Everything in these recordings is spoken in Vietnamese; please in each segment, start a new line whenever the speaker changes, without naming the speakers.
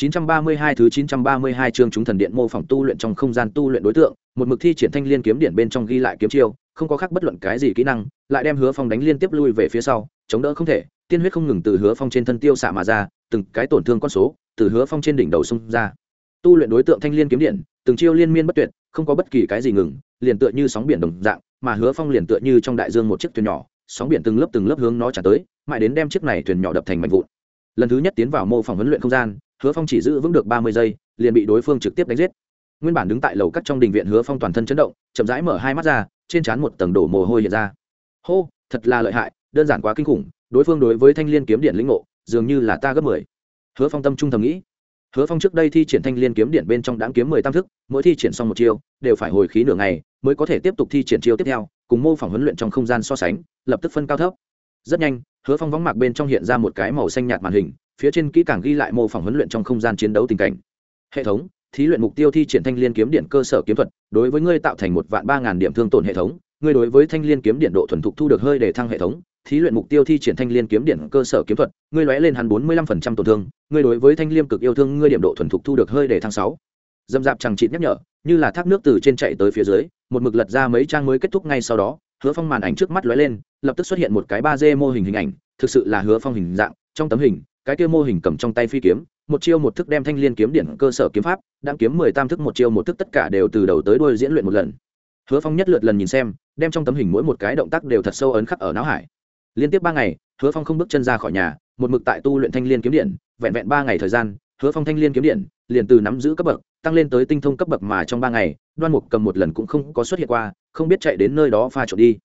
932 thứ 932 chương chúng thần điện mô phỏng tu luyện trong không gian tu luyện đối tượng, một mực thi triển thanh liên kiếm điện bên trong ghi lại kiếm chiêu, không có khác bất luận cái gì kỹ năng, lại đem Hứa Phong đánh liên tiếp lui về phía sau, chống đỡ không thể, tiên huyết không ngừng từ Hứa Phong trên thân tiêu xạ mà ra, từng cái tổn thương con số từ Hứa Phong trên đỉnh đầu xung ra. Tu luyện đối tượng thanh liên kiếm điện, từng chiêu liên miên bất tuyệt, không có bất kỳ cái gì ngừng, liền tựa như sóng biển đồng dạng, mà Hứa Phong liền tựa như trong đại dương một chiếc thuyền nhỏ, sóng biển từng lớp từng lớp hướng nó tràn tới, mãi đến đem chiếc này thuyền nhỏ đập thành mảnh vụn. Lần thứ nhất tiến vào mô phỏng huấn luyện không gian, hứa phong chỉ giữ vững được ba mươi giây, liền bị đối phương trực tiếp đánh giết. Nguyên bản đứng tại lầu cắt trong đình viện hứa phong toàn thân chấn động, chậm rãi mở hai mắt ra, trên trán một tầng đổ mồ hôi hiện ra. Hô, thật là lợi hại, đơn giản quá kinh khủng, đối phương đối với thanh l i ê n kiếm điện lĩnh ngộ, dường như là ta gấp mười. Hứa phong tâm trung thầm nghĩ. Hứa phong trước đây thi triển thanh l i ê n kiếm điện bên trong đáng kiếm mười tam thức, mỗi thi triển xong một chiêu, đều phải hồi khí nửa ngày, mới có thể tiếp tục thi triển chiêu tiếp theo, cùng mô phỏng huấn luyện trong không gian so sánh, lập tức phân cao thấp. Rất nhanh, hứa phong vóng mạc bên trong hiện ra một cái màu xanh nhạt màn hình phía trên kỹ càng ghi lại mô phỏng huấn luyện trong không gian chiến đấu tình cảnh. Hệ thống, thí luyện mục tiêu thi triển thanh liên kiếm điện cơ sở kiếm thuật, đối với ngươi tạo thành một vạn ba ngàn điểm thương tổn hệ thống, ngươi đối với thanh liên kiếm điện độ thuần thục thu được hơi để thăng hệ thống, thí luyện mục tiêu thi triển thanh liên kiếm điện cơ sở kiếm thuật, ngươi lóe lên hắn bốn mươi lăm phần trăm tổn thương, ngươi đối với thanh liêm cực yêu thương ngươi điểm độ thuần thục thu được hơi để thăng sáu. Dâm dạp chẳng chịt nhắc nhở, như là thác nước từ trên chạy tới phía dưới, một mực lật ra mấy trang mới kết thúc ngay sau đó, hứa phong màn ảnh trước mắt lóe lên, lập tức xuất hiện một cái ba d mô hình hình ảnh, thực sự là hứa phong hình dạng, trong tấm hình cái kia mô hình cầm trong tay phi kiếm, một chiêu một thức đem thanh liên kiếm điển cơ sở kiếm pháp đang kiếm mười tam thức một chiêu một thức tất cả đều từ đầu tới đuôi diễn luyện một lần. Hứa phong nhất lượt lần nhìn xem, đem trong tấm hình mỗi một cái động tác đều thật sâu ấn khắc ở não hải. Liên tiếp ba ngày, hứa phong không bước chân ra khỏi nhà, một mực tại tu luyện thanh liên kiếm điện, vẹn vẹn ba ngày thời gian, hứa phong thanh liên kiếm điện liền từ nắm giữ cấp bậc, tăng lên tới tinh thông cấp bậc mà trong ba ngày, đoan mục cầm một lần cũng không có xuất hiện qua, không biết chạy đến nơi đó pha trộn đi.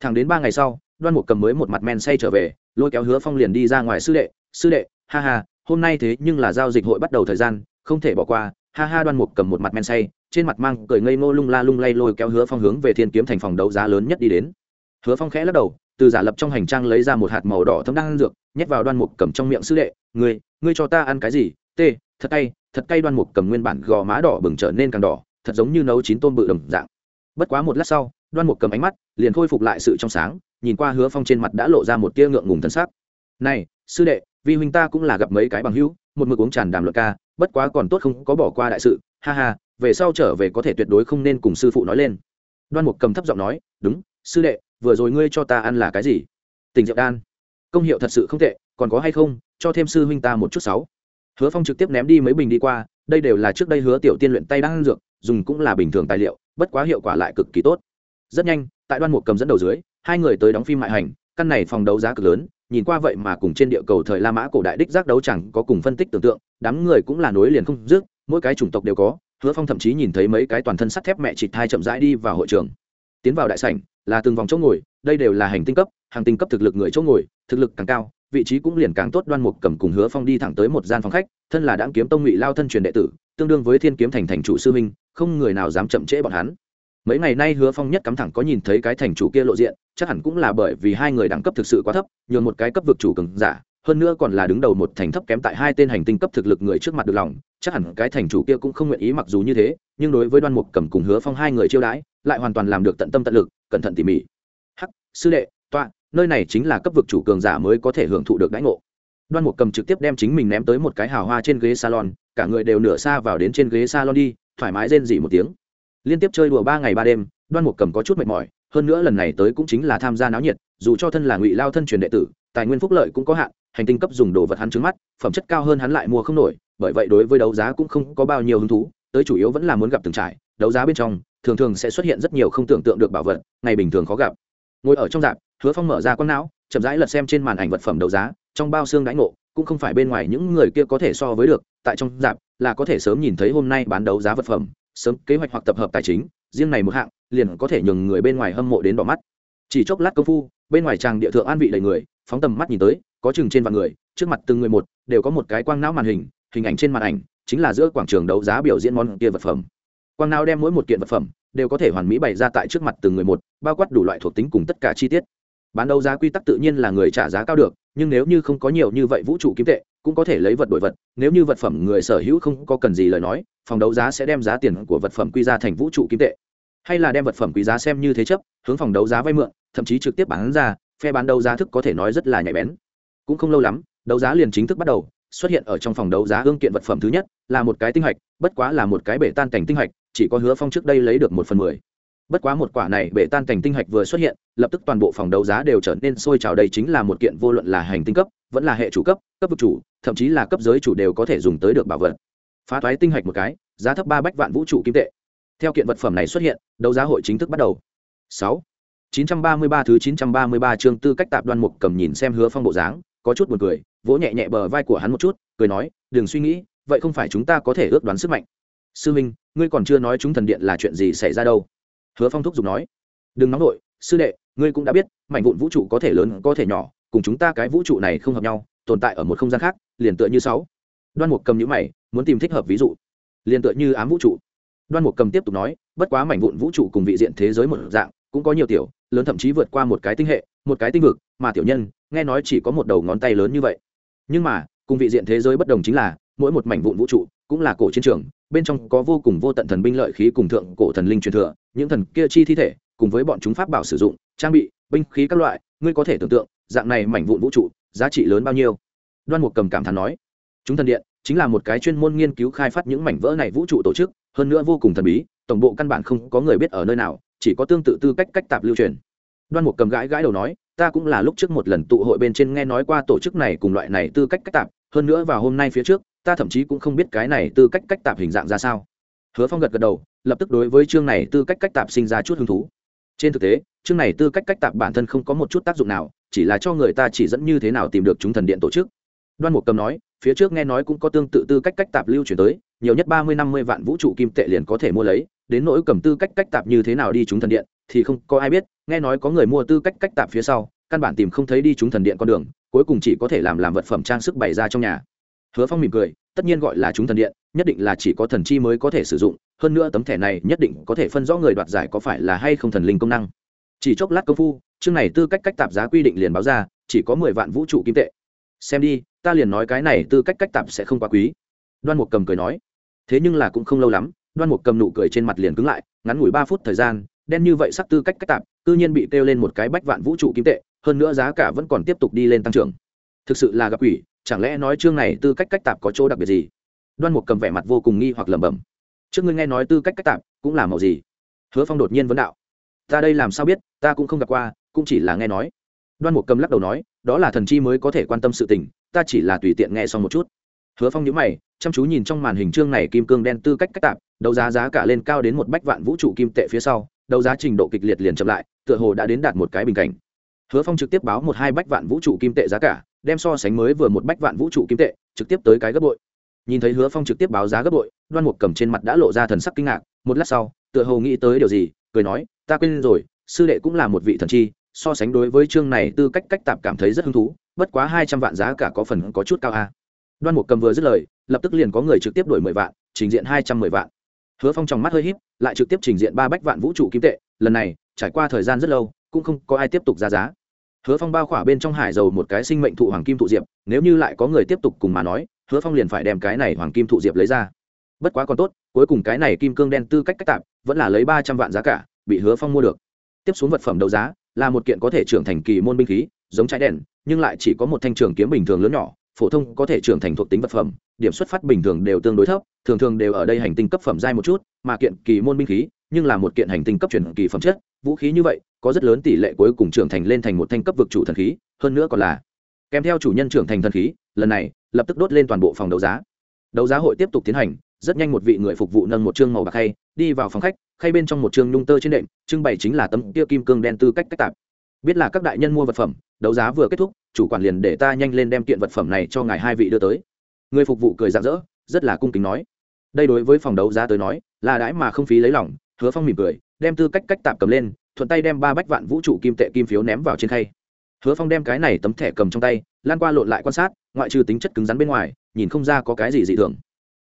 Thẳng đến ba ngày sau, đoan mục cầm mới một mặt men say trở về, lôi kéo hứa phong liền đi ra ngoài sư đệ sư đệ, ha ha, hôm nay thế nhưng là giao dịch hội bắt đầu thời gian, không thể bỏ qua. Ha ha, đoan mục cầm một mặt men say, trên mặt mang cười ngây ngô lung la lung lay lôi kéo hứa phong hướng về thiên kiếm thành phòng đấu giá lớn nhất đi đến. Hứa phong khẽ lắc đầu, từ giả lập trong hành trang lấy ra một hạt màu đỏ thấm đang dược, nhét vào đoan mục cầm trong miệng. Sư đệ, ngươi ngươi cho ta ăn cái gì? T thật cay thật cay. Đoan mục cầm nguyên bản gò má đỏ bừng trở nên càng đỏ, thật giống như nấu chín tôm bự đồng dạng. Bất quá một lát sau, đoan mục cầm ánh mắt liền khôi phục lại sự trong sáng, nhìn qua hứa phong trên mặt đã lộ ra một tia ngượng ngùng thân xác này sư đệ, vi huynh ta cũng là gặp mấy cái bằng hữu, một mực uống tràn đàm luận ca, bất quá còn tốt không có bỏ qua đại sự. Ha ha, về sau trở về có thể tuyệt đối không nên cùng sư phụ nói lên. Đoan mục cầm thấp giọng nói, đúng, sư đệ, vừa rồi ngươi cho ta ăn là cái gì? Tình diệu đan. Công hiệu thật sự không tệ, còn có hay không? Cho thêm sư huynh ta một chút sáu. Hứa phong trực tiếp ném đi mấy bình đi qua, đây đều là trước đây hứa tiểu tiên luyện tay đang ăn dược, dùng cũng là bình thường tài liệu, bất quá hiệu quả lại cực kỳ tốt. Rất nhanh, tại đoan mục cầm dẫn đầu dưới, hai người tới đóng phim mại hành căn này phòng đấu giá cực lớn, nhìn qua vậy mà cùng trên địa cầu thời la mã cổ đại đích giác đấu chẳng có cùng phân tích tưởng tượng, đám người cũng là nối liền không dứt, mỗi cái chủng tộc đều có, hứa phong thậm chí nhìn thấy mấy cái toàn thân sắt thép mẹ chị thai chậm rãi đi vào hội trường. Tiến vào đại sảnh, là từng vòng chỗ ngồi, đây đều là hành tinh cấp, hàng tinh cấp thực lực người chỗ ngồi, thực lực càng cao, vị trí cũng liền càng tốt, đoan mục cầm cùng hứa phong đi thẳng tới một gian phòng khách, thân là đáng kiếm tông ngụy lao thân truyền đệ tử, tương đương với thiên kiếm thành thành chủ sư minh không người nào dám chậm trễ bọn hắn mấy ngày nay hứa phong nhất cắm thẳng có nhìn thấy cái thành chủ kia lộ diện, chắc hẳn cũng là bởi vì hai người đẳng cấp thực sự quá thấp, nhường một cái cấp vực chủ cường giả, hơn nữa còn là đứng đầu một thành thấp kém tại hai tên hành tinh cấp thực lực người trước mặt được lòng, chắc hẳn cái thành chủ kia cũng không nguyện ý mặc dù như thế, nhưng đối với đoan mục cầm cùng hứa phong hai người chiêu đãi, lại hoàn toàn làm được tận tâm tận lực, cẩn thận tỉ mỉ. Hắc, sư đệ, tọa, nơi này chính là cấp vực chủ cường giả mới có thể hưởng thụ được đãi ngộ. Đoan mục cầm trực tiếp đem chính mình ném tới một cái hào hoa trên ghế salon, cả người đều nửa xa vào đến trên ghế salon đi, thoải mái rên dỉ một tiếng liên tiếp chơi đùa ba ngày ba đêm, đoan mục cầm có chút mệt mỏi, hơn nữa lần này tới cũng chính là tham gia náo nhiệt, dù cho thân là ngụy lao thân truyền đệ tử, tài nguyên phúc lợi cũng có hạn, hành tinh cấp dùng đồ vật hắn trứng mắt, phẩm chất cao hơn hắn lại mua không nổi, bởi vậy đối với đấu giá cũng không có bao nhiêu hứng thú, tới chủ yếu vẫn là muốn gặp từng trải, đấu giá bên trong, thường thường sẽ xuất hiện rất nhiều không tưởng tượng được bảo vật, ngày bình thường khó gặp. Ngồi ở trong dạp, hứa phong mở ra con não, chậm rãi lật xem trên màn ảnh vật phẩm đấu giá, trong bao xương đãi ngộ, cũng không phải bên ngoài những người kia có thể so với được, tại trong dạp là có thể sớm nhìn thấy hôm nay bán đấu giá vật phẩm sớm kế hoạch hoặc tập hợp tài chính, riêng này một hạng, liền có thể nhường người bên ngoài hâm mộ đến bỏ mắt. Chỉ chốc lát công phu, bên ngoài tràng địa thượng an vị đầy người, phóng tầm mắt nhìn tới, có chừng trên vạn người, trước mặt từng người một, đều có một cái quang não màn hình hình ảnh trên màn ảnh chính là giữa quảng trường đấu giá biểu diễn món kia vật phẩm. Quang não đem mỗi một kiện vật phẩm đều có thể hoàn mỹ bày ra tại trước mặt từng người một, bao quát đủ loại thuộc tính cùng tất cả chi tiết. Bán đấu giá quy tắc tự nhiên là người trả giá cao được, nhưng nếu như không có nhiều như vậy vũ trụ kiếm tệ cũng có thể lấy vật đổi vật, nếu như vật phẩm người sở hữu không có cần gì lời nói, phòng đấu giá sẽ đem giá tiền của vật phẩm quy ra thành vũ trụ kim tệ. Hay là đem vật phẩm quý giá xem như thế chấp, hướng phòng đấu giá vay mượn, thậm chí trực tiếp bán ra, phe bán đấu giá thức có thể nói rất là nhạy bén. Cũng không lâu lắm, đấu giá liền chính thức bắt đầu, xuất hiện ở trong phòng đấu giá hương kiện vật phẩm thứ nhất, là một cái tinh hạch, bất quá là một cái bể tan cảnh tinh hạch, chỉ có hứa phong trước đây lấy được một phần mười bất quá một quả này bể tan cảnh tinh hạch vừa xuất hiện, lập tức toàn bộ phòng đấu giá đều trở nên sôi trào đây chính là một kiện vô luận là hành tinh cấp, vẫn là hệ chủ cấp cấp vực chủ, thậm chí là cấp giới chủ đều có thể dùng tới được bảo vật. Phá thoái tinh hạch một cái, giá thấp ba bách vạn vũ trụ kim tệ. Theo kiện vật phẩm này xuất hiện, đấu giá hội chính thức bắt đầu. Sáu 933 thứ 933 chương tư cách tạp đoan mục cầm nhìn xem hứa phong bộ dáng, có chút buồn cười, vỗ nhẹ nhẹ bờ vai của hắn một chút, cười nói, đừng suy nghĩ, vậy không phải chúng ta có thể ước đoán sức mạnh. Sư minh, ngươi còn chưa nói chúng thần điện là chuyện gì xảy ra đâu hứa phong thúc giục nói, đừng nóng nổi sư đệ, ngươi cũng đã biết, mảnh vụn vũ trụ có thể lớn, có thể nhỏ, cùng chúng ta cái vũ trụ này không hợp nhau, tồn tại ở một không gian khác, liền tựa như sáu. Đoan mục cầm nhữ mày, muốn tìm thích hợp ví dụ. Liền tựa như ám vũ trụ. Đoan mục cầm tiếp tục nói, bất quá mảnh vụn vũ trụ cùng vị diện thế giới một dạng, cũng có nhiều tiểu, lớn thậm chí vượt qua một cái tinh hệ, một cái tinh vực, mà tiểu nhân, nghe nói chỉ có một đầu ngón tay lớn như vậy. Nhưng mà, cùng vị diện thế giới bất đồng chính là, mỗi một mảnh vụn vũ trụ cũng là cổ chiến trường bên trong có vô cùng vô tận thần binh lợi khí cùng thượng cổ thần linh truyền thừa, những thần kia chi thi thể, cùng với bọn chúng pháp bảo sử dụng, trang bị, binh khí các loại, ngươi có thể tưởng tượng, dạng này mảnh vụn vũ trụ, giá trị lớn bao nhiêu? Đoan mục cầm cảm thán nói, chúng thần điện chính là một cái chuyên môn nghiên cứu khai phát những mảnh vỡ này vũ trụ tổ chức, hơn nữa vô cùng thần bí, tổng bộ căn bản không có người biết ở nơi nào, chỉ có tương tự tư cách cách tạp lưu truyền. Đoan mục cầm gãi gãi đầu nói, ta cũng là lúc trước một lần tụ hội bên trên nghe nói qua tổ chức này cùng loại này tư cách cách tạp, hơn nữa vào hôm nay phía trước ta thậm chí cũng không biết cái này tư cách cách tạp hình dạng ra sao. Hứa phong gật gật đầu, lập tức đối với chương này tư cách cách tạp sinh ra chút hứng thú. Trên thực tế, chương này tư cách cách tạp bản thân không có một chút tác dụng nào, chỉ là cho người ta chỉ dẫn như thế nào tìm được chúng thần điện tổ chức. Đoan mục cầm nói, phía trước nghe nói cũng có tương tự tư cách cách tạp lưu chuyển tới, nhiều nhất ba mươi, năm mươi vạn vũ trụ kim tệ liền có thể mua lấy, đến nỗi cầm tư cách cách tạp như thế nào đi chúng thần điện, thì không có ai biết, nghe nói có người mua tư cách cách tạp phía sau, căn bản tìm không thấy đi chúng thần điện con đường, cuối cùng chỉ có thể làm làm vật phẩm trang sức bày ra trong nhà hứa phong mỉm cười, tất nhiên gọi là chúng thần điện, nhất định là chỉ có thần chi mới có thể sử dụng, hơn nữa tấm thẻ này nhất định có thể phân rõ người đoạt giải có phải là hay không thần linh công năng. Chỉ chốc lát công phu, chương này tư cách cách tạp giá quy định liền báo ra, chỉ có mười vạn vũ trụ kim tệ. Xem đi, ta liền nói cái này tư cách cách tạp sẽ không quá quý. Đoan mục cầm cười nói, thế nhưng là cũng không lâu lắm, đoan mục cầm nụ cười trên mặt liền cứng lại, ngắn ngủi ba phút thời gian, đen như vậy sắc tư cách cách tạp tự nhiên bị kêu lên một cái bách vạn vũ trụ kim tệ, hơn nữa giá cả vẫn còn tiếp tục đi lên tăng trưởng. Thực sự là gặp quỷ chẳng lẽ nói chương này tư cách cách tạp có chỗ đặc biệt gì? Đoan mục cầm vẻ mặt vô cùng nghi hoặc lẩm bẩm. Trước ngươi nghe nói tư cách cách tạp cũng là màu gì? Hứa phong đột nhiên vấn đạo. Ta đây làm sao biết, ta cũng không gặp qua, cũng chỉ là nghe nói. Đoan mục cầm lắc đầu nói, đó là thần chi mới có thể quan tâm sự tình, ta chỉ là tùy tiện nghe xong một chút. Hứa phong nhớ mày, chăm chú nhìn trong màn hình chương này kim cương đen tư cách cách tạp, đấu giá giá cả lên cao đến một bách vạn vũ trụ kim tệ phía sau, đấu giá trình độ kịch liệt liền chậm lại, tựa hồ đã đến đạt một cái bình cảnh. Hứa phong trực tiếp báo một hai bách vạn vũ trụ kim tệ giá cả đem so sánh mới vừa một bách vạn vũ trụ kim tệ, trực tiếp tới cái gấp bội. Nhìn thấy hứa phong trực tiếp báo giá gấp bội, đoan mục cầm trên mặt đã lộ ra thần sắc kinh ngạc, một lát sau, tựa hồ nghĩ tới điều gì, cười nói, ta quên rồi, sư đệ cũng là một vị thần chi, so sánh đối với chương này tư cách cách tạp cảm thấy rất hứng thú, bất quá hai trăm vạn giá cả có phần có chút cao a. Đoan mục cầm vừa dứt lời, lập tức liền có người trực tiếp đổi mười vạn, trình diện hai trăm mười vạn. Hứa phong trong mắt hơi h í p lại trực tiếp trình diện ba bách vạn vũ trụ kim tệ, lần này, trải qua thời gian rất lâu, cũng không có ai tiếp tục ra giá hứa phong bao khỏa bên trong hải dầu một cái sinh mệnh thụ hoàng kim thụ diệp, nếu như lại có người tiếp tục cùng mà nói, hứa phong liền phải đem cái này hoàng kim thụ diệp lấy ra. Bất quá còn tốt, cuối cùng cái này kim cương đen tư cách cách tạp vẫn là lấy ba trăm vạn giá cả, bị hứa phong mua được. Tiếp xuống vật phẩm đấu giá, là một kiện có thể trưởng thành kỳ môn binh khí, giống trái đèn, nhưng lại chỉ có một thanh trường kiếm bình thường lớn nhỏ, phổ thông có thể trưởng thành thuộc tính vật phẩm, điểm xuất phát bình thường đều tương đối thấp, thường thường đều ở đây hành tinh cấp phẩm dai một chút, mà kiện kỳ môn binh khí nhưng là một kiện hành tinh cấp chuyển kỳ phẩm chất, vũ khí như vậy, có rất lớn tỷ lệ cuối cùng trưởng thành lên thành một thanh cấp vực chủ thần khí, hơn nữa còn là kèm theo chủ nhân trưởng thành thần khí, lần này, lập tức đốt lên toàn bộ phòng đấu giá. Đấu giá hội tiếp tục tiến hành, rất nhanh một vị người phục vụ nâng một chương màu bạc khay, đi vào phòng khách, khay bên trong một chương nhung tơ trên đệm, trưng bày chính là tấm kia kim cương đen tư cách cách tạp. Biết là các đại nhân mua vật phẩm, đấu giá vừa kết thúc, chủ quản liền để ta nhanh lên đem kiện vật phẩm này cho ngài hai vị đưa tới. Người phục vụ cười rạng rỡ, rất là cung kính nói. Đây đối với phòng đấu giá tới nói, là đãi mà không phí lấy lòng hứa phong mỉm cười, đem tư cách cách tạp cầm lên, thuận tay đem ba bách vạn vũ trụ kim tệ kim phiếu ném vào trên khay. Hứa phong đem cái này tấm thẻ cầm trong tay, lan qua lộn lại quan sát, ngoại trừ tính chất cứng rắn bên ngoài, nhìn không ra có cái gì dị thường.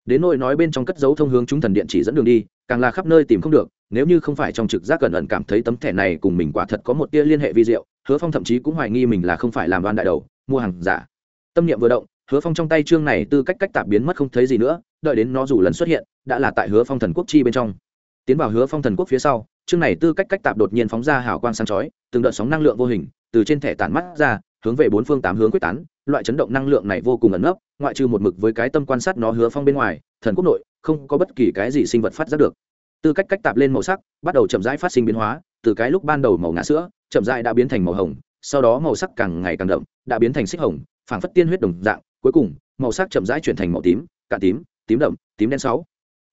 Đến nỗi nói bên trong cất dấu thông hướng chúng thần điện chỉ dẫn đường đi, càng là khắp nơi tìm không được, nếu như không phải trong trực giác cẩn ẩn cảm thấy tấm thẻ này cùng mình quả thật có một tia liên hệ vi diệu, hứa phong thậm chí cũng hoài nghi mình là không phải làm đoan đại đầu, mua hàng giả. Tâm niệm vừa động, hứa phong trong tay chương này tư cách cách tạp biến mất không thấy gì nữa, đợi đến nó dù lần xuất hiện, đã là tại hứa phong thần quốc chi bên trong tiến vào hứa phong thần quốc phía sau, chương này tư cách cách tạp đột nhiên phóng ra hào quang sáng chói, từng đợt sóng năng lượng vô hình, từ trên thẻ tản mắt ra, hướng về bốn phương tám hướng quyết tán, loại chấn động năng lượng này vô cùng ẩn nấp, ngoại trừ một mực với cái tâm quan sát nó hứa phong bên ngoài, thần quốc nội, không có bất kỳ cái gì sinh vật phát giác được. Tư cách cách tạp lên màu sắc, bắt đầu chậm rãi phát sinh biến hóa, từ cái lúc ban đầu màu ngã sữa, chậm rãi đã biến thành màu hồng, sau đó màu sắc càng ngày càng đậm, đã biến thành xích hồng, phảng phất tiên huyết đồng dạng, cuối cùng, màu sắc chậm rãi chuyển thành màu tím, cạn tím tím đậm, tím đen sáu.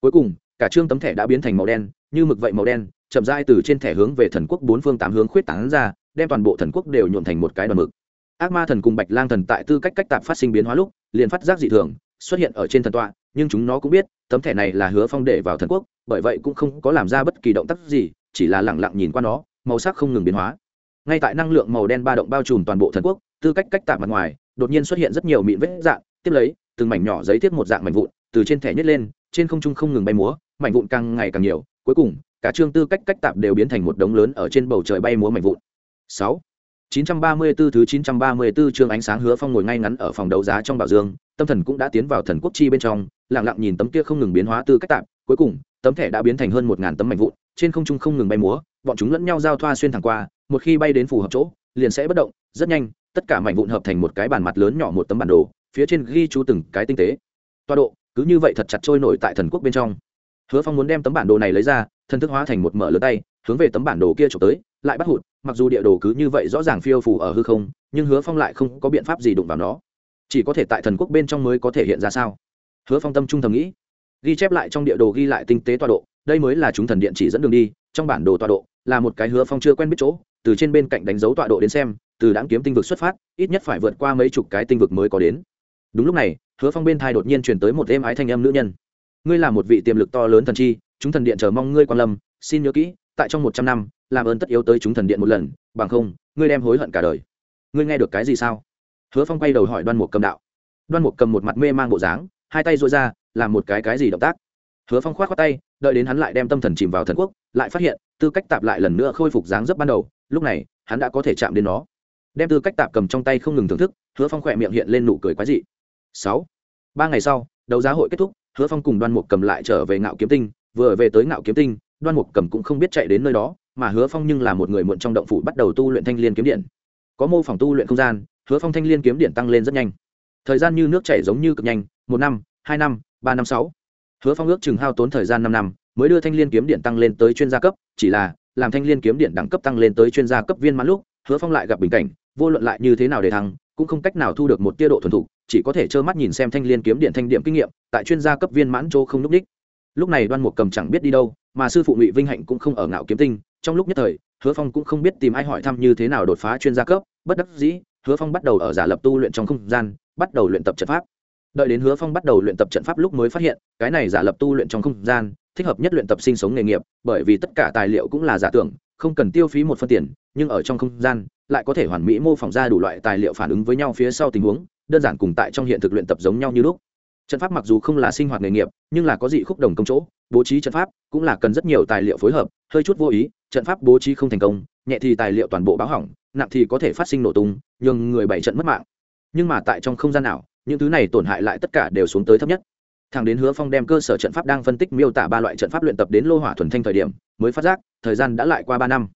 Cuối cùng cả trương tấm thẻ đã biến thành màu đen, như mực vậy màu đen, chậm rãi từ trên thẻ hướng về thần quốc bốn phương tám hướng khuyết tán ra, đem toàn bộ thần quốc đều nhuộn thành một cái đoàn mực. Ác ma thần cùng bạch lang thần tại tư cách cách tạp phát sinh biến hóa lúc, liền phát giác dị thường, xuất hiện ở trên thần tọa, nhưng chúng nó cũng biết, tấm thẻ này là hứa phong để vào thần quốc, bởi vậy cũng không có làm ra bất kỳ động tác gì, chỉ là lẳng lặng nhìn qua nó, màu sắc không ngừng biến hóa. Ngay tại năng lượng màu đen ba động bao trùm toàn bộ thần quốc, tư cách cách tạp mặt ngoài, đột nhiên xuất hiện rất nhiều mịn vết dạng, tiếp lấy, từng mảnh nhỏ giấy tiếp một dạng mảnh vụn, từ trên thẻ nhét lên trên không trung không ngừng bay múa mảnh vụn càng ngày càng nhiều cuối cùng cả chương tư cách cách tạp đều biến thành một đống lớn ở trên bầu trời bay múa mảnh vụn sáu 934 thứ 934 chương ánh sáng hứa phong ngồi ngay ngắn ở phòng đấu giá trong bảo dương, tâm thần cũng đã tiến vào thần quốc chi bên trong, lặng lặng nhìn tấm kia không ngừng biến hóa tư cách tạm, cuối cùng, tấm thẻ đã biến thành hơn 1000 tấm mảnh vụn, trên không trung không ngừng bay múa, bọn chúng lẫn nhau giao thoa xuyên thẳng qua, một khi bay đến phù hợp chỗ, liền sẽ bất động, rất nhanh, tất cả mảnh vụn hợp thành một cái bàn mặt lớn nhỏ một tấm bản đồ, phía trên ghi chú từng cái tinh tế. Toa độ, cứ như vậy thật chặt trôi nổi tại thần quốc bên trong. Hứa Phong muốn đem tấm bản đồ này lấy ra, thần thức hóa thành một mở lớn tay, hướng về tấm bản đồ kia chụp tới, lại bắt hụt mặc dù địa đồ cứ như vậy rõ ràng phiêu phủ ở hư không nhưng hứa phong lại không có biện pháp gì đụng vào nó. Chỉ có thể tại thần quốc bên trong mới có thể hiện ra sao? Hứa phong tâm trung thầm nghĩ. Ghi chép lại trong địa đồ ghi lại tinh tế tọa độ đây mới là chúng thần điện chỉ dẫn đường đi trong bản đồ tọa độ là một cái hứa phong chưa quen biết chỗ từ trên bên cạnh đánh dấu tọa độ đến xem từ đáng kiếm tinh vực xuất phát ít nhất phải vượt qua mấy chục cái tinh vực mới có đến. Đúng lúc này hứa phong bên thai đột nhiên truyền tới một êm ái thanh âm nữ nhân. Ngươi là một vị tiềm lực to lớn thần chi, chúng thần điện chờ mong ngươi quan lâm, xin nhớ kỹ, tại trong một trăm năm, làm ơn tất yếu tới chúng thần điện một lần, bằng không, ngươi đem hối hận cả đời. Ngươi nghe được cái gì sao? Hứa phong quay đầu hỏi đoan mục cầm đạo. Đoan mục cầm một mặt mê mang bộ dáng, hai tay dội ra, làm một cái cái gì động tác? Hứa phong k h o á t khoác tay, đợi đến hắn lại đem tâm thần chìm vào thần quốc, lại phát hiện, tư cách tạp lại lần nữa khôi phục dáng dấp ban đầu, lúc này, hắn đã có thể chạm đến nó. Đem tư cách tạp cầm trong tay không ngừng thưởng thức, hứa phong khỏe miệng hiện lên nụ cười quái dị sáu. Ba ngày sau, đấu giá hội kết thúc, hứa phong cùng đoan mục cầm lại trở về ngạo kiếm tinh. Vừa về tới ngạo kiếm tinh, đoan mục cầm cũng không biết chạy đến nơi đó, mà hứa phong nhưng là một người muộn trong động phủ bắt đầu tu luyện thanh liên kiếm điện. Có mô phỏng tu luyện không gian, hứa phong thanh liên kiếm điện tăng lên rất nhanh. Thời gian như nước chảy giống như cực nhanh, một năm, hai năm, ba năm sáu. Hứa phong ước chừng hao tốn thời gian năm năm, mới đưa thanh liên kiếm điện tăng lên tới chuyên gia cấp, chỉ là, làm thanh liên kiếm điện đẳng cấp tăng lên tới chuyên gia cấp viên mãn lúc, hứa phong lại gặp bình cảnh, vô luận lại như thế nào để thăng cũng không cách nào thu được một tia độ thuần thục chỉ có thể trơ mắt nhìn xem thanh liên kiếm điện thanh điểm kinh nghiệm, tại chuyên gia cấp viên mãn chỗ không núp đích lúc này đoan mục cầm chẳng biết đi đâu, mà sư phụ ngụy vinh hạnh cũng không ở ngạo kiếm tinh, trong lúc nhất thời, hứa phong cũng không biết tìm ai hỏi thăm như thế nào đột phá chuyên gia cấp, bất đắc dĩ, hứa phong bắt đầu ở giả lập tu luyện trong không gian, bắt đầu luyện tập trận pháp. Đợi đến hứa phong bắt đầu luyện tập trận pháp lúc mới phát hiện, cái này giả lập tu luyện trong không gian, thích hợp nhất luyện tập sinh sống nghề nghiệp, bởi vì tất cả tài liệu cũng là giả tưởng, không cần tiêu phí một phân tiền, nhưng ở trong không gian, lại có thể hoàn mỹ mô phỏng ra đủ loại tài liệu phản ứng với nhau phía sau tình huống đơn giản cùng tại trong hiện thực luyện tập giống nhau như lúc. Trận pháp mặc dù không là sinh hoạt nghề nghiệp, nhưng là có dị khúc đồng công chỗ, bố trí trận pháp cũng là cần rất nhiều tài liệu phối hợp, hơi chút vô ý, trận pháp bố trí không thành công, nhẹ thì tài liệu toàn bộ báo hỏng, nặng thì có thể phát sinh nổ tung, nhường người bảy trận mất mạng. Nhưng mà tại trong không gian nào, những thứ này tổn hại lại tất cả đều xuống tới thấp nhất. Thằng đến hứa phong đem cơ sở trận pháp đang phân tích miêu tả ba loại trận pháp luyện tập đến lô hỏa thuần thanh thời điểm, mới phát giác, thời gian đã lại qua ba năm.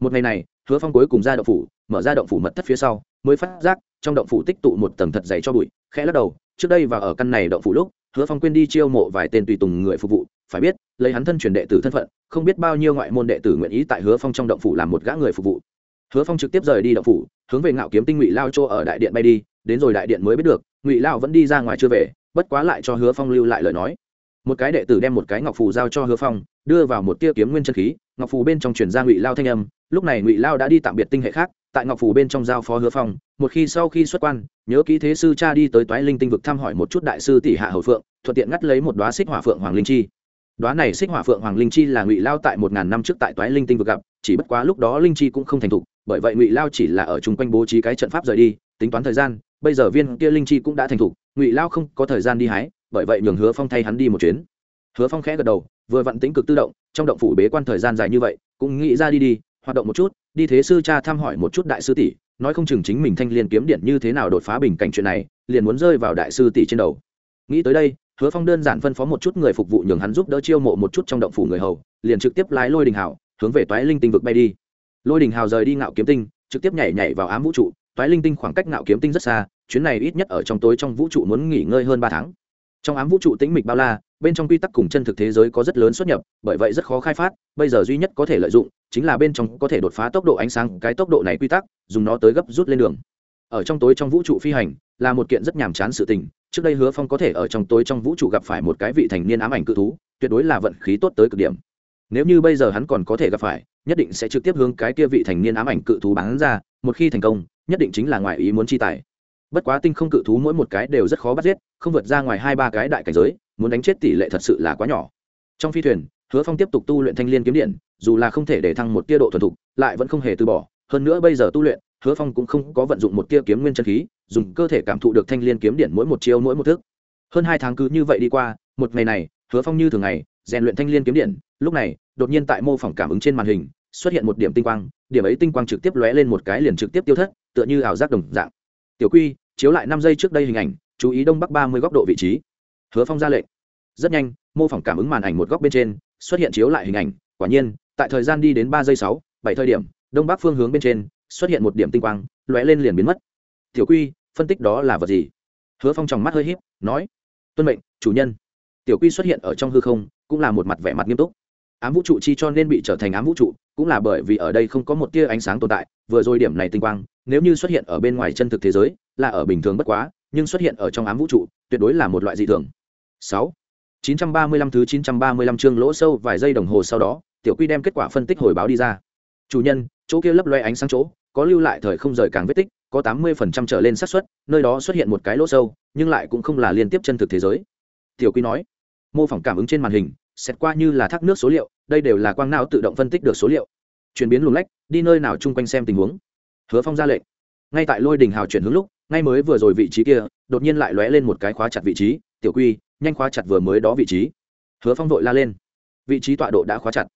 Một ngày này hứa phong cuối cùng ra động phủ, mở ra động phủ mật thất phía sau, mới phát giác, trong động phủ tích tụ một tầng thật dày cho bụi, khẽ lắc đầu, trước đây và ở căn này động phủ lúc, hứa phong quên đi chiêu mộ vài tên tùy tùng người phục vụ, phải biết, lấy hắn thân truyền đệ tử thân phận, không biết bao nhiêu ngoại môn đệ tử nguyện ý tại hứa phong trong động phủ làm một gã người phục vụ. Hứa phong trực tiếp rời đi động phủ, hướng về ngạo kiếm tinh ngụy lao chỗ ở đại điện bay đi, đến rồi đại điện mới biết được, ngụy lao vẫn đi ra ngoài chưa về, bất quá lại cho hứa phong lưu lại lời nói. Một cái đệ tử đem một cái ngọc phù giao cho hứa phong, đưa vào một tia kiếm nguyên chân khí ngọc phù bên trong chuyển ra ngụy lao thanh âm, lúc này ngụy lao đã đi tạm biệt tinh hệ khác, tại ngọc phù bên trong giao phó hứa phong, một khi sau khi xuất quan, nhớ kỹ thế sư cha đi tới toái linh tinh vực thăm hỏi một chút đại sư tỷ hạ hầu phượng, thuận tiện ngắt lấy một đoá xích hỏa phượng hoàng linh chi. Đoá này xích hỏa phượng hoàng linh chi là ngụy lao tại một ngàn năm trước tại toái linh tinh vực gặp, chỉ bất quá lúc đó linh chi cũng không thành thục, bởi vậy ngụy lao chỉ là ở chung quanh bố trí cái trận pháp rời đi, tính toán thời gian, bây giờ viên kia linh chi cũng đã thành thục, ngụy lao không có thời gian đi hái, bởi vậy nhường hứa phong thay hắn đi một chuyến hứa phong khẽ gật đầu, vừa vặn tính cực tự động, trong động phủ bế quan thời gian dài như vậy, cũng nghĩ ra đi đi, hoạt động một chút, đi thế sư cha thăm hỏi một chút đại sư tỷ, nói không chừng chính mình thanh liên kiếm điện như thế nào đột phá bình cảnh chuyện này, liền muốn rơi vào đại sư tỷ trên đầu. Nghĩ tới đây, hứa phong đơn giản phân phó một chút người phục vụ nhường hắn giúp đỡ chiêu mộ một chút trong động phủ người hầu, liền trực tiếp lái lôi đình hào, hướng về toái linh tinh vực bay đi. Lôi đình hào rời đi ngạo kiếm tinh, trực tiếp nhảy nhảy vào ám vũ trụ, toái linh tinh khoảng cách ngạo kiếm tinh rất xa, chuyến này ít nhất ở trong tối trong vũ trụ muốn nghỉ ngơi hơn ba tháng. Trong ám vũ trụ tĩnh mịch bao la bên trong quy tắc cùng chân thực thế giới có rất lớn xuất nhập, bởi vậy rất khó khai phát, bây giờ duy nhất có thể lợi dụng chính là bên trong có thể đột phá tốc độ ánh sáng, cái tốc độ này quy tắc, dùng nó tới gấp rút lên đường. Ở trong tối trong vũ trụ phi hành, là một kiện rất nhàm chán sự tình, trước đây hứa phong có thể ở trong tối trong vũ trụ gặp phải một cái vị thành niên ám ảnh cự thú, tuyệt đối là vận khí tốt tới cực điểm. Nếu như bây giờ hắn còn có thể gặp phải, nhất định sẽ trực tiếp hướng cái kia vị thành niên ám ảnh cự thú bán ra, một khi thành công, nhất định chính là ngoài ý muốn chi tài. Bất quá tinh không cự thú mỗi một cái đều rất khó bắt giết, không vượt ra ngoài hai ba cái đại cảnh giới muốn đánh chết tỷ lệ thật sự là quá nhỏ. Trong phi thuyền, hứa phong tiếp tục tu luyện thanh l i ê n kiếm điện, dù là không thể để thăng một tia độ thuần thục, lại vẫn không hề từ bỏ. Hơn nữa bây giờ tu luyện, hứa phong cũng không có vận dụng một tia kiếm nguyên chân khí, dùng cơ thể cảm thụ được thanh l i ê n kiếm điện mỗi một chiêu mỗi một thức. Hơn hai tháng cứ như vậy đi qua, một ngày này, hứa phong như thường ngày, rèn luyện thanh l i ê n kiếm điện. Lúc này, đột nhiên tại mô phỏng cảm ứng trên màn hình, xuất hiện một điểm tinh quang, điểm ấy tinh quang trực tiếp lóe lên một cái liền trực tiếp tiêu thất, tựa như ảo giác đồng dạng. Tiểu quy, chiếu lại năm giây trước đây hình ảnh, chú ý đông bắc ba mươi góc độ vị trí hứa phong ra lệnh. Rất nhanh, mô phỏng cảm ứng màn ảnh một góc bên trên, xuất hiện chiếu lại hình ảnh. Quả nhiên, tại thời gian đi đến ba giây sáu, bảy thời điểm, đông bắc phương hướng bên trên, xuất hiện một điểm tinh quang, lóe lên liền biến mất. Tiểu quy, phân tích đó là vật gì? Hứa phong tròng mắt hơi h í p nói, tuân mệnh, chủ nhân. Tiểu quy xuất hiện ở trong hư không, cũng là một mặt vẻ mặt nghiêm túc. Ám vũ trụ chi cho nên bị trở thành ám vũ trụ, cũng là bởi vì ở đây không có một tia ánh sáng tồn tại, vừa rồi điểm này tinh quang, nếu như xuất hiện ở bên ngoài chân thực thế giới, là ở bình thường bất quá, nhưng xuất hiện ở trong ám vũ trụ, tuyệt đối là một loại dị thường sáu 935 thứ 935 chương lỗ sâu vài giây đồng hồ sau đó, Tiểu Quy đem kết quả phân tích hồi báo đi ra. Chủ nhân, chỗ kia lấp loe ánh sáng chỗ, có lưu lại thời không rời càng vết tích, có 80% trở lên xác suất, nơi đó xuất hiện một cái lỗ sâu, nhưng lại cũng không là liên tiếp chân thực thế giới. Tiểu Quy nói, mô phỏng cảm ứng trên màn hình, xét qua như là thác nước số liệu, đây đều là quang não tự động phân tích được số liệu. Chuyển biến luồng lách, đi nơi nào chung quanh xem tình huống. Hứa Phong ra lệnh. Ngay tại Lôi đỉnh hào chuyển hướng lúc, ngay mới vừa rồi vị trí kia, đột nhiên lại lóe lên một cái khóa chặt vị trí, Tiểu Quy, nhanh khóa chặt vừa mới đó vị trí. Hứa phong vội la lên. Vị trí tọa độ đã khóa chặt.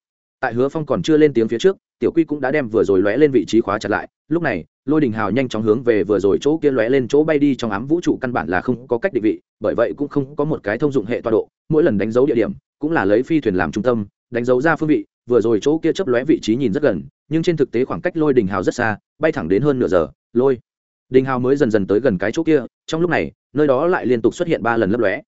Tại hứa phong còn chưa lên tiếng phía trước, tiểu quy cũng đã đem vừa rồi lóe lên vị trí khóa chặt lại. Lúc này, lôi đình hào nhanh chóng hướng về vừa rồi chỗ kia lóe lên chỗ bay đi trong ám vũ trụ căn bản là không có cách định vị, bởi vậy cũng không có một cái thông dụng hệ tọa độ. Mỗi lần đánh dấu địa điểm, cũng là lấy phi thuyền làm trung tâm, đánh dấu ra phương vị, vừa rồi chỗ kia chấp lóe vị trí nhìn rất gần, nhưng trên thực tế khoảng cách lôi đình hào rất xa, bay thẳng đến hơn nửa giờ, lôi. Đình hào mới dần dần tới gần cái chỗ kia, trong lúc này, nơi đó lại liên tục xuất hiện ba lần lấp lóe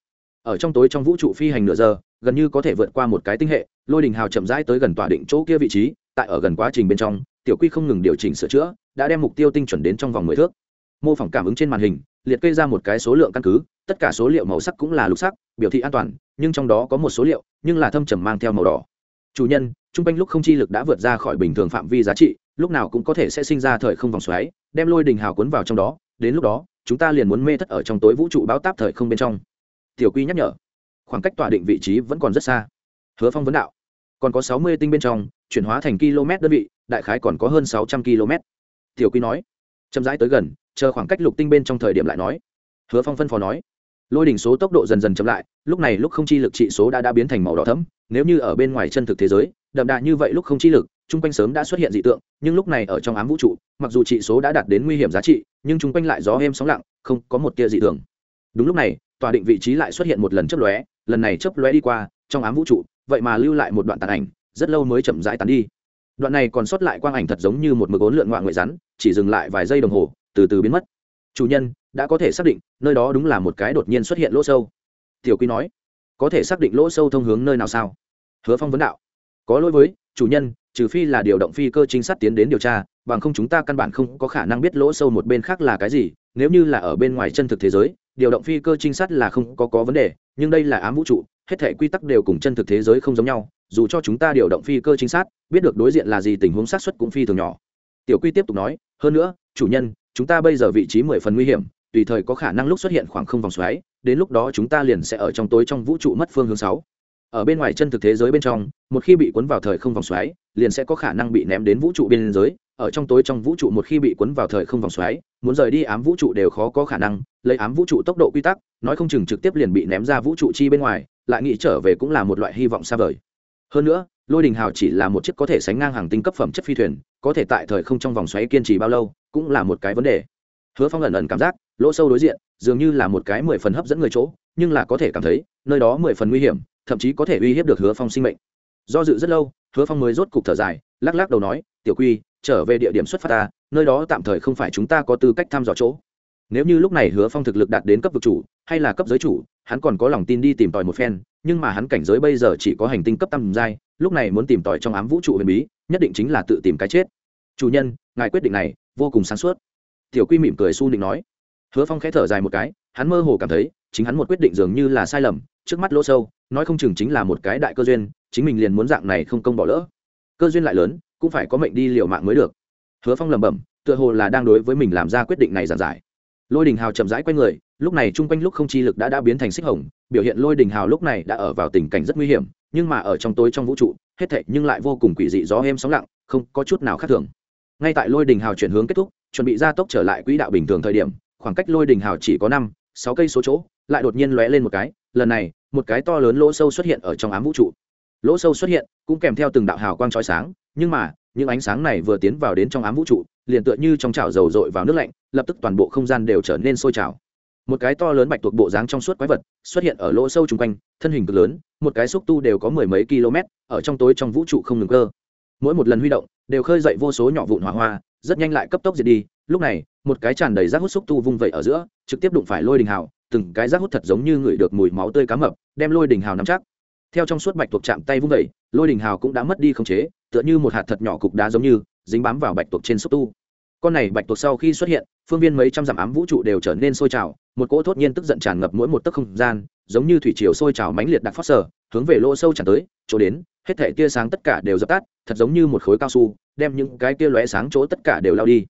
ở trong tối trong vũ trụ phi hành nửa giờ, gần như có thể vượt qua một cái tinh hệ, lôi đình hào chậm rãi tới gần tỏa định chỗ kia vị trí, tại ở gần quá trình bên trong, tiểu quy không ngừng điều chỉnh sửa chữa, đã đem mục tiêu tinh chuẩn đến trong vòng mười thước. Mô phỏng cảm ứng trên màn hình, liệt kê ra một cái số lượng căn cứ, tất cả số liệu màu sắc cũng là lục sắc, biểu thị an toàn, nhưng trong đó có một số liệu, nhưng là thâm trầm mang theo màu đỏ. Chủ nhân t r u n g quanh lúc không chi lực đã vượt ra khỏi bình thường phạm vi giá trị, lúc nào cũng có thể sẽ sinh ra thời không vòng xoáy, đem lôi đình hào cuốn vào trong đó, đến lúc đó, chúng ta liền muốn mê thất ở trong tối vũ trụ báo táp thời không bên trong tiểu quy nhắc nhở. Khoảng cách tỏa định vị trí vẫn còn rất xa. Hứa phong vấn đạo. Còn có sáu mươi tinh bên trong, chuyển hóa thành km đơn vị, đại khái còn có hơn sáu trăm km. Tiểu quy nói. Chậm rãi tới gần, chờ khoảng cách lục tinh bên trong thời điểm lại nói. Hứa phong phân phó nói. Lôi đỉnh số tốc độ dần dần chậm lại, lúc này lúc không chi lực trị số đã đã biến thành màu đỏ thấm nếu như ở bên ngoài chân thực thế giới, đậm đà như vậy lúc không chi lực, chung quanh sớm đã xuất hiện dị tượng, nhưng lúc này ở trong ám vũ trụ, mặc dù trị số đã đạt đến nguy hiểm giá trị, nhưng chung quanh lại gió êm sóng lặng, không có một tia dị tưởng đúng lúc này tòa định vị trí lại xuất hiện một lần chớp lóe, lần này chớp lóe đi qua, trong ám vũ trụ, vậy mà lưu lại một đoạn tàn ảnh, rất lâu mới chậm rãi tàn đi. Đoạn này còn sót lại quang ảnh thật giống như một mực ốn lượn ngoại nguyện rắn, chỉ dừng lại vài giây đồng hồ, từ từ biến mất. Chủ nhân, đã có thể xác định, nơi đó đúng là một cái đột nhiên xuất hiện lỗ sâu. Tiểu quy nói, có thể xác định lỗ sâu thông hướng nơi nào sao? Hứa phong vấn đạo, có lỗi với, chủ nhân, trừ phi là điều động phi cơ trinh sát tiến đến điều tra, bằng không chúng ta căn bản không có khả năng biết lỗ sâu một bên khác là cái gì, nếu như là ở bên ngoài chân thực thế giới điều động phi cơ trinh sát là không có có vấn đề, nhưng đây là ám vũ trụ, hết thể quy tắc đều cùng chân thực thế giới không giống nhau, dù cho chúng ta điều động phi cơ trinh sát, biết được đối diện là gì tình huống sát xuất cũng phi thường nhỏ. Tiểu quy tiếp tục nói, hơn nữa, chủ nhân, chúng ta bây giờ vị trí mười phần nguy hiểm, tùy thời có khả năng lúc xuất hiện khoảng không vòng xoáy, đến lúc đó chúng ta liền sẽ ở trong tối trong vũ trụ mất phương hướng sáu. Ở bên ngoài chân thực thế giới bên trong, một khi bị cuốn vào thời không vòng xoáy, liền sẽ có khả năng bị ném đến vũ trụ biên giới ở trong tối trong vũ trụ một khi bị cuốn vào thời không vòng xoáy, muốn rời đi ám vũ trụ đều khó có khả năng, lấy ám vũ trụ tốc độ quy tắc, nói không chừng trực tiếp liền bị ném ra vũ trụ chi bên ngoài, lại nghĩ trở về cũng là một loại hy vọng xa vời. Hơn nữa, lôi đình hào chỉ là một chiếc có thể sánh ngang hàng tinh cấp phẩm chất phi thuyền, có thể tại thời không trong vòng xoáy kiên trì bao lâu, cũng là một cái vấn đề. Hứa phong ẩn ẩn cảm giác, lỗ sâu đối diện, dường như là một cái mười phần hấp dẫn người chỗ, nhưng là có thể cảm thấy, nơi đó mười phần nguy hiểm, thậm chí có thể uy hiếp được hứa phong sinh mệnh. Do dự rất lâu, hứa phong mới rốt cục thở dài, lắc lắc đầu nói, tiểu quy trở về địa điểm xuất phát ta, nơi đó tạm thời không phải chúng ta có tư cách thăm dò chỗ. Nếu như lúc này hứa phong thực lực đạt đến cấp vực chủ, hay là cấp giới chủ, hắn còn có lòng tin đi tìm tòi một phen, nhưng mà hắn cảnh giới bây giờ chỉ có hành tinh cấp tam giai, lúc này muốn tìm tòi trong ám vũ trụ huyền bí, nhất định chính là tự tìm cái chết. Chủ nhân, ngài quyết định này, vô cùng sáng suốt. Tiểu quy mỉm cười su định nói. Hứa phong khẽ thở dài một cái, hắn mơ hồ cảm thấy, chính hắn một quyết định dường như là sai lầm, trước mắt lỗ sâu, nói không chừng chính là một cái đại cơ duyên, chính mình liền muốn dạng này không công bỏ lỡ. Cơ duyên lại lớn cũng phải có mệnh đi liều mạng mới được. Hứa phong lẩm bẩm, tựa hồ là đang đối với mình làm ra quyết định này giản giải. Lôi đình hào chậm rãi q u a y người, lúc này chung quanh lúc không chi lực đã đã biến thành xích hồng, biểu hiện lôi đình hào lúc này đã ở vào tình cảnh rất nguy hiểm, nhưng mà ở trong tối trong vũ trụ, hết thệ nhưng lại vô cùng quỷ dị, gió êm sóng lặng, không có chút nào khác thường. Ngay tại lôi đình hào chuyển hướng kết thúc, chuẩn bị ra tốc trở lại quỹ đạo bình thường thời điểm, khoảng cách lôi đình hào chỉ có năm, sáu cây số chỗ, lại đột nhiên lóe lên một cái, lần này, một cái to lớn lỗ sâu xuất hiện ở trong ám vũ trụ lỗ sâu xuất hiện, cũng kèm theo từng đạo hào quang trói sáng, nhưng mà, những ánh sáng này vừa tiến vào đến trong ám vũ trụ, liền tựa như trong chảo dầu dội vào nước lạnh, lập tức toàn bộ không gian đều trở nên sôi trào. Một cái to lớn bạch tuộc bộ dáng trong suốt quái vật xuất hiện ở lỗ sâu chung quanh, thân hình cực lớn, một cái xúc tu đều có mười mấy km, ở trong tối trong vũ trụ không ngừng cơ. Mỗi một lần huy động, đều khơi dậy vô số nhỏ vụn hỏa hoa, rất nhanh lại cấp tốc diệt đi. Lúc này, một cái tràn đầy rác hút xúc tu vung vẩy ở giữa, trực tiếp đụng phải lôi đình hào, từng cái rác hút thật giống như ngửi được mùi máu tươi cá mập, đem lôi đình hào nắm chắc theo trong suốt bạch tuộc chạm tay vung vẩy lôi đình hào cũng đã mất đi khống chế, tựa như một hạt thật nhỏ cục đá giống như, dính bám vào bạch tuộc trên xúc tu. Con này bạch tuộc sau khi xuất hiện, phương viên mấy trăm dặm ám vũ trụ đều trở nên sôi trào, một cỗ thốt nhiên tức giận tràn ngập mỗi một tấc không gian, giống như thủy triều sôi trào mãnh liệt đặc phát sở, hướng về lỗ sâu tràn tới, chỗ đến, hết thể tia sáng tất cả đều dập tắt, thật giống như một khối cao su, đem những cái tia lóe sáng chỗ tất cả đều lao đi.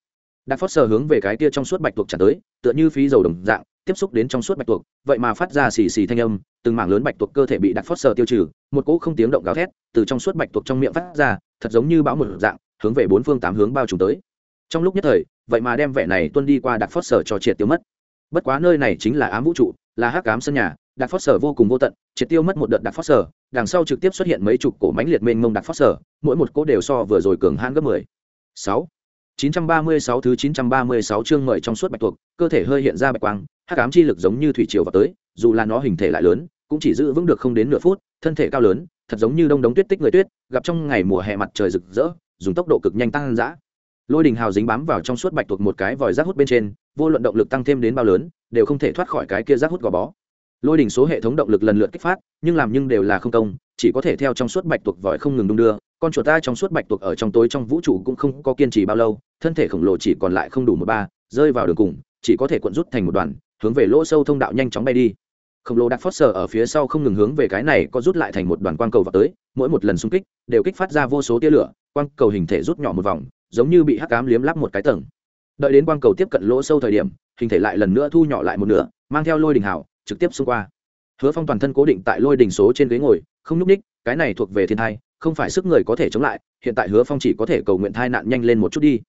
Đặc phát sở hướng về cái tia trong suốt bạch tuộc tràn tới, tựa như phí dầu đồng dạng tiếp xúc đến trong suốt bạch tuộc, vậy mà phát ra xì xì thanh âm, từng mảng lớn bạch tuộc cơ thể bị đặt phát sờ tiêu trừ, một cỗ không tiếng động gào thét từ trong suốt bạch tuộc trong miệng phát ra, thật giống như bão một dạng, hướng về bốn phương tám hướng bao trùm tới. Trong lúc nhất thời, vậy mà đem vẻ này tuân đi qua đặt phót sờ cho triệt tiêu mất. Bất quá nơi này chính là ám vũ trụ, là hắc ám sân nhà đặc phót sở vô cùng vô tận, triệt tiêu mất một đợt đặc phót sở đằng sau trực tiếp xuất hiện mấy chục cổ mánh liệt mênh mông đặc phót sở mỗi một cỗ đều so vừa rồi cường hãn gấp mười. Sáu chín trăm ba mươi sáu thứ chín trăm ba mươi sáu chương mời trong suốt bạch tuộc, cơ thể hơi hiện ra bạch quang, hắc ám chi lực giống như thủy triều vào tới, dù là nó hình thể lại lớn, cũng chỉ giữ vững được không đến nửa phút, thân thể cao lớn, thật giống như đông đống tuyết tích người tuyết, gặp trong ngày mùa hè mặt trời rực rỡ, dùng tốc độ cực nhanh tăng dã. Lôi đình hào dính bám vào trong suốt bạch tuộc một cái vòi rác hút bên trên, vô luận động lực tăng thêm đến bao lớn, đều không thể thoát khỏi cái kia rác hút gò bó. Lôi đình số hệ thống động lực lần lượt kích phát, nhưng làm nhưng đều là không công, chỉ có thể theo trong suốt bạch tuộc vòi không ngừng đung đưa con chuột ta trong suốt bạch tuộc ở trong tối trong vũ trụ cũng không có kiên trì bao lâu, thân thể khổng lồ chỉ còn lại không đủ một ba, rơi vào đường cùng, chỉ có thể cuộn rút thành một đoàn, hướng về lỗ sâu thông đạo nhanh chóng bay đi. Khổng lồ đặt phót sờ ở phía sau không ngừng hướng về cái này có rút lại thành một đoàn quang cầu vào tới, mỗi một lần xung kích, đều kích phát ra vô số tia lửa, quang cầu hình thể rút nhỏ một vòng, giống như bị hắc cám liếm lắp một cái tầng. Đợi đến quang cầu tiếp cận lỗ sâu thời điểm, hình thể lại lần nữa thu nhỏ lại một nửa, mang theo lôi đình hào, trực tiếp xung qua. Hứa phong toàn thân cố định tại lôi đình số trên ghế ngồi, không nhúc ních cái này thuộc về thiên thai không phải sức người có thể chống lại, hiện tại hứa phong chỉ có thể cầu nguyện thai nạn nhanh lên một chút đi.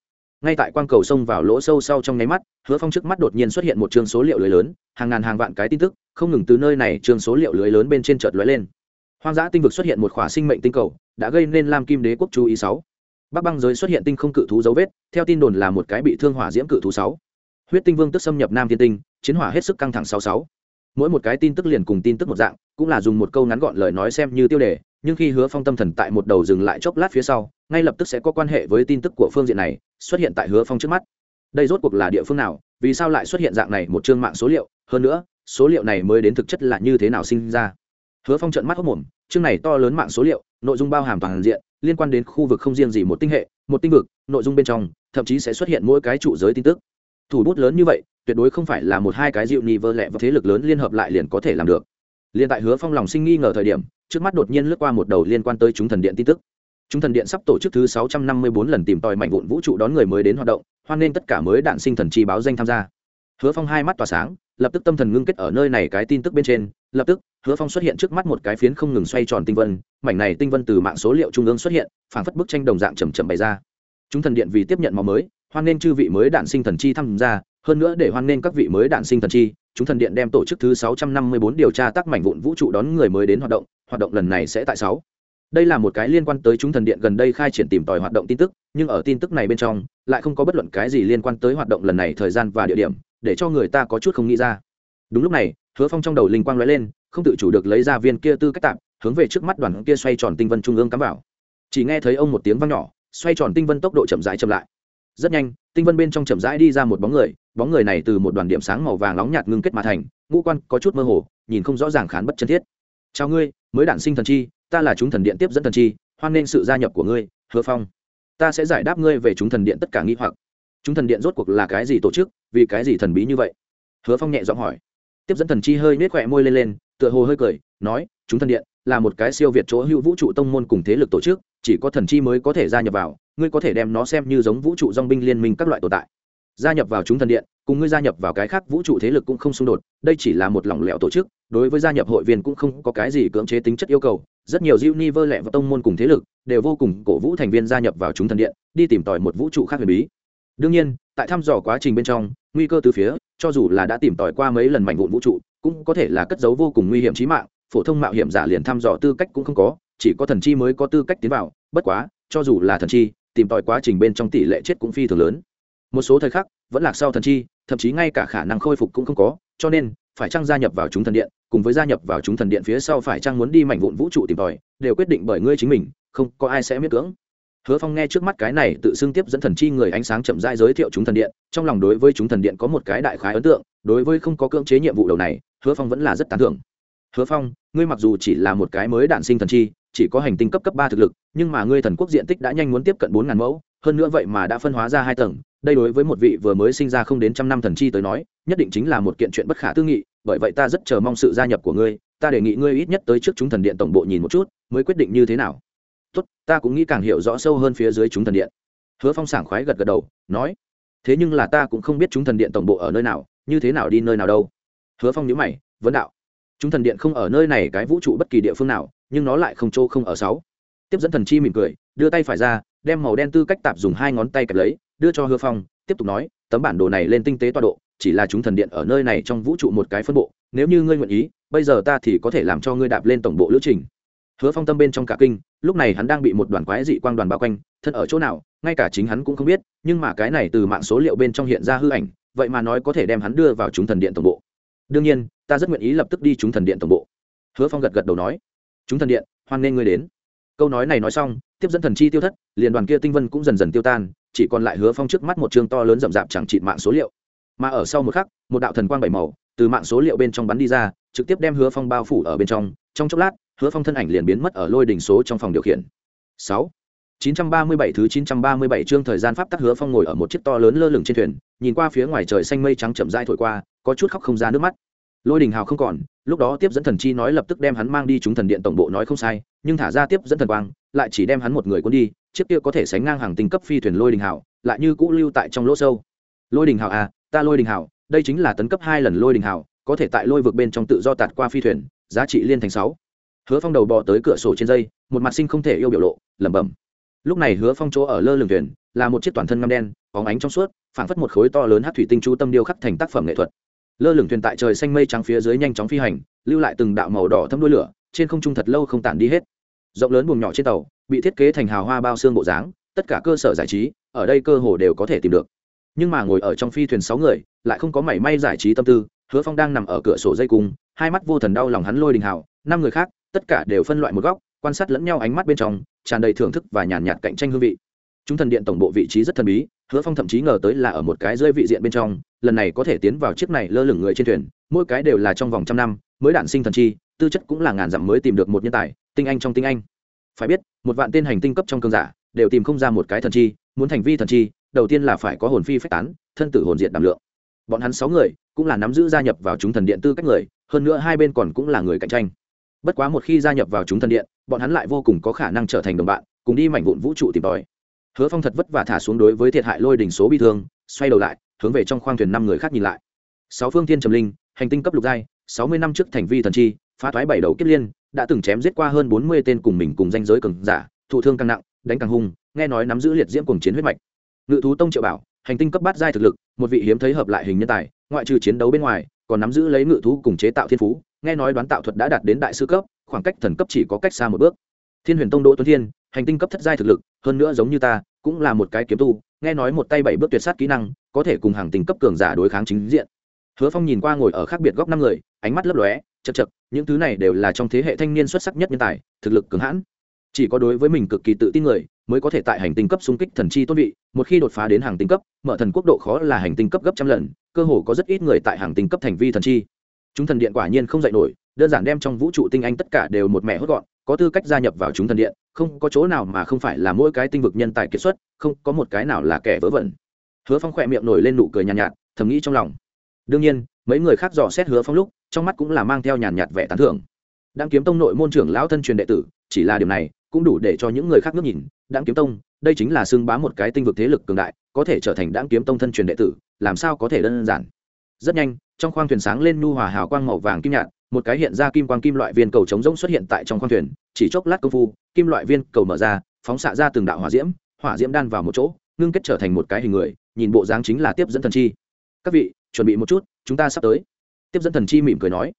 Ngay tại quang cầu xông vào lỗ sâu sau trong nháy mắt, hứa phong trước mắt đột nhiên xuất hiện một chương số liệu lưới lớn, hàng ngàn hàng vạn cái tin tức, không ngừng từ nơi này chương số liệu lưới lớn bên trên chợt lóe lên. Hoang dã tinh vực xuất hiện một khỏa sinh mệnh tinh cầu, đã gây nên lam kim đế quốc chú ý sáu. Bắc băng giới xuất hiện tinh không cự thú dấu vết, theo tin đồn là một cái bị thương hỏa diễm cự thú sáu. Huyết tinh vương tức xâm nhập nam thiên tinh, chiến hỏa hết sức căng thẳng sáu sáu. Mỗi một cái tin tức liền cùng tin tức một dạng, cũng là dùng một câu ngắn gọn lời nói xem như tiêu đề nhưng khi hứa phong tâm thần tại một đầu dừng lại chốc lát phía sau, ngay lập tức sẽ có quan hệ với tin tức của phương diện này xuất hiện tại hứa phong trước mắt. Đây rốt cuộc là địa phương nào, vì sao lại xuất hiện dạng này một chương mạng số liệu? Hơn nữa, số liệu này mới đến thực chất là như thế nào sinh ra? Hứa phong trận mắt hốc mồm, chương này to lớn mạng số liệu, nội dung bao hàm toàn diện, liên quan đến khu vực không riêng gì một tinh hệ, một tinh vực, nội dung bên trong, thậm chí sẽ xuất hiện mỗi cái trụ giới tin tức. Thủ bút lớn như vậy, tuyệt đối không phải là một hai cái dịu ni vơ lẹ và thế lực lớn liên hợp lại liền có thể làm được liên tại hứa phong lòng sinh nghi ngờ thời điểm, trước mắt đột nhiên lướt qua một đầu liên quan tới chúng thần điện tin tức. Chúng thần điện sắp tổ chức thứ sáu trăm năm mươi bốn lần tìm tòi mạnh vụn vũ trụ đón người mới đến hoạt động, hoan nên tất cả mới đạn sinh thần chi báo danh tham gia. Hứa phong hai mắt tỏa sáng, lập tức tâm thần ngưng kết ở nơi này cái tin tức bên trên. Lập tức, hứa phong xuất hiện trước mắt một cái phiến không ngừng xoay tròn tinh vân, mảnh này tinh vân từ mạng số liệu trung ương xuất hiện, phảng phất bức tranh đồng dạng chậm chậm bày ra. Chúng thần điện vì tiếp nhận máu mới, hoan nên chư vị mới đạn sinh thần chi tham gia, hơn nữa để hoan nên các vị mới đạn sinh thần chi chúng thần điện đem tổ chức thứ sáu trăm năm mươi bốn điều tra tác mảnh vụn vũ trụ đón người mới đến hoạt động hoạt động lần này sẽ tại sáu. Đây là một cái liên quan tới chúng thần điện gần đây khai triển tìm tòi hoạt động tin tức, nhưng ở tin tức này bên trong, lại không có bất luận cái gì liên quan tới hoạt động lần này thời gian và địa điểm, để cho người ta có chút không nghĩ ra. Đúng lúc này, hứa phong trong đầu linh quang lóe lên, không tự chủ được lấy ra viên kia tư cách tạm, hướng về trước mắt đoàn kia xoay tròn tinh vân trung ương cắm vào. Chỉ nghe thấy ông một tiếng vang nhỏ, xoay tròn tinh vân tốc độ chậm rãi chậm lại rất nhanh, tinh vân bên trong chậm rãi đi ra một bóng người bóng người này từ một đoàn điểm sáng màu vàng nóng nhạt ngưng kết mà thành, ngũ quan có chút mơ hồ, nhìn không rõ ràng khán bất chân thiết. Chào ngươi, mới đản sinh thần chi, ta là chúng thần điện tiếp dẫn thần chi, hoan nghênh sự gia nhập của ngươi, hứa phong. Ta sẽ giải đáp ngươi về chúng thần điện tất cả nghi hoặc. Chúng thần điện rốt cuộc là cái gì tổ chức, vì cái gì thần bí như vậy? Hứa phong nhẹ giọng hỏi. Tiếp dẫn thần chi hơi nết khỏe môi lên lên, tựa hồ hơi cười, nói, chúng thần điện là một cái siêu việt chỗ hữu vũ trụ tông môn cùng thế lực tổ chức chỉ có thần chi mới có thể gia nhập vào, ngươi có thể đem nó xem như giống vũ trụ dong binh liên minh các loại tồn tại. Gia nhập vào chúng thần điện, cùng ngươi gia nhập vào cái khác vũ trụ thế lực cũng không xung đột, đây chỉ là một lỏng lẻo tổ chức, đối với gia nhập hội viên cũng không có cái gì cưỡng chế tính chất yêu cầu, rất nhiều diêu ni vơ lẹ và tông môn cùng thế lực đều vô cùng cổ vũ thành viên gia nhập vào chúng thần điện, đi tìm tòi một vũ trụ khác huyền bí. Đương nhiên, tại thăm dò quá trình bên trong, nguy cơ từ phía, cho dù là đã tìm tòi qua mấy lần mảnh vụn vũ trụ, cũng có thể là cất giấu vô cùng nguy hiểm trí mạng, phổ thông mạo hiểm giả liền thăm dò tư cách cũng không có chỉ có thần chi mới có tư cách tiến vào, bất quá, cho dù là thần chi, tìm tòi quá trình bên trong tỷ lệ chết cũng phi thường lớn. Một số thời khắc, vẫn lạc sau thần chi, thậm chí ngay cả khả năng khôi phục cũng không có, cho nên, phải chăng gia nhập vào chúng thần điện, cùng với gia nhập vào chúng thần điện phía sau phải chăng muốn đi mảnh vụn vũ trụ tìm tòi, đều quyết định bởi ngươi chính mình, không có ai sẽ miễn cưỡng. Hứa phong nghe trước mắt cái này tự xưng tiếp dẫn thần chi người ánh sáng chậm rãi giới thiệu chúng thần điện, trong lòng đối với chúng thần điện có một cái đại khái ấn tượng, đối với không có cưỡng chế nhiệm vụ đầu này, hứa phong vẫn là rất tán thưởng hứa phong, ngươi mặc dù chỉ là một cái mới đản sinh thần chi, chỉ có hành tinh cấp cấp ba thực lực, nhưng mà ngươi thần quốc diện tích đã nhanh muốn tiếp cận bốn ngàn mẫu, hơn nữa vậy mà đã phân hóa ra hai tầng, đây đối với một vị vừa mới sinh ra không đến trăm năm thần chi tới nói, nhất định chính là một kiện chuyện bất khả tư nghị, bởi vậy ta rất chờ mong sự gia nhập của ngươi, ta đề nghị ngươi ít nhất tới trước chúng thần điện tổng bộ nhìn một chút, mới quyết định như thế nào. Tốt, ta cũng nghĩ càng hiểu rõ sâu hơn phía dưới chúng thần điện. Hứa phong sảng khoái gật gật đầu, nói, thế nhưng là ta cũng không biết chúng thần điện tổng bộ ở nơi nào, như thế nào đi nơi nào đâu. Hứa phong nhớ mày, vấn đạo chúng thần điện không ở nơi này cái vũ trụ bất kỳ địa phương nào, nhưng nó lại không chỗ không ở sáu. Tiếp dẫn thần chi mỉm cười, đưa tay phải ra, đem màu đen tư cách tạp dùng hai ngón tay kẹp lấy, đưa cho hứa phong, tiếp tục nói, tấm bản đồ này lên tinh tế toa độ, chỉ là chúng thần điện ở nơi này trong vũ trụ một cái phân bộ, nếu như ngươi nguyện ý, bây giờ ta thì có thể làm cho ngươi đạp lên tổng bộ lữ trình. Hứa phong tâm bên trong cả kinh, lúc này hắn đang bị một đoàn quái dị quang đoàn bao quanh, thân ở chỗ nào, ngay cả chính hắn cũng không biết, nhưng mà cái này từ mạng số liệu bên trong hiện ra hư ảnh, vậy mà nói có thể đem hắn đưa vào chúng thần điện tổng bộ đương nhiên ta rất nguyện ý lập tức đi chúng thần điện tổng bộ. Hứa phong gật gật đầu nói chúng thần điện hoan nghê ngươi đến. Câu nói này nói xong tiếp dẫn thần chi tiêu thất liền đoàn kia tinh vân cũng dần dần tiêu tan chỉ còn lại hứa phong trước mắt một chương to lớn rậm rạp chẳng trị mạng số liệu. Mà ở sau một khắc một đạo thần quang bảy màu từ mạng số liệu bên trong bắn đi ra trực tiếp đem hứa phong bao phủ ở bên trong. Trong chốc lát hứa phong thân ảnh liền biến mất ở lôi đỉnh số trong phòng điều khiển. Sáu 937 thứ 937 chương thời gian pháp tắc hứa phong ngồi ở một chiếc to lớn lơ lửng trên thuyền, nhìn qua phía ngoài trời xanh mây trắng chậm rãi thổi qua, có chút khóc không ra nước mắt. Lôi đình hào không còn, lúc đó tiếp dẫn thần chi nói lập tức đem hắn mang đi chúng thần điện tổng bộ nói không sai, nhưng thả ra tiếp dẫn thần quang, lại chỉ đem hắn một người cuốn đi, chiếc kia có thể sánh ngang hàng tinh cấp phi thuyền lôi đình hào, lại như cũ lưu tại trong lỗ sâu. Lôi đình hào à, ta lôi đình hào, đây chính là tấn cấp hai lần lôi đình hào, có thể tại lôi vực bên trong tự do tạt qua phi thuyền, giá trị liên thành sáu. Hứa Phong đầu bò tới cửa sổ trên dây, một mặt sinh không thể yêu biểu lộ, lẩm bẩm lúc này hứa phong chỗ ở lơ lường thuyền là một chiếc toàn thân ngăm đen có ánh trong suốt phảng phất một khối to lớn hát thủy tinh chú tâm điêu khắc thành tác phẩm nghệ thuật lơ lửng thuyền tại trời xanh mây trắng phía dưới nhanh chóng phi hành, lưu lại từng đạo màu đỏ thâm đuôi lửa, trên không trung thật lâu không tản đi hết. Rộng lớn buồng nhỏ trên tàu, bị thiết kế thành hào hoa bao xương bộ dáng, tất cả cơ sở giải trí, ở đây cơ hồ đều có thể tìm được. Nhưng mà ngồi ở trong phi thuyền sáu người, lại không có mảy may giải trí tâm tư, hứa phong đang nằm ở cửa sổ dây cung, hai mắt vô thần đau lòng hắn lôi đình hào, năm người khác, tất cả đều phân loại một góc, quan sát lẫn nhau ánh mắt bên trong, tràn đầy thưởng thức và nhàn nhạt cạnh tranh hương vị. Chúng thần điện tổng bộ vị trí rất thần bí hứa phong thậm chí ngờ tới là ở một cái rơi vị diện bên trong, lần này có thể tiến vào chiếc này lơ lửng người trên thuyền, mỗi cái đều là trong vòng trăm năm, mới đản sinh thần chi, tư chất cũng là ngàn dặm mới tìm được một nhân tài, tinh anh trong tinh anh. Phải biết, một vạn tên hành tinh cấp trong cơn giả, đều tìm không ra một cái thần chi, muốn thành vi thần chi, đầu tiên là phải có hồn phi phách tán, thân tử hồn diện đảm lượng. Bọn hắn sáu người, cũng là nắm giữ gia nhập vào chúng thần điện tư cách người, hơn nữa hai bên còn cũng là người cạnh tranh. Bất quá một khi gia nhập vào chúng thần điện, bọn hắn lại vô cùng có khả năng trở thành đồng bạn, cùng đi mảnh vụn vũ trụ tìm tòi hứa phong thật vất vả thả xuống đối với thiệt hại lôi đỉnh số bi thương, xoay đầu lại, hướng về trong khoang thuyền năm người khác nhìn lại. Sáu phương thiên trầm linh, hành tinh cấp lục giai, sáu mươi năm trước thành vi thần chi, phá thoái bảy đầu kiếp liên, đã từng chém giết qua hơn bốn mươi tên cùng mình cùng danh giới cường giả, thụ thương càng nặng, đánh càng hung, nghe nói nắm giữ liệt diễm cùng chiến huyết mạch. Ngự thú tông triệu bảo, hành tinh cấp bát giai thực lực, một vị hiếm thấy hợp lại hình nhân tài, ngoại trừ chiến đấu bên ngoài, còn nắm giữ lấy ngự thú cùng chế tạo thiên phú, nghe nói đoán tạo thuật đã đạt đến đại sư cấp, khoảng cách thần cấp chỉ có cách xa một bước. Thiên huyền tông đỗ tuấn thiên, hành tinh cấp thất giai thực lực hơn nữa giống như ta, cũng là một cái kiếm tu, nghe nói một tay bảy bước tuyệt sát kỹ năng, có thể cùng hàng tình cấp cường giả đối kháng chính diện. Hứa phong nhìn qua ngồi ở khác biệt góc năm người, ánh mắt lấp lóe, chật chật, những thứ này đều là trong thế hệ thanh niên xuất sắc nhất nhân tài, thực lực cường hãn. Chỉ có đối với mình cực kỳ tự tin người, mới có thể tại hành tinh cấp xung kích thần chi tôn vị, một khi đột phá đến hàng tinh cấp, mở thần quốc độ khó là hành tinh cấp gấp trăm lần, cơ hồ có rất ít người tại hàng tinh cấp thành vi thần chi. Chúng thần điện quả nhiên không dạy nổi đơn giản đem trong vũ trụ tinh anh tất cả đều một mẹ hốt gọn có tư cách gia nhập vào chúng thần điện không có chỗ nào mà không phải là mỗi cái tinh vực nhân tài kiệt xuất không có một cái nào là kẻ vớ vẩn. Hứa phong khỏe miệng nổi lên nụ cười nhàn nhạt, nhạt thầm nghĩ trong lòng. Đương nhiên mấy người khác dò xét hứa phong lúc trong mắt cũng là mang theo nhàn nhạt vẻ tán thưởng. Đang kiếm tông nội môn trưởng lão thân truyền đệ tử chỉ là điều này cũng đủ để cho những người khác ngước nhìn. Đáng kiếm tông đây chính là xương bá một cái tinh vực thế lực cường đại có thể trở thành đáng kiếm tông thân truyền đệ tử làm sao có thể đơn giản. Rất nhanh trong khoang thuyền sáng lên nu hòa hào quang màu vàng kim nhạt một cái hiện ra kim quang kim loại viên cầu chống rỗng xuất hiện tại trong khoang thuyền chỉ chốc lát công phu kim loại viên cầu mở ra phóng xạ ra từng đạo hỏa diễm hỏa diễm đan vào một chỗ ngưng kết trở thành một cái hình người nhìn bộ dáng chính là tiếp dẫn thần chi. Các vị chuẩn bị một chút chúng ta sắp tới. Tiếp dẫn thần chi mỉm cười nói.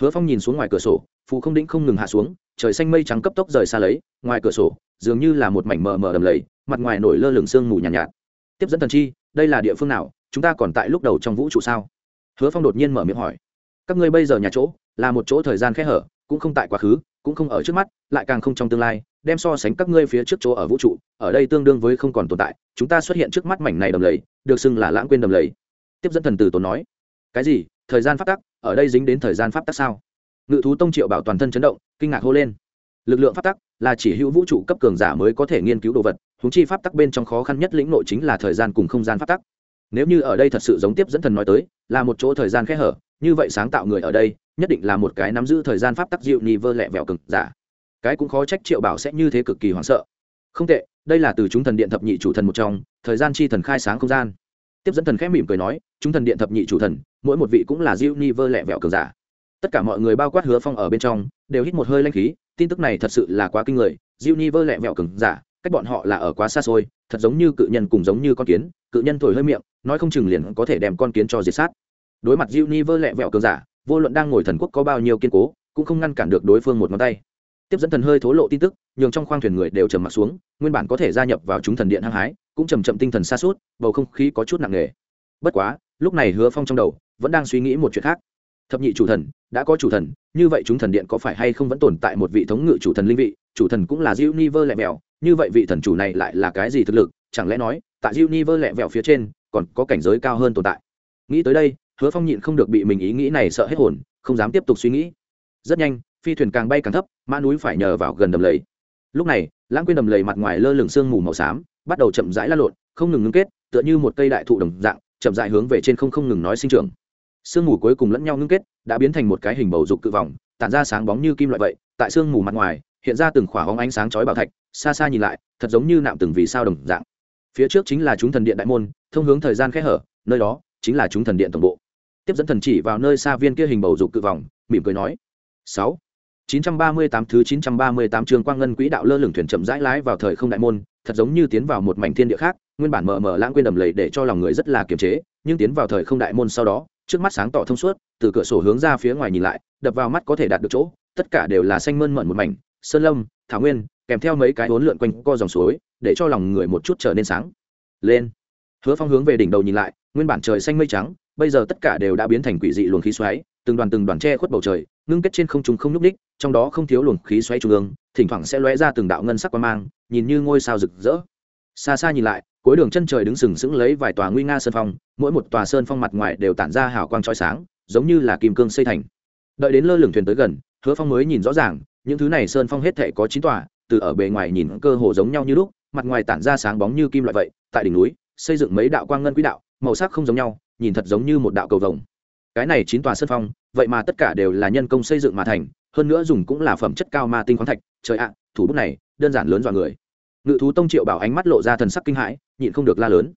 Hứa phong nhìn xuống ngoài cửa sổ phù không đĩnh không ngừng hạ xuống trời xanh mây trắng cấp tốc rời xa lấy ngoài cửa sổ dường như là một mảnh mờ mờ đầm lầy mặt ngoài nổi lơ lửng sương mù nhàn nhạt, nhạt. Tiếp dẫn thần chi đây là địa phương nào? Chúng ta còn tại lúc đầu trong vũ trụ sao? Hứa phong đột nhiên mở miệng hỏi. Các ngươi bây giờ nhà chỗ là một chỗ thời gian khẽ hở, cũng không tại quá khứ, cũng không ở trước mắt, lại càng không trong tương lai, đem so sánh các ngươi phía trước chỗ ở vũ trụ, ở đây tương đương với không còn tồn tại, chúng ta xuất hiện trước mắt mảnh này đầm lầy, được xưng là lãng quên đầm lầy. Tiếp dẫn thần tử tốn nói, cái gì? Thời gian pháp tắc? Ở đây dính đến thời gian pháp tắc sao? Ngự thú tông triệu bảo toàn thân chấn động, kinh ngạc hô lên. Lực lượng pháp tắc là chỉ hữu vũ trụ cấp cường giả mới có thể nghiên cứu đồ vật húng chi pháp tắc bên trong khó khăn nhất lĩnh nội chính là thời gian cùng không gian pháp tắc. Nếu như ở đây thật sự giống tiếp dẫn thần nói tới, là một chỗ thời gian khẽ hở như vậy sáng tạo người ở đây, nhất định là một cái nắm giữ thời gian pháp tắc dịu ni vơ lẹ vẹo cực giả. Cái cũng khó trách triệu bảo sẽ như thế cực kỳ hoảng sợ. Không tệ, đây là từ chúng thần điện thập nhị chủ thần một trong, thời gian chi thần khai sáng không gian. Tiếp dẫn thần khẽ mỉm cười nói, chúng thần điện thập nhị chủ thần, mỗi một vị cũng là dịu ni vơ lẹ vẹo cực giả. Tất cả mọi người bao quát hứa phong ở bên trong, đều hít một hơi lanh khí, tin tức này thật sự là quá kinh người, dịu ni vơ lẹ vẹo cực giả, cách bọn họ là ở quá xa xôi, thật giống như cự nhân cùng giống như con kiến, cự nhân thổi hơi miệng, nói không chừng liền có thể đem con kiến cho diệt sát đối mặt diêu ni vơ lẹ vẹo cường giả, vô luận đang ngồi thần quốc có bao nhiêu kiên cố, cũng không ngăn cản được đối phương một ngón tay. Tiếp dẫn thần hơi thố lộ tin tức, nhường trong khoang thuyền người đều trầm m ặ t xuống, nguyên bản có thể gia nhập vào chúng thần điện hăng hái, cũng trầm chậm tinh thần xa suốt bầu không khí có chút nặng nề. Bất quá, lúc này hứa phong trong đầu vẫn đang suy nghĩ một chuyện khác. Thập nhị chủ thần, đã có chủ thần, như vậy chúng thần điện có phải hay không vẫn tồn tại một vị thống ngự chủ thần linh vị? Chủ thần cũng là diêu ni vơ lẹ mèo như vậy vị thần chủ này lại là cái gì thực lực? Chẳng lẽ nói, tại diêu ni vơ lẹ vẹo phía trên, còn có cảnh giới cao hơn tồn tại? Nghĩ tới đây hứa phong nhịn không được bị mình ý nghĩ này sợ hết hồn, không dám tiếp tục suy nghĩ. Rất nhanh, phi thuyền càng bay càng thấp, mã núi phải nhờ vào gần đầm lầy. Lúc này, lãng quên đầm lầy mặt ngoài lơ lửng sương mù màu xám, bắt đầu chậm rãi la lộn, không ngừng ngưng kết, tựa như một cây đại thụ đồng dạng, chậm rãi hướng về trên không không ngừng nói sinh trưởng. Sương mù cuối cùng lẫn nhau ngưng kết, đã biến thành một cái hình bầu dục cự vòng, tản ra sáng bóng như kim loại vậy, tại sương mù mặt ngoài, hiện ra từng khỏa hóng ánh sáng chói bảo thạch, xa xa nhìn lại, thật giống như nạm từng vì sao đồng dạng. Phía trước chính là chúng thần điện đại môn, thông hướng thời gian khẽ hở, nơi đó chính là chúng thần điện tổng bộ tiếp dẫn thần chỉ vào nơi xa viên kia hình bầu dục cự vòng, mỉm cười nói, sáu, chín trăm ba mươi tám thứ chín trăm ba mươi tám trường quang ngân quỹ đạo lơ lửng thuyền chậm rãi lái vào thời không đại môn, thật giống như tiến vào một mảnh thiên địa khác, nguyên bản mờ mờ lãng quên đầm lầy để cho lòng người rất là kiềm chế, nhưng tiến vào thời không đại môn sau đó, trước mắt sáng tỏ thông suốt, từ cửa sổ hướng ra phía ngoài nhìn lại, đập vào mắt có thể đạt được chỗ, tất cả đều là xanh mơn mận một mảnh, sơn lâm, thảo nguyên, kèm theo mấy cái hỗn lượn quanh co dòng suối, để cho lòng người một chút trở nên sáng. Lên. Hứa phong hướng về đỉnh đầu nhìn lại, nguyên bản trời xanh mây trắng bây giờ tất cả đều đã biến thành quỷ dị luồng khí xoáy, từng đoàn từng đoàn che khuất bầu trời, ngưng kết trên không trung không nhúc ních trong đó không thiếu luồng khí xoáy trung ương, thỉnh thoảng sẽ lóe ra từng đạo ngân sắc quang mang, nhìn như ngôi sao rực rỡ. Xa xa nhìn lại, cuối đường chân trời đứng sừng sững lấy vài tòa nguy nga sơn phong, mỗi một tòa sơn phong mặt ngoài đều tản ra hào quang trói sáng, giống như là kim cương xây thành. Đợi đến lơ lửng thuyền tới gần, hứa phong mới nhìn rõ ràng, những thứ này sơn phong hết thể có chín tòa, từ ở bề ngoài nhìn cơ hồ giống nhau như lúc, mặt ngoài tản ra sáng bóng như kim loại vậy, tại đỉnh núi, xây dựng mấy đạo quang ngân quỹ đạo màu sắc không giống nhau, nhìn thật giống như một đạo cầu vồng. Cái này chín tòa sân phong, vậy mà tất cả đều là nhân công xây dựng mà thành, hơn nữa dùng cũng là phẩm chất cao ma tinh khoáng thạch. Trời ạ, thủ bút này, đơn giản lớn dọa người. Ngự thú tông triệu bảo ánh mắt lộ ra thần sắc kinh hãi, nhịn không được la lớn.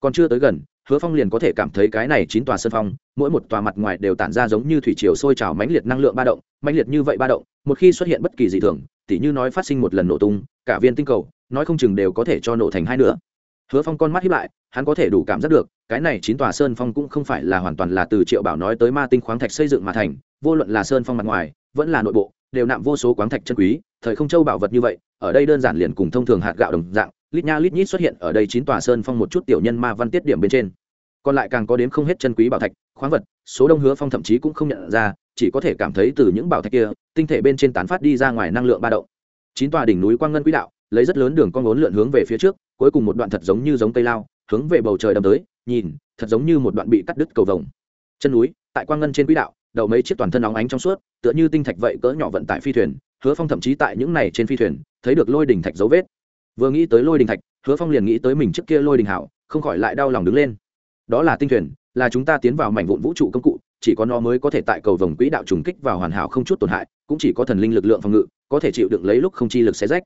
Còn chưa tới gần, hứa phong liền có thể cảm thấy cái này chín tòa sân phong, mỗi một tòa mặt ngoài đều tản ra giống như thủy triều sôi trào mãnh liệt năng lượng ba động, mãnh liệt như vậy ba động, một khi xuất hiện bất kỳ dị thường, tỉ như nói phát sinh một lần nổ tung, cả viên tinh cầu, nói không chừng đều có thể cho nổ thành hai nữa hứa phong con mắt hiếp lại hắn có thể đủ cảm giác được, cái này chín tòa sơn phong cũng không phải là hoàn toàn là từ triệu bảo nói tới ma tinh khoáng thạch xây dựng mà thành, vô luận là sơn phong mặt ngoài, vẫn là nội bộ, đều nạm vô số khoáng thạch chân quý, thời không châu bảo vật như vậy, ở đây đơn giản liền cùng thông thường hạt gạo đồng dạng, lít nha lít nhít xuất hiện ở đây chín tòa sơn phong một chút tiểu nhân ma văn tiết điểm bên trên. Còn lại càng có đến không hết chân quý bảo thạch, khoáng vật, số đông hứa phong thậm chí cũng không nhận ra, chỉ có thể cảm thấy từ những bảo thạch kia, tinh thể bên trên tán phát đi ra ngoài năng lượng ba động. Chín tòa đỉnh núi quang ngân quỹ đạo, lấy rất lớn đường con ngốn lượn hướng về phía trước, cuối cùng một đoạn thật giống như giống cây lao hướng về bầu trời đâm tới, nhìn, thật giống như một đoạn bị cắt đứt cầu vồng. Chân núi, tại quang ngân trên quỹ đạo đầu mấy chiếc toàn thân óng ánh trong suốt, tựa như tinh thạch vậy cỡ nhỏ vận tải phi thuyền, hứa phong thậm chí tại những này trên phi thuyền, thấy được lôi đình thạch dấu vết. Vừa nghĩ tới lôi đình thạch, hứa phong liền nghĩ tới mình trước kia lôi đình hảo, không khỏi lại đau lòng đứng lên. Đó là tinh thuyền, là chúng ta tiến vào mảnh vụn vũ trụ công cụ, chỉ có nó mới có thể tại cầu vồng quỹ đạo trùng kích vào hoàn hảo không chút tổn hại, cũng chỉ có thần linh lực lượng phòng ngự, có thể chịu đựng lấy lúc không chi lực xé rách.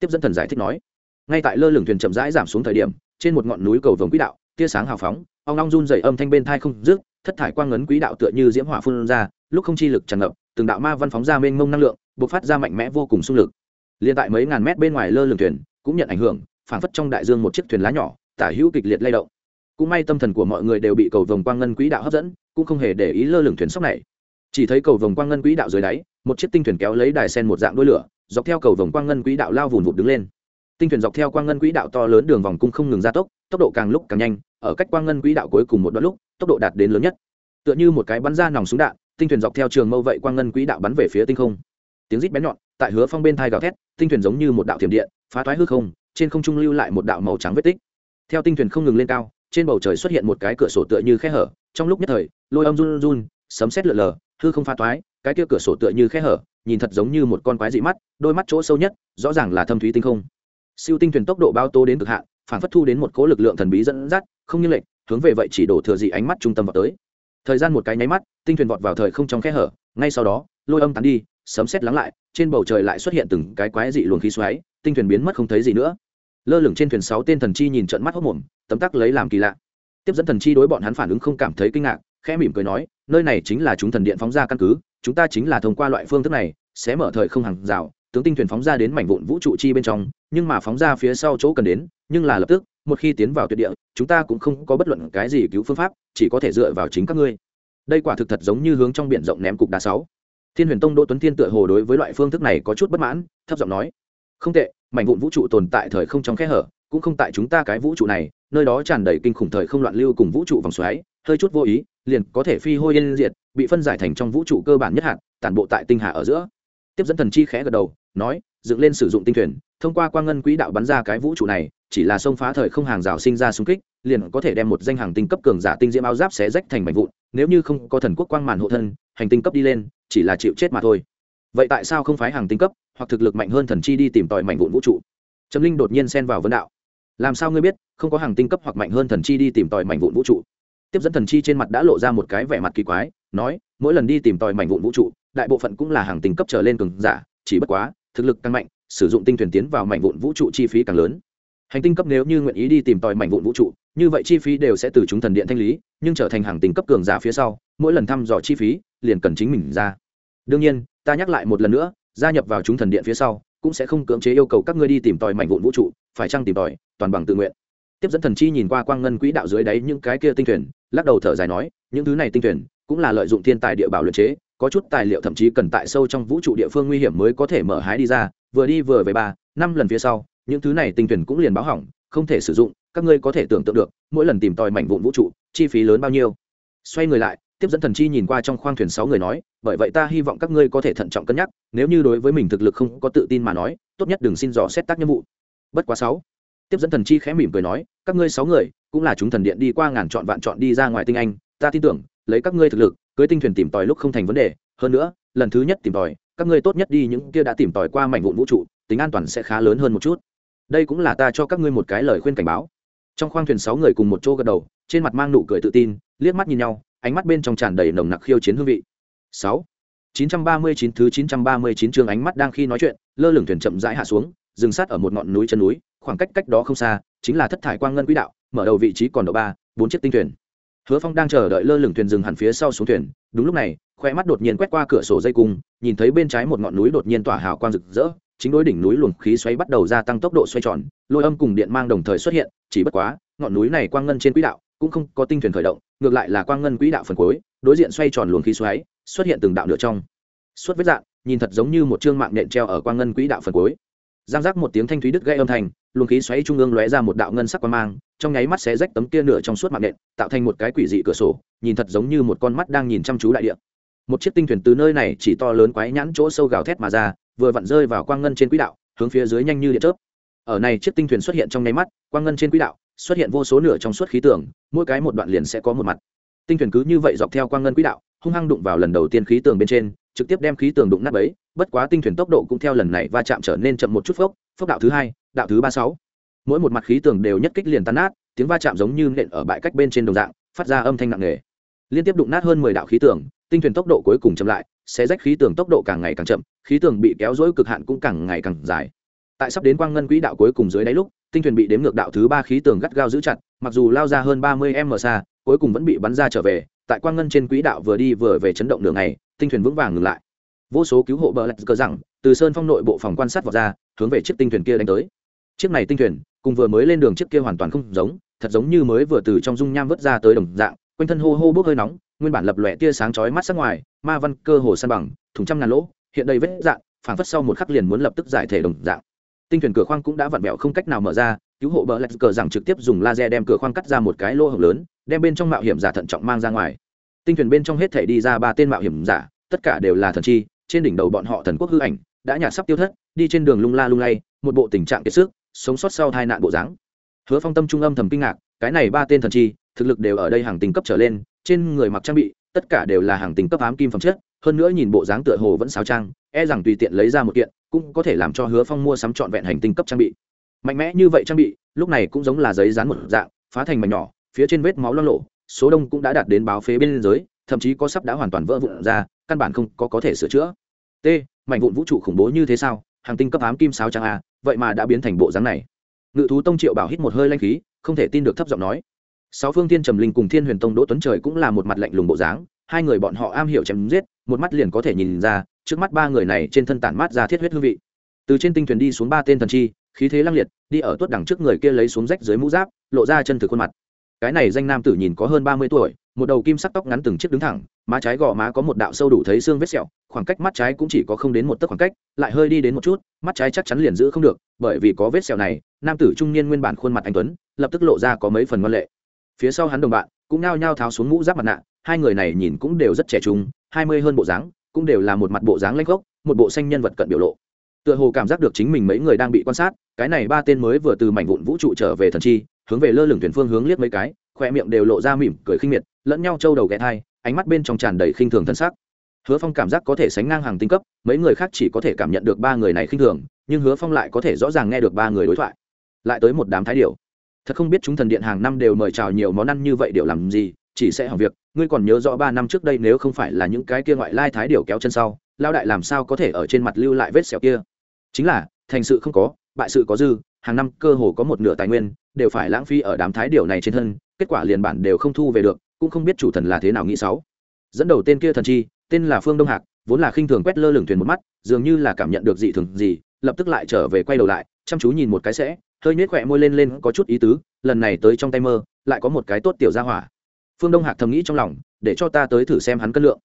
Tiếp dẫn thần giải thích nói, ngay tại lơ lửng thuyền chậm rãi giảm xuống thời điểm trên một ngọn núi cầu vồng quỹ đạo, tia sáng hào phóng, ong long run dày âm thanh bên thai không rước thất thải quang ngấn quỹ đạo tựa như diễm hỏa phun ra, lúc không chi lực tràn ngập, từng đạo ma văn phóng ra mênh mông năng lượng, bộc phát ra mạnh mẽ vô cùng xung lực. Liền tại mấy ngàn mét bên ngoài lơ lửng thuyền, cũng nhận ảnh hưởng, phảng phất trong đại dương một chiếc thuyền lá nhỏ, tả hữu kịch liệt lay động. Cũng may tâm thần của mọi người đều bị cầu vồng quang ngân quỹ đạo hấp dẫn, cũng không hề để ý lơ lửng thuyền sóc này. Chỉ thấy cầu vồng quang ngân quỹ đạo dưới đáy, một chiếc tinh thuyền kéo lấy đài sen một dạng đuôi lửa, dọc theo cầu vồng quang ngân quỹ đạo lao vùn vụt đứng lên tinh thuyền dọc theo quang ngân quỹ đạo to lớn đường vòng cung không ngừng gia tốc tốc độ càng lúc càng nhanh, ở cách quang ngân quỹ đạo cuối cùng một đoạn lúc, tốc độ đạt đến lớn nhất. Tựa như một cái bắn ra nòng súng đạn, tinh thuyền dọc theo trường mâu vậy quang ngân quỹ đạo bắn về phía tinh không. Tiếng rít bén nhọn, tại hứa phong bên thai gào thét, tinh thuyền giống như một đạo thiểm điện, phá thoái hư không, trên không trung lưu lại một đạo màu trắng vết tích. Theo tinh thuyền không ngừng lên cao, trên bầu trời xuất hiện một cái cửa sổ tựa như khe hở, trong lúc nhất thời, lôi âm run run, sấm xét lượn lờ, hư không phá toái, cái kia cửa sổ tựa như khe hở, nhìn thật giống như một con quái dị mắt, đôi mắt chỗ sâu nhất, rõ ràng là thâm thúy tinh không siêu tinh thuyền tốc độ bao tô đến cực hạn, phản phất thu đến một cố lực lượng thần bí dẫn dắt, không như lệnh hướng về vậy chỉ đổ thừa dị ánh mắt trung tâm vào tới. Thời gian một cái nháy mắt, tinh thuyền vọt vào thời không trong khe hở, ngay sau đó, lôi âm tán đi, sấm xét lắng lại, trên bầu trời lại xuất hiện từng cái quái dị luồng khí xoáy, tinh thuyền biến mất không thấy gì nữa. Lơ lửng trên thuyền sáu tên thần chi nhìn trận mắt hốc mồm, tấm tắc lấy làm kỳ lạ. Tiếp dẫn thần chi đối bọn hắn phản ứng không cảm thấy kinh ngạc, khẽ mỉm cười nói, nơi này chính là chúng thần điện phóng ra căn cứ, chúng ta chính là thông qua loại phương thức này, sẽ mở thời không hàng rào tướng tinh thuyền phóng ra đến mảnh vụn vũ trụ chi bên trong, nhưng mà phóng ra phía sau chỗ cần đến, nhưng là lập tức, một khi tiến vào tuyệt địa, chúng ta cũng không có bất luận cái gì cứu phương pháp, chỉ có thể dựa vào chính các ngươi. Đây quả thực thật giống như hướng trong biển rộng ném cục đá sáu. Thiên huyền tông đỗ tuấn thiên tựa hồ đối với loại phương thức này có chút bất mãn, thấp giọng nói, không tệ, mảnh vụn vũ trụ tồn tại thời không trong khe hở, cũng không tại chúng ta cái vũ trụ này, nơi đó tràn đầy kinh khủng thời không loạn lưu cùng vũ trụ vòng xoáy, hơi chút vô ý, liền có thể phi hôi yên diệt, bị phân giải thành trong vũ trụ cơ bản nhất hạn tản bộ tại tinh hà ở giữa tiếp dẫn thần chi khẽ gật đầu, nói, dựng lên sử dụng tinh thuyền, thông qua quang ngân quỹ đạo bắn ra cái vũ trụ này, chỉ là xông phá thời không hàng rào sinh ra xung kích, liền có thể đem một danh hàng tinh cấp cường giả tinh diễm áo giáp xé rách thành mảnh vụn, nếu như không có thần quốc quang màn hộ thân, hành tinh cấp đi lên, chỉ là chịu chết mà thôi. Vậy tại sao không phái hàng tinh cấp, hoặc thực lực mạnh hơn thần chi đi tìm tòi mảnh vụn vũ trụ? Trầm linh đột nhiên xen vào vấn đạo. Làm sao ngươi biết, không có hàng tinh cấp hoặc mạnh hơn thần chi đi tìm tòi mảnh vụn vũ trụ? Tiếp dẫn thần chi trên mặt đã lộ ra một cái vẻ mặt kỳ quái, nói, mỗi lần đi tìm tòi mảnh vụn vũ trụ đại bộ phận cũng là hàng tinh cấp trở lên cường giả, chỉ bất quá, thực lực càng mạnh, sử dụng tinh thuyền tiến vào mảnh vụn vũ trụ chi phí càng lớn. Hành tinh cấp nếu như nguyện ý đi tìm tòi mảnh vụn vũ trụ, như vậy chi phí đều sẽ từ chúng thần điện thanh lý, nhưng trở thành hàng tinh cấp cường giả phía sau, mỗi lần thăm dò chi phí, liền cần chính mình ra. Đương nhiên, ta nhắc lại một lần nữa, gia nhập vào chúng thần điện phía sau, cũng sẽ không cưỡng chế yêu cầu các ngươi đi tìm tòi mảnh vụn vũ trụ, phải chăng tìm tòi, toàn bằng tự nguyện. Tiếp dẫn thần chi nhìn qua quang ngân quỹ đạo dưới đáy những cái kia tinh thuyền, lắc đầu thở dài nói, những thứ này tinh thuyền cũng là lợi dụng thiên tài địa bảo luyện chế có chút tài liệu thậm chí cần tại sâu trong vũ trụ địa phương nguy hiểm mới có thể mở hái đi ra, vừa đi vừa về ba, năm lần phía sau, những thứ này tinh thuyền cũng liền báo hỏng, không thể sử dụng, các ngươi có thể tưởng tượng được, mỗi lần tìm tòi mảnh vụn vũ trụ, chi phí lớn bao nhiêu. Xoay người lại, tiếp dẫn thần chi nhìn qua trong khoang thuyền sáu người nói, bởi vậy ta hy vọng các ngươi có thể thận trọng cân nhắc, nếu như đối với mình thực lực không có tự tin mà nói, tốt nhất đừng xin dò xét tác nhiệm vụ. Bất quá sáu, tiếp dẫn thần chi khẽ mỉm cười nói, các ngươi sáu người, cũng là chúng thần điện đi qua ngàn chọn vạn chọn đi ra ngoài tinh anh, ta tin tưởng, lấy các ngươi thực lực cưới tinh thuyền tìm tòi lúc không thành vấn đề, hơn nữa, lần thứ nhất tìm tòi, các ngươi tốt nhất đi những kia đã tìm tòi qua mảnh vụn vũ trụ, tính an toàn sẽ khá lớn hơn một chút. Đây cũng là ta cho các ngươi một cái lời khuyên cảnh báo. Trong khoang thuyền sáu người cùng một chỗ gật đầu, trên mặt mang nụ cười tự tin, liếc mắt nhìn nhau, ánh mắt bên trong tràn đầy nồng nặc khiêu chiến hương vị. Sáu, chín trăm ba mươi chín thứ chín trăm ba mươi chín chương ánh mắt đang khi nói chuyện, lơ lửng thuyền chậm rãi hạ xuống, dừng sát ở một ngọn núi chân núi, khoảng cách cách đó không xa, chính là thất thải quang ngân quỹ đạo, mở đầu vị trí còn độ ba, bốn chiếc tinh thuyền hứa phong đang chờ đợi lơ lửng thuyền dừng hẳn phía sau xuống thuyền, đúng lúc này khoe mắt đột nhiên quét qua cửa sổ dây cung, nhìn thấy bên trái một ngọn núi đột nhiên tỏa hào quang rực rỡ, chính đối đỉnh núi luồng khí xoáy bắt đầu gia tăng tốc độ xoay tròn, lôi âm cùng điện mang đồng thời xuất hiện, chỉ bất quá, ngọn núi này quang ngân trên quỹ đạo cũng không có tinh thuyền khởi động, ngược lại là quang ngân quỹ đạo phần cuối, đối diện xoay tròn luồng khí xoáy, xuất hiện từng đạo nửa trong. Suốt vết dạng, nhìn thật giống như một chương mạng nện treo ở quang ngân quỹ đạo phần cuối. Giang giác một tiếng thanh thúy đứt gây âm thanh, luồng khí xoáy trung ương lóe ra một đạo ngân sắc quang mang trong nháy mắt xé rách tấm kia nửa trong suốt mạng nện, tạo thành một cái quỷ dị cửa sổ, nhìn thật giống như một con mắt đang nhìn chăm chú đại địa. Một chiếc tinh thuyền từ nơi này chỉ to lớn quái nhãn chỗ sâu gào thét mà ra, vừa vặn rơi vào quang ngân trên quỹ đạo, hướng phía dưới nhanh như điện chớp. Ở này chiếc tinh thuyền xuất hiện trong nháy mắt, quang ngân trên quỹ đạo xuất hiện vô số nửa trong suốt khí tưởng mỗi cái một đoạn liền sẽ có một mặt. Tinh thuyền cứ như vậy dọc theo quang ngân quỹ đạo, hung hăng đụng vào lần đầu tiên khí tường bên trên, trực tiếp đem khí tường đụng nát ấy bất quá tinh thuyền tốc độ cũng theo lần này va chạm trở nên chậm một chút phốc phốc đạo thứ hai, đạo thứ ba sáu mỗi một mặt khí tường đều nhất kích liền tan nát, tiếng va chạm giống như nện ở bãi cách bên trên đồng dạng, phát ra âm thanh nặng nề. Liên tiếp đụng nát hơn mười đạo khí tường, tinh thuyền tốc độ cuối cùng chậm lại sẽ rách khí tường tốc độ càng ngày càng chậm, khí tường bị kéo dỗi cực hạn cũng càng ngày càng dài. Tại sắp đến quang ngân quỹ đạo cuối cùng dưới đáy lúc, tinh thuyền bị đếm ngược đạo thứ ba khí tường gắt gao giữ chặt, mặc dù lao ra hơn ba mươi m xa, cuối cùng vẫn bị bắn ra trở về, tại quang ngân trên quỹ đạo vừa đi vừa về chấn động đường này tinh thuyền vững vàng ngừng lại. Vô số cứu hộ bờ lạch cờ rằng, từ sơn phong nội bộ phòng quan sát vọt ra, hướng về chiếc tinh thuyền kia đánh tới. Chiếc này tinh thuyền cùng vừa mới lên đường trước kia hoàn toàn không giống, thật giống như mới vừa từ trong dung nham vớt ra tới đồng dạng, quanh thân hô hô bốc hơi nóng, nguyên bản lập lòe tia sáng chói mắt sắc ngoài, ma văn cơ hồ san bằng thùng trăm ngàn lỗ, hiện đây vết dạng, phảng phất sau một khắc liền muốn lập tức giải thể đồng dạng. Tinh thuyền cửa khoang cũng đã vặn vẹo không cách nào mở ra, cứu hộ bờ lạch cờ rằng trực tiếp dùng laser đem cửa khoang cắt ra một cái lỗ hổng lớn, đem bên trong mạo hiểm giả thận trọng mang ra ngoài. Tinh thuyền bên trong hết thể đi ra ba tên mạo hiểm giả, tất cả đều là thần chi, trên đỉnh đầu bọn họ thần quốc hư ảnh, đã nhạt sắp tiêu thất, đi trên đường lung la lung lay, một bộ tình trạng kiệt sức sống sót sau tai nạn bộ dáng. Hứa phong tâm trung âm thầm kinh ngạc, cái này ba tên thần chi, thực lực đều ở đây hàng tinh cấp trở lên, trên người mặc trang bị, tất cả đều là hàng tinh cấp ám kim phẩm chất, hơn nữa nhìn bộ dáng tựa hồ vẫn sáo trang e rằng tùy tiện lấy ra một kiện, cũng có thể làm cho hứa phong mua sắm trọn vẹn hành tinh cấp trang bị. Mạnh mẽ như vậy trang bị, lúc này cũng giống là giấy dán một dạng, phá thành mảnh nhỏ, phía trên vết máu lo lộ số đông cũng đã đạt đến báo phế bên dưới, thậm chí có sắp đã hoàn toàn vỡ vụn ra, căn bản không có có thể sửa chữa. T, mảnh vụn vũ trụ khủng bố như thế sao? Hàng tinh cấp ám kim sáo trang a vậy mà đã biến thành bộ dáng này. Ngự thú tông triệu bảo hít một hơi lanh khí, không thể tin được thấp giọng nói. Sáu phương thiên trầm linh cùng thiên huyền tông đỗ tuấn trời cũng là một mặt lạnh lùng bộ dáng, hai người bọn họ am hiểu chém giết, một mắt liền có thể nhìn ra, trước mắt ba người này trên thân tản mát ra thiết huyết hương vị. Từ trên tinh thuyền đi xuống ba tên thần chi, khí thế lăng liệt, đi ở tuốt đằng trước người kia lấy xuống rách dưới mũ giáp, lộ ra chân thực khuôn mặt. Cái này danh nam tử nhìn có hơn ba mươi tuổi một đầu kim sắc tóc ngắn từng chiếc đứng thẳng, má trái gò má có một đạo sâu đủ thấy xương vết sẹo, khoảng cách mắt trái cũng chỉ có không đến một tấc khoảng cách, lại hơi đi đến một chút, mắt trái chắc chắn liền giữ không được, bởi vì có vết sẹo này, nam tử trung niên nguyên bản khuôn mặt anh tuấn, lập tức lộ ra có mấy phần ngoan lệ. Phía sau hắn đồng bạn, cũng nao nhao tháo xuống mũ giáp mặt nạ, hai người này nhìn cũng đều rất trẻ trung, hai mươi hơn bộ dáng, cũng đều là một mặt bộ dáng lanh gốc một bộ xanh nhân vật cận biểu lộ. Tựa hồ cảm giác được chính mình mấy người đang bị quan sát, cái này ba tên mới vừa từ mảnh vụn vũ trụ trở về thần chi, hướng về lơ lửng thuyền phương hướng liếc mấy cái, khoe miệng đều lộ ra mỉm cười khinh miệt lẫn nhau trâu đầu ghé thai, ánh mắt bên trong tràn đầy khinh thường thân sắc. Hứa phong cảm giác có thể sánh ngang hàng tinh cấp, mấy người khác chỉ có thể cảm nhận được ba người này khinh thường, nhưng hứa phong lại có thể rõ ràng nghe được ba người đối thoại. Lại tới một đám thái điệu thật không biết chúng thần điện hàng năm đều mời chào nhiều món ăn như vậy điệu làm gì, chỉ sẽ hỏng việc, ngươi còn nhớ rõ ba năm trước đây nếu không phải là những cái kia ngoại lai thái điệu kéo chân sau lao đại làm sao có thể ở trên mặt lưu lại vết sẹo kia? Chính là, thành sự không có, bại sự có dư, hàng năm cơ hồ có một nửa tài nguyên, đều phải lãng phí ở đám thái điệu này trên thân, kết quả liền bản đều không thu về được cũng không biết chủ thần là thế nào nghĩ sáu. Dẫn đầu tên kia thần chi, tên là phương đông hạc, vốn là khinh thường quét lơ lửng thuyền một mắt, dường như là cảm nhận được dị thường gì, lập tức lại trở về quay đầu lại, chăm chú nhìn một cái sẽ, hơi nhếch khỏe môi lên lên có chút ý tứ, lần này tới trong tay mơ, lại có một cái tốt tiểu gia hỏa. Phương đông hạc thầm nghĩ trong lòng, để cho ta tới thử xem hắn cân lượng.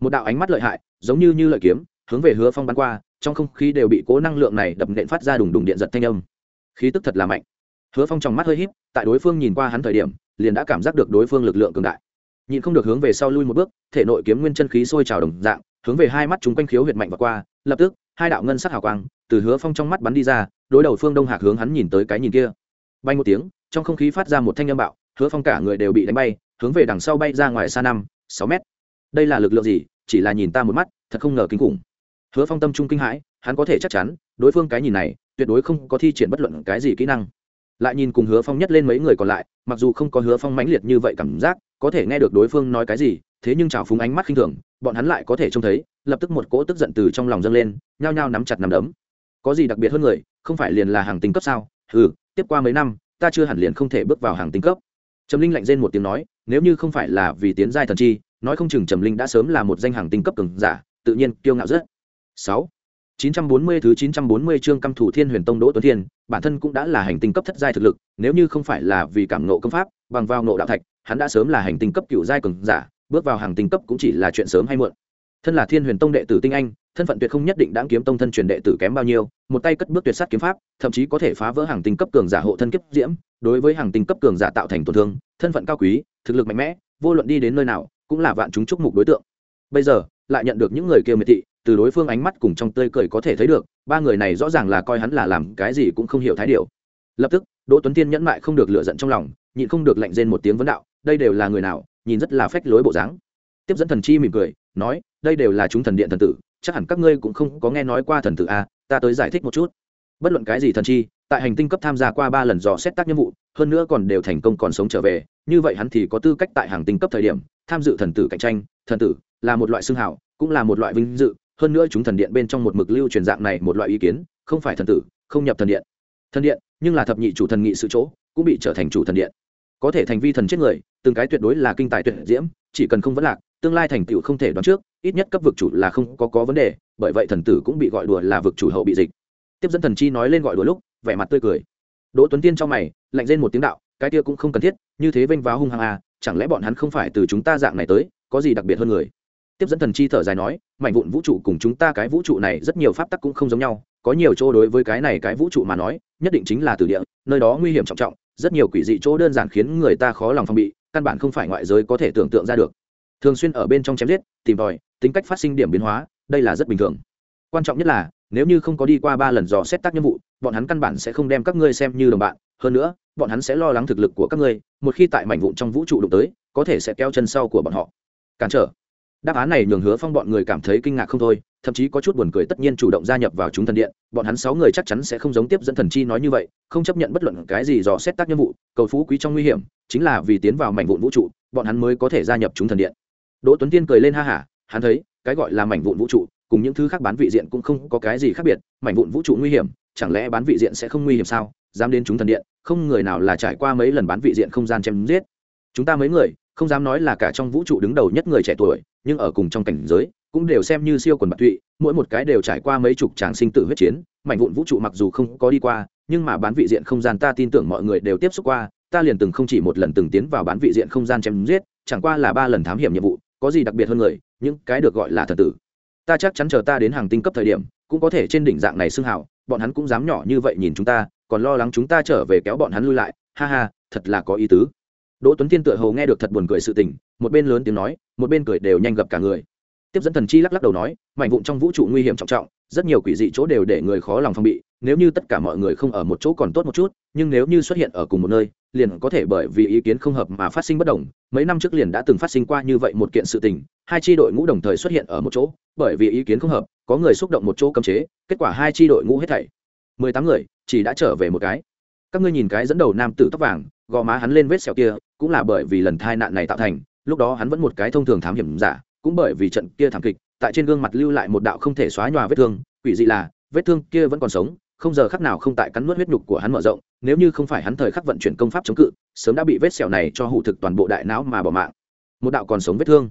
Một đạo ánh mắt lợi hại, giống như như lợi kiếm, hướng về hứa phong bắn qua, trong không khí đều bị cố năng lượng này đập nện phát ra đùng đùng điện giật thanh âm. Khí tức thật là mạnh. Hứa phong trong mắt hơi híp, tại đối phương nhìn qua hắn thời điểm liền đã cảm giác được đối phương lực lượng cường đại. Nhịn không được hướng về sau lui một bước, thể nội kiếm nguyên chân khí sôi trào đồng dạng, hướng về hai mắt chúng quanh khiếu huyệt mạnh và qua, lập tức, hai đạo ngân sắc hào quang từ hứa phong trong mắt bắn đi ra, đối đầu phương đông hạc hướng hắn nhìn tới cái nhìn kia. Bay một tiếng, trong không khí phát ra một thanh âm bạo, hứa phong cả người đều bị đánh bay, hướng về đằng sau bay ra ngoài xa năm, sáu mét. Đây là lực lượng gì? Chỉ là nhìn ta một mắt, thật không ngờ kinh khủng. Hứa phong tâm trung kinh hãi, hắn có thể chắc chắn, đối phương cái nhìn này, tuyệt đối không có thi triển bất luận cái gì kỹ năng lại nhìn cùng hứa phong nhất lên mấy người còn lại, mặc dù không có hứa phong mãnh liệt như vậy cảm giác, có thể nghe được đối phương nói cái gì, thế nhưng trào phúng ánh mắt khinh thường, bọn hắn lại có thể trông thấy, lập tức một cỗ tức giận từ trong lòng dâng lên, nhao nhao nắm chặt nắm đấm. Có gì đặc biệt hơn người, không phải liền là hàng tính cấp sao? Ừ tiếp qua mấy năm, ta chưa hẳn liền không thể bước vào hàng tính cấp. Trầm linh lạnh rên một tiếng nói, nếu như không phải là vì tiến giai thần chi, nói không chừng trầm linh đã sớm là một danh hàng tinh cấp cường giả, tự nhiên kiêu ngạo rất. Sáu. 940 thứ 940 chương căm thủ Thiên Huyền Tông Đỗ Tuấn Thiên, bản thân cũng đã là hành tinh cấp thất giai thực lực, nếu như không phải là vì cảm ngộ công pháp, bằng vào ngộ đạo thạch, hắn đã sớm là hành tinh cấp cửu giai cường giả, bước vào hàng tinh cấp cũng chỉ là chuyện sớm hay muộn. Thân là Thiên Huyền Tông đệ tử tinh anh, thân phận tuyệt không nhất định đáng kiếm tông thân truyền đệ tử kém bao nhiêu, một tay cất bước tuyệt sát kiếm pháp, thậm chí có thể phá vỡ hàng tinh cấp cường giả hộ thân kiếp diễm, đối với hàng tinh cấp cường giả tạo thành tổn thương, thân phận cao quý, thực lực mạnh mẽ, vô luận đi đến nơi nào, cũng là vạn chúng chúc mục đối tượng. Bây giờ, lại nhận được những người kia miệt thị, từ đối phương ánh mắt cùng trong tươi cười có thể thấy được, ba người này rõ ràng là coi hắn là làm cái gì cũng không hiểu thái điều lập tức, đỗ tuấn tiên nhẫn mại không được lựa giận trong lòng, nhịn không được lạnh rên một tiếng vấn đạo, đây đều là người nào, nhìn rất là phách lối bộ dáng. Tiếp dẫn thần chi mỉm cười, nói, đây đều là chúng thần điện thần tử, chắc hẳn các ngươi cũng không có nghe nói qua thần tử a, ta tới giải thích một chút. Bất luận cái gì thần chi, tại hành tinh cấp tham gia qua ba lần dò xét tác nhiệm vụ, hơn nữa còn đều thành công còn sống trở về, như vậy hắn thì có tư cách tại hàng tinh cấp thời điểm, tham dự thần tử cạnh tranh, thần tử là một loại xương hảo cũng là một loại vinh dự hơn nữa chúng thần điện bên trong một mực lưu truyền dạng này một loại ý kiến, không phải thần tử, không nhập thần điện. Thần điện, nhưng là thập nhị chủ thần nghị sự chỗ, cũng bị trở thành chủ thần điện. Có thể thành vi thần chết người, từng cái tuyệt đối là kinh tài tuyệt diễm, chỉ cần không vấn lạc, tương lai thành tựu không thể đoán trước, ít nhất cấp vực chủ là không có có vấn đề, bởi vậy thần tử cũng bị gọi đùa là vực chủ hậu bị dịch. Tiếp dẫn thần chi nói lên gọi đùa lúc, vẻ mặt tươi cười. Đỗ tuấn tiên trong mày, lạnh lên một tiếng đạo, cái kia cũng không cần thiết, như thế vênh váo hung hăng à chẳng lẽ bọn hắn không phải từ chúng ta dạng này tới, có gì đặc biệt hơn người? Tiếp dẫn thần chi thở dài nói, mảnh vụn vũ trụ cùng chúng ta cái vũ trụ này rất nhiều pháp tắc cũng không giống nhau, có nhiều chỗ đối với cái này cái vũ trụ mà nói, nhất định chính là từ địa, nơi đó nguy hiểm trọng trọng, rất nhiều quỷ dị chỗ đơn giản khiến người ta khó lòng phòng bị, căn bản không phải ngoại giới có thể tưởng tượng ra được. Thường xuyên ở bên trong chém giết, tìm tòi, tính cách phát sinh điểm biến hóa, đây là rất bình thường. Quan trọng nhất là, nếu như không có đi qua ba lần dò xét tác nhiệm vụ, bọn hắn căn bản sẽ không đem các ngươi xem như đồng bạn. Hơn nữa, bọn hắn sẽ lo lắng thực lực của các ngươi, một khi tại mảnh vụn trong vũ trụ đụng tới, có thể sẽ keo chân sau của bọn họ. Cản trở đáp án này nhường hứa phong bọn người cảm thấy kinh ngạc không thôi, thậm chí có chút buồn cười tất nhiên chủ động gia nhập vào chúng thần điện, bọn hắn sáu người chắc chắn sẽ không giống tiếp dẫn thần chi nói như vậy, không chấp nhận bất luận cái gì dò xét tác nhiệm vụ, cầu phú quý trong nguy hiểm, chính là vì tiến vào mảnh vụn vũ trụ, bọn hắn mới có thể gia nhập chúng thần điện. Đỗ tuấn tiên cười lên ha hả, hắn thấy, cái gọi là mảnh vụn vũ trụ, cùng những thứ khác bán vị diện cũng không có cái gì khác biệt, mảnh vụn vũ trụ nguy hiểm, chẳng lẽ bán vị diện sẽ không nguy hiểm sao? Dám đến chúng thần điện, không người nào là trải qua mấy lần bán vị diện không gian chém giết. Chúng ta mấy người không dám nói là cả trong vũ trụ đứng đầu nhất người trẻ tuổi, nhưng ở cùng trong cảnh giới, cũng đều xem như siêu quần bạc tụy, mỗi một cái đều trải qua mấy chục tràng sinh tử huyết chiến, mảnh vụn vũ trụ mặc dù không có đi qua, nhưng mà bán vị diện không gian ta tin tưởng mọi người đều tiếp xúc qua, ta liền từng không chỉ một lần từng tiến vào bán vị diện không gian chém giết, chẳng qua là ba lần thám hiểm nhiệm vụ, có gì đặc biệt hơn người, những cái được gọi là thần tử. Ta chắc chắn chờ ta đến hàng tinh cấp thời điểm, cũng có thể trên đỉnh dạng này xưng hào, bọn hắn cũng dám nhỏ như vậy nhìn chúng ta, còn lo lắng chúng ta trở về kéo bọn hắn lui lại, ha ha, thật là có ý tứ đỗ tuấn tiên tựa hầu nghe được thật buồn cười sự tình, một bên lớn tiếng nói, một bên cười đều nhanh gặp cả người. Tiếp dẫn thần chi lắc lắc đầu nói, mảnh vụn trong vũ trụ nguy hiểm trọng trọng, rất nhiều quỷ dị chỗ đều để người khó lòng phòng bị, nếu như tất cả mọi người không ở một chỗ còn tốt một chút, nhưng nếu như xuất hiện ở cùng một nơi, liền có thể bởi vì ý kiến không hợp mà phát sinh bất đồng. Mấy năm trước liền đã từng phát sinh qua như vậy một kiện sự tình, hai tri đội ngũ đồng thời xuất hiện ở một chỗ, bởi vì ý kiến không hợp, có người xúc động một chỗ cấm chế, kết quả hai tri đội ngũ hết thảy. Mười tám người, chỉ đã trở về một cái các ngươi nhìn cái dẫn đầu nam tử tóc vàng, gò má hắn lên vết sẹo kia, cũng là bởi vì lần tai nạn này tạo thành, lúc đó hắn vẫn một cái thông thường thám hiểm giả, cũng bởi vì trận kia thảm kịch, tại trên gương mặt lưu lại một đạo không thể xóa nhòa vết thương, quỷ dị là, vết thương kia vẫn còn sống, không giờ khắc nào không tại cắn nuốt huyết nhục của hắn mở rộng, nếu như không phải hắn thời khắc vận chuyển công pháp chống cự, sớm đã bị vết sẹo này cho hủ thực toàn bộ đại não mà bỏ mạng. Một đạo còn sống vết thương.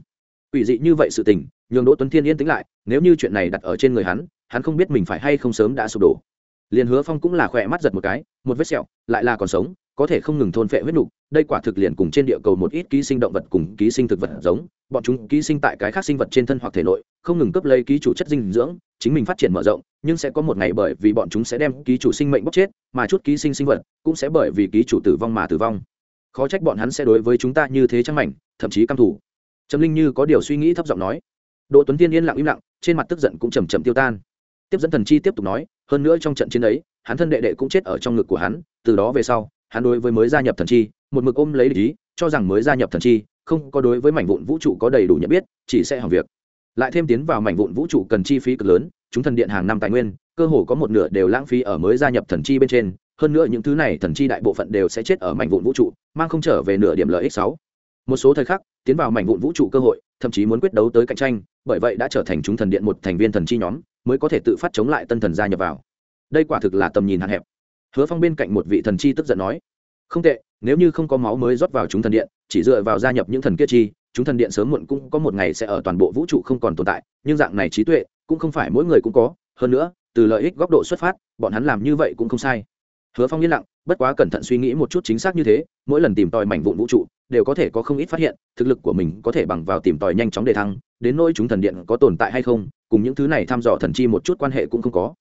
Quỷ dị như vậy sự tình, nhường đỗ tuấn thiên yên tĩnh lại, nếu như chuyện này đặt ở trên người hắn hắn không biết mình phải hay không sớm đã sụp đổ liền hứa phong cũng là khỏe mắt giật một cái, một vết sẹo, lại là còn sống, có thể không ngừng thôn phệ huyết nục, đây quả thực liền cùng trên địa cầu một ít ký sinh động vật cùng ký sinh thực vật giống, bọn chúng ký sinh tại cái khác sinh vật trên thân hoặc thể nội, không ngừng cấp lấy ký chủ chất dinh dưỡng, chính mình phát triển mở rộng, nhưng sẽ có một ngày bởi vì bọn chúng sẽ đem ký chủ sinh mệnh bóc chết, mà chút ký sinh sinh vật cũng sẽ bởi vì ký chủ tử vong mà tử vong. Khó trách bọn hắn sẽ đối với chúng ta như thế chẳng mảnh, thậm chí căm thủ trầm linh như có điều suy nghĩ thấp giọng nói. Đỗ tuấn tiên yên lặng im lặng, trên mặt tức giận cũng chầm chậm tiêu tan tiếp dẫn thần chi tiếp tục nói, hơn nữa trong trận chiến ấy, hắn thân đệ đệ cũng chết ở trong ngực của hắn, từ đó về sau, hắn đối với mới gia nhập thần chi, một mực ôm lấy lý cho rằng mới gia nhập thần chi, không có đối với mảnh vụn vũ trụ có đầy đủ nhận biết, chỉ sẽ hỏng việc. Lại thêm tiến vào mảnh vụn vũ trụ cần chi phí cực lớn, chúng thần điện hàng năm tài nguyên, cơ hồ có một nửa đều lãng phí ở mới gia nhập thần chi bên trên, hơn nữa những thứ này thần chi đại bộ phận đều sẽ chết ở mảnh vụn vũ trụ, mang không trở về nửa điểm lợi ích sáu. Một số thời khắc, tiến vào mảnh vụn vũ trụ cơ hội, thậm chí muốn quyết đấu tới cạnh tranh, bởi vậy đã trở thành chúng thần điện một thành viên thần chi nhóm mới có thể tự phát chống lại tân thần gia nhập vào. Đây quả thực là tầm nhìn hạn hẹp. Hứa phong bên cạnh một vị thần chi tức giận nói, không tệ, nếu như không có máu mới rót vào chúng thần điện, chỉ dựa vào gia nhập những thần kia chi, chúng thần điện sớm muộn cũng có một ngày sẽ ở toàn bộ vũ trụ không còn tồn tại, nhưng dạng này trí tuệ cũng không phải mỗi người cũng có. Hơn nữa, từ lợi ích góc độ xuất phát, bọn hắn làm như vậy cũng không sai. Hứa phong yên lặng, bất quá cẩn thận suy nghĩ một chút chính xác như thế, mỗi lần tìm tòi mảnh vụn vũ trụ, đều có thể có không ít phát hiện, thực lực của mình có thể bằng vào tìm tòi nhanh chóng đề thăng đến nỗi chúng thần điện có tồn tại hay không cùng những thứ này thăm dò thần chi một chút quan hệ cũng không có.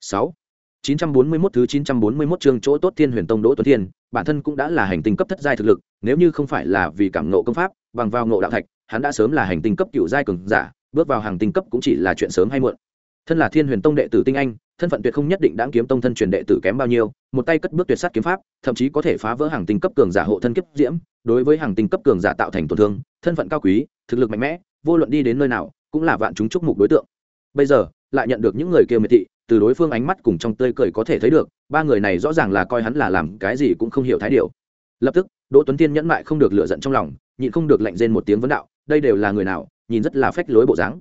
Sáu 941 thứ 941 chương chỗ tốt Thiên Huyền Tông Đỗ Tuấn Thiên, bản thân cũng đã là hành tinh cấp thất giai thực lực, nếu như không phải là vì cảm ngộ công pháp, bằng vào ngộ đạo thạch, hắn đã sớm là hành tinh cấp cửu giai cường giả, bước vào hàng tinh cấp cũng chỉ là chuyện sớm hay muộn. Thân là thiên huyền tông đệ tử tinh anh thân phận tuyệt không nhất định đã kiếm tông thân truyền đệ tử kém bao nhiêu một tay cất bước tuyệt sát kiếm pháp thậm chí có thể phá vỡ hàng tinh cấp cường giả hộ thân kiếp diễm đối với hàng tinh cấp cường giả tạo thành tổn thương thân phận cao quý thực lực mạnh mẽ vô luận đi đến nơi nào, cũng là vạn chúng chúc mục đối tượng. Bây giờ, lại nhận được những người kia miệt thị, từ đối phương ánh mắt cùng trong tươi cười có thể thấy được, ba người này rõ ràng là coi hắn là làm cái gì cũng không hiểu thái điều lập tức, đỗ tuấn tiên nhẫn mại không được lựa giận trong lòng, nhịn không được lạnh rên một tiếng vấn đạo, đây đều là người nào, nhìn rất là phách lối bộ dáng.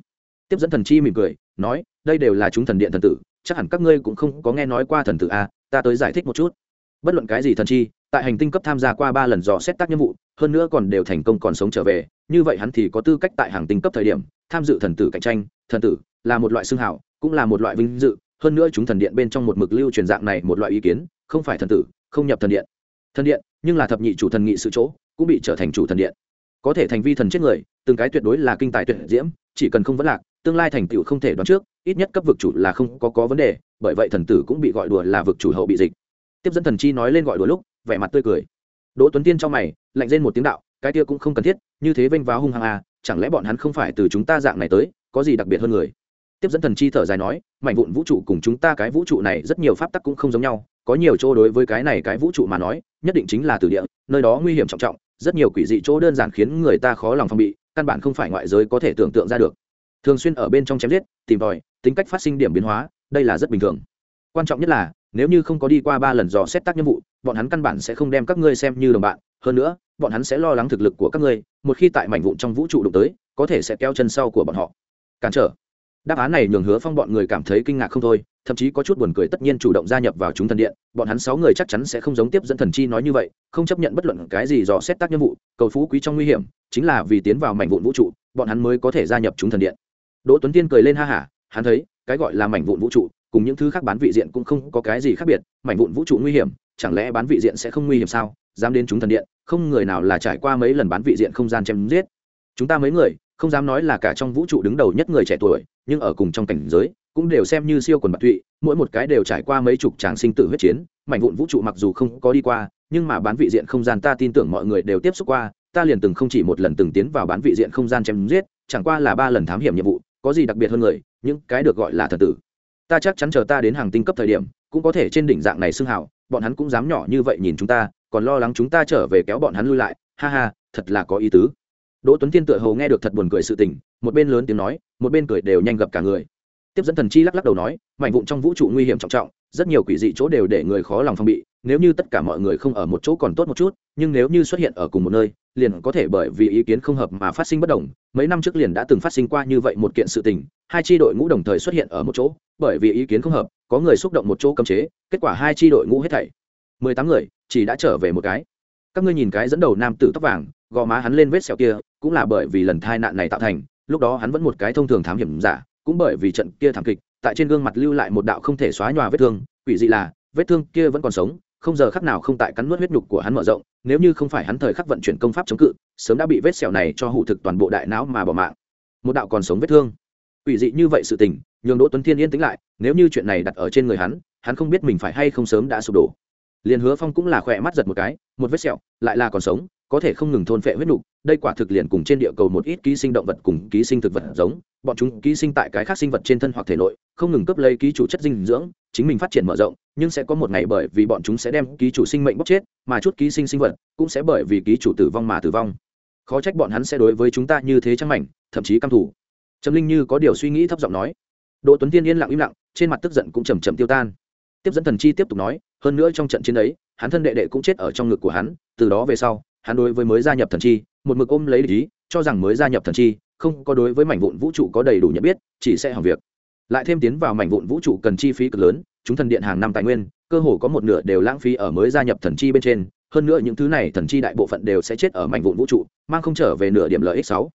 Tiếp dẫn thần chi mỉm cười, nói, đây đều là chúng thần điện thần tử, chắc hẳn các ngươi cũng không có nghe nói qua thần tử a, ta tới giải thích một chút. Bất luận cái gì thần chi, tại hành tinh cấp tham gia qua ba lần dò xét tác nhiệm vụ, hơn nữa còn đều thành công còn sống trở về như vậy hắn thì có tư cách tại hàng tinh cấp thời điểm tham dự thần tử cạnh tranh. Thần tử là một loại xương hảo, cũng là một loại vinh dự. Hơn nữa chúng thần điện bên trong một mực lưu truyền dạng này một loại ý kiến, không phải thần tử, không nhập thần điện. Thần điện, nhưng là thập nhị chủ thần nghị sự chỗ, cũng bị trở thành chủ thần điện. Có thể thành vi thần chết người, từng cái tuyệt đối là kinh tài tuyệt diễm, chỉ cần không vấn lạc, tương lai thành tựu không thể đoán trước, ít nhất cấp vực chủ là không có có vấn đề, bởi vậy thần tử cũng bị gọi đùa là vực chủ hậu bị dịch. Tiếp dẫn thần chi nói lên gọi đùa lúc, vẻ mặt tươi cười. Đỗ tuấn tiên trong mày, lạnh lên một tiếng đạo cái kia cũng không cần thiết, như thế vênh váo hung hăng à chẳng lẽ bọn hắn không phải từ chúng ta dạng này tới, có gì đặc biệt hơn người? Tiếp dẫn thần chi thở dài nói, mảnh vụn vũ trụ cùng chúng ta cái vũ trụ này rất nhiều pháp tắc cũng không giống nhau, có nhiều chỗ đối với cái này cái vũ trụ mà nói, nhất định chính là từ địa, nơi đó nguy hiểm trọng trọng, rất nhiều quỷ dị chỗ đơn giản khiến người ta khó lòng phòng bị, căn bản không phải ngoại giới có thể tưởng tượng ra được. Thường xuyên ở bên trong chém giết, tìm tòi, tính cách phát sinh điểm biến hóa, đây là rất bình thường. Quan trọng nhất là, nếu như không có đi qua ba lần dò xét tác nhiệm vụ, bọn hắn căn bản sẽ không đem các ngươi xem như đồng bạn. Hơn nữa bọn hắn sẽ lo lắng thực lực của các ngươi, một khi tại mảnh vụn trong vũ trụ đụng tới, có thể sẽ kéo chân sau của bọn họ. Cản trở. Đáp án này nhường hứa phong bọn người cảm thấy kinh ngạc không thôi, thậm chí có chút buồn cười tất nhiên chủ động gia nhập vào chúng thần điện, bọn hắn sáu người chắc chắn sẽ không giống tiếp dẫn thần chi nói như vậy, không chấp nhận bất luận cái gì dò xét tác nhiệm vụ, cầu phú quý trong nguy hiểm, chính là vì tiến vào mảnh vụn vũ trụ, bọn hắn mới có thể gia nhập chúng thần điện. Đỗ tuấn tiên cười lên ha hả, hắn thấy, cái gọi là mảnh vụn vũ trụ, cùng những thứ khác bán vị diện cũng không có cái gì khác biệt, mảnh vụn vũ trụ nguy hiểm, chẳng lẽ bán vị diện sẽ không nguy hiểm sao? Dám đến chúng thần điện không người nào là trải qua mấy lần bán vị diện không gian chém giết. Chúng ta mấy người không dám nói là cả trong vũ trụ đứng đầu nhất người trẻ tuổi nhưng ở cùng trong cảnh giới cũng đều xem như siêu quần bạc thụy, mỗi một cái đều trải qua mấy chục tràng sinh tử huyết chiến mảnh vụn vũ trụ mặc dù không có đi qua nhưng mà bán vị diện không gian ta tin tưởng mọi người đều tiếp xúc qua ta liền từng không chỉ một lần từng tiến vào bán vị diện không gian chém giết chẳng qua là ba lần thám hiểm nhiệm vụ có gì đặc biệt hơn người những cái được gọi là thần tử. Ta chắc chắn chờ ta đến hàng tinh cấp thời điểm cũng có thể trên đỉnh dạng này xưng hào bọn hắn cũng dám nhỏ như vậy nhìn chúng ta còn lo lắng chúng ta trở về kéo bọn hắn lui lại, ha ha, thật là có ý tứ. Đỗ tuấn tiên tựa hồ nghe được thật buồn cười sự tình, một bên lớn tiếng nói, một bên cười đều nhanh gặp cả người. Tiếp dẫn thần chi lắc lắc đầu nói, mảnh vụn trong vũ trụ nguy hiểm trọng trọng, rất nhiều quỷ dị chỗ đều để người khó lòng phòng bị, nếu như tất cả mọi người không ở một chỗ còn tốt một chút, nhưng nếu như xuất hiện ở cùng một nơi, liền có thể bởi vì ý kiến không hợp mà phát sinh bất đồng. Mấy năm trước liền đã từng phát sinh qua như vậy một kiện sự tình, hai tri đội ngũ đồng thời xuất hiện ở một chỗ, bởi vì ý kiến không hợp, có người xúc động một chỗ cấm chế, kết quả hai tri đội ngũ hết thảy. Mười tám người chỉ đã trở về một cái. Các ngươi nhìn cái dẫn đầu nam tử tóc vàng, gò má hắn lên vết sẹo kia, cũng là bởi vì lần tai nạn này tạo thành, lúc đó hắn vẫn một cái thông thường thám hiểm giả, cũng bởi vì trận kia thảm kịch, tại trên gương mặt lưu lại một đạo không thể xóa nhòa vết thương, quỷ dị là, vết thương kia vẫn còn sống, không giờ khắc nào không tại cắn nuốt huyết nhục của hắn mở rộng, nếu như không phải hắn thời khắc vận chuyển công pháp chống cự, sớm đã bị vết sẹo này cho hủ thực toàn bộ đại não mà bỏ mạng. Một đạo còn sống vết thương. Quỷ dị như vậy sự tình, nhường đỗ tuấn thiên yên tĩnh lại, nếu như chuyện này đặt ở trên người hắn hắn không biết mình phải hay không sớm đã sụp đổ liền hứa phong cũng là khỏe mắt giật một cái, một vết sẹo, lại là còn sống, có thể không ngừng thôn phệ huyết nục, đây quả thực liền cùng trên địa cầu một ít ký sinh động vật cùng ký sinh thực vật giống, bọn chúng ký sinh tại cái khác sinh vật trên thân hoặc thể nội, không ngừng cấp lấy ký chủ chất dinh dưỡng, chính mình phát triển mở rộng, nhưng sẽ có một ngày bởi vì bọn chúng sẽ đem ký chủ sinh mệnh bóc chết, mà chút ký sinh sinh vật cũng sẽ bởi vì ký chủ tử vong mà tử vong. Khó trách bọn hắn sẽ đối với chúng ta như thế trăng mảnh, thậm chí căm thủ trầm linh như có điều suy nghĩ thấp giọng nói. Đỗ tuấn tiên yên lặng im lặng, trên mặt tức giận cũng chầm chậm tiêu tan tiếp dẫn thần chi tiếp tục nói, hơn nữa trong trận chiến ấy, hắn thân đệ đệ cũng chết ở trong ngực của hắn, từ đó về sau, hắn đối với mới gia nhập thần chi, một mực ôm lấy lý cho rằng mới gia nhập thần chi, không có đối với mảnh vụn vũ trụ có đầy đủ nhận biết, chỉ sẽ hỏng việc. Lại thêm tiến vào mảnh vụn vũ trụ cần chi phí cực lớn, chúng thần điện hàng năm tài nguyên, cơ hồ có một nửa đều lãng phí ở mới gia nhập thần chi bên trên, hơn nữa những thứ này thần chi đại bộ phận đều sẽ chết ở mảnh vụn vũ trụ, mang không trở về nửa điểm lợi ích sáu.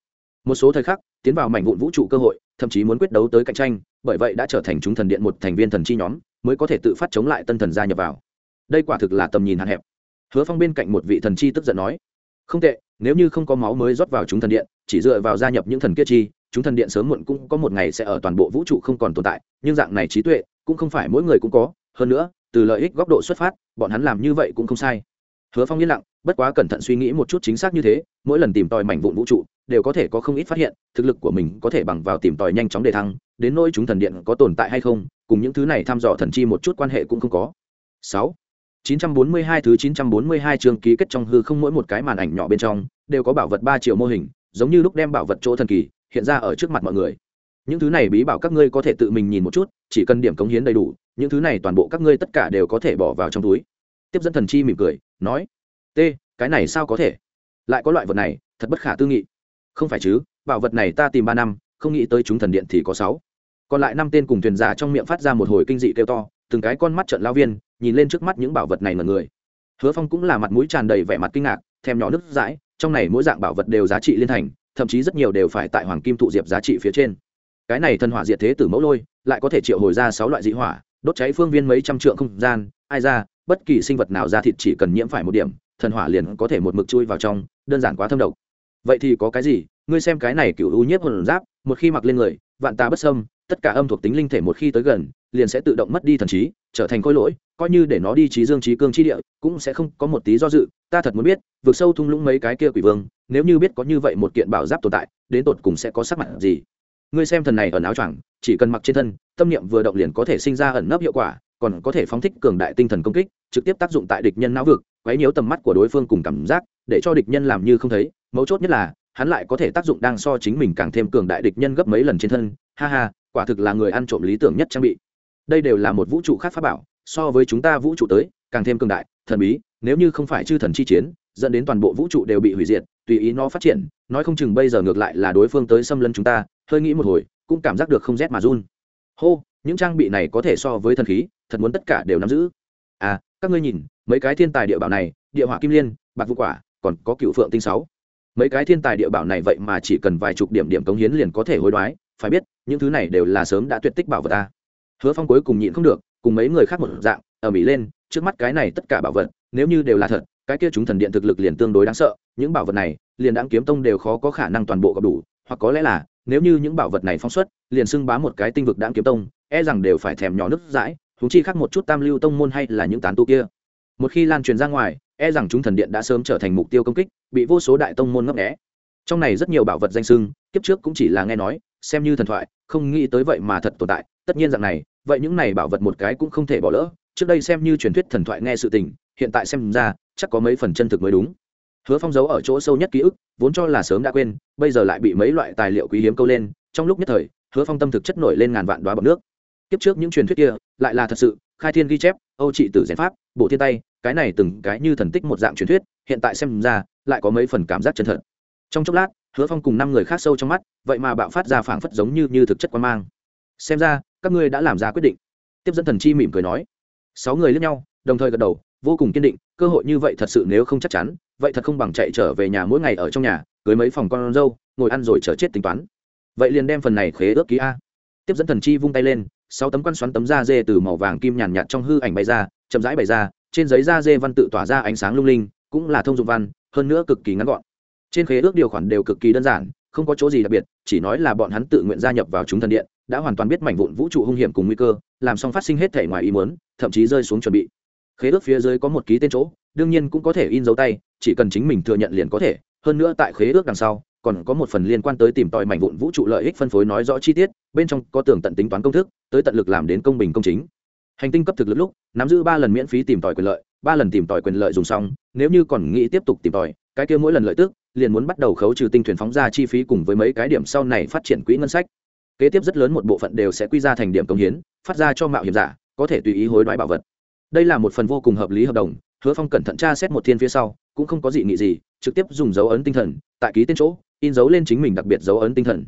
Một số thời khắc, tiến vào mảnh vụn vũ trụ cơ hội, thậm chí muốn quyết đấu tới cạnh tranh, bởi vậy đã trở thành chúng thần điện một thành viên thần chi nhóm mới có thể tự phát chống lại tân thần gia nhập vào. Đây quả thực là tầm nhìn hạn hẹp. Hứa phong bên cạnh một vị thần chi tức giận nói, không tệ, nếu như không có máu mới rót vào chúng thần điện, chỉ dựa vào gia nhập những thần kia chi, chúng thần điện sớm muộn cũng có một ngày sẽ ở toàn bộ vũ trụ không còn tồn tại, nhưng dạng này trí tuệ cũng không phải mỗi người cũng có, hơn nữa, từ lợi ích góc độ xuất phát, bọn hắn làm như vậy cũng không sai. Hứa phong yên lặng, bất quá cẩn thận suy nghĩ một chút chính xác như thế, mỗi lần tìm tòi mảnh vụn vũ trụ, đều có thể có không ít phát hiện, thực lực của mình có thể bằng vào tìm tòi nhanh chóng để thăng đến nỗi chúng thần điện có tồn tại hay không cùng những thứ này thăm dò thần chi một chút quan hệ cũng không có sáu 942 thứ 942 chương ký kết trong hư không mỗi một cái màn ảnh nhỏ bên trong đều có bảo vật ba triệu mô hình, giống như lúc đem bảo vật chỗ thần kỳ hiện ra ở trước mặt mọi người. Những thứ này bí bảo các ngươi có thể tự mình nhìn một chút, chỉ cần điểm cống hiến đầy đủ, những thứ này toàn bộ các ngươi tất cả đều có thể bỏ vào trong túi. Tiếp dẫn thần chi mỉm cười, nói: "T, cái này sao có thể? Lại có loại vật này, thật bất khả tư nghị." Không phải chứ, bảo vật này ta tìm ba năm, không nghĩ tới chúng thần điện thì có sáu. Còn lại năm tên cùng thuyền giả trong miệng phát ra một hồi kinh dị kêu to, từng cái con mắt trợn lao viên, nhìn lên trước mắt những bảo vật này ngẩn người. Hứa phong cũng là mặt mũi tràn đầy vẻ mặt kinh ngạc thèm nhỏ nước dãi trong này mỗi dạng bảo vật đều giá trị liên thành thậm chí rất nhiều đều phải tại hoàng kim thụ diệp giá trị phía trên. Cái này thần hỏa diệt thế tử mẫu lôi lại có thể triệu hồi ra sáu loại dị hỏa đốt cháy phương viên mấy trăm trượng không gian ai ra bất kỳ sinh vật nào ra thịt chỉ cần nhiễm phải một điểm thần hỏa liền có thể một mực chui vào trong đơn giản quá thâm độc. Vậy thì có cái gì? Ngươi xem cái này cựu u nhiếp hồn giáp một khi mặc lên người vạn ta bất sâm tất cả âm thuộc tính linh thể một khi tới gần, liền sẽ tự động mất đi thần trí, trở thành khối lỗi, coi như để nó đi trí dương trí cương trí địa, cũng sẽ không có một tí do dự. Ta thật muốn biết vượt sâu thung lũng mấy cái kia quỷ vương, nếu như biết có như vậy một kiện bảo giáp tồn tại, đến tột cùng sẽ có sắc mặt gì? Ngươi xem thần này ở áo choàng, chỉ cần mặc trên thân, tâm niệm vừa động liền có thể sinh ra ẩn nấp hiệu quả, còn có thể phóng thích cường đại tinh thần công kích, trực tiếp tác dụng tại địch nhân não vực, quấy nhiễu tầm mắt của đối phương cùng cảm giác, để cho địch nhân làm như không thấy. Mấu chốt nhất là, hắn lại có thể tác dụng đang so chính mình càng thêm cường đại địch nhân gấp mấy lần trên thân. Ha ha quả thực là người ăn trộm lý tưởng nhất trang bị. Đây đều là một vũ trụ khác pháp bảo, so với chúng ta vũ trụ tới, càng thêm cường đại, thần bí, nếu như không phải chư thần chi chiến, dẫn đến toàn bộ vũ trụ đều bị hủy diệt, tùy ý nó phát triển, nói không chừng bây giờ ngược lại là đối phương tới xâm lấn chúng ta, hơi nghĩ một hồi, cũng cảm giác được không rét mà run. Hô, những trang bị này có thể so với thần khí, thật muốn tất cả đều nắm giữ. À các ngươi nhìn, mấy cái thiên tài địa bảo này, địa hỏa kim liên, bạc vũ quả, còn có cựu phượng tinh sáu. Mấy cái thiên tài địa bảo này vậy mà chỉ cần vài chục điểm điểm cống hiến liền có thể hối đoái phải biết, những thứ này đều là sớm đã tuyệt tích bảo vật ta. Hứa phong cuối cùng nhịn không được, cùng mấy người khác một dạng ở mỹ lên, trước mắt cái này tất cả bảo vật, nếu như đều là thật, cái kia chúng thần điện thực lực liền tương đối đáng sợ, những bảo vật này, liền đáng kiếm tông đều khó có khả năng toàn bộ gặp đủ, hoặc có lẽ là, nếu như những bảo vật này phóng xuất, liền xưng bá một cái tinh vực đáng kiếm tông e rằng đều phải thèm nhỏ nước dãi húng chi khác một chút tam lưu tông môn hay là những tán tu kia. Một khi lan truyền ra ngoài e rằng chúng thần điện đã sớm trở thành mục tiêu công kích, bị vô số đại tông môn ngấp nghé. Trong này rất nhiều bảo vật danh sưng kiếp trước cũng chỉ là nghe nói xem như thần thoại, không nghĩ tới vậy mà thật tồn tại. Tất nhiên dạng này, vậy những này bảo vật một cái cũng không thể bỏ lỡ. Trước đây xem như truyền thuyết thần thoại nghe sự tình, hiện tại xem ra, chắc có mấy phần chân thực mới đúng. Hứa phong giấu ở chỗ sâu nhất ký ức, vốn cho là sớm đã quên, bây giờ lại bị mấy loại tài liệu quý hiếm câu lên. Trong lúc nhất thời, hứa phong tâm thực chất nổi lên ngàn vạn đoá bọc nước. Kiếp trước những truyền thuyết kia, lại là thật sự, khai thiên ghi chép, âu trị tử giải pháp bộ thiên tay, cái này từng cái như thần tích một dạng truyền thuyết, hiện tại xem ra, lại có mấy phần cảm giác chân thật. Trong chốc lát hứa phong cùng năm người khác sâu trong mắt, vậy mà bạo phát ra phảng phất giống như như thực chất quan mang. Xem ra, các ngươi đã làm ra quyết định. Tiếp dẫn thần chi mỉm cười nói. Sáu người lướt nhau, đồng thời gật đầu, vô cùng kiên định, cơ hội như vậy thật sự nếu không chắc chắn, vậy thật không bằng chạy trở về nhà mỗi ngày ở trong nhà, cưới mấy phòng con dâu, ngồi ăn rồi chờ chết tính toán. Vậy liền đem phần này khế ước ký a. Tiếp dẫn thần chi vung tay lên, sáu tấm quan xoắn tấm da dê từ màu vàng kim nhàn nhạt trong hư ảnh bay ra, chậm rãi bày ra, trên giấy da dê văn tự tỏa ra ánh sáng lung linh, cũng là thông dụng văn, hơn nữa cực kỳ ngắn gọn trên khế ước điều khoản đều cực kỳ đơn giản, không có chỗ gì đặc biệt, chỉ nói là bọn hắn tự nguyện gia nhập vào chúng thần điện, đã hoàn toàn biết mảnh vụn vũ trụ hung hiểm cùng nguy cơ, làm xong phát sinh hết thể ngoài ý muốn, thậm chí rơi xuống chuẩn bị. Khế ước phía dưới có một ký tên chỗ, đương nhiên cũng có thể in dấu tay, chỉ cần chính mình thừa nhận liền có thể, hơn nữa tại khế ước đằng sau, còn có một phần liên quan tới tìm tòi mảnh vụn vũ trụ lợi ích phân phối nói rõ chi tiết, bên trong có tường tận tính toán công thức, tới tận lực làm đến công bình công chính. Hành tinh cấp thực lực lúc, nắm giữ ba lần miễn phí tìm tòi quyền lợi, ba lần tìm tòi quyền lợi dùng xong, nếu như còn nghĩ tiếp tục tìm tòi, cái kia mỗi lần lợi tức liền muốn bắt đầu khấu trừ tinh thuyền phóng ra chi phí cùng với mấy cái điểm sau này phát triển quỹ ngân sách. Kế tiếp rất lớn một bộ phận đều sẽ quy ra thành điểm công hiến, phát ra cho mạo hiểm giả, có thể tùy ý hối đoái bảo vật. Đây là một phần vô cùng hợp lý hợp đồng, hứa phong cẩn thận tra xét một thiên phía sau, cũng không có dị nghị gì, trực tiếp dùng dấu ấn tinh thần, tại ký tên chỗ, in dấu lên chính mình đặc biệt dấu ấn tinh thần.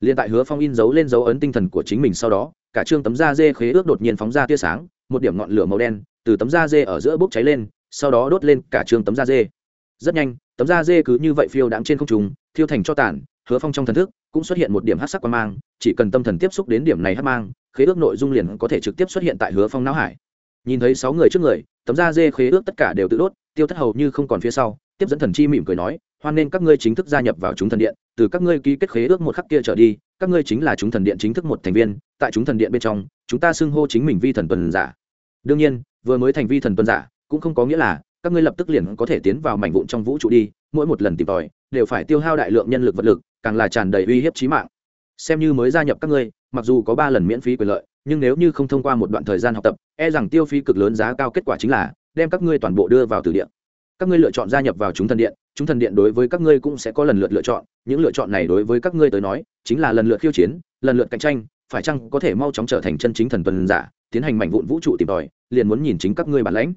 Liền tại hứa phong in dấu lên dấu ấn tinh thần của chính mình sau đó, cả trương tấm da dê khế ước đột nhiên phóng ra tia sáng, một điểm ngọn lửa màu đen, từ tấm da dê ở giữa bốc cháy lên, sau đó đốt lên cả trương tấm da dê rất nhanh, tấm da dê cứ như vậy phiêu đạm trên không trùng thiêu thành cho tàn, hứa phong trong thần thức cũng xuất hiện một điểm hát sắc quan mang, chỉ cần tâm thần tiếp xúc đến điểm này hát mang, khế ước nội dung liền có thể trực tiếp xuất hiện tại hứa phong não hải. Nhìn thấy sáu người trước người, tấm da dê khế ước tất cả đều tự đốt, tiêu thất hầu như không còn phía sau, tiếp dẫn thần chi mỉm cười nói, hoan nên các ngươi chính thức gia nhập vào chúng thần điện, từ các ngươi ký kết khế ước một khắc kia trở đi, các ngươi chính là chúng thần điện chính thức một thành viên, tại chúng thần điện bên trong, chúng ta xưng hô chính mình vi thần tuần giả. Đương nhiên, vừa mới thành vi thần tuần giả cũng không có nghĩa là các ngươi lập tức liền có thể tiến vào mảnh vụn trong vũ trụ đi, mỗi một lần tìm tòi, đều phải tiêu hao đại lượng nhân lực vật lực, càng là tràn đầy uy hiếp chí mạng. Xem như mới gia nhập các ngươi, mặc dù có ba lần miễn phí quyền lợi, nhưng nếu như không thông qua một đoạn thời gian học tập e rằng tiêu phí cực lớn giá cao kết quả chính là đem các ngươi toàn bộ đưa vào từ điện các ngươi lựa chọn gia nhập vào chúng thần điện, chúng thần điện đối với các ngươi cũng sẽ có lần lượt lựa chọn, những lựa chọn này đối với các ngươi tới nói, chính là lần lượt khiêu chiến, lần lượt cạnh tranh, phải chăng có thể mau chóng trở thành chân chính thần tuần giả, tiến hành mảnh vụn vũ trụ tìm tòi, liền muốn nhìn chính các ngươi bản lãnh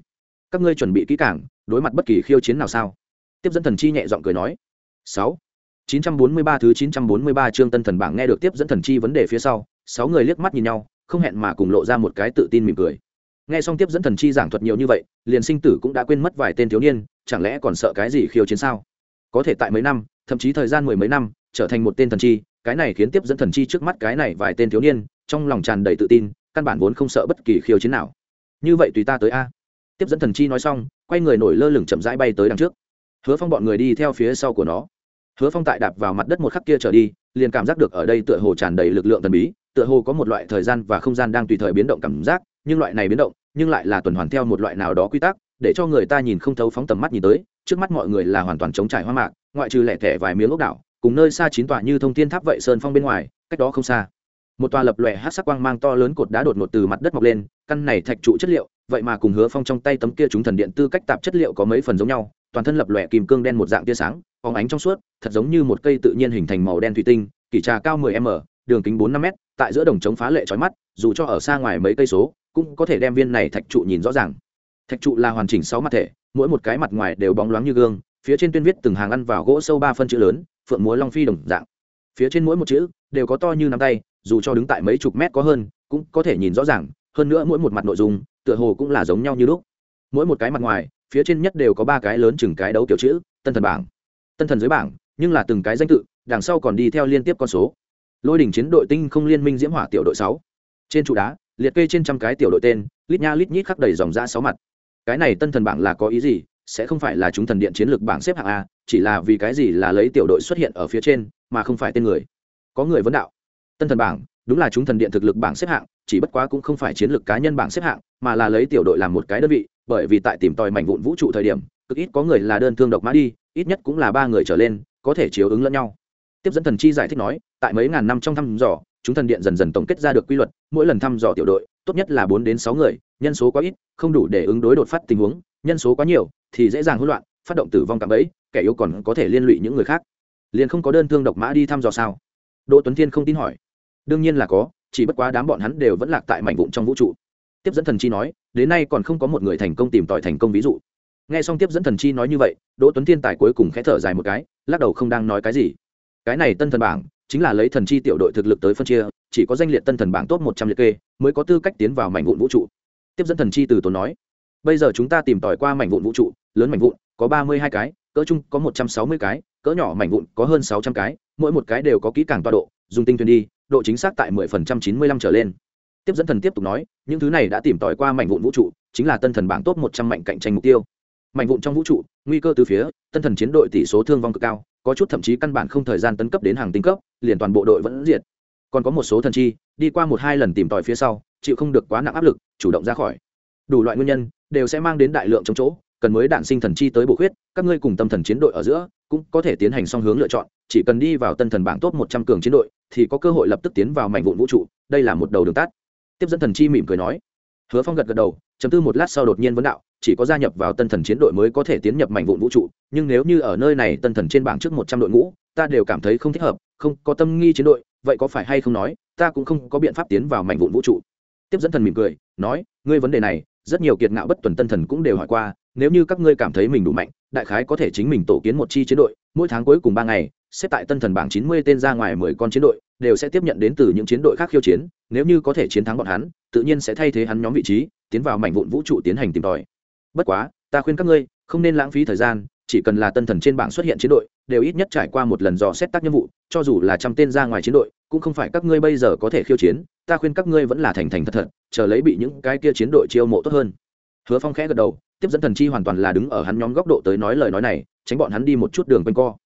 các ngươi chuẩn bị kỹ càng đối mặt bất kỳ khiêu chiến nào sao tiếp dẫn thần chi nhẹ giọng cười nói sáu 943 thứ 943 chương Tân Thần bảng nghe được tiếp dẫn thần chi vấn đề phía sau, sáu người liếc mắt nhìn nhau, không hẹn mà cùng lộ ra một cái tự tin mỉm cười. Nghe xong tiếp dẫn thần chi giảng thuật nhiều như vậy, liền sinh tử cũng đã quên mất vài tên thiếu niên, chẳng lẽ còn sợ cái gì khiêu chiến sao? Có thể tại mấy năm, thậm chí thời gian mười mấy năm, trở thành một tên thần chi, cái này khiến tiếp dẫn thần chi trước mắt cái này vài tên thiếu niên, trong lòng tràn đầy tự tin, căn bản vốn không sợ bất kỳ khiêu chiến nào. Như vậy tùy ta tới a. Tiếp dẫn thần chi nói xong, quay người nổi lơ lửng chậm rãi bay tới đằng trước. Hứa Phong bọn người đi theo phía sau của nó hứa phong tại đạp vào mặt đất một khắc kia trở đi liền cảm giác được ở đây tựa hồ tràn đầy lực lượng thần bí tựa hồ có một loại thời gian và không gian đang tùy thời biến động cảm giác nhưng loại này biến động nhưng lại là tuần hoàn theo một loại nào đó quy tắc để cho người ta nhìn không thấu phóng tầm mắt nhìn tới trước mắt mọi người là hoàn toàn chống trải hoa mạc ngoại trừ lẻ thẻ vài miếng ốc đảo cùng nơi xa chín tòa như thông thiên tháp vậy sơn phong bên ngoài cách đó không xa một tòa lập lòe hát sắc quang mang to lớn cột đá đột ngột từ mặt đất mọc lên căn này thạch trụ chất liệu vậy mà cùng hứa phong trong tay tấm kia chúng thần điện tư cách tạp chất liệu có mấy phần giống nhau, toàn thân lập lòe kìm cương đen một dạng tia sáng, phóng ánh trong suốt, thật giống như một cây tự nhiên hình thành màu đen thủy tinh, kỷ trà cao 10 m, đường kính 4 5 m, tại giữa đồng trống phá lệ chói mắt, dù cho ở xa ngoài mấy cây số, cũng có thể đem viên này thạch trụ nhìn rõ ràng. Thạch trụ là hoàn chỉnh sáu mặt thể, mỗi một cái mặt ngoài đều bóng loáng như gương, phía trên tuyên viết từng hàng ăn vào gỗ sâu ba phân chữ lớn, phượng múa long phi đồng dạng. Phía trên mỗi một chữ đều có to như nắm tay, dù cho đứng tại mấy chục mét có hơn, cũng có thể nhìn rõ ràng, hơn nữa mỗi một mặt nội dung tựa hồ cũng là giống nhau như lúc. Mỗi một cái mặt ngoài, phía trên nhất đều có ba cái lớn chừng cái đấu kiểu chữ, tân thần bảng. Tân thần dưới bảng, nhưng là từng cái danh tự, đằng sau còn đi theo liên tiếp con số. Lôi đỉnh chiến đội tinh không liên minh diễm hỏa tiểu đội sáu. Trên trụ đá, liệt kê trên trăm cái tiểu đội tên, lít nha lít nhít khắc đầy dòng ra sáu mặt. Cái này tân thần bảng là có ý gì? Sẽ không phải là chúng thần điện chiến lược bảng xếp hạng a, chỉ là vì cái gì là lấy tiểu đội xuất hiện ở phía trên, mà không phải tên người? Có người vấn đạo. Tân thần bảng đúng là chúng thần điện thực lực bảng xếp hạng, chỉ bất quá cũng không phải chiến lược cá nhân bảng xếp hạng, mà là lấy tiểu đội làm một cái đơn vị, bởi vì tại tìm tòi mảnh vụn vũ trụ thời điểm, cực ít có người là đơn thương độc mã đi, ít nhất cũng là ba người trở lên, có thể chiếu ứng lẫn nhau. Tiếp dẫn thần chi giải thích nói, tại mấy ngàn năm trong thăm dò, chúng thần điện dần dần tổng kết ra được quy luật, mỗi lần thăm dò tiểu đội, tốt nhất là bốn đến sáu người, nhân số quá ít, không đủ để ứng đối đột phát tình huống, nhân số quá nhiều thì dễ dàng hỗn loạn, phát động tử vong cạm bẫy, kẻ yếu còn có thể liên lụy những người khác. Liền không có đơn thương độc mã đi thăm dò sao? Đỗ tuấn thiên không tin hỏi đương nhiên là có, chỉ bất quá đám bọn hắn đều vẫn lạc tại mảnh vụn trong vũ trụ. Tiếp dẫn thần chi nói, đến nay còn không có một người thành công tìm tòi thành công ví dụ. Nghe xong tiếp dẫn thần chi nói như vậy, đỗ tuấn thiên tài cuối cùng khẽ thở dài một cái, lắc đầu không đang nói cái gì. Cái này tân thần bảng, chính là lấy thần chi tiểu đội thực lực tới phân chia, chỉ có danh liệt tân thần bảng tốt một trăm liệt kê, mới có tư cách tiến vào mảnh vụn vũ trụ. Tiếp dẫn thần chi từ tốn nói, bây giờ chúng ta tìm tòi qua mảnh vụn vũ trụ, lớn mảnh vụn, có ba mươi hai cái, cỡ chung có một trăm sáu mươi cái, cỡ nhỏ mảnh vụn có hơn sáu trăm cái, mỗi một cái đều có kỹ càng toa độ, dùng tinh thuyền đi độ chính xác tại mười phần trăm chín mươi lăm trở lên. Tiếp dẫn thần tiếp tục nói, những thứ này đã tìm tòi qua mảnh vụn vũ trụ, chính là tân thần bảng top một trăm mạnh cạnh tranh mục tiêu. Mảnh vụn trong vũ trụ, nguy cơ từ phía, tân thần chiến đội tỷ số thương vong cực cao, có chút thậm chí căn bản không thời gian tấn cấp đến hàng tinh cấp, liền toàn bộ đội vẫn diệt. Còn có một số thần chi, đi qua một hai lần tìm tòi phía sau, chịu không được quá nặng áp lực, chủ động ra khỏi. Đủ loại nguyên nhân, đều sẽ mang đến đại lượng trong chỗ, cần mới đạn sinh thần chi tới bổ khuyết, các ngươi cùng tâm thần chiến đội ở giữa cũng có thể tiến hành song hướng lựa chọn, chỉ cần đi vào tân thần bảng top một trăm cường chiến đội, thì có cơ hội lập tức tiến vào mảnh vụn vũ trụ, đây là một đầu đường tắt. Tiếp dẫn thần chi mỉm cười nói. Hứa phong gật gật đầu chấm tư một lát sau đột nhiên vấn đạo, chỉ có gia nhập vào tân thần chiến đội mới có thể tiến nhập mảnh vụn vũ trụ, nhưng nếu như ở nơi này tân thần trên bảng trước một trăm đội ngũ, ta đều cảm thấy không thích hợp, không có tâm nghi chiến đội, vậy có phải hay không nói, ta cũng không có biện pháp tiến vào mảnh vụn vũ trụ. Tiếp dẫn thần mỉm cười, nói, ngươi vấn đề này, rất nhiều kiệt ngạo bất tuần tân thần cũng đều hỏi qua, nếu như các ngươi cảm thấy mình đủ mạnh đại khái có thể chính mình tổ kiến một chi chiến đội, mỗi tháng cuối cùng ba ngày, xếp tại tân thần bảng chín mươi tên ra ngoài mười con chiến đội, đều sẽ tiếp nhận đến từ những chiến đội khác khiêu chiến, nếu như có thể chiến thắng bọn hắn, tự nhiên sẽ thay thế hắn nhóm vị trí, tiến vào mảnh vụn vũ trụ tiến hành tìm tòi. Bất quá, ta khuyên các ngươi, không nên lãng phí thời gian, chỉ cần là tân thần trên bảng xuất hiện chiến đội, đều ít nhất trải qua một lần dò xét tác nhiệm vụ, cho dù là trăm tên ra ngoài chiến đội, cũng không phải các ngươi bây giờ có thể khiêu chiến, ta khuyên các ngươi vẫn là thành thành thật thật, chờ lấy bị những cái kia chiến đội chiêu mộ tốt hơn. Hứa phong khẽ gật đầu tiếp dẫn thần chi hoàn toàn là đứng ở hắn nhóm góc độ tới nói lời nói này, tránh bọn hắn đi một chút đường quanh co.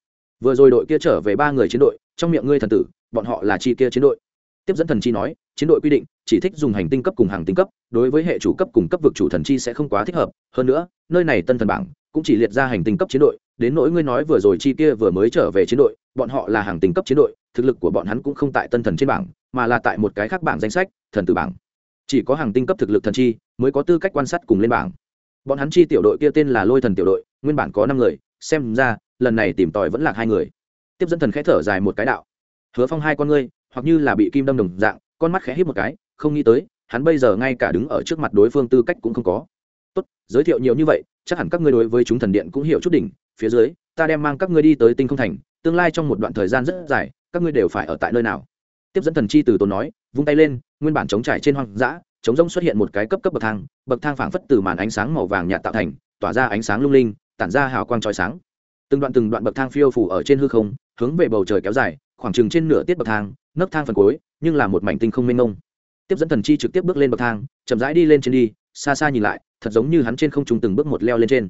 Vừa rồi đội kia trở về ba người chiến đội, trong miệng ngươi thần tử, bọn họ là chi kia chiến đội. Tiếp dẫn thần chi nói, chiến đội quy định, chỉ thích dùng hành tinh cấp cùng hàng tinh cấp, đối với hệ chủ cấp cùng cấp vực chủ thần chi sẽ không quá thích hợp. Hơn nữa, nơi này tân thần bảng cũng chỉ liệt ra hành tinh cấp chiến đội, đến nỗi ngươi nói vừa rồi chi kia vừa mới trở về chiến đội, bọn họ là hàng tinh cấp chiến đội, thực lực của bọn hắn cũng không tại tân thần trên bảng, mà là tại một cái khác bảng danh sách, thần tử bảng. Chỉ có hàng tinh cấp thực lực thần chi mới có tư cách quan sát cùng lên bảng bọn hắn chi tiểu đội kia tên là lôi thần tiểu đội, nguyên bản có năm người, xem ra, lần này tìm tòi vẫn là hai người. Tiếp dẫn thần khẽ thở dài một cái đạo. Hứa phong hai con ngươi, hoặc như là bị kim đâm đồng dạng, con mắt khẽ hít một cái, không nghĩ tới, hắn bây giờ ngay cả đứng ở trước mặt đối phương tư cách cũng không có. Tốt, giới thiệu nhiều như vậy, chắc hẳn các ngươi đối với chúng thần điện cũng hiểu chút đỉnh, phía dưới, ta đem mang các ngươi đi tới tinh không thành, tương lai trong một đoạn thời gian rất dài, các ngươi đều phải ở tại nơi nào? Tiếp dẫn thần chi từ tốn nói, vung tay lên, nguyên bản chống trải trên hoang dã chống rông xuất hiện một cái cấp cấp bậc thang bậc thang phảng phất từ màn ánh sáng màu vàng nhạt tạo thành, tỏa ra ánh sáng lung linh, tản ra hào quang trói sáng. Từng đoạn từng đoạn bậc thang phiêu phủ ở trên hư không, hướng về bầu trời kéo dài, khoảng chừng trên nửa tiết bậc thang, nấc thang phần cuối, nhưng là một mảnh tinh không mênh mông. Tiếp dẫn thần chi trực tiếp bước lên bậc thang, chậm rãi đi lên trên đi, xa xa nhìn lại, thật giống như hắn trên không trùng từng bước một leo lên trên.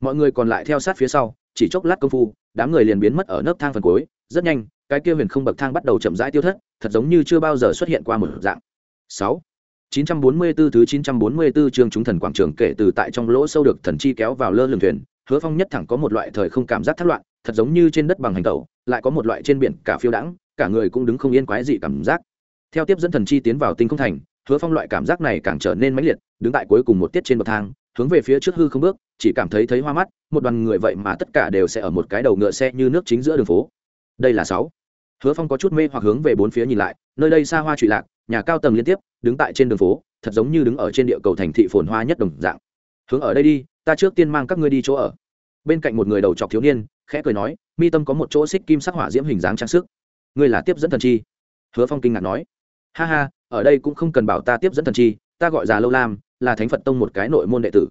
Mọi người còn lại theo sát phía sau, chỉ chốc lát công phu, đám người liền biến mất ở nấc thang phần cuối. Rất nhanh, cái kia huyền không bậc thang bắt đầu chậm rãi tiêu thất, thật giống như chưa bao giờ xuất hiện qua một dạng. Sáu. 944 thứ 944 chương chúng thần quảng trường kể từ tại trong lỗ sâu được thần chi kéo vào lơ lửng thuyền, Hứa Phong nhất thẳng có một loại thời không cảm giác thất loạn, thật giống như trên đất bằng hành tẩu, lại có một loại trên biển cả phiêu đãng, cả người cũng đứng không yên quái dị cảm giác. Theo tiếp dẫn thần chi tiến vào tinh không thành, Hứa Phong loại cảm giác này càng trở nên mãnh liệt, đứng tại cuối cùng một tiết trên bậc thang, hướng về phía trước hư không bước, chỉ cảm thấy thấy hoa mắt, một đoàn người vậy mà tất cả đều sẽ ở một cái đầu ngựa xe như nước chính giữa đường phố. Đây là sáu. Hứa Phong có chút mê hoặc hướng về bốn phía nhìn lại, nơi đây xa hoa trụy lạc, nhà cao tầng liên tiếp, đứng tại trên đường phố, thật giống như đứng ở trên địa cầu thành thị phồn hoa nhất đồng dạng. Hướng ở đây đi ta trước tiên mang các ngươi đi chỗ ở. Bên cạnh một người đầu trọc thiếu niên khẽ cười nói mi tâm có một chỗ xích kim sắc hỏa diễm hình dáng trang sức. Ngươi là tiếp dẫn thần chi? Hứa phong kinh ngạc nói. Ha ha ở đây cũng không cần bảo ta tiếp dẫn thần chi ta gọi già lâu lam là thánh phật tông một cái nội môn đệ tử.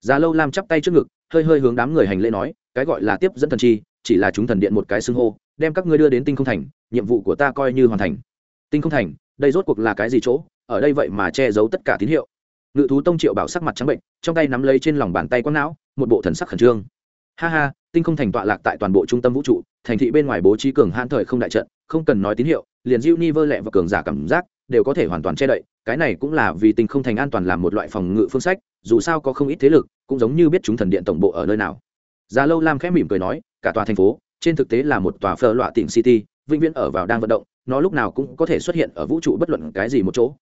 Già lâu lam chắp tay trước ngực hơi hơi hướng đám người hành lễ nói cái gọi là tiếp dẫn thần chi chỉ là chúng thần điện một cái xưng hô đem các ngươi đưa đến tinh không thành nhiệm vụ của ta coi như hoàn thành tinh không thành, đây rốt cuộc là cái gì chỗ? Ở đây vậy mà che giấu tất cả tín hiệu. Ngự thú tông triệu bảo sắc mặt trắng bệnh, trong tay nắm lấy trên lòng bàn tay quang não, một bộ thần sắc khẩn trương. Ha ha, tinh không thành tọa lạc tại toàn bộ trung tâm vũ trụ, thành thị bên ngoài bố trí cường hãn thời không đại trận, không cần nói tín hiệu, liền diêu ni vơ lẹ và cường giả cảm giác đều có thể hoàn toàn che đậy, cái này cũng là vì tinh không thành an toàn làm một loại phòng ngự phương sách, dù sao có không ít thế lực cũng giống như biết chúng thần điện tổng bộ ở nơi nào. Già lâu lam khẽ mỉm cười nói, cả tòa thành phố, trên thực tế là một tòa phơ loạ tỉnh city, vĩnh viễn ở vào đang vận động nó lúc nào cũng có thể xuất hiện ở vũ trụ bất luận cái gì một chỗ.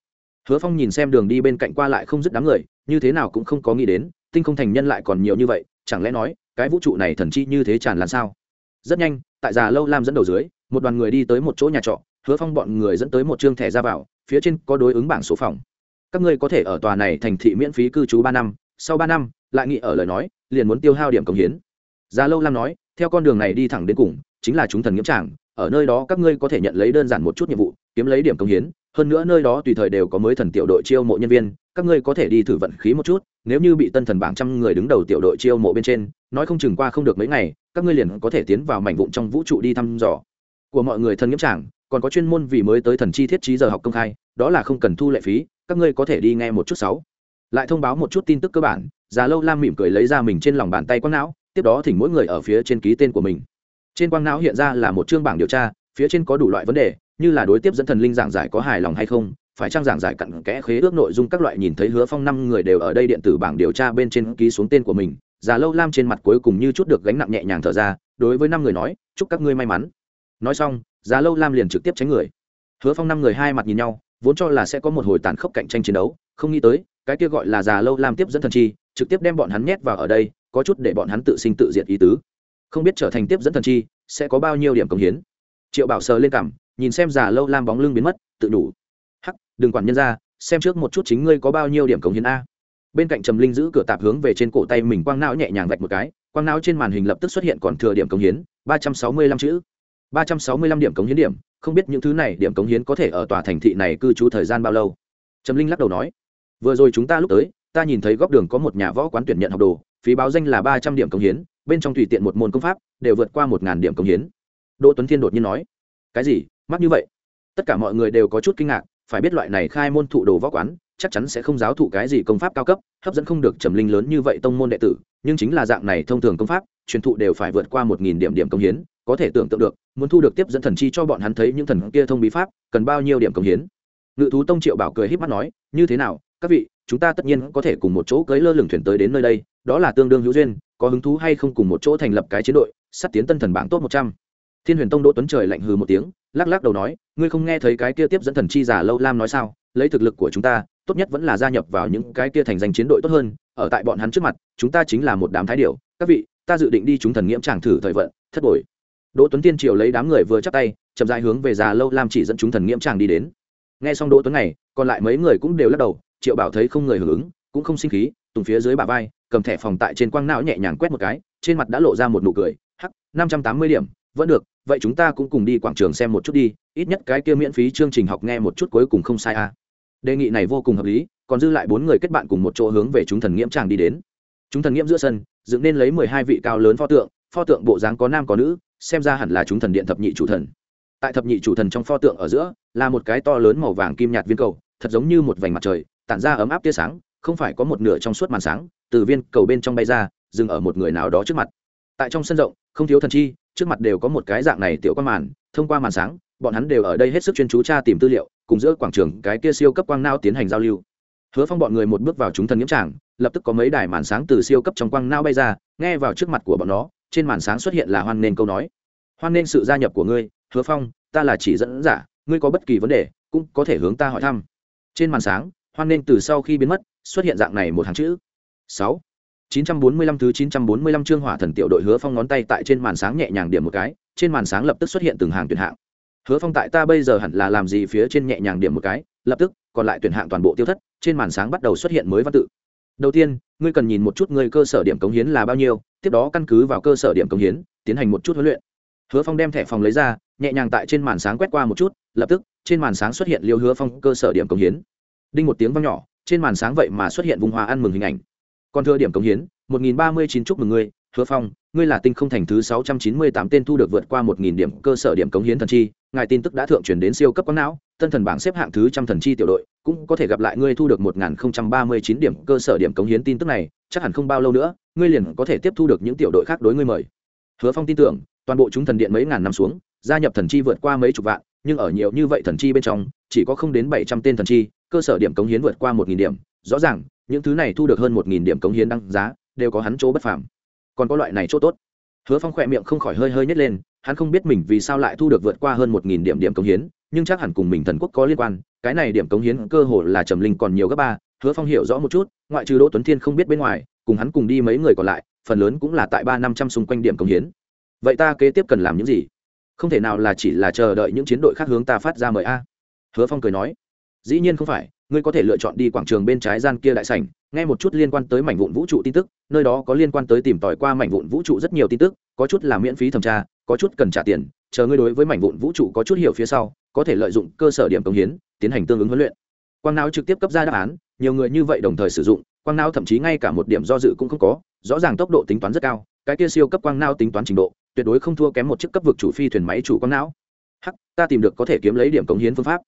Hứa phong nhìn xem đường đi bên cạnh qua lại không dứt đám người, như thế nào cũng không có nghĩ đến, tinh không thành nhân lại còn nhiều như vậy, chẳng lẽ nói, cái vũ trụ này thần chi như thế tràn lan sao? Rất nhanh, tại già lâu lam dẫn đầu dưới, một đoàn người đi tới một chỗ nhà trọ, hứa phong bọn người dẫn tới một chương thẻ ra vào, phía trên có đối ứng bảng số phòng. Các ngươi có thể ở tòa này thành thị miễn phí cư trú ba năm, sau ba năm, lại nghĩ ở lời nói, liền muốn tiêu hao điểm công hiến. Già lâu lam nói, theo con đường này đi thẳng đến cùng chính là chúng thần nghiễm tràng, ở nơi đó các ngươi có thể nhận lấy đơn giản một chút nhiệm vụ, kiếm lấy điểm công hiến, hơn nữa nơi đó tùy thời đều có mới thần tiểu đội chiêu mộ nhân viên, các ngươi có thể đi thử vận khí một chút, nếu như bị tân thần bảng trăm người đứng đầu tiểu đội chiêu mộ bên trên, nói không chừng qua không được mấy ngày, các ngươi liền có thể tiến vào mảnh vụn trong vũ trụ đi thăm dò. Của mọi người thần nghiễm tràng, còn có chuyên môn vì mới tới thần chi thiết trí giờ học công khai, đó là không cần thu lệ phí, các ngươi có thể đi nghe một chút sáu. Lại thông báo một chút tin tức cơ bản, già lâu lam mỉm cười lấy ra mình trên lòng bàn tay quang não, tiếp đó thỉnh mỗi người ở phía trên ký tên của mình trên quang não hiện ra là một chương bảng điều tra, phía trên có đủ loại vấn đề, như là đối tiếp dẫn thần linh giảng giải có hài lòng hay không, phải trang giảng giải cặn kẽ khế ước nội dung các loại nhìn thấy hứa phong năm người đều ở đây điện tử bảng điều tra bên trên ký xuống tên của mình, già lâu lam trên mặt cuối cùng như chút được gánh nặng nhẹ nhàng thở ra, đối với năm người nói, chúc các ngươi may mắn. Nói xong, già lâu lam liền trực tiếp tránh người. Hứa phong năm người hai mặt nhìn nhau, vốn cho là sẽ có một hồi tàn khốc cạnh tranh chiến đấu, không nghĩ tới, cái kia gọi là già lâu lam tiếp dẫn thần chi, trực tiếp đem bọn hắn nhét vào ở đây, có chút để bọn hắn tự sinh tự diệt ý tứ không biết trở thành tiếp dẫn thần chi, sẽ có bao nhiêu điểm cống hiến. Triệu bảo sờ lên cảm, nhìn xem già lâu lam bóng lưng biến mất, tự đủ hắc, đừng quản nhân ra, xem trước một chút chính ngươi có bao nhiêu điểm cống hiến a. Bên cạnh trầm linh giữ cửa tạp hướng về trên cổ tay mình quang não nhẹ nhàng vạch một cái, quang não trên màn hình lập tức xuất hiện còn thừa điểm cống hiến, ba trăm sáu mươi lăm chữ. Ba trăm sáu mươi lăm điểm cống hiến điểm, không biết những thứ này điểm cống hiến có thể ở tòa thành thị này cư trú thời gian bao lâu. Trầm linh lắc đầu nói, vừa rồi chúng ta lúc tới, ta nhìn thấy góc đường có một nhà võ quán tuyển nhận học đồ, phí báo danh là ba trăm điểm cống hiến bên trong tùy tiện một môn công pháp, đều vượt qua một ngàn điểm công hiến. Đỗ tuấn thiên đột nhiên nói, cái gì? Mắc như vậy? Tất cả mọi người đều có chút kinh ngạc, phải biết loại này khai môn thụ đồ võ quán, chắc chắn sẽ không giáo thụ cái gì công pháp cao cấp, hấp dẫn không được trầm linh lớn như vậy tông môn đệ tử, nhưng chính là dạng này thông thường công pháp, truyền thụ đều phải vượt qua một nghìn điểm điểm công hiến, có thể tưởng tượng được, muốn thu được tiếp dẫn thần chi cho bọn hắn thấy những thần kia thông bí pháp, cần bao nhiêu điểm công hiến. Ngự thú tông triệu bảo cười h í p mắt nói, như thế nào, các vị chúng ta tất nhiên có thể cùng một chỗ cưới lơ lửng thuyền tới đến nơi đây, đó là tương đương hữu duyên, có hứng thú hay không cùng một chỗ thành lập cái chiến đội, sắp tiến tân thần bảng tốt một trăm. Thiên huyền tông đỗ tuấn trời lạnh hừ một tiếng, lắc lắc đầu nói, ngươi không nghe thấy cái kia tiếp dẫn thần chi giả lâu lam nói sao, lấy thực lực của chúng ta, tốt nhất vẫn là gia nhập vào những cái kia thành danh chiến đội tốt hơn, ở tại bọn hắn trước mặt, chúng ta chính là một đám thái điệu các vị, ta dự định đi chúng thần nghiễm tràng thử thời vận, thất bội. Đỗ tuấn tiên triều lấy đám người vừa chắc tay, chậm dài hướng về già lâu lam chỉ dẫn chúng thần nghiễm tràng đi đến. Nghe xong đỗ tuấn này, còn lại mấy người cũng đều lắc đầu triệu bảo thấy không người hưởng ứng, cũng không sinh khí, tùng phía dưới bà vai, cầm thẻ phòng tại trên quang não nhẹ nhàng quét một cái, trên mặt đã lộ ra một nụ cười, hắc, năm trăm tám mươi điểm, vẫn được, vậy chúng ta cũng cùng đi quảng trường xem một chút đi, ít nhất cái kia miễn phí chương trình học nghe một chút cuối cùng không sai à. đề nghị này vô cùng hợp lý, còn dư lại bốn người kết bạn cùng một chỗ hướng về chúng thần nghiễm tràng đi đến chúng thần nghiễm giữa sân, dựng nên lấy mười hai vị cao lớn pho tượng pho tượng bộ dáng có nam có nữ, xem ra hẳn là chúng thần điện thập nhị chủ thần tại thập nhị chủ thần trong pho tượng ở giữa, là một cái to lớn màu vàng kim nhạt viên cầu, thật giống như một vành mặt trời tản ra ấm áp tia sáng, không phải có một nửa trong suốt màn sáng, từ viên cầu bên trong bay ra, dừng ở một người nào đó trước mặt. Tại trong sân rộng, không thiếu thần chi, trước mặt đều có một cái dạng này tiểu qua màn, thông qua màn sáng, bọn hắn đều ở đây hết sức chuyên chú tra tìm tư liệu, cùng giữa quảng trường cái kia siêu cấp quang nao tiến hành giao lưu. Hứa phong bọn người một bước vào chúng thần nhiễm tràng, lập tức có mấy đài màn sáng từ siêu cấp trong quang nao bay ra, nghe vào trước mặt của bọn nó, trên màn sáng xuất hiện là hoan Nên câu nói. Hoan Nên sự gia nhập của ngươi, hứa phong, ta là chỉ dẫn giả, ngươi có bất kỳ vấn đề, cũng có thể hướng ta hỏi thăm. Trên màn sáng hoan nên từ sau khi biến mất xuất hiện dạng này một hàng chữ sáu 945 thứ 945 chương hỏa thần tiểu đội Hứa Phong ngón tay tại trên màn sáng nhẹ nhàng điểm một cái, trên màn sáng lập tức xuất hiện từng hàng tuyển hạng. Hứa Phong tại ta bây giờ hẳn là làm gì phía trên nhẹ nhàng điểm một cái, lập tức, còn lại tuyển hạng toàn bộ tiêu thất, trên màn sáng bắt đầu xuất hiện mới văn tự. Đầu tiên, ngươi cần nhìn một chút ngươi cơ sở điểm cống hiến là bao nhiêu, tiếp đó căn cứ vào cơ sở điểm cống hiến, tiến hành một chút huấn luyện. Hứa Phong đem thẻ phòng lấy ra, nhẹ nhàng tại trên màn sáng quét qua một chút, lập tức, trên màn sáng xuất hiện Liêu Hứa Phong cơ sở điểm cống hiến. Đinh một tiếng vang nhỏ, trên màn sáng vậy mà xuất hiện vùng hoa ăn mừng hình ảnh. Còn thưa điểm cống hiến một nghìn ba mươi chín chúc mừng ngươi hứa phong ngươi là tinh không thành thứ sáu trăm chín mươi tám tên thu được vượt qua một nghìn điểm cơ sở điểm cống hiến thần chi ngài tin tức đã thượng chuyển đến siêu cấp quán não tân thần bảng xếp hạng thứ trăm thần chi tiểu đội cũng có thể gặp lại ngươi thu được một nghìn không trăm ba mươi chín điểm cơ sở điểm cống hiến tin tức này chắc hẳn không bao lâu nữa ngươi liền có thể tiếp thu được những tiểu đội khác đối ngươi mời. Hứa phong tin tưởng toàn bộ chúng thần điện mấy ngàn năm xuống gia nhập thần chi vượt qua mấy chục vạn nhưng ở nhiều như vậy thần chi bên trong chỉ có không đến bảy trăm tên thần chi cơ sở điểm cống hiến vượt qua một nghìn điểm, rõ ràng, những thứ này thu được hơn một nghìn điểm cống hiến đăng giá, đều có hắn chỗ bất phàm. Còn có loại này chỗ tốt. Hứa phong khỏe miệng không khỏi hơi hơi nhét lên, hắn không biết mình vì sao lại thu được vượt qua hơn một nghìn điểm điểm cống hiến, nhưng chắc hẳn cùng mình thần quốc có liên quan, cái này điểm cống hiến cơ hồ là trầm linh còn nhiều gấp ba, hứa phong hiểu rõ một chút, ngoại trừ đỗ tuấn thiên không biết bên ngoài, cùng hắn cùng đi mấy người còn lại, phần lớn cũng là tại ba năm trăm xung quanh điểm cống hiến. Vậy ta kế tiếp cần làm những gì? Không thể nào là chỉ là chờ đợi những chiến đội khác hướng ta phát ra mời a. Hứa phong cười nói dĩ nhiên không phải, ngươi có thể lựa chọn đi quảng trường bên trái gian kia đại sảnh, nghe một chút liên quan tới mảnh vụn vũ trụ tin tức, nơi đó có liên quan tới tìm tòi qua mảnh vụn vũ trụ rất nhiều tin tức, có chút là miễn phí thẩm tra, có chút cần trả tiền, chờ ngươi đối với mảnh vụn vũ trụ có chút hiểu phía sau, có thể lợi dụng cơ sở điểm công hiến, tiến hành tương ứng huấn luyện. Quang não trực tiếp cấp ra đáp án, nhiều người như vậy đồng thời sử dụng, quang não thậm chí ngay cả một điểm do dự cũng không có, rõ ràng tốc độ tính toán rất cao, cái kia siêu cấp quang não tính toán trình độ, tuyệt đối không thua kém một chiếc cấp vực chủ phi thuyền máy chủ quang não hắc, ta tìm được có thể kiếm lấy điểm cống hiến phương pháp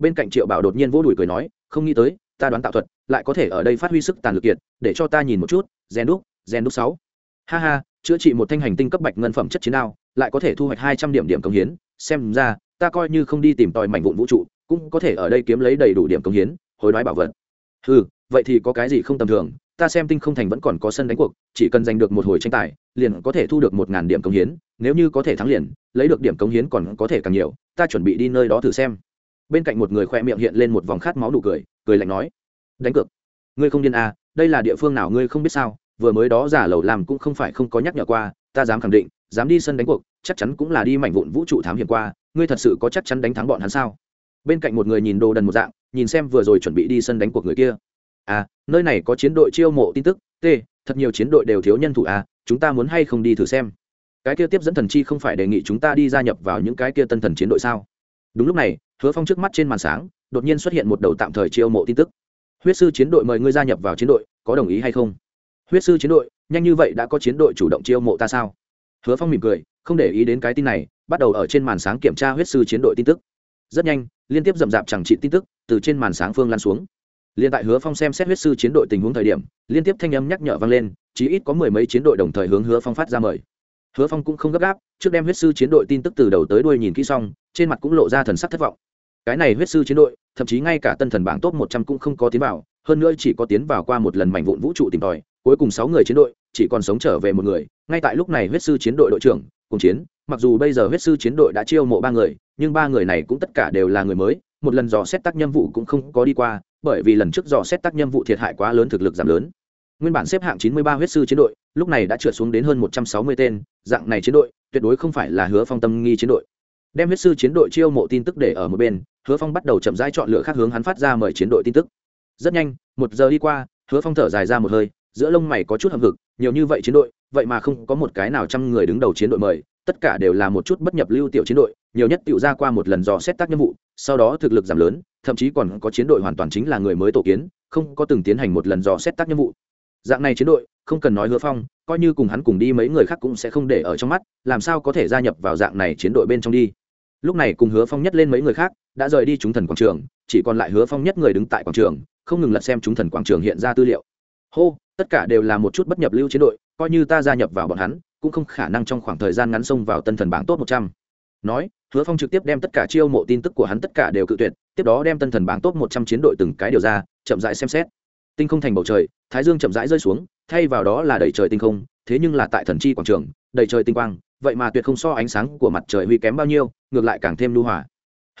bên cạnh triệu bảo đột nhiên vô đùi cười nói, không nghĩ tới, ta đoán tạo thuật, lại có thể ở đây phát huy sức tàn lực kiệt, để cho ta nhìn một chút, gen đúc gen đúc sáu. Ha ha, chữa trị một thanh hành tinh cấp bạch ngân phẩm chất chiến đao, lại có thể thu hoạch hai trăm điểm điểm công hiến, xem ra, ta coi như không đi tìm tòi mảnh vụn vũ trụ, cũng có thể ở đây kiếm lấy đầy đủ điểm công hiến, hối đoái bảo vật. Ừ vậy thì có cái gì không tầm thường, ta xem tinh không thành vẫn còn có sân đánh cuộc, chỉ cần giành được một hồi tranh tài, liền có thể thu được một ngàn điểm công hiến, nếu như có thể thắng liền, lấy được điểm công hiến còn có thể càng nhiều, ta chuẩn bị đi nơi đó thử xem bên cạnh một người khoe miệng hiện lên một vòng khát máu đủ cười cười lạnh nói, đánh cược, ngươi không điên à đây là địa phương nào ngươi không biết sao, vừa mới đó giả lầu làm cũng không phải không có nhắc nhở qua, ta dám khẳng định, dám đi sân đánh cuộc, chắc chắn cũng là đi mảnh vụn vũ trụ thám hiểm qua, ngươi thật sự có chắc chắn đánh thắng bọn hắn sao? Bên cạnh một người nhìn đồ đần một dạng, nhìn xem vừa rồi chuẩn bị đi sân đánh cuộc người kia. À nơi này có chiến đội chiêu mộ tin tức, t, thật nhiều chiến đội đều thiếu nhân thủ à chúng ta muốn hay không đi thử xem? Cái kia tiếp dẫn thần chi không phải đề nghị chúng ta đi gia nhập vào những cái kia tân thần chiến đội sao? Đúng lúc này hứa phong trước mắt trên màn sáng, đột nhiên xuất hiện một đầu tạm thời chiêu mộ tin tức. Huyết sư chiến đội mời ngươi gia nhập vào chiến đội, có đồng ý hay không? Huyết sư chiến đội, nhanh như vậy đã có chiến đội chủ động chiêu mộ ta sao? Hứa phong mỉm cười, không để ý đến cái tin này, bắt đầu ở trên màn sáng kiểm tra huyết sư chiến đội tin tức. Rất nhanh, liên tiếp rậm rạp chẳng trị tin tức từ trên màn sáng phương lan xuống. Liên tại hứa phong xem xét huyết sư chiến đội tình huống thời điểm, liên tiếp thanh âm nhắc nhở vang lên, chí ít có mười mấy chiến đội đồng thời hướng hứa phong phát ra mời. Hứa phong cũng không gấp gáp, trước đem huyết sư chiến đội tin tức từ đầu tới đuôi nhìn kỹ xong, trên mặt cũng lộ ra thần sắc thất vọng cái này huyết sư chiến đội, thậm chí ngay cả tân thần bảng top một trăm cũng không có tiến vào, hơn nữa chỉ có tiến vào qua một lần mảnh vụn vũ trụ tìm tòi, cuối cùng sáu người chiến đội, chỉ còn sống trở về một người. Ngay tại lúc này huyết sư chiến đội đội trưởng, cùng chiến, mặc dù bây giờ huyết sư chiến đội đã chiêu mộ ba người, nhưng ba người này cũng tất cả đều là người mới, một lần dò xét tác nhiệm vụ cũng không có đi qua, bởi vì lần trước dò xét tác nhiệm vụ thiệt hại quá lớn, thực lực giảm lớn. Nguyên bản xếp hạng 93 huyết sư chiến đội, lúc này đã trượt xuống đến hơn 160 tên, dạng này chiến đội, tuyệt đối không phải là hứa phong tâm nghi chiến đội. Đem huyết sư chiến đội chiêu mộ tin tức để ở một bên hứa phong bắt đầu chậm rãi chọn lựa khác hướng hắn phát ra mời chiến đội tin tức. Rất nhanh, một giờ đi qua, hứa phong thở dài ra một hơi, giữa lông mày có chút hậm hực, nhiều như vậy chiến đội, vậy mà không có một cái nào trăm người đứng đầu chiến đội mời, tất cả đều là một chút bất nhập lưu tiểu chiến đội, nhiều nhất tiểu ra qua một lần dò xét tác nhiệm vụ, sau đó thực lực giảm lớn, thậm chí còn có chiến đội hoàn toàn chính là người mới tổ kiến, không có từng tiến hành một lần dò xét tác nhiệm vụ. Dạng này chiến đội, không cần nói hứa phong, coi như cùng hắn cùng đi mấy người khác cũng sẽ không để ở trong mắt, làm sao có thể gia nhập vào dạng này chiến đội bên trong đi. Lúc này cùng hứa phong nhất lên mấy người khác đã rời đi chúng thần quảng trường, chỉ còn lại hứa phong nhất người đứng tại quảng trường, không ngừng lật xem chúng thần quảng trường hiện ra tư liệu. Hô, tất cả đều là một chút bất nhập lưu chiến đội, coi như ta gia nhập vào bọn hắn, cũng không khả năng trong khoảng thời gian ngắn xông vào tân thần bảng tốt một trăm. Nói, hứa phong trực tiếp đem tất cả chiêu mộ tin tức của hắn tất cả đều cự tuyệt, tiếp đó đem tân thần bảng tốt một trăm chiến đội từng cái điều ra, chậm rãi xem xét. Tinh không thành bầu trời, thái dương chậm rãi rơi xuống, thay vào đó là đầy trời tinh không, thế nhưng là tại thần chi quảng trường, đầy trời tinh quang, vậy mà tuyệt không so ánh sáng của mặt trời huy kém bao nhiêu, ngược lại càng thêm lưu hòa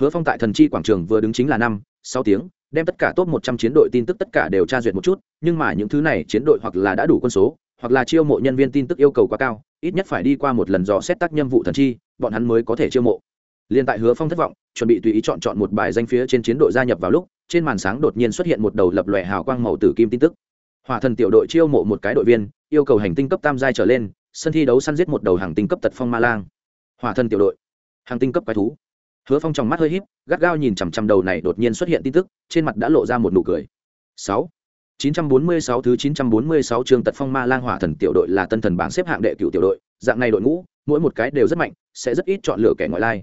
hứa phong tại thần chi quảng trường vừa đứng chính là năm, sáu tiếng, đem tất cả top một trăm chiến đội tin tức tất cả đều tra duyệt một chút, nhưng mà những thứ này chiến đội hoặc là đã đủ quân số, hoặc là chiêu mộ nhân viên tin tức yêu cầu quá cao, ít nhất phải đi qua một lần dò xét tác nhiệm vụ thần chi, bọn hắn mới có thể chiêu mộ. Liên tại hứa phong thất vọng, chuẩn bị tùy ý chọn chọn một bài danh phía trên chiến đội gia nhập vào lúc, trên màn sáng đột nhiên xuất hiện một đầu lập lòe hào quang màu tử kim tin tức. Hỏa thần tiểu đội chiêu mộ một cái đội viên, yêu cầu hành tinh cấp tam giai trở lên, sân thi đấu săn giết một đầu hàng tinh cấp tật phong ma lang. Hỏa thần tiểu đội, hàng tinh cấp quái thú hứa phong trong mắt hơi híp gắt gao nhìn chằm chằm đầu này đột nhiên xuất hiện tin tức trên mặt đã lộ ra một nụ cười sáu 946 thứ 946 trường tật phong ma lang hỏa thần tiểu đội là tân thần bảng xếp hạng đệ cửu tiểu đội, dạng này đội ngũ, mỗi một cái đều rất mạnh, sẽ rất ít chọn lựa kẻ ngoại lai.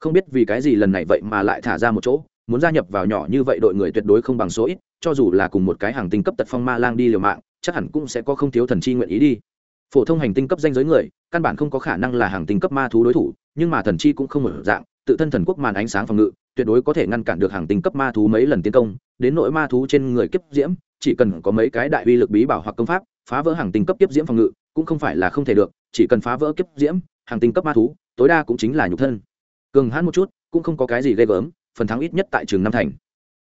Không biết vì cái gì lần này vậy mà lại thả ra một chỗ, muốn gia nhập vào nhỏ như vậy đội người tuyệt đối không bằng số ít, cho dù là cùng một cái hàng tinh cấp tật phong ma lang đi liều mạng, chắc hẳn cũng sẽ có không thiếu thần chi nguyện ý đi. Phổ thông hành tinh cấp danh giới người, căn bản không có khả năng là hàng tinh cấp ma thú đối thủ, nhưng mà thần chi cũng không mở dạng, tự thân thần quốc màn ánh sáng phòng ngự, tuyệt đối có thể ngăn cản được hàng tinh cấp ma thú mấy lần tiến công, đến nỗi ma thú trên người kiếp diễm, chỉ cần có mấy cái đại uy lực bí bảo hoặc công pháp phá vỡ hàng tinh cấp kiếp diễm phòng ngự cũng không phải là không thể được chỉ cần phá vỡ kiếp diễm hàng tinh cấp ma thú tối đa cũng chính là nhục thân. Cường hãn một chút cũng không có cái gì ghê gớm phần thắng ít nhất tại trường năm thành.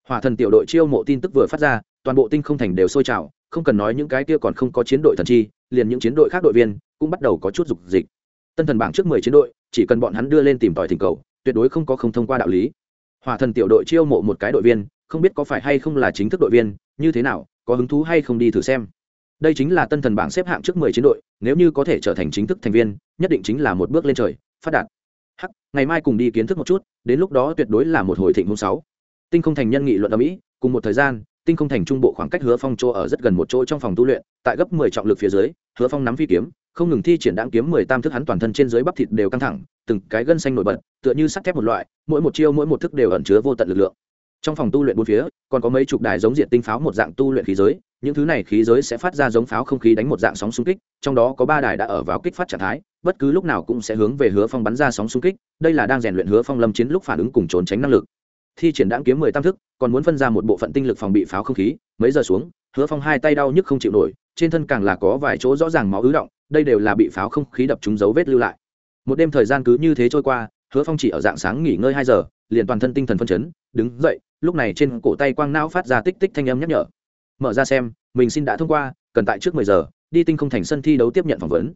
Hỏa thần tiểu đội chiêu mộ tin tức vừa phát ra toàn bộ tinh không thành đều sôi trào không cần nói những cái kia còn không có chiến đội thần chi liền những chiến đội khác đội viên cũng bắt đầu có chút dục dịch. Tân thần bảng trước mười chiến đội chỉ cần bọn hắn đưa lên tìm tòi thỉnh cầu tuyệt đối không có không thông qua đạo lý. Hỏa thần tiểu đội chiêu mộ một cái đội viên, không biết có phải hay không là chính thức đội viên, như thế nào, có hứng thú hay không đi thử xem. Đây chính là tân thần bảng xếp hạng trước mười chiến đội, nếu như có thể trở thành chính thức thành viên, nhất định chính là một bước lên trời, phát đạt. Hắc, ngày mai cùng đi kiến thức một chút, đến lúc đó tuyệt đối là một hồi thịnh hôm sáu. Tinh không thành nhân nghị luận ở mỹ cùng một thời gian, tinh không thành trung bộ khoảng cách hứa phong chỗ ở rất gần một chỗ trong phòng tu luyện, tại gấp mười trọng lực phía dưới, hứa phong nắm phi kiếm không ngừng thi triển đáng kiếm mười tam thức hắn toàn thân trên dưới bắp thịt đều căng thẳng, từng cái gân xanh nổi bật, tựa như sắt thép một loại, mỗi một chiêu mỗi một thức đều ẩn chứa vô tận lực lượng. Trong phòng tu luyện bốn phía, còn có mấy chục đài giống diện tinh pháo một dạng tu luyện khí giới, những thứ này khí giới sẽ phát ra giống pháo không khí đánh một dạng sóng xung kích, trong đó có ba đài đã ở vào kích phát trạng thái, bất cứ lúc nào cũng sẽ hướng về hứa phong bắn ra sóng xung kích, đây là đang rèn luyện hứa phong lâm chiến lúc phản ứng cùng trốn tránh năng lực. Thi triển đáng kiếm mười tam thức, còn muốn phân ra một bộ phận tinh lực phòng bị pháo không khí, mấy giờ xuống, hứa phong hai tay đau nhức không chịu nổi, trên thân càng là có vài chỗ rõ ràng máu ứ động đây đều là bị pháo không khí đập trúng dấu vết lưu lại. Một đêm thời gian cứ như thế trôi qua, hứa phong chỉ ở dạng sáng nghỉ ngơi hai giờ, liền toàn thân tinh thần phân chấn, đứng dậy, lúc này trên cổ tay quang não phát ra tích tích thanh âm nhắc nhở. Mở ra xem, mình xin đã thông qua, cần tại trước mười giờ, đi tinh không thành sân thi đấu tiếp nhận phỏng vấn.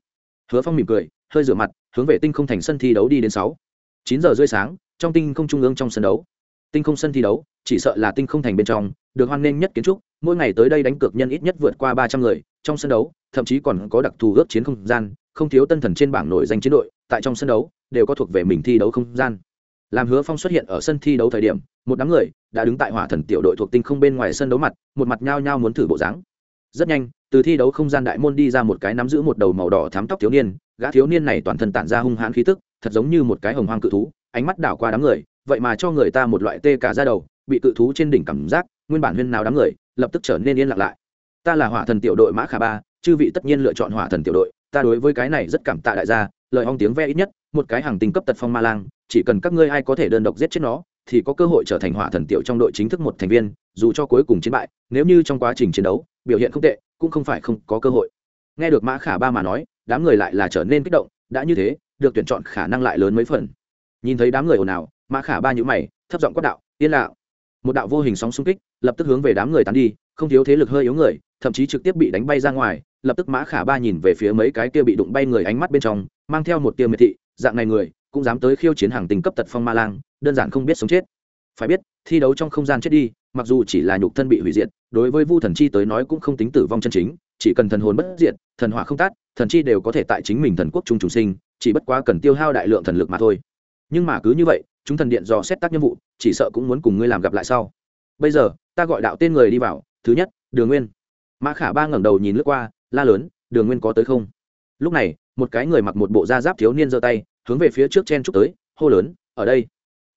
Hứa phong mỉm cười, hơi rửa mặt, hướng về tinh không thành sân thi đấu đi đến sáu. Chín giờ rưỡi sáng, trong tinh không trung ương trong sân đấu. Tinh không sân thi đấu, chỉ sợ là tinh không thành bên trong, được hoan nghênh nhất kiến trúc, mỗi ngày tới đây đánh cược nhân ít nhất vượt qua ba trăm người trong sân đấu, thậm chí còn có đặc thù ước chiến không gian, không thiếu tân thần trên bảng nổi danh chiến đội, tại trong sân đấu, đều có thuộc về mình thi đấu không gian. Làm hứa phong xuất hiện ở sân thi đấu thời điểm, một đám người đã đứng tại hỏa thần tiểu đội thuộc tinh không bên ngoài sân đấu mặt, một mặt nhao nhao muốn thử bộ dáng. Rất nhanh, từ thi đấu không gian đại môn đi ra một cái nắm giữ một đầu màu đỏ thám tóc thiếu niên, gã thiếu niên này toàn thân tản ra hung hãn khí tức, thật giống như một cái hồng hoang cự thú, ánh mắt đảo qua đám người, vậy mà cho người ta một loại tê cả ra đầu, bị cự thú trên đỉnh cảm giác, nguyên bản huyên nào đám người, lập tức trở nên yên lặng lại ta là hỏa thần tiểu đội mã khả ba, chư vị tất nhiên lựa chọn hỏa thần tiểu đội, ta đối với cái này rất cảm tạ đại gia, lời hong tiếng ve ít nhất, một cái hàng tinh cấp tật phong ma lang, chỉ cần các ngươi ai có thể đơn độc giết chết nó, thì có cơ hội trở thành hỏa thần tiểu trong đội chính thức một thành viên, dù cho cuối cùng chiến bại, nếu như trong quá trình chiến đấu, biểu hiện không tệ, cũng không phải không có cơ hội. Nghe được mã khả ba mà nói, đám người lại là trở nên kích động, đã như thế, được tuyển chọn khả năng lại lớn mấy phần. Nhìn thấy đám người ồn ào, mã khả ba nhữ mày, thấp giọng quát đạo, yên lặng. Một đạo vô hình sóng xung kích, lập tức hướng về đám người tán đi, không thiếu thế lực hơi yếu người thậm chí trực tiếp bị đánh bay ra ngoài, lập tức mã khả ba nhìn về phía mấy cái kia bị đụng bay người ánh mắt bên trong, mang theo một tia miệt thị, dạng này người, cũng dám tới khiêu chiến hàng tình cấp tật phong ma lang, đơn giản không biết sống chết. Phải biết, thi đấu trong không gian chết đi, mặc dù chỉ là nhục thân bị hủy diệt, đối với vu thần chi tới nói cũng không tính tử vong chân chính, chỉ cần thần hồn bất diệt, thần hỏa không tát, thần chi đều có thể tại chính mình thần quốc trung trùng sinh, chỉ bất quá cần tiêu hao đại lượng thần lực mà thôi. Nhưng mà cứ như vậy, chúng thần điện dò xét tác nhiệm vụ, chỉ sợ cũng muốn cùng ngươi làm gặp lại sau. Bây giờ, ta gọi đạo tên người đi vào, thứ nhất, đường nguyên mã khả ba ngẩng đầu nhìn lướt qua, la lớn, đường nguyên có tới không? Lúc này, một cái người mặc một bộ da giáp thiếu niên giơ tay, hướng về phía trước chen chúc tới, hô lớn, ở đây.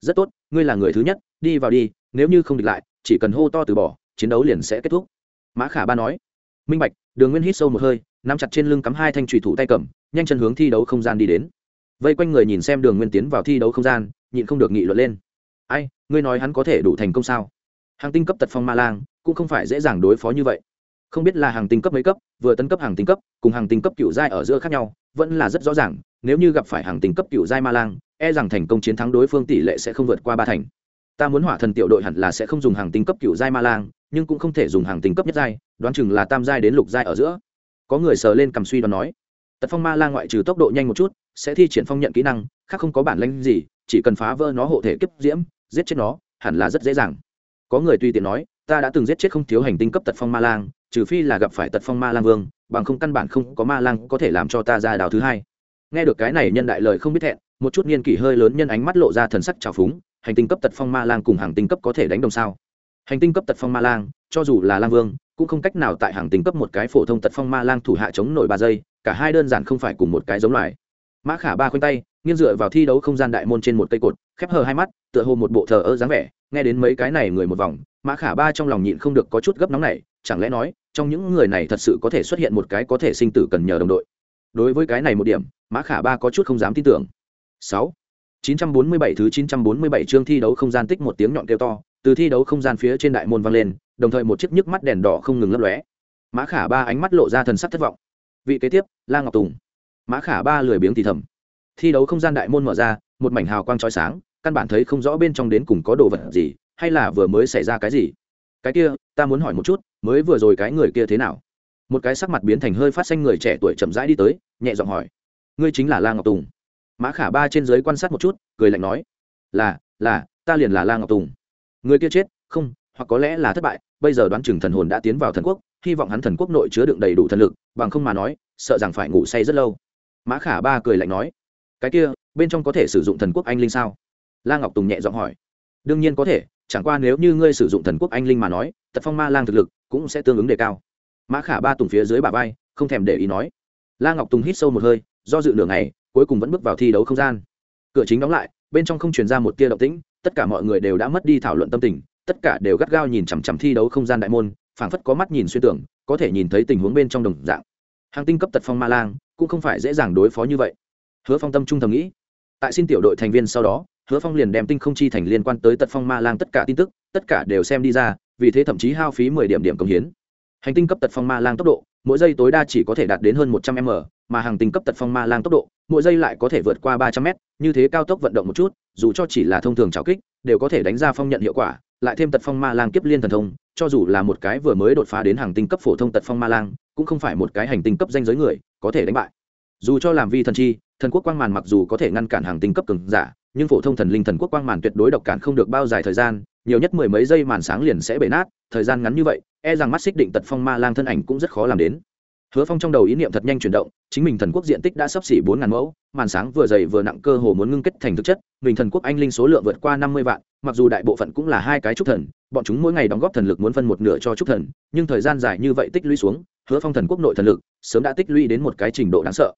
Rất tốt, ngươi là người thứ nhất, đi vào đi, nếu như không địch lại, chỉ cần hô to từ bỏ, chiến đấu liền sẽ kết thúc. Mã khả ba nói. Minh bạch, đường nguyên hít sâu một hơi, nắm chặt trên lưng cắm hai thanh trùy thủ tay cầm, nhanh chân hướng thi đấu không gian đi đến. Vây quanh người nhìn xem đường nguyên tiến vào thi đấu không gian, nhịn không được nghị luận lên. Ai, ngươi nói hắn có thể đủ thành công sao? Hàng tinh cấp tật phong ma lang, cũng không phải dễ dàng đối phó như vậy không biết là hàng tinh cấp mấy cấp, vừa tấn cấp hàng tinh cấp, cùng hàng tinh cấp cựu giai ở giữa khác nhau, vẫn là rất rõ ràng, nếu như gặp phải hàng tinh cấp cựu giai ma lang e rằng thành công chiến thắng đối phương tỷ lệ sẽ không vượt qua ba thành. Ta muốn hỏa thần tiểu đội hẳn là sẽ không dùng hàng tinh cấp cựu giai ma lang, nhưng cũng không thể dùng hàng tinh cấp nhất giai, đoán chừng là tam giai đến lục giai ở giữa. Có người sờ lên cầm suy đoán nói, tật phong ma lang ngoại trừ tốc độ nhanh một chút, sẽ thi triển phong nhận kỹ năng, khác không có bản lanh gì, chỉ cần phá vỡ nó hộ thể kiếp diễm, giết chết nó, hẳn là rất dễ dàng. Có người tùy tiện nói, ta đã từng giết chết không thiếu hành tinh cấp tật phong ma lang trừ phi là gặp phải tật phong ma lang vương, bằng không căn bản không có ma lang có thể làm cho ta ra đào thứ hai. Nghe được cái này nhân đại lời không biết thẹn, một chút niên kỷ hơi lớn nhân ánh mắt lộ ra thần sắc trào phúng, hành tinh cấp tật phong ma lang cùng hàng tinh cấp có thể đánh đồng sao? Hành tinh cấp tật phong ma lang, cho dù là lang vương, cũng không cách nào tại hàng tinh cấp một cái phổ thông tật phong ma lang thủ hạ chống nổi ba giây, cả hai đơn giản không phải cùng một cái giống loài. Mã khả ba khoanh tay, nghiêng dựa vào thi đấu không gian đại môn trên một cây cột, khép hờ hai mắt, tựa hồ một bộ thờ ơ dáng vẻ, nghe đến mấy cái này người một vòng, mã khả ba trong lòng nhịn không được có chút gấp nóng này chẳng lẽ nói trong những người này thật sự có thể xuất hiện một cái có thể sinh tử cần nhờ đồng đội đối với cái này một điểm mã khả ba có chút không dám tin tưởng sáu 947 thứ 947 chương thi đấu không gian tích một tiếng nhọn kêu to, từ thi đấu không gian phía trên đại môn vang lên, đồng thời một chiếc nhức mắt đèn đỏ không ngừng lấp lóe. Mã Khả Ba ánh mắt lộ ra thần sắc thất vọng. Vị kế tiếp, La Ngọc Tùng. Mã Khả Ba lười biếng thì thầm. Thi đấu không gian đại môn mở ra, một mảnh hào quang chói sáng, căn bản thấy không rõ bên trong đến cùng có đồ vật gì, hay là vừa mới xảy ra cái gì. Cái kia, ta muốn hỏi một chút, mới vừa rồi cái người kia thế nào? Một cái sắc mặt biến thành hơi phát xanh người trẻ tuổi chậm rãi đi tới, nhẹ giọng hỏi: "Ngươi chính là La Ngọc Tùng?" mã khả ba trên giới quan sát một chút cười lạnh nói. Là là ta liền là la ngọc tùng. Người kia chết không hoặc có lẽ là thất bại bây giờ đoán chừng thần hồn đã tiến vào thần quốc hy vọng hắn thần quốc nội chứa đựng đầy đủ thần lực bằng không mà nói sợ rằng phải ngủ say rất lâu. Mã khả ba cười lạnh nói. Cái kia bên trong có thể sử dụng thần quốc anh linh sao? La ngọc tùng nhẹ giọng hỏi đương nhiên có thể, chẳng qua nếu như ngươi sử dụng thần quốc anh linh mà nói tật phong ma lang thực lực cũng sẽ tương ứng đề cao. Mã khả ba tùng phía dưới bà vai, không thèm để ý nói. La ngọc tùng hít sâu một hơi, do dự nửa ngày, cuối cùng vẫn bước vào thi đấu không gian. Cửa chính đóng lại, bên trong không truyền ra một tia động tĩnh, tất cả mọi người đều đã mất đi thảo luận tâm tình, tất cả đều gắt gao nhìn chằm chằm thi đấu không gian đại môn, phảng phất có mắt nhìn xuyên tưởng có thể nhìn thấy tình huống bên trong đồng dạng. Hàng tinh cấp tật phong ma lang cũng không phải dễ dàng đối phó như vậy. Hứa phong tâm trung thầm nghĩ, tại xin tiểu đội thành viên sau đó hứa phong liền đem tinh không chi thành liên quan tới tật phong ma lang tất cả tin tức, tất cả đều xem đi ra, vì thế thậm chí hao phí mười điểm điểm công hiến. Hành tinh cấp tật phong ma lang tốc độ, mỗi giây tối đa chỉ có thể đạt đến hơn một trăm m, mà hàng tinh cấp tật phong ma lang tốc độ, mỗi giây lại có thể vượt qua ba trăm mét như thế cao tốc vận động một chút, dù cho chỉ là thông thường trào kích, đều có thể đánh ra phong nhận hiệu quả, lại thêm tật phong ma lang kiếp liên thần thông, cho dù là một cái vừa mới đột phá đến hàng tinh cấp phổ thông tật phong ma lang, cũng không phải một cái hành tinh cấp danh giới người có thể đánh bại. Dù cho làm vi thần chi, thần quốc quang màn mặc dù có thể ngăn cản hàng tinh cấp cường giả nhưng phổ thông thần linh thần quốc quang màn tuyệt đối độc cản không được bao dài thời gian, nhiều nhất mười mấy giây màn sáng liền sẽ bể nát, thời gian ngắn như vậy e rằng mắt xích định tật phong ma lang thân ảnh cũng rất khó làm đến. Hứa phong trong đầu ý niệm thật nhanh chuyển động, chính mình thần quốc diện tích đã sắp xỉ bốn ngàn mẫu, màn sáng vừa dày vừa nặng cơ hồ muốn ngưng kết thành thực chất, mình thần quốc anh linh số lượng vượt qua năm mươi vạn, mặc dù đại bộ phận cũng là hai cái trúc thần, bọn chúng mỗi ngày đóng góp thần lực muốn phân một nửa cho trúc thần, nhưng thời gian dài như vậy tích lũy xuống, hứa phong thần quốc nội thần lực sớm đã tích lũy đến một cái trình độ đáng sợ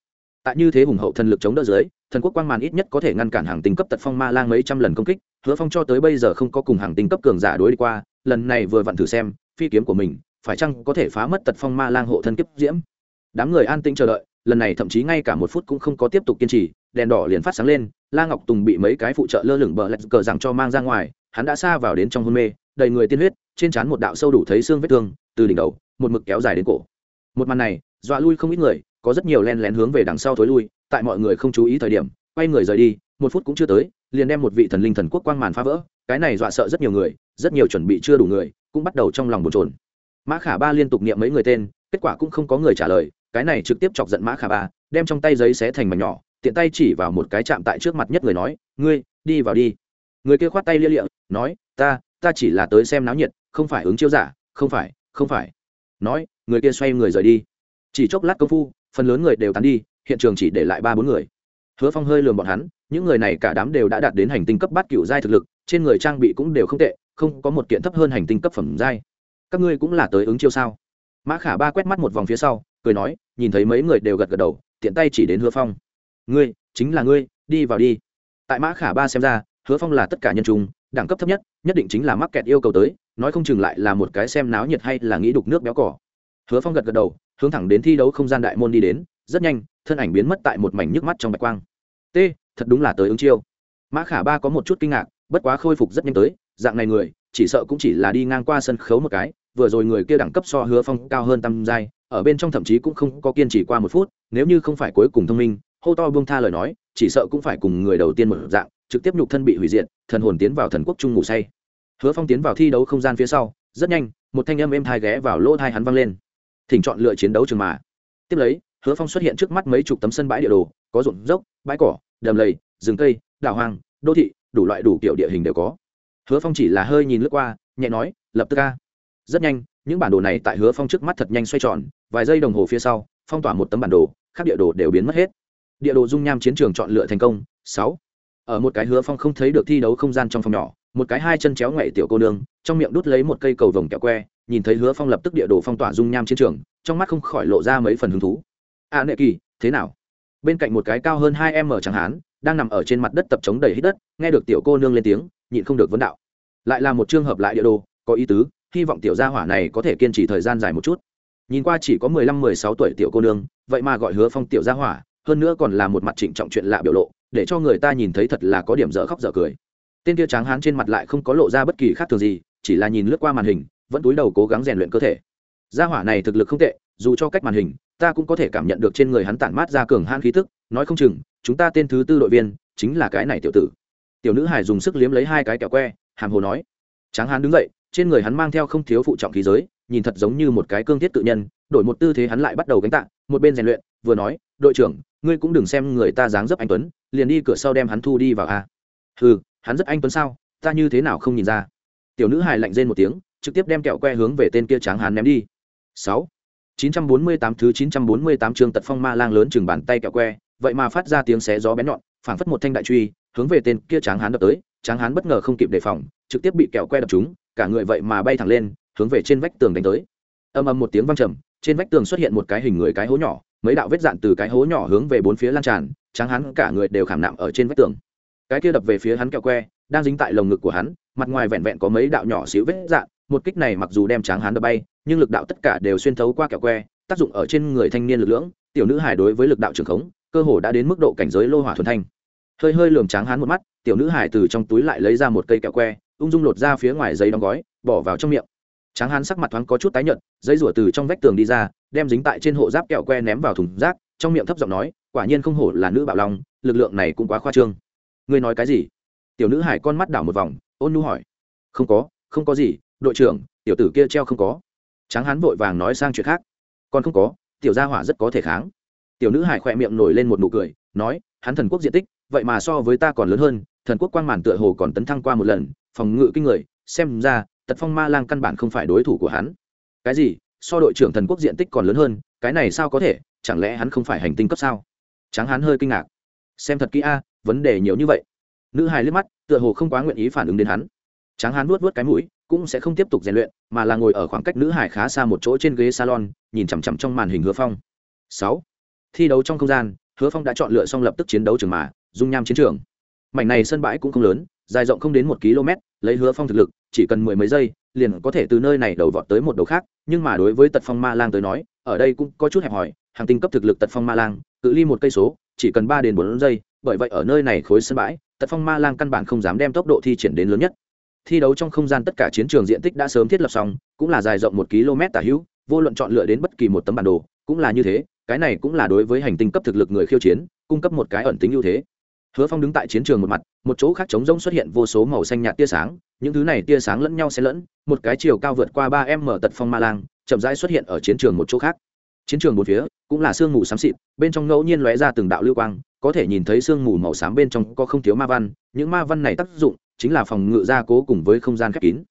tại như thế hùng hậu thần lực chống đỡ dưới, thần quốc quang màn ít nhất có thể ngăn cản hàng tinh cấp tật phong ma lang mấy trăm lần công kích, hứa phong cho tới bây giờ không có cùng hàng tinh cấp cường giả đối đi qua, lần này vừa vặn thử xem, phi kiếm của mình, phải chăng có thể phá mất tật phong ma lang hộ thân kiếp diễm. Đám người an tĩnh chờ đợi, lần này thậm chí ngay cả một phút cũng không có tiếp tục kiên trì, đèn đỏ liền phát sáng lên, la ngọc tùng bị mấy cái phụ trợ lơ lửng bờ lạch cờ rằng cho mang ra ngoài, hắn đã xa vào đến trong hôn mê, đầy người tiên huyết, trên trán một đạo sâu đủ thấy xương vết thương, từ đỉnh đầu, một mực kéo dài đến cổ. Một màn này, dọa lui không ít người có rất nhiều len lén hướng về đằng sau thối lui, tại mọi người không chú ý thời điểm, quay người rời đi, một phút cũng chưa tới, liền đem một vị thần linh thần quốc quang màn phá vỡ, cái này dọa sợ rất nhiều người, rất nhiều chuẩn bị chưa đủ người, cũng bắt đầu trong lòng bồn trồn mã khả ba liên tục niệm mấy người tên, kết quả cũng không có người trả lời, cái này trực tiếp chọc giận mã khả ba, đem trong tay giấy xé thành mảnh nhỏ, tiện tay chỉ vào một cái chạm tại trước mặt nhất người nói, ngươi, đi vào đi. Người kia khoát tay lia lịa, nói, ta ta chỉ là tới xem náo nhiệt, không phải ứng chiêu giả, không phải không phải. Nói, người kia xoay người rời đi. Chỉ chốc lát công phu phần lớn người đều tán đi, hiện trường chỉ để lại ba bốn người. Hứa phong hơi lườm bọn hắn, những người này cả đám đều đã đạt đến hành tinh cấp bát cựu giai thực lực, trên người trang bị cũng đều không tệ, không có một kiện thấp hơn hành tinh cấp phẩm giai. Các ngươi cũng là tới ứng chiêu sao? Mã khả ba quét mắt một vòng phía sau, cười nói, nhìn thấy mấy người đều gật gật đầu, tiện tay chỉ đến hứa phong. Ngươi, chính là ngươi, đi vào đi. Tại mã khả ba xem ra, hứa phong là tất cả nhân trung đẳng cấp thấp nhất nhất định chính là mắc kẹt yêu cầu tới, nói không chừng lại là một cái xem náo nhiệt hay là nghĩ đục nước béo cỏ. Hứa phong gật gật đầu hướng thẳng đến thi đấu không gian đại môn đi đến, rất nhanh, thân ảnh biến mất tại một mảnh nhức mắt trong bạch quang. T, thật đúng là tới ứng chiêu. Mã khả ba có một chút kinh ngạc, bất quá khôi phục rất nhanh tới, dạng này người, chỉ sợ cũng chỉ là đi ngang qua sân khấu một cái, vừa rồi người kia đẳng cấp so hứa phong cao hơn tam giai, ở bên trong thậm chí cũng không có kiên trì qua một phút, nếu như không phải cuối cùng thông minh, hô to buông tha lời nói, chỉ sợ cũng phải cùng người đầu tiên một dạng, trực tiếp nhục thân bị hủy diệt, thần hồn tiến vào thần quốc trung ngủ say. Hứa phong tiến vào thi đấu không gian phía sau, rất nhanh, một thanh âm êm thai ghé vào lỗ thai hắn văng lên thỉnh chọn lựa chiến đấu trường mà. Tiếp lấy, hứa phong xuất hiện trước mắt mấy chục tấm sân bãi địa đồ, có ruộng dốc, bãi cỏ, đầm lầy, rừng cây, đảo hoang, đô thị, đủ loại đủ kiểu địa hình đều có. Hứa phong chỉ là hơi nhìn lướt qua, nhẹ nói, lập tức ca rất nhanh, những bản đồ này tại hứa phong trước mắt thật nhanh xoay tròn, vài giây đồng hồ phía sau, phong tỏa một tấm bản đồ các địa đồ đều biến mất hết. Địa đồ dung nham chiến trường chọn lựa thành công, sáu. Ở một cái hứa phong không thấy được thi đấu không gian trong phòng nhỏ, một cái hai chân chéo ngoại tiểu cô nương, trong miệng đút lấy một cây cầu vồng kẹo que nhìn thấy hứa phong lập tức địa đồ phong tỏa dung nham chiến trường trong mắt không khỏi lộ ra mấy phần hứng thú. A à, nệ kỳ thế nào? Bên cạnh một cái cao hơn hai em ở chẳng hán đang nằm ở trên mặt đất tập chống đầy hít đất nghe được tiểu cô nương lên tiếng nhịn không được vấn đạo. Lại là một trường hợp lại địa đồ có ý tứ hy vọng tiểu gia hỏa này có thể kiên trì thời gian dài một chút. Nhìn qua chỉ có mười lăm mười sáu tuổi tiểu cô nương vậy mà gọi hứa phong tiểu gia hỏa hơn nữa còn là một mặt trịnh trọng chuyện lạ biểu lộ để cho người ta nhìn thấy thật là có điểm dở khóc dở cười. Tên kia tráng hán trên mặt lại không có lộ ra bất kỳ khác thường gì chỉ là nhìn lướt qua màn hình vẫn túi đầu cố gắng rèn luyện cơ thể. Gia hỏa này thực lực không tệ, dù cho cách màn hình, ta cũng có thể cảm nhận được trên người hắn tản mát ra cường han khí tức, nói không chừng, chúng ta tên thứ tư đội viên, chính là cái này tiểu tử. Tiểu nữ hải dùng sức liếm lấy hai cái kẹo que, hàm hồ nói. Tráng hán đứng dậy, trên người hắn mang theo không thiếu phụ trọng khí giới, nhìn thật giống như một cái cương thiết tự nhân, đổi một tư thế hắn lại bắt đầu gánh tạ một bên rèn luyện, vừa nói, đội trưởng, ngươi cũng đừng xem người ta dáng dấp anh tuấn, liền đi cửa sau đem hắn thu đi vào a. Ừ hắn rất anh tuấn sao? Ta như thế nào không nhìn ra? Tiểu nữ hài lạnh rên một tiếng trực tiếp đem kẹo que hướng về tên kia tráng hán ném đi. Sáu. Chín trăm bốn mươi tám thứ chín trăm bốn mươi tám chương tật phong ma lang lớn chừng bàn tay kẹo que, vậy mà phát ra tiếng xé gió bén nhọn, phảng phất một thanh đại truy, hướng về tên kia tráng hán đập tới. Tráng hán bất ngờ không kịp đề phòng, trực tiếp bị kẹo que đập trúng, cả người vậy mà bay thẳng lên, hướng về trên vách tường đánh tới. Âm âm một tiếng vang trầm, trên vách tường xuất hiện một cái hình người cái hố nhỏ, mấy đạo vết dạn từ cái hố nhỏ hướng về bốn phía lan tràn, tráng hắn cả người đều khảm nạm ở trên vách tường. Cái kia đập về phía hắn kẹo que, đang dính tại lồng ngực của hắn, mặt ngoài vẹn vẹn có mấy đạo nhỏ xíu vết dạn một kích này mặc dù đem tráng hán đập bay, nhưng lực đạo tất cả đều xuyên thấu qua kẹo que, tác dụng ở trên người thanh niên lực lưỡng, tiểu nữ hải đối với lực đạo trường khống, cơ hồ đã đến mức độ cảnh giới lô hỏa thuần thanh. Hơi hơi lườm tráng hán một mắt, tiểu nữ hải từ trong túi lại lấy ra một cây kẹo que, ung dung lột ra phía ngoài giấy đóng gói, bỏ vào trong miệng. Tráng hán sắc mặt thoáng có chút tái nhợt, giấy rủa từ trong vách tường đi ra, đem dính tại trên hộ giáp kẹo que ném vào thùng rác, trong miệng thấp giọng nói, quả nhiên không hổ là nữ bạo long, lực lượng này cũng quá khoa trương. Ngươi nói cái gì? Tiểu nữ hải con mắt đảo một vòng, ôn nu hỏi. Không có không có gì đội trưởng, tiểu tử kia treo không có. Tráng hán vội vàng nói sang chuyện khác. Còn không có, tiểu gia hỏa rất có thể kháng. Tiểu nữ hải khỏe miệng nổi lên một nụ cười, nói, hắn thần quốc diện tích, vậy mà so với ta còn lớn hơn, thần quốc quang màn tựa hồ còn tấn thăng qua một lần, phòng ngự kinh người, xem ra, tật phong ma lang căn bản không phải đối thủ của hắn. Cái gì? So đội trưởng thần quốc diện tích còn lớn hơn, cái này sao có thể? Chẳng lẽ hắn không phải hành tinh cấp sao? Tráng hắn hơi kinh ngạc. Xem thật kỹ a, vấn đề nhiều như vậy. Nữ hài liếc mắt, tựa hồ không quá nguyện ý phản ứng đến hắn. Tráng hắn nuốt vớt cái mũi cũng sẽ không tiếp tục rèn luyện, mà là ngồi ở khoảng cách nữ hải khá xa một chỗ trên ghế salon, nhìn chằm chằm trong màn hình hứa phong. Sáu, thi đấu trong không gian, hứa phong đã chọn lựa xong lập tức chiến đấu trường mà, dung nham chiến trường. Mảnh này sân bãi cũng không lớn, dài rộng không đến một km, lấy hứa phong thực lực, chỉ cần mười mấy giây, liền có thể từ nơi này đầu vọt tới một đầu khác, nhưng mà đối với tật phong ma lang tới nói, ở đây cũng có chút hẹp hòi, hàng tinh cấp thực lực tật phong ma lang, cự ly một cây số, chỉ cần ba đến bốn giây, bởi vậy ở nơi này khối sân bãi, tật phong ma lang căn bản không dám đem tốc độ thi triển đến lớn nhất thi đấu trong không gian tất cả chiến trường diện tích đã sớm thiết lập xong, cũng là dài rộng một km tả hữu, vô luận chọn lựa đến bất kỳ một tấm bản đồ, cũng là như thế, cái này cũng là đối với hành tinh cấp thực lực người khiêu chiến, cung cấp một cái ẩn tính ưu thế. Hứa phong đứng tại chiến trường một mặt, một chỗ khác trống rỗng xuất hiện vô số màu xanh nhạt tia sáng, những thứ này tia sáng lẫn nhau xen lẫn, một cái chiều cao vượt qua ba m tật phong ma lang, chậm rãi xuất hiện ở chiến trường một chỗ khác. Chiến trường một phía, cũng là sương mù xám xịt, bên trong ngẫu nhiên lóe ra từng đạo lưu quang, có thể nhìn thấy sương mù màu xám bên trong có không thiếu ma văn, những ma văn này tác dụng chính là phòng ngự gia cố cùng với không gian khép kín.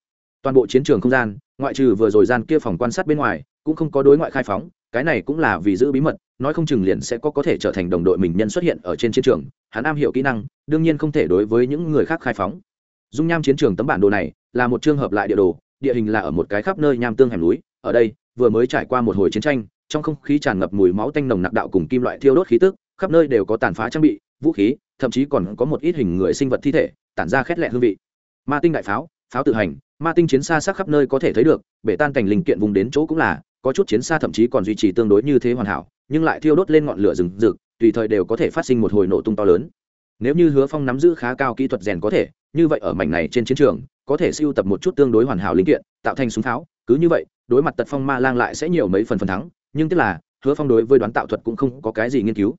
Toàn bộ chiến trường không gian, ngoại trừ vừa rồi gian kia phòng quan sát bên ngoài, cũng không có đối ngoại khai phóng, cái này cũng là vì giữ bí mật, nói không chừng liền sẽ có có thể trở thành đồng đội mình nhân xuất hiện ở trên chiến trường, hắn am hiểu kỹ năng, đương nhiên không thể đối với những người khác khai phóng. Dung nham chiến trường tấm bản đồ này là một trường hợp lại địa đồ, địa hình là ở một cái khắp nơi nham tương hẻm núi, ở đây, vừa mới trải qua một hồi chiến tranh, trong không khí tràn ngập mùi máu tanh nồng nặc đạo cùng kim loại thiêu đốt khí tức, khắp nơi đều có tàn phá trang bị, vũ khí, thậm chí còn có một ít hình người sinh vật thi thể tản ra khét lẹ hương vị. Ma tinh đại pháo pháo tự hành, ma tinh chiến xa sắc khắp nơi có thể thấy được, bể tan cảnh linh kiện vùng đến chỗ cũng là, có chút chiến xa thậm chí còn duy trì tương đối như thế hoàn hảo, nhưng lại thiêu đốt lên ngọn lửa rừng rực, tùy thời đều có thể phát sinh một hồi nổ tung to lớn. Nếu như hứa phong nắm giữ khá cao kỹ thuật rèn có thể, như vậy ở mảnh này trên chiến trường, có thể siêu tập một chút tương đối hoàn hảo linh kiện, tạo thành súng pháo, cứ như vậy, đối mặt tật phong ma lang lại sẽ nhiều mấy phần phần thắng, nhưng tức là, hứa phong đối với đoán tạo thuật cũng không có cái gì nghiên cứu.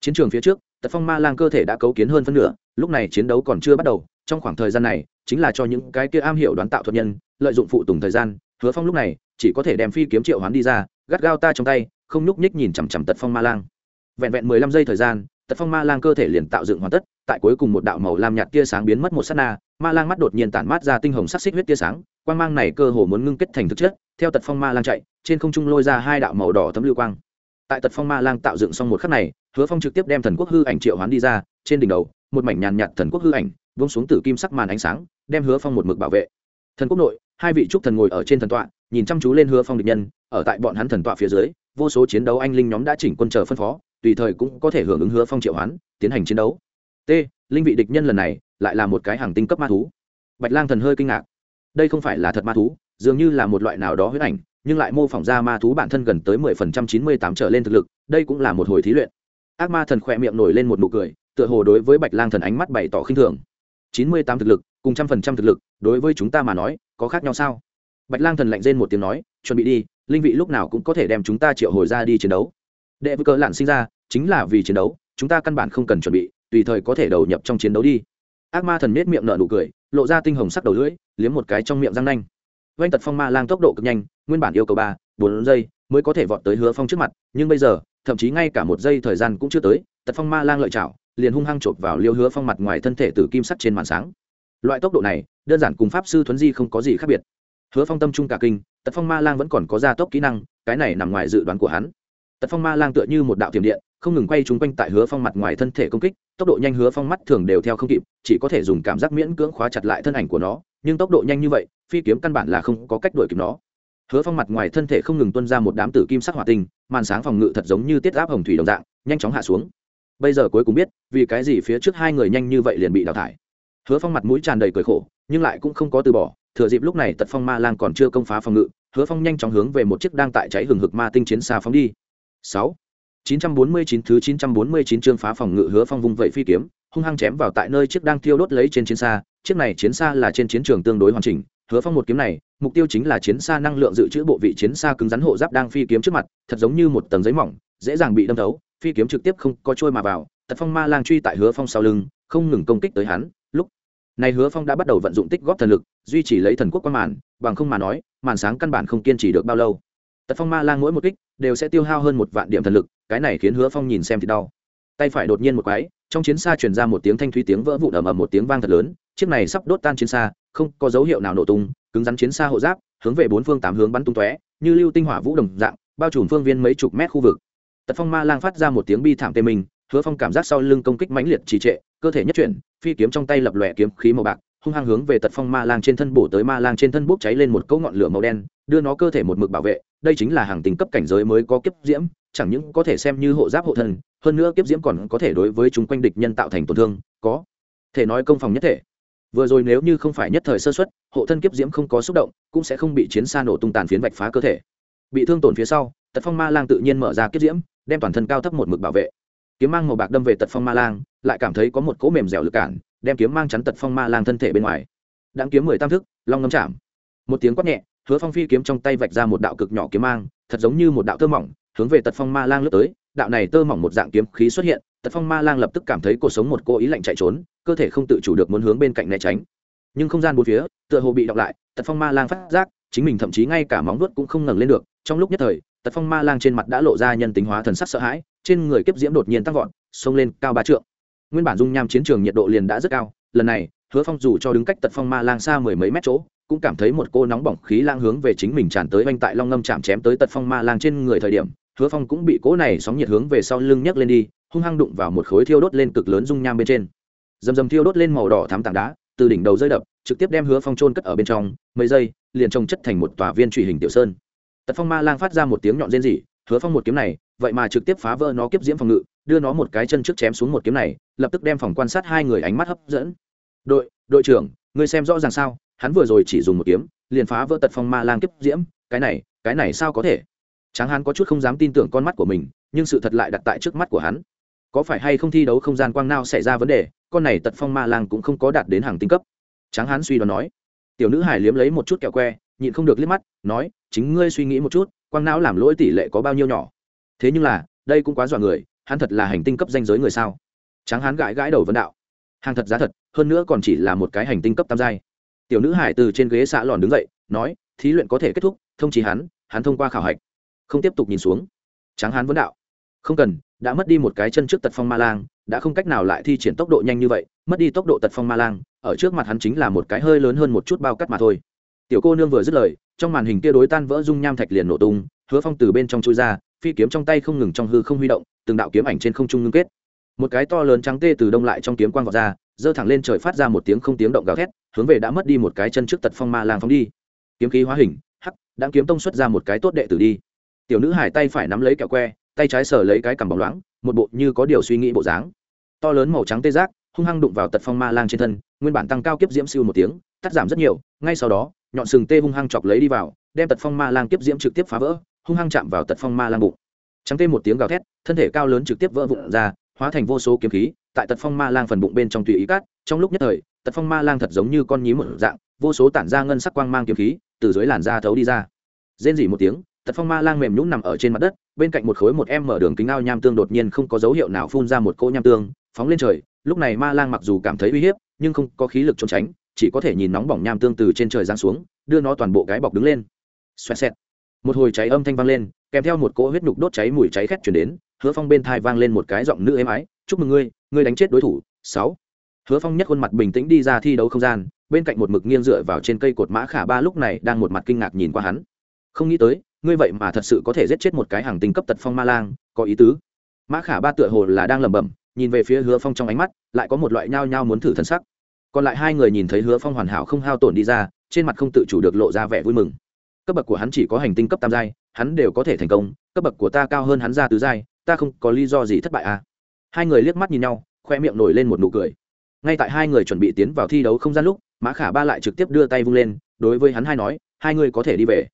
Chiến trường phía trước tật phong ma lang cơ thể đã cấu kiến hơn phân nửa, lúc này chiến đấu còn chưa bắt đầu, trong khoảng thời gian này, chính là cho những cái kia am hiểu đoán tạo thuật nhân, lợi dụng phụ tùng thời gian, hứa phong lúc này, chỉ có thể đem phi kiếm triệu hoán đi ra, gắt gao ta trong tay, không nhúc nhích nhìn chằm chằm tật phong ma lang. Vẹn vẹn mười lăm giây thời gian, tật phong ma lang cơ thể liền tạo dựng hoàn tất, tại cuối cùng một đạo màu lam nhạt tia sáng biến mất một s á t na, ma lang mắt đột nhiên tản mát ra tinh hồng sắc xích huyết tia sáng, quang mang này cơ hồ muốn ngưng kết thành thực chất, theo tật phong ma lang chạy, trên không trung lôi ra hai đạo màu đỏ thấm lưu quang. Tại tật phong ma lang tạo dựng xong một khắc này hứa phong trực tiếp đem thần quốc hư ảnh triệu hoán đi ra, trên đỉnh đầu, một mảnh nhàn nhạt thần quốc hư ảnh, vung xuống từ kim sắc màn ánh sáng, đem hứa phong một mực bảo vệ. Thần quốc nội, hai vị trúc thần ngồi ở trên thần tọa, nhìn chăm chú lên hứa phong địch nhân, ở tại bọn hắn thần tọa phía dưới, vô số chiến đấu anh linh nhóm đã chỉnh quân chờ phân phó, tùy thời cũng có thể hưởng ứng hứa phong triệu hoán, tiến hành chiến đấu. T, linh vị địch nhân lần này, lại là một cái hàng tinh cấp ma thú. Bạch lang thần hơi kinh ngạc. Đây không phải là thật ma thú, dường như là một loại nào đó huyết ảnh, nhưng lại mô phỏng ra ma thú bản thân gần tới mười phần trăm chín mươi tám trở lên thực lực, đây cũng là một hồi thí luyện ác ma thần khỏe miệng nổi lên một nụ cười, tựa hồ đối với bạch lang thần ánh mắt bày tỏ khinh thường. Chín mươi tám thực lực, cùng trăm phần trăm thực lực, đối với chúng ta mà nói, có khác nhau sao? Bạch lang thần lạnh rên một tiếng nói, chuẩn bị đi, linh vị lúc nào cũng có thể đem chúng ta triệu hồi ra đi chiến đấu. Đệ vừa cờ lạn sinh ra, chính là vì chiến đấu, chúng ta căn bản không cần chuẩn bị, tùy thời có thể đầu nhập trong chiến đấu đi. Ác ma thần nết miệng nở nụ cười, lộ ra tinh hồng sắc đầu lưỡi, liếm một cái trong miệng răng nanh. Oanh tật phong ma lang tốc độ cực nhanh, nguyên bản yêu cầu ba, bốn giây, mới có thể vọt tới hứa phong trước mặt, nhưng bây giờ thậm chí ngay cả một giây thời gian cũng chưa tới, tật phong ma lang lợi chảo liền hung hăng chộp vào liêu hứa phong mặt ngoài thân thể từ kim sắt trên màn sáng. Loại tốc độ này, đơn giản cùng pháp sư thuấn di không có gì khác biệt. Hứa phong tâm trung cả kinh, tật phong ma lang vẫn còn có gia tốc kỹ năng, cái này nằm ngoài dự đoán của hắn. Tật phong ma lang tựa như một đạo tiềm điện, không ngừng quay trúng quanh tại hứa phong mặt ngoài thân thể công kích, tốc độ nhanh hứa phong mắt thường đều theo không kịp, chỉ có thể dùng cảm giác miễn cưỡng khóa chặt lại thân ảnh của nó, nhưng tốc độ nhanh như vậy, phi kiếm căn bản là không có cách đuổi kịp nó hứa phong mặt ngoài thân thể không ngừng tuân ra một đám tử kim sắc hỏa tinh, màn sáng phòng ngự thật giống như tiết áp hồng thủy đồng dạng, nhanh chóng hạ xuống. Bây giờ cuối cùng biết, vì cái gì phía trước hai người nhanh như vậy liền bị đào thải. Hứa phong mặt mũi tràn đầy cười khổ, nhưng lại cũng không có từ bỏ, thừa dịp lúc này tật phong ma lang còn chưa công phá phòng ngự, hứa phong nhanh chóng hướng về một chiếc đang tại cháy hừng hực ma tinh chiến xa phóng đi. Sáu, chín trăm bốn mươi chín, thứ chín trăm bốn mươi chín chương phá phòng ngự hứa phong vung vẩy phi kiếm, hung hăng chém vào tại nơi chiếc đang thiêu đốt lấy trên chiến xa, chiếc này chiến xa là trên chiến trường tương đối hoàn chỉnh hứa phong một kiếm này, mục tiêu chính là chiến xa năng lượng dự trữ bộ vị chiến xa cứng rắn hộ giáp đang phi kiếm trước mặt, thật giống như một tầng giấy mỏng, dễ dàng bị đâm thấu, phi kiếm trực tiếp không có trôi mà vào, tật phong ma lang truy tại hứa phong sau lưng, không ngừng công kích tới hắn, lúc này hứa phong đã bắt đầu vận dụng tích góp thần lực, duy trì lấy thần quốc quan màn, bằng không mà nói, màn sáng căn bản không kiên trì được bao lâu. Tật phong ma lang mỗi một kích đều sẽ tiêu hao hơn một vạn điểm thần lực, cái này khiến hứa phong nhìn xem thì đau. Tay phải đột nhiên một quái trong chiến xa truyền ra một tiếng thanh thúy tiếng vỡ vụn ầm ầm một tiếng vang thật lớn, chiếc này sắp đốt tan chiến xa, không có dấu hiệu nào nổ tung, cứng rắn chiến xa hộ giáp, hướng về bốn phương tám hướng bắn tung tóe, như lưu tinh hỏa vũ đồng dạng, bao trùm phương viên mấy chục mét khu vực. Tật phong ma lang phát ra một tiếng bi thảm tê mình hứa phong cảm giác sau lưng công kích mãnh liệt trì trệ, cơ thể nhất chuyển, phi kiếm trong tay lập lòe kiếm khí màu bạc, hung hăng hướng về tật phong ma lang trên thân bổ tới, ma lang trên thân bốc cháy lên một cỗ ngọn lửa màu đen, đưa nó cơ thể một mực bảo vệ, đây chính là hàng tình cấp cảnh giới mới có kiếp diễm chẳng những có thể xem như hộ giáp hộ thân, hơn nữa kiếp diễm còn có thể đối với chúng quanh địch nhân tạo thành tổn thương, có thể nói công phòng nhất thể. Vừa rồi nếu như không phải nhất thời sơ xuất hộ thân kiếp diễm không có xúc động, cũng sẽ không bị chiến xa nổ tung tàn phiến vạch phá cơ thể. Bị thương tổn phía sau, tật phong ma lang tự nhiên mở ra kiếp diễm, đem toàn thân cao thấp một mực bảo vệ. Kiếm mang màu bạc đâm về tật phong ma lang, lại cảm thấy có một cỗ mềm dẻo lực cản, đem kiếm mang chắn tật phong ma lang thân thể bên ngoài. Đáng kiếm mười tam thức, long ngâm chạm. Một tiếng quát nhẹ, hứa phong phi kiếm trong tay vạch ra một đạo cực nhỏ kiếm mang, thật giống như một đạo thơ mỏng hướng về tật phong ma lang lướt tới, đạo này tơ mỏng một dạng kiếm khí xuất hiện, tật phong ma lang lập tức cảm thấy cuộc sống một cô ý lạnh chạy trốn, cơ thể không tự chủ được muốn hướng bên cạnh né tránh. Nhưng không gian bốn phía, tựa hồ bị đọc lại, tật phong ma lang phát giác, chính mình thậm chí ngay cả móng vuốt cũng không ngẩng lên được. Trong lúc nhất thời, tật phong ma lang trên mặt đã lộ ra nhân tính hóa thần sắc sợ hãi, trên người kiếp diễm đột nhiên tăng vọt, xông lên cao ba trượng. Nguyên bản dung nham chiến trường nhiệt độ liền đã rất cao, lần này, hứa phong dù cho đứng cách tật phong ma lang xa mười mấy mét chỗ, cũng cảm thấy một cô nóng bỏng khí lang hướng về chính mình tràn tới oanh tại long ngâm chạm chém tới tật phong ma lang trên người thời điểm hứa phong cũng bị cỗ này sóng nhiệt hướng về sau lưng nhấc lên đi, hung hăng đụng vào một khối thiêu đốt lên cực lớn dung nham bên trên. Dầm dầm thiêu đốt lên màu đỏ thám tảng đá, từ đỉnh đầu rơi đập, trực tiếp đem hứa phong trôn cất ở bên trong, mấy giây, liền trông chất thành một tòa viên truy hình tiểu sơn. Tật phong ma lang phát ra một tiếng nhọn rên rỉ, hứa phong một kiếm này, vậy mà trực tiếp phá vỡ nó kiếp diễm phòng ngự, đưa nó một cái chân trước chém xuống một kiếm này, lập tức đem phòng quan sát hai người ánh mắt hấp dẫn. Đội đội trưởng, ngươi xem rõ ràng sao, hắn vừa rồi chỉ dùng một kiếm, liền phá vỡ tật phong ma lang kiếp diễm, cái này cái này sao có thể? Tráng Hán có chút không dám tin tưởng con mắt của mình, nhưng sự thật lại đặt tại trước mắt của hắn. Có phải hay không thi đấu không gian quang nao xảy ra vấn đề, con này tật phong ma lang cũng không có đạt đến hàng tinh cấp. Tráng hán suy đoán nói. Tiểu nữ hải liếm lấy một chút kẹo que, nhịn không được liếc mắt, nói, chính ngươi suy nghĩ một chút, quang não làm lỗi tỷ lệ có bao nhiêu nhỏ? Thế nhưng là, đây cũng quá dọa người, hắn thật là hành tinh cấp danh giới người sao? Tráng hán gãi gãi đầu vấn đạo. Hàng thật giá thật, hơn nữa còn chỉ là một cái hành tinh cấp tam giai. Tiểu nữ hải từ trên ghế xạ lòn đứng dậy, nói, thí luyện có thể kết thúc, thông chí hắn hắn thông qua khảo hạch không tiếp tục nhìn xuống. Tráng hán vấn đạo. Không cần, đã mất đi một cái chân trước tật phong ma lang, đã không cách nào lại thi triển tốc độ nhanh như vậy, mất đi tốc độ tật phong ma lang, ở trước mặt hắn chính là một cái hơi lớn hơn một chút bao cắt mà thôi. Tiểu cô nương vừa dứt lời, trong màn hình kia đối tan vỡ dung nham thạch liền nổ tung, hứa phong từ bên trong chui ra, phi kiếm trong tay không ngừng trong hư không huy động, từng đạo kiếm ảnh trên không trung ngưng kết. Một cái to lớn trắng tê từ đông lại trong kiếm quang vọt ra, giơ thẳng lên trời phát ra một tiếng không tiếng động gào thét, hướng về đã mất đi một cái chân trước tật phong ma lang phóng đi. Kiếm khí hóa hình, hắc đang kiếm tông xuất ra một cái tốt đệ tử đi tiểu nữ hải tay phải nắm lấy kẹo que, tay trái sờ lấy cái cằm bóng loáng, một bộ như có điều suy nghĩ bộ dáng. To lớn màu trắng tê giác, hung hăng đụng vào tật phong ma lang trên thân, nguyên bản tăng cao kiếp diễm siêu một tiếng cắt giảm rất nhiều, ngay sau đó, nhọn sừng tê hung hăng chọc lấy đi vào, đem tật phong ma lang kiếp diễm trực tiếp phá vỡ, hung hăng chạm vào tật phong ma lang bụng. Trắng tê một tiếng gào thét, thân thể cao lớn trực tiếp vỡ vụn ra, hóa thành vô số kiếm khí, tại tật phong ma lang phần bụng bên trong tùy ý cát trong lúc nhất thời, tật phong ma lang thật giống như con nhí một dạng, vô số tản ra ngân sắc quang mang kiếm khí, từ dưới làn da thấu đi ra. Rên dỉ một tiếng tật phong ma lang mềm nhũng nằm ở trên mặt đất, bên cạnh một khối một em mở đường kính ao nham tương đột nhiên không có dấu hiệu nào phun ra một cỗ nham tương, phóng lên trời. Lúc này ma lang mặc dù cảm thấy uy hiếp, nhưng không có khí lực trốn tránh, chỉ có thể nhìn nóng bỏng nham tương từ trên trời giáng xuống, đưa nó toàn bộ cái bọc đứng lên. Xoẹt xẹt. Một hồi cháy âm thanh vang lên, kèm theo một cỗ huyết nhục đốt cháy mùi cháy khét chuyển đến, hứa phong bên thai vang lên một cái giọng nữ êm ái, chúc mừng ngươi ngươi đánh chết đối thủ. Sáu. Hứa phong nhắc khuôn mặt bình tĩnh đi ra thi đấu không gian, bên cạnh một mực nghiêng dựa vào trên cây cột mã khả ba lúc này đang một mặt kinh ngạc nhìn qua hắn. Không nghĩ tới ngươi vậy mà thật sự có thể giết chết một cái hàng tinh cấp tật phong ma lang, có ý tứ? Mã khả ba tựa hồ là đang lẩm bẩm, nhìn về phía hứa phong trong ánh mắt, lại có một loại nhao nhao muốn thử thân sắc. Còn lại hai người nhìn thấy hứa phong hoàn hảo không hao tổn đi ra, trên mặt không tự chủ được lộ ra vẻ vui mừng. Cấp bậc của hắn chỉ có hành tinh cấp tam giai, hắn đều có thể thành công, cấp bậc của ta cao hơn hắn ra tứ giai, ta không có lý do gì thất bại à? Hai người liếc mắt nhìn nhau, khoe miệng nổi lên một nụ cười. Ngay tại hai người chuẩn bị tiến vào thi đấu không gian lúc, mã khả ba lại trực tiếp đưa tay vung lên, đối với hắn hai nói, hai người có thể đi về.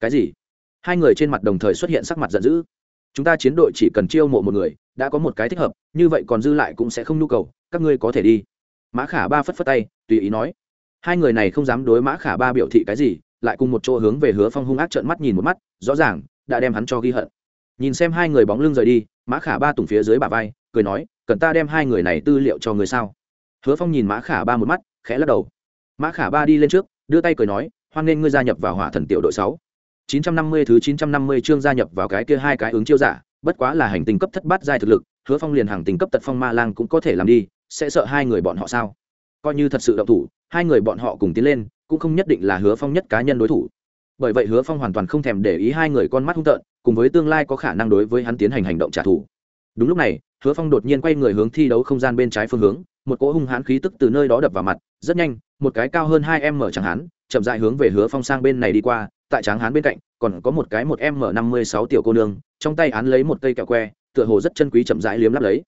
Cái gì? Hai người trên mặt đồng thời xuất hiện sắc mặt giận dữ. Chúng ta chiến đội chỉ cần chiêu mộ một người, đã có một cái thích hợp, như vậy còn dư lại cũng sẽ không nhu cầu, các ngươi có thể đi. Mã khả ba phất phất tay, tùy ý nói. Hai người này không dám đối mã khả ba biểu thị cái gì, lại cùng một chỗ hướng về hứa phong hung ác trợn mắt nhìn một mắt, rõ ràng, đã đem hắn cho ghi hận. Nhìn xem hai người bóng lưng rời đi, mã khả ba tùng phía dưới bà vai, cười nói, cần ta đem hai người này tư liệu cho người sao? Hứa phong nhìn mã khả ba một mắt, khẽ lắc đầu. Mã khả ba đi lên trước, đưa tay cười nói, hoan nghênh ngươi gia nhập vào hỏa thần tiểu đội sáu. 950 thứ 950 chương gia nhập vào cái kia hai cái ứng chiêu giả, bất quá là hành tinh cấp thất bát giai thực lực, Hứa Phong liền hàng tinh cấp tật phong ma lang cũng có thể làm đi, sẽ sợ hai người bọn họ sao? Coi như thật sự động thủ, hai người bọn họ cùng tiến lên, cũng không nhất định là Hứa Phong nhất cá nhân đối thủ. Bởi vậy Hứa Phong hoàn toàn không thèm để ý hai người con mắt hung tợn, cùng với tương lai có khả năng đối với hắn tiến hành hành động trả thù. Đúng lúc này, Hứa Phong đột nhiên quay người hướng thi đấu không gian bên trái phương hướng, một cỗ hung hãn khí tức từ nơi đó đập vào mặt, rất nhanh, một cái cao hơn 2m chẳng hắn, chậm rãi hướng về Hứa Phong sang bên này đi qua, tại tráng hán bên cạnh, còn có một cái một m năm mươi sáu tiểu cô nương, trong tay án lấy một cây kẹo que, tựa hồ rất chân quý chậm rãi liếm lắp lấy.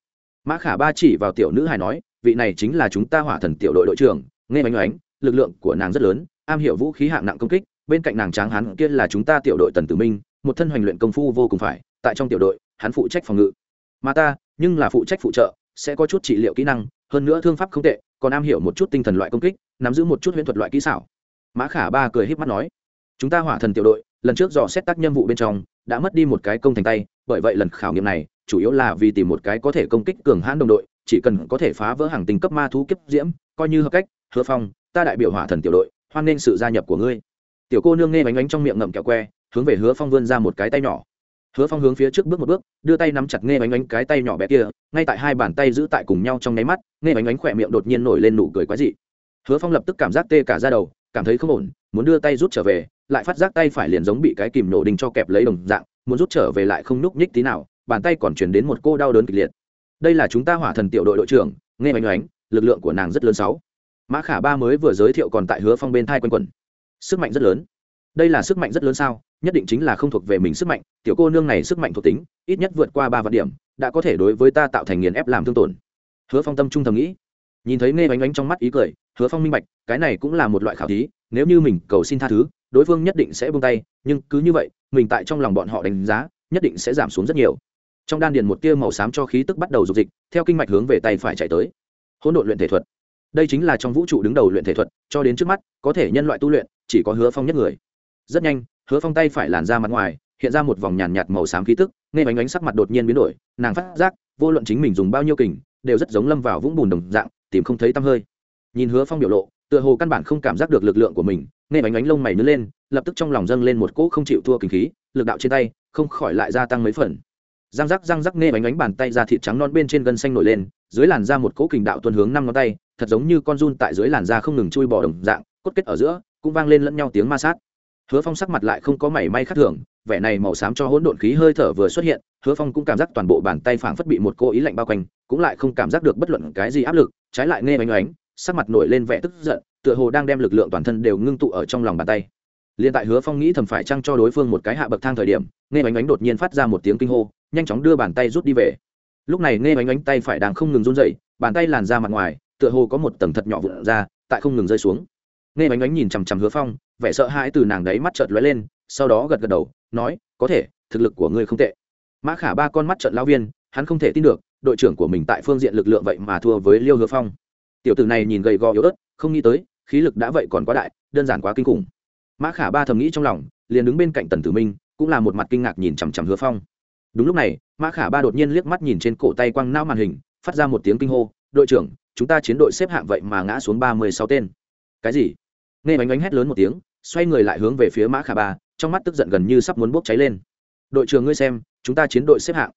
Mã khả ba chỉ vào tiểu nữ hài nói, vị này chính là chúng ta hỏa thần tiểu đội đội trưởng, nghe bánh oánh, lực lượng của nàng rất lớn, am hiểu vũ khí hạng nặng công kích, bên cạnh nàng tráng hán kia là chúng ta tiểu đội tần tử minh, một thân hoành luyện công phu vô cùng phải, tại trong tiểu đội, hắn phụ trách phòng ngự. Mà ta, nhưng là phụ trách phụ trợ, sẽ có chút trị liệu kỹ năng, hơn nữa thương pháp không tệ, còn am hiểu một chút tinh thần loại công kích, nắm giữ một chút huyễn thuật loại kỹ xảo. Mã khả ba cười híp mắt nói chúng ta hỏa thần tiểu đội, lần trước dò xét tác nhiệm vụ bên trong, đã mất đi một cái công thành tay, bởi vậy lần khảo nghiệm này, chủ yếu là vì tìm một cái có thể công kích cường hãn đồng đội, chỉ cần có thể phá vỡ hàng tinh cấp ma thú kiếp diễm, coi như hợp cách, hứa phong, ta đại biểu hỏa thần tiểu đội, hoan nghênh sự gia nhập của ngươi. Tiểu cô nương nghe bánh bánh trong miệng ngậm kẹo que, hướng về hứa phong vươn ra một cái tay nhỏ. Hứa phong hướng phía trước bước một bước, đưa tay nắm chặt nghe bánh bánh cái tay nhỏ bé kia, ngay tại hai bàn tay giữ tại cùng nhau trong nháy mắt, nghe bánh bánh khỏe miệng đột nhiên nổi lên nụ cười quái dị. Hứa phong lập tức cảm giác tê cả ra đầu, cảm thấy không ổn, muốn đưa tay rút trở về lại phát giác tay phải liền giống bị cái kìm nổ đình cho kẹp lấy đồng dạng, muốn rút trở về lại không nhúc nhích tí nào, bàn tay còn chuyển đến một cô đau đớn kịch liệt. Đây là chúng ta hỏa thần tiểu đội đội trưởng, nghe bánh bánh lực lượng của nàng rất lớn sáu. Mã khả ba mới vừa giới thiệu còn tại hứa phong bên thai quanh quẩn. Sức mạnh rất lớn. Đây là sức mạnh rất lớn sao? Nhất định chính là không thuộc về mình sức mạnh, tiểu cô nương này sức mạnh thuộc tính, ít nhất vượt qua ba vạn điểm, đã có thể đối với ta tạo thành nghiền ép làm thương tổn. Hứa phong tâm trung thầm nghĩ. Nhìn thấy nghe bánh bánh trong mắt ý cười, hứa phong minh bạch, cái này cũng là một loại khảo thí, nếu như mình cầu xin tha thứ đối phương nhất định sẽ buông tay, nhưng cứ như vậy, mình tại trong lòng bọn họ đánh giá, nhất định sẽ giảm xuống rất nhiều. Trong đan điền một tia màu xám cho khí tức bắt đầu dục dịch, theo kinh mạch hướng về tay phải chạy tới. Hỗn độn luyện thể thuật. Đây chính là trong vũ trụ đứng đầu luyện thể thuật, cho đến trước mắt, có thể nhân loại tu luyện, chỉ có hứa phong nhất người. Rất nhanh, hứa phong tay phải làn ra mặt ngoài, hiện ra một vòng nhàn nhạt màu xám khí tức nghe bánh bánh sắc mặt đột nhiên biến đổi, nàng phát giác, vô luận chính mình dùng bao nhiêu kình, đều rất giống lâm vào vũng bùn đồng dạng, tìm không thấy tăm hơi. Nhìn hứa phong biểu lộ tựa hồ căn bản không cảm giác được lực lượng của mình, nghe bánh ánh lông mày nứt lên, lập tức trong lòng dâng lên một cỗ không chịu thua kinh khí, lực đạo trên tay, không khỏi lại gia tăng mấy phần. Răng rắc răng rắc nghe bánh ánh bàn tay ra thịt trắng non bên trên gân xanh nổi lên, dưới làn da một cỗ kình đạo tuân hướng năm ngón tay, thật giống như con run tại dưới làn da không ngừng chui bò đồng dạng, cốt kết ở giữa, cũng vang lên lẫn nhau tiếng ma sát. Hứa phong sắc mặt lại không có mảy may khác thường, vẻ này màu xám cho hỗn độn khí hơi thở vừa xuất hiện, hứa phong cũng cảm giác toàn bộ bàn tay phảng phất bị một cô ý lạnh bao quanh, cũng lại không cảm giác được bất luận cái gì áp lực, trái lại nghe bánh ánh sắc mặt nổi lên vẻ tức giận, tựa hồ đang đem lực lượng toàn thân đều ngưng tụ ở trong lòng bàn tay. Liền tại hứa phong nghĩ thầm phải chăng cho đối phương một cái hạ bậc thang thời điểm, nghe bánh Ánh đột nhiên phát ra một tiếng kinh hô, nhanh chóng đưa bàn tay rút đi về. Lúc này nghe bánh Ánh tay phải đang không ngừng run dậy bàn tay làn ra mặt ngoài, tựa hồ có một tầng thật nhỏ vụn ra, tại không ngừng rơi xuống. Nghe bánh Ánh nhìn chằm chằm hứa phong, vẻ sợ hãi từ nàng đấy mắt chợt lóe lên, sau đó gật gật đầu, nói, có thể, thực lực của ngươi không tệ. Mã khả ba con mắt trợn lao viên, hắn không thể tin được, đội trưởng của mình tại phương diện lực lượng vậy mà thua với liêu hứa phong tiểu tử này nhìn gầy gò yếu ớt, không nghĩ tới, khí lực đã vậy còn quá đại, đơn giản quá kinh khủng. Mã khả ba thầm nghĩ trong lòng, liền đứng bên cạnh tần tử minh, cũng là một mặt kinh ngạc nhìn chằm chằm hứa phong. Đúng lúc này, mã khả ba đột nhiên liếc mắt nhìn trên cổ tay quăng nao màn hình, phát ra một tiếng kinh hô, đội trưởng, chúng ta chiến đội xếp hạng vậy mà ngã xuống ba mươi sáu tên. Cái gì? Nghe bánh bánh hét lớn một tiếng, xoay người lại hướng về phía mã khả ba, trong mắt tức giận gần như sắp muốn bốc cháy lên. Đội trưởng ngươi xem, chúng ta chiến đội xếp hạng.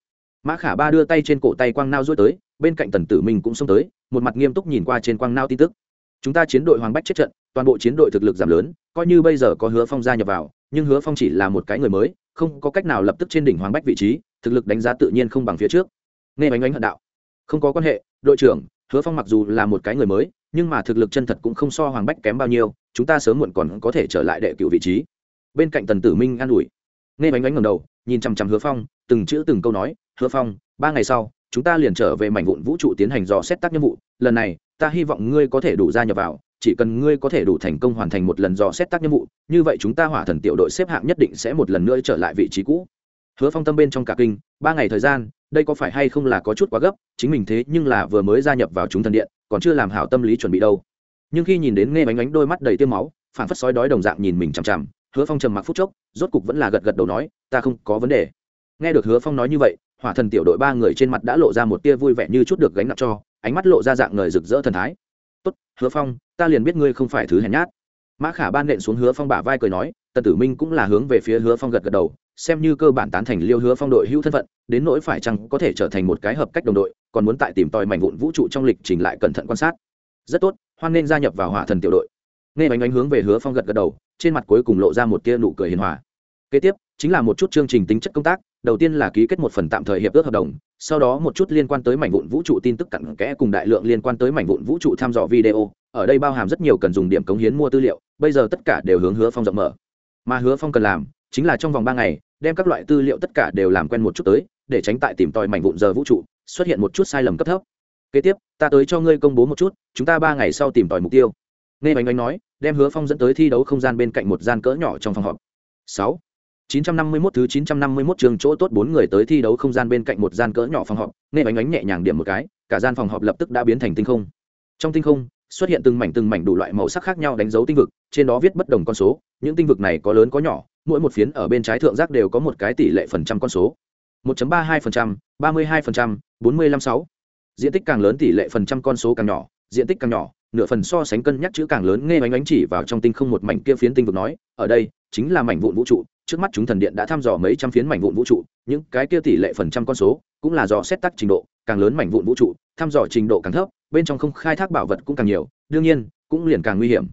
Mã khả ba đưa tay trên cổ tay quang nao rút tới bên cạnh tần tử minh cũng xông tới, một mặt nghiêm túc nhìn qua trên quang nao tin tức. Chúng ta chiến đội hoàng bách chết trận, toàn bộ chiến đội thực lực giảm lớn, coi như bây giờ có hứa phong gia nhập vào, nhưng hứa phong chỉ là một cái người mới, không có cách nào lập tức trên đỉnh hoàng bách vị trí, thực lực đánh giá tự nhiên không bằng phía trước. Nghe bánh bánh hận đạo. Không có quan hệ, đội trưởng, hứa phong mặc dù là một cái người mới, nhưng mà thực lực chân thật cũng không so hoàng bách kém bao nhiêu, chúng ta sớm muộn còn có thể trở lại đệ cựu vị trí. Bên cạnh tần tử minh an ủi. Nghe bánh bánh ngầm đầu, nhìn chằm chằm hứa phong, từng chữ từng câu nói, hứa phong, ba ngày sau chúng ta liền trở về mảnh vụn vũ trụ tiến hành dò xét tác nhiệm vụ, lần này, ta hy vọng ngươi có thể đủ gia nhập vào, chỉ cần ngươi có thể đủ thành công hoàn thành một lần dò xét tác nhiệm vụ, như vậy chúng ta hỏa thần tiểu đội xếp hạng nhất định sẽ một lần nữa trở lại vị trí cũ. Hứa phong tâm bên trong cả kinh, ba ngày thời gian, đây có phải hay không là có chút quá gấp, chính mình thế nhưng là vừa mới gia nhập vào chúng thần điện, còn chưa làm hảo tâm lý chuẩn bị đâu. Nhưng khi nhìn đến nghe bánh bánh đôi mắt đầy tiêu máu phản phất sói đói đồng dạng nhìn mình chằm chằm, hứa phong trầm mặc phút chốc, rốt cục vẫn là gật gật đầu nói, ta không có vấn đề. Nghe được hứa phong nói như vậy hỏa thần tiểu đội ba người trên mặt đã lộ ra một tia vui vẻ như chút được gánh nặng cho, ánh mắt lộ ra dạng người rực rỡ thần thái. Tốt, hứa phong, ta liền biết ngươi không phải thứ hèn nhát. Mã khả ban nện xuống hứa phong bả vai cười nói, tần tử minh cũng là hướng về phía hứa phong gật gật đầu, xem như cơ bản tán thành liêu hứa phong đội hữu thân phận, đến nỗi phải chăng có thể trở thành một cái hợp cách đồng đội, còn muốn tại tìm tòi mảnh vụn vũ trụ trong lịch trình lại cẩn thận quan sát. Rất tốt, hoan nên gia nhập vào hỏa thần tiểu đội. Nghe bánh bánh hướng về hứa phong gật gật đầu, trên mặt cuối cùng lộ ra một tia nụ cười hiền hòa. Kế tiếp, chính là một chút chương trình tính chất công tác đầu tiên là ký kết một phần tạm thời hiệp ước hợp đồng, sau đó một chút liên quan tới mảnh vụn vũ trụ tin tức cặn kẽ cùng đại lượng liên quan tới mảnh vụn vũ trụ tham dò video, ở đây bao hàm rất nhiều cần dùng điểm cống hiến mua tư liệu, bây giờ tất cả đều hướng hứa phong rộng mở. Mà hứa phong cần làm chính là trong vòng ba ngày, đem các loại tư liệu tất cả đều làm quen một chút tới, để tránh tại tìm tòi mảnh vụn giờ vũ trụ, xuất hiện một chút sai lầm cấp thấp. Kế tiếp, ta tới cho ngươi công bố một chút, chúng ta ba ngày sau tìm tòi mục tiêu. Nghe bánh bánh nói, đem hứa phong dẫn tới thi đấu không gian bên cạnh một gian cỡ nhỏ trong phòng họp. Sáu. 951 thứ 951 trường chỗ tốt bốn người tới thi đấu không gian bên cạnh một gian cỡ nhỏ phòng họp, nghe bánh ánh nhẹ nhàng điểm một cái, cả gian phòng họp lập tức đã biến thành tinh không. Trong tinh không, xuất hiện từng mảnh từng mảnh đủ loại màu sắc khác nhau đánh dấu tinh vực trên đó viết bất đồng con số những tinh vực này có lớn có nhỏ mỗi một phiến ở bên trái thượng giác đều có một cái tỷ lệ phần trăm con số 1.32%, 32%, 45.6. Diện tích càng lớn tỷ lệ phần trăm con số càng nhỏ, diện tích càng nhỏ, nửa phần so sánh cân nhắc chữ càng lớn nghe bánh ánh chỉ vào trong tinh không một mảnh kia phiến tinh vực nói, ở đây chính là mảnh vụn vũ trụ, trước mắt chúng thần điện đã thăm dò mấy trăm phiến mảnh vụn vũ trụ, những cái kia tỷ lệ phần trăm con số cũng là do xét tắc trình độ, càng lớn mảnh vụn vũ trụ, thăm dò trình độ càng thấp, bên trong không khai thác bảo vật cũng càng nhiều, đương nhiên, cũng liền càng nguy hiểm.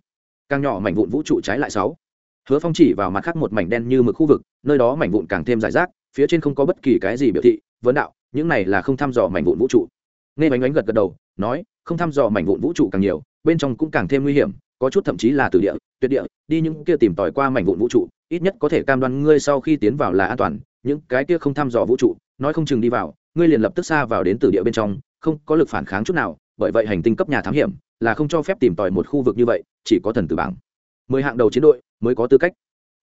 Càng nhỏ mảnh vụn vũ trụ trái lại sáu. Hứa Phong chỉ vào mặt khác một mảnh đen như mực khu vực, nơi đó mảnh vụn càng thêm dài rác, phía trên không có bất kỳ cái gì biểu thị vấn đạo những này là không thăm dò mảnh vụn vũ trụ nghe bánh bánh gật gật đầu nói không thăm dò mảnh vụn vũ trụ càng nhiều bên trong cũng càng thêm nguy hiểm có chút thậm chí là từ địa, tuyệt địa, đi những kia tìm tòi qua mảnh vụn vũ trụ, ít nhất có thể cam đoan ngươi sau khi tiến vào là an toàn, những cái kia không thăm dò vũ trụ, nói không chừng đi vào, ngươi liền lập tức xa vào đến từ địa bên trong, không có lực phản kháng chút nào, bởi vậy hành tinh cấp nhà thám hiểm là không cho phép tìm tòi một khu vực như vậy, chỉ có thần tử bảng. Mười hạng đầu chiến đội mới có tư cách.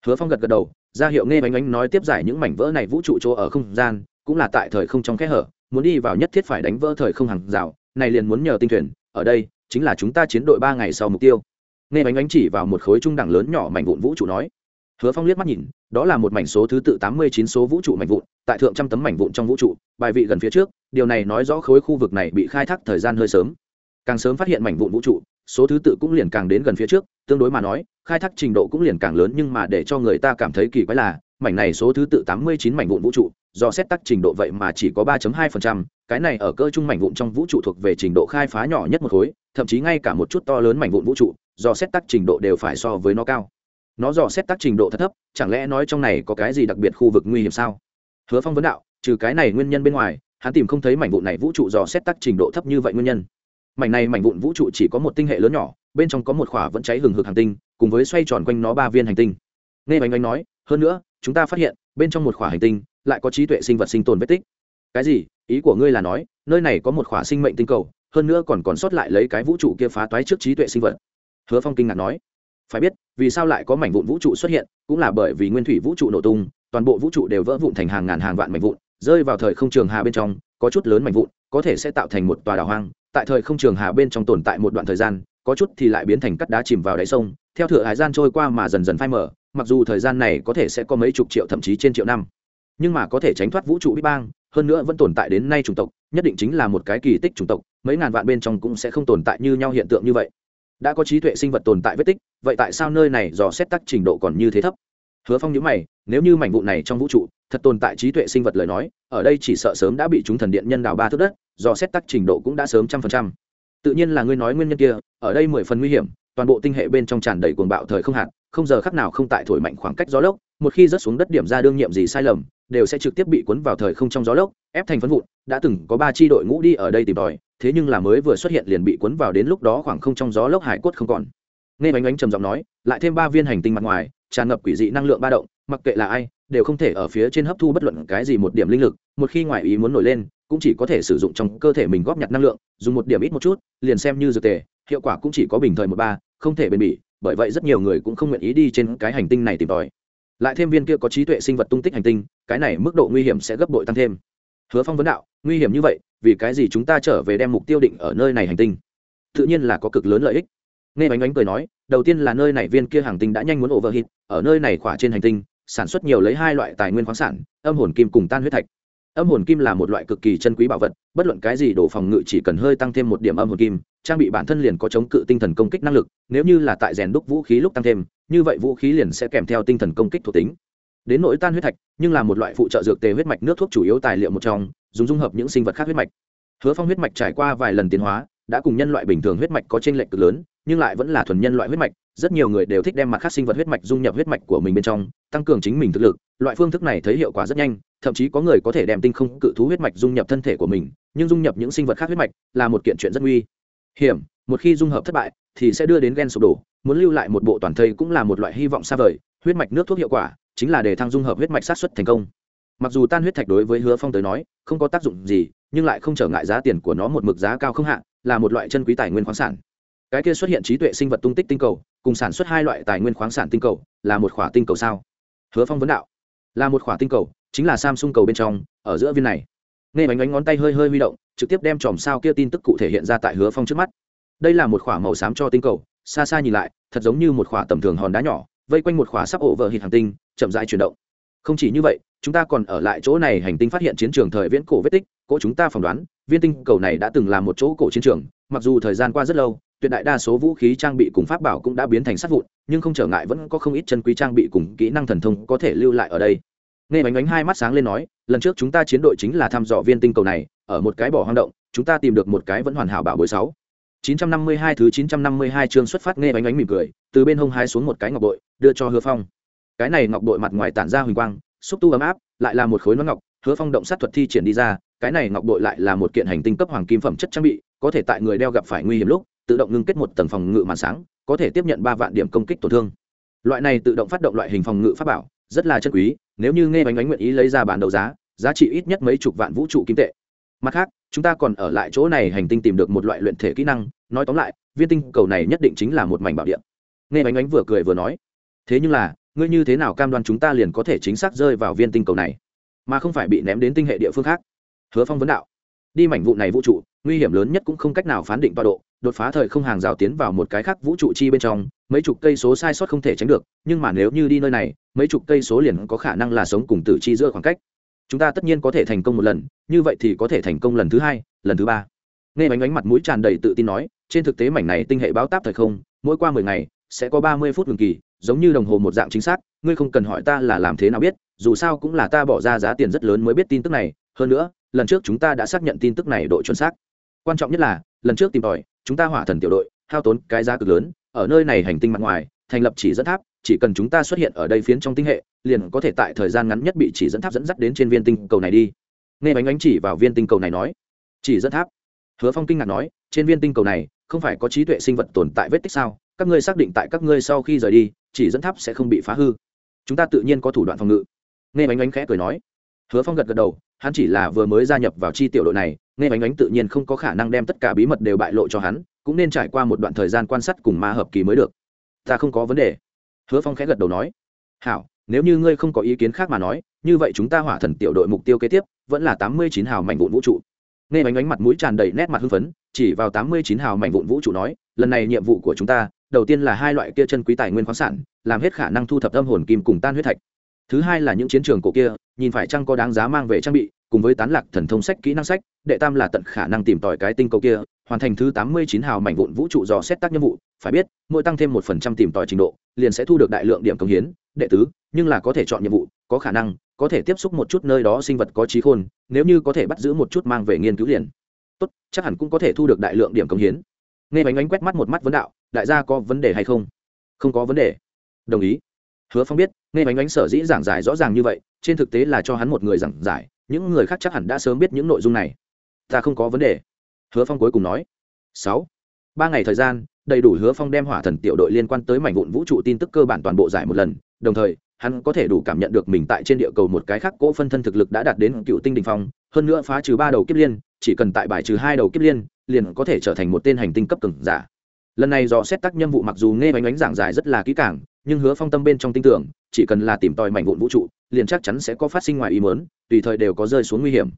Hứa phong gật gật đầu, ra hiệu nghe bánh bánh nói tiếp giải những mảnh vỡ này vũ trụ chỗ ở không gian, cũng là tại thời không trong kẽ hở, muốn đi vào nhất thiết phải đánh vỡ thời không hàng rào, này liền muốn nhờ tinh thuyền, ở đây chính là chúng ta chiến đội ba ngày sau mục tiêu nghe bánh bánh chỉ vào một khối trung đẳng lớn nhỏ mảnh vụn vũ trụ nói. Hứa phong liếc mắt nhìn đó là một mảnh số thứ tự tám mươi chín số vũ trụ mảnh vụn tại thượng trăm tấm mảnh vụn trong vũ trụ bài vị gần phía trước điều này nói rõ khối khu vực này bị khai thác thời gian hơi sớm. Càng sớm phát hiện mảnh vụn vũ trụ số thứ tự cũng liền càng đến gần phía trước tương đối mà nói khai thác trình độ cũng liền càng lớn nhưng mà để cho người ta cảm thấy kỳ quái là mảnh này số thứ tự tám mươi chín mảnh vụn vũ trụ do xét tắc trình độ vậy mà chỉ có 3.2%, cái này ở cơ trung mảnh vụn trong vũ trụ thuộc về trình độ khai phá nhỏ nhất một khối, thậm chí ngay cả một chút to lớn mảnh vụn vũ trụ, do xét tắc trình độ đều phải so với nó cao. Nó dò xét tắc trình độ thật thấp, chẳng lẽ nói trong này có cái gì đặc biệt khu vực nguy hiểm sao? Hứa Phong vấn đạo, trừ cái này nguyên nhân bên ngoài, hắn tìm không thấy mảnh vụn này vũ trụ dò xét tắc trình độ thấp như vậy nguyên nhân. Mảnh này mảnh vụn vũ trụ chỉ có một tinh hệ lớn nhỏ, bên trong có một khỏa vẫn cháy hừng hực hành tinh, cùng với xoay tròn quanh nó ba viên hành tinh. Nghe Bánh Bánh nói, hơn nữa, chúng ta phát hiện, bên trong một khỏa hành tinh lại có trí tuệ sinh vật sinh tồn vết tích cái gì ý của ngươi là nói nơi này có một khỏa sinh mệnh tinh cầu hơn nữa còn còn sót lại lấy cái vũ trụ kia phá toái trước trí tuệ sinh vật hứa phong kinh ngạc nói, phải biết, vì sao lại có mảnh vụn vũ trụ xuất hiện, cũng là bởi vì nguyên thủy vũ trụ nổ tung, toàn bộ vũ trụ đều vỡ vụn thành hàng ngàn hàng vạn mảnh vụn, rơi vào thời không trường hà bên trong, có chút lớn mảnh vụn, có thể sẽ tạo thành một tòa đảo hoang, tại thời không trường hà bên trong tồn tại một đoạn thời gian, có chút thì lại biến thành cắt đá chìm vào đáy sông, theo thửa hải gian trôi qua mà dần dần phai mở mặc dù thời gian này có thể sẽ có mấy chục triệu thậm chí trên triệu năm, nhưng mà có thể tránh thoát vũ trụ big bang, hơn nữa vẫn tồn tại đến nay chủng tộc, nhất định chính là một cái kỳ tích chủng tộc, mấy ngàn vạn bên trong cũng sẽ không tồn tại như nhau hiện tượng như vậy đã có trí tuệ sinh vật tồn tại vết tích, vậy tại sao nơi này dò xét tắc trình độ còn như thế thấp? Hứa phong nhớ mày, nếu như mảnh vụ này trong vũ trụ thật tồn tại trí tuệ sinh vật lời nói, ở đây chỉ sợ sớm đã bị chúng thần điện nhân đào ba thước đất, dò xét tắc trình độ cũng đã sớm trăm phần trăm. Tự nhiên là ngươi nói nguyên nhân kia, ở đây mười phần nguy hiểm, toàn bộ tinh hệ bên trong tràn đầy cuồng bạo thời không hạn không giờ khắc nào không tại thổi mạnh khoảng cách gió lốc, một khi rớt xuống đất điểm ra đương nhiệm gì sai lầm, đều sẽ trực tiếp bị cuốn vào thời không trong gió lốc, ép thành phân vụn, đã từng có ba chi đội ngũ đi ở đây tìm tòi thế nhưng là mới vừa xuất hiện liền bị cuốn vào đến lúc đó khoảng không trong gió lốc hải cốt không còn. Nghe bánh bánh trầm giọng nói, lại thêm ba viên hành tinh mặt ngoài, tràn ngập quỷ dị năng lượng ba động, mặc kệ là ai, đều không thể ở phía trên hấp thu bất luận cái gì một điểm linh lực, một khi ngoại ý muốn nổi lên, cũng chỉ có thể sử dụng trong cơ thể mình góp nhặt năng lượng, dùng một điểm ít một chút, liền xem như dược tề, hiệu quả cũng chỉ có bình thời một ba, không thể bền bỉ, bởi vậy rất nhiều người cũng không nguyện ý đi trên cái hành tinh này tìm tòi. Lại thêm viên kia có trí tuệ sinh vật tung tích hành tinh, cái này mức độ nguy hiểm sẽ gấp bội tăng thêm. Hứa phong vấn đạo, nguy hiểm như vậy vì cái gì chúng ta trở về đem mục tiêu định ở nơi này hành tinh? Tự nhiên là có cực lớn lợi ích. Nghe bánh bánh cười nói, đầu tiên là nơi này viên kia hành tinh đã nhanh muốn overhit ở nơi này khỏa trên hành tinh, sản xuất nhiều lấy hai loại tài nguyên khoáng sản, âm hồn kim cùng tan huyết thạch. Âm hồn kim là một loại cực kỳ chân quý bảo vật, bất luận cái gì đổ phòng ngự chỉ cần hơi tăng thêm một điểm âm hồn kim, trang bị bản thân liền có chống cự tinh thần công kích năng lực, nếu như là tại rèn đúc vũ khí lúc tăng thêm, như vậy vũ khí liền sẽ kèm theo tinh thần công kích thuộc tính. Đến nỗi tan huyết thạch, nhưng là một loại phụ trợ dược tề huyết mạch nước thuốc chủ yếu tài liệu một trong dùng dung hợp những sinh vật khác huyết mạch. Hứa phong huyết mạch trải qua vài lần tiến hóa, đã cùng nhân loại bình thường huyết mạch có t r ê n lệch cực lớn, nhưng lại vẫn là thuần nhân loại huyết mạch. Rất nhiều người đều thích đem mặt khác sinh vật huyết mạch dung nhập huyết mạch của mình bên trong, tăng cường chính mình thực lực. Loại phương thức này thấy hiệu quả rất nhanh, thậm chí có người có thể đem tinh không cự thú huyết mạch dung nhập thân thể của mình, nhưng dung nhập những sinh vật khác huyết mạch là một kiện chuyện rất nguy hiểm. Một khi dung hợp thất bại, thì sẽ đưa đến gen sụp đổ. Muốn lưu lại một bộ toàn thây cũng là một loại hy vọng xa vời. Huyết mạch nước thuốc hiệu quả chính là để thăng dung hợp huyết mạch sát xuất thành công mặc dù tan huyết thạch đối với hứa phong tới nói, không có tác dụng gì, nhưng lại không trở ngại giá tiền của nó một mực giá cao không hạn là một loại chân quý tài nguyên khoáng sản. Cái kia xuất hiện trí tuệ sinh vật tung tích tinh cầu, cùng sản xuất hai loại tài nguyên khoáng sản tinh cầu, là một khỏa tinh cầu sao? Hứa phong vấn đạo. Là một khỏa tinh cầu, chính là samsung cầu bên trong, ở giữa viên này. Nghe bánh bánh ngón tay hơi hơi huy động, trực tiếp đem chòm sao kia tin tức cụ thể hiện ra tại hứa phong trước mắt. Đây là một k màu xám cho tinh cầu, xa xa nhìn lại, thật giống như một k tầm thường hòn đá nhỏ, vây quanh một k sắp ổ vợ hít hàng tinh, chậm rãi chuyển động. Không chỉ như vậy chúng ta còn ở lại chỗ này hành tinh phát hiện chiến trường thời viễn cổ vết tích, cỗ chúng ta phỏng đoán, viên tinh cầu này đã từng là một chỗ cổ chiến trường, mặc dù thời gian qua rất lâu, tuyệt đại đa số vũ khí trang bị cùng pháp bảo cũng đã biến thành sát vụn, nhưng không trở ngại vẫn có không ít chân quý trang bị cùng kỹ năng thần thông có thể lưu lại ở đây. Nghe bánh bánh hai mắt sáng lên nói, lần trước chúng ta chiến đội chính là thăm dò viên tinh cầu này, ở một cái bỏ hoang động, chúng ta tìm được một cái vẫn hoàn hảo bảo bối sáu. 952 thứ 952 chương xuất phát, nghe bánh bánh mỉm cười, từ bên hông hái xuống một cái ngọc bội, đưa cho hứa phong. Cái này ngọc bội mặt ngoài tản ra huỳnh quang xúc tu ấm áp, lại là một khối nón ngọc, hứa phong động sát thuật thi triển đi ra, cái này ngọc bội lại là một kiện hành tinh cấp hoàng kim phẩm chất trang bị, có thể tại người đeo gặp phải nguy hiểm lúc, tự động ngưng kết một tầng phòng ngự màn sáng, có thể tiếp nhận ba vạn điểm công kích tổn thương. Loại này tự động phát động loại hình phòng ngự pháp bảo, rất là chân quý, nếu như nghe bánh bánh nguyện ý lấy ra bản đấu giá giá trị ít nhất mấy chục vạn vũ trụ kim tệ. Mặt khác, chúng ta còn ở lại chỗ này hành tinh tìm được một loại luyện thể kỹ năng, nói tóm lại, viên tinh cầu này nhất định chính là một mảnh bảo điện nghe bánh bánh vừa cười vừa nói, thế nhưng là ngươi như thế nào cam đoan chúng ta liền có thể chính xác rơi vào viên tinh cầu này, mà không phải bị ném đến tinh hệ địa phương khác? Hứa phong vấn đạo. Đi mảnh vụ này vũ trụ, nguy hiểm lớn nhất cũng không cách nào phán định tọa độ, đột phá thời không hàng rào tiến vào một cái khác vũ trụ chi bên trong, mấy chục cây số sai sót không thể tránh được, nhưng mà nếu như đi nơi này, mấy chục cây số liền có khả năng là sống cùng tử chi giữa khoảng cách. Chúng ta tất nhiên có thể thành công một lần, như vậy thì có thể thành công lần thứ hai, lần thứ ba. Nghe bánh bánh mặt mũi tràn đầy tự tin nói, trên thực tế mảnh này tinh hệ báo táp thời không, mỗi qua mười ngày, sẽ có ba mươi phút ngừng kỳ giống như đồng hồ một dạng chính xác, ngươi không cần hỏi ta là làm thế nào biết, dù sao cũng là ta bỏ ra giá tiền rất lớn mới biết tin tức này. Hơn nữa, lần trước chúng ta đã xác nhận tin tức này độ chuẩn xác. Quan trọng nhất là, lần trước tìm tòi, chúng ta hỏa thần tiểu đội, hao tốn cái giá cực lớn, ở nơi này hành tinh mặt ngoài, thành lập chỉ dẫn tháp, chỉ cần chúng ta xuất hiện ở đây phiến trong tinh hệ, liền có thể tại thời gian ngắn nhất bị chỉ dẫn tháp dẫn dắt đến trên viên tinh cầu này đi. Nghe bánh ánh chỉ vào viên tinh cầu này nói. Chỉ dẫn tháp. Hứa phong kinh ngạc nói, trên viên tinh cầu này, không phải có trí tuệ sinh vật tồn tại vết tích sao? Các ngươi xác định tại các ngươi sau khi rời đi chỉ dẫn tháp sẽ không bị phá hư. Chúng ta tự nhiên có thủ đoạn phòng ngự. Nghe bánh ánh khẽ cười nói. Hứa phong gật gật đầu, hắn chỉ là vừa mới gia nhập vào chi tiểu đội này, nghe bánh ánh tự nhiên không có khả năng đem tất cả bí mật đều bại lộ cho hắn, cũng nên trải qua một đoạn thời gian quan sát cùng ma hợp kỳ mới được. Ta không có vấn đề. Hứa phong khẽ gật đầu nói. Hảo, nếu như ngươi không có ý kiến khác mà nói, như vậy chúng ta hỏa thần tiểu đội mục tiêu kế tiếp vẫn là tám mươi chín hào mảnh vụn vũ trụ. Nghe bánh ánh mặt mũi tràn đầy nét mặt hưng phấn, chỉ vào tám mươi chín hào mảnh vụn vũ trụ nói, lần này nhiệm vụ của chúng ta đầu tiên là hai loại kia chân quý tài nguyên khoáng sản, làm hết khả năng thu thập âm hồn kim cùng tan huyết thạch. Thứ hai là những chiến trường cổ kia, nhìn phải chăng có đáng giá mang về trang bị, cùng với tán lạc thần thông sách kỹ năng sách, đệ tam là tận khả năng tìm tòi cái tinh cầu kia, hoàn thành thứ tám mươi chín hào mảnh vụn vũ trụ dò xét tác nhiệm vụ, phải biết, mỗi tăng thêm một phần trăm tìm tòi trình độ, liền sẽ thu được đại lượng điểm công hiến, đệ tứ, nhưng là có thể chọn nhiệm vụ, có khả năng, có thể tiếp xúc một chút nơi đó sinh vật có trí khôn, nếu như có thể bắt giữ một chút mang về nghiên cứu liền. Tốt, chắc hẳn cũng có thể thu được đại lượng điểm công hiến. Nghe bánh ánh quét mắt một mắt vấn đạo đại gia có vấn đề hay không? Không có vấn đề. Đồng ý. Hứa phong biết, nghe bánh ánh sở dĩ giảng giải rõ ràng như vậy, trên thực tế là cho hắn một người giảng giải, những người khác chắc hẳn đã sớm biết những nội dung này. Ta không có vấn đề. Hứa phong cuối cùng nói. Sáu. Ba ngày thời gian, đầy đủ hứa phong đem hỏa thần tiểu đội liên quan tới mảnh vụn vũ trụ tin tức cơ bản toàn bộ giải một lần, đồng thời, hắn có thể đủ cảm nhận được mình tại trên địa cầu một cái khác cỗ phân thân thực lực đã đạt đến cựu tinh đình phong, hơn nữa phá trừ ba đầu kiếp liên, chỉ cần tại bài trừ hai đầu kiếp liên, liền có thể trở thành một tên hành tinh cấp từng giả lần này do xét tác nhiệm vụ mặc dù nghe bánh bánh giảng giải rất là kỹ càng, nhưng hứa phong tâm bên trong tin tưởng, chỉ cần là tìm tòi mảnh vụn vũ trụ, liền chắc chắn sẽ có phát sinh ngoài ý mớn tùy thời đều có rơi xuống nguy hiểm.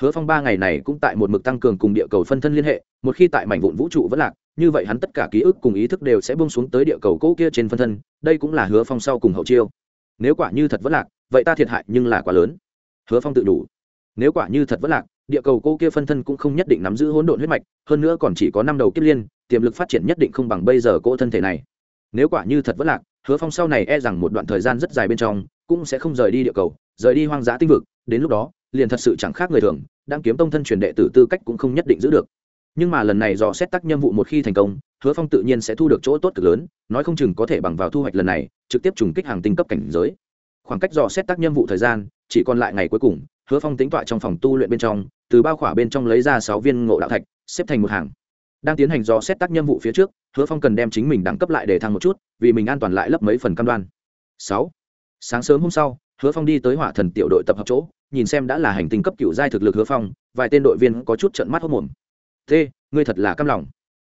Hứa phong ba ngày này cũng tại một mực tăng cường cùng địa cầu phân thân liên hệ, một khi tại mảnh vụn vũ trụ vẫn lạc, như vậy hắn tất cả ký ức cùng ý thức đều sẽ bông xuống tới địa cầu cỗ kia trên phân thân, đây cũng là hứa phong sau cùng hậu chiêu. Nếu quả như thật vẫn lạc, vậy ta thiệt hại nhưng là quá lớn. Hứa phong tự đủ. Nếu quả như thật vẫn lạc, địa cầu cô kia phân thân cũng không nhất định nắm giữ hỗn độn huyết mạch, hơn nữa còn chỉ có năm đầu kiếp liên tiềm lực phát triển nhất định không bằng bây giờ cỗ thân thể này. Nếu quả như thật vẫn lạc, hứa phong sau này e rằng một đoạn thời gian rất dài bên trong, cũng sẽ không rời đi địa cầu, rời đi hoang dã tinh vực, đến lúc đó, liền thật sự chẳng khác người thường, đang kiếm tông thân truyền đệ tử tư cách cũng không nhất định giữ được. Nhưng mà lần này dò xét tác nhiệm vụ một khi thành công, hứa phong tự nhiên sẽ thu được chỗ tốt cực lớn, nói không chừng có thể bằng vào thu hoạch lần này, trực tiếp trùng kích hàng tinh cấp cảnh giới. Khoảng cách dò xét tác nhiệm vụ thời gian, chỉ còn lại ngày cuối cùng, hứa phong tính tọa trong phòng tu luyện bên trong, từ bao khỏa bên trong lấy ra sáu viên ngộ đạo thạch, xếp thành một hàng đang tiến hành dò xét tác nhiệm vụ phía trước, hứa phong cần đem chính mình đẳng cấp lại để thăng một chút, vì mình an toàn lại lấp mấy phần cam đoan. Sáu, sáng sớm hôm sau, hứa phong đi tới hỏa thần tiểu đội tập hợp chỗ, nhìn xem đã là hành tinh cấp cựu giai thực lực hứa phong, vài tên đội viên có chút trận mắt hốc mồm t ngươi thật là căm lòng.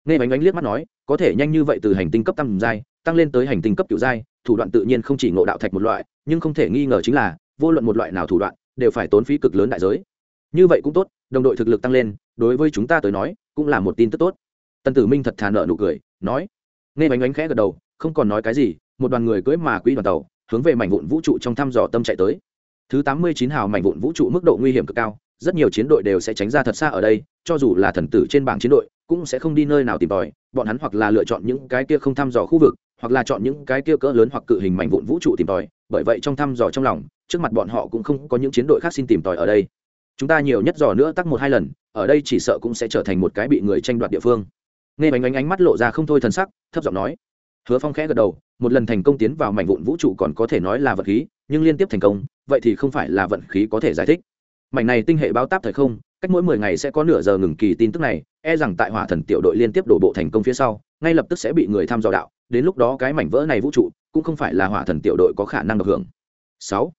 Nghe bánh bánh liếc mắt nói, có thể nhanh như vậy từ hành tinh cấp tăng giai, tăng lên tới hành tinh cấp cựu giai, thủ đoạn tự nhiên không chỉ ngộ đạo thạch một loại, nhưng không thể nghi ngờ chính là, vô luận một loại nào thủ đoạn, đều phải tốn phí cực lớn đại giới. Như vậy cũng tốt, đồng đội thực lực tăng lên, đối với chúng ta tới nói cũng là một tin tức tốt. Tần tử minh thật thà nợ nụ cười, nói, nghe bánh bánh khẽ gật đầu, không còn nói cái gì, một đoàn người cưỡi mà quỹ đoàn tàu, hướng về mảnh vụn vũ trụ trong thăm dò tâm chạy tới. Thứ tám mươi chín hào mảnh vụn vũ trụ mức độ nguy hiểm cực cao, rất nhiều chiến đội đều sẽ tránh ra thật xa ở đây, cho dù là thần tử trên bảng chiến đội, cũng sẽ không đi nơi nào tìm tòi, bọn hắn hoặc là lựa chọn những cái kia không thăm dò khu vực, hoặc là chọn những cái kia cỡ lớn hoặc cự hình mảnh vụn vũ trụ tìm tòi, bởi vậy trong thăm dò trong lòng, trước mặt bọn họ cũng không có những chiến đội khác xin tìm tòi ở đây chúng ta nhiều nhất dò nữa tắc một hai lần, ở đây chỉ sợ cũng sẽ trở thành một cái bị người tranh đoạt địa phương. Nghe bánh ánh ánh mắt lộ ra không thôi thần sắc, thấp giọng nói. Hứa phong khẽ gật đầu, một lần thành công tiến vào mảnh vụn vũ trụ còn có thể nói là vật khí, nhưng liên tiếp thành công, vậy thì không phải là vận khí có thể giải thích. Mảnh này tinh hệ báo táp thời không, cách mỗi mười ngày sẽ có nửa giờ ngừng kỳ tin tức này e rằng tại hỏa thần tiểu đội liên tiếp đổ bộ thành công phía sau, ngay lập tức sẽ bị người thăm dò đạo, đến lúc đó cái mảnh vỡ này vũ trụ cũng không phải là hỏa thần tiểu đội có khả năng được hưởng. Sáu.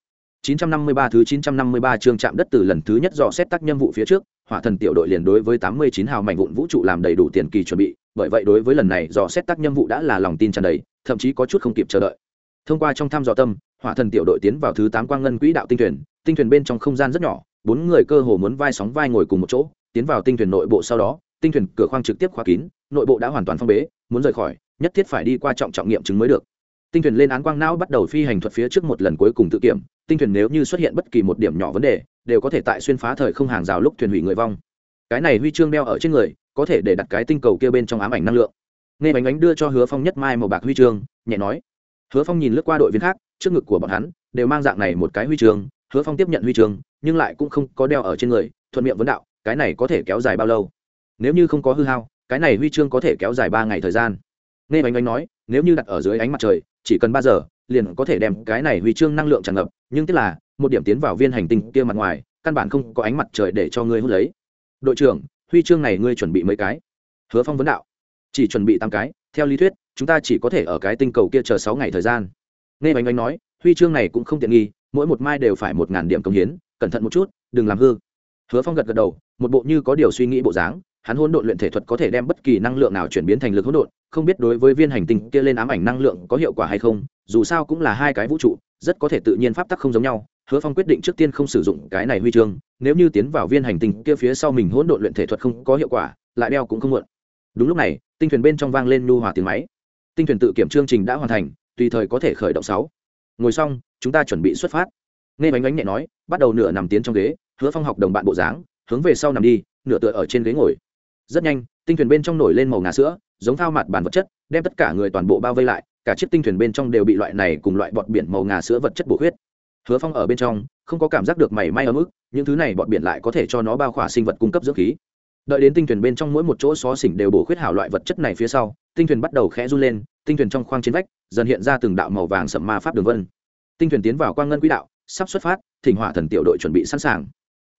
953 thứ 953 chương chạm đất từ lần thứ nhất dò xét tác nhiệm vụ phía trước, Hỏa Thần tiểu đội liền đối với 89 hào mảnh vụn vũ trụ làm đầy đủ tiền kỳ chuẩn bị, bởi vậy đối với lần này dò xét tác nhiệm vụ đã là lòng tin tràn đầy, thậm chí có chút không kịp chờ đợi. Thông qua trong thăm dò tâm, Hỏa Thần tiểu đội tiến vào thứ 8 quang ngân quỹ đạo tinh thuyền, tinh thuyền bên trong không gian rất nhỏ, bốn người cơ hồ muốn vai sóng vai ngồi cùng một chỗ, tiến vào tinh thuyền nội bộ sau đó, tinh thuyền cửa khoang trực tiếp khóa kín, nội bộ đã hoàn toàn phong bế, muốn rời khỏi, nhất thiết phải đi qua trọng trọng nghiệm chứng mới được tinh thuyền lên án quang não bắt đầu phi hành thuật phía trước một lần cuối cùng tự kiểm. Tinh thuyền nếu như xuất hiện bất kỳ một điểm nhỏ vấn đề, đều có thể tại xuyên phá thời không hàng rào lúc thuyền hủy người vong. Cái này huy chương đeo ở trên người, có thể để đặt cái tinh cầu kia bên trong ám ảnh năng lượng. Nghe bánh ánh đưa cho hứa phong nhất mai màu bạc huy chương, nhẹ nói. Hứa phong nhìn lướt qua đội viên khác, trước ngực của bọn hắn, đều mang dạng này một cái huy chương. Hứa phong tiếp nhận huy chương, nhưng lại cũng không có đeo ở trên người, thuận miệng vấn đạo, cái này có thể kéo dài bao lâu? Nếu như không có hư hao, cái này huy chương có thể kéo dài ba ngày thời gian. Nghe bánh ánh nói, nếu như đặt ở dưới ánh mặt trời chỉ cần ba giờ, liền có thể đem cái này huy chương năng lượng tràn ngập, nhưng tức là, một điểm tiến vào viên hành tinh kia mặt ngoài, căn bản không có ánh mặt trời để cho ngươi hút lấy. Đội trưởng, huy chương này ngươi chuẩn bị mấy cái? Hứa phong vấn đạo. Chỉ chuẩn bị tám cái, theo lý thuyết, chúng ta chỉ có thể ở cái tinh cầu kia chờ sáu ngày thời gian. Nghe bánh bánh nói, huy chương này cũng không tiện nghi, mỗi một mai đều phải một ngàn điểm công hiến, cẩn thận một chút, đừng làm hư. Hứa phong gật gật đầu, một bộ như có điều suy nghĩ bộ dáng hắn hỗn độn luyện thể thuật có thể đem bất kỳ năng lượng nào chuyển biến thành lực hỗn độn, không biết đối với viên hành tinh kia lên ám ảnh năng lượng có hiệu quả hay không, dù sao cũng là hai cái vũ trụ, rất có thể tự nhiên pháp tắc không giống nhau, hứa phong quyết định trước tiên không sử dụng cái này huy chương, nếu như tiến vào viên hành tinh kia phía sau mình hỗn độn luyện thể thuật không có hiệu quả, lại đeo cũng không muộn. Đúng lúc này, tinh thuyền bên trong vang lên nhu hòa tiếng máy. Tinh thuyền tự kiểm chương trình đã hoàn thành, tùy thời có thể khởi động sáu. Ngồi xong, chúng ta chuẩn bị xuất phát. Nghe bánh bánh nhẹ nói, bắt đầu nửa nằm tiến trong ghế, hứa phong học đồng bạn bộ dáng, hướng về sau nằm đi, nửa tựa ở trên ghế ngồi rất nhanh, tinh thuyền bên trong nổi lên màu ngà sữa, giống thao mặt bản vật chất, đem tất cả người toàn bộ bao vây lại, cả chiếc tinh thuyền bên trong đều bị loại này cùng loại bọt biển màu ngà sữa vật chất bổ huyết hứa phong ở bên trong, không có cảm giác được mảy may ở mức những thứ này bọt biển lại có thể cho nó bao khỏa sinh vật cung cấp dưỡng khí. Đợi đến tinh thuyền bên trong mỗi một chỗ xó xỉnh đều bổ khuyết hảo loại vật chất này phía sau, tinh thuyền bắt đầu khẽ run lên, tinh thuyền trong khoang trên vách, dần hiện ra từng đạo màu vàng sậm ma pháp đường vân. Tinh thuyền tiến vào quang ngân quỹ đạo, sắp xuất phát, thỉnh hỏa thần tiểu đội chuẩn bị sẵn sàng.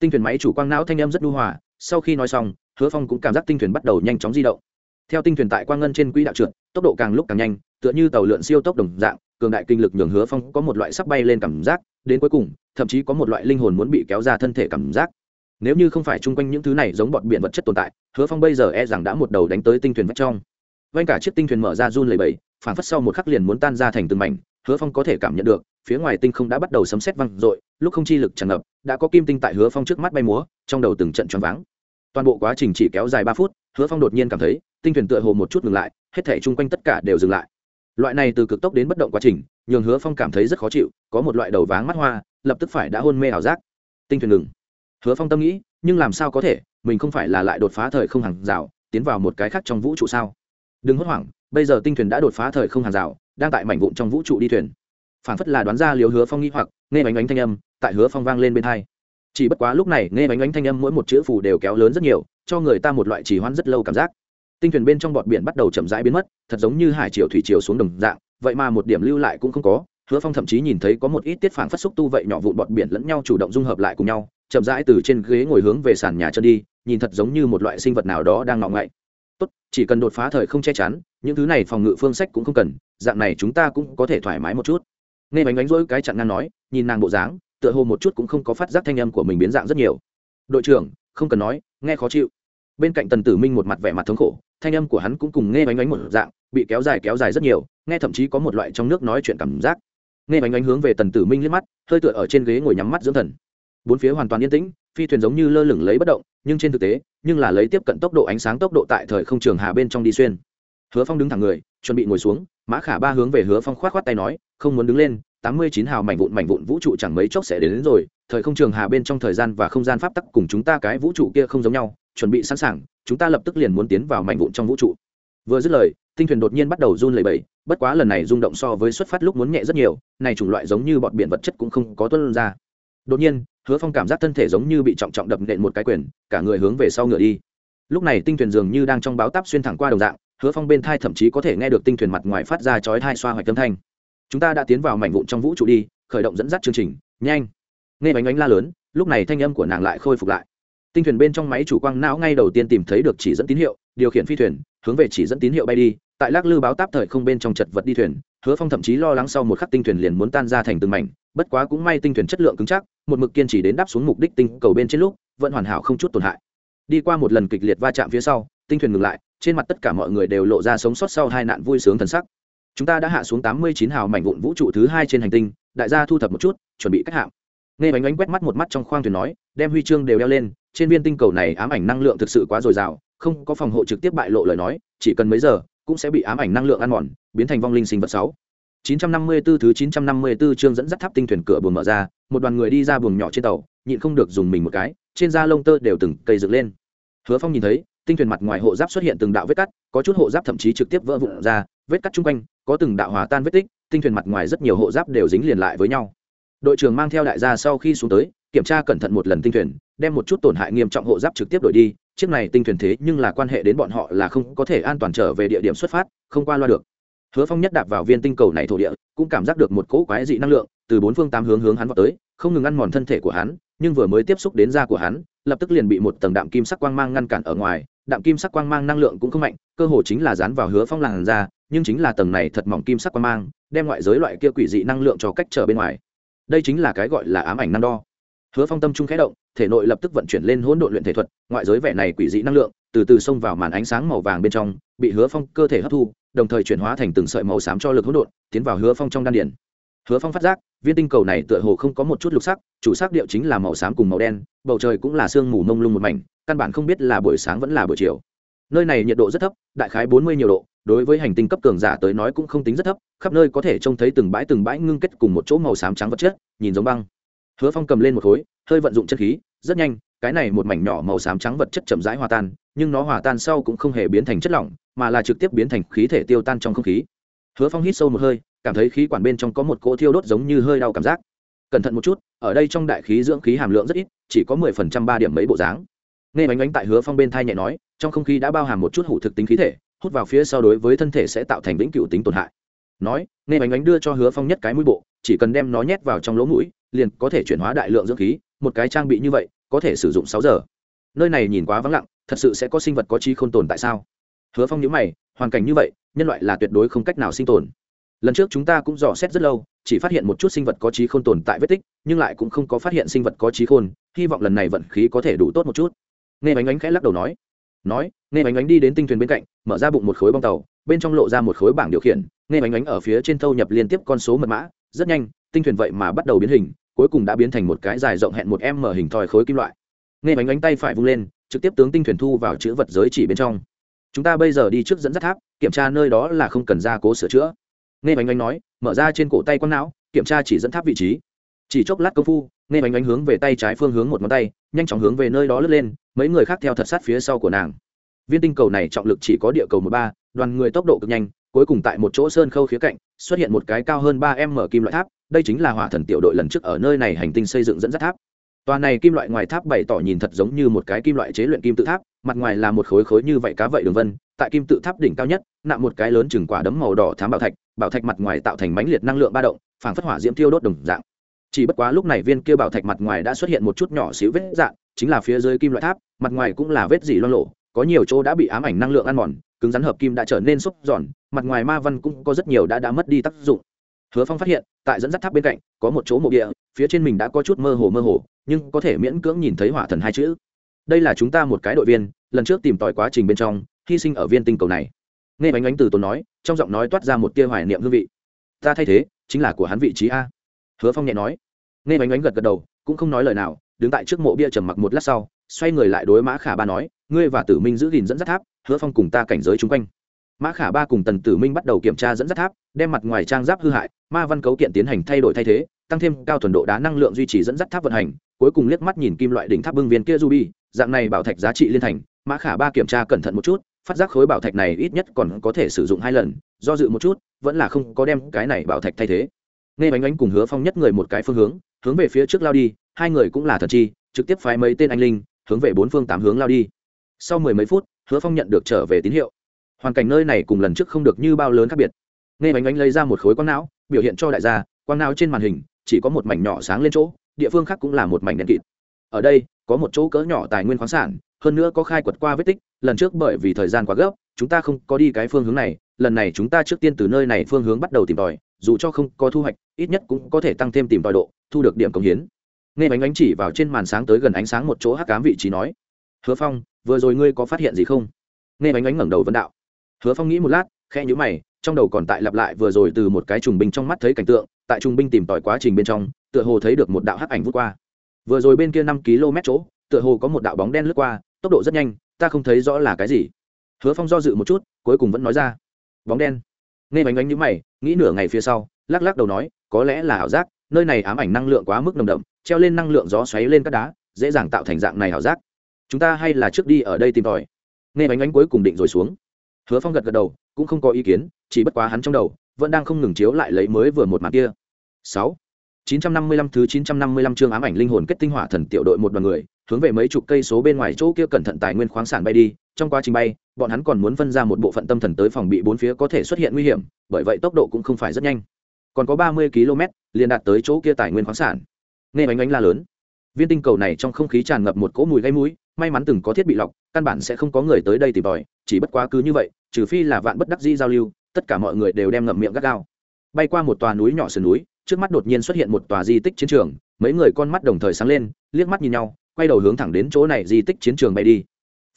Tinh thuyền máy chủ quang não thanh em rất đu hòa sau khi nói xong, hứa phong cũng cảm giác tinh thuyền bắt đầu nhanh chóng di động. Theo tinh thuyền tại quang ngân trên quỹ đạo trượt, tốc độ càng lúc càng nhanh, tựa như tàu lượn siêu tốc đồng dạng, cường đại kinh lực nhường hứa phong có một loại sắp bay lên cảm giác, đến cuối cùng, thậm chí có một loại linh hồn muốn bị kéo ra thân thể cảm giác. Nếu như không phải chung quanh những thứ này giống bọn biển vật chất tồn tại, hứa phong bây giờ e rằng đã một đầu đánh tới tinh thuyền vách trong. Vanh cả chiếc tinh thuyền mở ra run lầy bầy phản phất sau một khắc liền muốn tan ra thành từng mảnh, hứa phong có thể cảm nhận được phía ngoài tinh không đã bắt đầu sấm xét văng dội, lúc không chi lực tràn ngập đã có kim tinh tại hứa phong trước mắt bay múa trong đầu từng trận choáng váng. Toàn bộ quá trình chỉ kéo dài ba phút hứa phong đột nhiên cảm thấy tinh thuyền tựa hồ một chút ngừng lại hết thảy chung quanh tất cả đều dừng lại. Loại này từ cực tốc đến bất động quá trình nhường hứa phong cảm thấy rất khó chịu có một loại đầu váng mắt hoa lập tức phải đã hôn mê ảo giác. Tinh thuyền ngừng. Hứa phong tâm nghĩ nhưng làm sao có thể mình không phải là lại đột phá thời không hàng rào tiến vào một cái khác trong vũ trụ sao? Đừng hốt hoảng bây giờ tinh thuyền đã đột phá thời không hàng rào đang tại mảnh vụn trong vũ trụ đi thuyền phản phất là đoán ra liều hứa phong nghĩ hoặc, nghe bánh bánh thanh âm, tại hứa phong vang lên bên hai. Chỉ bất quá lúc này, nghe bánh bánh thanh âm mỗi một chữ phù đều kéo lớn rất nhiều, cho người ta một loại chỉ hoãn rất lâu cảm giác. Tinh thuyền bên trong bọt biển bắt đầu chậm rãi biến mất, thật giống như hải triều thủy triều xuống đồng dạng, vậy mà một điểm lưu lại cũng không có. Hứa phong thậm chí nhìn thấy có một ít tiết phản phát xúc tu vậy nhỏ vụn bọt biển lẫn nhau chủ động dung hợp lại cùng nhau, chậm rãi từ trên ghế ngồi hướng về sàn nhà chân đi, nhìn thật giống như một loại sinh vật nào đó đang ngọng ngậy. Tốt, chỉ cần đột phá thời không che chắn, những thứ này phòng ngự phương sách cũng không cần, dạng này chúng ta cũng có thể thoải mái một chút nghe bánh bánh rỗi cái chặn ngang nói, nhìn nàng bộ dáng, tựa hồ một chút cũng không có phát giác thanh âm của mình biến dạng rất nhiều. Đội trưởng, không cần nói, nghe khó chịu. Bên cạnh tần tử minh một mặt vẻ mặt thống khổ, thanh âm của hắn cũng cùng nghe bánh bánh một dạng, bị kéo dài kéo dài rất nhiều, nghe thậm chí có một loại trong nước nói chuyện cảm giác. Nghe bánh bánh hướng về tần tử minh liếc mắt, hơi tựa ở trên ghế ngồi nhắm mắt dưỡng thần. Bốn phía hoàn toàn yên tĩnh, phi thuyền giống như lơ lửng lấy bất động, nhưng trên thực tế, nhưng là lấy tiếp cận tốc độ ánh sáng tốc độ tại thời không trường hà bên trong đi xuyên hứa phong đứng thẳng người chuẩn bị ngồi xuống mã khả ba hướng về hứa phong k h o á t k h o á t tay nói không muốn đứng lên tám mươi chín hào mảnh vụn mảnh vụn vũ trụ chẳng mấy chốc sẽ đến, đến rồi thời không trường hà bên trong thời gian và không gian pháp tắc cùng chúng ta cái vũ trụ kia không giống nhau chuẩn bị sẵn sàng chúng ta lập tức liền muốn tiến vào mảnh vụn trong vũ trụ. Vừa dứt lời tinh thuyền đột nhiên bắt đầu run lẩy bẩy bất quá lần này rung động so với xuất phát lúc muốn nhẹ rất nhiều này chủng loại giống như bọn biển vật chất cũng không có tuân ra. Đột nhiên hứa phong cảm giác thân thể giống như bị trọng trọng đập nện một cái quyền cả người hướng về sau ngựa đi. Lúc này tinh thuyền dường như đang trong báo táp xuyên thẳng qua đồng dạng hứa phong bên thai thậm chí có thể nghe được tinh thuyền mặt ngoài phát ra chói thai xoa hoạch âm thanh. Chúng ta đã tiến vào mảnh vụn trong vũ trụ đi, khởi động dẫn dắt chương trình, nhanh. Nghe bánh bánh la lớn, lúc này thanh âm của nàng lại khôi phục lại. Tinh thuyền bên trong máy chủ quang não ngay đầu tiên tìm thấy được chỉ dẫn tín hiệu, điều khiển phi thuyền, hướng về chỉ dẫn tín hiệu bay đi. Tại lắc lư báo táp thời không bên trong chật vật đi thuyền, hứa phong thậm chí lo lắng sau một khắc tinh thuyền liền muốn tan ra thành từng mảnh, bất quá cũng may tinh thuyền chất lượng cứng chắc, một mực kiên trì đến đáp xuống mục đích tinh cầu bên trên lúc, vẫn hoàn hảo không chút tổn hại. Đi qua một lần kịch liệt va chạm phía sau, tinh thuyền ngừng lại trên mặt tất cả mọi người đều lộ ra sống sót sau hai nạn vui sướng thần sắc. Chúng ta đã hạ xuống tám mươi chín hào mảnh vụn vũ trụ thứ hai trên hành tinh đại gia thu thập một chút chuẩn bị cách hạm. Nghe bánh bánh quét mắt một mắt trong khoang thuyền nói đem huy chương đều đeo lên trên viên tinh cầu này ám ảnh năng lượng thực sự quá dồi dào không có phòng hộ trực tiếp bại lộ lời nói chỉ cần mấy giờ cũng sẽ bị ám ảnh năng lượng ăn mòn biến thành vong linh sinh vật sáu. 954 thứ 954 chương dẫn dắt tháp tinh thuyền cửa buồng mở ra, một đoàn người đi ra buồng nhỏ trên tàu, nhịn không được dùng mình một cái, trên da lông tơ đều từng cây dựng lên. Hứa Phong nhìn thấy, tinh thuyền mặt ngoài hộ giáp xuất hiện từng đạo vết cắt, có chút hộ giáp thậm chí trực tiếp vỡ vụn ra, vết cắt chung quanh có từng đạo hòa tan vết tích, tinh thuyền mặt ngoài rất nhiều hộ giáp đều dính liền lại với nhau. Đội trưởng mang theo đại gia sau khi xuống tới, kiểm tra cẩn thận một lần tinh thuyền, đem một chút tổn hại nghiêm trọng hộ giáp trực tiếp đổi đi, chiếc này tinh thuyền thế nhưng là quan hệ đến bọn họ là không có thể an toàn trở về địa điểm xuất phát, không qua loa được hứa phong nhất đạp vào viên tinh cầu này thổ địa cũng cảm giác được một cỗ quái dị năng lượng từ bốn phương tám hướng hướng hắn vào tới không ngừng ăn mòn thân thể của hắn nhưng vừa mới tiếp xúc đến da của hắn, lập tức liền bị một tầng đạm kim sắc quang mang ngăn cản ở ngoài. Đạm kim sắc quang mang năng lượng cũng không mạnh, cơ hồ chính là dán vào hứa phong làn da, nhưng chính là tầng này thật mỏng kim sắc quang mang, đem ngoại giới loại kia quỷ dị năng lượng cho cách trở bên ngoài. Đây chính là cái gọi là ám ảnh năng đo. Hứa phong tâm trung khẽ động, thể nội lập tức vận chuyển lên hỗn độn luyện thể thuật, ngoại giới vẻ này quỷ dị năng lượng, từ từ xông vào màn ánh sáng màu vàng bên trong, bị hứa phong cơ thể hấp thu, đồng thời chuyển hóa thành từng sợi màu xám cho lực hỗn độn, tiến vào hứa phong trong đan điển hứa phong phát giác, viên tinh cầu này tựa hồ không có một chút lục sắc, chủ sắc điệu chính là màu xám cùng màu đen, bầu trời cũng là sương mù mông lung một mảnh, căn bản không biết là buổi sáng vẫn là buổi chiều. Nơi này nhiệt độ rất thấp, đại khái bốn mươi nhiều độ, đối với hành tinh cấp cường giả tới nói cũng không tính rất thấp, khắp nơi có thể trông thấy từng bãi từng bãi ngưng kết cùng một chỗ màu xám trắng vật chất, nhìn giống băng. Hứa phong cầm lên một khối, hơi vận dụng chân khí, rất nhanh, cái này một mảnh nhỏ màu xám trắng vật chất chậm rãi hòa tan, nhưng nó hòa tan sau cũng không hề biến thành chất lỏng, mà là trực tiếp biến thành khí thể tiêu tan trong không khí. Hứa phong hít sâu một hơi cảm thấy khí quản bên trong có một cỗ thiêu đốt giống như hơi đau cảm giác. Cẩn thận một chút, ở đây trong đại khí dưỡng khí hàm lượng rất ít, chỉ có mười phần trăm ba điểm mấy bộ dáng. Nghe bánh bánh tại hứa phong bên thai nhẹ nói, trong không khí đã bao hàm một chút hủ thực tính khí thể, hút vào phía sau đối với thân thể sẽ tạo thành vĩnh cửu tính tổn hại. Nói, nghe bánh bánh đưa cho hứa phong nhất cái mũi bộ, chỉ cần đem nó nhét vào trong lỗ mũi, liền có thể chuyển hóa đại lượng dưỡng khí, một cái trang bị như vậy, có thể sử dụng sáu giờ. Nơi này nhìn quá vắng lặng, thật sự sẽ có sinh vật có trí không tồn tại sao? Hứa phong nhớ mày, hoàn cảnh như vậy, nhân loại là tuyệt đối không cách nào sinh tồn lần trước chúng ta cũng dò xét rất lâu, chỉ phát hiện một chút sinh vật có trí khôn tồn tại vết tích, nhưng lại cũng không có phát hiện sinh vật có trí khôn, hy vọng lần này vận khí có thể đủ tốt một chút. Nghe bánh ánh khẽ lắc đầu nói. Nói, nghe bánh ánh đi đến tinh thuyền bên cạnh, mở ra bụng một khối bong tàu, bên trong lộ ra một khối bảng điều khiển. Nghe bánh ánh ở phía trên thâu nhập liên tiếp con số mật mã. Rất nhanh, tinh thuyền vậy mà bắt đầu biến hình, cuối cùng đã biến thành một cái dài rộng hẹn một em mở hình thòi khối kim loại. Nghe bánh ánh tay phải vung lên, trực tiếp tướng tinh thuyền thu vào chữ vật giới chỉ bên trong. Chúng ta bây giờ đi trước dẫn dắt tháp, kiểm tra nơi đó là không cần gia cố sửa chữa nghe bánh bánh nói, mở ra trên cổ tay quăng não, kiểm tra chỉ dẫn tháp vị trí. Chỉ chốc lát công phu, nghe bánh bánh hướng về tay trái phương hướng một ngón tay, nhanh chóng hướng về nơi đó lướt lên, mấy người khác theo thật sát phía sau của nàng. Viên tinh cầu này trọng lực chỉ có địa cầu một ba, đoàn người tốc độ cực nhanh, cuối cùng tại một chỗ sơn khâu khía cạnh, xuất hiện một cái cao hơn ba m kim loại tháp, đây chính là hỏa thần tiểu đội lần trước ở nơi này hành tinh xây dựng dẫn dắt tháp tòa này kim loại ngoài tháp bày tỏ nhìn thật giống như một cái kim loại chế luyện kim tự tháp, mặt ngoài là một khối khối như vậy cá vậy đường vân, tại kim tự tháp đỉnh cao nhất, nạm một cái lớn chừng quả đấm màu đỏ thám bảo thạch bảo thạch mặt ngoài tạo thành mãnh liệt năng lượng ba động, phảng phất hỏa diễm tiêu đốt đồng dạng. Chỉ bất quá lúc này viên kia bảo thạch mặt ngoài đã xuất hiện một chút nhỏ xíu vết dạng, chính là phía dưới kim loại tháp, mặt ngoài cũng là vết dỉ loang lộ có nhiều chỗ đã bị ám ảnh năng lượng ăn mòn, cứng rắn hợp kim đã trở nên xúc giòn, mặt ngoài ma văn cũng có rất nhiều đã đã mất đi tác dụng. Hứa phong phát hiện, tại dẫn dắt tháp bên cạnh, có một chỗ mộ địa phía trên mình đã có chút mơ hồ mơ hồ, nhưng có thể miễn cưỡng nhìn thấy hỏa thần hai chữ. Đây là chúng ta một cái đội viên, lần trước tìm tòi quá trình bên trong, hy sinh ở viên tinh cầu này. Nghe bánh ánh từ tốn nói, trong giọng nói toát ra một tia hoài niệm hương vị. Ta thay thế, chính là của hắn vị trí a. Hứa phong nhẹ nói. Nghe bánh ánh gật gật đầu, cũng không nói lời nào, đứng tại trước mộ bia trầm mặc một lát sau, xoay người lại đối mã khả ba nói, ngươi và tử minh giữ gìn dẫn dắt tháp, hứa phong cùng ta cảnh giới chung quanh. Mã khả ba cùng tần tử minh bắt đầu kiểm tra dẫn dắt tháp, đem mặt ngoài trang giáp hư hại, ma văn cấu kiện tiến hành thay đổi thay thế tăng thêm cao thuần độ đá năng lượng duy trì dẫn dắt tháp vận hành, cuối cùng liếc mắt nhìn kim loại đỉnh tháp bưng viên kia ruby, dạng này bảo thạch giá trị liên thành, mã khả ba kiểm tra cẩn thận một chút, phát giác khối bảo thạch này ít nhất còn có thể sử dụng hai lần, do dự một chút, vẫn là không có đem cái này bảo thạch thay thế. Nghe bánh ánh cùng hứa phong nhất người một cái phương hướng hướng về phía trước lao đi, hai người cũng là thần chi, trực tiếp phái mấy tên anh linh, hướng về bốn phương tám hướng lao đi. Sau mười mấy phút, hứa phong nhận được trở về tín hiệu. Hoàn cảnh nơi này cùng lần trước không được như bao lớn khác biệt. Nghe bánh ánh lấy ra một khối quang não, biểu hiện cho đại gia, quang não trên màn hình chỉ có một mảnh nhỏ sáng lên chỗ, địa phương khác cũng là một mảnh đen kịt. Ở đây, có một chỗ cỡ nhỏ tài nguyên khoáng sản, hơn nữa có khai quật qua vết tích, lần trước bởi vì thời gian quá gấp, chúng ta không có đi cái phương hướng này, lần này chúng ta trước tiên từ nơi này phương hướng bắt đầu tìm tòi, dù cho không có thu hoạch, ít nhất cũng có thể tăng thêm tìm tòi độ, thu được điểm công hiến. Nghe bánh ánh chỉ vào trên màn sáng tới gần ánh sáng một chỗ hắc cám vị trí nói, hứa phong, vừa rồi ngươi có phát hiện gì không? Nghe bánh ánh ngẩng đầu vấn đạo. Hứa phong nghĩ một lát khe nhữ mày trong đầu còn tại lặp lại vừa rồi từ một cái trùng binh trong mắt thấy cảnh tượng, tại trùng binh tìm tòi quá trình bên trong, tựa hồ thấy được một đạo hắc ảnh vút qua. Vừa rồi bên kia năm km chỗ, tựa hồ có một đạo bóng đen lướt qua, tốc độ rất nhanh, ta không thấy rõ là cái gì. Hứa phong do dự một chút, cuối cùng vẫn nói ra, bóng đen. Nghe bánh bánh nhữ mày, nghĩ nửa ngày phía sau, lắc lắc đầu nói, có lẽ là ảo giác, nơi này ám ảnh năng lượng quá mức nồng đậm, treo lên năng lượng gió xoáy lên các đá, dễ dàng tạo thành dạng này ảo giác. Chúng ta hay là trước đi ở đây tìm tòi. Nghe bánh bánh cuối cùng định rồi xuống. Hứa phong gật gật đầu, cũng không có ý kiến chỉ bất quá hắn trong đầu vẫn đang không ngừng chiếu lại lấy mới vừa một mặt kia sáu 955 thứ 955 chương ám ảnh linh hồn kết tinh hỏa thần tiểu đội một đoàn người, hướng về mấy chục cây số bên ngoài chỗ kia cẩn thận tài nguyên khoáng sản bay đi, trong quá trình bay, bọn hắn còn muốn phân ra một bộ phận tâm thần tới phòng bị bốn phía có thể xuất hiện nguy hiểm, bởi vậy tốc độ cũng không phải rất nhanh. Còn có 30 km, liền đạt tới chỗ kia tài nguyên khoáng sản. Nghe bánh bánh la lớn. Viên tinh cầu này trong không khí tràn ngập một cỗ mùi gây mũi, may mắn từng có thiết bị lọc, căn bản sẽ không có người tới đây tìm tòi, chỉ bất quá cứ như vậy, trừ phi là vạn bất đắc dĩ giao lưu, tất cả mọi người đều đem ngậm miệng gắt gao. Bay qua một tòa núi nhỏ sườn núi, trước mắt đột nhiên xuất hiện một tòa di tích chiến trường mấy người con mắt đồng thời sáng lên liếc mắt nhìn nhau quay đầu hướng thẳng đến chỗ này di tích chiến trường bay đi.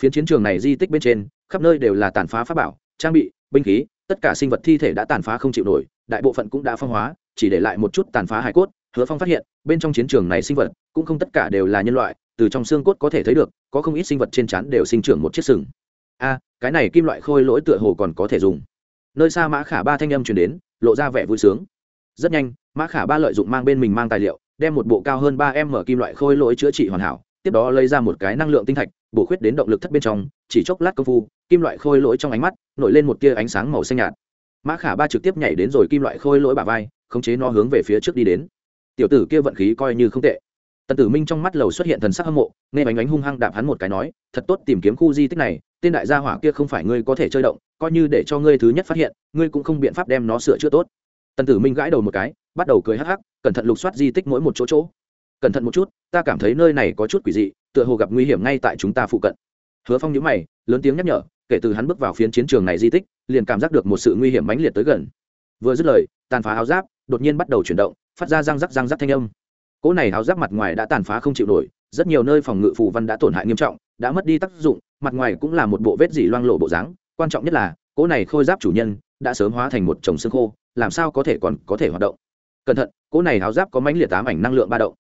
Phiến chiến trường này di tích bên trên khắp nơi đều là tàn phá pháp bảo trang bị binh khí tất cả sinh vật thi thể đã tàn phá không chịu nổi đại bộ phận cũng đã phong hóa chỉ để lại một chút tàn phá hải cốt hứa phong phát hiện bên trong chiến trường này sinh vật cũng không tất cả đều là nhân loại từ trong xương cốt có thể thấy được có không ít sinh vật trên chắn đều sinh trưởng một chiếc sừng. A cái này kim loại khôi lỗi tựa hồ còn có thể dùng nơi xa mã khả ba thanh âm truyền đến, lộ ra vẻ vui sướng. Rất nhanh, mã khả ba lợi dụng mang bên mình mang tài liệu, đem một bộ cao hơn ba m kim loại khôi lỗi chữa trị hoàn hảo, tiếp đó lấy ra một cái năng lượng tinh thạch, bổ khuyết đến động lực thất bên trong, chỉ chốc lát công phu, kim loại khôi lỗi trong ánh mắt nổi lên một tia ánh sáng màu xanh nhạt. Mã khả ba trực tiếp nhảy đến rồi kim loại khôi lỗi bả vai, khống chế nó hướng về phía trước đi đến. Tiểu tử kia vận khí coi như không tệ. Tần tử minh trong mắt lầu xuất hiện thần sắc hâm mộ, nghe bánh bánh hung hăng đạp hắn một cái nói, thật tốt tìm kiếm khu di tích này tên đại gia hỏa kia không phải ngươi có thể chơi động, coi như để cho ngươi thứ nhất phát hiện, ngươi cũng không biện pháp đem nó sửa chữa tốt. Tần tử minh gãi đầu một cái, bắt đầu cười hắc hắc, cẩn thận lục soát di tích mỗi một chỗ chỗ. Cẩn thận một chút, ta cảm thấy nơi này có chút quỷ dị, tựa hồ gặp nguy hiểm ngay tại chúng ta phụ cận. Hứa phong nhữ mày, lớn tiếng nhắc nhở, kể từ hắn bước vào phiến chiến trường này di tích, liền cảm giác được một sự nguy hiểm mãnh liệt tới gần. Vừa dứt lời, tàn phá áo giáp đột nhiên bắt đầu chuyển động, phát ra răng rắc răng rắc thanh âm. Cỗ này áo giáp mặt ngoài đã tàn phá không chịu nổi, rất nhiều nơi phòng ngự phù văn đã tổn hại nghiêm trọng, đã mất đi tác dụng mặt ngoài cũng là một bộ vết dỉ loang lộ bộ dáng, quan trọng nhất là, cỗ này khôi giáp chủ nhân đã sớm hóa thành một chồng xương khô, làm sao có thể còn có thể hoạt động? Cẩn thận, cỗ này háo giáp có mãnh liệt tám ảnh năng lượng ba động.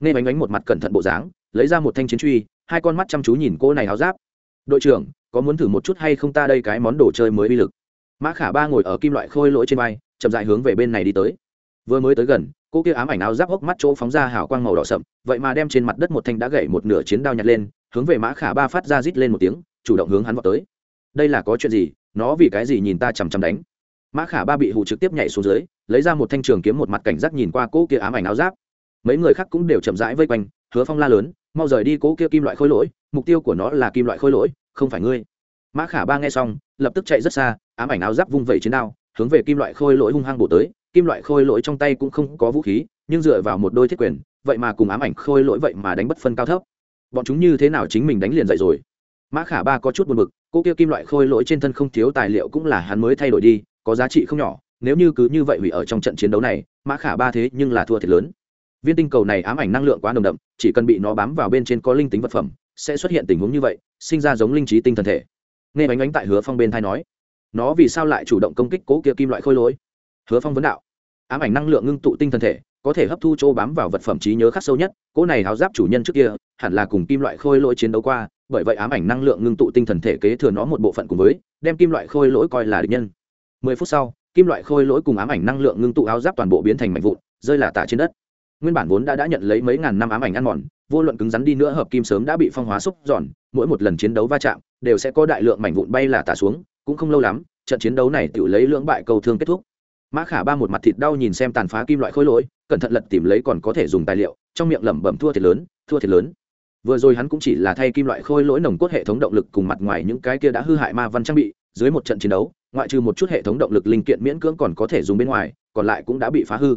Nghe bánh bánh một mặt cẩn thận bộ dáng, lấy ra một thanh chiến truy, hai con mắt chăm chú nhìn cỗ này háo giáp. Đội trưởng, có muốn thử một chút hay không ta đây cái món đồ chơi mới bi lực? Mã khả ba ngồi ở kim loại khôi lỗi trên vai, chậm dại hướng về bên này đi tới. Vừa mới tới gần, cô kia ám ảnh áo giáp hốc mắt chỗ phóng ra hào quang màu đỏ sậm, vậy mà đem trên mặt đất một thanh đã gậy một nửa chiến đao nhặt lên hướng về mã khả ba phát ra rít lên một tiếng, chủ động hướng hắn vào tới. Đây là có chuyện gì? Nó vì cái gì nhìn ta chằm chằm đánh? Mã khả ba bị hụ trực tiếp nhảy xuống dưới, lấy ra một thanh trường kiếm một mặt cảnh giác nhìn qua cỗ kia ám ảnh áo giáp. Mấy người khác cũng đều chậm rãi vây quanh, hứa phong la lớn, mau rời đi cỗ kia kim loại khôi lỗi, mục tiêu của nó là kim loại khôi lỗi, không phải ngươi. Mã khả ba nghe xong, lập tức chạy rất xa, ám ảnh áo giáp vung vẩy chiến đao, hướng về kim loại khôi lỗi hung hăng bổ tới. Kim loại khôi lỗi trong tay cũng không có vũ khí, nhưng dựa vào một đôi thiết quyền, vậy mà cùng ám ảnh khôi lỗi vậy mà đánh bất phân cao thấp bọn chúng như thế nào chính mình đánh liền dậy rồi. Mã khả ba có chút buồn bực, cô kia kim loại khôi lỗi trên thân không thiếu tài liệu cũng là hắn mới thay đổi đi, có giá trị không nhỏ, nếu như cứ như vậy hủy ở trong trận chiến đấu này, mã khả ba thế nhưng là thua thiệt lớn. Viên tinh cầu này ám ảnh năng lượng quá nồng đậm, chỉ cần bị nó bám vào bên trên có linh tính vật phẩm, sẽ xuất hiện tình huống như vậy, sinh ra giống linh trí tinh thần thể. Nghe bánh bánh tại hứa phong bên thai nói, nó vì sao lại chủ động công kích cố kia kim loại khôi lỗi? Hứa phong vấn đạo, ám ảnh năng lượng ngưng tụ tinh thần thể có thể hấp thu chỗ bám vào vật phẩm trí nhớ khắc sâu nhất, cỗ này áo giáp chủ nhân trước kia, hẳn là cùng kim loại khôi lỗi chiến đấu qua, bởi vậy ám ảnh năng lượng ngưng tụ tinh thần thể kế thừa nó một bộ phận cùng với, đem kim loại khôi lỗi coi là địch nhân. Mười phút sau, kim loại khôi lỗi cùng ám ảnh năng lượng ngưng tụ áo giáp toàn bộ biến thành mảnh vụn, rơi là tả trên đất. Nguyên bản vốn đã đã nhận lấy mấy ngàn năm ám ảnh ăn mòn, vô luận cứng rắn đi nữa hợp kim sớm đã bị phong hóa xúc giòn, mỗi một lần chiến đấu va chạm, đều sẽ có đại lượng mảnh vụn bay là tả xuống, cũng không lâu lắm, trận chiến đấu này tự lấy lưỡng bại cầu thương kết thúc. Mã khả ba một mặt thịt đau nhìn xem tàn phá kim loại khối lỗi cẩn thận lật tìm lấy còn có thể dùng tài liệu, trong miệng lẩm bẩm thua thiệt lớn, thua thiệt lớn. Vừa rồi hắn cũng chỉ là thay kim loại khôi lỗi nồng cốt hệ thống động lực cùng mặt ngoài những cái kia đã hư hại ma văn trang bị, dưới một trận chiến đấu, ngoại trừ một chút hệ thống động lực linh kiện miễn cưỡng còn có thể dùng bên ngoài, còn lại cũng đã bị phá hư.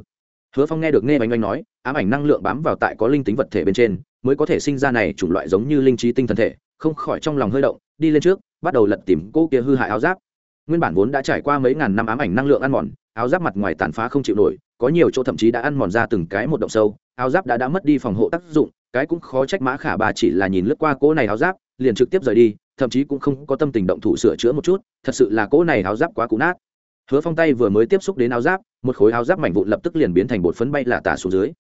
Hứa phong nghe được nghe bánh oanh nói, ám ảnh năng lượng bám vào tại có linh tính vật thể bên trên, mới có thể sinh ra này chủng loại giống như linh trí tinh thần thể, không khỏi trong lòng hơi động, đi lên trước, bắt đầu lật tìm cô kia hư hại áo giáp. Nguyên bản vốn đã trải qua mấy ngàn năm ám ảnh năng lượng ăn mòn áo giáp mặt ngoài tàn phá không chịu nổi, có nhiều chỗ thậm chí đã ăn mòn ra từng cái một động sâu, áo giáp đã đã mất đi phòng hộ tác dụng, cái cũng khó trách mã khả bà chỉ là nhìn lướt qua cỗ này áo giáp, liền trực tiếp rời đi, thậm chí cũng không có tâm tình động thủ sửa chữa một chút, thật sự là cỗ này áo giáp quá cũ nát. Hứa phong tay vừa mới tiếp xúc đến áo giáp, một khối áo giáp mảnh vụn lập tức liền biến thành bột phấn bay là tả xuống dưới.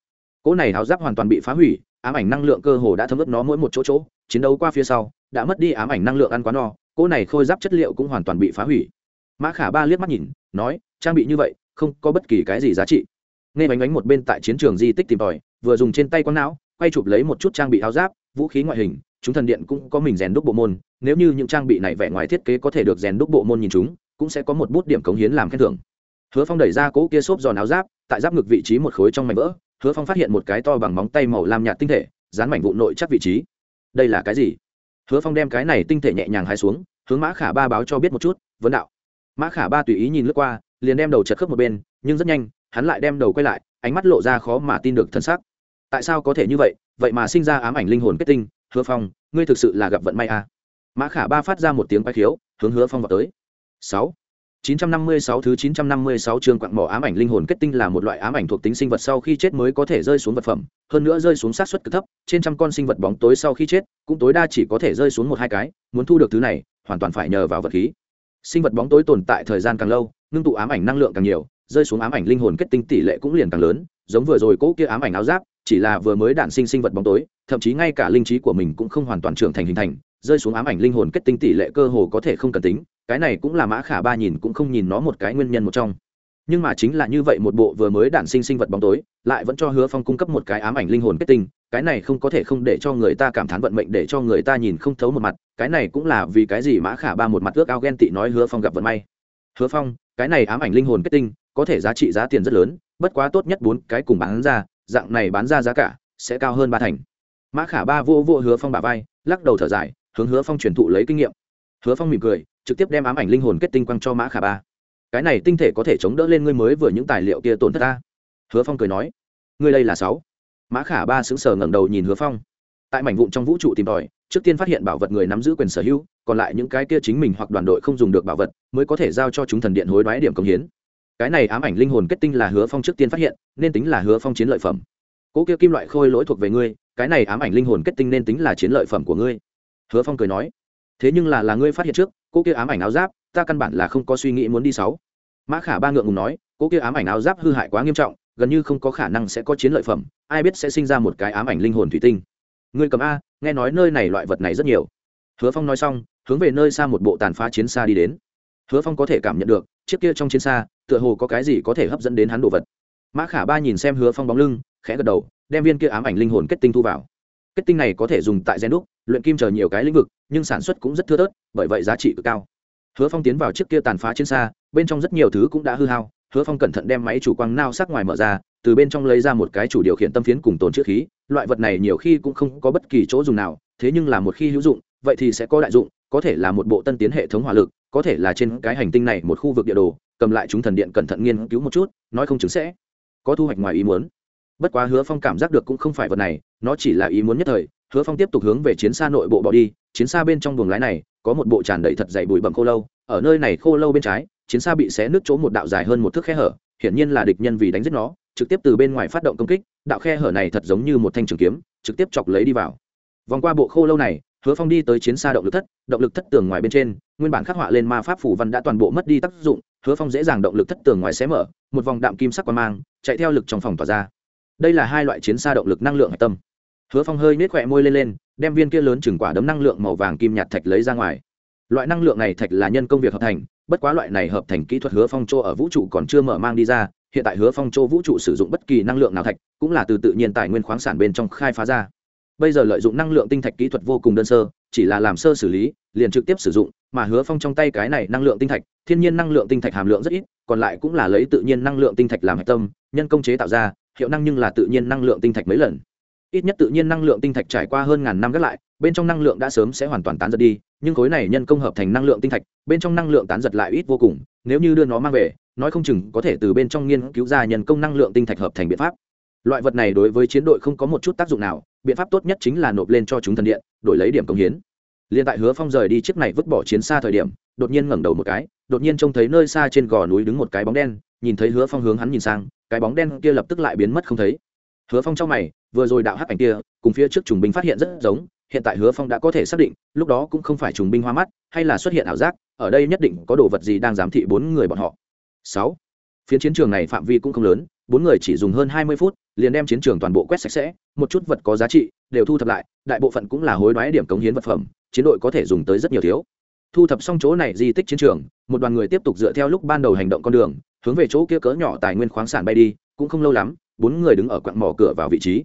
Cỗ này áo giáp hoàn toàn bị phá hủy, ám ảnh năng lượng cơ hồ đã thấm ướt nó mỗi một chỗ chỗ, chiến đấu qua phía sau, đã mất đi ám ảnh năng lượng ăn quá no, cỗ này khôi giáp chất liệu cũng hoàn toàn bị phá hủy mã khả ba liếc mắt nhìn, nói, trang bị như vậy, không có bất kỳ cái gì giá trị. Nghe bánh bánh một bên tại chiến trường di tích tìm tòi, vừa dùng trên tay con não, quay chụp lấy một chút trang bị áo giáp, vũ khí ngoại hình, chúng thần điện cũng có mình rèn đúc bộ môn, nếu như những trang bị này vẻ ngoài thiết kế có thể được rèn đúc bộ môn nhìn chúng, cũng sẽ có một bút điểm cống hiến làm khen thưởng. Hứa phong đẩy ra cỗ kia xốp giòn áo giáp, tại giáp ngực vị trí một khối trong mảnh vỡ, hứa phong phát hiện một cái to bằng móng tay màu lam nhạt tinh thể, dán mảnh vụ nội chắc vị trí. Đây là cái gì? Hứa phong đem cái này tinh thể nhẹ nhàng hai xuống, hướng mã khả ba báo cho biết một chút, vấn đạo mã khả ba tùy ý nhìn lướt qua liền đem đầu chật khớp một bên nhưng rất nhanh hắn lại đem đầu quay lại ánh mắt lộ ra khó mà tin được thân xác tại sao có thể như vậy vậy mà sinh ra ám ảnh linh hồn kết tinh hứa phong ngươi thực sự là gặp vận may à. mã khả ba phát ra một tiếng quay khiếu hướng hứa phong vào tới sáu 956 thứ 956 chương quặng mỏ ám ảnh linh hồn kết tinh là một loại ám ảnh thuộc tính sinh vật sau khi chết mới có thể rơi xuống vật phẩm, hơn nữa rơi xuống sát suất cực thấp, trên trăm con sinh vật bóng tối sau khi chết, cũng tối đa chỉ có thể rơi xuống một hai cái, muốn thu được thứ này, hoàn toàn phải nhờ vào vật khí. Sinh vật bóng tối tồn tại thời gian càng lâu, ngưng tụ ám ảnh năng lượng càng nhiều, rơi xuống ám ảnh linh hồn kết tinh tỷ lệ cũng liền càng lớn, giống vừa rồi cỗ kia ám ảnh áo giáp, chỉ là vừa mới đản sinh sinh vật bóng tối, thậm chí ngay cả linh trí của mình cũng không hoàn toàn trưởng thành hình thành, rơi xuống ám ảnh linh hồn kết tinh tỷ lệ cơ hồ có thể không cần tính, cái này cũng là mã khả ba nhìn cũng không nhìn nó một cái nguyên nhân một trong nhưng mà chính là như vậy một bộ vừa mới đản sinh sinh vật bóng tối, lại vẫn cho hứa phong cung cấp một cái ám ảnh linh hồn kết tinh, cái này không có thể không để cho người ta cảm thán vận mệnh, để cho người ta nhìn không thấu một mặt, cái này cũng là vì cái gì mã khả ba một mặt ước ao ghen tị nói hứa phong gặp vận may. Hứa phong, cái này ám ảnh linh hồn kết tinh, có thể giá trị giá tiền rất lớn, bất quá tốt nhất bốn cái cùng bán ra, dạng này bán ra giá cả sẽ cao hơn ba thành. Mã khả ba vô vô hứa phong bà vai, lắc đầu thở dài, hướng hứa phong truyền thụ lấy kinh nghiệm. Hứa phong mỉm cười, trực tiếp đem ám ảnh linh hồn kết tinh quăng cho mã khả ba cái này tinh thể có thể chống đỡ lên ngươi mới vừa những tài liệu kia tổn thất ta. Hứa phong cười nói, ngươi đây là sáu. Mã khả ba sững sờ ngẩng đầu nhìn hứa phong. Tại mảnh vụn trong vũ trụ tìm tòi, trước tiên phát hiện bảo vật người nắm giữ quyền sở hữu, còn lại những cái kia chính mình hoặc đoàn đội không dùng được bảo vật, mới có thể giao cho chúng thần điện hối đoái điểm công hiến. Cái này ám ảnh linh hồn kết tinh là hứa phong trước tiên phát hiện, nên tính là hứa phong chiến lợi phẩm. Cỗ kia kim loại khôi lỗi thuộc về ngươi, cái này ám ảnh linh hồn kết tinh nên tính là chiến lợi phẩm của ngươi. Hứa phong cười nói, thế nhưng là là ngươi phát hiện trước cỗ kia ám ảnh áo giáp ta căn bản là không có suy nghĩ muốn đi sáu. Mã khả ba ngượng ngùng nói, cỗ kia ám ảnh áo giáp hư hại quá nghiêm trọng, gần như không có khả năng sẽ có chiến lợi phẩm, ai biết sẽ sinh ra một cái ám ảnh linh hồn thủy tinh. Người cầm a, nghe nói nơi này loại vật này rất nhiều. Hứa phong nói xong, hướng về nơi xa một bộ tàn phá chiến xa đi đến. Hứa phong có thể cảm nhận được, chiếc kia trong chiến xa, tựa hồ có cái gì có thể hấp dẫn đến hắn đồ vật. Mã khả ba nhìn xem hứa phong bóng lưng, khẽ gật đầu, đem viên kia ám ảnh linh hồn kết tinh thu vào. Kết tinh này có thể dùng tại gen đúc, luyện kim chờ nhiều cái lĩnh vực, nhưng sản xuất cũng rất thưa thớt, bởi vậy giá trị cực cao hứa phong tiến vào chiếc kia tàn phá trên xa, bên trong rất nhiều thứ cũng đã hư hao, hứa phong cẩn thận đem máy chủ quang nao sắc ngoài mở ra, từ bên trong lấy ra một cái chủ điều khiển tâm phiến cùng tồn chữ khí, loại vật này nhiều khi cũng không có bất kỳ chỗ dùng nào, thế nhưng là một khi hữu dụng, vậy thì sẽ có đại dụng, có thể là một bộ tân tiến hệ thống hỏa lực, có thể là trên cái hành tinh này một khu vực địa đồ, cầm lại chúng thần điện cẩn thận nghiên cứu một chút, nói không chứng sẽ có thu hoạch ngoài ý muốn. Bất quá hứa phong cảm giác được cũng không phải vật này, nó chỉ là ý muốn nhất thời hứa phong tiếp tục hướng về chiến xa nội bộ bỏ đi, chiến xa bên trong buồng lái này, có một bộ tràn đầy thật dày bụi bẩm khô lâu, ở nơi này khô lâu bên trái, chiến xa bị xé nứt chỗ một đạo dài hơn một thước khe hở, hiển nhiên là địch nhân vì đánh giết nó, trực tiếp từ bên ngoài phát động công kích, đạo khe hở này thật giống như một thanh trường kiếm, trực tiếp chọc lấy đi vào. Vòng qua bộ khô lâu này, hứa phong đi tới chiến xa động lực thất, động lực thất tường ngoài bên trên, nguyên bản khắc họa lên ma pháp phủ văn đã toàn bộ mất đi tác dụng, hứa phong dễ dàng động lực thất tường ngoài xé mở, một vòng đạm kim sắc qua mang, chạy theo lực trong phòng tỏa ra. Đây là hai loại chiến xa động lực năng lượng hạch tâm hứa phong hơi nết khỏe môi lên lên, đem viên kia lớn chừng quả đấm năng lượng màu vàng kim nhạt thạch lấy ra ngoài. Loại năng lượng này thạch là nhân công việc hợp thành, bất quá loại này hợp thành kỹ thuật hứa phong châu ở vũ trụ còn chưa mở mang đi ra, hiện tại hứa phong châu vũ trụ sử dụng bất kỳ năng lượng nào thạch, cũng là từ tự nhiên tài nguyên khoáng sản bên trong khai phá ra. Bây giờ lợi dụng năng lượng tinh thạch kỹ thuật vô cùng đơn sơ, chỉ là làm sơ xử lý, liền trực tiếp sử dụng, mà hứa phong trong tay cái này năng lượng tinh thạch, thiên nhiên năng lượng tinh thạch hàm lượng rất ít, còn lại cũng là lấy tự nhiên năng lượng tinh thạch làm hạch tâm, nhân công chế tạo ra, hiệu năng nhưng là tự nhiên năng lượng tinh thạch mấy lần ít nhất tự nhiên năng lượng tinh thạch trải qua hơn ngàn năm gác lại, bên trong năng lượng đã sớm sẽ hoàn toàn tán giật đi, nhưng khối này nhân công hợp thành năng lượng tinh thạch, bên trong năng lượng tán giật lại ít vô cùng, nếu như đưa nó mang về, nói không chừng có thể từ bên trong nghiên cứu ra nhân công năng lượng tinh thạch hợp thành biện pháp. Loại vật này đối với chiến đội không có một chút tác dụng nào, biện pháp tốt nhất chính là nộp lên cho chúng thần điện, đổi lấy điểm công hiến. Liên tại hứa phong rời đi chiếc này vứt bỏ chiến xa thời điểm, đột nhiên ngẩng đầu một cái, đột nhiên trông thấy nơi xa trên gò núi đứng một cái bóng đen, nhìn thấy hứa phong hướng hắn nhìn sang, cái bóng đen kia lập tức lại biến mất không thấy hứa phong trong mày, vừa rồi đạo hắc ảnh kia, cùng phía trước trùng binh phát hiện rất giống, hiện tại hứa phong đã có thể xác định, lúc đó cũng không phải trùng binh hoa mắt, hay là xuất hiện ảo giác, ở đây nhất định có đồ vật gì đang giám thị bốn người bọn họ. Sáu, phiến chiến trường này phạm vi cũng không lớn, bốn người chỉ dùng hơn hai mươi phút, liền đem chiến trường toàn bộ quét sạch sẽ, một chút vật có giá trị, đều thu thập lại, đại bộ phận cũng là hối đoái điểm cống hiến vật phẩm, chiến đội có thể dùng tới rất nhiều thiếu. Thu thập xong chỗ này di tích chiến trường, một đoàn người tiếp tục dựa theo lúc ban đầu hành động con đường, hướng về chỗ kia cỡ nhỏ tài nguyên khoáng sản bay đi, cũng không lâu lắm bốn người đứng ở quặng mỏ cửa vào vị trí.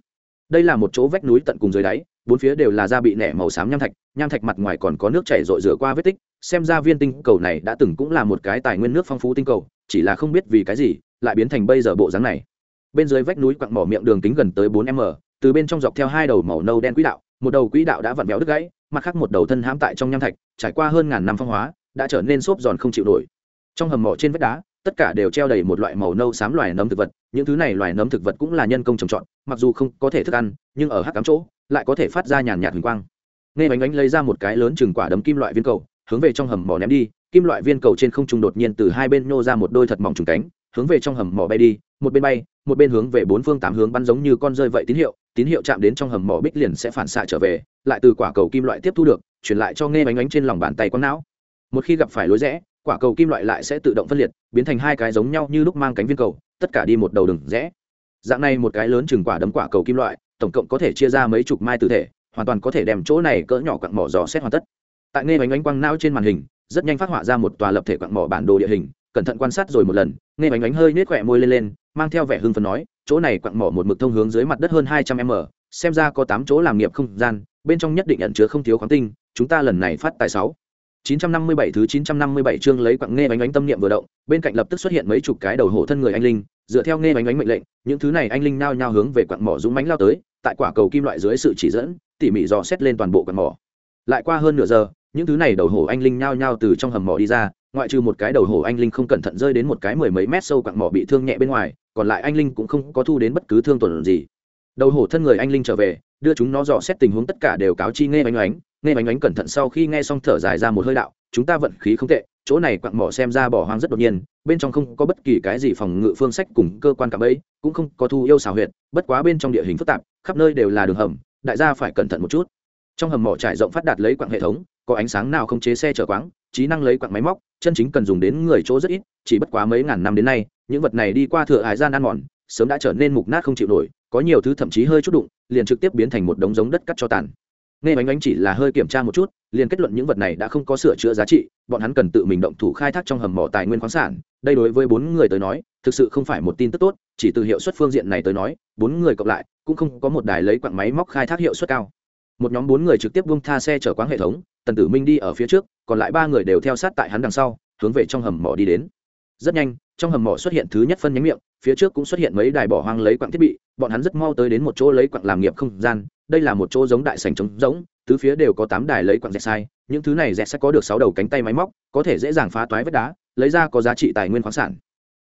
Đây là một chỗ vách núi tận cùng dưới đáy, bốn phía đều là da bị nẻ màu xám nham thạch nham thạch mặt ngoài còn có nước chảy rội rửa qua vết tích, xem ra viên tinh cầu này đã từng cũng là một cái tài nguyên nước phong phú tinh cầu, chỉ là không biết vì cái gì, lại biến thành bây giờ bộ dáng này. Bên dưới vách núi quặng mỏ miệng đường kính gần tới bốn m, từ bên trong dọc theo hai đầu màu nâu đen quỹ đạo, một đầu quỹ đạo đã vặn béo đứt gãy, mặt khác một đầu thân hãm tại trong nham thạch, trải qua hơn ngàn năm phong hóa, đã trở nên xốp giòn không chịu nổi. Trong hầm mỏ trên vách đá tất cả đều treo đầy một loại màu nâu xám loài nấm thực vật, những thứ này loài nấm thực vật cũng là nhân công trồng trọt, mặc dù không có thể thức ăn, nhưng ở hắc cám chỗ, lại có thể phát ra nhàn nhạt huỳnh quang. Nghe bánh bánh lấy ra một cái lớn chừng quả đấm kim loại viên cầu, hướng về trong hầm mỏ ném đi, kim loại viên cầu trên không trung đột nhiên từ hai bên nhô ra một đôi thật mỏng trùng cánh, hướng về trong hầm mỏ bay đi, một bên bay, một bên hướng về bốn phương tám hướng bắn giống như con rơi vậy tín hiệu tín hiệu chạm đến trong hầm mỏ bích liền sẽ phản xạ trở về, lại từ quả cầu kim loại tiếp thu được chuyển lại cho nghe bánh bánh trên lòng bàn tay con não. Một khi gặp phải lối rẽ quả cầu kim loại lại sẽ tự động phân liệt, biến thành hai cái giống nhau như lúc mang cánh viên cầu, tất cả đi một đầu đường rẽ. Dạng này một cái lớn chừng quả đấm quả cầu kim loại, tổng cộng có thể chia ra mấy chục mai tử thể, hoàn toàn có thể đem chỗ này cỡ nhỏ quặng mỏ dò xét hoàn tất. Tại nghe bánh bánh quăng não trên màn hình, rất nhanh phát họa ra một tòa lập thể quặng mỏ bản đồ địa hình, cẩn thận quan sát rồi một lần, nghe bánh bánh hơi nết khỏe môi lên lên, mang theo vẻ hưng phấn nói, chỗ này quặng mỏ một mực thông hướng dưới mặt đất hơn hai trăm m, xem ra có tám chỗ làm nghiệp không gian, bên trong nhất định ẩn chứa không thiếu khoáng tinh, chúng ta lần này phát tài sáu. 957 thứ 957 chương lấy quặng nghe bánh bánh tâm niệm vừa động, bên cạnh lập tức xuất hiện mấy chục cái đầu hổ thân người anh linh, dựa theo nghe bánh bánh mệnh lệnh, những thứ này anh linh nao nhao hướng về quặng mỏ dũng mãnh lao tới, tại quả cầu kim loại dưới sự chỉ dẫn, tỉ mỉ dò xét lên toàn bộ quặng mỏ. Lại qua hơn nửa giờ, những thứ này đầu hổ anh linh nhao nhao từ trong hầm mỏ đi ra, ngoại trừ một cái đầu hổ anh linh không cẩn thận rơi đến một cái mười mấy mét sâu quặng mỏ bị thương nhẹ bên ngoài, còn lại anh linh cũng không có thu đến bất cứ thương tổn gì. Đầu hổ thân người anh linh trở về, đưa chúng nó dò xét tình huống tất cả đều cáo chi nghe bánh bánh, nghe bánh bánh cẩn thận sau khi nghe xong thở dài ra một hơi đạo, chúng ta vận khí không tệ chỗ này quặng mỏ xem ra bỏ hoang rất đột nhiên bên trong không có bất kỳ cái gì phòng ngự phương sách cùng cơ quan cảm ấy cũng không có thu yêu xào huyệt bất quá bên trong địa hình phức tạp khắp nơi đều là đường hầm đại gia phải cẩn thận một chút. Trong hầm mỏ trải rộng phát đạt lấy quặng hệ thống có ánh sáng nào không chế xe chở quáng trí năng lấy quặng máy móc chân chính cần dùng đến người chỗ rất ít chỉ bất quá mấy ngàn năm đến nay những vật này đi qua thừa hải gian ăn mòn sớm đã trở nên mục nát không chịu nổi có nhiều thứ thậm chí hơi chút đụng liền trực tiếp biến thành một đống giống đất cắt cho tàn nghe bánh bánh chỉ là hơi kiểm tra một chút, liền kết luận những vật này đã không có sửa chữa giá trị, bọn hắn cần tự mình động thủ khai thác trong hầm mỏ tài nguyên khoáng sản. Đây đối với bốn người tới nói, thực sự không phải một tin tức tốt, chỉ từ hiệu suất phương diện này tới nói, bốn người cộng lại cũng không có một đài lấy quặng máy móc khai thác hiệu suất cao. Một nhóm bốn người trực tiếp bung tha xe chở quán hệ thống, tần tử minh đi ở phía trước, còn lại ba người đều theo sát tại hắn đằng sau, hướng về trong hầm mỏ đi đến. Rất nhanh, trong hầm mỏ xuất hiện thứ nhất phân nhánh miệng, phía trước cũng xuất hiện mấy đài bỏ hoang lấy quặng thiết bị, bọn hắn rất mau tới đến một chỗ lấy quặng làm nghiệp không gian đây là một chỗ giống đại sành trống giống tứ phía đều có tám đài lấy quặng dẹt sai, những thứ này dẹt sẽ có được sáu đầu cánh tay máy móc, có thể dễ dàng phá toái vết đá, lấy ra có giá trị tài nguyên khoáng sản.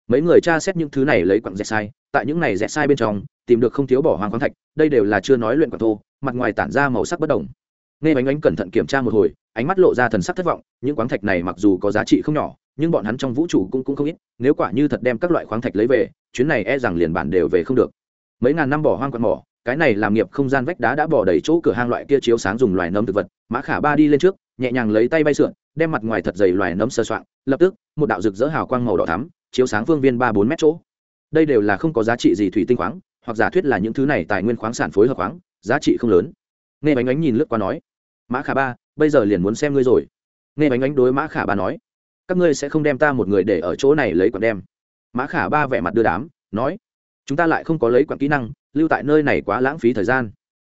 Mấy người tra xét những thứ này lấy quặng dẹt sai, tại những này dẹt sai bên trong, tìm được không thiếu bỏ hoang khoáng thạch, đây đều là chưa nói luyện quặng thô, mặt ngoài tản ra màu sắc bất đồng. Nghe bánh Ánh cẩn thận kiểm tra một hồi, ánh mắt lộ ra thần sắc thất vọng, những khoáng thạch này mặc dù có giá trị không nhỏ, nhưng bọn hắn trong vũ trụ cũng cũng không ít, nếu quả như thật đem các loại khoáng thạch lấy về, chuyến này e rằng liền bản đều về không được. Mấy ngàn năm bỏ hoang quặng mỏ cái này làm nghiệp không gian vách đá đã bỏ đầy chỗ cửa hang loại kia chiếu sáng dùng loài nấm thực vật. Mã khả ba đi lên trước, nhẹ nhàng lấy tay bay sượn, đem mặt ngoài thật dày loài nấm sơ soạn lập tức, một đạo rực rỡ hào quang màu đỏ thắm, chiếu sáng phương viên ba bốn mét chỗ. Đây đều là không có giá trị gì thủy tinh khoáng, hoặc giả thuyết là những thứ này tài nguyên khoáng sản phối hợp khoáng, giá trị không lớn. Nghe bánh ánh nhìn lướt qua nói, mã khả ba, bây giờ liền muốn xem ngươi rồi. Nghe bánh ánh đối mã khả ba nói, các ngươi sẽ không đem ta một người để ở chỗ này lấy quặng đem. Mã khả ba vẻ mặt đưa đám, nói, chúng ta lại không có lấy quặng kỹ năng lưu tại nơi này quá lãng phí thời gian.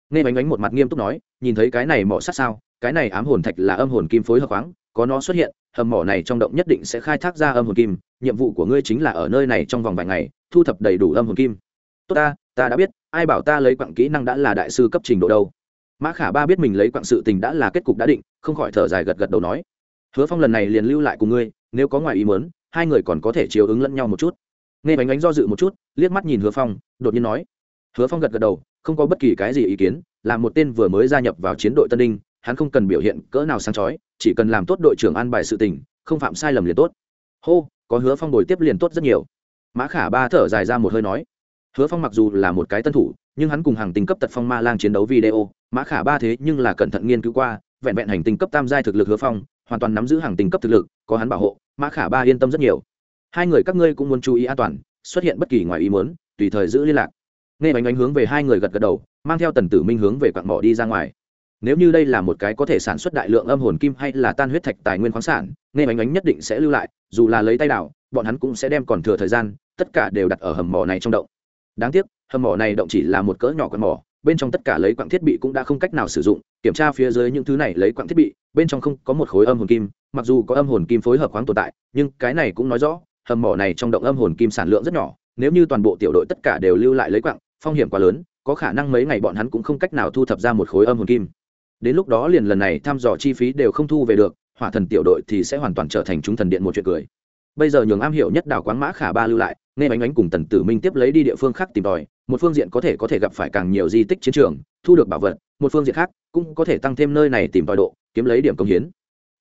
Nghe bánh bánh một mặt nghiêm túc nói, nhìn thấy cái này mỏ sát sao, cái này ám hồn thạch là âm hồn kim phối hợp khoáng, có nó xuất hiện, hầm mỏ này trong động nhất định sẽ khai thác ra âm hồn kim, nhiệm vụ của ngươi chính là ở nơi này trong vòng vài ngày, thu thập đầy đủ âm hồn kim. Tốt ta ta đã biết, ai bảo ta lấy quặng kỹ năng đã là đại sư cấp trình độ đâu. Mã khả ba biết mình lấy quặng sự tình đã là kết cục đã định, không khỏi thở dài gật gật đầu nói. Hứa phong lần này liền lưu lại cùng ngươi, nếu có ngoài ý mớn hai người còn có thể chiều ứng lẫn nhau một chút. Nghe bánh bánh do dự một chút, liếc mắt nhìn hứa phong, đột nhiên nói hứa phong gật gật đầu, không có bất kỳ cái gì ý kiến, là một tên vừa mới gia nhập vào chiến đội tân ninh hắn không cần biểu hiện cỡ nào sáng chói, chỉ cần làm tốt đội trưởng an bài sự tình, không phạm sai lầm liền tốt. Hô, có hứa phong đổi tiếp liền tốt rất nhiều. Mã khả ba thở dài ra một hơi nói. Hứa phong mặc dù là một cái tân thủ, nhưng hắn cùng hàng tinh cấp tật phong ma lang chiến đấu video, mã khả ba thế nhưng là cẩn thận nghiên cứu qua, vẹn vẹn hành tinh cấp tam giai thực lực hứa phong, hoàn toàn nắm giữ hàng tinh cấp thực lực, có hắn bảo hộ, mã khả ba yên tâm rất nhiều. Hai người các ngươi cũng muốn chú ý an toàn, xuất hiện bất kỳ ngoài ý muốn, tùy thời giữ liên lạc nghe bánh bánh hướng về hai người gật gật đầu, mang theo tần tử minh hướng về quặng mỏ đi ra ngoài. Nếu như đây là một cái có thể sản xuất đại lượng âm hồn kim hay là tan huyết thạch tài nguyên khoáng sản, nghe bánh bánh nhất định sẽ lưu lại, dù là lấy tay đảo, bọn hắn cũng sẽ đem còn thừa thời gian, tất cả đều đặt ở hầm mỏ này trong động. Đáng tiếc, hầm mỏ này động chỉ là một cỡ nhỏ quặng mỏ, bên trong tất cả lấy quặng thiết bị cũng đã không cách nào sử dụng, kiểm tra phía dưới những thứ này lấy quặng thiết bị, bên trong không có một khối âm hồn kim, mặc dù có âm hồn kim phối hợp khoáng tồn tại, nhưng cái này cũng nói rõ, hầm mỏ này trong động âm hồn kim sản lượng rất nhỏ, nếu như toàn bộ tiểu đội tất cả đều lưu lại lấy quặng phong hiểm quá lớn, có khả năng mấy ngày bọn hắn cũng không cách nào thu thập ra một khối âm hồn kim. Đến lúc đó liền lần này thăm dò chi phí đều không thu về được, hỏa thần tiểu đội thì sẽ hoàn toàn trở thành chúng thần điện một chuyện cười. Bây giờ nhường am hiểu nhất đào quán mã khả ba lưu lại, nghe bánh bánh cùng tần tử minh tiếp lấy đi địa phương khác tìm tòi, một phương diện có thể có thể gặp phải càng nhiều di tích chiến trường, thu được bảo vật, một phương diện khác cũng có thể tăng thêm nơi này tìm tòi độ, kiếm lấy điểm công hiến.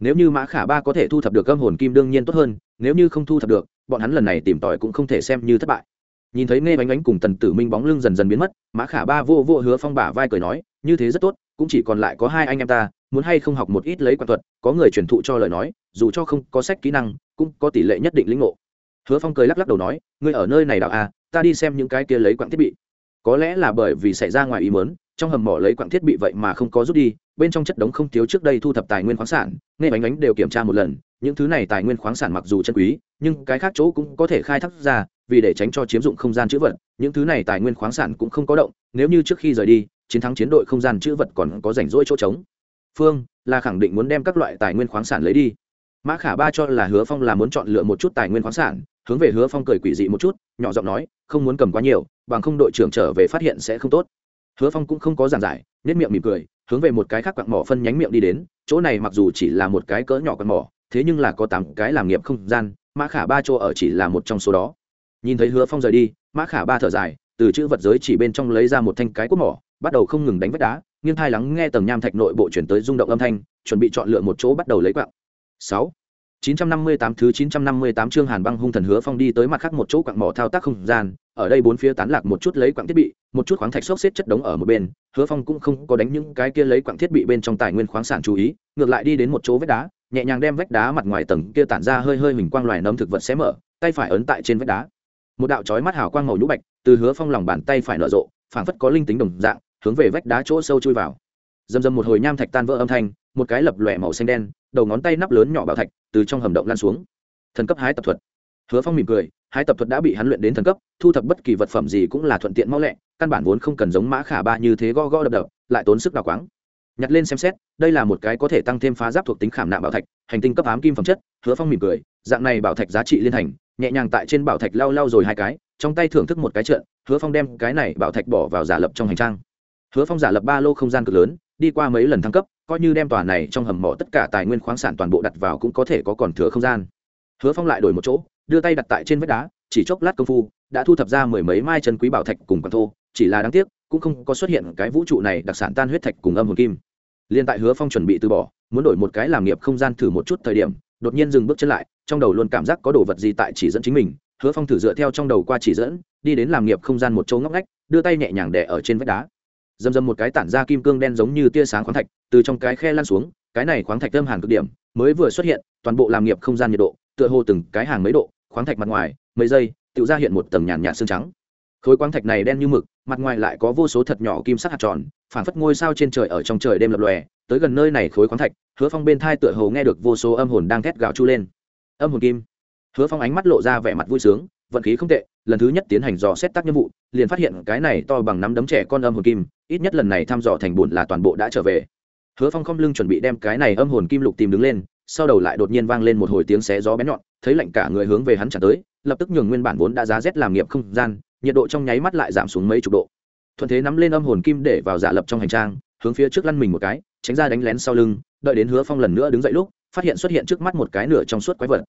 Nếu như mã khả ba có thể thu thập được âm hồn kim đương nhiên tốt hơn, nếu như không thu thập được, bọn hắn lần này tìm tòi cũng không thể xem như thất bại nhìn thấy nghe bánh bánh cùng tần tử minh bóng lưng dần dần biến mất, mã khả ba vô vô hứa phong bả vai cười nói, như thế rất tốt, cũng chỉ còn lại có hai anh em ta, muốn hay không học một ít lấy quan thuật, có người truyền thụ cho lời nói, dù cho không có sách kỹ năng, cũng có tỷ lệ nhất định lĩnh ngộ. Hứa phong cười lắc lắc đầu nói, ngươi ở nơi này đạo à ta đi xem những cái kia lấy quặng thiết bị. Có lẽ là bởi vì xảy ra ngoài ý mớn trong hầm mỏ lấy quặng thiết bị vậy mà không có rút đi, bên trong chất đống không thiếu trước đây thu thập tài nguyên khoáng sản, nghe bánh bánh đều kiểm tra một lần những thứ này tài nguyên khoáng sản mặc dù chân quý, nhưng cái khác chỗ cũng có thể khai thác ra, vì để tránh cho chiếm dụng không gian chữ vật, những thứ này tài nguyên khoáng sản cũng không có động, nếu như trước khi rời đi, chiến thắng chiến đội không gian chữ vật còn có rảnh rỗi chỗ trống. Phương, là khẳng định muốn đem các loại tài nguyên khoáng sản lấy đi. Mã khả ba cho là hứa phong là muốn chọn lựa một chút tài nguyên khoáng sản, hướng về hứa phong cười quỷ dị một chút, nhỏ giọng nói, không muốn cầm quá nhiều, bằng không đội trưởng trở về phát hiện sẽ không tốt. Hứa phong cũng không có giảng giải nếp miệng mỉm cười, hướng về một cái khác quặng mỏ phân nhánh miệng đi đến, chỗ này mặc dù chỉ là một cái cỡ nhỏ quặng mỏ thế nhưng là có tám cái làm nghiệp không gian mã khả ba chỗ ở chỉ là một trong số đó. Nhìn thấy hứa phong rời đi mã khả ba thở dài từ chữ vật giới chỉ bên trong lấy ra một thanh cái cuốc mỏ bắt đầu không ngừng đánh vách đá nghiêng thai lắng nghe tầng nham thạch nội bộ chuyển tới rung động âm thanh chuẩn bị chọn lựa một chỗ bắt đầu lấy quặng. Sáu 958 thứ 958 chương Hàn Băng Hung Thần Hứa Phong đi tới mặt khác một chỗ quặng mỏ thao tác không gian, ở đây bốn phía tán lạc một chút lấy quặng thiết bị, một chút khoáng thạch xốc xếp chất đống ở một bên, Hứa Phong cũng không có đánh những cái kia lấy quặng thiết bị bên trong tài nguyên khoáng sản chú ý, ngược lại đi đến một chỗ vách đá, nhẹ nhàng đem vách đá mặt ngoài tầng kia tản ra hơi hơi hình quang loài nấm thực vật xé mở, tay phải ấn tại trên vách đá. Một đạo chói mắt hào quang màu nhũ bạch, từ Hứa Phong lòng bàn tay phải nở rộ, phảng phất có linh tính đồng dạng, hướng về vách đá chỗ sâu chui vào. Dầm dầm một hồi nham thạch tan vỡ âm thanh, một cái lập lòe màu xanh đen, đầu ngón tay nắp lớn nhỏ bảo thạch từ trong hầm động lan xuống thần cấp hái tập thuật hứa phong mỉm cười hái tập thuật đã bị hắn luyện đến thần cấp thu thập bất kỳ vật phẩm gì cũng là thuận tiện mau lẹ căn bản vốn không cần giống mã khả ba như thế go go đập đập lại tốn sức đào quáng nhặt lên xem xét đây là một cái có thể tăng thêm phá giáp thuộc tính khảm nạm bảo thạch hành tinh cấp ám kim phẩm chất hứa phong mỉm cười dạng này bảo thạch giá trị liên thành, nhẹ nhàng tại trên bảo thạch lau lau rồi hai cái trong tay thưởng thức một cái trận hứa phong đem cái này bảo thạch bỏ vào giả lập trong hành trang. Hứa phong giả lập ba lô không gian cực lớn đi qua mấy lần thăng cấp coi như đem tòa này trong hầm mỏ tất cả tài nguyên khoáng sản toàn bộ đặt vào cũng có thể có còn thừa không gian. Hứa phong lại đổi một chỗ đưa tay đặt tại trên vách đá chỉ chốc lát công phu đã thu thập ra mười mấy mai chân quý bảo thạch cùng quảng thô chỉ là đáng tiếc cũng không có xuất hiện cái vũ trụ này đặc sản tan huyết thạch cùng âm hồn kim. Liên tại hứa phong chuẩn bị từ bỏ, muốn đổi một cái làm nghiệp không gian thử một chút thời điểm, đột nhiên dừng bước chân lại, trong đầu luôn cảm giác có đồ vật gì tại chỉ dẫn chính mình. Hứa phong thử dựa theo trong đầu qua chỉ dẫn, đi đến làm nghiệp không gian một chỗ ngóc ngách, đưa tay nhẹ nhàng đẻ ở trên vách đá. Dầm dầm một cái tản ra kim cương đen giống như tia sáng khoáng thạch, từ trong cái khe lan xuống, cái này khoáng thạch thơm hàn cực điểm, mới vừa xuất hiện, toàn bộ làm nghiệp không gian nhiệt độ, tựa hồ từng cái hàng mấy độ, khoáng thạch mặt ngoài, mấy giây tự ra hiện một tầng nhàn nhạt xương trắng khối quang thạch này đen như mực, mặt ngoài lại có vô số thật nhỏ kim sắc hạt tròn, phảng phất ngôi sao trên trời ở trong trời đêm lập lòe, tới gần nơi này khối khoáng thạch, hứa phong bên thai tựa hồ nghe được vô số âm hồn đang thét gào chu lên. Âm hồn kim. Hứa phong ánh mắt lộ ra vẻ mặt vui sướng, vận khí không tệ, lần thứ nhất tiến hành dò xét tác nhiệm vụ, liền phát hiện cái này to bằng nắm đấm trẻ con âm hồn kim, ít nhất lần này thăm dò thành bùn là toàn bộ đã trở về. Hứa phong không lưng chuẩn bị đem cái này âm hồn kim lục tìm đứng lên, sau đầu lại đột nhiên vang lên một hồi tiếng xé gió bén nhọn, thấy lạnh cả người hướng về hắn trả tới, lập tức nhường nguyên bản vốn đã giá rét làm nghiệp không gian nhiệt độ trong nháy mắt lại giảm xuống mấy chục độ. Thuận thế nắm lên âm hồn kim để vào giả lập trong hành trang hướng phía trước lăn mình một cái tránh ra đánh lén sau lưng đợi đến hứa phong lần nữa đứng dậy lúc phát hiện xuất hiện trước mắt một cái nửa trong suốt quái vật.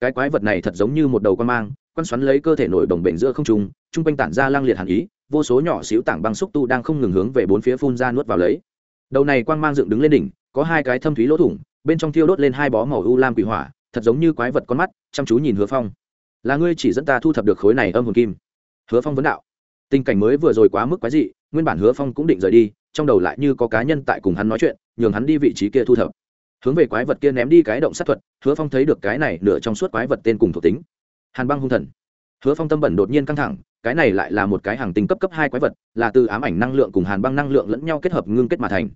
Cái quái vật này thật giống như một đầu quan mang quan xoắn lấy cơ thể nổi đồng bệnh giữa không trùng, trung quanh tản ra lang liệt hàn ý vô số nhỏ xíu tảng băng xúc tu đang không ngừng hướng về bốn phía phun ra nuốt vào lấy. Đầu này quang mang dựng đứng lên đỉnh có hai cái thâm thúy lỗ thủng bên trong thiêu đốt lên hai bó màu u lam quỷ hỏa thật giống như quái vật con mắt chăm chú nhìn hứa phong. Là ngươi chỉ dẫn ta thu thập được khối này âm hồn kim hứa phong vấn đạo. Tình cảnh mới vừa rồi quá mức quái dị, nguyên bản hứa phong cũng định rời đi, trong đầu lại như có cá nhân tại cùng hắn nói chuyện, nhường hắn đi vị trí kia thu thập. Hướng về quái vật kia ném đi cái động sát thuật, hứa phong thấy được cái này nửa trong suốt quái vật tên cùng thuộc tính. Hàn băng hung thần. Hứa phong tâm bẩn đột nhiên căng thẳng, cái này lại là một cái hàng tinh cấp cấp hai quái vật, là từ ám ảnh năng lượng cùng hàn băng năng lượng lẫn nhau kết hợp ngưng kết mà thành.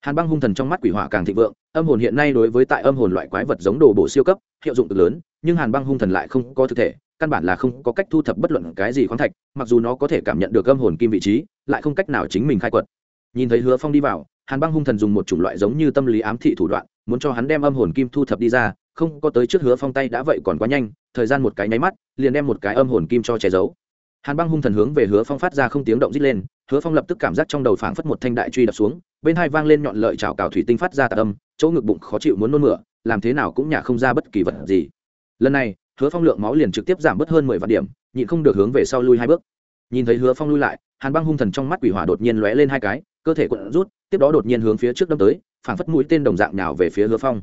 Hàn băng hung thần trong mắt quỷ hỏa càng thịnh vượng, âm hồn hiện nay đối với tại âm hồn loại quái vật giống đồ bổ siêu cấp, hiệu dụng cực lớn, nhưng hàn băng hung thần lại không có thực thể căn bản là không có cách thu thập bất luận cái gì khoáng thạch, mặc dù nó có thể cảm nhận được âm hồn kim vị trí, lại không cách nào chính mình khai quật. Nhìn thấy hứa phong đi vào, hàn băng hung thần dùng một chủng loại giống như tâm lý ám thị thủ đoạn, muốn cho hắn đem âm hồn kim thu thập đi ra, không có tới trước hứa phong tay đã vậy còn quá nhanh, thời gian một cái nháy mắt, liền đem một cái âm hồn kim cho che giấu. Hàn băng hung thần hướng về hứa phong phát ra không tiếng động rít lên, hứa phong lập tức cảm giác trong đầu phảng phất một thanh đại truy đập xuống, bên hai vang lên nhọn lợi chảo cào thủy tinh phát ra tạc âm, chỗ ngực bụng khó chịu muốn nôn mửa, làm thế nào cũng nhả không ra bất kỳ vật gì. Lần này hứa phong lượng máu liền trực tiếp giảm bớt hơn mười vạn điểm, nhịn không được hướng về sau lui hai bước. Nhìn thấy hứa phong lui lại, hàn băng hung thần trong mắt quỷ hỏa đột nhiên lóe lên hai cái, cơ thể quận rút, tiếp đó đột nhiên hướng phía trước đâm tới, phảng phất mũi tên đồng dạng nào về phía hứa phong.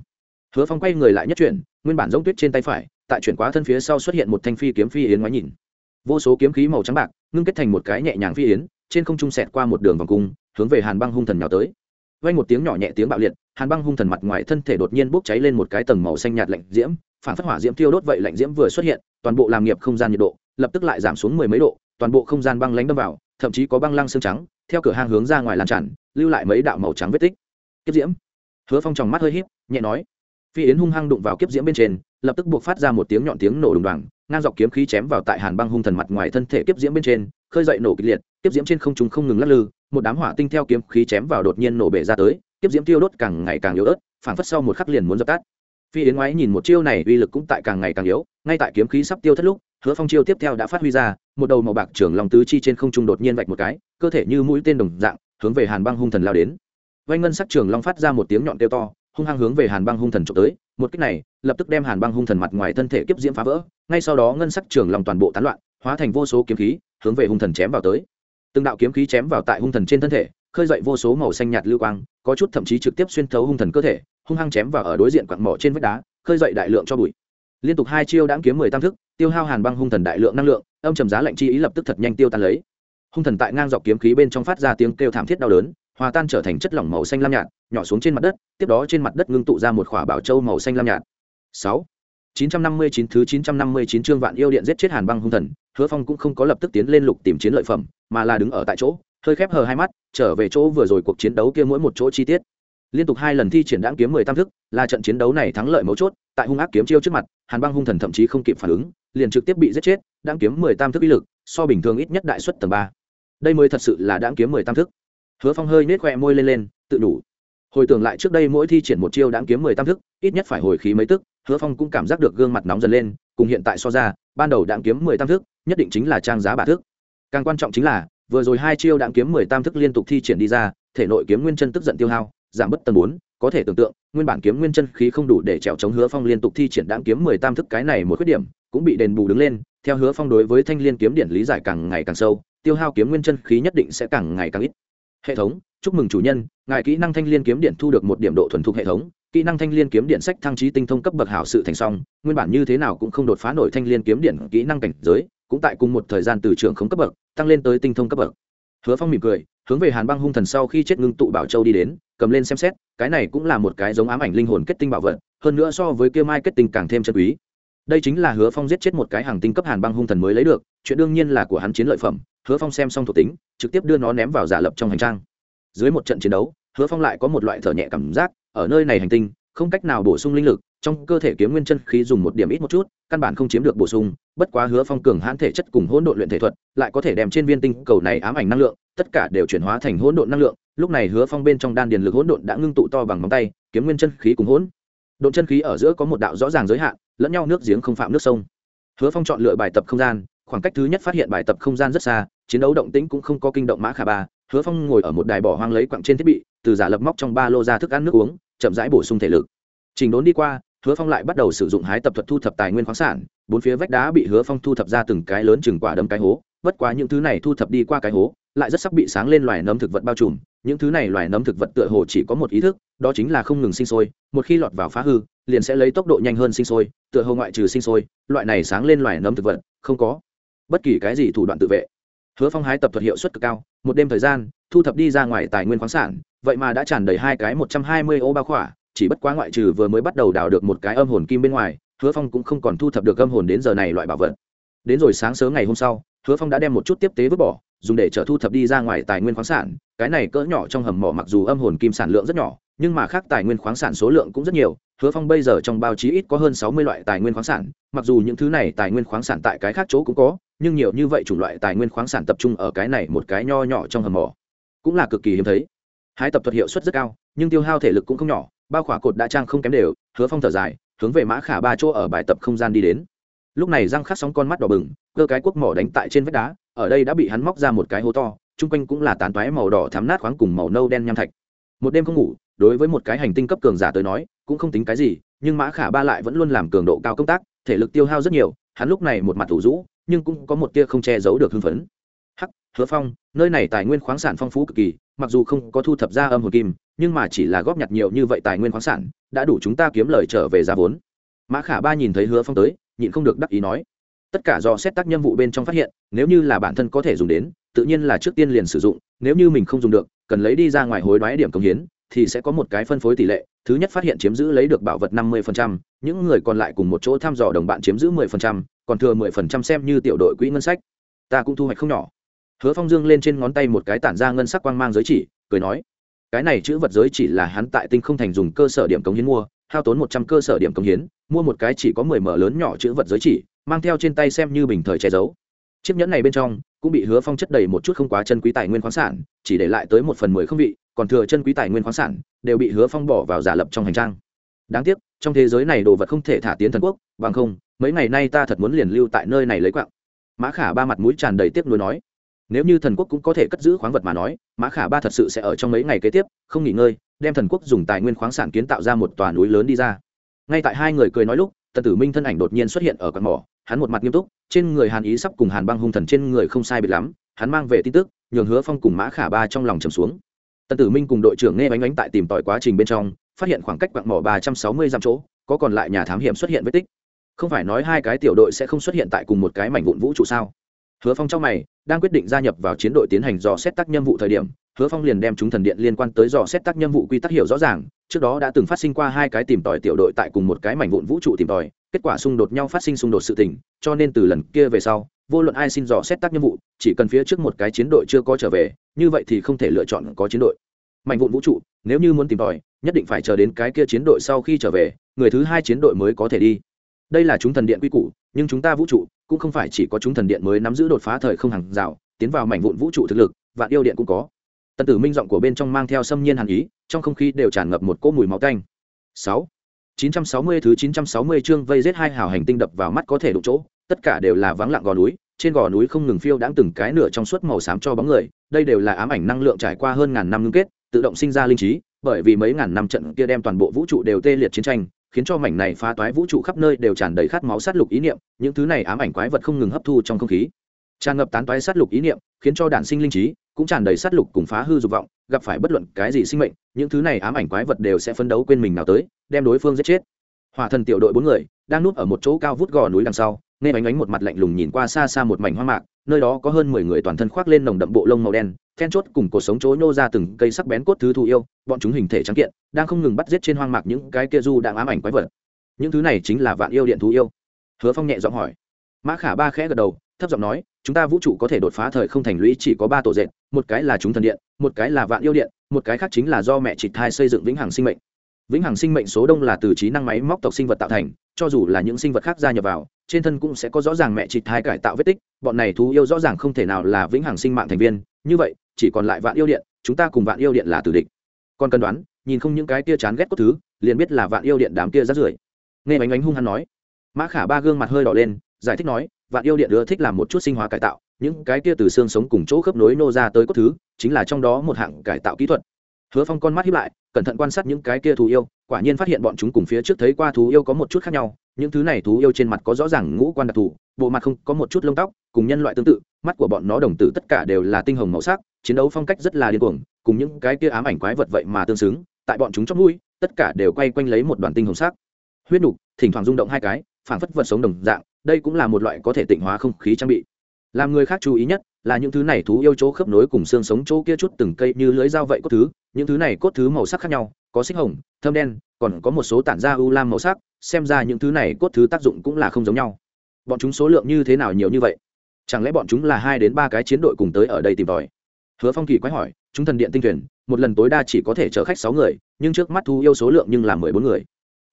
Hứa phong quay người lại nhất chuyển, nguyên bản giống tuyết trên tay phải, tại chuyển quá thân phía sau xuất hiện một thanh phi kiếm phi yến ngoái nhìn. Vô số kiếm khí màu trắng bạc, ngưng kết thành một cái nhẹ nhàng phi yến, trên không trung sẹt qua một đường vòng cung, hướng về hàn băng hung thần nào tới. Vay một tiếng nhỏ nhẹ tiếng bạo liệt, hàn băng hung thần mặt ngoài thân thể đột nhiên bốc cháy lên một cái tầng màu xanh nhạt lạnh diễm phản phất hỏa diễm tiêu đốt vậy lạnh diễm vừa xuất hiện, toàn bộ làm nghiệp không gian nhiệt độ lập tức lại giảm xuống mười mấy độ, toàn bộ không gian băng lánh đâm vào, thậm chí có băng lăng xương trắng, theo cửa hang hướng ra ngoài lan tràn, lưu lại mấy đạo màu trắng vết tích. Kiếp diễm. Hứa phong tròng mắt hơi híp, nhẹ nói. Phi yến hung hăng đụng vào kiếp diễm bên trên, lập tức buộc phát ra một tiếng nhọn tiếng nổ đùng đoàng, ngang dọc kiếm khí chém vào tại hàn băng hung thần mặt ngoài thân thể kiếp diễm bên trên, khơi dậy nổ kịch liệt, kiếp diễm trên không trung không ngừng lắc lư, một đám hỏa tinh theo kiếm khí chém vào đột nhiên nổ bể ra tới, kiếp diễm tiêu đốt càng ngày càng yếu ớt, phảng phất sau một khắc liền muốn dập tắt phi yến ngoái nhìn một chiêu này uy lực cũng tại càng ngày càng yếu, ngay tại kiếm khí sắp tiêu thất lúc, hứa phong chiêu tiếp theo đã phát huy ra, một đầu màu bạc trưởng lòng tứ chi trên không trung đột nhiên vạch một cái, cơ thể như mũi tên đồng dạng, hướng về hàn băng hung thần lao đến. Vanh ngân sắc trường long phát ra một tiếng nhọn kêu to, hung hăng hướng về hàn băng hung thần trộm tới, một cách này, lập tức đem hàn băng hung thần mặt ngoài thân thể kiếp diễm phá vỡ, ngay sau đó ngân sắc trường long toàn bộ tán loạn, hóa thành vô số kiếm khí, hướng về hung thần chém vào tới. Từng đạo kiếm khí chém vào tại hung thần trên thân thể khơi dậy vô số màu xanh nhạt lưu quang, có chút thậm chí trực tiếp xuyên thấu hung thần cơ thể, hung hăng chém vào ở đối diện quặng mỏ trên vách đá, khơi dậy đại lượng cho bụi. Liên tục hai chiêu đãng kiếm mười tam thức, tiêu hao hàn băng hung thần đại lượng năng lượng, âm trầm giá lạnh chi ý lập tức thật nhanh tiêu tan lấy. Hung thần tại ngang dọc kiếm khí bên trong phát ra tiếng kêu thảm thiết đau đớn, hòa tan trở thành chất lỏng màu xanh lam nhạt, nhỏ xuống trên mặt đất, tiếp đó trên mặt đất ngưng tụ ra một khỏa bảo châu màu xanh lam nhạt. Sáu, chín trăm năm mươi chín thứ chín trăm năm mươi chín chương vạn yêu điện giết chết hàn băng hung thần, hứa phong cũng không có lập tức tiến lên lục tìm chiến lợi phẩm, mà là đứng ở tại chỗ, hơi khép hờ hai mắt trở về chỗ vừa rồi cuộc chiến đấu kia mỗi một chỗ chi tiết. Liên tục hai lần thi triển đáng kiếm mười tam thức, là trận chiến đấu này thắng lợi mấu chốt, tại hung ác kiếm chiêu trước mặt, hàn băng hung thần thậm chí không kịp phản ứng, liền trực tiếp bị giết chết đáng kiếm mười tam thức uy lực, so bình thường ít nhất đại suất tầng ba. Đây mới thật sự là đáng kiếm mười tam thức. Hứa phong hơi nết khoe môi lên lên, tự đủ. Hồi tưởng lại trước đây mỗi thi triển một chiêu đáng kiếm mười tam thức, ít nhất phải hồi khí mấy tức, hứa phong cũng cảm giác được gương mặt nóng dần lên, cùng hiện tại so ra, ban đầu đáng kiếm mười tam thức, nhất định chính là trang giá bà thức. Càng quan trọng chính là vừa rồi hai chiêu đạm kiếm mười tam thức liên tục thi triển đi ra, thể nội kiếm nguyên chân tức giận tiêu hao, giảm bất tầng bốn, có thể tưởng tượng, nguyên bản kiếm nguyên chân khí không đủ để trèo chống hứa phong liên tục thi triển đạm kiếm mười tam thức cái này một khuyết điểm, cũng bị đền bù đứng lên. Theo hứa phong đối với thanh liên kiếm điện lý giải càng ngày càng sâu, tiêu hao kiếm nguyên chân khí nhất định sẽ càng ngày càng ít. Hệ thống, chúc mừng chủ nhân, ngài kỹ năng thanh liên kiếm điện thu được một điểm độ thuần thục hệ thống, kỹ năng thanh liên kiếm điện sách thăng trí tinh thông cấp bậc hảo sự thành song, nguyên bản như thế nào cũng không đột phá nổi thanh liên kiếm điện kỹ năng cảnh giới cũng tại cùng một thời gian từ trường không cấp bậc, tăng lên tới tinh thông cấp bậc. Hứa phong mỉm cười, hướng về hàn băng hung thần sau khi chết ngưng tụ bảo châu đi đến, cầm lên xem xét, cái này cũng là một cái giống ám ảnh linh hồn kết tinh bảo vật, hơn nữa so với kia mai kết tinh càng thêm chân quý. Đây chính là hứa phong giết chết một cái hàng tinh cấp hàn băng hung thần mới lấy được, chuyện đương nhiên là của hắn chiến lợi phẩm, hứa phong xem xong thuộc tính, trực tiếp đưa nó ném vào giả lập trong hành trang. Dưới một trận chiến đấu, hứa phong lại có một loại thở nhẹ cảm giác, ở nơi này hành tinh, không cách nào bổ sung linh lực trong cơ thể kiếm nguyên chân khí dùng một điểm ít một chút, căn bản không chiếm được bổ sung, bất quá hứa phong cường hãn thể chất cùng hỗn độn luyện thể thuật, lại có thể đem trên viên tinh cầu này ám ảnh năng lượng, tất cả đều chuyển hóa thành hỗn độn năng lượng. Lúc này hứa phong bên trong đan điền lực hỗn độn đã ngưng tụ to bằng móng tay, kiếm nguyên chân khí cùng hỗn độn chân khí ở giữa có một đạo rõ ràng giới hạn, lẫn nhau nước giếng không phạm nước sông. Hứa phong chọn lựa bài tập không gian, khoảng cách thứ nhất phát hiện bài tập không gian rất xa, chiến đấu động tĩnh cũng không có kinh động mã khả ba, hứa phong ngồi ở một đài bỏ hoang lấy quặng trên thiết bị, từ giả lập móc trong ba lô ra thức ăn nước uống, chậm rãi bổ sung thể lực. Trình đốn đi qua hứa phong lại bắt đầu sử dụng hái tập thuật thu thập tài nguyên khoáng sản, bốn phía vách đá bị hứa phong thu thập ra từng cái lớn chừng quả đấm cái hố, bất quá những thứ này thu thập đi qua cái hố, lại rất sắc bị sáng lên loài nấm thực vật bao trùm, những thứ này loài nấm thực vật tựa hồ chỉ có một ý thức, đó chính là không ngừng sinh sôi, một khi lọt vào phá hư, liền sẽ lấy tốc độ nhanh hơn sinh sôi, tựa hồ ngoại trừ sinh sôi, loại này sáng lên loài nấm thực vật, không có bất kỳ cái gì thủ đoạn tự vệ. Hứa phong hái tập thuật hiệu suất cực cao, một đêm thời gian, thu thập đi ra ngoài tài nguyên khoáng sản, vậy mà đã tràn đầy hai cái một trăm hai mươi ô bao khỏa chỉ bất quá ngoại trừ vừa mới bắt đầu đào được một cái âm hồn kim bên ngoài, hứa phong cũng không còn thu thập được âm hồn đến giờ này loại bảo vật. Đến rồi sáng sớm ngày hôm sau, hứa phong đã đem một chút tiếp tế vứt bỏ, dùng để trở thu thập đi ra ngoài tài nguyên khoáng sản. Cái này cỡ nhỏ trong hầm mỏ mặc dù âm hồn kim sản lượng rất nhỏ, nhưng mà khác tài nguyên khoáng sản số lượng cũng rất nhiều. Hứa phong bây giờ trong bao chí ít có hơn sáu mươi loại tài nguyên khoáng sản. Mặc dù những thứ này tài nguyên khoáng sản tại cái khác chỗ cũng có, nhưng nhiều như vậy chủng loại tài nguyên khoáng sản tập trung ở cái này một cái nho nhỏ trong hầm mỏ cũng là cực kỳ hiếm thấy. Hái tập thuật hiệu suất rất cao, nhưng tiêu hao thể lực cũng không nhỏ bao khỏa cột đã trang không kém đều, hứa phong thở dài, hướng về mã khả ba chỗ ở bài tập không gian đi đến. Lúc này răng khắc sóng con mắt đỏ bừng, cơ cái cuốc mỏ đánh tại trên vách đá, ở đây đã bị hắn móc ra một cái hố to, chung quanh cũng là tán toái màu đỏ thắm nát khoáng cùng màu nâu đen nham thạch. Một đêm không ngủ, đối với một cái hành tinh cấp cường giả tới nói, cũng không tính cái gì, nhưng mã khả ba lại vẫn luôn làm cường độ cao công tác, thể lực tiêu hao rất nhiều, hắn lúc này một mặt thủ rũ, nhưng cũng có một tia không che giấu được hưng phấn. Hắc, hứa phong, nơi này tài nguyên khoáng sản phong phú cực kỳ, mặc dù không có thu thập ra âm hồn kim nhưng mà chỉ là góp nhặt nhiều như vậy tài nguyên khoáng sản đã đủ chúng ta kiếm lời trở về giá vốn. Mã khả ba nhìn thấy hứa phong tới nhịn không được đắc ý nói tất cả do xét tác nhiệm vụ bên trong phát hiện nếu như là bản thân có thể dùng đến tự nhiên là trước tiên liền sử dụng nếu như mình không dùng được cần lấy đi ra ngoài hối đoái điểm công hiến thì sẽ có một cái phân phối tỷ lệ thứ nhất phát hiện chiếm giữ lấy được bảo vật năm mươi những người còn lại cùng một chỗ thăm dò đồng bạn chiếm giữ 10%, còn thừa 10% xem như tiểu đội quỹ ngân sách. Ta cũng thu hoạch không nhỏ. Hứa phong dương lên trên ngón tay một cái tản ra ngân sắc quang mang giới chỉ cười nói cái này chữ vật giới chỉ là hắn tại tinh không thành dùng cơ sở điểm cống hiến mua, hao tốn một trăm cơ sở điểm cống hiến, mua một cái chỉ có mười mở lớn nhỏ chữ vật giới chỉ, mang theo trên tay xem như bình thời che giấu. Chiếc nhẫn này bên trong cũng bị hứa phong chất đầy một chút không quá chân quý tài nguyên khoáng sản, chỉ để lại tới một phần mười không vị, còn thừa chân quý tài nguyên khoáng sản, đều bị hứa phong bỏ vào giả lập trong hành trang. Đáng tiếc, trong thế giới này đồ vật không thể thả tiến thần quốc, bằng không, mấy ngày nay ta thật muốn liền lưu tại nơi này lấy quạng. Mã khả ba mặt mũi tràn đầy tiếc nuối nói nếu như thần quốc cũng có thể cất giữ khoáng vật mà nói, mã khả ba thật sự sẽ ở trong mấy ngày kế tiếp, không nghỉ ngơi, đem thần quốc dùng tài nguyên khoáng sản kiến tạo ra một tòa núi lớn đi ra. Ngay tại hai người cười nói lúc, tần tử minh thân ảnh đột nhiên xuất hiện ở quạt mỏ, hắn một mặt nghiêm túc, trên người hàn ý sắp cùng hàn băng hung thần trên người không sai biệt lắm, hắn mang về tin tức, nhường hứa phong cùng mã khả ba trong lòng trầm xuống. Tần tử minh cùng đội trưởng nghe bánh bánh tại tìm tòi quá trình bên trong, phát hiện khoảng cách quặng mỏ ba trăm sáu mươi dặm chỗ, có còn lại nhà thám hiểm xuất hiện vết tích. Không phải nói hai cái tiểu đội sẽ không xuất hiện tại cùng một cái mảnh vụn vũ trụ sao? Hứa phong trong mày, đang quyết định gia nhập vào chiến đội tiến hành dò xét tác nhiệm vụ thời điểm, hứa phong liền đem chúng thần điện liên quan tới dò xét tác nhiệm vụ quy tắc hiểu rõ ràng, trước đó đã từng phát sinh qua hai cái tìm tòi tiểu đội tại cùng một cái mảnh vụn vũ trụ tìm tòi, kết quả xung đột nhau phát sinh xung đột sự tình, cho nên từ lần kia về sau, vô luận ai xin dò xét tác nhiệm vụ, chỉ cần phía trước một cái chiến đội chưa có trở về, như vậy thì không thể lựa chọn có chiến đội. Mảnh vụn vũ trụ, nếu như muốn tìm tòi, nhất định phải chờ đến cái kia chiến đội sau khi trở về, người thứ hai chiến đội mới có thể đi đây là chúng thần điện quy củ, nhưng chúng ta vũ trụ cũng không phải chỉ có chúng thần điện mới nắm giữ đột phá thời không hàng rào, tiến vào mảnh vụn vũ trụ thực lực, vạn yêu điện cũng có. Tần tử minh giọng của bên trong mang theo xâm nhiên hàn ý, trong không khí đều tràn ngập một cỗ mùi máu canh sáu, chín trăm sáu mươi thứ chín trăm sáu mươi chương vây giết hai hào hành tinh đập vào mắt có thể đụng chỗ, tất cả đều là vắng lặng gò núi, trên gò núi không ngừng phiêu đãng từng cái nửa trong suốt màu xám cho bóng người, đây đều là ám ảnh năng lượng trải qua hơn ngàn năm ngưng kết, tự động sinh ra linh trí, bởi vì mấy ngàn năm trận kia đem toàn bộ vũ trụ đều tê liệt chiến tranh khiến cho mảnh này phá toái vũ trụ khắp nơi đều tràn đầy khát máu sát lục ý niệm, những thứ này ám ảnh quái vật không ngừng hấp thu trong không khí. Tràn ngập tán toái sát lục ý niệm, khiến cho đản sinh linh trí cũng tràn đầy sát lục cùng phá hư dục vọng, gặp phải bất luận cái gì sinh mệnh, những thứ này ám ảnh quái vật đều sẽ phấn đấu quên mình nào tới, đem đối phương giết chết. Hỏa thần tiểu đội bốn người đang núp ở một chỗ cao vút gò núi đằng sau, nghe ánh ánh một mặt lạnh lùng nhìn qua xa xa một mảnh hoang mạc, nơi đó có hơn mười người toàn thân khoác lên nồng đậm bộ lông màu đen then chốt cùng cuộc sống chối nhô ra từng cây sắc bén cốt thứ thù yêu, bọn chúng hình thể trắng kiện, đang không ngừng bắt giết trên hoang mạc những cái kia du đang ám ảnh quái vật. Những thứ này chính là vạn yêu điện thú yêu. Hứa phong nhẹ giọng hỏi. Mã khả ba khẽ gật đầu, thấp giọng nói, chúng ta vũ trụ có thể đột phá thời không thành lũy chỉ có ba tổ dệt, một cái là chúng thần điện, một cái là vạn yêu điện, một cái khác chính là do mẹ chị thai xây dựng vĩnh hằng sinh mệnh. Vĩnh hằng sinh mệnh số đông là từ trí năng máy móc tộc sinh vật tạo thành, cho dù là những sinh vật khác gia nhập vào, trên thân cũng sẽ có rõ ràng mẹ chị thai cải tạo vết tích, bọn này thú yêu rõ ràng không thể nào là vĩnh hằng sinh mạng thành viên, như vậy chỉ còn lại vạn yêu điện, chúng ta cùng vạn yêu điện là tử địch. Còn cần đoán, nhìn không những cái kia chán ghét cốt thứ, liền biết là vạn yêu điện đám kia rát rưởi. Nghe bánh bánh hung hăng nói, mã khả ba gương mặt hơi đỏ lên, giải thích nói, vạn yêu điện ưa thích làm một chút sinh hóa cải tạo, những cái kia từ xương sống cùng chỗ khớp nối nô ra tới cốt thứ, chính là trong đó một hạng cải tạo kỹ thuật. Hứa phong con mắt hiếp lại, cẩn thận quan sát những cái kia thú yêu, quả nhiên phát hiện bọn chúng cùng phía trước thấy qua thú yêu có một chút khác nhau, những thứ này thú yêu trên mặt có rõ ràng ngũ quan đặc thù bộ mặt không có một chút lông tóc, cùng nhân loại tương tự, mắt của bọn nó đồng tử tất cả đều là tinh hồng màu sắc, chiến đấu phong cách rất là điên cuồng, cùng những cái kia ám ảnh quái vật vậy mà tương xứng, tại bọn chúng trong mũi, tất cả đều quay quanh lấy một đoàn tinh hồng sắc. Huyết nục, thỉnh thoảng rung động hai cái, phảng phất vật sống đồng dạng, đây cũng là một loại có thể tịnh hóa không khí trang bị. Làm người khác chú ý nhất, là những thứ này thú yêu chỗ khớp nối cùng xương sống chỗ kia chút từng cây như lưới dao vậy cốt thứ, những thứ này cốt thứ màu sắc khác nhau, có xích hồng thơm đen, còn có một số tản ra u lam màu sắc, xem ra những thứ này cốt thứ tác dụng cũng là không giống nhau bọn chúng số lượng như thế nào nhiều như vậy? Chẳng lẽ bọn chúng là hai đến ba cái chiến đội cùng tới ở đây tìm tòi? Hứa phong kỳ quái hỏi, chúng thần điện tinh thuyền, một lần tối đa chỉ có thể chở khách sáu người, nhưng trước mắt thú yêu số lượng nhưng là mười bốn người.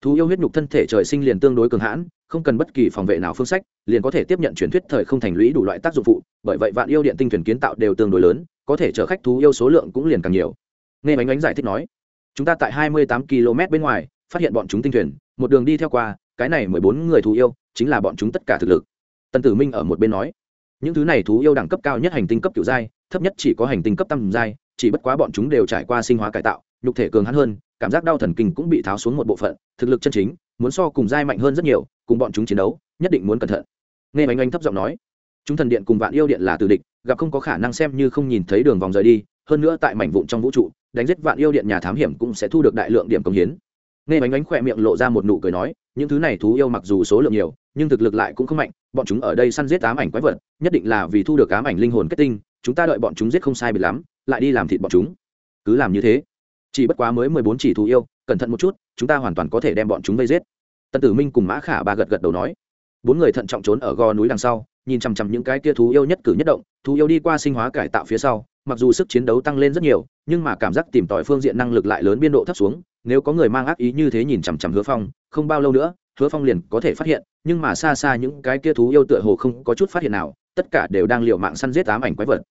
Thú yêu huyết nhục thân thể trời sinh liền tương đối cường hãn, không cần bất kỳ phòng vệ nào phương sách, liền có thể tiếp nhận truyền thuyết thời không thành lũy đủ loại tác dụng phụ, bởi vậy vạn yêu điện tinh thuyền kiến tạo đều tương đối lớn, có thể chở khách thú yêu số lượng cũng liền càng nhiều. Nghe bánh bánh giải thích nói, chúng ta tại hai mươi tám km bên ngoài, phát hiện bọn chúng tinh thuyền, một đường đi theo qua cái này mười bốn người thú yêu chính là bọn chúng tất cả thực lực. Tần tử minh ở một bên nói, những thứ này thú yêu đẳng cấp cao nhất hành tinh cấp kiểu giai, thấp nhất chỉ có hành tinh cấp tam giai, chỉ bất quá bọn chúng đều trải qua sinh hóa cải tạo, nhục thể cường hắn hơn, cảm giác đau thần kinh cũng bị tháo xuống một bộ phận, thực lực chân chính, muốn so cùng giai mạnh hơn rất nhiều, cùng bọn chúng chiến đấu, nhất định muốn cẩn thận. Nghe bánh anh thấp giọng nói, chúng thần điện cùng vạn yêu điện là từ địch, gặp không có khả năng xem như không nhìn thấy đường vòng rời đi, hơn nữa tại mảnh vụn trong vũ trụ, đánh giết vạn yêu điện nhà thám hiểm cũng sẽ thu được đại lượng điểm công hiến nghe bánh bánh khỏe miệng lộ ra một nụ cười nói, những thứ này thú yêu mặc dù số lượng nhiều, nhưng thực lực lại cũng không mạnh, bọn chúng ở đây săn giết ám ảnh quái vật, nhất định là vì thu được ám ảnh linh hồn kết tinh, chúng ta đợi bọn chúng giết không sai bị lắm, lại đi làm thịt bọn chúng. Cứ làm như thế. Chỉ bất quá mới mười bốn chỉ thú yêu, cẩn thận một chút, chúng ta hoàn toàn có thể đem bọn chúng vây giết. Tần tử minh cùng mã khả ba gật gật đầu nói. Bốn người thận trọng trốn ở gò núi đằng sau, nhìn chằm chằm những cái kia thú yêu nhất cử nhất động, thú yêu đi qua sinh hóa cải tạo phía sau, mặc dù sức chiến đấu tăng lên rất nhiều, nhưng mà cảm giác tìm tòi phương diện năng lực lại lớn biên độ thấp xuống nếu có người mang ác ý như thế nhìn chằm chằm hứa phong, không bao lâu nữa, hứa phong liền có thể phát hiện, nhưng mà xa xa những cái kia thú yêu tựa hồ không có chút phát hiện nào, tất cả đều đang liều mạng săn giết ám ảnh quái vật.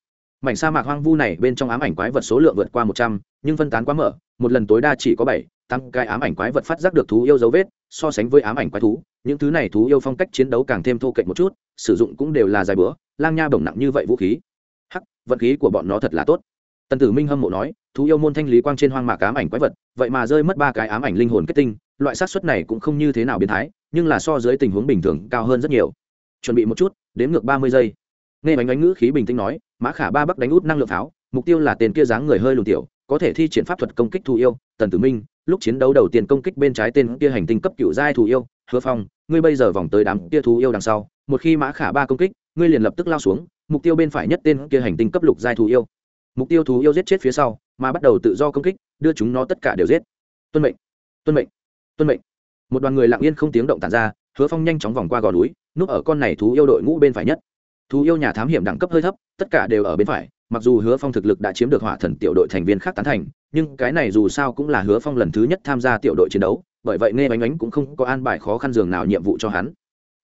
Mảnh sa mạc hoang vu này bên trong ám ảnh quái vật số lượng vượt qua một trăm, nhưng phân tán quá mở, một lần tối đa chỉ có bảy tăng cái ám ảnh quái vật phát giác được thú yêu dấu vết, so sánh với ám ảnh quái thú, những thứ này thú yêu phong cách chiến đấu càng thêm thô kệch một chút, sử dụng cũng đều là dài bữa, lang nha bổng nặng như vậy vũ khí. Hắc, vận khí của bọn nó thật là tốt tần tử minh hâm mộ nói, thú yêu môn thanh lý quang trên hoang mạc ám ảnh quái vật, vậy mà rơi mất ba cái ám ảnh linh hồn kết tinh, loại xác suất này cũng không như thế nào biến thái, nhưng là so dưới tình huống bình thường cao hơn rất nhiều. Chuẩn bị một chút đếm ngược ba mươi giây. Nghe bánh bánh ngữ khí bình tĩnh nói, mã khả ba bắc đánh út năng lượng pháo, mục tiêu là tên kia dáng người hơi lùn tiểu, có thể thi triển pháp thuật công kích thù yêu. Tần tử minh, lúc chiến đấu đầu tiên công kích bên trái tên kia hành tinh cấp cựu giai thù yêu, hứa phong, ngươi bây giờ vòng tới đám kia thù yêu đằng sau, một khi mã khả ba công kích, ngươi liền lập tức lao xuống, mục tiêu bên phải nhất tên kia hành tinh cấp lục giai thù yêu mục tiêu thú yêu giết chết phía sau, mà bắt đầu tự do công kích, đưa chúng nó tất cả đều giết. Tuân mệnh tuân mệnh tuân mệnh. Một đoàn người lặng yên không tiếng động tàn ra, hứa phong nhanh chóng vòng qua gò núi, núp ở con này thú yêu đội ngũ bên phải nhất. Thú yêu nhà thám hiểm đẳng cấp hơi thấp, tất cả đều ở bên phải, mặc dù hứa phong thực lực đã chiếm được hỏa thần tiểu đội thành viên khác tán thành, nhưng cái này dù sao cũng là hứa phong lần thứ nhất tham gia tiểu đội chiến đấu, bởi vậy nghe bánh ánh cũng không có an bài khó khăn dường nào nhiệm vụ cho hắn.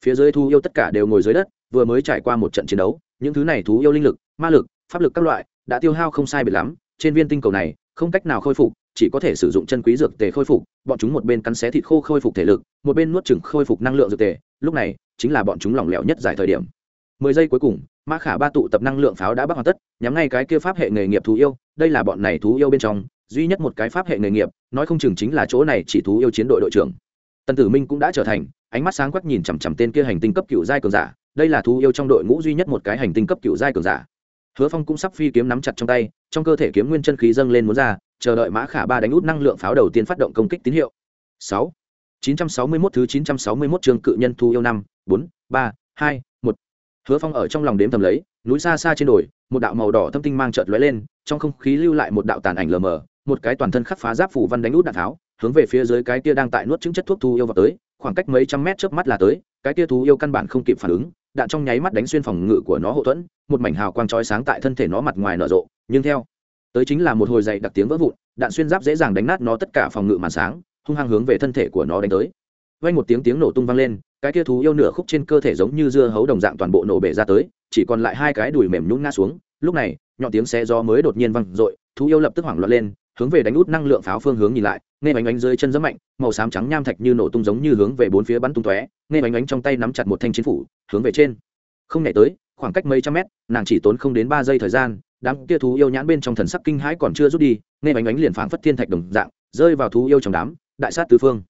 Phía dưới thú yêu tất cả đều ngồi dưới đất, vừa mới trải qua một trận chiến đấu, những thứ này thú yêu linh lực, ma lực, pháp lực các loại đã tiêu hao không sai biệt lắm, trên viên tinh cầu này, không cách nào khôi phục, chỉ có thể sử dụng chân quý dược tề khôi phục, bọn chúng một bên cắn xé thịt khô khôi phục thể lực, một bên nuốt chừng khôi phục năng lượng dược tề, lúc này, chính là bọn chúng lỏng lẻo nhất giải thời điểm. Mười giây cuối cùng mã khả ba tụ tập năng lượng pháo đã bắt hoàn tất, nhắm ngay cái kia pháp hệ nghề nghiệp thú yêu, đây là bọn này thú yêu bên trong, duy nhất một cái pháp hệ nghề nghiệp, nói không chừng chính là chỗ này chỉ thú yêu chiến đội đội trưởng. Tần tử minh cũng đã trở thành, ánh mắt sáng quắc nhìn chằm chằm tên kia hành tinh cấp cựu giai cường giả, đây là thú yêu trong đội ngũ duy nhất một cái hành tinh cấp cựu giai cường giả hứa phong cũng sắp phi kiếm nắm chặt trong tay, trong cơ thể kiếm nguyên chân khí dâng lên muốn ra, chờ đợi mã khả ba đánh út năng lượng pháo đầu tiên phát động công kích tín hiệu. Sáu, chín trăm sáu mươi mốt thứ chín trăm sáu mươi mốt trường cự nhân thu yêu năm, bốn, ba, hai, một. Hứa phong ở trong lòng đếm thầm lấy, núi xa xa trên đồi, một đạo màu đỏ thâm tinh mang chợt lóe lên, trong không khí lưu lại một đạo tàn ảnh lờ mờ, một cái toàn thân khắc phá giáp phủ văn đánh út đạn tháo, hướng về phía dưới cái kia đang tại nuốt chứng chất thuốc thu yêu vào tới, khoảng cách mấy trăm mét trước mắt là tới, cái kia thú yêu căn bản không kịp phản ứng đạn trong nháy mắt đánh xuyên phòng ngự của nó hậu thuẫn, một mảnh hào quang chói sáng tại thân thể nó mặt ngoài nở rộ, nhưng theo, tới chính là một hồi dày đặc tiếng vỡ vụn, đạn xuyên giáp dễ dàng đánh nát nó tất cả phòng ngự màn sáng, hung hăng hướng về thân thể của nó đánh tới. Vang một tiếng tiếng nổ tung vang lên, cái kia thú yêu nửa khúc trên cơ thể giống như dưa hấu đồng dạng toàn bộ nổ bể ra tới, chỉ còn lại hai cái đùi mềm nhún ngã xuống. Lúc này, nhọn tiếng xe gió mới đột nhiên vang dội, thú yêu lập tức hoảng loạn lên hướng về đánh út năng lượng pháo phương hướng nhìn lại, nghe bánh bánh dưới chân rất mạnh, màu xám trắng nham thạch như nổ tung giống như hướng về bốn phía bắn tung tóe, nghe bánh bánh trong tay nắm chặt một thanh chiến phủ, hướng về trên. Không nhảy tới, khoảng cách mấy trăm mét, nàng chỉ tốn không đến ba giây thời gian, đám kia thú yêu nhãn bên trong thần sắc kinh hãi còn chưa rút đi, nghe bánh bánh liền phảng phất thiên thạch đồng dạng, rơi vào thú yêu trong đám, đại sát tứ phương.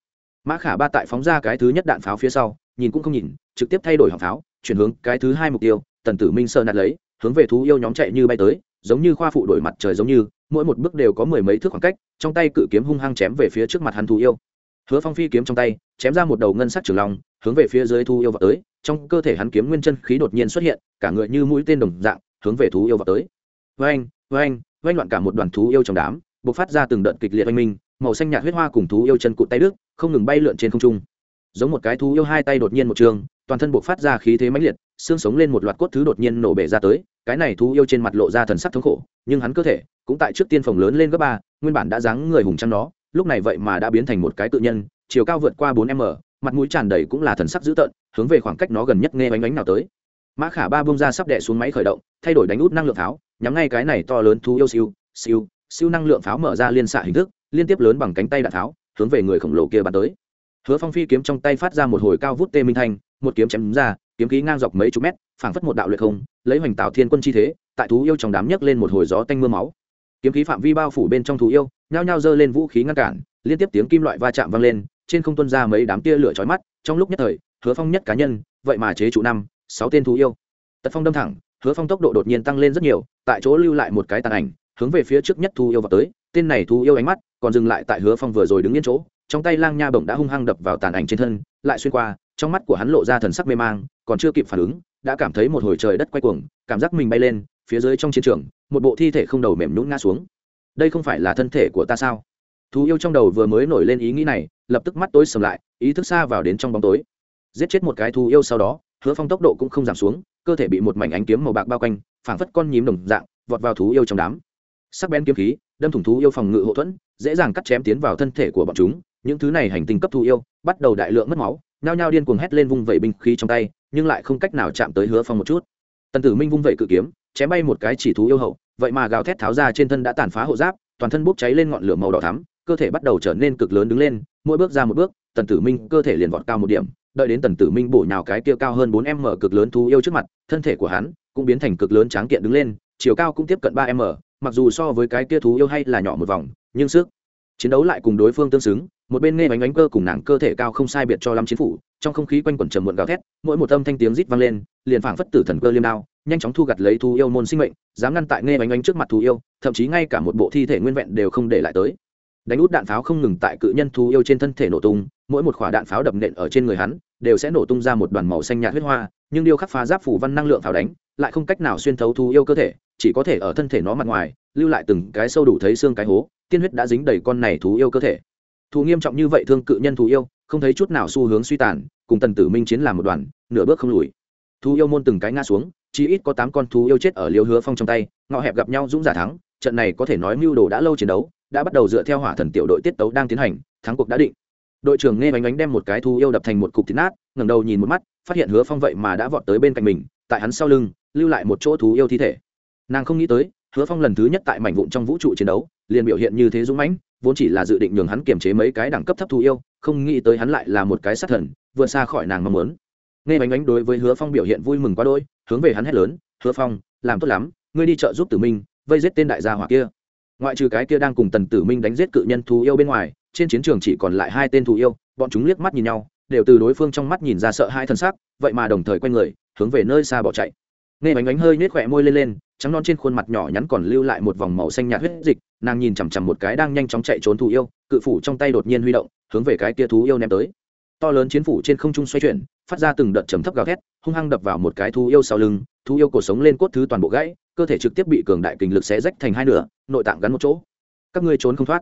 Mã khả ba tại phóng ra cái thứ nhất đạn pháo phía sau, nhìn cũng không nhìn, trực tiếp thay đổi họng pháo, chuyển hướng cái thứ hai mục tiêu, tần tử minh sơ nạt lấy, hướng về thú yêu nhóm chạy như bay tới, giống như khoa phụ đổi mặt trời giống như mỗi một bước đều có mười mấy thước khoảng cách, trong tay cự kiếm hung hăng chém về phía trước mặt hắn thú yêu. Hứa phong phi kiếm trong tay, chém ra một đầu ngân sắc trường long, hướng về phía dưới thú yêu vào tới, trong cơ thể hắn kiếm nguyên chân khí đột nhiên xuất hiện, cả người như mũi tên đồng dạng, hướng về thú yêu vào tới. Vênh vênh vênh loạn cả một đoàn thú yêu trong đám, bộc phát ra từng đợt kịch liệt oanh minh, màu xanh nhạt huyết hoa cùng thú yêu chân cụt tay đức không ngừng bay lượn trên không trung. Giống một cái thú yêu hai tay đột nhiên một trường toàn thân bộc phát ra khí thế mãnh liệt, xương sống lên một loạt cốt thứ đột nhiên nổ bể ra tới, cái này thú yêu trên mặt lộ ra thần sắc thống khổ, nhưng hắn cơ thể cũng tại trước tiên phòng lớn lên gấp ba, nguyên bản đã dáng người hùng trăng đó, lúc này vậy mà đã biến thành một cái tự nhân, chiều cao vượt qua bốn m mặt mũi tràn đầy cũng là thần sắc dữ tợn, hướng về khoảng cách nó gần nhất nghe bánh bánh nào tới. Mã khả ba bông ra sắp đẻ xuống máy khởi động, thay đổi đánh út năng lượng pháo, nhắm ngay cái này to lớn thú yêu siêu siêu siêu năng lượng pháo mở ra liên xạ hình thức, liên tiếp lớn bằng cánh tay đạn tháo hướng về người khổng lồ kia bắn tới. Hứa phong phi kiếm trong tay phát ra một hồi cao vút tê minh thanh một kiếm chém ra, kiếm khí ngang dọc mấy chục mét, phảng phất một đạo luyện không, lấy hoành tạo thiên quân chi thế, tại thú yêu trong đám nhấc lên một hồi gió tanh mưa máu. Kiếm khí phạm vi bao phủ bên trong thú yêu, nhao nhao giơ lên vũ khí ngăn cản, liên tiếp tiếng kim loại va chạm vang lên, trên không tuân ra mấy đám tia lửa chói mắt, trong lúc nhất thời, hứa phong nhất cá nhân, vậy mà chế trụ năm, sáu tên thú yêu. Tật phong đâm thẳng, hứa phong tốc độ đột nhiên tăng lên rất nhiều, tại chỗ lưu lại một cái tàn ảnh, hướng về phía trước nhất thú yêu vào tới, tên này thú yêu ánh mắt còn dừng lại tại hứa phong vừa rồi đứng yên chỗ, trong tay lang nha bổng đã hung hăng đập vào tàn ảnh trên thân, lại xuyên qua trong mắt của hắn lộ ra thần sắc mê mang, còn chưa kịp phản ứng, đã cảm thấy một hồi trời đất quay cuồng, cảm giác mình bay lên, phía dưới trong chiến trường, một bộ thi thể không đầu mềm nhũn ngã xuống. Đây không phải là thân thể của ta sao? Thú yêu trong đầu vừa mới nổi lên ý nghĩ này, lập tức mắt tối sầm lại, ý thức xa vào đến trong bóng tối. Giết chết một cái thú yêu sau đó, hứa phong tốc độ cũng không giảm xuống, cơ thể bị một mảnh ánh kiếm màu bạc bao quanh, phảng phất con nhím đồng dạng, vọt vào thú yêu trong đám. Sắc bén kiếm khí, đâm thủng thú yêu phòng ngự hậu thuẫn, dễ dàng cắt chém tiến vào thân thể của bọn chúng. Những thứ này hành tinh cấp thú yêu, bắt đầu đại lượng mất máu nhao nhao điên cuồng hét lên vung vẩy binh khí trong tay, nhưng lại không cách nào chạm tới hứa phong một chút. Tần tử minh vung vẩy cự kiếm, chém bay một cái chỉ thú yêu hậu, vậy mà gào thét tháo ra trên thân đã tàn phá hộ giáp, toàn thân bốc cháy lên ngọn lửa màu đỏ thắm, cơ thể bắt đầu trở nên cực lớn đứng lên, mỗi bước ra một bước, tần tử minh cơ thể liền vọt cao một điểm, đợi đến tần tử minh bổ nhào cái kia cao hơn bốn m cực lớn thú yêu trước mặt, thân thể của hắn cũng biến thành cực lớn tráng kiện đứng lên, chiều cao cũng tiếp cận ba m mặc dù so với cái kia thú yêu hay là nhỏ một vòng, nhưng sức chiến đấu lại cùng đối phương tương xứng một bên nghe bánh bánh cơ cùng nàng cơ thể cao không sai biệt cho lắm chiến phủ, trong không khí quanh quẩn trầm muộn gào thét, mỗi một âm thanh tiếng rít vang lên, liền phảng phất tử thần cơ liêm đao, nhanh chóng thu gặt lấy thú yêu môn sinh mệnh, dám ngăn tại nghe bánh bánh trước mặt thú yêu, thậm chí ngay cả một bộ thi thể nguyên vẹn đều không để lại tới. Đánh út đạn pháo không ngừng tại cự nhân thú yêu trên thân thể nổ tung, mỗi một quả đạn pháo đập nện ở trên người hắn, đều sẽ nổ tung ra một đoàn màu xanh nhạt huyết hoa, nhưng điêu khắc phá giáp phủ văn năng lượng pháo đánh, lại không cách nào xuyên thấu thú yêu cơ thể, chỉ có thể ở thân thể nó mặt ngoài, lưu lại từng cái sâu đủ thấy xương cái hố, tiên huyết đã dính đầy con này thú yêu cơ thể. Thù nghiêm trọng như vậy thương cự nhân thù yêu, không thấy chút nào xu hướng suy tàn, cùng tần tử minh chiến làm một đoàn, nửa bước không lùi. Thú yêu môn từng cái ngã xuống chỉ ít có tám con thú yêu chết ở liêu hứa phong trong tay, ngọ hẹp gặp nhau dũng giả thắng, trận này có thể nói mưu đồ đã lâu chiến đấu, đã bắt đầu dựa theo hỏa thần tiểu đội tiết tấu đang tiến hành, thắng cuộc đã định. Đội trưởng nghe bánh bánh đem một cái thú yêu đập thành một cục thịt nát, ngẩng đầu nhìn một mắt, phát hiện hứa phong vậy mà đã vọt tới bên cạnh mình, tại hắn sau lưng, lưu lại một chỗ thú yêu thi thể. Nàng không nghĩ tới, hứa phong lần thứ nhất tại mảnh vụn trong vũ trụ chiến đấu liền biểu hiện như thế dũng mãnh, vốn chỉ là dự định nhường hắn kiềm chế mấy cái đẳng cấp thấp thù yêu, không nghĩ tới hắn lại là một cái sát thần, vượt xa khỏi nàng mong muốn. Nghe bánh bánh đối với hứa phong biểu hiện vui mừng quá đôi hướng về hắn hét lớn, hứa phong, làm tốt lắm, ngươi đi chợ giúp tử minh, vây giết tên đại gia hỏa kia. Ngoại trừ cái kia đang cùng tần tử minh đánh giết cự nhân thù yêu bên ngoài, trên chiến trường chỉ còn lại hai tên thù yêu, bọn chúng liếc mắt nhìn nhau, đều từ đối phương trong mắt nhìn ra sợ hai thân xác vậy mà đồng thời quay người, hướng về nơi xa bỏ chạy. Nghe bánh bánh hơi nhếch khỏe môi lên lên, trắng non trên khuôn mặt nhỏ nhắn còn lưu lại một vòng màu xanh nhạt huyết dịch nàng nhìn chằm chằm một cái đang nhanh chóng chạy trốn thú yêu cự phủ trong tay đột nhiên huy động hướng về cái kia thú yêu ném tới. To lớn chiến phủ trên không trung xoay chuyển phát ra từng đợt trầm thấp gào thét hung hăng đập vào một cái thú yêu sau lưng thú yêu cổ sống lên cốt thứ toàn bộ gãy cơ thể trực tiếp bị cường đại kình lực xé rách thành hai nửa nội tạng gắn một chỗ. Các ngươi trốn không thoát.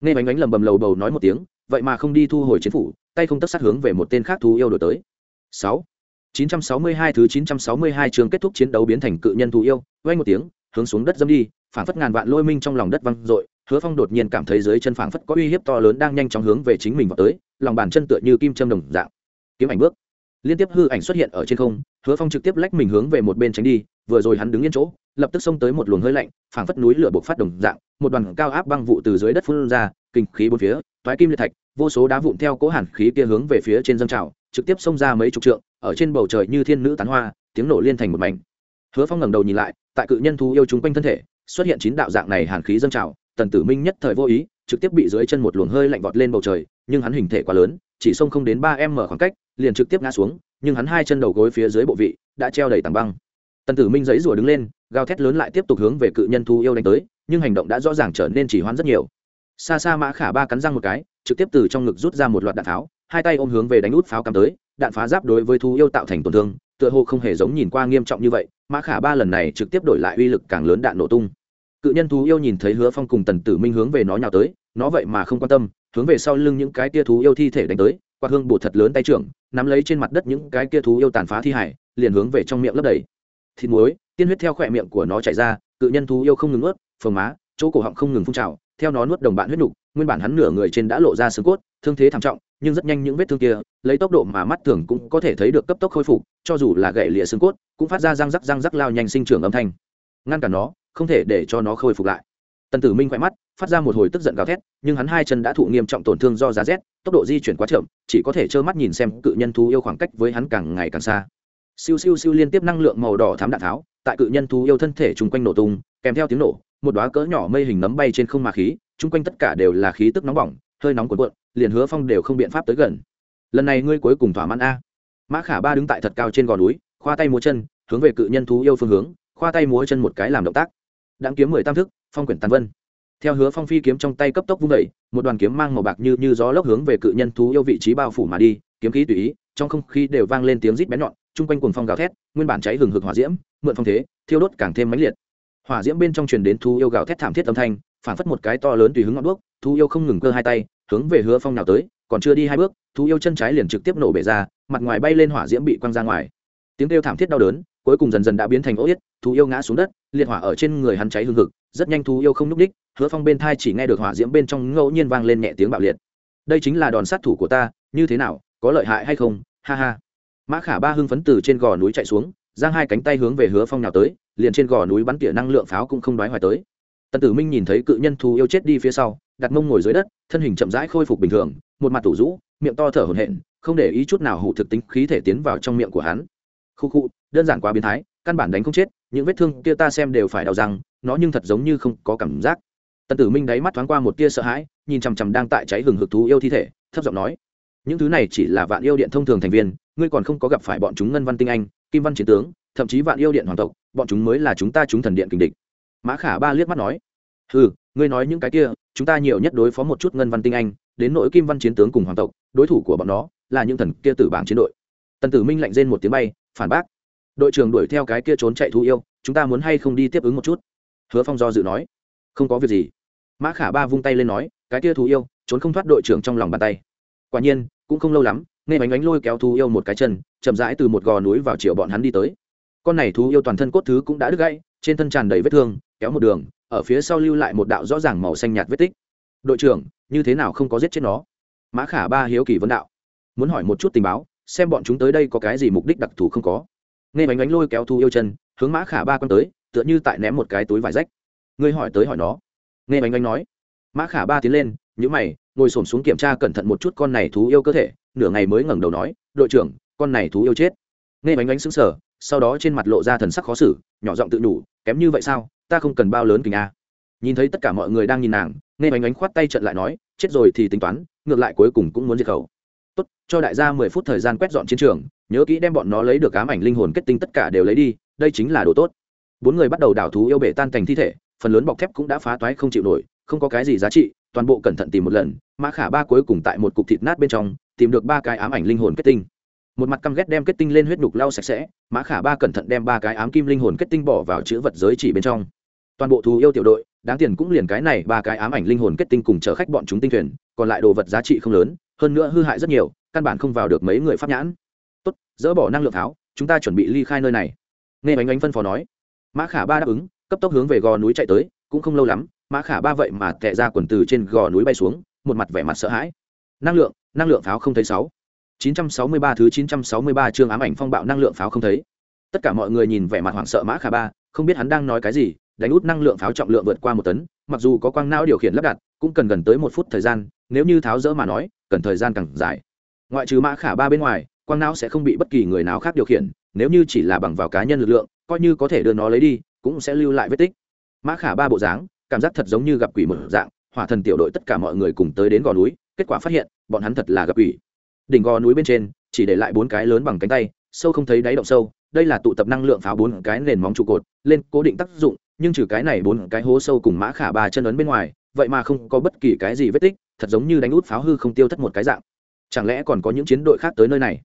Nghe bánh bánh lầm bầm lầu bầu nói một tiếng vậy mà không đi thu hồi chiến phủ tay không tất sát hướng về một tên khác thú yêu đổi tới. Sáu. 962 thứ 962 trường kết thúc chiến đấu biến thành cự nhân thú yêu, vang một tiếng, hướng xuống đất dâm đi, phảng phất ngàn vạn lôi minh trong lòng đất văng dội, Hứa Phong đột nhiên cảm thấy dưới chân phảng phất có uy hiếp to lớn đang nhanh chóng hướng về chính mình vào tới, lòng bàn chân tựa như kim châm đồng dạng. Kiếm ảnh bước, liên tiếp hư ảnh xuất hiện ở trên không, Hứa Phong trực tiếp lách mình hướng về một bên tránh đi, vừa rồi hắn đứng yên chỗ, lập tức xông tới một luồng hơi lạnh, phảng phất núi lửa bộc phát đồng dạng, một đoàn cao áp băng vụ từ dưới đất phun ra, kinh khí bốn phía, toái kim liệt thạch, vô số đá vụn theo cố hàn khí kia hướng về phía trên dâng trào, trực tiếp xông ra mấy chục trượng, ở trên bầu trời như thiên nữ tán hoa tiếng nổ liên thành một mảnh hứa phong ngẩng đầu nhìn lại tại cự nhân thú yêu chúng quanh thân thể xuất hiện chín đạo dạng này hàn khí dâng trào, tần tử minh nhất thời vô ý, trực tiếp bị dưới chân một luồng hơi lạnh vọt lên bầu trời, nhưng hắn hình thể quá lớn, chỉ xông không đến ba em mở khoảng cách, liền trực tiếp ngã xuống, nhưng hắn hai chân đầu gối phía dưới bộ vị đã treo đầy tảng băng. Tần tử minh giấy rủa đứng lên, gào thét lớn lại tiếp tục hướng về cự nhân thu yêu đánh tới, nhưng hành động đã rõ ràng trở nên chỉ hoãn rất nhiều. Xa xa mã khả ba cắn răng một cái, trực tiếp từ trong ngực rút ra một loạt đạn tháo hai tay ôm hướng về đánh út pháo cắm tới, đạn phá giáp đối với thú yêu tạo thành tổn thương tựa hồ không hề giống nhìn qua nghiêm trọng như vậy, mã khả ba lần này trực tiếp đổi lại uy lực càng lớn đạn nổ tung. Cự nhân thú yêu nhìn thấy hứa phong cùng tần tử minh hướng về nó nhào tới, nó vậy mà không quan tâm, hướng về sau lưng những cái tia thú yêu thi thể đánh tới, quạt hương bổ thật lớn tay trưởng, nắm lấy trên mặt đất những cái kia thú yêu tàn phá thi hải, liền hướng về trong miệng lấp đầy. Thịt muối, tiên huyết theo khỏe miệng của nó chảy ra, cự nhân thú yêu không ngừng ướt phồng má, chỗ cổ họng không ngừng phun trào, theo nó nuốt đồng bạn huyết nục, nguyên bản hắn nửa người trên đã lộ ra xương cốt, thương thế thảm trọng nhưng rất nhanh những vết thương kia, lấy tốc độ mà mắt thường cũng có thể thấy được cấp tốc khôi phục, cho dù là gậy lịa xương cốt, cũng phát ra răng rắc răng rắc lao nhanh sinh trưởng âm thanh. Ngăn cản nó, không thể để cho nó khôi phục lại. Tần tử minh quay mắt, phát ra một hồi tức giận gào thét, nhưng hắn hai chân đã thụ nghiêm trọng tổn thương do giá rét, tốc độ di chuyển quá chậm, chỉ có thể trơ mắt nhìn xem cự nhân thú yêu khoảng cách với hắn càng ngày càng xa. Siêu siêu siêu liên tiếp năng lượng màu đỏ thám đạn tháo, tại cự nhân thú yêu thân thể chung quanh nổ tung, kèm theo tiếng nổ, một đóa cỡ nhỏ mây hình nấm bay trên không mà khí, chung quanh tất cả đều là khí tức nóng bỏng hơi nóng cuộn cuộn liền hứa phong đều không biện pháp tới gần. Lần này ngươi cuối cùng thỏa mãn a. Mã khả ba đứng tại thật cao trên gò núi khoa tay múa chân hướng về cự nhân thú yêu phương hướng khoa tay múa chân một cái làm động tác. Đáng kiếm mười tam thức phong quyển tàn vân. Theo hứa phong phi kiếm trong tay cấp tốc vung đẩy, một đoàn kiếm mang màu bạc như như gió lốc hướng về cự nhân thú yêu vị trí bao phủ mà đi kiếm khí tùy ý trong không khí đều vang lên tiếng rít bén nhọn chung quanh cuồng phong gào thét nguyên bản cháy hừng hực hỏa diễm mượn phong thế thiêu đốt càng thêm mãnh liệt. Hỏa diễm bên trong truyền đến thú yêu gào thét thảm thiết âm thanh phản phất một cái to lớn tùy hứng ngọn đuốc thú yêu không ngừng cơ hai tay, hướng về hứa phong nào tới, còn chưa đi hai bước thú yêu chân trái liền trực tiếp nổ bể ra, mặt ngoài bay lên hỏa diễm bị quăng ra ngoài. Tiếng kêu thảm thiết đau đớn, cuối cùng dần dần đã biến thành ố yết thú yêu ngã xuống đất, liệt hỏa ở trên người hắn cháy hương hực, rất nhanh thú yêu không núp đích, hứa phong bên thai chỉ nghe được hỏa diễm bên trong ngẫu nhiên vang lên nhẹ tiếng bạo liệt. Đây chính là đòn sát thủ của ta, như thế nào, có lợi hại hay không? Ha ha. Mã khả ba hưng phấn từ trên gò núi chạy xuống, giang hai cánh tay hướng về hứa phong nào tới, liền trên gò núi bắn tỉa năng lượng pháo cũng không đoái hoài tới tần tử minh nhìn thấy cự nhân thú yêu chết đi phía sau, đặt mông ngồi dưới đất, thân hình chậm rãi khôi phục bình thường, một mặt tủ rũ, miệng to thở hổn hển, không để ý chút nào hụ thực tính khí thể tiến vào trong miệng của hắn. Khu khu, đơn giản quá biến thái, căn bản đánh không chết, những vết thương kia ta xem đều phải đau răng, nó nhưng thật giống như không có cảm giác. Tần tử minh đáy mắt thoáng qua một tia sợ hãi, nhìn chằm chằm đang tại cháy hừng hực thú yêu thi thể, thấp giọng nói, những thứ này chỉ là vạn yêu điện thông thường thành viên, ngươi còn không có gặp phải bọn chúng ngân văn tinh anh, kim văn chiến tướng, thậm chí vạn yêu điện hoàng tộc, bọn chúng mới là chúng ta chúng thần điện kình địch. Mã khả ba liếc mắt nói ừ ngươi nói những cái kia, chúng ta nhiều nhất đối phó một chút ngân văn tinh anh, đến nội kim văn chiến tướng cùng hoàng tộc, đối thủ của bọn nó là những thần kia tử bảng chiến đội. Tần tử minh lạnh rên một tiếng bay, phản bác. Đội trưởng đuổi theo cái kia trốn chạy thú yêu, chúng ta muốn hay không đi tiếp ứng một chút? Hứa phong do dự nói. Không có việc gì. Mã khả ba vung tay lên nói, cái kia thú yêu, trốn không thoát đội trưởng trong lòng bàn tay. Quả nhiên, cũng không lâu lắm nghe bánh bánh lôi kéo thú yêu một cái chân, chậm rãi từ một gò núi vào chiều bọn hắn đi tới. Con này thú yêu toàn thân cốt thứ cũng đã đứt gãy, trên thân tràn đầy vết thương, kéo một đường ở phía sau lưu lại một đạo rõ ràng màu xanh nhạt vết tích. Đội trưởng, như thế nào không có giết chết nó? Mã khả ba hiếu kỳ vấn đạo. Muốn hỏi một chút tình báo, xem bọn chúng tới đây có cái gì mục đích đặc thù không có. Nghe bánh bánh lôi kéo thu yêu chân, hướng mã khả ba con tới, tựa như tại ném một cái túi vải rách. Ngươi hỏi tới hỏi nó. Nghe bánh bánh nói, mã khả ba tiến lên nhữ mày, ngồi s ổ m xuống kiểm tra cẩn thận một chút con này thú yêu cơ thể, nửa ngày mới ngẩng đầu nói, đội trưởng, con này thú yêu chết. Nghe bánh bánh xứng sở sau đó trên mặt lộ ra thần sắc khó xử, nhỏ giọng tự đủ kém như vậy sao? Ta không cần bao lớn kình a. Nhìn thấy tất cả mọi người đang nhìn nàng nghe bánh bánh khoát tay trận lại nói, chết rồi thì tính toán, ngược lại cuối cùng cũng muốn diệt khẩu. Tốt, cho đại gia mười phút thời gian quét dọn chiến trường, nhớ kỹ đem bọn nó lấy được ám ảnh linh hồn kết tinh tất cả đều lấy đi, đây chính là đồ tốt. Bốn người bắt đầu đảo thú yêu bể tan thành thi thể, phần lớn bọc thép cũng đã phá toái không chịu nổi, không có cái gì giá trị, toàn bộ cẩn thận tìm một lần, mã khả ba cuối cùng tại một cục thịt nát bên trong, tìm được ba cái ám ảnh linh hồn kết tinh một mặt căm ghét đem kết tinh lên huyết đục lau sạch sẽ, mã khả ba cẩn thận đem ba cái ám kim linh hồn kết tinh bỏ vào chữ vật giới chỉ bên trong. Toàn bộ thú yêu tiểu đội, đáng tiền cũng liền cái này, ba cái ám ảnh linh hồn kết tinh cùng chở khách bọn chúng tinh thuyền, còn lại đồ vật giá trị không lớn, hơn nữa hư hại rất nhiều, căn bản không vào được mấy người pháp nhãn. Tốt, dỡ bỏ năng lượng tháo, chúng ta chuẩn bị ly khai nơi này. Nghe bánh ánh phân phó nói, mã khả ba đáp ứng, cấp tốc hướng về gò núi chạy tới, cũng không lâu lắm, mã khả ba vậy mà tệ ra quần từ trên gò núi bay xuống, một mặt vẻ mặt sợ hãi. Năng lượng năng lượng pháo không thấy sáu. 963 thứ 963 chương ám ảnh phong bạo năng lượng pháo không thấy. Tất cả mọi người nhìn vẻ mặt hoảng sợ mã khả ba, không biết hắn đang nói cái gì, đánh út năng lượng pháo trọng lượng vượt qua một tấn, mặc dù có quang não điều khiển lắp đặt, cũng cần gần tới một phút thời gian, nếu như tháo dỡ mà nói, cần thời gian càng dài. Ngoại trừ mã khả ba bên ngoài, quang não sẽ không bị bất kỳ người nào khác điều khiển, nếu như chỉ là bằng vào cá nhân lực lượng, coi như có thể đưa nó lấy đi, cũng sẽ lưu lại vết tích. Mã khả ba bộ dáng, cảm giác thật giống như gặp quỷ một dạng, hỏa thần tiểu đội tất cả mọi người cùng tới đến gò núi, kết quả phát hiện, bọn hắn thật là gặp quỷ đỉnh gò núi bên trên, chỉ để lại bốn cái lớn bằng cánh tay, sâu không thấy đáy động sâu, đây là tụ tập năng lượng pháo bốn cái nền móng trụ cột, lên cố định tác dụng, nhưng trừ cái này bốn cái hố sâu cùng mã khả ba chân ấn bên ngoài, vậy mà không có bất kỳ cái gì vết tích, thật giống như đánh út pháo hư không tiêu thất một cái dạng. Chẳng lẽ còn có những chiến đội khác tới nơi này?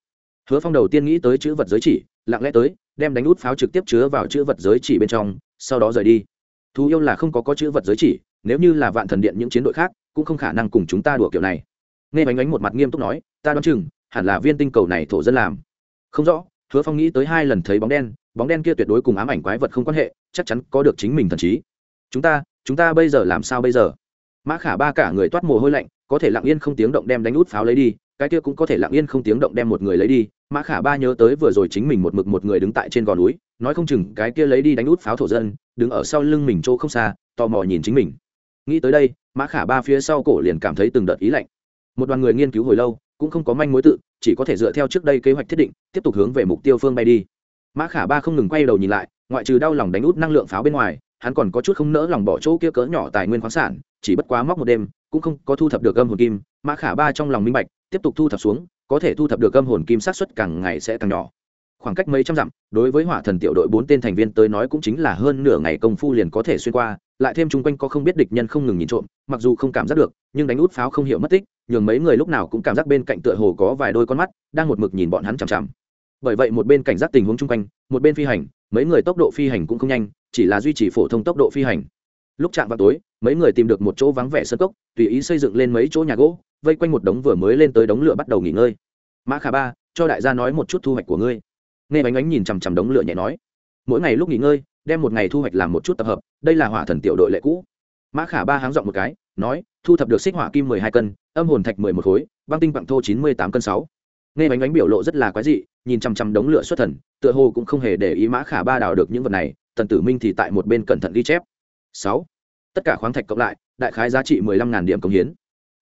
Hứa phong đầu tiên nghĩ tới chữ vật giới chỉ, lặng lẽ tới, đem đánh út pháo trực tiếp chứa vào chữ vật giới chỉ bên trong, sau đó rời đi. Thú yêu là không có có chữ vật giới chỉ, nếu như là vạn thần điện những chiến đội khác, cũng không khả năng cùng chúng ta đùa kiểu này nghe bánh bánh một mặt nghiêm túc nói, ta đoán chừng, hẳn là viên tinh cầu này thổ dân làm. Không rõ, hứa phong nghĩ tới hai lần thấy bóng đen bóng đen kia tuyệt đối cùng ám ảnh quái vật không quan hệ, chắc chắn có được chính mình thần trí. Chúng ta chúng ta bây giờ làm sao bây giờ? Mã khả ba cả người toát mồ hôi lạnh, có thể lặng yên không tiếng động đem đánh út pháo lấy đi, cái kia cũng có thể lặng yên không tiếng động đem một người lấy đi. Mã khả ba nhớ tới vừa rồi chính mình một mực một người đứng tại trên gò núi, nói không chừng cái kia lấy đi đánh út pháo thổ dân, đứng ở sau lưng mình chỗ không xa, tò mò nhìn chính mình. Nghĩ tới đây, mã khả ba phía sau cổ liền cảm thấy từng đợt ý lạnh một đoàn người nghiên cứu hồi lâu, cũng không có manh mối tự, chỉ có thể dựa theo trước đây kế hoạch thiết định, tiếp tục hướng về mục tiêu phương bay đi. Mã khả ba không ngừng quay đầu nhìn lại, ngoại trừ đau lòng đánh út năng lượng pháo bên ngoài, hắn còn có chút không nỡ lòng bỏ chỗ kia cỡ nhỏ tài nguyên khoáng sản, chỉ bất quá móc một đêm, cũng không có thu thập được âm hồn kim. Mã khả ba trong lòng minh bạch, tiếp tục thu thập xuống, có thể thu thập được âm hồn kim sát xuất càng ngày sẽ càng nhỏ khoảng cách mấy trăm dặm, đối với hỏa thần tiểu đội bốn tên thành viên tới nói cũng chính là hơn nửa ngày công phu liền có thể xuyên qua, lại thêm chung quanh có không biết địch nhân không ngừng nhìn trộm, mặc dù không cảm giác được, nhưng đánh út pháo không hiểu mất tích, nhường mấy người lúc nào cũng cảm giác bên cạnh tựa hồ có vài đôi con mắt, đang một mực nhìn bọn hắn chằm chằm. Bởi vậy một bên cảnh giác tình huống chung quanh, một bên phi hành, mấy người tốc độ phi hành cũng không nhanh, chỉ là duy trì phổ thông tốc độ phi hành. Lúc chạm vào tối, mấy người tìm được một chỗ vắng vẻ sơ cốc, tùy ý xây dựng lên mấy chỗ nhà gỗ, vây quanh một đống vừa mới lên tới đống lửa bắt đầu nghỉ ngơi. Mã khả ba, cho đại gia nói một chút thu hoạch của ngươi nghe bánh ánh nhìn chằm chằm đống lửa nhẹ nói, mỗi ngày lúc nghỉ ngơi, đem một ngày thu hoạch làm một chút tập hợp, đây là hỏa thần tiểu đội lệ cũ. Mã khả ba háng dọn một cái, nói, thu thập được xích hỏa kim mười hai cân, âm hồn thạch mười một khối, băng tinh bằng thô chín mươi tám cân sáu. Nghe bánh bánh biểu lộ rất là quái dị, nhìn chằm chằm đống lửa xuất thần, tựa hồ cũng không hề để ý mã khả ba đào được những vật này, tần tử minh thì tại một bên cẩn thận ghi chép. Sáu. Tất cả khoáng thạch cộng lại, đại khái giá trị mười lăm ngàn điểm công hiến.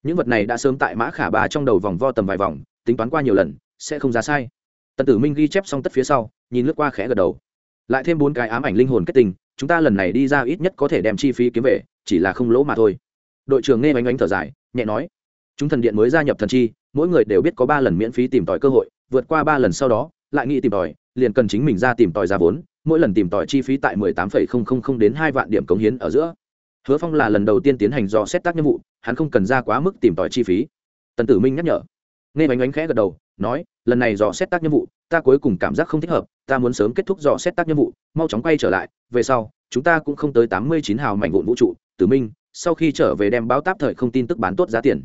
Những vật này đã sớm tại mã khả ba trong đầu vòng vo tầm vài vòng, tính toán qua nhiều lần, sẽ không ra sai tần tử minh ghi chép xong tất phía sau, nhìn lướt qua khẽ gật đầu. Lại thêm bốn cái ám ảnh linh hồn kết tình, chúng ta lần này đi ra ít nhất có thể đem chi phí kiếm về, chỉ là không lỗ mà thôi. Đội trưởng nghe bánh bánh thở dài, nhẹ nói. Chúng thần điện mới gia nhập thần chi, mỗi người đều biết có ba lần miễn phí tìm tòi cơ hội, vượt qua ba lần sau đó, lại nghĩ tìm tòi, liền cần chính mình ra tìm tòi ra vốn, mỗi lần tìm tòi chi phí tại mười tám phẩy không không không đến hai vạn điểm cống hiến ở giữa. Hứa phong là lần đầu tiên tiến hành dò xét tác nhiệm vụ, hắn không cần ra quá mức tìm tòi chi phí. Tần tử minh nhắc nhở nghe bánh bánh khẽ gật đầu, nói, lần này dò xét tác nhiệm vụ, ta cuối cùng cảm giác không thích hợp, ta muốn sớm kết thúc dò xét tác nhiệm vụ, mau chóng quay trở lại, về sau, chúng ta cũng không tới tám mươi chín hào mảnh vụn vũ trụ, tử minh, sau khi trở về đem báo táp thời không tin tức bán tốt giá tiền.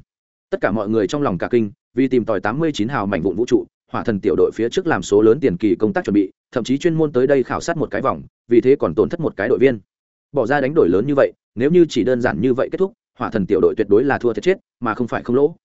Tất cả mọi người trong lòng cả kinh, vì tìm tòi tám mươi chín hào mảnh vụn vũ trụ, hỏa thần tiểu đội phía trước làm số lớn tiền kỳ công tác chuẩn bị, thậm chí chuyên môn tới đây khảo sát một cái vòng, vì thế còn tổn thất một cái đội viên. Bỏ ra đánh đổi lớn như vậy, nếu như chỉ đơn giản như vậy kết thúc, hỏa thần tiểu đội tuyệt đối là thua thiệt chết, mà không phải không lỗ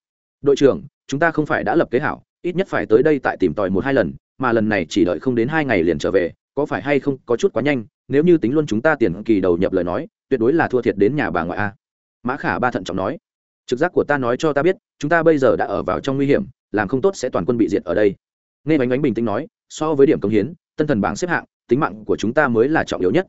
đội trưởng, chúng ta không phải đã lập kế hảo, ít nhất phải tới đây tại tìm tòi một hai lần, mà lần này chỉ đợi không đến hai ngày liền trở về, có phải hay không có chút quá nhanh, nếu như tính luôn chúng ta tiền kỳ đầu nhập lời nói, tuyệt đối là thua thiệt đến nhà bà ngoại a. Mã khả ba thận trọng nói, trực giác của ta nói cho ta biết, chúng ta bây giờ đã ở vào trong nguy hiểm, làm không tốt sẽ toàn quân bị diệt ở đây. Nghe bánh bánh bình tĩnh nói, so với điểm công hiến, tân thần bảng xếp hạng, tính mạng của chúng ta mới là trọng yếu nhất.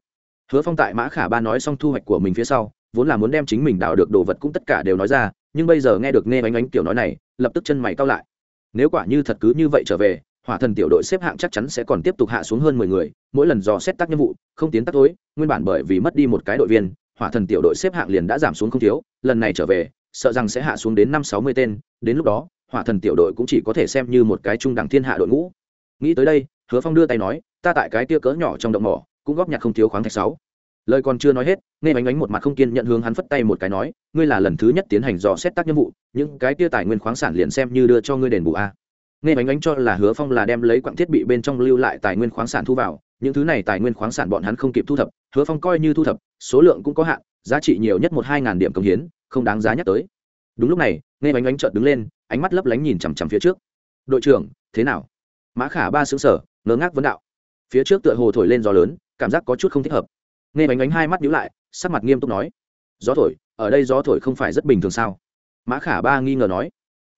Hứa phong tại mã khả ba nói xong thu hoạch của mình phía sau vốn là muốn đem chính mình đào được đồ vật cũng tất cả đều nói ra, nhưng bây giờ nghe được nghe bánh ánh kiểu nói này, lập tức chân mày cao lại. Nếu quả như thật cứ như vậy trở về, hỏa thần tiểu đội xếp hạng chắc chắn sẽ còn tiếp tục hạ xuống hơn mười người, mỗi lần dò xét tác nhiệm vụ, không tiến tắc tối, nguyên bản bởi vì mất đi một cái đội viên, hỏa thần tiểu đội xếp hạng liền đã giảm xuống không thiếu, lần này trở về, sợ rằng sẽ hạ xuống đến năm sáu mươi tên, đến lúc đó, hỏa thần tiểu đội cũng chỉ có thể xem như một cái trung đẳng thiên hạ đội ngũ. Nghĩ tới đây, hứa phong đưa tay nói, ta tại cái tia cỡ nhỏ trong động mỏ, cũng góp nhặt không thiếu khoáng thạch sáu lời còn chưa nói hết nghe bánh Ánh một mặt không kiên nhận hướng hắn phất tay một cái nói, ngươi là lần thứ nhất tiến hành dò xét tác nhiệm vụ, những cái tia tài nguyên khoáng sản liền xem như đưa cho ngươi đền bù a. Nghe bánh Ánh cho là hứa phong là đem lấy quặng thiết bị bên trong lưu lại tài nguyên khoáng sản thu vào, những thứ này tài nguyên khoáng sản bọn hắn không kịp thu thập, hứa phong coi như thu thập, số lượng cũng có hạn, giá trị nhiều nhất một hai ngàn điểm công hiến, không đáng giá nhắc tới. Đúng lúc này nghe bánh ánh trợt đứng lên, ánh mắt lấp lánh nhìn chằm chằm phía trước. Đội trưởng, thế nào? Mã khả ba xứng sở ngớ ngác vấn đạo. Phía trước tựa hồ thổi lên gió lớn, cảm giác có chút không thích hợp nghe bánh bánh hai mắt nhíu lại, sắc mặt nghiêm túc nói, gió thổi, ở đây gió thổi không phải rất bình thường sao? Mã khả ba nghi ngờ nói.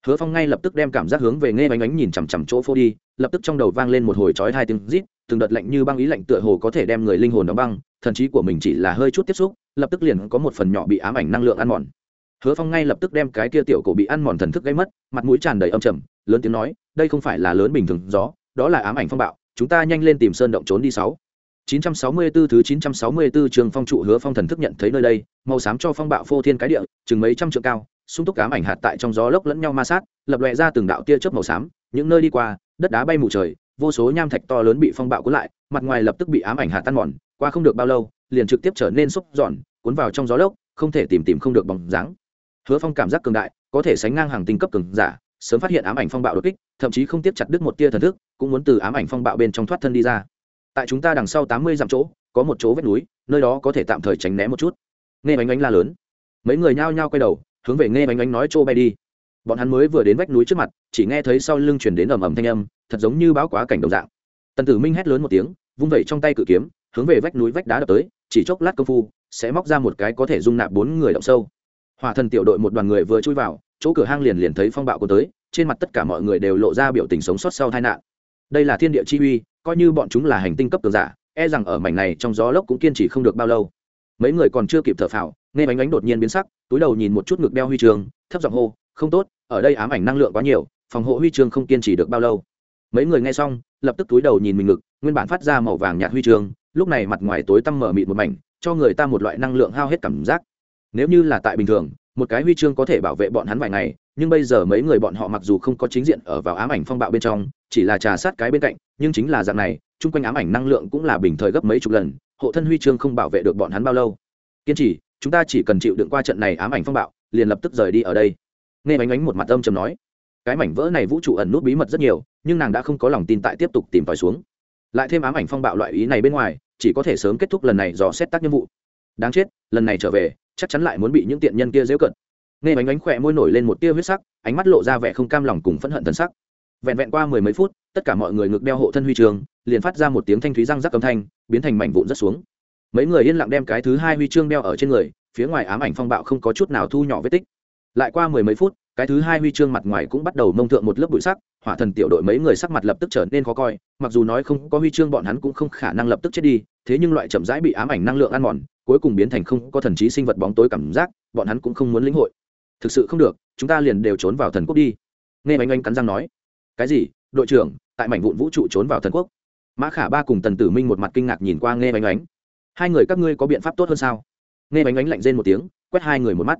Hứa phong ngay lập tức đem cảm giác hướng về nghe bánh bánh nhìn chằm chằm chỗ phô đi, lập tức trong đầu vang lên một hồi chói hai tiếng rít, từng đợt lạnh như băng ý lạnh tựa hồ có thể đem người linh hồn đóng băng, thần trí của mình chỉ là hơi chút tiếp xúc, lập tức liền có một phần nhỏ bị ám ảnh năng lượng ăn mòn. Hứa phong ngay lập tức đem cái kia tiểu cổ bị ăn mòn thần thức gây mất, mặt mũi tràn đầy âm trầm, lớn tiếng nói, đây không phải là lớn bình thường gió, đó là ám ảnh phong bạo, chúng ta nhanh lên tìm sơn động trốn đi sáu. 964 thứ 964 trường phong trụ hứa phong thần thức nhận thấy nơi đây, màu xám cho phong bạo phô thiên cái địa, chừng mấy trăm trượng cao, xung túc ám ảnh hạt tại trong gió lốc lẫn nhau ma sát, lập lòe ra từng đạo tia chớp màu xám, những nơi đi qua, đất đá bay mù trời, vô số nham thạch to lớn bị phong bạo cuốn lại, mặt ngoài lập tức bị ám ảnh hạt tan mòn, qua không được bao lâu, liền trực tiếp trở nên xúc giòn, cuốn vào trong gió lốc, không thể tìm tìm không được bóng dáng. Hứa Phong cảm giác cường đại, có thể sánh ngang hàng tinh cấp cường giả, sớm phát hiện ám ảnh phong bạo đột kích, thậm chí không tiếp chặt đứt một tia thần thức, cũng muốn từ ám ảnh phong bạo bên trong thoát thân đi ra tại chúng ta đằng sau tám mươi dặm chỗ, có một chỗ vách núi, nơi đó có thể tạm thời tránh né một chút. Nghe bánh bánh la lớn. Mấy người nhao nhao quay đầu, hướng về nghe bánh bánh nói chỗ bay đi. Bọn hắn mới vừa đến vách núi trước mặt, chỉ nghe thấy sau lưng chuyển đến ầm ầm thanh âm, thật giống như báo quá cảnh đồng dạng. Tần tử minh hét lớn một tiếng, vung vẩy trong tay cự kiếm, hướng về vách núi vách đá đập tới, chỉ chốc lát công phu, sẽ móc ra một cái có thể dung nạp bốn người động sâu. Hòa thần tiểu đội một đoàn người vừa chui vào, chỗ cửa hang liền liền thấy phong bạo của tới, trên mặt tất cả mọi người đều lộ ra biểu tình sống sót sau tai nạn đây là thiên địa chi uy coi như bọn chúng là hành tinh cấp cường giả e rằng ở mảnh này trong gió lốc cũng kiên trì không được bao lâu. Mấy người còn chưa kịp thở phào nghe bánh bánh đột nhiên biến sắc túi đầu nhìn một chút ngực đeo huy trường thấp giọng hô không tốt ở đây ám ảnh năng lượng quá nhiều phòng hộ huy trường không kiên trì được bao lâu. Mấy người nghe xong lập tức túi đầu nhìn mình ngực nguyên bản phát ra màu vàng nhạt huy trường, lúc này mặt ngoài tối tăm mở mịt một mảnh cho người ta một loại năng lượng hao hết cảm giác. Nếu như là tại bình thường một cái huy chương có thể bảo vệ bọn hắn vài ngày, nhưng bây giờ mấy người bọn họ mặc dù không có chính diện ở vào ám ảnh phong bạo bên trong, chỉ là trà sát cái bên cạnh, nhưng chính là dạng này, chung quanh ám ảnh năng lượng cũng là bình thời gấp mấy chục lần, hộ thân huy chương không bảo vệ được bọn hắn bao lâu. Kiên trì, chúng ta chỉ cần chịu đựng qua trận này ám ảnh phong bạo, liền lập tức rời đi ở đây. Nghe bánh ánh một mặt âm chầm nói, cái mảnh vỡ này vũ trụ ẩn nút bí mật rất nhiều, nhưng nàng đã không có lòng tin tại tiếp tục tìm tòi xuống. Lại thêm ám ảnh phong bạo loại ý này bên ngoài, chỉ có thể sớm kết thúc lần này dò xét tác nhiệm vụ. Đáng chết, lần này trở về chắc chắn lại muốn bị những tiện nhân kia dễ cận nghe bánh ánh khỏe môi nổi lên một tia huyết sắc, ánh mắt lộ ra vẻ không cam lòng cùng phẫn hận thân sắc. Vẹn vẹn qua mười mấy phút, tất cả mọi người ngực đeo hộ thân huy chương liền phát ra một tiếng thanh thúy răng rắc âm thanh, biến thành mảnh vụn rất xuống. Mấy người yên lặng đem cái thứ hai huy chương đeo ở trên người, phía ngoài ám ảnh phong bạo không có chút nào thu nhỏ vết tích. Lại qua mười mấy phút, cái thứ hai huy chương mặt ngoài cũng bắt đầu mông thượng một lớp bụi sắc, hỏa thần tiểu đội mấy người sắc mặt lập tức trở nên khó coi, mặc dù nói không có huy chương bọn hắn cũng không khả năng lập tức chết đi, thế nhưng loại chậm rãi bị ám ảnh năng lượng ăn mòn cuối cùng biến thành không có thần trí sinh vật bóng tối cảm giác, bọn hắn cũng không muốn lĩnh hội. Thực sự không được, chúng ta liền đều trốn vào thần quốc đi. Nghe bánh anh cắn răng nói. Cái gì? Đội trưởng, tại mảnh vụn vũ trụ trốn vào thần quốc? Mã khả ba cùng tần tử minh một mặt kinh ngạc nhìn qua nghe bánh ánh hai người các ngươi có biện pháp tốt hơn sao? Nghe bánh ánh lạnh rên một tiếng, quét hai người một mắt.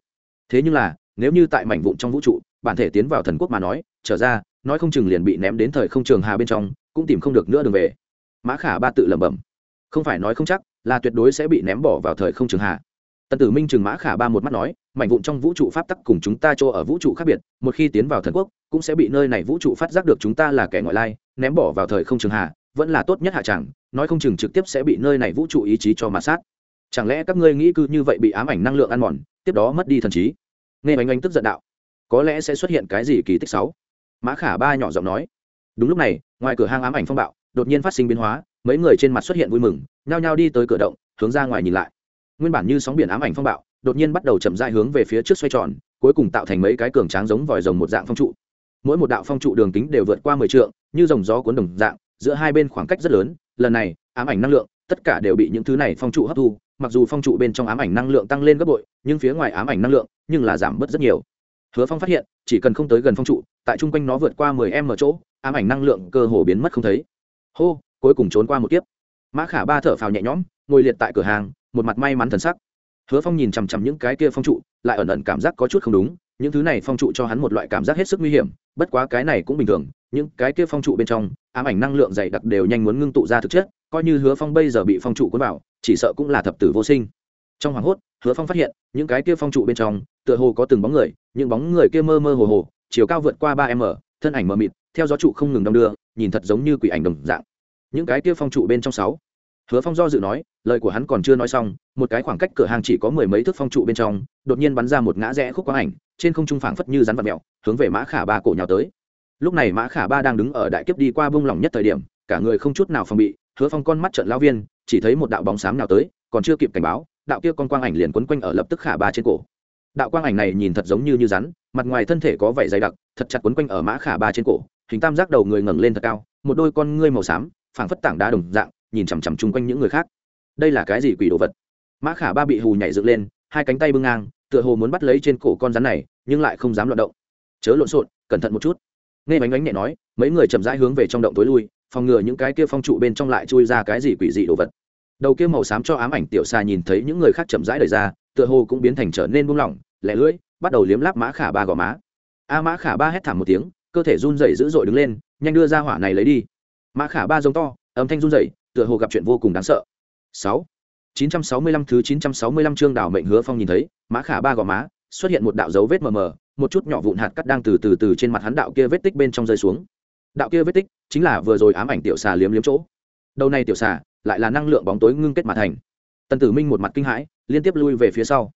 Thế nhưng là, nếu như tại mảnh vụn trong vũ trụ, bản thể tiến vào thần quốc mà nói, trở ra, nói không chừng liền bị ném đến thời không trường hà bên trong, cũng tìm không được nữa đường về. Mã khả ba tự lẩm bẩm. Không phải nói không chắc là tuyệt đối sẽ bị ném bỏ vào thời không trường hạ. tần tử minh trừng mã khả ba một mắt nói, mảnh vụn trong vũ trụ pháp tắc cùng chúng ta cho ở vũ trụ khác biệt, một khi tiến vào thần quốc, cũng sẽ bị nơi này vũ trụ phát giác được chúng ta là kẻ ngoại lai, ném bỏ vào thời không trường hạ, vẫn là tốt nhất hạ chẳng, nói không chừng trực tiếp sẽ bị nơi này vũ trụ ý chí cho mà sát. Chẳng lẽ các ngươi nghĩ cứ như vậy bị ám ảnh năng lượng ăn mòn, tiếp đó mất đi thần trí? Nghe bánh anh tức giận đạo, có lẽ sẽ xuất hiện cái gì kỳ tích sáu mã khả ba nhỏ giọng nói, đúng lúc này, ngoài cửa hang ám ảnh phong bạo, đột nhiên phát sinh biến hóa mấy người trên mặt xuất hiện vui mừng, nhao nhao đi tới cửa động, hướng ra ngoài nhìn lại. Nguyên bản như sóng biển ám ảnh phong bạo, đột nhiên bắt đầu chậm rãi hướng về phía trước xoay tròn, cuối cùng tạo thành mấy cái cường tráng giống vòi rồng một dạng phong trụ. Mỗi một đạo phong trụ đường kính đều vượt qua mười trượng, như dòng gió cuốn đồng dạng, giữa hai bên khoảng cách rất lớn, lần này, ám ảnh năng lượng, tất cả đều bị những thứ này phong trụ hấp thu, mặc dù phong trụ bên trong ám ảnh năng lượng tăng lên gấp bội, nhưng phía ngoài ám ảnh năng lượng, nhưng là giảm bớt rất nhiều. Hứa phong phát hiện, chỉ cần không tới gần phong trụ, tại chung quanh nó vượt qua mười em ở chỗ, ám ảnh năng lượng cơ hồ biến mất không thấy. Hô! Cuối cùng trốn qua một kiếp. Mã khả ba thở phào nhẹ nhõm, ngồi liệt tại cửa hàng, một mặt may mắn thần sắc. Hứa phong nhìn chằm chằm những cái kia phong trụ, lại ẩn ẩn cảm giác có chút không đúng, những thứ này phong trụ cho hắn một loại cảm giác hết sức nguy hiểm, bất quá cái này cũng bình thường, những cái kia phong trụ bên trong, ám ảnh năng lượng dày đặc đều nhanh muốn ngưng tụ ra thực chất, coi như hứa phong bây giờ bị phong trụ cuốn vào, chỉ sợ cũng là thập tử vô sinh. Trong hoảng hốt, hứa phong phát hiện, những cái kia phong trụ bên trong, tựa hồ có từng bóng người, những bóng người kia mơ mơ hồ hồ, chiều cao vượt qua ba m, thân ảnh mờ mịt, theo gió trụ không ngừng đong đưa, nhìn thật giống như quỷ ảnh đồng dạng những cái kia phong trụ bên trong sáu. Hứa phong do dự nói, lời của hắn còn chưa nói xong, một cái khoảng cách cửa hàng chỉ có mười mấy thước phong trụ bên trong, đột nhiên bắn ra một ngã rẽ khúc quang ảnh, trên không trung phảng phất như rắn vật mèo, hướng về mã khả ba cổ nhào tới. Lúc này mã khả ba đang đứng ở đại kiếp đi qua bung lỏng nhất thời điểm, cả người không chút nào phòng bị, hứa phong con mắt trận lao viên, chỉ thấy một đạo bóng xám nào tới, còn chưa kịp cảnh báo, đạo kia con quang ảnh liền quấn quanh ở lập tức khả ba trên cổ. Đạo quang ảnh này nhìn thật giống như như rắn, mặt ngoài thân thể có vảy dày đặc, thật chặt quấn quanh ở mã khả ba trên cổ, hình tam giác đầu người ngẩng lên thật cao, một đôi con ngươi màu xám phảng phất tảng đá đồng dạng, nhìn chằm chằm chung quanh những người khác. Đây là cái gì quỷ đồ vật? Mã khả ba bị hù nhảy dựng lên, hai cánh tay bưng ngang, tựa hồ muốn bắt lấy trên cổ con rắn này, nhưng lại không dám loạt động. Chớ lộn xộn, cẩn thận một chút. Nghe bánh bánh nhẹ nói, mấy người chậm rãi hướng về trong động tối lui, phòng ngừa những cái kia phong trụ bên trong lại chui ra cái gì quỷ dị đồ vật. Đầu kia màu xám cho ám ảnh tiểu xa nhìn thấy những người khác chậm rãi đời ra, tựa hồ cũng biến thành trở nên buông lỏng, lẻ lưỡi, bắt đầu liếm láp mã khả ba gò má. A mã khả ba hét thảm một tiếng, cơ thể run rẩy dữ dội đứng lên, nhanh đưa ra hỏa này lấy đi mã khả ba giống to âm thanh run rẩy tựa hồ gặp chuyện vô cùng đáng sợ sáu 965 thứ 965 chương đảo mệnh hứa phong nhìn thấy, mã khả ba gò má, xuất hiện một đạo dấu vết mờ mờ, một chút nhỏ vụn hạt cắt đang từ từ từ trên mặt hắn đạo kia vết tích bên trong rơi xuống. Đạo kia vết tích chính là vừa rồi ám ảnh tiểu xà liếm liếm chỗ. Đầu này tiểu xà, lại là năng lượng bóng tối ngưng kết mà thành. Tần Tử Minh một mặt kinh hãi, liên tiếp lui về phía sau.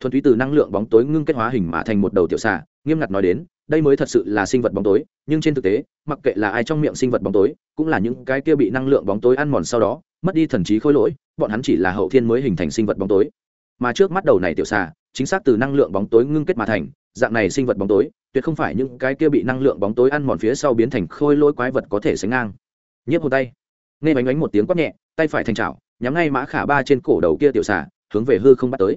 Thuần túy từ năng lượng bóng tối ngưng kết hóa hình mà thành một đầu tiểu xà, nghiêm ngặt nói đến, đây mới thật sự là sinh vật bóng tối, nhưng trên thực tế, mặc kệ là ai trong miệng sinh vật bóng tối, cũng là những cái kia bị năng lượng bóng tối ăn mòn sau đó, mất đi thần trí khôi lỗi bọn hắn chỉ là hậu thiên mới hình thành sinh vật bóng tối. Mà trước mắt đầu này tiểu xà chính xác từ năng lượng bóng tối ngưng kết mà thành dạng này sinh vật bóng tối tuyệt không phải những cái kia bị năng lượng bóng tối ăn mòn phía sau biến thành khôi lỗi quái vật có thể sánh ngang. Nhiếp hồ tay. Nghe bánh bánh một tiếng quát nhẹ tay phải thành chảo nhắm ngay mã khả ba trên cổ đầu kia tiểu xà hướng về hư không bắt tới.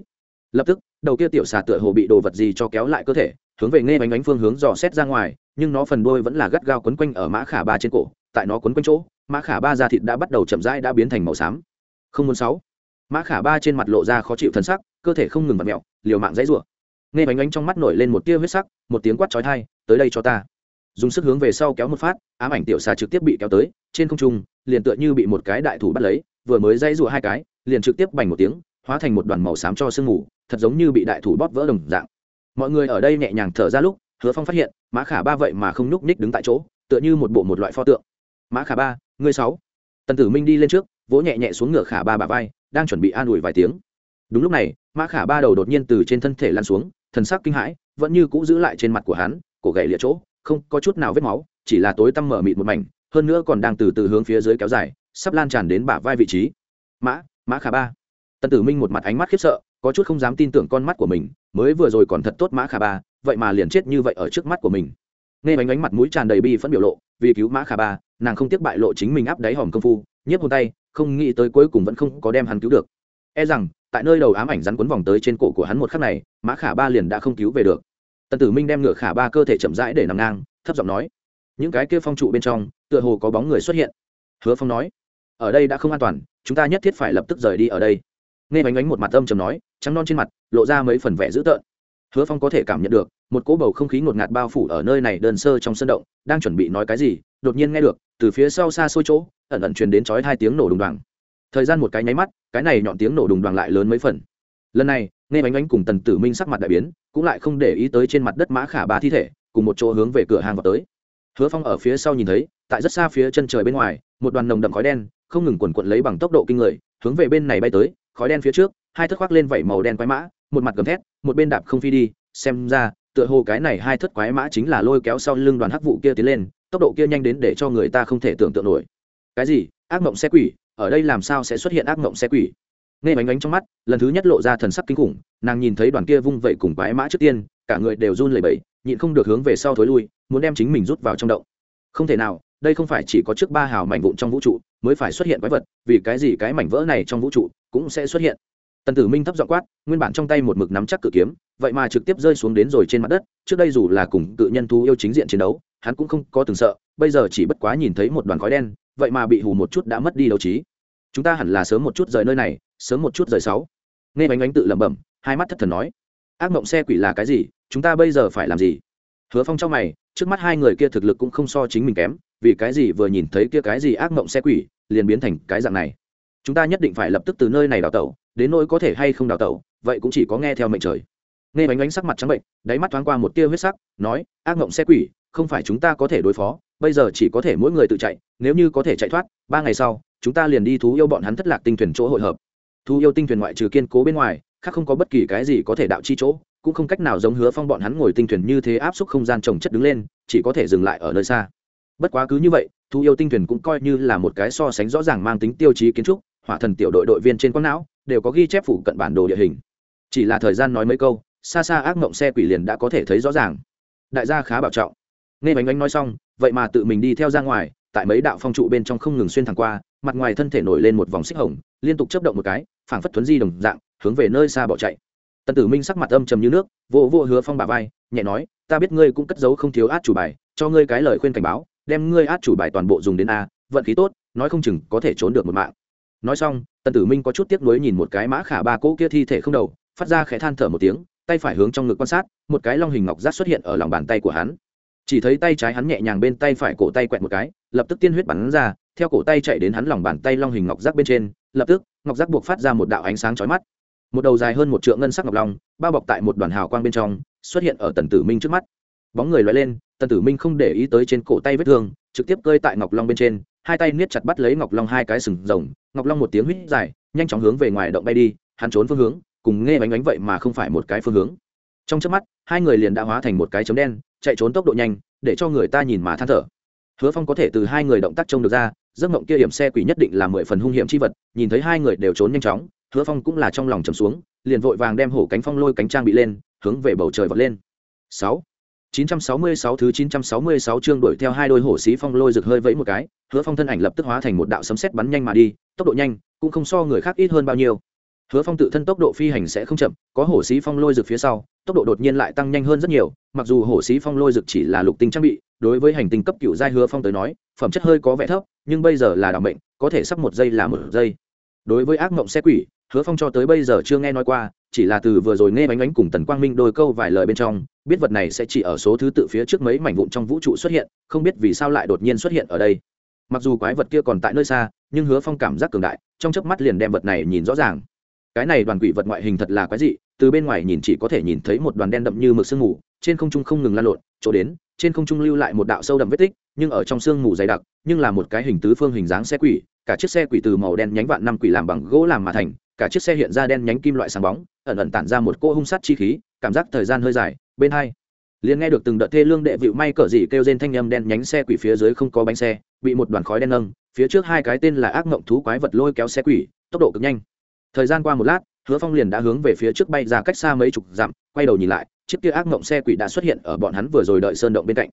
Lập tức đầu kia tiểu xà tựa hồ bị đồ vật gì cho kéo lại cơ thể hướng về nghe bánh bánh phương hướng dò xét ra ngoài, nhưng nó phần đôi vẫn là gắt gao quấn quanh ở mã khả ba trên cổ, tại nó quấn quanh chỗ, mã khả ba da thịt đã bắt đầu chậm rãi đã biến thành màu xám. Không muốn sáu. Mã khả ba trên mặt lộ ra khó chịu thân sắc, cơ thể không ngừng vặt mẹo liều mạng dãy rủa. Nghe bánh bánh trong mắt nổi lên một tia huyết sắc, một tiếng quát chói thai tới đây cho ta. Dùng sức hướng về sau kéo một phát, ám ảnh tiểu xà trực tiếp bị kéo tới, trên không trung, liền tựa như bị một cái đại thủ bắt lấy, vừa mới dãy rủa hai cái, liền trực tiếp bành một tiếng, hóa thành một đoàn màu xám cho sương mù, thật giống như bị đại thủ bóp vỡ đồng dạng mọi người ở đây nhẹ nhàng thở ra lúc, hứa phong phát hiện, mã khả ba vậy mà không nhúc ních đứng tại chỗ, tựa như một bộ một loại pho tượng. Mã khả ba, ngươi sáu. Tần tử minh đi lên trước, vỗ nhẹ nhẹ xuống ngựa khả ba bà vai, đang chuẩn bị an ủi vài tiếng. Đúng lúc này, mã khả ba đầu đột nhiên từ trên thân thể lăn xuống, thần sắc kinh hãi, vẫn như cũ giữ lại trên mặt của hắn, cổ gậy lịa chỗ, không có chút nào vết máu, chỉ là tối tăm mở mịt một mảnh, hơn nữa còn đang từ từ hướng phía dưới kéo dài, sắp lan tràn đến bả vai vị trí. Mã mã khả ba. Tần tử minh một mặt ánh mắt khiếp sợ có chút không dám tin tưởng con mắt của mình, mới vừa rồi còn thật tốt mã khả ba, vậy mà liền chết như vậy ở trước mắt của mình. Nghe bánh ánh mặt mũi tràn đầy bi phẫn biểu lộ, vì cứu mã khả ba, nàng không tiếc bại lộ chính mình áp đáy hòm công phu, nhiếp hồn tay, không nghĩ tới cuối cùng vẫn không có đem hắn cứu được. E rằng, tại nơi đầu ám ảnh rắn quấn vòng tới trên cổ của hắn một khắc này, mã khả ba liền đã không cứu về được. Tần tử minh đem ngựa khả ba cơ thể chậm rãi để nằm ngang, thấp giọng nói, những cái kia phong trụ bên trong, tựa hồ có bóng người xuất hiện. Hứa phong nói, ở đây đã không an toàn, chúng ta nhất thiết phải lập tức rời đi ở đây nghe bánh bánh một mặt âm chầm nói, trắng non trên mặt, lộ ra mấy phần vẻ dữ tợn. Hứa phong có thể cảm nhận được, một cỗ bầu không khí ngột ngạt bao phủ ở nơi này đơn sơ trong sân động, đang chuẩn bị nói cái gì, đột nhiên nghe được, từ phía sau xa xôi chỗ, ẩn ẩn truyền đến chói hai tiếng nổ đùng đoàng. Thời gian một cái nháy mắt, cái này nhọn tiếng nổ đùng đoàng lại lớn mấy phần. Lần này, nghe bánh bánh cùng tần tử minh sắc mặt đại biến, cũng lại không để ý tới trên mặt đất mã khả ba thi thể, cùng một chỗ hướng về cửa hàng vào tới. Hứa phong ở phía sau nhìn thấy, tại rất xa phía chân trời bên ngoài, một đoàn nồng đậm khói đen, không ngừng quần quận lấy bằng tốc độ kinh người, hướng về bên này bay tới khói đen phía trước, hai thất khoác lên vảy màu đen quái mã, một mặt gầm thét, một bên đạp không phi đi, xem ra, tựa hồ cái này hai thất quái mã chính là lôi kéo sau lưng đoàn hắc vụ kia tiến lên, tốc độ kia nhanh đến để cho người ta không thể tưởng tượng nổi. Cái gì? Ác mộng xe quỷ? Ở đây làm sao sẽ xuất hiện ác mộng xe quỷ? Nghe bánh bánh trong mắt, lần thứ nhất lộ ra thần sắc kinh khủng, nàng nhìn thấy đoàn kia vung vẩy cùng quái mã trước tiên, cả người đều run lẩy bẩy, nhịn không được hướng về sau thối lui, muốn đem chính mình rút vào trong động. Không thể nào, đây không phải chỉ có trước ba hào mảnh vụn trong vũ trụ mới phải xuất hiện quái vật, vì cái gì cái mảnh vỡ này trong vũ trụ cũng sẽ xuất hiện. Tần tử minh thấp giọng quát, nguyên bản trong tay một mực nắm chắc cự kiếm, vậy mà trực tiếp rơi xuống đến rồi trên mặt đất, trước đây dù là cùng cự nhân thú yêu chính diện chiến đấu, hắn cũng không có từng sợ, bây giờ chỉ bất quá nhìn thấy một đoàn khói đen, vậy mà bị hù một chút đã mất đi đấu trí. Chúng ta hẳn là sớm một chút rời nơi này, sớm một chút rời sáu. Nghe bánh ánh tự lẩm bẩm, hai mắt thất thần nói, ác mộng xe quỷ là cái gì? Chúng ta bây giờ phải làm gì? Hứa phong trong mày, trước mắt hai người kia thực lực cũng không so chính mình kém vì cái gì vừa nhìn thấy kia cái gì ác mộng xe quỷ, liền biến thành cái dạng này? Chúng ta nhất định phải lập tức từ nơi này đào tẩu, đến nỗi có thể hay không đào tẩu, vậy cũng chỉ có nghe theo mệnh trời. Nghe bánh bánh sắc mặt trắng bệnh, đáy mắt thoáng qua một tia huyết sắc, nói, ác mộng xe quỷ, không phải chúng ta có thể đối phó, bây giờ chỉ có thể mỗi người tự chạy, nếu như có thể chạy thoát, ba ngày sau, chúng ta liền đi thú yêu bọn hắn thất lạc tinh thuyền chỗ hội hợp. Thú yêu tinh thuyền ngoại trừ kiên cố bên ngoài, khác không có bất kỳ cái gì có thể đạo chi chỗ, cũng không cách nào giống hứa phong bọn hắn ngồi tinh thuyền như thế áp suất không gian trồng chất đứng lên, chỉ có thể dừng lại ở nơi xa bất quá cứ như vậy thú yêu tinh thuyền cũng coi như là một cái so sánh rõ ràng mang tính tiêu chí kiến trúc, hỏa thần tiểu đội đội viên trên quang não, đều có ghi chép phủ cận bản đồ địa hình. Chỉ là thời gian nói mấy câu, xa xa ác mộng xe quỷ liền đã có thể thấy rõ ràng. Đại gia khá bảo trọng. Nghe bánh bánh nói xong, vậy mà tự mình đi theo ra ngoài, tại mấy đạo phong trụ bên trong không ngừng xuyên thẳng qua, mặt ngoài thân thể nổi lên một vòng xích hồng, liên tục chấp động một cái, phảng phất thuấn di đồng dạng, hướng về nơi xa bỏ chạy. Tần tử minh sắc mặt âm trầm như nước vô vô hứa phong bà vai, nhẹ nói, ta biết ngươi cũng cất giấu không thiếu át chủ bài, cho ngươi cái lời khuyên cảnh báo đem ngươi át chủ bài toàn bộ dùng đến a, vận khí tốt, nói không chừng có thể trốn được một mạng. Nói xong, tần tử minh có chút tiếc nuối nhìn một cái mã khả ba cỗ kia thi thể không đầu, phát ra khẽ than thở một tiếng, tay phải hướng trong ngực quan sát, một cái long hình ngọc giác xuất hiện ở lòng bàn tay của hắn. Chỉ thấy tay trái hắn nhẹ nhàng bên tay phải cổ tay quẹt một cái, lập tức tiên huyết bắn ra, theo cổ tay chạy đến hắn lòng bàn tay long hình ngọc giác bên trên, lập tức, ngọc giác buộc phát ra một đạo ánh sáng chói mắt. Một đầu dài hơn một trượng ngân sắc ngọc long, bao bọc tại một đoàn hào quang bên trong, xuất hiện ở tần tử minh trước mắt. Bóng người loại lên tần tử minh không để ý tới trên cổ tay vết thương, trực tiếp cơi tại ngọc long bên trên, hai tay niết chặt bắt lấy ngọc long hai cái sừng rồng, ngọc long một tiếng huýt dài, nhanh chóng hướng về ngoài động bay đi, hắn trốn phương hướng, cùng nghe bánh bánh vậy mà không phải một cái phương hướng. Trong trước mắt, hai người liền đã hóa thành một cái chấm đen, chạy trốn tốc độ nhanh, để cho người ta nhìn mà than thở. Hứa phong có thể từ hai người động tác trông được ra, giấc mộng kia hiểm xe quỷ nhất định là mười phần hung hiểm chi vật, nhìn thấy hai người đều trốn nhanh chóng, hứa phong cũng là trong lòng trầm xuống, liền vội vàng đem hổ cánh phong lôi cánh trang bị lên, hướng về bầu trời vọt lên. Sáu. 966 thứ 966 chương đuổi theo hai đôi hổ xí phong lôi rực hơi vẫy một cái, Hứa Phong thân ảnh lập tức hóa thành một đạo sấm sét bắn nhanh mà đi, tốc độ nhanh, cũng không so người khác ít hơn bao nhiêu. Hứa Phong tự thân tốc độ phi hành sẽ không chậm, có hổ xí phong lôi rực phía sau, tốc độ đột nhiên lại tăng nhanh hơn rất nhiều, mặc dù hổ xí phong lôi rực chỉ là lục tinh trang bị, đối với hành tinh cấp cựu giai Hứa Phong tới nói, phẩm chất hơi có vẻ thấp, nhưng bây giờ là đảm mệnh, có thể sắp một giây là một giây. Đối với ác mộng xe quỷ, Hứa Phong cho tới bây giờ chưa nghe nói qua, chỉ là từ vừa rồi nghe bánh bánh cùng Tần Quang Minh đôi câu vài lời bên trong, biết vật này sẽ chỉ ở số thứ tự phía trước mấy mảnh vụn trong vũ trụ xuất hiện không biết vì sao lại đột nhiên xuất hiện ở đây. Mặc dù quái vật kia còn tại nơi xa nhưng hứa phong cảm giác cường đại trong chớp mắt liền đem vật này nhìn rõ ràng. Cái này đoàn quỷ vật ngoại hình thật là quái dị từ bên ngoài nhìn chỉ có thể nhìn thấy một đoàn đen đậm như mực sương mù trên không trung không ngừng lan lộn chỗ đến trên không trung lưu lại một đạo sâu đậm vết tích nhưng ở trong sương mù dày đặc nhưng là một cái hình tứ phương hình dáng xe quỷ cả chiếc xe quỷ từ màu đen nhánh vạn năm quỷ làm bằng gỗ làm mà thành, cả chiếc xe hiện ra đen nhánh kim loại sáng bóng, ẩn ẩn tản ra một cô hung sát chi khí, cảm giác thời gian hơi dài, bên hai liền nghe được từng đợt thê lương đệ vịu may cỡ gì kêu trên thanh âm đen nhánh xe quỷ phía dưới không có bánh xe, bị một đoàn khói đen nâng, phía trước hai cái tên là ác mộng thú quái vật lôi kéo xe quỷ, tốc độ cực nhanh. Thời gian qua một lát, hứa phong liền đã hướng về phía trước bay ra cách xa mấy chục dặm, quay đầu nhìn lại, chiếc kia ác mộng xe quỷ đã xuất hiện ở bọn hắn vừa rồi đợi sơn động bên cạnh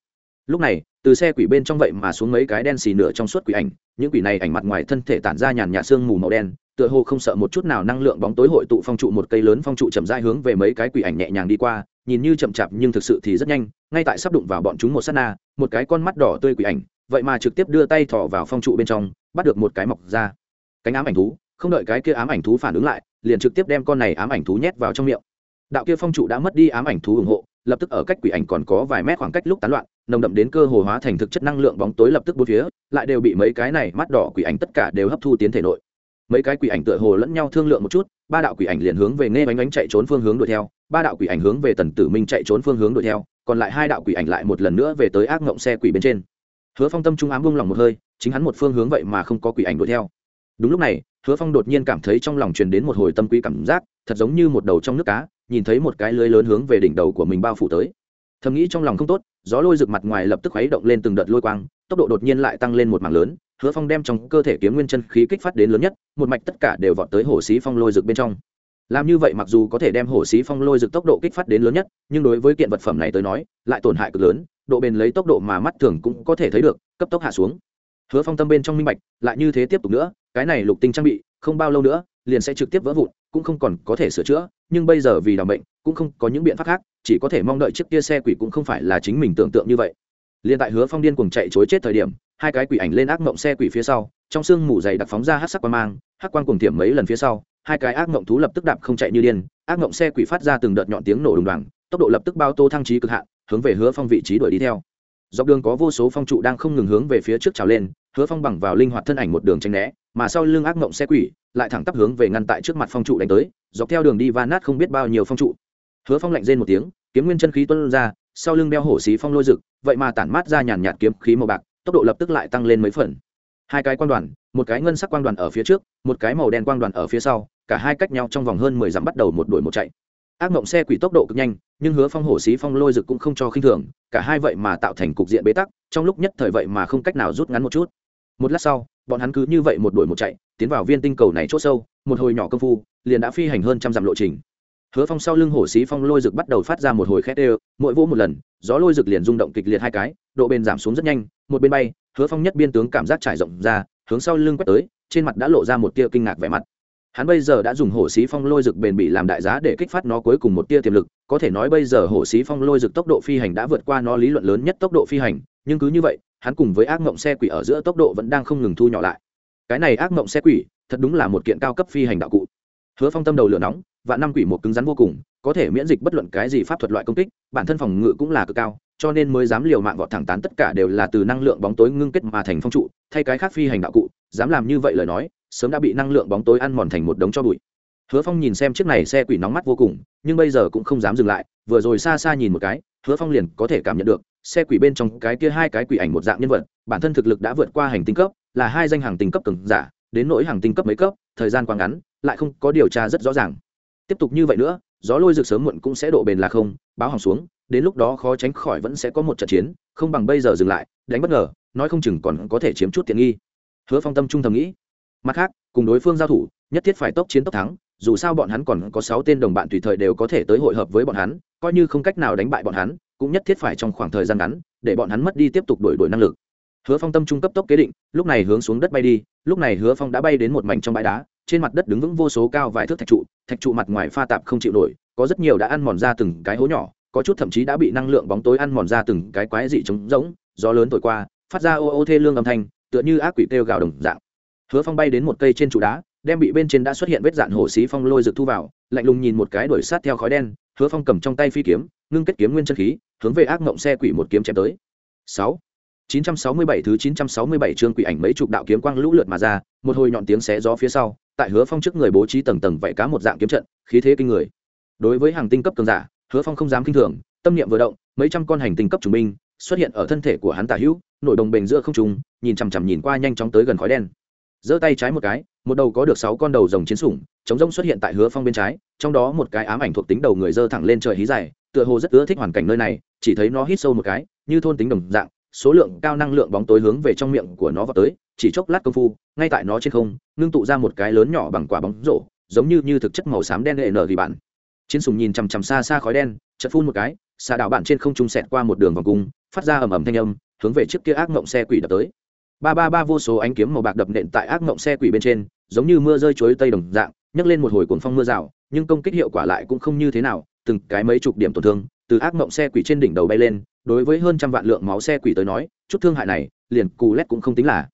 lúc này, từ xe quỷ bên trong vậy mà xuống mấy cái đen xì nửa trong suốt quỷ ảnh, những quỷ này ảnh mặt ngoài thân thể tản ra nhàn nhạt sương mù màu đen, tựa hồ không sợ một chút nào năng lượng bóng tối hội tụ phong trụ một cây lớn phong trụ chậm rãi hướng về mấy cái quỷ ảnh nhẹ nhàng đi qua, nhìn như chậm chạp nhưng thực sự thì rất nhanh, ngay tại sắp đụng vào bọn chúng một sát na, một cái con mắt đỏ tươi quỷ ảnh, vậy mà trực tiếp đưa tay thỏ vào phong trụ bên trong, bắt được một cái mọc ra. Cánh ám ảnh thú, không đợi cái kia ám ảnh thú phản ứng lại, liền trực tiếp đem con này ám ảnh thú nhét vào trong miệng. Đạo kia phong trụ đã mất đi ám ảnh thú ủng hộ, lập tức ở cách quỷ ảnh còn có vài mét khoảng cách lúc tán loạn nồng đậm đến cơ hồ hóa thành thực chất năng lượng bóng tối lập tức bốn phía, lại đều bị mấy cái này mắt đỏ quỷ ảnh tất cả đều hấp thu tiến thể nội. Mấy cái quỷ ảnh tựa hồ lẫn nhau thương lượng một chút, ba đạo quỷ ảnh liền hướng về nghe bánh bánh chạy trốn phương hướng đuổi theo, ba đạo quỷ ảnh hướng về tần tử minh chạy trốn phương hướng đuổi theo, còn lại hai đạo quỷ ảnh lại một lần nữa về tới ác ngộng xe quỷ bên trên. Hứa phong tâm trung ám buông lòng một hơi, chính hắn một phương hướng vậy mà không có quỷ ảnh đuổi theo. Đúng lúc này, hứa phong đột nhiên cảm thấy trong lòng truyền đến một hồi tâm quý cảm giác, thật giống như một đầu trong nước cá, nhìn thấy một cái lưới lớn hướng về đỉnh đầu của mình bao phủ tới. Thầm nghĩ trong lòng không tốt gió lôi rực mặt ngoài lập tức khuấy động lên từng đợt lôi quang, tốc độ đột nhiên lại tăng lên một mảng lớn, hứa phong đem trong cơ thể kiếm nguyên chân khí kích phát đến lớn nhất, một mạch tất cả đều vọt tới hổ xí phong lôi rực bên trong. Làm như vậy mặc dù có thể đem hổ xí phong lôi rực tốc độ kích phát đến lớn nhất, nhưng đối với kiện vật phẩm này tới nói, lại tổn hại cực lớn, độ bền lấy tốc độ mà mắt thường cũng có thể thấy được, cấp tốc hạ xuống. Hứa phong tâm bên trong minh bạch, lại như thế tiếp tục nữa, cái này lục tinh trang bị, không bao lâu nữa, liền sẽ trực tiếp vỡ vụn, cũng không còn có thể sửa chữa, nhưng bây giờ vì đảm bệnh, cũng không có những biện pháp khác chỉ có thể mong đợi chiếc kia xe quỷ cũng không phải là chính mình tưởng tượng như vậy. Liền tại hứa phong điên cùng chạy chối chết thời điểm, hai cái quỷ ảnh lên ác mộng xe quỷ phía sau, trong xương mù dày đặc phóng ra hát sắc quan mang hát quan cùng tiệm mấy lần phía sau, hai cái ác mộng thú lập tức đạp không chạy như điên, ác mộng xe quỷ phát ra từng đợt nhọn tiếng nổ đùng đoàng, tốc độ lập tức bao tô thăng trí cực hạn, hướng về hứa phong vị trí đuổi đi theo. Dọc đường có vô số phong trụ đang không ngừng hướng về phía trước trào lên, hứa phong bằng vào linh hoạt thân ảnh một đường tranh né, mà sau lưng ác mộng xe quỷ lại thẳng tắp hướng về ngăn tại trước mặt phong trụ đánh tới, dọc theo đường đi va nát không biết bao nhiêu phong trụ hứa phong lạnh rên một tiếng, kiếm nguyên chân khí tuân ra, sau lưng đeo hổ xí phong lôi rực, vậy mà tản mát ra nhàn nhạt kiếm khí màu bạc, tốc độ lập tức lại tăng lên mấy phần. Hai cái quang đoàn, một cái ngân sắc quang đoàn ở phía trước, một cái màu đen quang đoàn ở phía sau, cả hai cách nhau trong vòng hơn mười dặm bắt đầu một đuổi một chạy. Ác mộng xe quỷ tốc độ cực nhanh, nhưng hứa phong hổ xí phong lôi rực cũng không cho khinh thường, cả hai vậy mà tạo thành cục diện bế tắc, trong lúc nhất thời vậy mà không cách nào rút ngắn một chút. Một lát sau, bọn hắn cứ như vậy một đuổi một chạy, tiến vào viên tinh cầu này c h ỗ sâu, một hồi nhỏ công phu, liền đã phi hành hơn trăm dặm lộ trình hứa phong sau lưng hổ xí phong lôi rực bắt đầu phát ra một hồi khét ê mỗi vỗ một lần, gió lôi rực liền rung động kịch liệt hai cái, độ bền giảm xuống rất nhanh, một bên bay, hứa phong nhất biên tướng cảm giác trải rộng ra, hướng sau lưng quét tới, trên mặt đã lộ ra một tia kinh ngạc vẻ mặt. Hắn bây giờ đã dùng hổ xí phong lôi rực bền bị làm đại giá để kích phát nó cuối cùng một tia tiềm lực, có thể nói bây giờ hổ xí phong lôi rực tốc độ phi hành đã vượt qua nó lý luận lớn nhất tốc độ phi hành, nhưng cứ như vậy, hắn cùng với ác mộng xe quỷ ở giữa tốc độ vẫn đang không ngừng thu nhỏ lại. Cái này ác mộng xe quỷ, thật đúng là một kiện cao cấp phi hành đạo cụ. Hứa phong tâm đầu lửa nóng và năm quỷ một cứng rắn vô cùng, có thể miễn dịch bất luận cái gì pháp thuật loại công kích, bản thân phòng ngự cũng là cực cao, cho nên mới dám liều mạng vọt thẳng tán tất cả đều là từ năng lượng bóng tối ngưng kết mà thành phong trụ, thay cái khác phi hành đạo cụ, dám làm như vậy lời nói, sớm đã bị năng lượng bóng tối ăn mòn thành một đống cho bụi. Hứa phong nhìn xem chiếc này xe quỷ nóng mắt vô cùng, nhưng bây giờ cũng không dám dừng lại, vừa rồi xa xa nhìn một cái, hứa phong liền có thể cảm nhận được, xe quỷ bên trong cái kia hai cái quỷ ảnh một dạng nhân vật, bản thân thực lực đã vượt qua hành tinh cấp, là hai danh hàng tinh cấp cường giả, đến nỗi hàng tinh cấp mấy cấp, thời gian quá ngắn, lại không có điều tra rất rõ ràng tiếp tục như vậy nữa, gió lôi rực sớm muộn cũng sẽ độ bền là không, báo hỏng xuống, đến lúc đó khó tránh khỏi vẫn sẽ có một trận chiến, không bằng bây giờ dừng lại, đánh bất ngờ, nói không chừng còn có thể chiếm chút tiện nghi. Hứa phong tâm trung tâm nghĩ. Mặt khác, cùng đối phương giao thủ, nhất thiết phải tốc chiến tốc thắng, dù sao bọn hắn còn có sáu tên đồng bạn tùy thời đều có thể tới hội hợp với bọn hắn, coi như không cách nào đánh bại bọn hắn, cũng nhất thiết phải trong khoảng thời gian ngắn, để bọn hắn mất đi tiếp tục đổi đổi năng lực. Hứa phong tâm trung cấp tốc kế định, lúc này hướng xuống đất bay đi, lúc này hứa phong đã bay đến một mảnh trong bãi đá trên mặt đất đứng vững vô số cao vài thước thạch trụ thạch trụ mặt ngoài pha tạp không chịu nổi có rất nhiều đã ăn mòn ra từng cái hố nhỏ có chút thậm chí đã bị năng lượng bóng tối ăn mòn ra từng cái quái dị trống rỗng gió lớn thổi qua phát ra ô ô thê lương âm thanh tựa như ác quỷ kêu gào đồng dạng. Hứa phong bay đến một cây trên trụ đá đem bị bên trên đã xuất hiện vết dạn hổ xí phong lôi rực thu vào lạnh lùng nhìn một cái đuổi sát theo khói đen hứa phong cầm trong tay phi kiếm ngưng kết kiếm nguyên chân khí hướng về ác mộng xe quỷ một kiếm chém tới. Sáu. 967 thứ 967 chương quỷ ảnh mấy chục đạo kiếm quang lũ lượt mà ra, một hồi nhọn tiếng xé gió phía sau, tại Hứa Phong trước người bố trí tầng tầng vạy cá một dạng kiếm trận, khí thế kinh người. Đối với hàng tinh cấp cường giả, Hứa Phong không dám kinh thường, tâm niệm vừa động, mấy trăm con hành tinh cấp chủ binh xuất hiện ở thân thể của hắn tả hữu, nổi đồng bền giữa không trung, nhìn chằm chằm nhìn qua nhanh chóng tới gần khói đen. Giơ tay trái một cái, một đầu có được sáu con đầu rồng chiến sủng, chống rông xuất hiện tại Hứa Phong bên trái, trong đó một cái ám ảnh thuộc tính đầu người dơ thẳng lên trời hí dài, tựa hồ rất ưa thích hoàn cảnh nơi này, chỉ thấy nó hít sâu một cái, như thôn tính đồng dạng, số lượng cao năng lượng bóng tối hướng về trong miệng của nó vào tới chỉ chốc lát công phu, ngay tại nó trên không, ngưng tụ ra một cái lớn nhỏ bằng quả bóng rổ, giống như như thực chất màu xám đen hệ nở thì bạn. Chiến sùng nhìn chằm chằm xa xa khói đen chật phun một cái xà đảo bạn trên không trung sẹt qua một đường vòng cung, phát ra ầm ầm thanh âm, hướng về trước kia ác mộng xe quỷ đập tới. Ba ba ba vô số ánh kiếm màu bạc đập nện tại ác mộng xe quỷ bên trên, giống như mưa rơi chuối tây đồng dạng, nhấc lên một hồi cuồng phong mưa rào, nhưng công kích hiệu quả lại cũng không như thế nào, từng cái mấy chục điểm tổn thương, từ ác mộng xe quỷ trên đỉnh đầu bay lên, đối với hơn trăm vạn lượng máu xe quỷ tới nói, chút thương hại này, liền cù lét cũng không tính là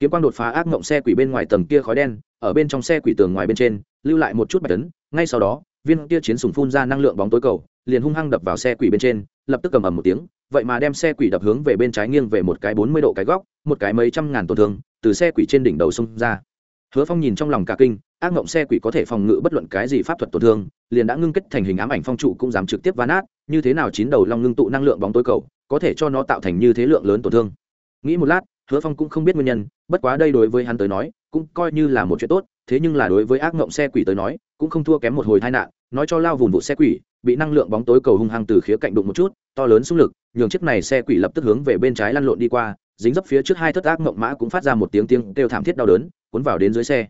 kiếm quang đột phá ác mộng xe quỷ bên ngoài tầng kia khói đen, ở bên trong xe quỷ tường ngoài bên trên, lưu lại một chút bạch tấn ngay sau đó, viên kia chiến sùng phun ra năng lượng bóng tối cầu, liền hung hăng đập vào xe quỷ bên trên, lập tức cầm ầm một tiếng, vậy mà đem xe quỷ đập hướng về bên trái nghiêng về một cái bốn mươi độ cái góc, một cái mấy trăm ngàn tổn thương, từ xe quỷ trên đỉnh đầu xông ra. Hứa phong nhìn trong lòng cả kinh, ác mộng xe quỷ có thể phòng ngự bất luận cái gì pháp thuật tổn thương, liền đã ngưng kết thành hình ám ảnh phong trụ cũng dám trực tiếp ván át, như thế nào chín đầu long ngưng tụ năng lượng bóng tối cầu, có thể cho nó tạo thành như thế lượng lớn tổn thương. Nghĩ một lát hứa phong cũng không biết nguyên nhân, bất quá đây đối với hắn tới nói, cũng coi như là một chuyện tốt, thế nhưng là đối với ác mộng xe quỷ tới nói, cũng không thua kém một hồi tai nạn, nói cho lao vùng vụ xe quỷ, bị năng lượng bóng tối cầu hung hăng từ khía cạnh đụng một chút, to lớn xung lực, nhường chiếc này xe quỷ lập tức hướng về bên trái lăn lộn đi qua, dính dấp phía trước hai thất ác mộng mã cũng phát ra một tiếng tiếng kêu thảm thiết đau đớn, cuốn vào đến dưới xe.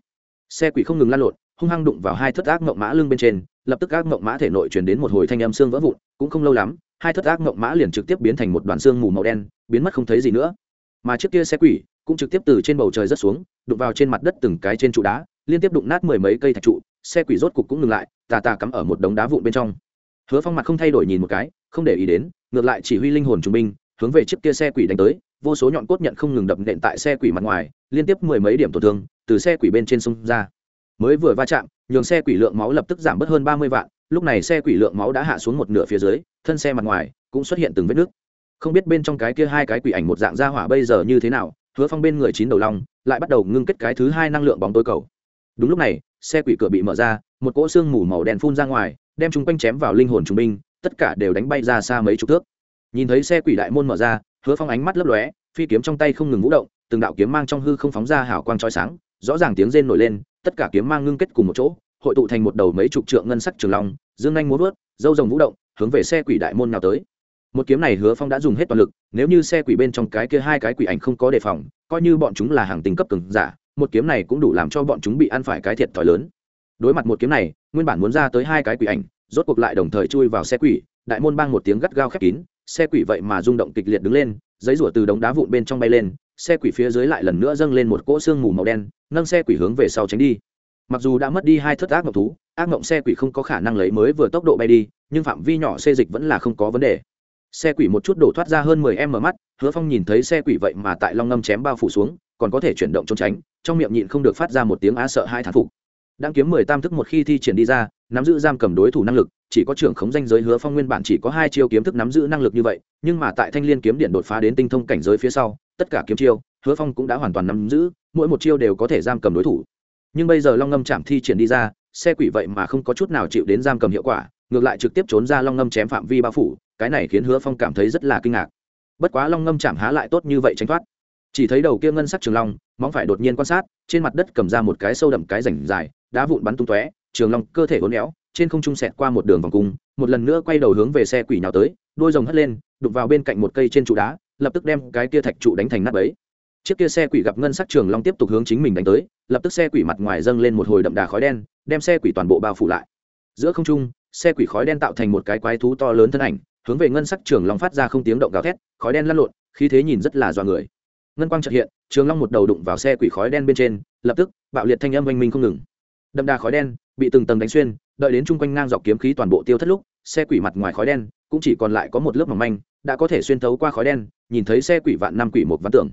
Xe quỷ không ngừng lăn lộn, hung hăng đụng vào hai thất ác mộng mã lưng bên trên, lập tức ác mộng mã thể nội truyền đến một hồi thanh âm xương vỡ vụn, cũng không lâu lắm, hai thất ác mộng mã liền trực tiếp biến thành một đoàn xương mù màu đen, biến mất không thấy gì nữa mà chiếc kia xe quỷ cũng trực tiếp từ trên bầu trời rớt xuống, đụng vào trên mặt đất từng cái trên trụ đá, liên tiếp đụng nát mười mấy cây thạch trụ, xe quỷ rốt cục cũng ngừng lại, tà tà cắm ở một đống đá vụn bên trong. Hứa phong mặt không thay đổi nhìn một cái, không để ý đến, ngược lại chỉ huy linh hồn trung binh, hướng về chiếc kia xe quỷ đánh tới, vô số nhọn cốt nhận không ngừng đập nện tại xe quỷ mặt ngoài, liên tiếp mười mấy điểm tổn thương, từ xe quỷ bên trên sông ra. Mới vừa va chạm, nhường xe quỷ lượng máu lập tức giảm bớt hơn ba mươi vạn, lúc này xe quỷ lượng máu đã hạ xuống một nửa phía dưới, thân xe mặt ngoài cũng xuất hiện từng vết nước không biết bên trong cái kia hai cái quỷ ảnh một dạng ra hỏa bây giờ như thế nào, hứa phong bên người chín đầu long, lại bắt đầu ngưng kết cái thứ hai năng lượng bóng tối cầu. Đúng lúc này, xe quỷ cửa bị mở ra, một cỗ xương mù màu đen phun ra ngoài, đem chúng quanh chém vào linh hồn trung binh, tất cả đều đánh bay ra xa mấy chục thước. Nhìn thấy xe quỷ đại môn mở ra, hứa phong ánh mắt lấp lóe, phi kiếm trong tay không ngừng vũ động, từng đạo kiếm mang trong hư không phóng ra hào quang trói sáng, rõ ràng tiếng rên nổi lên, tất cả kiếm mang ngưng kết cùng một chỗ, hội tụ thành một đầu mấy chục trượng ngân sắc trường long, dương anh muốn vớt, dâu rồng vũ động, hướng về xe quỷ đại môn nào tới một kiếm này hứa phong đã dùng hết toàn lực, nếu như xe quỷ bên trong cái kia hai cái quỷ ảnh không có đề phòng, coi như bọn chúng là hàng tình cấp cường giả, một kiếm này cũng đủ làm cho bọn chúng bị ăn phải cái thiệt thòi lớn. Đối mặt một kiếm này, nguyên bản muốn ra tới hai cái quỷ ảnh, rốt cuộc lại đồng thời chui vào xe quỷ, đại môn bang một tiếng gắt gao khép kín, xe quỷ vậy mà rung động kịch liệt đứng lên, giấy rủa từ đống đá vụn bên trong bay lên, xe quỷ phía dưới lại lần nữa dâng lên một cỗ xương mù màu đen, nâng xe quỷ hướng về sau tránh đi. Mặc dù đã mất đi hai thất ác mộng thú, ác mộng xe quỷ không có khả năng lấy mới vừa tốc độ bay đi, nhưng phạm vi nhỏ xê dịch vẫn là không có vấn đề xe quỷ một chút đổ thoát ra hơn mười em mở mắt, hứa phong nhìn thấy xe quỷ vậy mà tại long ngâm chém bao phủ xuống, còn có thể chuyển động trốn tránh, trong miệng nhịn không được phát ra một tiếng á sợ hai thán phục. Đang kiếm mười tam thức một khi thi triển đi ra, nắm giữ giam cầm đối thủ năng lực, chỉ có trưởng khống danh giới hứa phong nguyên bản chỉ có hai chiêu kiếm thức nắm giữ năng lực như vậy, nhưng mà tại thanh l i ê n kiếm điện đột phá đến tinh thông cảnh giới phía sau, tất cả kiếm chiêu, hứa phong cũng đã hoàn toàn nắm giữ, mỗi một chiêu đều có thể giam cầm đối thủ. Nhưng bây giờ long ngâm chạm thi triển đi ra, xe quỷ vậy mà không có chút nào chịu đến giam cầm hiệu quả, ngược lại trực tiếp trốn ra long ngâm chém phạm vi bao phủ cái này khiến hứa phong cảm thấy rất là kinh ngạc. Bất quá long ngâm chạm há lại tốt như vậy tránh thoát. Chỉ thấy đầu kia ngân sắc trường long, móng phải đột nhiên quan sát, trên mặt đất cầm ra một cái sâu đậm cái rảnh dài, đá vụn bắn tung tóe, trường long cơ thể hốn éo, trên không trung sẹt qua một đường vòng cung, một lần nữa quay đầu hướng về xe quỷ nào tới đôi rồng hất lên đục vào bên cạnh một cây trên trụ đá, lập tức đem cái kia thạch trụ đánh thành nắp ấy chiếc kia xe quỷ gặp ngân sắc trường long tiếp tục hướng chính mình đánh tới, lập tức xe quỷ mặt ngoài dâng lên một hồi đậm đà khói đen, đem xe quỷ toàn bộ bao phủ lại. Giữa không trung, xe quỷ khói đen tạo thành một cái quái thú to lớn thân ảnh hướng về ngân sắc trường long phát ra không tiếng động gào thét, khói đen lăn lộn, khí thế nhìn rất là dọa người. Ngân quang trợ hiện, trường long một đầu đụng vào xe quỷ khói đen bên trên, lập tức, bạo liệt thanh âm oanh minh không ngừng. Đậm đà khói đen, bị từng tầng đánh xuyên, đợi đến chung quanh ngang dọc kiếm khí toàn bộ tiêu thất lúc, xe quỷ mặt ngoài khói đen, cũng chỉ còn lại có một lớp mỏng manh, đã có thể xuyên thấu qua khói đen, nhìn thấy xe quỷ vạn năm quỷ một ván tưởng.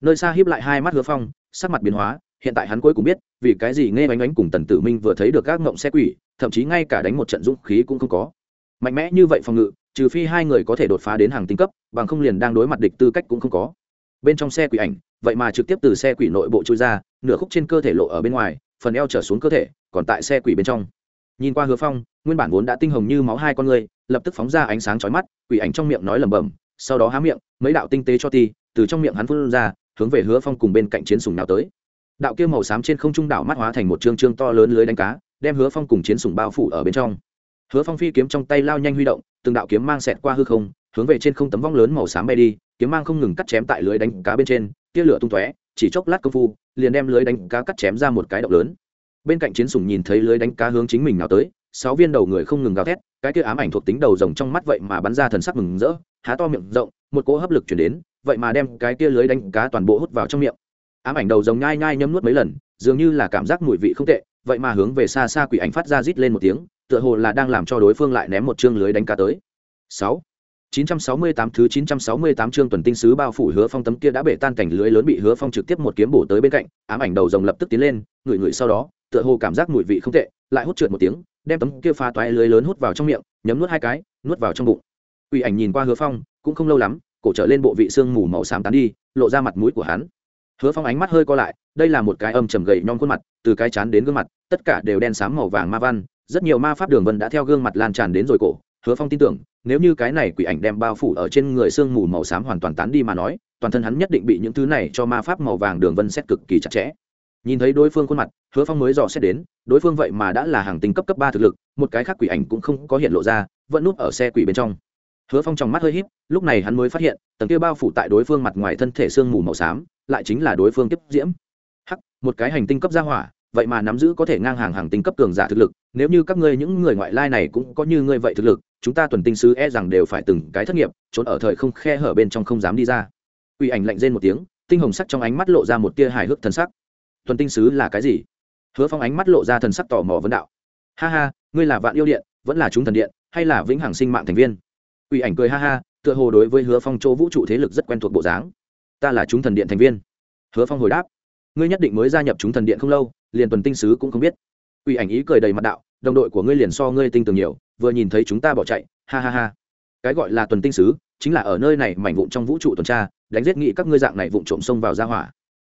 Nơi xa hiếp lại hai mắt hứa phong, sắc mặt biến hóa, hiện tại hắn cuối cùng biết, vì cái gì nghe bánh bánh cùng tần tử minh vừa thấy được các ngộng xe quỷ, thậm chí ngay cả đánh một trận dũng khí cũng không có. Mạnh mẽ như vậy phòng ngự trừ phi hai người có thể đột phá đến hàng tinh cấp, bằng không liền đang đối mặt địch tư cách cũng không có. Bên trong xe quỷ ảnh, vậy mà trực tiếp từ xe quỷ nội bộ trôi ra, nửa khúc trên cơ thể lộ ở bên ngoài, phần eo trở xuống cơ thể, còn tại xe quỷ bên trong. Nhìn qua hứa phong, nguyên bản vốn đã tinh hồng như máu hai con người, lập tức phóng ra ánh sáng chói mắt, quỷ ảnh trong miệng nói lẩm bẩm, sau đó há miệng, mấy đạo tinh tế cho ti, từ trong miệng hắn phun ra, hướng về hứa phong cùng bên cạnh chiến sùng nào tới. Đạo kia màu xám trên không trung đảo mắt hóa thành một trương trương to lớn lưới đánh cá, đem hứa phong cùng chiến sùng bao phủ ở bên trong. Hứa phong phi kiếm trong tay lao nhanh huy động từng đạo kiếm mang xẹt qua hư không, hướng về trên không tấm vong lớn màu xám bay đi, kiếm mang không ngừng cắt chém tại lưới đánh cá bên trên, tia lửa tung tóe, chỉ chốc lát công phu, liền đem lưới đánh cá cắt chém ra một cái động lớn. Bên cạnh chiến sùng nhìn thấy lưới đánh cá hướng chính mình nào tới, sáu viên đầu người không ngừng gào thét, cái kia ám ảnh thuộc tính đầu rồng trong mắt vậy mà bắn ra thần sắc mừng rỡ, há to miệng rộng, một cỗ hấp lực chuyển đến, vậy mà đem cái kia lưới đánh cá toàn bộ hút vào trong miệng. Ám ảnh đầu rồng nhai nhai nhấm nuốt mấy lần, dường như là cảm giác mùi vị không tệ, vậy mà hướng về xa xa quỷ ảnh phát ra rít lên một tiếng tựa hồ là đang làm cho đối phương lại ném một chương lưới đánh cá tới sáu 968 thứ 968 chương tuần tinh sứ bao phủ Hứa Phong tấm kia đã bể tan cảnh lưới lớn bị Hứa Phong trực tiếp một kiếm bổ tới bên cạnh, ám ảnh đầu rồng lập tức tiến lên, người người sau đó, tựa hồ cảm giác mùi vị không tệ, lại hút trượt một tiếng, đem tấm kia phá toái lưới lớn hút vào trong miệng, nhấm nuốt hai cái, nuốt vào trong bụng. Quỷ ảnh nhìn qua Hứa Phong, cũng không lâu lắm, cổ trở lên bộ vị xương mù màu xám tán đi, lộ ra mặt mũi của hắn. Hứa Phong ánh mắt hơi co lại, đây là một cái âm trầm gầy nhom khuôn mặt, từ cái chán đến gương mặt, tất cả đều đen xám màu vàng ma văn, rất nhiều ma pháp đường vân đã theo gương mặt lan tràn đến rồi cổ, Hứa Phong tin tưởng, nếu như cái này quỷ ảnh đem bao phủ ở trên người xương mù màu xám hoàn toàn tán đi mà nói toàn thân hắn nhất định bị những thứ này cho ma pháp màu vàng đường vân xét cực kỳ chặt chẽ. Nhìn thấy đối phương khuôn mặt hứa phong mới dò xét đến đối phương vậy mà đã là hàng tinh cấp cấp ba thực lực một cái khác quỷ ảnh cũng không có hiện lộ ra vẫn núp ở xe quỷ bên trong. Hứa phong trong mắt hơi h í p lúc này hắn mới phát hiện tầng kia bao phủ tại đối phương mặt ngoài thân thể xương mù màu xám lại chính là đối phương tiếp diễm. Hắc một cái hành tinh cấp gia hỏa vậy mà nắm giữ có thể ngang hàng hàng tinh cấp cường giả thực lực nếu như các ngươi những người ngoại lai này cũng có như ngươi vậy thực lực, chúng ta tuần tinh sứ e rằng đều phải từng cái thất nghiệp, trốn ở thời không khe hở bên trong không dám đi ra. Quỷ ảnh lạnh rên một tiếng, tinh hồng sắc trong ánh mắt lộ ra một tia hài hước thần sắc. Tuần tinh sứ là cái gì? Hứa phong ánh mắt lộ ra thần sắc tò mò vấn đạo. Ha ha, ngươi là vạn yêu điện, vẫn là chúng thần điện, hay là vĩnh hằng sinh mạng thành viên? Quỷ ảnh cười ha ha, tựa hồ đối với hứa phong chỗ vũ trụ thế lực rất quen thuộc bộ dáng. Ta là chúng thần điện thành viên. Hứa phong hồi đáp. Ngươi nhất định mới gia nhập chúng thần điện không lâu, liền tuần tinh sứ cũng không biết. Quỷ ảnh ý cười đầy mặt đạo, đồng đội của ngươi liền so ngươi tinh tường nhiều, vừa nhìn thấy chúng ta bỏ chạy, ha ha ha. Cái gọi là tuần tinh sứ, chính là ở nơi này mảnh vụn trong vũ trụ tuần tra, đánh giết nghị các ngươi dạng này vụn trộm xông vào ra hỏa.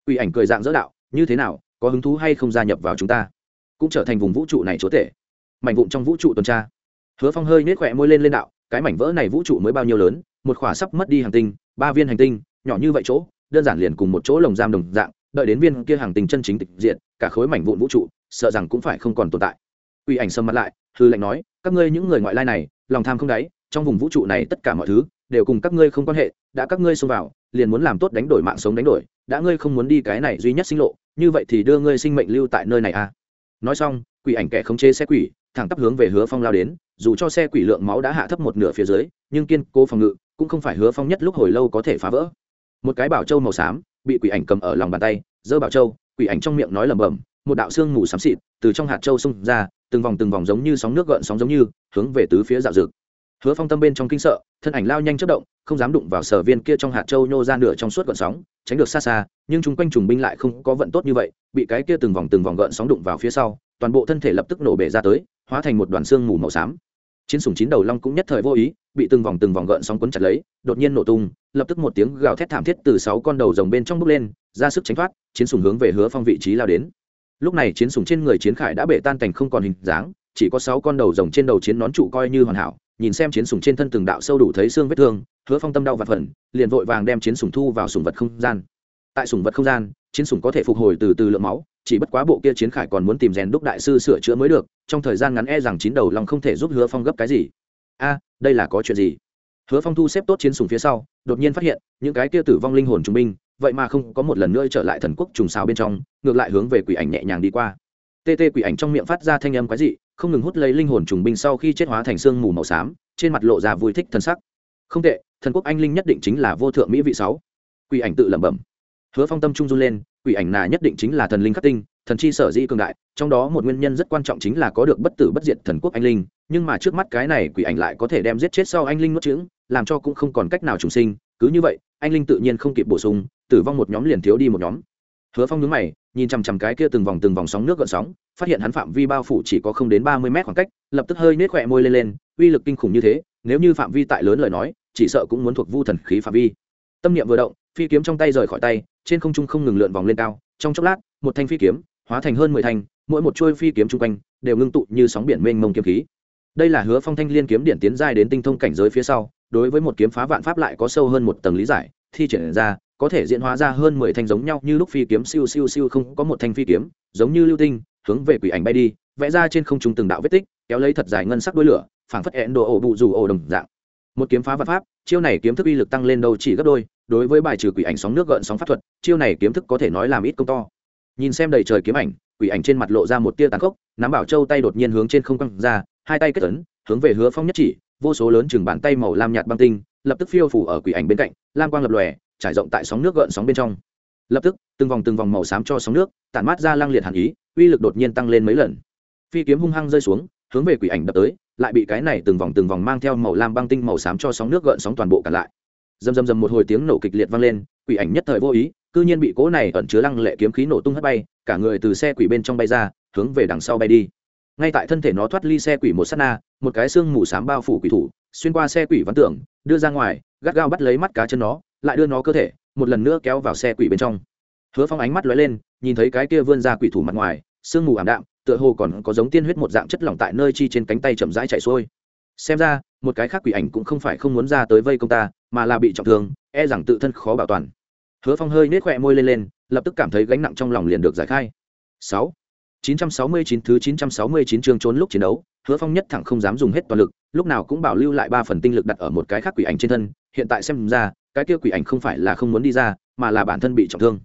Quỷ ảnh cười dạng dỡ đạo, như thế nào, có hứng thú hay không gia nhập vào chúng ta? Cũng trở thành vùng vũ trụ này chúa tể. Mảnh vụn trong vũ trụ tuần tra. Hứa phong hơi nhếch khóe môi lên lên đạo, cái mảnh vỡ này vũ trụ mới bao nhiêu lớn, một khỏa sắp mất đi hành tinh, ba viên hành tinh, nhỏ như vậy chỗ, đơn giản liền cùng một chỗ lồng giam đồng dạng, đợi đến viên kia hàng tinh chân chính tịch diện cả khối mảnh vụn vũ trụ sợ rằng cũng phải không còn tồn tại. Uy ảnh sầm mặt lại, hư lệnh nói, các ngươi những người ngoại lai này, lòng tham không đáy, trong vùng vũ trụ này tất cả mọi thứ, đều cùng các ngươi không quan hệ, đã các ngươi xông vào, liền muốn làm tốt đánh đổi mạng sống đánh đổi, đã ngươi không muốn đi cái này duy nhất sinh lộ, như vậy thì đưa ngươi sinh mệnh lưu tại nơi này à? Nói xong, quỷ ảnh kẻ khống chế xe quỷ, thẳng tắp hướng về hứa phong lao đến, dù cho xe quỷ lượng máu đã hạ thấp một nửa phía dưới, nhưng kiên cố phòng ngự, cũng không phải hứa phong nhất lúc hồi lâu có thể phá vỡ. Một cái bảo châu màu xám, bị quỷ ảnh cầm ở lòng bàn tay, giơ bảo châu, quỷ ảnh trong miệng nói lẩm bẩm một đạo xương mù xám xịt từ trong hạt châu xông ra, từng vòng từng vòng giống như sóng nước gợn sóng giống như, hướng về tứ phía dạo dực hứa phong tâm bên trong kinh sợ, thân ảnh lao nhanh chất động, không dám đụng vào sở viên kia trong hạt châu nhô ra nửa trong suốt gợn sóng, tránh được xa xa, nhưng chung quanh trùng binh lại không có vận tốt như vậy, bị cái kia từng vòng từng vòng gợn sóng đụng vào phía sau, toàn bộ thân thể lập tức nổ bể ra tới, hóa thành một đoàn xương mù màu xám. Chiến sủng chín đầu long cũng nhất thời vô ý, bị từng vòng từng vòng gợn sóng cuốn chặt lấy, đột nhiên nổ tung, lập tức một tiếng gào thét thảm thiết từ sáu con đầu rồng bên trong bốc lên, ra sức tránh thoát, chiến sủng hướng về hứa phong vị trí lao đến lúc này chiến sủng trên người chiến khải đã bể tan cảnh không còn hình dáng, chỉ có sáu con đầu rồng trên đầu chiến nón trụ coi như hoàn hảo, nhìn xem chiến sủng trên thân từng đạo sâu đủ thấy xương vết thương, hứa phong tâm đau và phần liền vội vàng đem chiến sủng thu vào sủng vật không gian. Tại sủng vật không gian, chiến sủng có thể phục hồi từ từ lượng máu, chỉ bất quá bộ kia chiến khải còn muốn tìm rèn đúc đại sư sửa chữa mới được, trong thời gian ngắn e rằng chín đầu lòng không thể giúp hứa phong gấp cái gì. A, đây là có chuyện gì? Hứa phong thu xếp tốt chiến sủng phía sau, đột nhiên phát hiện, những cái kia tử vong linh hồn trung binh vậy mà không có một lần nữa trở lại thần quốc trùng sao bên trong, ngược lại hướng về quỷ ảnh nhẹ nhàng đi qua. Tê tê quỷ ảnh trong miệng phát ra thanh âm quái dị, không ngừng hút lấy linh hồn trùng binh sau khi chết hóa thành xương mù màu xám, trên mặt lộ ra vui thích thân sắc. Không tệ, thần quốc anh linh nhất định chính là vô thượng mỹ vị sáu. Quỷ ảnh tự lẩm bẩm. Hứa phong tâm trung run lên, quỷ ảnh nà nhất định chính là thần linh khắc tinh, thần chi sở dĩ cường đại, trong đó một nguyên nhân rất quan trọng chính là có được bất tử bất diệt thần quốc anh linh, nhưng mà trước mắt cái này quỷ ảnh lại có thể đem giết chết sau anh linh nuốt chửng, làm cho cũng không còn cách nào trùng sinh cứ như vậy, anh linh tự nhiên không kịp bổ sung, tử vong một nhóm liền thiếu đi một nhóm. Hứa phong nhướng mày, nhìn chằm chằm cái kia từng vòng từng vòng sóng nước gợn sóng, phát hiện hắn phạm vi bao phủ chỉ có không đến ba mươi mét khoảng cách, lập tức hơi nết khỏe môi lên lên, uy lực kinh khủng như thế, nếu như phạm vi tại lớn lời nói, chỉ sợ cũng muốn thuộc vu thần khí phạm vi. Tâm niệm vừa động, phi kiếm trong tay rời khỏi tay, trên không trung không ngừng lượn vòng lên cao, trong chốc lát, một thanh phi kiếm, hóa thành hơn mười thanh, mỗi một chuôi phi kiếm chung quanh, đều ngưng tụ như sóng biển mênh mông kiếm khí đây là hứa phong thanh liên kiếm điện tiến giai đến tinh thông cảnh giới phía sau, đối với một kiếm phá vạn pháp lại có sâu hơn một tầng lý giải, thi triển ra, có thể diễn hóa ra hơn mười thanh giống nhau như lúc phi kiếm siêu siêu siêu không có một thanh phi kiếm, giống như lưu tinh, hướng về quỷ ảnh bay đi, vẽ ra trên không trung từng đạo vết tích, kéo lấy thật dài ngân sắc đuôi lửa, phảng phất ẹn đồ ổ bụ dù ổ đồng dạng. Một kiếm phá vạn pháp, chiêu này kiếm thức uy lực tăng lên đâu chỉ gấp đôi, đối với bài trừ quỷ ảnh sóng nước gợn sóng pháp thuật, chiêu này kiếm thức có thể nói làm ít công to. Nhìn xem đầy trời kiếm ảnh, quỷ ảnh trên mặt lộ ra một tia tàn khốc nắm bảo châu tay đột nhiên hướng trên không căng ra hai tay kết ấn, hướng về hứa phong nhất chỉ, vô số lớn chừng bàn tay màu lam nhạt băng tinh, lập tức phiêu phủ ở quỷ ảnh bên cạnh, lam quang lập lòe, trải rộng tại sóng nước gợn sóng bên trong. Lập tức, từng vòng từng vòng màu xám cho sóng nước, tản mát ra lăng liệt hàn ý, uy lực đột nhiên tăng lên mấy lần. Phi kiếm hung hăng rơi xuống, hướng về quỷ ảnh đập tới, lại bị cái này từng vòng từng vòng mang theo màu lam băng tinh màu xám cho sóng nước gợn sóng toàn bộ cả lại. Dầm dầm dầm một hồi tiếng nổ kịch liệt vang lên, quỷ ảnh nhất thời vô ý, cư nhiên bị cỗ này ẩn chứa lăng lệ kiếm khí nổ tung hất bay, cả người từ xe quỷ bên trong bay ra, hướng về đằng sau bay đi ngay tại thân thể nó thoát ly xe quỷ một sát na, một cái xương mù xám bao phủ quỷ thủ, xuyên qua xe quỷ ván tưởng đưa ra ngoài, gắt gao bắt lấy mắt cá chân nó, lại đưa nó cơ thể, một lần nữa kéo vào xe quỷ bên trong. Hứa phong ánh mắt lóe lên, nhìn thấy cái kia vươn ra quỷ thủ mặt ngoài sương mù ảm đạm, tựa hồ còn có giống tiên huyết một dạng chất lỏng tại nơi chi trên cánh tay chậm rãi chạy xuôi. Xem ra, một cái khác quỷ ảnh cũng không phải không muốn ra tới vây công ta, mà là bị trọng thương e rằng tự thân khó bảo toàn. Hứa phong hơi nết khỏe môi lên lên, lập tức cảm thấy gánh nặng trong lòng liền được giải khai. Sáu chín trăm sáu mươi chín thứ chín trăm sáu mươi chín chương trốn lúc chiến đấu, hứa phong nhất thẳng không dám dùng hết toàn lực, lúc nào cũng bảo lưu lại ba phần tinh lực đặt ở một cái khác quỷ ảnh trên thân, hiện tại xem ra, cái kia quỷ ảnh không phải là không muốn đi ra, mà là bản thân bị trọng thương.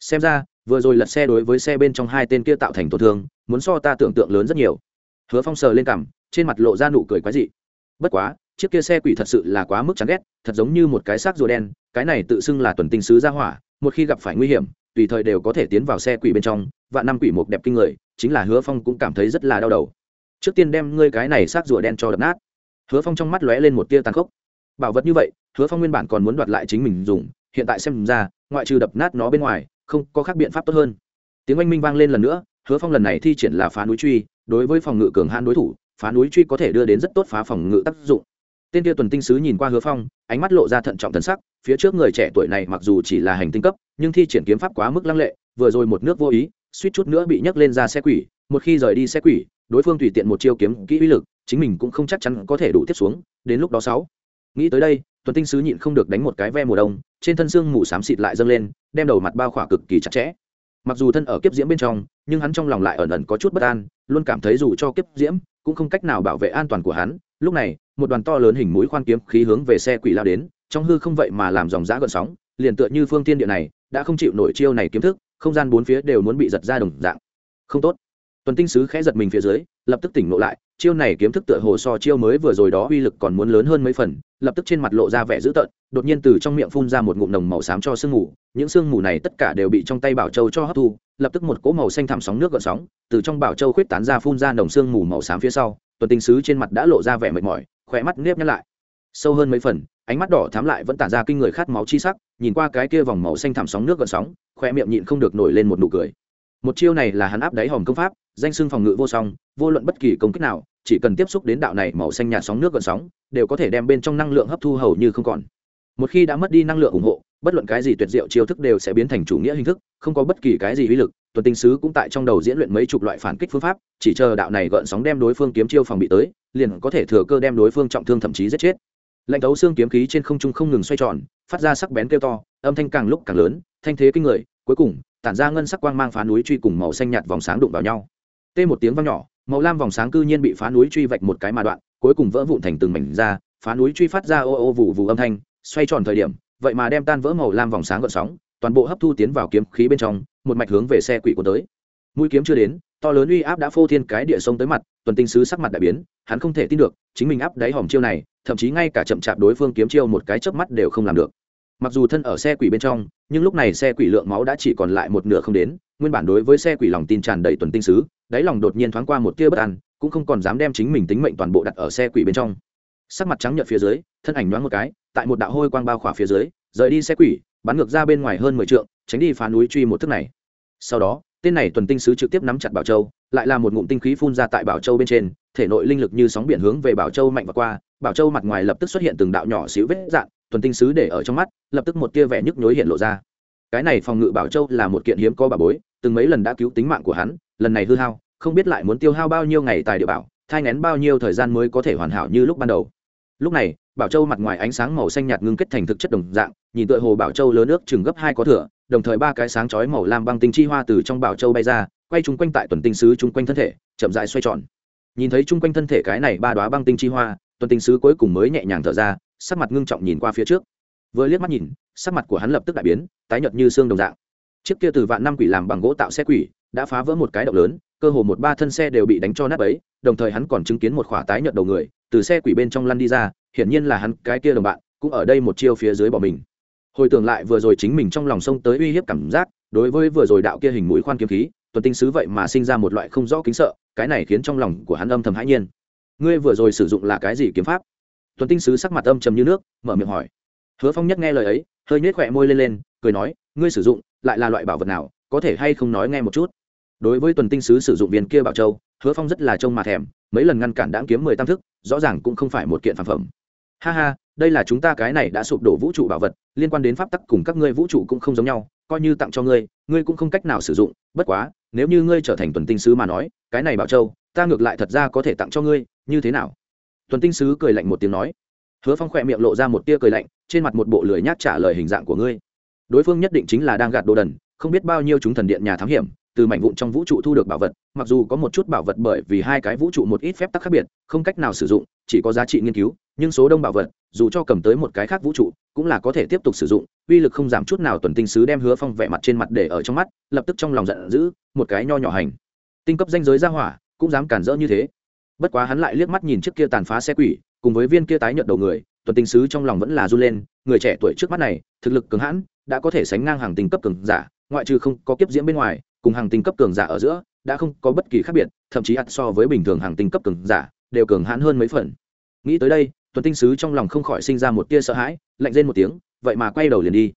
Xem ra, vừa rồi lật xe đối với xe bên trong hai tên kia tạo thành tổn thương, muốn so ta tưởng tượng lớn rất nhiều. Hứa phong sờ lên cằm, trên mặt lộ ra nụ cười quái dị. Bất quá, chiếc kia xe quỷ thật sự là quá mức chán ghét, thật giống như một cái xác rùa đen, cái này tự xưng là tuần tinh sứ ra hỏa, một khi gặp phải nguy hiểm tùy thời đều có thể tiến vào xe quỷ bên trong, và năm quỷ mục đẹp kinh người, chính là hứa phong cũng cảm thấy rất là đau đầu. Trước tiên đem ngươi cái này xác rùa đen cho đập nát. Hứa phong trong mắt lóe lên một tia tàn khốc. Bảo vật như vậy, hứa phong nguyên bản còn muốn đoạt lại chính mình dùng, hiện tại xem ra, ngoại trừ đập nát nó bên ngoài, không có khác biện pháp tốt hơn. Tiếng oanh minh vang lên lần nữa, hứa phong lần này thi triển là phá núi truy, đối với phòng ngự cường hãn đối thủ, phá núi truy có thể đưa đến rất tốt phá phòng ngự tác dụng. Tên tiêu tuần tinh sứ nhìn qua hứa phong, ánh mắt lộ ra thận trọng thần sắc phía trước người trẻ tuổi này mặc dù chỉ là hành tinh cấp, nhưng thi triển kiếm pháp quá mức lăng lệ, vừa rồi một nước vô ý, suýt chút nữa bị nhấc lên ra xe quỷ, một khi rời đi xe quỷ, đối phương tùy tiện một chiêu kiếm kỹ uy lực, chính mình cũng không chắc chắn có thể đủ tiếp xuống, đến lúc đó sáu. Nghĩ tới đây, tuần tinh sứ nhịn không được đánh một cái ve mùa đông, trên thân xương mù xám xịt lại dâng lên, đem đầu mặt bao khỏa cực kỳ chặt chẽ. Mặc dù thân ở kiếp diễm bên trong, nhưng hắn trong lòng lại ẩn ẩn có chút bất an, luôn cảm thấy dù cho kiếp diễm, cũng không cách nào bảo vệ an toàn của hắn. Lúc này, một đoàn to lớn hình mũi khoan kiếm khí hướng về xe quỷ lao đến trong hư không vậy mà làm dòng giã gợn sóng, liền tựa như phương tiên địa này, đã không chịu nổi chiêu này kiếm thức, không gian bốn phía đều muốn bị giật ra đồng dạng. Không tốt. Tuần tinh sứ khẽ giật mình phía dưới, lập tức tỉnh lộ lại, chiêu này kiếm thức tựa hồ so chiêu mới vừa rồi đó uy lực còn muốn lớn hơn mấy phần, lập tức trên mặt lộ ra vẻ dữ tợn, đột nhiên từ trong miệng phun ra một ngụm nồng màu xám cho sương mù, những sương mù này tất cả đều bị trong tay bảo châu cho hấp thu, lập tức một cỗ màu xanh thảm sóng nước gợn sóng, từ trong bảo châu khuyết tán ra phun ra nồng sương mù màu xám phía sau, tuần tinh sứ trên mặt đã lộ ra vẻ mệt mỏi khỏe mắt nếp nhăn lại sâu hơn mấy phần, ánh mắt đỏ thám lại vẫn tản ra kinh người khát máu chi sắc, nhìn qua cái kia vòng màu xanh thảm sóng nước gợn sóng, khoe miệng nhịn không được nổi lên một nụ cười. Một chiêu này là hắn áp đáy hòm công pháp, danh xưng phòng ngự vô song, vô luận bất kỳ công kích nào, chỉ cần tiếp xúc đến đạo này màu xanh nhạt sóng nước gợn sóng, đều có thể đem bên trong năng lượng hấp thu hầu như không còn. Một khi đã mất đi năng lượng ủng hộ, bất luận cái gì tuyệt diệu chiêu thức đều sẽ biến thành chủ nghĩa hình thức, không có bất kỳ cái gì uy lực, tuần tinh sứ cũng tại trong đầu diễn luyện mấy chục loại phản kích phương pháp, chỉ chờ đạo này gợn sóng đem đối phương kiếm chiêu phòng bị tới, liền có thể thừa cơ đem đối phương trọng thương thậm chí giết chết lạnh thấu xương kiếm khí trên không trung không ngừng xoay tròn, phát ra sắc bén kêu to, âm thanh càng lúc càng lớn, thanh thế kinh người, cuối cùng, tản ra ngân sắc quang mang phá núi truy cùng màu xanh nhạt vòng sáng đụng vào nhau. Tê một tiếng vang nhỏ, màu lam vòng sáng cư nhiên bị phá núi truy vạch một cái mà đoạn, cuối cùng vỡ vụn thành từng mảnh ra, phá núi truy phát ra ô ô vụ vụ âm thanh, xoay tròn thời điểm, vậy mà đem tan vỡ màu lam vòng sáng gợn sóng, toàn bộ hấp thu tiến vào kiếm khí bên trong, một mạch hướng về xe quỷ của tới. Mũi kiếm chưa đến, to lớn uy áp đã phô thiên cái địa sông tới mặt, tuần tinh sứ sắc mặt đại biến, hắn không thể tin được, chính mình áp đáy hòm chiêu này thậm chí ngay cả chậm chạp đối phương kiếm chiêu một cái chớp mắt đều không làm được. Mặc dù thân ở xe quỷ bên trong, nhưng lúc này xe quỷ lượng máu đã chỉ còn lại một nửa không đến, nguyên bản đối với xe quỷ lòng tin tràn đầy tuần tinh sứ, đáy lòng đột nhiên thoáng qua một tia bất an, cũng không còn dám đem chính mình tính mệnh toàn bộ đặt ở xe quỷ bên trong. Sắc mặt trắng nhợt phía dưới, thân ảnh nhoáng một cái, tại một đạo hôi quang bao khỏa phía dưới, rời đi xe quỷ, bắn ngược ra bên ngoài hơn mười trượng, tránh đi phá núi truy một thức này. Sau đó, tên này tuần tinh sứ trực tiếp nắm chặt bảo châu lại là một ngụm tinh khí phun ra tại bảo châu bên trên, thể nội linh lực như sóng biển hướng về bảo châu mạnh và qua, bảo châu mặt ngoài lập tức xuất hiện từng đạo nhỏ xíu vết dạn tuần tinh sứ để ở trong mắt, lập tức một tia vẻ nhức nhối hiện lộ ra. Cái này phòng ngự bảo châu là một kiện hiếm có bà bối, từng mấy lần đã cứu tính mạng của hắn, lần này hư hao, không biết lại muốn tiêu hao bao nhiêu ngày tài địa bảo, thai ngén bao nhiêu thời gian mới có thể hoàn hảo như lúc ban đầu. Lúc này, bảo châu mặt ngoài ánh sáng màu xanh nhạt ngưng kết thành thực chất đồng dạng, nhìn tựa hồ bảo châu lớn nước chừng gấp hai có thửa đồng thời ba cái sáng chói màu lam băng tinh chi hoa từ trong bảo châu bay ra, quay chung quanh tại tuần tinh sứ chung quanh thân thể, chậm dại xoay tròn. Nhìn thấy chung quanh thân thể cái này ba đoá băng tinh chi hoa, tuần tinh sứ cuối cùng mới nhẹ nhàng thở ra, sắc mặt ngưng trọng nhìn qua phía trước. Vừa liếc mắt nhìn, sắc mặt của hắn lập tức đại biến, tái nhợt như xương đồng dạng. Chiếc kia từ vạn năm quỷ làm bằng gỗ tạo xe quỷ, đã phá vỡ một cái động lớn, cơ hồ một ba thân xe đều bị đánh cho nát ấy đồng thời hắn còn chứng kiến một khỏa tái nhợt đầu người, từ xe quỷ bên trong lăn đi ra, hiển nhiên là hắn, cái kia đồng bạn, cũng ở đây một chiêu phía dưới bỏ mình hồi tưởng lại vừa rồi chính mình trong lòng sông tới uy hiếp cảm giác, đối với vừa rồi đạo kia hình mũi khoan kiếm khí, tuần tinh sứ vậy mà sinh ra một loại không rõ kính sợ, cái này khiến trong lòng của hắn âm thầm hãi nhiên. Ngươi vừa rồi sử dụng là cái gì kiếm pháp? Tuần tinh sứ sắc mặt âm trầm như nước, mở miệng hỏi. Hứa phong nhất nghe lời ấy, hơi nhếch khỏe môi lên lên, cười nói, ngươi sử dụng lại là loại bảo vật nào, có thể hay không nói nghe một chút? Đối với tuần tinh sứ sử dụng viên kia bảo châu, hứa phong rất là trông mà thèm, mấy lần ngăn cản đãng kiếm mười tam thức, rõ ràng cũng không phải một kiện phản phẩm. Ha ha đây là chúng ta cái này đã sụp đổ vũ trụ bảo vật, liên quan đến pháp tắc cùng các ngươi vũ trụ cũng không giống nhau, coi như tặng cho ngươi ngươi cũng không cách nào sử dụng, bất quá, nếu như ngươi trở thành tuần tinh sứ mà nói, cái này bảo châu, ta ngược lại thật ra có thể tặng cho ngươi, như thế nào? Tuần tinh sứ cười lạnh một tiếng nói. Hứa phong khỏe miệng lộ ra một tia cười lạnh, trên mặt một bộ lười nhác trả lời hình dạng của ngươi. Đối phương nhất định chính là đang gạt đồ đần, không biết bao nhiêu chúng thần điện nhà thám hiểm từ mảnh vụn trong vũ trụ thu được bảo vật, mặc dù có một chút bảo vật bởi vì hai cái vũ trụ một ít phép tắc khác biệt, không cách nào sử dụng, chỉ có giá trị nghiên cứu, nhưng số đông bảo vật, dù cho cầm tới một cái khác vũ trụ, cũng là có thể tiếp tục sử dụng, uy lực không giảm chút nào tuần tinh sứ đem hứa phong vẻ mặt trên mặt để ở trong mắt, lập tức trong lòng giận dữ, một cái nho nhỏ hành. Tinh cấp danh giới ra hỏa, cũng dám cản rỡ như thế. Bất quá hắn lại liếc mắt nhìn trước kia tàn phá xe quỷ, cùng với viên kia tái nhợt đầu người, tuần tinh sứ trong lòng vẫn là run lên, người trẻ tuổi trước mắt này, thực lực cường hãn, đã có thể sánh ngang hàng tinh cấp cường giả, ngoại trừ không có kiếp diễm bên ngoài cùng hàng tinh cấp cường giả ở giữa, đã không có bất kỳ khác biệt, thậm chí ắt so với bình thường hàng tinh cấp cường giả, đều cường hãn hơn mấy phần. Nghĩ tới đây, tuần tinh sứ trong lòng không khỏi sinh ra một tia sợ hãi, lạnh lên một tiếng, vậy mà quay đầu liền đi.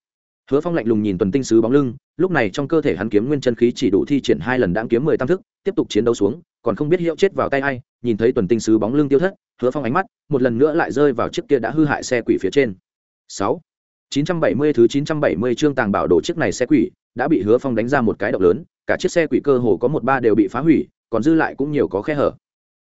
Hứa phong lạnh lùng nhìn tuần tinh sứ bóng lưng, lúc này trong cơ thể hắn kiếm nguyên chân khí chỉ đủ thi triển hai lần đáng kiếm mười tam thức, tiếp tục chiến đấu xuống, còn không biết hiệu chết vào tay ai, nhìn thấy tuần tinh sứ bóng lưng tiêu thất, hứa phong ánh mắt một lần nữa lại rơi vào chiếc kia đã hư hại xe quỷ phía trên. Sáu, chín trăm bảy mươi thứ chín trăm bảy mươi chương tàng bảo đồ chiếc này xe quỷ đã bị hứa phong đánh ra một cái động lớn cả chiếc xe quỷ cơ hồ có một ba đều bị phá hủy, còn dư lại cũng nhiều có khe hở.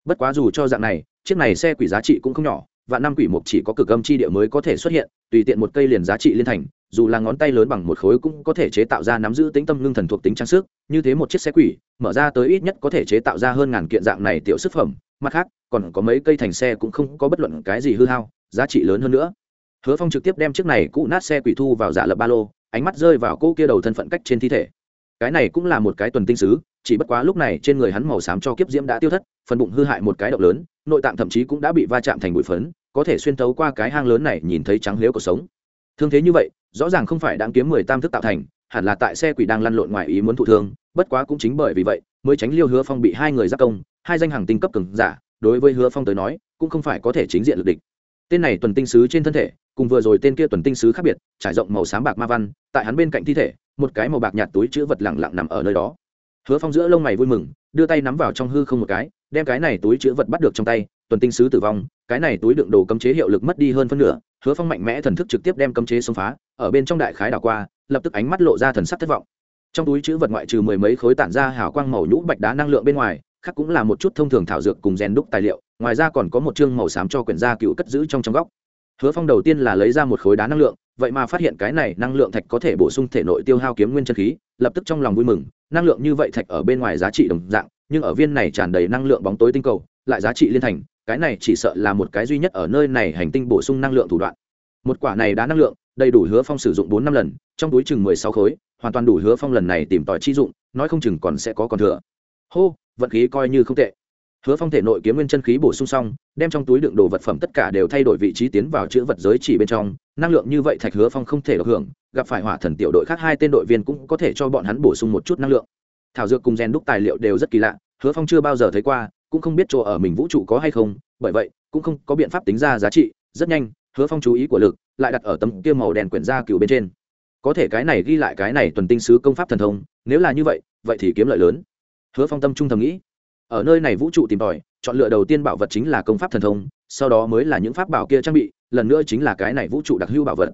Bất quá dù cho dạng này, chiếc này xe quỷ giá trị cũng không nhỏ, vạn năm quỷ mục chỉ có cực âm chi địa mới có thể xuất hiện, tùy tiện một cây liền giá trị liên thành, dù là ngón tay lớn bằng một khối cũng có thể chế tạo ra nắm giữ tính tâm lương thần thuộc tính trang sức, như thế một chiếc xe quỷ, mở ra tới ít nhất có thể chế tạo ra hơn ngàn kiện dạng này tiểu sức phẩm, mặt khác, còn có mấy cây thành xe cũng không có bất luận cái gì hư hao, giá trị lớn hơn nữa. Hứa phong trực tiếp đem chiếc này cũ nát xe quỷ thu vào dạ lập ba lô, ánh mắt rơi vào cô kia đầu thân phận cách trên thi thể cái này cũng là một cái tuần tinh sứ, chỉ bất quá lúc này trên người hắn màu xám cho kiếp diễm đã tiêu thất, phần bụng hư hại một cái động lớn, nội tạng thậm chí cũng đã bị va chạm thành bụi phấn, có thể xuyên tấu qua cái hang lớn này nhìn thấy trắng liếu cuộc sống. Thương thế như vậy, rõ ràng không phải đáng kiếm mười tam thức tạo thành, hẳn là tại xe quỷ đang lăn lộn ngoài ý muốn thụ thương, bất quá cũng chính bởi vì vậy, mới tránh liêu hứa phong bị hai người giác công, hai danh hàng tinh cấp cường giả, đối với hứa phong tới nói, cũng không phải có thể chính diện lực địch. Tên này tuần tinh sứ trên thân thể, cùng vừa rồi tên kia tuần tinh sứ khác biệt, trải rộng màu xám bạc ma văn, tại hắn bên cạnh thi thể một cái màu bạc nhạt túi chữ vật lẳng lặng nằm ở nơi đó. Hứa phong giữa lông mày vui mừng, đưa tay nắm vào trong hư không một cái, đem cái này túi chữ vật bắt được trong tay, tuần tinh sứ tử vong, cái này túi đựng đồ cấm chế hiệu lực mất đi hơn phân nửa. Hứa phong mạnh mẽ thần thức trực tiếp đem cấm chế xông phá, ở bên trong đại khái đảo qua, lập tức ánh mắt lộ ra thần sắc thất vọng. Trong túi chữ vật ngoại trừ mười mấy khối tản ra hào quang màu nhũ bạch đá năng lượng bên ngoài, khác cũng là một chút thông thường thảo dược cùng rèn đúc tài liệu, ngoài ra còn có một chương màu xám cho quyển gia cựu cất giữ trong trong góc hứa phong đầu tiên là lấy ra một khối đá năng lượng, vậy mà phát hiện cái này năng lượng thạch có thể bổ sung thể nội tiêu hao kiếm nguyên chân khí, lập tức trong lòng vui mừng, năng lượng như vậy thạch ở bên ngoài giá trị đồng dạng, nhưng ở viên này tràn đầy năng lượng bóng tối tinh cầu, lại giá trị liên thành, cái này chỉ sợ là một cái duy nhất ở nơi này hành tinh bổ sung năng lượng thủ đoạn. Một quả này đá năng lượng, đầy đủ hứa phong sử dụng bốn năm lần, trong túi chừng mười sáu khối, hoàn toàn đủ hứa phong lần này tìm tòi chi dụng, nói không chừng còn sẽ có còn thừa. Hô, vận khí coi như không tệ hứa phong thể nội kiếm nguyên chân khí bổ sung xong, đem trong túi đựng đồ vật phẩm tất cả đều thay đổi vị trí tiến vào chữ vật giới chỉ bên trong. Năng lượng như vậy thạch hứa phong không thể được hưởng, gặp phải hỏa thần tiểu đội khác hai tên đội viên cũng có thể cho bọn hắn bổ sung một chút năng lượng. Thảo dược cùng gen đúc tài liệu đều rất kỳ lạ, hứa phong chưa bao giờ thấy qua, cũng không biết chỗ ở mình vũ trụ có hay không, bởi vậy, cũng không có biện pháp tính ra giá trị. Rất nhanh, hứa phong chú ý của lực, lại đặt ở tấm kia màu đèn quyển da cựu bên trên. Có thể cái này ghi lại cái này tuần tinh sứ công pháp thần thông, nếu là như vậy vậy thì kiếm lợi lớn. Hứa phong tâm trung thầm nghĩ ở nơi này vũ trụ tìm tòi, chọn lựa đầu tiên bảo vật chính là công pháp thần thông, sau đó mới là những pháp bảo kia trang bị, lần nữa chính là cái này vũ trụ đặc hữu bảo vật.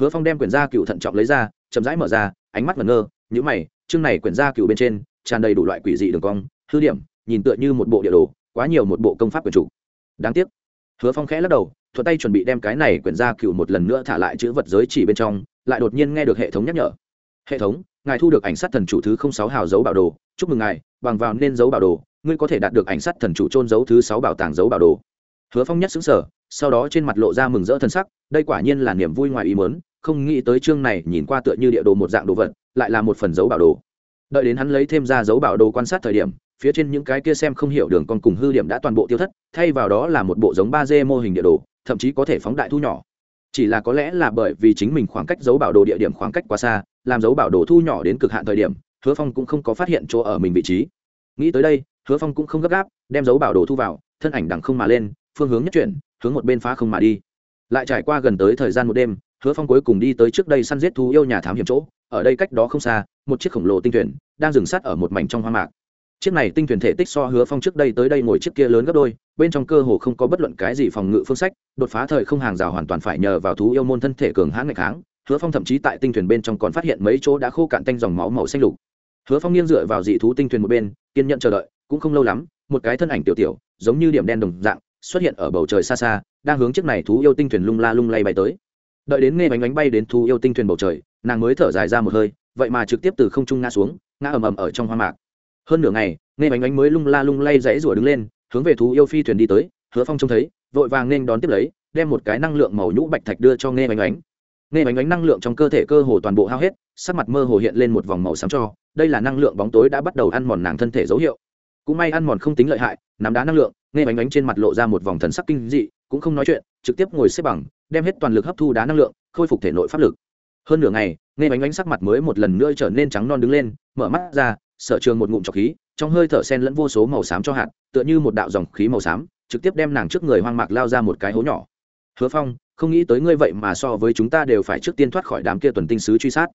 Hứa phong đem quyển gia cựu thận trọng lấy ra, chậm rãi mở ra, ánh mắt ngẩn ngơ nhữ mày, chương này quyển gia cựu bên trên, tràn đầy đủ loại quỷ dị đường cong, hư điểm, nhìn tựa như một bộ địa đồ, quá nhiều một bộ công pháp quyển chủ. Đáng tiếc. Hứa phong khẽ lắc đầu, thuận tay chuẩn bị đem cái này quyển gia cựu một lần nữa thả lại chữ vật giới chỉ bên trong, lại đột nhiên nghe được hệ thống nhắc nhở. Hệ thống, ngài thu được ảnh sát thần chủ thứ không sáu hào dấu bảo đồ, chúc mừng ngài, bằng vào nên dấu bảo đồ ngươi có thể đạt được ảnh sát thần chủ trôn giấu thứ sáu bảo tàng giấu bảo đồ. Hứa phong nhất xứng sở sau đó trên mặt lộ ra mừng rỡ thân sắc, đây quả nhiên là niềm vui ngoài ý mớn không nghĩ tới chương này nhìn qua tựa như địa đồ một dạng đồ vật, lại là một phần dấu bảo đồ. Đợi đến hắn lấy thêm ra dấu bảo đồ quan sát thời điểm, phía trên những cái kia xem không hiểu đường con cùng hư điểm đã toàn bộ tiêu thất, thay vào đó là một bộ giống ba d mô hình địa đồ, thậm chí có thể phóng đại thu nhỏ. Chỉ là có lẽ là bởi vì chính mình khoảng cách dấu bảo đồ địa điểm khoảng cách quá xa, làm dấu bảo đồ thu nhỏ đến cực hạn thời điểm, hứa phong cũng không có phát hiện chỗ ở mình vị trí. Nghĩ tới đây hứa phong cũng không gấp gáp, đem dấu bảo đồ thu vào, thân ảnh đằng không mà lên, phương hướng nhất chuyển, hướng một bên phá không mà đi. Lại trải qua gần tới thời gian một đêm, hứa phong cuối cùng đi tới trước đây săn giết thú yêu nhà thám hiểm chỗ, ở đây cách đó không xa, một chiếc khổng lồ tinh thuyền đang dừng sát ở một mảnh trong hoang mạc. Chiếc này tinh thuyền thể tích so hứa phong trước đây tới đây ngồi chiếc kia lớn gấp đôi, bên trong cơ hồ không có bất luận cái gì phòng ngự phương sách, đột phá thời không hàng rào hoàn toàn phải nhờ vào thú yêu môn thân thể cường hãn ngày kháng. Hứa phong thậm chí tại tinh thuyền bên trong còn phát hiện mấy chỗ đã khô cạn tanh dòng máu màu xanh lục hứa phong nghiêng dựa vào dị thú tinh thuyền một bên, kiên nhận chờ đợi, cũng không lâu lắm, một cái thân ảnh tiểu tiểu, giống như điểm đen đồng dạng, xuất hiện ở bầu trời xa xa, đang hướng chiếc này thú yêu tinh thuyền lung la lung lay bay tới. Đợi đến nghe bánh bánh bay đến thú yêu tinh thuyền bầu trời, nàng mới thở dài ra một hơi, vậy mà trực tiếp từ không trung ngã xuống, ngã ầm ầm ở trong hoa mạc. Hơn nửa ngày, nghe bánh bánh mới lung la lung lay dãy rủa đứng lên, hướng về thú yêu phi thuyền đi tới, hứa phong trông thấy, vội vàng nên đón tiếp lấy, đem một cái năng lượng màu nhũ bạch thạch đưa cho nghe bánh bánh. Nghe bánh bánh năng lượng trong cơ thể cơ hồ toàn bộ hao hết, sắc mặt mơ hồ hiện lên một vòng màu xám cho đây là năng lượng bóng tối đã bắt đầu ăn mòn nàng thân thể dấu hiệu. Cũng may ăn mòn không tính lợi hại, nắm đá năng lượng, nghe bánh bánh trên mặt lộ ra một vòng thần sắc kinh dị, cũng không nói chuyện, trực tiếp ngồi xếp bằng, đem hết toàn lực hấp thu đá năng lượng, khôi phục thể nội pháp lực. Hơn nửa ngày, nghe bánh bánh sắc mặt mới một lần nữa trở nên trắng non đứng lên, mở mắt ra, sở trường một ngụm trọc khí, trong hơi thở sen lẫn vô số màu xám cho hạt, tựa như một đạo dòng khí màu xám, trực tiếp đem nàng trước người hoang mạc lao ra một cái hố nhỏ. Hứa phong, không nghĩ tới ngươi vậy mà so với chúng ta đều phải trước tiên thoát khỏi đám kia tuần tinh sứ truy sát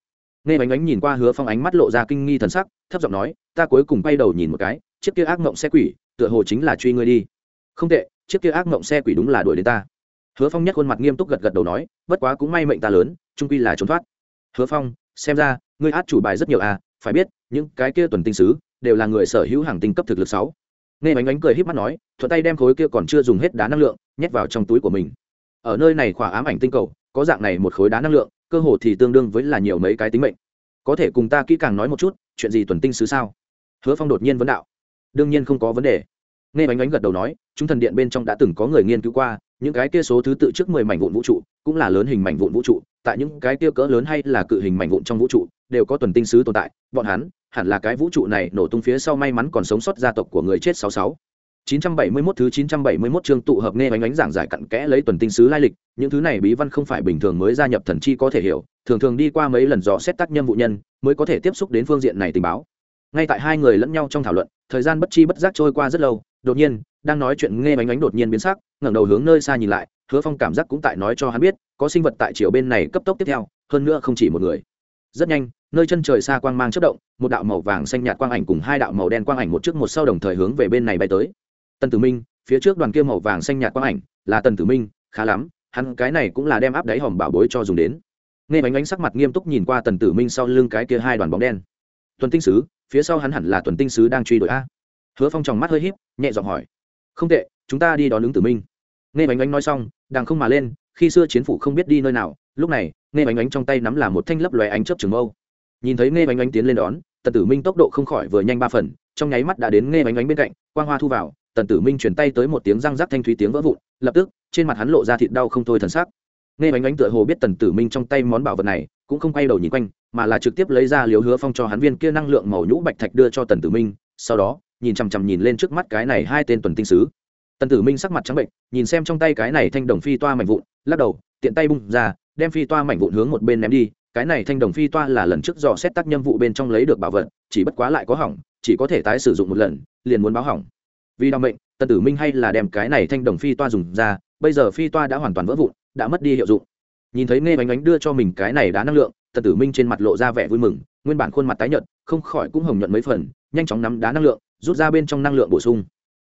nghe bánh Ánh nhìn qua hứa phong ánh mắt lộ ra kinh nghi thần sắc, thấp giọng nói, ta cuối cùng bay đầu nhìn một cái, chiếc kia ác mộng xe quỷ, tựa hồ chính là truy ngươi đi. Không tệ, chiếc kia ác mộng xe quỷ đúng là đuổi đến ta. Hứa phong nhất khuôn mặt nghiêm túc gật gật đầu nói, bất quá cũng may mệnh ta lớn trung quy là trốn thoát. Hứa phong, xem ra, ngươi át chủ bài rất nhiều à phải biết, những cái kia tuần tinh sứ, đều là người sở hữu hàng tinh cấp thực lực sáu. Nghe bánh Ánh cười híp mắt nói, thuận tay đem khối kia còn chưa dùng hết đá năng lượng nhét vào trong túi của mình. Ở nơi này khỏa ám ảnh tinh cầu, có dạng này một khối đá năng lượng cơ hồ thì tương đương với là nhiều mấy cái tính mệnh. Có thể cùng ta kỹ càng nói một chút, chuyện gì tuần tinh sứ sao? Hứa phong đột nhiên vấn đạo. Đương nhiên không có vấn đề. Nghe bánh bánh gật đầu nói, chúng thần điện bên trong đã từng có người nghiên cứu qua, những cái kia số thứ tự trước mười mảnh vụn vũ trụ, cũng là lớn hình mảnh vụn vũ trụ, tại những cái kia cỡ lớn hay là cự hình mảnh vụn trong vũ trụ, đều có tuần tinh sứ tồn tại, bọn hắn hẳn là cái vũ trụ này nổ tung phía sau may mắn còn sống sót gia tộc của người chết sáu sáu. 971 thứ 971 chương tụ hợp nghe bánh ánh giảng giải cặn kẽ lấy tuần tinh sứ lai lịch, những thứ này bí văn không phải bình thường mới gia nhập thần chi có thể hiểu, thường thường đi qua mấy lần dò xét tác nhân vụ nhân, mới có thể tiếp xúc đến phương diện này tình báo. Ngay tại hai người lẫn nhau trong thảo luận, thời gian bất chi bất giác trôi qua rất lâu, đột nhiên, đang nói chuyện nghe bánh ánh đột nhiên biến sắc, ngẩng đầu hướng nơi xa nhìn lại, Hứa Phong cảm giác cũng tại nói cho hắn biết, có sinh vật tại chiều bên này cấp tốc tiếp theo, hơn nữa không chỉ một người. Rất nhanh, nơi chân trời xa quang mang chớp động, một đạo màu vàng xanh nhạt quang ảnh cùng hai đạo màu đen quang ảnh một trước một sau đồng thời hướng về bên này bay tới tần tử minh, phía trước đoàn kia màu vàng xanh nhạt quang ảnh, là tần tử minh, khá lắm, hắn cái này cũng là đem áp đáy hòm bảo bối cho dùng đến. Nghe bánh Ánh sắc mặt nghiêm túc nhìn qua tần tử minh sau lưng cái kia hai đoàn bóng đen. Tuần tinh sứ, phía sau hắn hẳn là tuần tinh sứ đang truy đuổi a? Hứa phong tròng mắt hơi h í p nhẹ giọng hỏi. Không tệ, chúng ta đi đón ứng tử minh. Nghe bánh Ánh nói xong, đằng không mà lên, khi xưa chiến phủ không biết đi nơi nào, lúc này, nghe bánh Ánh trong tay nắm là một thanh lấp lòe ánh chớp trường mâu. Nhìn thấy nghe bánh Ánh tiến lên đón, tần tử minh tốc độ không khỏi vừa nhanh ba phần, trong nháy mắt đã đến nghe bánh Ánh bên cạnh, quang hoa thu vào tần tử minh chuyển tay tới một tiếng răng rắc thanh thúy tiếng vỡ vụn, lập tức, trên mặt hắn lộ ra thịt đau không thôi thần sắc. Nghe bánh bánh tựa hồ biết tần tử minh trong tay món bảo vật này, cũng không quay đầu nhìn quanh, mà là trực tiếp lấy ra liều hứa phong cho hắn viên kia năng lượng màu nhũ bạch thạch đưa cho tần tử minh, sau đó, nhìn chằm chằm nhìn lên trước mắt cái này hai tên tuần tinh sứ. Tần tử minh sắc mặt trắng bệnh, nhìn xem trong tay cái này thanh đồng phi toa mảnh vụn, lắc đầu, tiện tay bung ra, đem phi toa mảnh vụn hướng một bên ném đi, cái này thanh đồng phi toa là lần trước dò xét tác nhiệm vụ bên trong lấy được bảo vật, chỉ bất quá lại có hỏng, chỉ có thể tái sử dụng một lần, liền muốn báo hỏng vì đau mệnh, tần tử minh hay là đem cái này thanh đồng phi toa dùng ra, bây giờ phi toa đã hoàn toàn vỡ vụn, đã mất đi hiệu dụng. Nhìn thấy nghe bánh bánh đưa cho mình cái này đá năng lượng, tần tử minh trên mặt lộ ra vẻ vui mừng, nguyên bản khuôn mặt tái nhợt, không khỏi cũng hồng nhuận mấy phần, nhanh chóng nắm đá năng lượng, rút ra bên trong năng lượng bổ sung.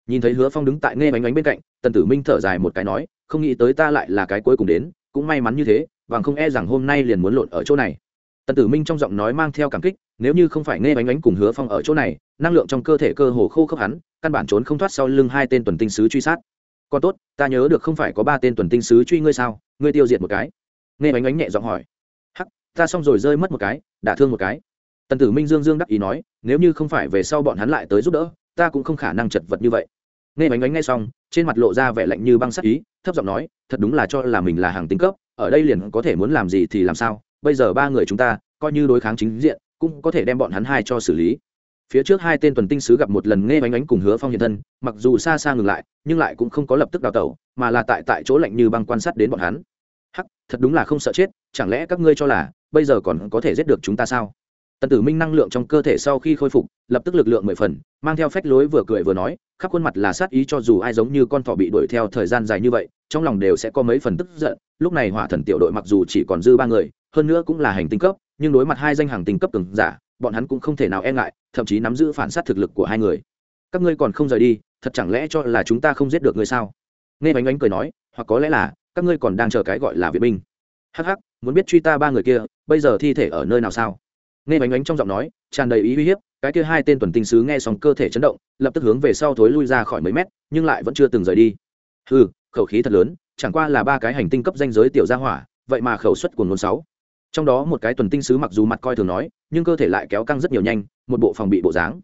Nhìn thấy hứa phong đứng tại nghe bánh bánh bên cạnh, tần tử minh thở dài một cái nói, không nghĩ tới ta lại là cái cuối cùng đến, cũng may mắn như thế và không e rằng hôm nay liền muốn lộn ở chỗ này. Tần tử minh trong giọng nói mang theo cảm kích, nếu như không phải nghe bánh bánh cùng hứa phong ở chỗ này năng lượng trong cơ thể cơ hồ khô khốc hắn, căn bản trốn không thoát sau lưng hai tên tuần tinh sứ truy sát. Còn tốt, ta nhớ được không phải có ba tên tuần tinh sứ truy ngươi sao? Ngươi tiêu diệt một cái. Nghe bánh bánh nhẹ giọng hỏi. Hắc, ta xong rồi rơi mất một cái, đả thương một cái. Tần tử minh dương dương đắc ý nói, nếu như không phải về sau bọn hắn lại tới giúp đỡ, ta cũng không khả năng chật vật như vậy. Nghe bánh bánh ngay xong, trên mặt lộ ra vẻ lạnh như băng sắc ý, thấp giọng nói, thật đúng là cho là mình là hàng tính cấp, ở đây liền có thể muốn làm gì thì làm sao, bây giờ ba người chúng ta, coi như đối kháng chính diện, cũng có thể đem bọn hắn hai cho xử lý phía trước hai tên tuần tinh sứ gặp một lần nghe bánh ánh cùng hứa phong hiện thân, mặc dù xa xa ngừng lại, nhưng lại cũng không có lập tức đào tẩu, mà là tại tại chỗ lạnh như băng quan sát đến bọn hắn. Hắc, thật đúng là không sợ chết, chẳng lẽ các ngươi cho là, bây giờ còn có thể giết được chúng ta sao? Tần tử minh năng lượng trong cơ thể sau khi khôi phục, lập tức lực lượng mười phần, mang theo phách lối vừa cười vừa nói, khắp khuôn mặt là sát ý cho dù ai giống như con thỏ bị đuổi theo thời gian dài như vậy, trong lòng đều sẽ có mấy phần tức giận, lúc này hỏa thần tiểu đội mặc dù chỉ còn dư ba người, hơn nữa cũng là hành tinh cấp, nhưng đối mặt hai danh hàng tinh cấp cường giả bọn hắn cũng không thể nào e ngại, thậm chí nắm giữ phản sát thực lực của hai người. Các ngươi còn không rời đi, thật chẳng lẽ cho là chúng ta không giết được ngươi sao? Nghe bánh bánh cười nói, hoặc có lẽ là, các ngươi còn đang chờ cái gọi là viện binh. Hh muốn biết truy ta ba người kia, bây giờ thi thể ở nơi nào sao? Nghe bánh bánh trong giọng nói, tràn đầy ý uy hiếp, cái kia hai tên tuần tinh sứ nghe xong cơ thể chấn động, lập tức hướng về sau thối lui ra khỏi mấy mét, nhưng lại vẫn chưa từng rời đi. Ừ khẩu khí thật lớn, chẳng qua là ba cái hành tinh cấp danh giới tiểu gia hỏa, vậy mà khẩu suất của ngôn sáu trong đó một cái tuần tinh sứ mặc dù mặt coi thường nói, nhưng cơ thể lại kéo căng rất nhiều nhanh, một bộ phòng bị bộ dáng.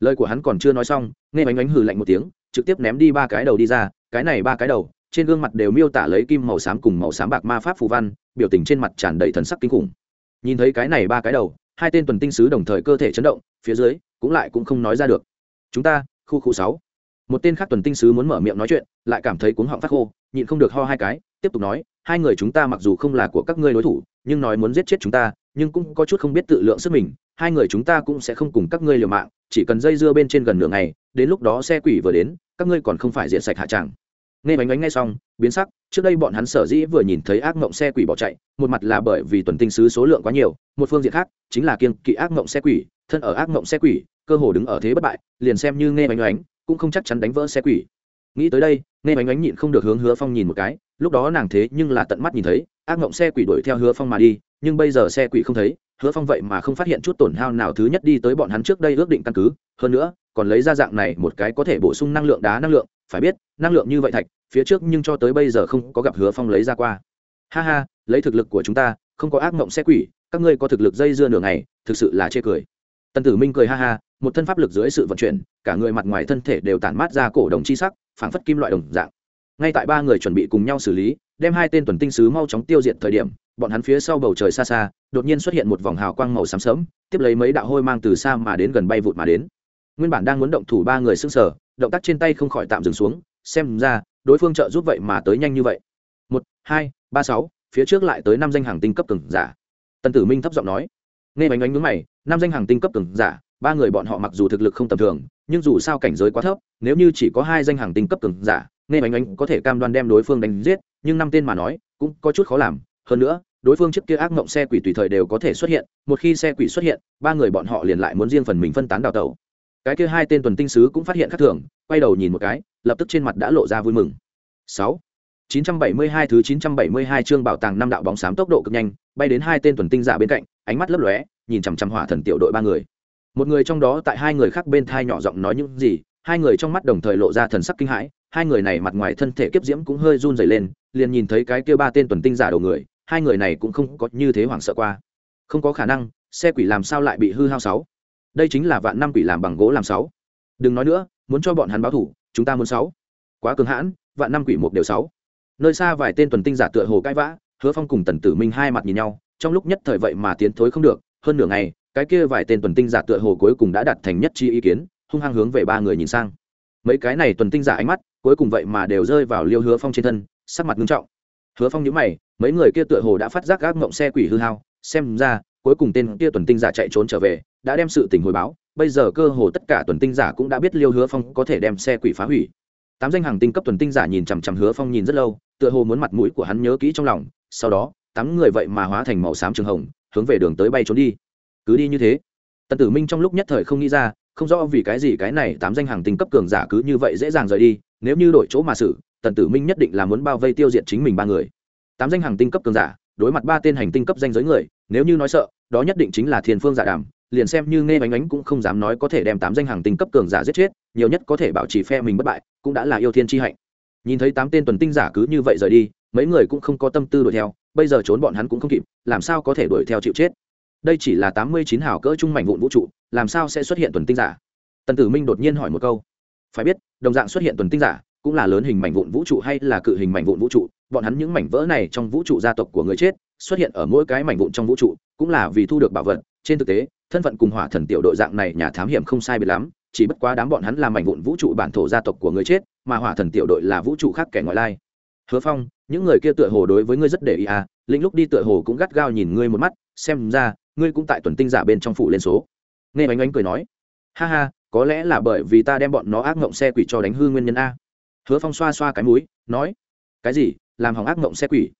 Lời của hắn còn chưa nói xong, nghe bánh bánh hừ lạnh một tiếng, trực tiếp ném đi ba cái đầu đi ra, cái này ba cái đầu, trên gương mặt đều miêu tả lấy kim màu xám cùng màu xám bạc ma pháp phù văn, biểu tình trên mặt tràn đầy thần sắc kinh khủng. Nhìn thấy cái này ba cái đầu, hai tên tuần tinh sứ đồng thời cơ thể chấn động, phía dưới cũng lại cũng không nói ra được. Chúng ta, khu khu sáu. Một tên khác tuần tinh sứ muốn mở miệng nói chuyện, lại cảm thấy cuống họng phát khô, nhịn không được ho hai cái, tiếp tục nói, hai người chúng ta mặc dù không là của các ngươi đối thủ nhưng nói muốn giết chết chúng ta, nhưng cũng có chút không biết tự lượng sức mình, hai người chúng ta cũng sẽ không cùng các ngươi liều mạng, chỉ cần dây dưa bên trên gần nửa ngày, đến lúc đó xe quỷ vừa đến, các ngươi còn không phải diện sạch hạ tràng. Nghe bánh bánh ngay xong, biến sắc, trước đây bọn hắn sở dĩ vừa nhìn thấy ác mộng xe quỷ bỏ chạy, một mặt là bởi vì tuần tinh sứ số lượng quá nhiều, một phương diện khác, chính là kiên kỵ ác mộng xe quỷ, thân ở ác mộng xe quỷ, cơ hồ đứng ở thế bất bại, liền xem như nghe bánh bánh, cũng không chắc chắn đánh vỡ xe quỷ. Nghĩ tới đây, nghe bánh bánh nhịn không được hướng hứa phong nhìn một cái lúc đó nàng thế nhưng là tận mắt nhìn thấy, ác mộng xe quỷ đuổi theo hứa phong mà đi, nhưng bây giờ xe quỷ không thấy, hứa phong vậy mà không phát hiện chút tổn hao nào thứ nhất đi tới bọn hắn trước đây ước định căn cứ. Hơn nữa, còn lấy ra dạng này một cái có thể bổ sung năng lượng đá năng lượng, phải biết, năng lượng như vậy thạch, phía trước nhưng cho tới bây giờ không có gặp hứa phong lấy ra qua. Ha ha, lấy thực lực của chúng ta, không có ác mộng xe quỷ, các ngươi có thực lực dây dưa nửa ngày, thực sự là chê cười. Tần tử minh cười ha ha, một thân pháp lực dưới sự vận chuyển, cả người mặt ngoài thân thể đều tản mát ra cổ đồng chi sắc, phảng phất kim loại đồng dạng ngay tại ba người chuẩn bị cùng nhau xử lý, đem hai tên tuần tinh sứ mau chóng tiêu diệt thời điểm, bọn hắn phía sau bầu trời xa xa, đột nhiên xuất hiện một vòng hào quang màu xám sớm tiếp lấy mấy đạo hôi mang từ xa mà đến gần bay vụt mà đến. Nguyên bản đang muốn động thủ ba người s ư n g sở động tác trên tay không khỏi tạm dừng xuống, xem ra, đối phương trợ giúp vậy mà tới nhanh như vậy. Một, hai, ba, sáu, phía trước lại tới năm danh hàng tinh cấp cường giả. Tần tử minh thấp giọng nói. Nghe bánh bánh mướn mày, năm danh hàng tinh cấp cường giả, ba người bọn họ mặc dù thực lực không tầm thường, nhưng dù sao cảnh giới quá thấp, nếu như chỉ có hai danh hàng tinh cấp cường giả nghe bánh bánh có thể cam đoan đem đối phương đánh giết nhưng năm tên mà nói cũng có chút khó làm. Hơn nữa đối phương trước kia ác mộng xe quỷ tùy thời đều có thể xuất hiện một khi xe quỷ xuất hiện ba người bọn họ liền lại muốn riêng phần mình phân tán đào tẩu. Cái kia hai tên tuần tinh sứ cũng phát hiện khác thường quay đầu nhìn một cái lập tức trên mặt đã lộ ra vui mừng. Sáu 972 thứ 972 chương bảo tàng năm đạo bóng xám tốc độ cực nhanh, bay đến hai tên tuần tinh giả bên cạnh, ánh mắt lấp lóe, nhìn chằm chằm hỏa thần tiểu đội ba người. Một người trong đó tại hai người khác bên thai nhỏ giọng nói những gì, hai người trong mắt đồng thời lộ ra thần sắc kinh hãi, hai người này mặt ngoài thân thể kiếp diễm cũng hơi run rẩy lên, liền nhìn thấy cái kia ba tên tuần tinh giả đầu người, hai người này cũng không có như thế hoảng sợ qua. Không có khả năng, xe quỷ làm sao lại bị hư hao sáu? Đây chính là vạn năm quỷ làm bằng gỗ làm sáu. Đừng nói nữa, muốn cho bọn hắn báo thủ, chúng ta muốn sáu. Quá cường hãn, vạn năm quỷ một đều sáu nơi xa vài tên tuần tinh giả tựa hồ cãi vã hứa phong cùng tần tử minh hai mặt nhìn nhau trong lúc nhất thời vậy mà tiến thối không được hơn nửa ngày cái kia vài tên tuần tinh giả tựa hồ cuối cùng đã đặt thành nhất chi ý kiến hung hăng hướng về ba người nhìn sang mấy cái này tuần tinh giả ánh mắt, cuối cùng vậy mà đều rơi vào liêu hứa phong trên thân, sắc mặt nghiêm trọng. Hứa phong nhớ mày, mấy người kia tựa hồ đã phát giác gác mộng xe quỷ hư hao, xem ra, cuối cùng tên kia tuần tinh giả chạy trốn trở về, đã đem sự tình hồi báo, bây giờ cơ hồ tất cả tuần tinh giả cũng đã biết liêu hứa phong có thể đem xe quỷ phá hủy. Tám danh hàng tinh cấp tuần tinh giả nhìn chằm chằm hứa phong nhìn rất lâu, tựa hồ muốn mặt mũi của hắn nhớ kỹ trong lòng, sau đó, tám người vậy mà hóa thành màu xám trường hồng, hướng về đường tới bay trốn đi. Cứ đi như thế. Tần tử minh trong lúc nhất thời không nghĩ ra không rõ vì cái gì cái này tám danh hàng tinh cấp cường giả cứ như vậy dễ dàng rời đi, nếu như đổi chỗ mà xử, tần tử minh nhất định là muốn bao vây tiêu diệt chính mình ba người. Tám danh hàng tinh cấp cường giả, đối mặt ba tên hành tinh cấp danh giới người, nếu như nói sợ, đó nhất định chính là thiên phương giả đàm, liền xem như nghe bánh ánh cũng không dám nói có thể đem tám danh hàng tinh cấp cường giả giết chết, nhiều nhất có thể bảo trì phe mình bất bại, cũng đã là yêu thiên tri hạnh. Nhìn thấy tám tên tuần tinh giả cứ như vậy rời đi, mấy người cũng không có tâm tư đuổi theo, bây giờ trốn bọn hắn cũng không kịp, làm sao có thể đuổi theo chịu chết? Đây chỉ là tám mươi chín hào cỡ trung mảnh vụn vũ trụ, làm sao sẽ xuất hiện tuần tinh giả? Tần tử minh đột nhiên hỏi một câu. Phải biết, đồng dạng xuất hiện tuần tinh giả, cũng là lớn hình mảnh vụn vũ trụ hay là cự hình mảnh vụn vũ trụ, bọn hắn những mảnh vỡ này trong vũ trụ gia tộc của người chết, xuất hiện ở mỗi cái mảnh vụn trong vũ trụ, cũng là vì thu được bảo vật. Trên thực tế, thân phận cùng hỏa thần tiểu đội dạng này nhà thám hiểm không sai biệt lắm, chỉ bất quá đám bọn hắn là mảnh vụn vũ trụ bản thổ gia tộc của người chết, mà hỏa thần tiểu đội là vũ trụ khác kẻ ngoại lai. Hứa phong, những người kia tựa hồ đối với ngươi rất để ý à lĩnh lúc đi tựa hồ cũng gắt gao nhìn ngươi một mắt, xem ra ngươi cũng tại tuần tinh giả bên trong phủ lên số. Nghe bánh ánh cười nói, ha ha, có lẽ là bởi vì ta đem bọn nó ác ngộng xe quỷ cho đánh hư nguyên nhân a. Hứa phong xoa xoa cái mũi, nói, cái gì? Làm hỏng ác ngộng xe quỷ?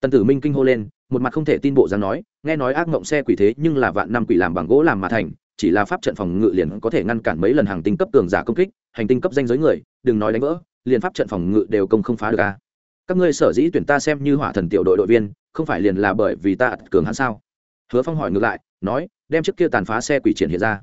Tần tử minh kinh hô lên, một mặt không thể tin bộ dáng nói, nghe nói ác ngộng xe quỷ thế, nhưng là vạn năm quỷ làm bằng gỗ làm mà thành, chỉ là pháp trận phòng ngự liền có thể ngăn cản mấy lần hàng tinh cấp cường giả công kích, hành tinh cấp danh giới người, đừng nói đánh vỡ, liền pháp trận phòng ngự đều công không phá được a. Các ngươi sở dĩ tuyển ta xem như hỏa thần tiểu đội đội viên, không phải liền là bởi vì ta cường hắn sao? Hứa phong hỏi ngược lại, nói, đem chiếc kia tàn phá xe quỷ triển hiện ra.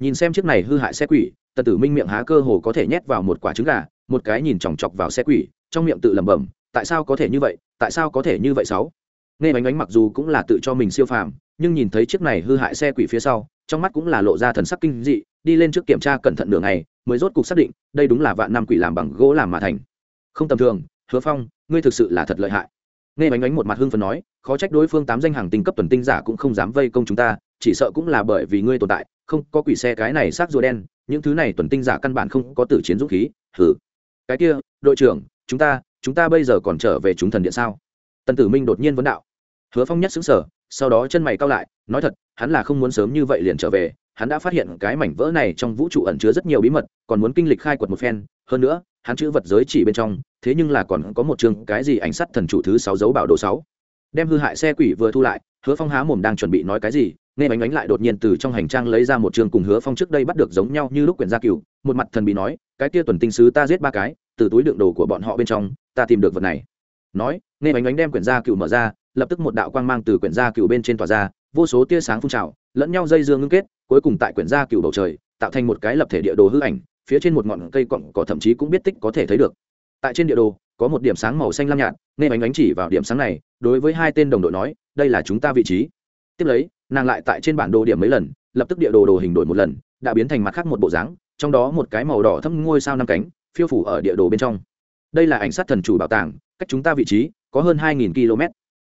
Nhìn xem chiếc này hư hại xe quỷ, tần tử minh miệng há cơ hồ có thể nhét vào một quả trứng gà, một cái nhìn chòng chọc vào xe quỷ, trong miệng tự lẩm bẩm, tại sao có thể như vậy, tại sao có thể như vậy sáu? Nghe bánh bánh mặc dù cũng là tự cho mình siêu phàm, nhưng nhìn thấy chiếc này hư hại xe quỷ phía sau, trong mắt cũng là lộ ra thần sắc kinh dị, đi lên trước kiểm tra cẩn thận đường này mới rốt cục xác định, đây đúng là vạn năm quỷ làm bằng gỗ làm mà thành. Không tầm thường, hứa phong, ngươi thực sự là thật lợi hại nghe bánh bánh một mặt hưng phần nói, khó trách đối phương tám danh hàng tinh cấp tuần tinh giả cũng không dám vây công chúng ta, chỉ sợ cũng là bởi vì ngươi tồn tại, không có quỷ xe cái này xác rùa đen, những thứ này tuần tinh giả căn bản không có tử chiến dũng khí hử cái kia, đội trưởng, chúng ta chúng ta bây giờ còn trở về chúng thần điện sao? Tần tử minh đột nhiên vấn đạo. Hứa phong nhất xứng sở sau đó chân mày cao lại, nói thật, hắn là không muốn sớm như vậy liền trở về hắn đã phát hiện cái mảnh vỡ này trong vũ trụ ẩn chứa rất nhiều bí mật, còn muốn kinh lịch khai quật một phen, hơn nữa, hắn chữ vật giới chỉ bên trong, thế nhưng là còn có một chương cái gì ảnh sắt thần chủ thứ sáu dấu bảo đồ sáu. Đem hư hại xe quỷ vừa thu lại, hứa phong há mồm đang chuẩn bị nói cái gì, nghe bánh bánh lại đột nhiên từ trong hành trang lấy ra một chương cùng hứa phong trước đây bắt được giống nhau như lúc quyển gia cựu một mặt thần bị nói, cái kia tuần tinh sứ ta giết ba cái, từ túi đựng đồ của bọn họ bên trong, ta tìm được vật này. Nói, nghe bánh bánh đem quyển gia cựu mở ra, lập tức một đạo quang mang từ quyển gia cựu bên trên tỏa ra, vô số tia sáng phun trào, lẫn nhau dây dương ngưng kết cuối cùng tại quyển gia cựu bầu trời, tạo thành một cái lập thể địa đồ hư ảnh, phía trên một ngọn cây cọng cỏ thậm chí cũng biết tích có thể thấy được. Tại trên địa đồ, có một điểm sáng màu xanh lam nhạt, nghe ánh ánh chỉ vào điểm sáng này, đối với hai tên đồng đội nói, đây là chúng ta vị trí. Tiếp lấy, nàng lại tại trên bản đồ điểm mấy lần, lập tức địa đồ đồ hình đổi một lần, đã biến thành mặt khác một bộ dáng, trong đó một cái màu đỏ thâm ngôi sao năm cánh, phiêu phủ ở địa đồ bên trong. Đây là ảnh sát thần chủ bảo tàng, cách chúng ta vị trí có hơn hai nghìn km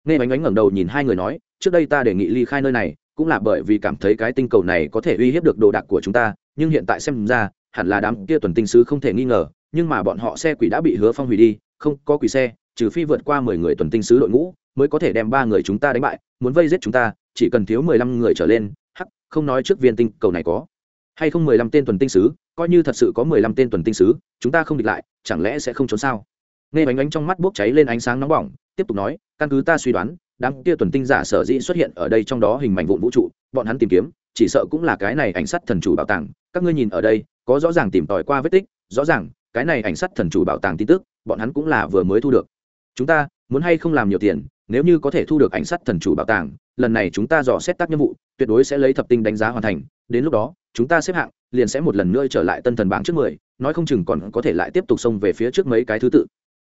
nghe bánh ánh ngẩng đầu nhìn hai người nói, trước đây ta đề nghị ly khai nơi này cũng là bởi vì cảm thấy cái tinh cầu này có thể uy hiếp được đồ đạc của chúng ta, nhưng hiện tại xem ra, hẳn là đám kia tuần tinh sứ không thể nghi ngờ, nhưng mà bọn họ xe quỷ đã bị hứa phong hủy đi, không có quỷ xe, trừ phi vượt qua mười người tuần tinh sứ đội ngũ, mới có thể đem ba người chúng ta đánh bại, muốn vây giết chúng ta, chỉ cần thiếu mười lăm người trở lên, hắc, không nói trước viên tinh cầu này có. Hay không mười lăm tên tuần tinh sứ, coi như thật sự có mười lăm tên tuần tinh sứ, chúng ta không địch lại, chẳng lẽ sẽ không trốn sao? Nghe bánh bánh trong mắt bốc cháy lên ánh sáng nóng bỏng, tiếp tục nói, căn cứ ta suy đoán đám kia tuần tinh giả sở dĩ xuất hiện ở đây trong đó hình mảnh vụn vũ trụ, bọn hắn tìm kiếm, chỉ sợ cũng là cái này ảnh sắt thần chủ bảo tàng. Các ngươi nhìn ở đây, có rõ ràng tìm tòi qua vết tích, rõ ràng, cái này ảnh sắt thần chủ bảo tàng tin tức, bọn hắn cũng là vừa mới thu được. Chúng ta muốn hay không làm nhiều tiền, nếu như có thể thu được ảnh sắt thần chủ bảo tàng, lần này chúng ta dò xét tác nhiệm vụ, tuyệt đối sẽ lấy thập tinh đánh giá hoàn thành. Đến lúc đó, chúng ta xếp hạng, liền sẽ một lần nữa trở lại tân thần bảng trước mười, nói không chừng còn có thể lại tiếp tục xông về phía trước mấy cái thứ tự.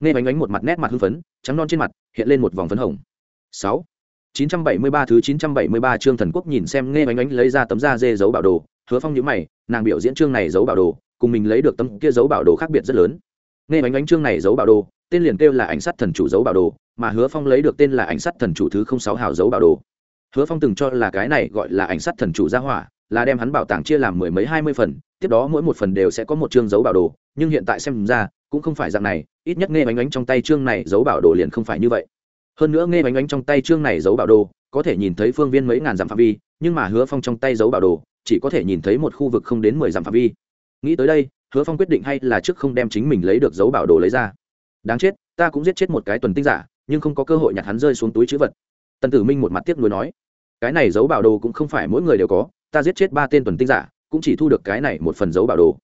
Nghe bánh ánh một mặt nét mặt hưng phấn, trắng non trên mặt, hiện lên một vòng phấn hồng sáu 973 thứ 973 chương thần quốc nhìn xem nghe ánh ánh lấy ra tấm da dê dấu bảo đồ, Hứa Phong nhíu mày, nàng biểu diễn chương này dấu bảo đồ, cùng mình lấy được tấm kia dấu bảo đồ khác biệt rất lớn. Nghe ánh ánh chương này dấu bảo đồ, tên liền kêu là ảnh sắt thần chủ dấu bảo đồ, mà Hứa Phong lấy được tên là ảnh sắt thần chủ thứ 06 hào dấu bảo đồ. Hứa Phong từng cho là cái này gọi là ảnh sắt thần chủ gia hỏa, là đem hắn bảo tàng chia làm mười mấy hai mươi phần, tiếp đó mỗi một phần đều sẽ có một chương dấu bảo đồ, nhưng hiện tại xem ra, cũng không phải dạng này, ít nhất nghe ánh ánh trong tay chương này dấu bảo đồ liền không phải như vậy hơn nữa nghe bánh bánh trong tay trương này giấu bảo đồ, có thể nhìn thấy phương viên mấy ngàn dặm phạm vi, nhưng mà hứa phong trong tay giấu bảo đồ, chỉ có thể nhìn thấy một khu vực không đến mười dặm phạm vi. Nghĩ tới đây, hứa phong quyết định hay là trước không đem chính mình lấy được giấu bảo đồ lấy ra. Đáng chết, ta cũng giết chết một cái tuần tinh giả, nhưng không có cơ hội nhặt hắn rơi xuống túi chữ vật. Tần tử minh một mặt tiếc nuối nói, cái này giấu bảo đồ cũng không phải mỗi người đều có, ta giết chết ba tên tuần tinh giả, cũng chỉ thu được cái này một phần giấu bảo đồ.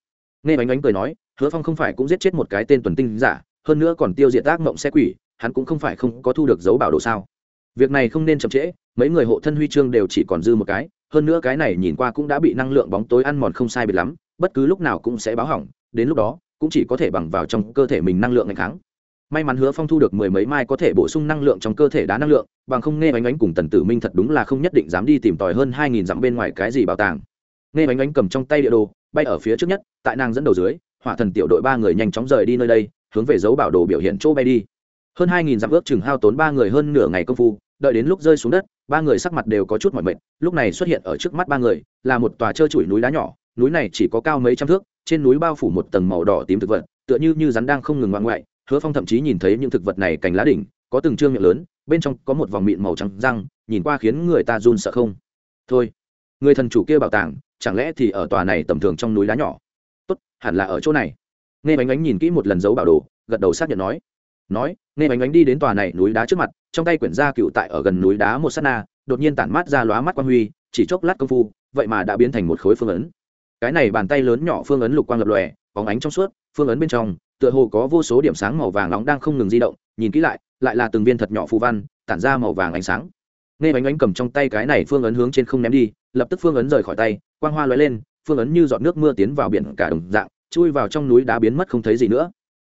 Nghe bánh bánh cười nói, hứa phong không phải cũng giết chết một cái tên tuần tinh giả, hơn nữa còn tiêu diệt ác mộng xe quỷ hắn cũng không phải không có thu được dấu bảo đồ sao. Việc này không nên chậm trễ, mấy người hộ thân huy chương đều chỉ còn dư một cái, hơn nữa cái này nhìn qua cũng đã bị năng lượng bóng tối ăn mòn không sai biệt lắm, bất cứ lúc nào cũng sẽ báo hỏng, đến lúc đó, cũng chỉ có thể bằng vào trong cơ thể mình năng lượng ngày kháng. May mắn hứa phong thu được mười mấy mai có thể bổ sung năng lượng trong cơ thể đá năng lượng, bằng không nghe bánh bánh cùng tần tử minh thật đúng là không nhất định dám đi tìm tòi hơn hai nghìn dặm bên ngoài cái gì bảo tàng. Nghe bánh bánh cầm trong tay địa đồ, bay ở phía trước nhất, tại nàng dẫn đầu dưới, hỏa thần tiểu đội ba người nhanh chóng rời đi nơi đây, hướng về dấu bảo đồ biểu hiện chỗ bay đi hơn hai nghìn dặm ước chừng hao tốn ba người hơn nửa ngày công phu, đợi đến lúc rơi xuống đất, ba người sắc mặt đều có chút mỏi mệt. Lúc này xuất hiện ở trước mắt ba người, là một tòa trơ trụi núi đá nhỏ. Núi này chỉ có cao mấy trăm thước, trên núi bao phủ một tầng màu đỏ tím thực vật, tựa như như rắn đang không ngừng ngoan ngoại. Hứa phong thậm chí nhìn thấy những thực vật này cành lá đỉnh, có từng trương miệng lớn, bên trong có một vòng mịn màu trắng răng, nhìn qua khiến người ta run sợ không. Thôi, người thần chủ kia bảo tàng, chẳng lẽ thì ở tòa này tầm thường trong núi đá nhỏ? Tốt, hẳn là ở chỗ này. Nghe bánh ánh nhìn kỹ một lần dấu bảo đồ, gật đầu xác nhận nói nói, nghe bánh bánh đi đến tòa này núi đá trước mặt, trong tay quyển gia cựu tại ở gần núi đá một s á t na, đột nhiên tản mát ra lóa mắt quang huy, chỉ chốc lát công phu, vậy mà đã biến thành một khối phương ấn. Cái này bàn tay lớn nhỏ phương ấn lục quang lập lòe, bóng ánh trong suốt, phương ấn bên trong, tựa hồ có vô số điểm sáng màu vàng nóng đang không ngừng di động, nhìn kỹ lại lại là từng viên thật nhỏ phù văn, tản ra màu vàng ánh sáng. Nghe bánh bánh cầm trong tay cái này phương ấn hướng trên không ném đi, lập tức phương ấn rời khỏi tay, quang hoa lóe lên, phương ấn như giọt nước mưa tiến vào biển cả đồng dạng, chui vào trong núi đá biến mất không thấy gì nữa.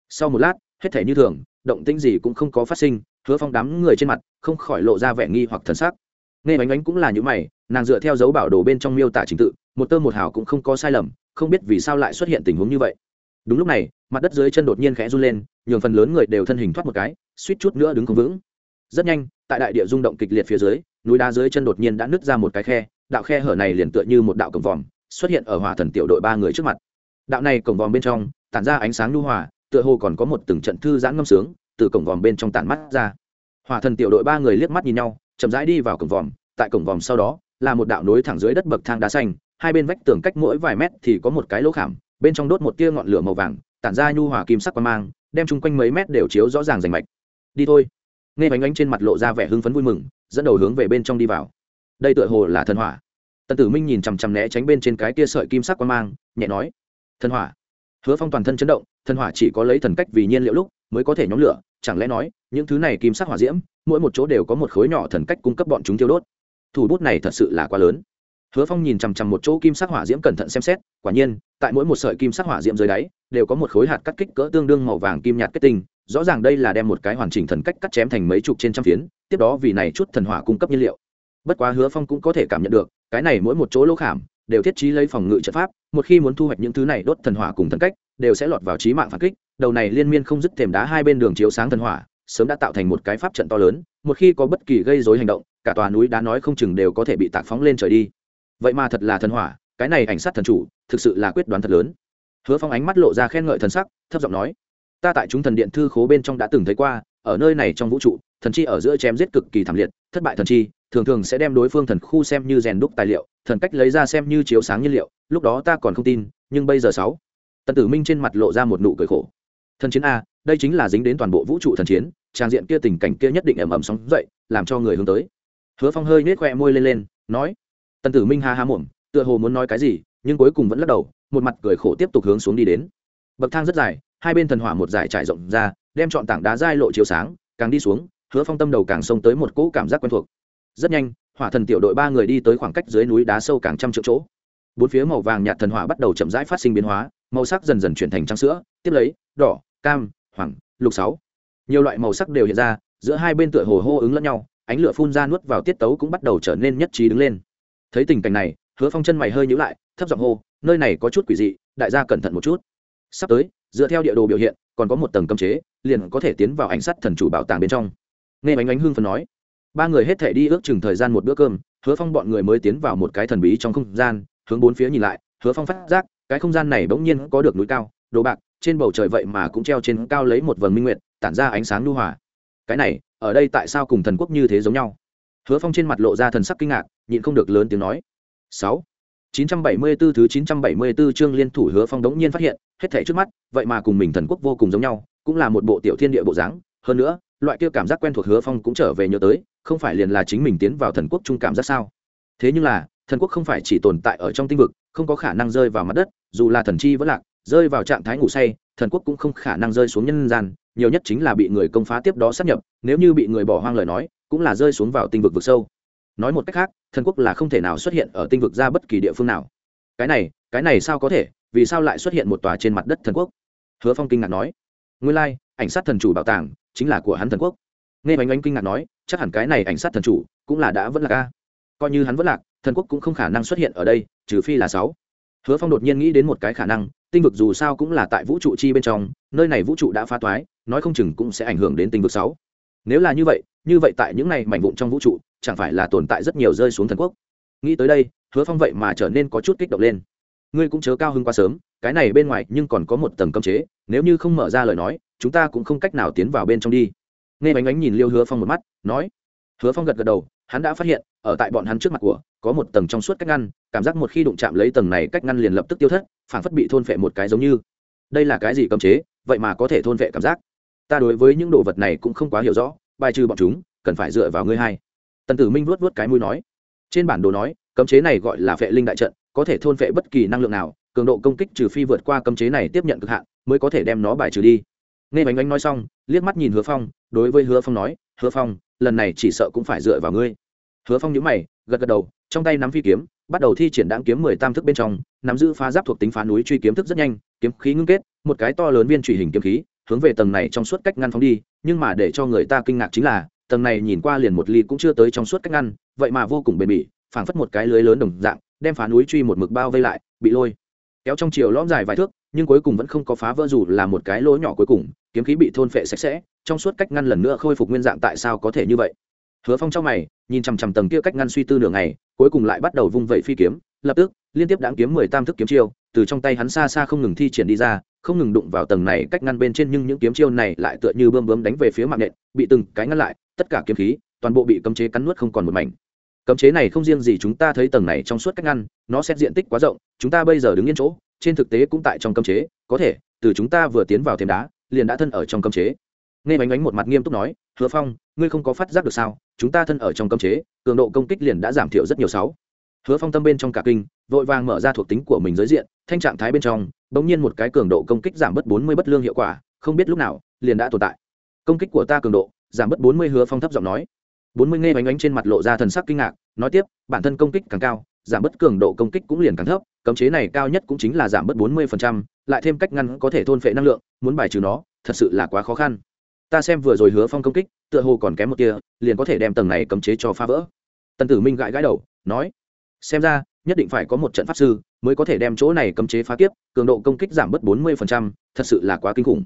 Sau một lát hết thể như thường, động tĩnh gì cũng không có phát sinh, hứa phong đám người trên mặt không khỏi lộ ra vẻ nghi hoặc thần sắc. Nghe bánh bánh cũng là những mày, nàng dựa theo dấu bảo đồ bên trong miêu tả trình tự, một tơ một hào cũng không có sai lầm, không biết vì sao lại xuất hiện tình huống như vậy. Đúng lúc này, mặt đất dưới chân đột nhiên khẽ run lên, nhường phần lớn người đều thân hình thoát một cái, suýt chút nữa đứng không vững. Rất nhanh, tại đại địa rung động kịch liệt phía dưới, núi đá dưới chân đột nhiên đã nứt ra một cái khe, đạo khe hở này liền tựa như một đạo cổng vòm, xuất hiện ở hỏa thần tiểu đội ba người trước mặt. Đạo này cổng vòm bên trong, tản ra ánh sáng nhu hòa tựa hồ còn có một từng trận thư giãn ngâm sướng từ cổng vòm bên trong tản mắt ra. Hòa thần tiểu đội ba người liếc mắt nhìn nhau, chậm rãi đi vào cổng vòm, tại cổng vòm sau đó, là một đạo nối thẳng dưới đất bậc thang đá xanh, hai bên vách tường cách mỗi vài mét thì có một cái lỗ khảm, bên trong đốt một tia ngọn lửa màu vàng, tản ra nhu hòa kim sắc quang mang, đem chung quanh mấy mét đều chiếu rõ ràng rành mạch. Đi thôi. Nghe bánh bánh trên mặt lộ ra vẻ hưng phấn vui mừng, dẫn đầu hướng về bên trong đi vào. Đây tựa hồ là thần hỏa. Tần tử minh nhìn chằm chằm né tránh bên trên cái tia sợi kim sắc quang mang, nhẹ nói, thần hỏa hứa phong toàn thân chấn động, thần hỏa chỉ có lấy thần cách vì nhiên liệu lúc mới có thể nhóm lửa, chẳng lẽ nói, những thứ này kim sắc hỏa diễm, mỗi một chỗ đều có một khối nhỏ thần cách cung cấp bọn chúng tiêu đốt. Thủ bút này thật sự là quá lớn. Hứa phong nhìn chằm chằm một chỗ kim sắc hỏa diễm cẩn thận xem xét, quả nhiên, tại mỗi một sợi kim sắc hỏa diễm dưới đáy, đều có một khối hạt cắt kích cỡ tương đương màu vàng kim nhạt kết tinh, rõ ràng đây là đem một cái hoàn chỉnh thần cách cắt chém thành mấy chục trên trăm phiến, tiếp đó vì này chút thần hỏa cung cấp nhiên liệu. Bất quá hứa phong cũng có thể cảm nhận được, cái này mỗi một chỗ lỗ khảm, đều thiết trí lấy phòng ngự trận pháp một khi muốn thu hoạch những thứ này đốt thần hỏa cùng thần cách, đều sẽ lọt vào trí mạng phản kích, đầu này liên miên không dứt thềm đá hai bên đường chiếu sáng thần hỏa, sớm đã tạo thành một cái pháp trận to lớn, một khi có bất kỳ gây dối hành động, cả tòa núi đá nói không chừng đều có thể bị tạc phóng lên trời đi. Vậy mà thật là thần hỏa, cái này ảnh sát thần chủ, thực sự là quyết đoán thật lớn. Hứa phong ánh mắt lộ ra khen ngợi thần sắc, thấp giọng nói, ta tại chúng thần điện thư khố bên trong đã từng thấy qua, ở nơi này trong vũ trụ, thần chi ở giữa chém giết cực kỳ thảm liệt, thất bại thần chi, thường thường sẽ đem đối phương thần khu xem như rèn đúc tài liệu, thần cách lấy ra xem như chiếu sáng nhiên liệu lúc đó ta còn không tin, nhưng bây giờ sáu. Tần tử minh trên mặt lộ ra một nụ cười khổ. Thần chiến a, đây chính là dính đến toàn bộ vũ trụ thần chiến, trang diện kia tình cảnh kia nhất định ẩm ẩm sóng dậy, làm cho người hướng tới. Hứa phong hơi nết khoe môi lên lên, nói. Tần tử minh ha ha muộm tựa hồ muốn nói cái gì, nhưng cuối cùng vẫn lắc đầu, một mặt cười khổ tiếp tục hướng xuống đi đến. Bậc thang rất dài, hai bên thần hỏa một dải trải rộng ra, đem chọn tảng đá dai lộ chiếu sáng, càng đi xuống, hứa phong tâm đầu càng xông tới một cỗ cảm giác quen thuộc. Rất nhanh, hỏa thần tiểu đội ba người đi tới khoảng cách dưới núi đá sâu càng trăm triệu chỗ bốn phía màu vàng nhạt thần hỏa bắt đầu chậm rãi phát sinh biến hóa, màu sắc dần dần chuyển thành trắng sữa, tiếp lấy, đỏ, cam, hoàng, lục sáu. Nhiều loại màu sắc đều hiện ra, giữa hai bên tựa hồ hô ứng lẫn nhau, ánh lửa phun ra nuốt vào tiết tấu cũng bắt đầu trở nên nhất trí đứng lên. Thấy tình cảnh này, hứa phong chân mày hơi nhữ lại, thấp giọng hô, nơi này có chút quỷ dị, đại gia cẩn thận một chút. Sắp tới, dựa theo địa đồ biểu hiện, còn có một tầng cấm chế, liền có thể tiến vào ảnh sắt thần chủ bảo tàng bên trong. Nghe bánh ánh hương phần nói, ba người hết thể đi ước chừng thời gian một bữa cơm, hứa phong bọn người mới tiến vào một cái thần bí trong không gian hướng bốn phía nhìn lại hứa phong phát giác cái không gian này bỗng nhiên có được núi cao đồ bạc trên bầu trời vậy mà cũng treo trên cao lấy một vầng minh nguyện tản ra ánh sáng lưu hòa. Cái này ở đây tại sao cùng thần quốc như thế giống nhau? Hứa phong trên mặt lộ ra thần sắc kinh ngạc nhịn không được lớn tiếng nói. Sáu 974 thứ 974 chương liên thủ hứa phong đống nhiên phát hiện, hết thảy trước mắt, vậy mà cùng mình thần quốc vô cùng giống nhau, cũng là một bộ tiểu thiên địa bộ dáng, hơn nữa, loại kia cảm giác quen thuộc hứa phong cũng trở về nhớ tới, không phải liền là chính mình tiến vào thần quốc trung cảm giác sao? Thế nhưng là, thần quốc không phải chỉ tồn tại ở trong tinh vực, không có khả năng rơi vào mặt đất, dù là thần chi vẫn lạc, rơi vào trạng thái ngủ say, thần quốc cũng không khả năng rơi xuống nhân gian, nhiều nhất chính là bị người công phá tiếp đó sắp nhập, nếu như bị người bỏ hoang lời nói, cũng là rơi xuống vào tinh vực vực sâu. Nói một cách khác thần quốc là không thể nào xuất hiện ở tinh vực ra bất kỳ địa phương nào. Cái này cái này sao có thể vì sao lại xuất hiện một tòa trên mặt đất thần quốc? Hứa phong kinh ngạc nói. Nguyên lai、like, ảnh sát thần chủ bảo tàng chính là của hắn thần quốc. Nghe bánh bánh kinh ngạc nói chắc hẳn cái này ảnh sát thần chủ cũng là đã vẫn là ca coi như hắn vẫn lạc thần quốc cũng không khả năng xuất hiện ở đây, trừ phi là sáu. Hứa phong đột nhiên nghĩ đến một cái khả năng, tinh vực dù sao cũng là tại vũ trụ chi bên trong, nơi này vũ trụ đã phá toái, nói không chừng cũng sẽ ảnh hưởng đến tinh vực sáu. Nếu là như vậy như vậy tại những này mảnh vụn trong vũ trụ, chẳng phải là tồn tại rất nhiều rơi xuống thần quốc? Nghĩ tới đây, hứa phong vậy mà trở nên có chút kích động lên. Ngươi cũng chớ cao hơn quá sớm, cái này bên ngoài nhưng còn có một tầng cấm chế, nếu như không mở ra lời nói, chúng ta cũng không cách nào tiến vào bên trong đi. Nghe bánh ánh nhìn liêu hứa phong một mắt, nói hứa phong gật gật đầu, hắn đã phát hiện, ở tại bọn hắn trước mặt của, có một tầng trong suốt cách ngăn, cảm giác một khi đụng chạm lấy tầng này cách ngăn liền lập tức tiêu thất phản phất bị thôn phệ một cái giống như. Đây là cái gì cấm chế? Vậy mà có thể thôn phệ cảm giác. Ta đối với những đồ vật này cũng không quá hiểu rõ, bài trừ bọn chúng, cần phải dựa vào ngươi hai. Tần tử minh vuốt vuốt cái mũi nói. Trên bản đồ nói, cấm chế này gọi là vệ linh đại trận, có thể thôn phệ bất kỳ năng lượng nào, cường độ công kích trừ phi vượt qua cấm chế này tiếp nhận cực hạn, mới có thể đem nó bài trừ đi. Nghe bánh bánh nói xong, liếc mắt nhìn hứa phong, đối với hứa phong nói, hứa phong lần này chỉ sợ cũng phải dựa vào ngươi. Hứa phong nhíu mày, gật gật đầu, trong tay nắm phi kiếm, bắt đầu thi triển đáng kiếm mười tam thức bên trong, nắm giữ phá giáp thuộc tính phá núi truy kiếm thức rất nhanh, kiếm khí ngưng kết, một cái to lớn viên truy hình kiếm khí, hướng về tầng này trong suốt cách ngăn phóng đi, nhưng mà để cho người ta kinh ngạc chính là, tầng này nhìn qua liền một ly cũng chưa tới trong suốt cách ngăn, vậy mà vô cùng bền bỉ, phảng phất một cái lưới lớn đồng dạng, đem phá núi truy một mực bao vây lại, bị lôi. Kéo trong chiều lõm dài vài thước nhưng cuối cùng vẫn không có phá vỡ dù là một cái lỗ nhỏ cuối cùng, kiếm khí bị thôn phệ sạch sẽ, trong suốt cách ngăn lần nữa khôi phục nguyên dạng tại sao có thể như vậy? Hứa phong trong mày, nhìn chằm chằm tầng kia cách ngăn suy tư nửa ngày, cuối cùng lại bắt đầu vung vẩy phi kiếm, lập tức, liên tiếp đáng kiếm mười tam thức kiếm chiêu, từ trong tay hắn xa xa không ngừng thi triển đi ra, không ngừng đụng vào tầng này cách ngăn bên trên nhưng những kiếm chiêu này lại tựa như bơm bơm đánh về phía mạng nện, bị từng cái ngăn lại, tất cả kiếm khí, toàn bộ bị cấm chế cắn nuốt không còn một mảnh. Cấm chế này không riêng gì chúng ta thấy tầng này trong suốt cách ngăn, nó xét diện tích quá rộng, chúng ta bây giờ đứng yên chỗ trên thực tế cũng tại trong cấm chế, có thể, từ chúng ta vừa tiến vào thềm đá, liền đã thân ở trong cấm chế. Nghe bánh bánh một mặt nghiêm túc nói, hứa phong, ngươi không có phát giác được sao? Chúng ta thân ở trong cấm chế, cường độ công kích liền đã giảm thiểu rất nhiều sáu. Hứa phong tâm bên trong cả kinh, vội vàng mở ra thuộc tính của mình giới diện, thanh trạng thái bên trong, bỗng nhiên một cái cường độ công kích giảm bớt bốn mươi bất lương hiệu quả, không biết lúc nào, liền đã tồn tại. Công kích của ta cường độ, giảm bớt bốn mươi hứa phong thấp giọng nói. Bốn mươi nghe bánh bánh trên mặt lộ ra thần sắc kinh ngạc, nói tiếp, bản thân công kích càng cao giảm bớt cường độ công kích cũng liền càng thấp, cấm chế này cao nhất cũng chính là giảm bớt bốn mươi lại thêm cách ngăn có thể thôn phệ năng lượng, muốn bài trừ nó, thật sự là quá khó khăn. Ta xem vừa rồi hứa phong công kích, tựa hồ còn kém một tia, liền có thể đem tầng này cấm chế cho phá vỡ. Tần tử minh gãi gãi đầu, nói, xem ra, nhất định phải có một trận pháp sư mới có thể đem chỗ này cấm chế phá kiếp, cường độ công kích giảm bớt bốn mươi thật sự là quá kinh khủng.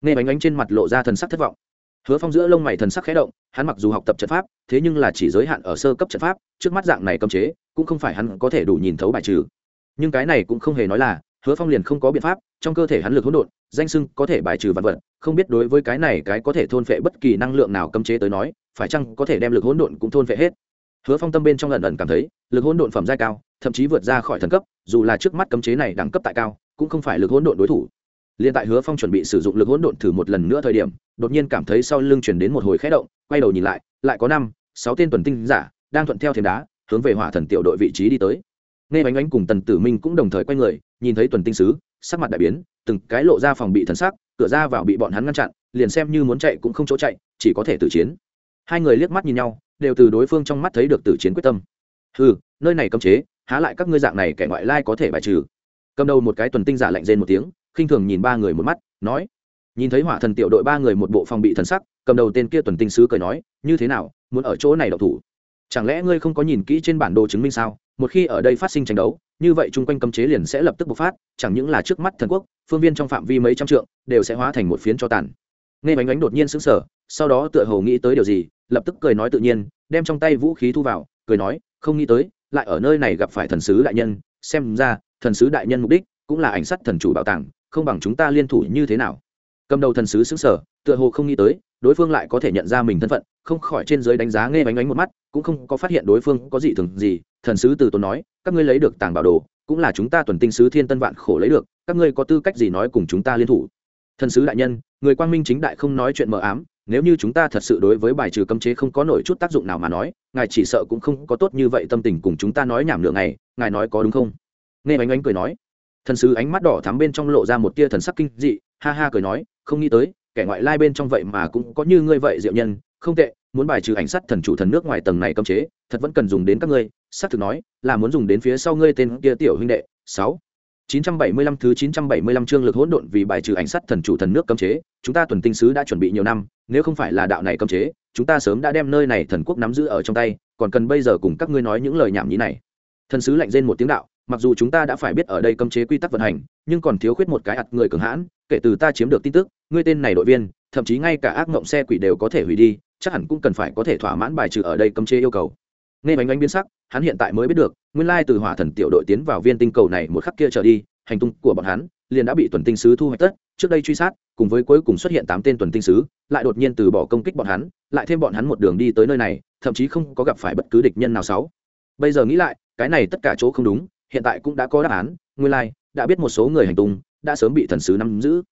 Nghe bánh ánh trên mặt lộ ra thần sắc thất vọng hứa phong giữa lông mày thần sắc khẽ động, hắn mặc dù học tập trận pháp, thế nhưng là chỉ giới hạn ở sơ cấp trận pháp, trước mắt dạng này cấm chế, cũng không phải hắn có thể đủ nhìn thấu bài trừ. Nhưng cái này cũng không hề nói là, hứa phong liền không có biện pháp, trong cơ thể hắn lực hỗn độn, danh sưng có thể bài trừ vật vật, không biết đối với cái này cái có thể thôn phệ bất kỳ năng lượng nào cấm chế tới nói, phải chăng có thể đem lực hỗn độn cũng thôn phệ hết. Hứa phong tâm bên trong lần ẩn cảm thấy, lực hỗn độn phẩm giai cao, thậm chí vượt ra khỏi thần cấp, dù là trước mắt cấm chế này đẳng cấp tại cao, cũng không phải lực hỗn độn đối thủ liền tại hứa phong chuẩn bị sử dụng lực hỗn độn thử một lần nữa thời điểm, đột nhiên cảm thấy sau lưng chuyển đến một hồi khẽ động, quay đầu nhìn lại lại có năm, sáu tên tuần tinh giả đang thuận theo thềm đá, hướng về hỏa thần tiểu đội vị trí đi tới. Nghe bánh bánh cùng tần tử minh cũng đồng thời quay người, nhìn thấy tuần tinh sứ, sắc mặt đại biến, từng cái lộ ra phòng bị thần sắc, cửa ra vào bị bọn hắn ngăn chặn, liền xem như muốn chạy cũng không chỗ chạy, chỉ có thể tử chiến. Hai người liếc mắt nhìn nhau, đều từ đối phương trong mắt thấy được tử chiến quyết tâm. Ừ nơi này cấm chế, há lại các ngươi dạng này kẻ ngoại lai có thể bài trừ. Cầm đầu một cái tuần tinh giả lạnh rên một tiếng khinh thường nhìn ba người một mắt, nói, nhìn thấy hỏa thần tiểu đội ba người một bộ phòng bị thần sắc, cầm đầu tên kia tuần tinh sứ cười nói, như thế nào, muốn ở chỗ này độc thủ? Chẳng lẽ ngươi không có nhìn kỹ trên bản đồ chứng minh sao? Một khi ở đây phát sinh tranh đấu, như vậy chung quanh cấm chế liền sẽ lập tức bộc phát, chẳng những là trước mắt thần quốc, phương viên trong phạm vi mấy trăm trượng, đều sẽ hóa thành một phiến cho tàn. Nghe bánh bánh đột nhiên sững sờ, sau đó tựa hồ nghĩ tới điều gì, lập tức cười nói tự nhiên, đem trong tay vũ khí thu vào, cười nói, không nghĩ tới, lại ở nơi này gặp phải thần sứ đại nhân, xem ra, thần sứ đại nhân mục đích cũng là ảnh sát thần chủ bảo tàng không bằng chúng ta liên thủ như thế nào? Cầm đầu thần sứ xứng sở, tựa hồ không nghĩ tới, đối phương lại có thể nhận ra mình thân phận, không khỏi trên giới đánh giá nghe bánh bánh một mắt, cũng không có phát hiện đối phương có gì thường gì. Thần sứ từ tốn nói, các ngươi lấy được tàng bảo đồ, cũng là chúng ta tuần tinh sứ thiên tân vạn khổ lấy được, các ngươi có tư cách gì nói cùng chúng ta liên thủ? Thần sứ đại nhân, người quang minh chính đại không nói chuyện mờ ám, nếu như chúng ta thật sự đối với bài trừ cấm chế không có nổi chút tác dụng nào mà nói, ngài chỉ sợ cũng không có tốt như vậy tâm tình cùng chúng ta nói nhảm nửa ngày. ngài nói có đúng không? Nghe bánh bánh cười nói thần sứ ánh mắt đỏ thắm bên trong lộ ra một tia thần sắc kinh dị ha ha cười nói không nghĩ tới kẻ ngoại lai bên trong vậy mà cũng có như ngươi vậy diệu nhân không tệ muốn bài trừ ảnh sắt thần chủ thần nước ngoài tầng này cấm chế thật vẫn cần dùng đến các ngươi xác thực nói là muốn dùng đến phía sau ngươi tên kia tiểu huynh đệ sáu 975 thứ 975 chương lực hỗn độn vì bài trừ ảnh sắt thần chủ thần nước cấm chế, chúng ta tuần tinh sứ đã chuẩn bị nhiều năm, nếu không phải là đạo này cấm chế, chúng ta sớm đã đem nơi này thần quốc nắm giữ ở trong tay, còn cần bây giờ cùng các ngươi nói những lời nhảm nhí này. Thần sứ lạnh rên một tiếng đạo, mặc dù chúng ta đã phải biết ở đây cấm chế quy tắc vận hành, nhưng còn thiếu khuyết một cái ạt người cường hãn, kể từ ta chiếm được tin tức, ngươi tên này đội viên, thậm chí ngay cả ác mộng xe quỷ đều có thể hủy đi, chắc hẳn cũng cần phải có thể thỏa mãn bài trừ ở đây cấm chế yêu cầu. Nghe bánh bánh biến sắc, hắn hiện tại mới biết được, nguyên lai từ hỏa thần tiểu đội tiến vào viên tinh cầu này một khắc kia trở đi, hành tung của bọn hắn liền đã bị tuần tinh sứ thu hoạch tất trước đây truy sát cùng với cuối cùng xuất hiện tám tên tuần tinh sứ lại đột nhiên từ bỏ công kích bọn hắn lại thêm bọn hắn một đường đi tới nơi này thậm chí không có gặp phải bất cứ địch nhân nào sáu bây giờ nghĩ lại cái này tất cả chỗ không đúng, hiện tại cũng đã có đáp án, nguyên lai, đã biết một số người hành tung, đã sớm bị thần sứ nắm giữ.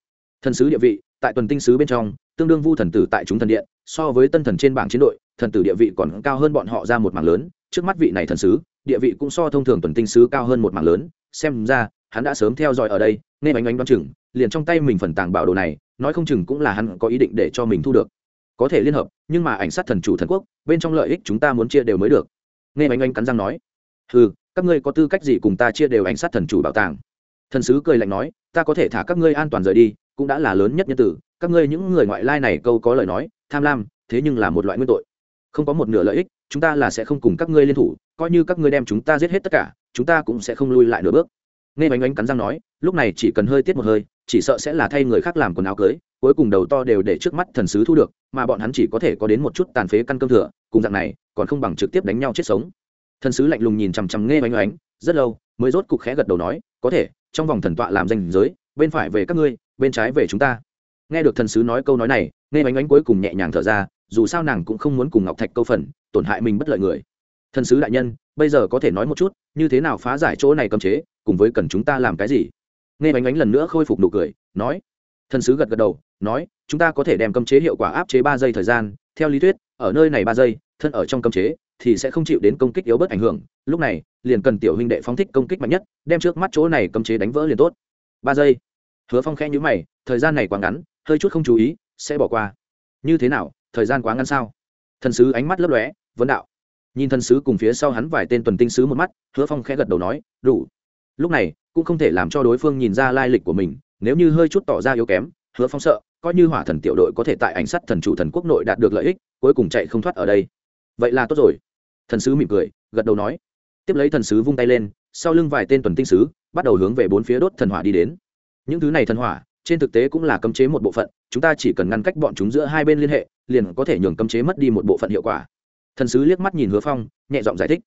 Thần sứ địa vị, tại tuần tinh sứ bên trong, tương đương vu thần tử tại chúng thần điện, so với tân thần trên bảng chiến đội, thần tử địa vị còn cao hơn bọn họ ra một mảng lớn, trước mắt vị này thần sứ, địa vị cũng so thông thường tuần tinh sứ cao hơn một mảng lớn, xem ra, hắn đã sớm theo dõi ở đây, nên bánh bánh đoán chừng, liền trong tay mình phần tàng bảo đồ này, nói không chừng cũng là hắn có ý định để cho mình thu được. Có thể liên hợp, nhưng mà ảnh sát thần chủ thần quốc, bên trong lợi ích chúng ta muốn chia đều mới được. Nghe bánh bánh cắn răng nói ừ các ngươi có tư cách gì cùng ta chia đều ảnh sát thần chủ bảo tàng? Thần sứ cười lạnh nói, ta có thể thả các ngươi an toàn rời đi, cũng đã là lớn nhất nhân tử. Các ngươi những người ngoại lai này câu có lời nói, tham lam, thế nhưng là một loại nguyên tội. Không có một nửa lợi ích, chúng ta là sẽ không cùng các ngươi liên thủ, coi như các ngươi đem chúng ta giết hết tất cả, chúng ta cũng sẽ không lui lại nửa bước. Nghe bánh bánh cắn răng nói, lúc này chỉ cần hơi tiết một hơi, chỉ sợ sẽ là thay người khác làm quần áo cưới, cuối cùng đầu to đều để trước mắt thần sứ thu được, mà bọn hắn chỉ có thể có đến một chút tàn phế căn cơm thừa, cùng dạng này, còn không bằng trực tiếp đánh nhau chết sống thần sứ lạnh lùng nhìn chằm chằm nghe oanh oánh rất lâu, mới rốt cục khẽ gật đầu nói, có thể, trong vòng thần tọa làm danh giới, bên phải về các ngươi, bên trái về chúng ta. Nghe được thần sứ nói câu nói này nghe oanh oánh cuối cùng nhẹ nhàng thở ra, dù sao nàng cũng không muốn cùng ngọc thạch câu phần, tổn hại mình bất lợi người. Thần sứ đại nhân, bây giờ có thể nói một chút, như thế nào phá giải chỗ này cấm chế, cùng với cần chúng ta làm cái gì? Nghe oanh oánh lần nữa khôi phục nụ cười, nói. Thần sứ gật gật đầu, nói, chúng ta có thể đem cấm chế hiệu quả áp chế ba giây thời gian, theo lý thuyết, ở nơi này ba giây, thân ở trong cấm chế thì sẽ không chịu đến công kích yếu bớt ảnh hưởng. Lúc này, liền cần tiểu huynh đệ phóng thích công kích mạnh nhất, đem trước mắt chỗ này cấm chế đánh vỡ liền tốt. Ba giây. Hứa phong khẽ nhữ mày, thời gian này quá ngắn, hơi chút không chú ý, sẽ bỏ qua. Như thế nào, thời gian quá ngắn sao? Thần sứ ánh mắt lấp lóe, vấn đạo. Nhìn thần sứ cùng phía sau hắn vài tên tuần tinh sứ một mắt, hứa phong khẽ gật đầu nói, đủ. Lúc này, cũng không thể làm cho đối phương nhìn ra lai lịch của mình, nếu như hơi chút tỏ ra yếu kém, hứa phong sợ, coi như hỏa thần tiểu đội có thể tại ảnh sát thần chủ thần quốc nội đạt được lợi ích, cuối cùng chạy không thoát ở đây. Vậy là tốt rồi thần sứ mỉm cười, gật đầu nói. Tiếp lấy thần sứ vung tay lên, sau lưng vài tên tuần tinh sứ, bắt đầu hướng về bốn phía đốt thần hỏa đi đến. Những thứ này thần hỏa, trên thực tế cũng là cấm chế một bộ phận, chúng ta chỉ cần ngăn cách bọn chúng giữa hai bên liên hệ, liền có thể nhường cấm chế mất đi một bộ phận hiệu quả. Thần sứ liếc mắt nhìn hứa phong, nhẹ giọng giải thích.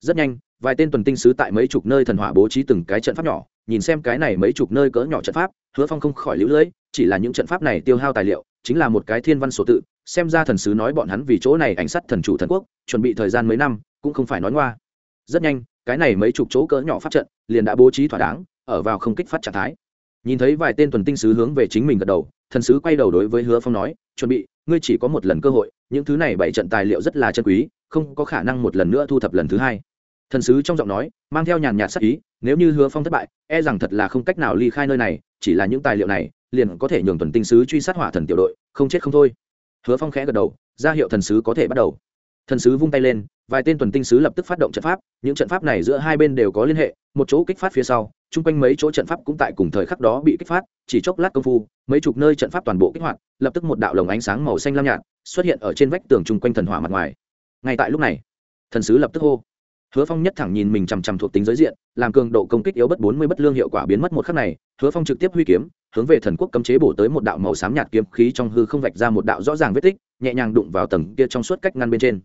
Rất nhanh, vài tên tuần tinh sứ tại mấy chục nơi thần hỏa bố trí từng cái trận pháp nhỏ, nhìn xem cái này mấy chục nơi cỡ nhỏ trận pháp, hứa phong không khỏi lũ lưỡi chỉ là những trận pháp này tiêu hao tài liệu, chính là một cái thiên văn sổ tự xem ra thần sứ nói bọn hắn vì chỗ này ảnh sát thần chủ thần quốc, chuẩn bị thời gian mấy năm, cũng không phải nói ngoa. Rất nhanh, cái này mấy chục chỗ cỡ nhỏ phát trận liền đã bố trí thỏa đáng, ở vào không kích phát trạng thái. Nhìn thấy vài tên tuần tinh sứ hướng về chính mình gật đầu, thần sứ quay đầu đối với hứa phong nói, chuẩn bị, ngươi chỉ có một lần cơ hội, những thứ này bảy trận tài liệu rất là chân quý, không có khả năng một lần nữa thu thập lần thứ hai. Thần sứ trong giọng nói, mang theo nhàn nhạt sắc ý, nếu như hứa phong thất bại e rằng thật là không cách nào ly khai nơi này, chỉ là những tài liệu này, liền có thể nhường tuần tinh sứ truy sát hỏa thần tiểu đội, không chết không thôi hứa phong khẽ gật đầu, ra hiệu thần sứ có thể bắt đầu. Thần sứ vung tay lên, vài tên tuần tinh sứ lập tức phát động trận pháp, những trận pháp này giữa hai bên đều có liên hệ, một chỗ kích phát phía sau, chung quanh mấy chỗ trận pháp cũng tại cùng thời khắc đó bị kích phát, chỉ chốc lát công phu, mấy chục nơi trận pháp toàn bộ kích hoạt, lập tức một đạo lồng ánh sáng màu xanh lam nhạt xuất hiện ở trên vách tường chung quanh thần hỏa mặt ngoài. Ngay tại lúc này, thần sứ lập tức hô. Hứa phong nhất thẳng nhìn mình chằm chằm thuộc tính giới diện, làm cường độ công kích yếu bất bốn mươi bất lương hiệu quả biến mất một khắc này, hứa phong trực tiếp huy kiếm hướng về thần quốc cấm chế bổ tới một đạo màu xám nhạt kiếm khí trong hư không vạch ra một đạo rõ ràng vết tích, nhẹ nhàng đụng vào tầng kia trong suốt cách ngăn bên trên.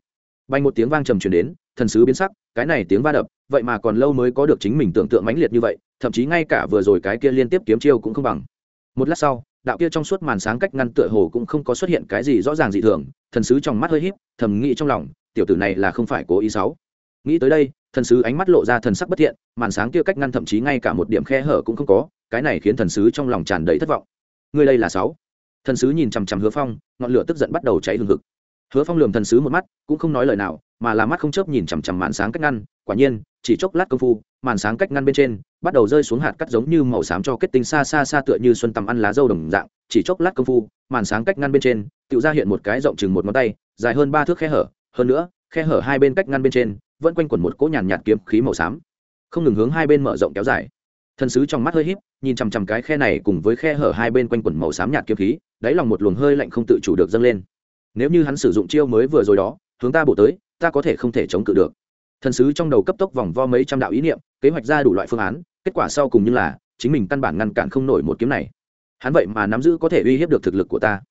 Bay một tiếng vang trầm truyền đến, thần sứ biến sắc, cái này tiếng va đập, vậy mà còn lâu mới có được chính mình tưởng tượng mãnh liệt như vậy, thậm chí ngay cả vừa rồi cái kia liên tiếp kiếm chiêu cũng không bằng. Một lát sau, đạo kia trong suốt màn sáng cách ngăn tựa hồ cũng không có xuất hiện cái gì rõ ràng dị thường, thần sứ trong mắt hơi híp, thầm nghĩ trong lòng, tiểu tử này là không phải cố ý sáu nghĩ tới đây thần sứ ánh mắt lộ ra thần sắc bất thiện, màn sáng kia cách ngăn thậm chí ngay cả một điểm khe hở cũng không có, cái này khiến thần sứ trong lòng tràn đầy thất vọng. Người đây là sáu. Thần sứ nhìn chằm chằm hứa phong, ngọn lửa tức giận bắt đầu cháy hừng hực. Hứa phong lườm thần sứ một mắt, cũng không nói lời nào, mà là mắt không chớp nhìn chằm chằm màn sáng cách ngăn, quả nhiên, chỉ chốc lát công phu, màn sáng cách ngăn bên trên, bắt đầu rơi xuống hạt cắt giống như màu xám cho kết tinh xa xa xa tựa như xuân tầm ăn lá dâu đồng dạng, chỉ chốc lát công phu, màn sáng cách ngăn bên trên tự ra hiện một cái rộng chừng một ngón tay, dài hơn ba thước khe hở, hơn nữa, khe hở hai bên cách ngăn bên trên vẫn quanh quẩn một cỗ nhàn nhạt kiếm khí màu xám. Không ngừng hướng hai bên mở rộng kéo dài. Thần sứ trong mắt hơi híp, nhìn chằm chằm cái khe này cùng với khe hở hai bên quanh quẩn màu xám nhạt kiếm khí, đáy lòng một luồng hơi lạnh không tự chủ được dâng lên. Nếu như hắn sử dụng chiêu mới vừa rồi đó, hướng ta bổ tới, ta có thể không thể chống cự được. Thần sứ trong đầu cấp tốc vòng vo mấy trăm đạo ý niệm, kế hoạch ra đủ loại phương án, kết quả sau cùng như là, chính mình căn bản ngăn cản không nổi một kiếm này. Hắn vậy mà nắm giữ có thể uy hiếp được thực lực của ta.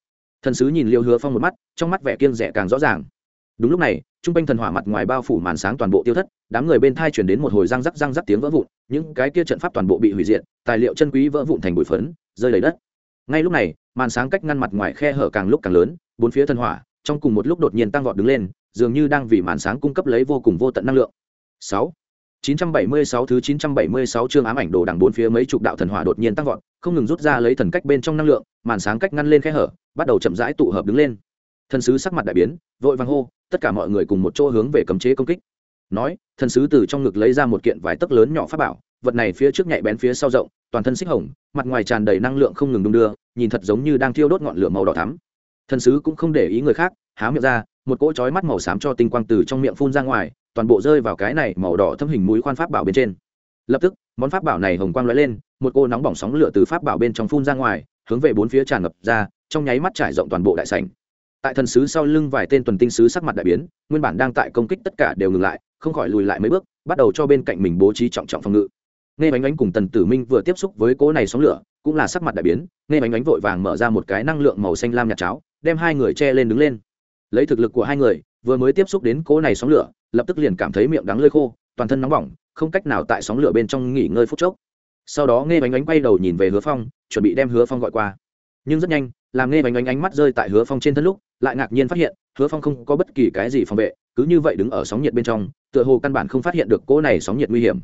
Thần sứ nhìn liêu hứa phong một mắt, trong mắt vẻ kiên rẻ càng rõ ràng đúng lúc này t r u n g quanh thần hỏa mặt ngoài bao phủ màn sáng toàn bộ tiêu thất đám người bên thai chuyển đến một hồi răng rắc răng rắc tiếng vỡ vụn những cái kia trận pháp toàn bộ bị hủy diệt tài liệu chân quý vỡ vụn thành bụi phấn rơi lấy đất ngay lúc này màn sáng cách ngăn mặt ngoài khe hở càng lúc càng lớn bốn phía thần hỏa trong cùng một lúc đột nhiên tăng vọt đứng lên dường như đang vì màn sáng cung cấp lấy vô cùng vô tận năng lượng. 6. 976 thứ 976 chương ám ảnh đồ đằng bốn phía mấy chục đạo thần hỏa đột nhiên tăng vọt, không ngừng rút ra lấy thần cách bên trong năng lượng, màn sáng cách ngăn lên khe hở, bắt đầu chậm rãi tụ hợp đứng lên. Thần sứ sắc mặt đại biến, vội vàng hô, tất cả mọi người cùng một chỗ hướng về cấm chế công kích. Nói, thần sứ từ trong ngực lấy ra một kiện vải tấc lớn nhỏ pháp bảo, vật này phía trước nhạy bén phía sau rộng, toàn thân xích hồng, mặt ngoài tràn đầy năng lượng không ngừng đung đưa, nhìn thật giống như đang thiêu đốt ngọn lửa màu đỏ thắm. Thần sứ cũng không để ý người khác, há miệng ra, một cỗ chói mắt màu xám cho tinh quang từ trong miệng phun ra ngoài toàn bộ rơi vào cái này màu đỏ thâm hình mũi khoan pháp bảo bên trên lập tức món pháp bảo này hồng quang lóe lên một cô nóng bỏng sóng lửa từ pháp bảo bên trong phun ra ngoài hướng về bốn phía tràn ngập ra trong nháy mắt trải rộng toàn bộ đại sảnh tại thần sứ sau lưng vài tên tuần tinh sứ sắc mặt đại biến, nguyên bản đang tại công kích tất cả đều ngừng lại, không khỏi lùi lại mấy bước, bắt đầu cho bên cạnh mình bố trí trọng trọng phòng ngự. Nghe bánh bánh cùng tần tử minh vừa tiếp xúc với cỗ này sóng lửa, cũng là sắc mặt đại biến, nghe bánh bánh vội vàng mở ra một cái năng lượng màu xanh lam nhạt cháo, đem hai người che lên đứng lên. Lấy thực lực của hai người, vừa mới tiếp xúc đến cỗ này sóng lửa, lập tức liền cảm thấy miệng đắng lơi khô, toàn thân nóng bỏng, không cách nào tại sóng lửa bên trong nghỉ ngơi phút chốc. Sau đó nghe bánh bánh quay đầu nhìn về hứa phong, chuẩn bị đem hứa phong gọi qua. Nhưng rất nhanh, làm nghe bánh bánh ánh mắt rơi tại hứa phong trên thân lúc lại ngạc nhiên phát hiện, hứa phong không có bất kỳ cái gì phòng vệ, cứ như vậy đứng ở sóng nhiệt bên trong, tựa hồ căn bản không phát hiện được cỗ này sóng nhiệt nguy hiểm.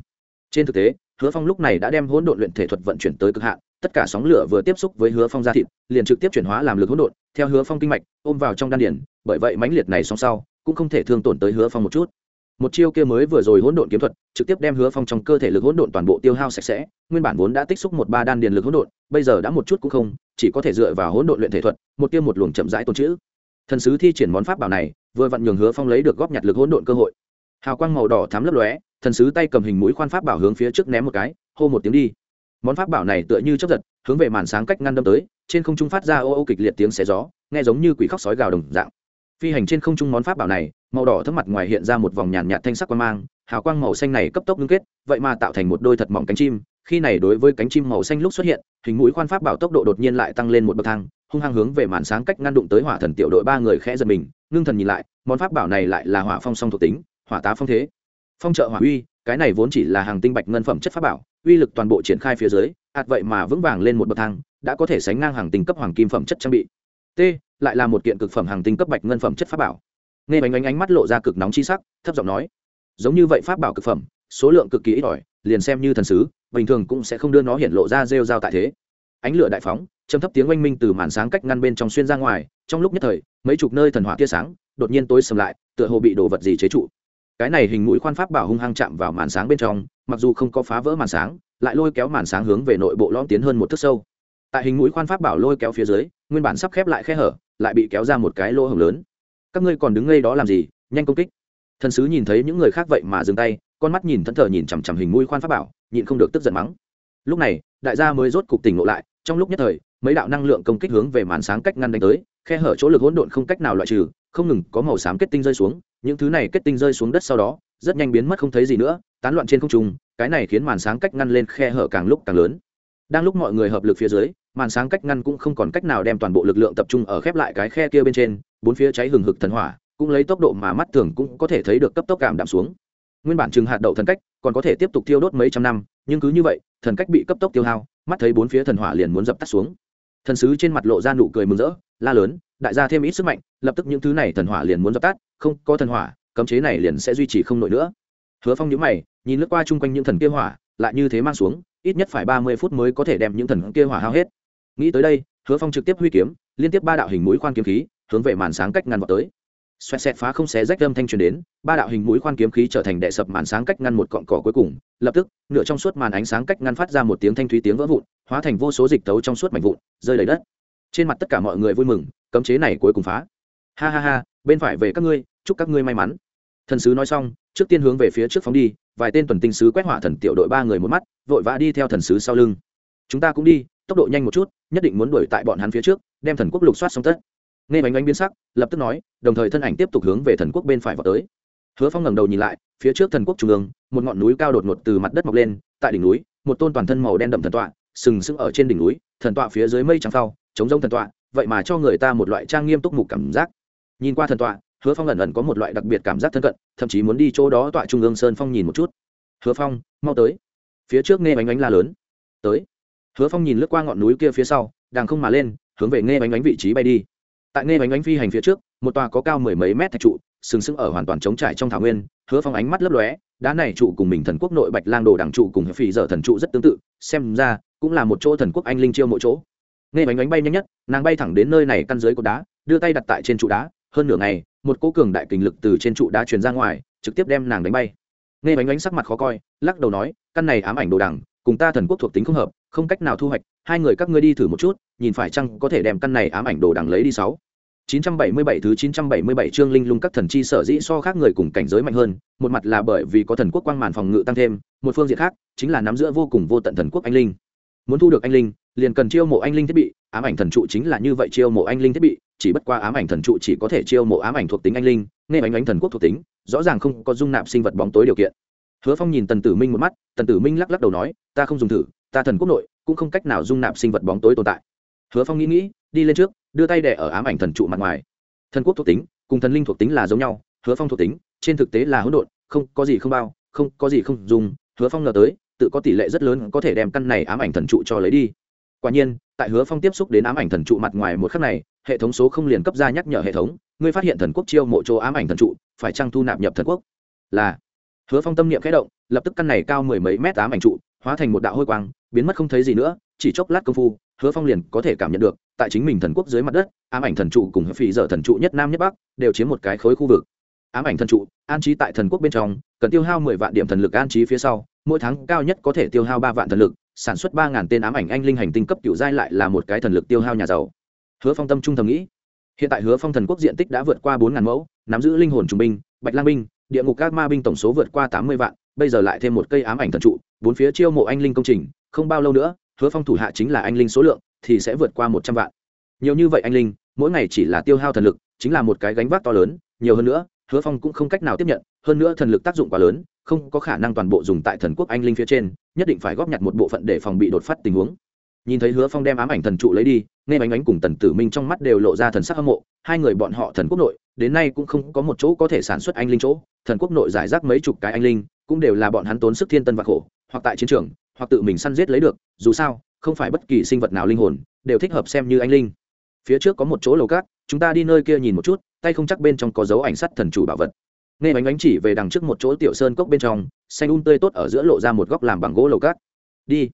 Trên thực tế, hứa phong lúc này đã đem hỗn độn luyện thể thuật vận chuyển tới cực hạn, tất cả sóng lửa vừa tiếp xúc với hứa phong ra thịt, liền trực tiếp chuyển hóa làm lực hỗn độn, theo hứa phong kinh mạch, ôm vào trong đan điển bởi vậy mãnh liệt này song sau, cũng không thể thương tổn tới hứa phong một chút. Một chiêu kia mới vừa rồi hỗn độn kiếm thuật, trực tiếp đem hứa phong trong cơ thể lực hỗn độn toàn bộ tiêu hao sạch sẽ, nguyên bản vốn đã tích xúc một ba đan điền lực hỗn độn, bây giờ đã một chút cũng không, chỉ có thể dựa vào hỗn độn luyện thể thuật, một tiêu một luồng chậm rãi tồn chữ thần sứ thi triển món pháp bảo này, vừa vặn nhường hứa phong lấy được góp nhặt lực hỗn độn cơ hội. Hào quang màu đỏ thắm lấp lóe, thần sứ tay cầm hình mũi khoan pháp bảo hướng phía trước ném một cái, hô một tiếng đi. Món pháp bảo này tựa như chấp giật, hướng về màn sáng cách ngăn đâm tới, trên không trung phát ra ô ô kịch liệt tiếng xé gió, nghe giống như quỷ khóc sói gào đồng dạng. Phi hành trên không trung món pháp bảo này, màu đỏ thấm mặt ngoài hiện ra một vòng nhàn nhạt thanh sắc quang mang, hào quang màu xanh này cấp tốc ngưng kết, vậy mà tạo thành một đôi thật mỏng cánh chim. Khi này đối với cánh chim màu xanh lúc xuất hiện, hình mũi khoan pháp bảo tốc độ đột nhiên lại tăng lên một bậc thang hung hăng hướng về màn sáng cách ngăn đụng tới hỏa thần tiểu đội ba người khẽ giật mình, ngưng thần nhìn lại, món pháp bảo này lại là hỏa phong song thuộc tính, hỏa tá phong thế. Phong trợ hỏa uy, cái này vốn chỉ là hàng tinh bạch ngân phẩm chất pháp bảo, uy lực toàn bộ triển khai phía dưới, hạt vậy mà vững vàng lên một bậc thang, đã có thể sánh ngang hàng tinh cấp hoàng kim phẩm chất trang bị. T, lại là một kiện cực phẩm hàng tinh cấp bạch ngân phẩm chất pháp bảo. Nghe bánh ánh ánh mắt lộ ra cực nóng chi sắc, thấp giọng nói, giống như vậy pháp bảo cực phẩm, số lượng cực kỳ ít ỏi, liền xem như thần sứ, bình thường cũng sẽ không đưa nó hiện lộ ra rêu rao tại thế ánh lửa đại phóng châm thấp tiếng oanh minh từ màn sáng cách ngăn bên trong xuyên ra ngoài, trong lúc nhất thời, mấy chục nơi thần hỏa tia sáng, đột nhiên tối sầm lại, tựa hồ bị đồ vật gì chế trụ. Cái này hình mũi khoan pháp bảo hung hăng chạm vào màn sáng bên trong, mặc dù không có phá vỡ màn sáng, lại lôi kéo màn sáng hướng về nội bộ lõm tiến hơn một thước sâu. Tại hình mũi khoan pháp bảo lôi kéo phía dưới, nguyên bản sắp khép lại khe hở, lại bị kéo ra một cái lỗ hổng lớn. Các ngươi còn đứng ngay đó làm gì? Nhanh công kích. Thần sứ nhìn thấy những người khác vậy mà dừng tay, con mắt nhìn thẫn thờ nhìn chằm chằm hình mũi khoan pháp bảo, nhịn không được tức giận mắng. Lúc này đại gia mới rốt cục tỉnh ngộ lại, trong lúc nhất thời, mấy đạo năng lượng công kích hướng về màn sáng cách ngăn đánh tới, khe hở chỗ lực hỗn độn không cách nào loại trừ, không ngừng có màu xám kết tinh rơi xuống, những thứ này kết tinh rơi xuống đất sau đó, rất nhanh biến mất không thấy gì nữa, tán loạn trên không trung, cái này khiến màn sáng cách ngăn lên khe hở càng lúc càng lớn. Đang lúc mọi người hợp lực phía dưới, màn sáng cách ngăn cũng không còn cách nào đem toàn bộ lực lượng tập trung ở khép lại cái khe kia bên trên, bốn phía cháy hừng hực thần hỏa, cũng lấy tốc độ mà mắt thường cũng có thể thấy được cấp tốc cảm đạm xuống nguyên bản chừng hạt đậu thần cách còn có thể tiếp tục tiêu đốt mấy trăm năm, nhưng cứ như vậy, thần cách bị cấp tốc tiêu hao, mắt thấy bốn phía thần hỏa liền muốn dập tắt xuống. Thần sứ trên mặt lộ ra nụ cười mừng rỡ, la lớn, đại gia thêm ít sức mạnh, lập tức những thứ này thần hỏa liền muốn dập tắt, không có thần hỏa, cấm chế này liền sẽ duy trì không nổi nữa. Hứa phong nhữ mày, nhìn lướt qua chung quanh những thần kia hỏa, lại như thế mang xuống, ít nhất phải ba mươi phút mới có thể đem những thần kia hỏa hao hết. Nghĩ tới đây, hứa phong trực tiếp huy kiếm, liên tiếp ba đạo hình mũi khoan kiếm khí, hướng về màn sáng cách ngăn vào tới xoẹt xẹt phá không xé rách âm thanh truyền đến, ba đạo hình mũi khoan kiếm khí trở thành đệ sập màn sáng cách ngăn một cọn cỏ cuối cùng, lập tức, nửa trong suốt màn ánh sáng cách ngăn phát ra một tiếng thanh thúy tiếng vỡ vụn, hóa thành vô số dịch tấu trong suốt mảnh vụn, rơi đầy đất. Trên mặt tất cả mọi người vui mừng, cấm chế này cuối cùng phá. Ha ha ha, bên phải về các ngươi, chúc các ngươi may mắn. Thần sứ nói xong, trước tiên hướng về phía trước phóng đi, vài tên tuần tinh sứ quét hỏa thần tiểu đội ba người một mắt, vội vã đi theo thần sứ sau lưng. Chúng ta cũng đi, tốc độ nhanh một chút, nhất định muốn đuổi tại bọn hắn phía trước, đem thần quốc lục soát xong tất nghe bánh bánh biến sắc, lập tức nói, đồng thời thân ảnh tiếp tục hướng về thần quốc bên phải vào tới. Hứa phong ngẩng đầu nhìn lại, phía trước thần quốc trung ương, một ngọn núi cao đột ngột từ mặt đất mọc lên, tại đỉnh núi, một tôn toàn thân màu đen đậm thần tọa, sừng sững ở trên đỉnh núi, thần tọa phía dưới mây trắng sau chống rông thần tọa, vậy mà cho người ta một loại trang nghiêm túc mục cảm giác. Nhìn qua thần tọa, hứa phong lần lần có một loại đặc biệt cảm giác thân cận, thậm chí muốn đi chỗ đó tọa trung ương sơn phong nhìn một chút. Hứa phong, mau tới. Phía trước nghe bánh bánh la lớn. Tới. Hứa phong nhìn lướt qua ngọn núi kia phía sau, đang không mà lên, hướng về nghe bánh bánh vị trí bay đi tại nghe bánh ánh phi hành phía trước, một tòa có cao mười mấy mét thạch trụ, sừng sững ở hoàn toàn trống trải trong thảo nguyên, hứa phong ánh mắt lấp lóe, đá này trụ cùng mình thần quốc nội bạch lang đồ đảng trụ cùng phì dở thần trụ rất tương tự, xem ra cũng là một chỗ thần quốc anh linh chiêu mỗi chỗ. Nghe bánh bánh bay nhanh nhất, nàng bay thẳng đến nơi này căn dưới cột đá, đưa tay đặt tại trên trụ đá, hơn nửa ngày, một cỗ cường đại kình lực từ trên trụ đá truyền ra ngoài, trực tiếp đem nàng đánh bay. Nghe bánh bánh sắc mặt khó coi, lắc đầu nói, căn này ám ảnh đồ đằng, cùng ta thần quốc thuộc tính không hợp, không cách nào thu hoạch, hai người các ngươi đi thử một chút, nhìn phải chăng có thể đem căn này ám ảnh đồ đằng lấy đi sáu. 977 thứ 977 chương linh lung các thần chi sở dĩ so khác người cùng cảnh giới mạnh hơn, một mặt là bởi vì có thần quốc quang màn phòng ngự tăng thêm, một phương diện khác chính là nắm giữa vô cùng vô tận thần quốc anh linh. Muốn thu được anh linh, liền cần chiêu mộ anh linh thiết bị, ám ảnh thần trụ chính là như vậy chiêu mộ anh linh thiết bị, chỉ bất qua ám ảnh thần trụ chỉ có thể chiêu mộ ám ảnh thuộc tính anh linh, nghe ánh ánh thần quốc thuộc tính, rõ ràng không có dung nạp sinh vật bóng tối điều kiện. Hứa Phong nhìn Tần Tử Minh một mắt, Tần Tử Minh lắc lắc đầu nói, ta không dùng thử, ta thần quốc nội cũng không cách nào dung nạp sinh vật bóng tối tồn tại. Hứa Phong nghĩ nghĩ, đi lên trước, đưa tay đẻ ở ám ảnh thần trụ mặt ngoài. Thần quốc thuộc tính cùng thần linh thuộc tính là giống nhau hứa phong thuộc tính trên thực tế là hỗn độn không có gì không bao không có gì không dùng. Hứa phong ngờ tới tự có tỷ lệ rất lớn có thể đem căn này ám ảnh thần trụ cho lấy đi. Quả nhiên tại hứa phong tiếp xúc đến ám ảnh thần trụ mặt ngoài một khắc này hệ thống số không liền cấp ra nhắc nhở hệ thống ngươi phát hiện thần quốc chiêu mộ chỗ ám ảnh thần trụ phải trăng thu nạp nhập thần quốc? Là. Hứa phong tâm niệm khẽ động lập tức căn này cao mười mấy mét ám ảnh trụ hóa thành một đạo hôi quang biến mất không thấy gì nữa, chỉ chốc lát công phu, hứa phong liền có thể cảm nhận được, tại chính mình thần quốc dưới mặt đất, ám ảnh thần trụ cùng phì dở thần trụ nhất nam nhất bắc, đều chiếm một cái khối khu vực. Ám ảnh thần trụ, an trí tại thần quốc bên trong, cần tiêu hao mười vạn điểm thần lực an trí phía sau, mỗi tháng cao nhất có thể tiêu hao ba vạn thần lực, sản xuất ba ngàn tên ám ảnh anh linh hành tinh cấp cựu giai lại là một cái thần lực tiêu hao nhà giàu. Hứa phong tâm trung thầm nghĩ. Hiện tại hứa phong thần quốc diện tích đã vượt qua bốn ngàn mẫu, nắm giữ linh hồn trung binh, bạch lang binh, địa ngục các ma binh tổng số vượt qua tám mươi vạn, bây giờ lại thêm một cây ám ảnh thần trụ, bốn phía chiêu mộ anh linh công trình không bao lâu nữa, hứa phong thủ hạ chính là anh linh số lượng thì sẽ vượt qua một trăm vạn. Nhiều như vậy anh linh, mỗi ngày chỉ là tiêu hao thần lực, chính là một cái gánh vác to lớn, nhiều hơn nữa, hứa phong cũng không cách nào tiếp nhận, hơn nữa thần lực tác dụng quá lớn, không có khả năng toàn bộ dùng tại thần quốc anh linh phía trên, nhất định phải góp nhặt một bộ phận để phòng bị đột phát tình huống. Nhìn thấy hứa phong đem ám ảnh thần trụ lấy đi, nghe bánh ánh cùng tần tử minh trong mắt đều lộ ra thần sắc hâm mộ, hai người bọn họ thần quốc nội, đến nay cũng không có một chỗ có thể sản xuất anh linh chỗ, thần quốc nội giải rác mấy chục cái anh linh, cũng đều là bọn hắn tốn sức thiên tân và khổ, hoặc tại chiến trường hoặc tự mình săn giết lấy được, dù sao, không phải bất kỳ sinh vật nào linh hồn đều thích hợp xem như anh linh. Phía trước có một chỗ lầu cát, chúng ta đi nơi kia nhìn một chút, tay không chắc bên trong có dấu ảnh sắt thần chủ bảo vật. Nghe bánh bánh chỉ về đằng trước một chỗ tiểu sơn cốc bên trong, xanh un tươi tốt ở giữa lộ ra một góc làm bằng gỗ lầu cát. Đi.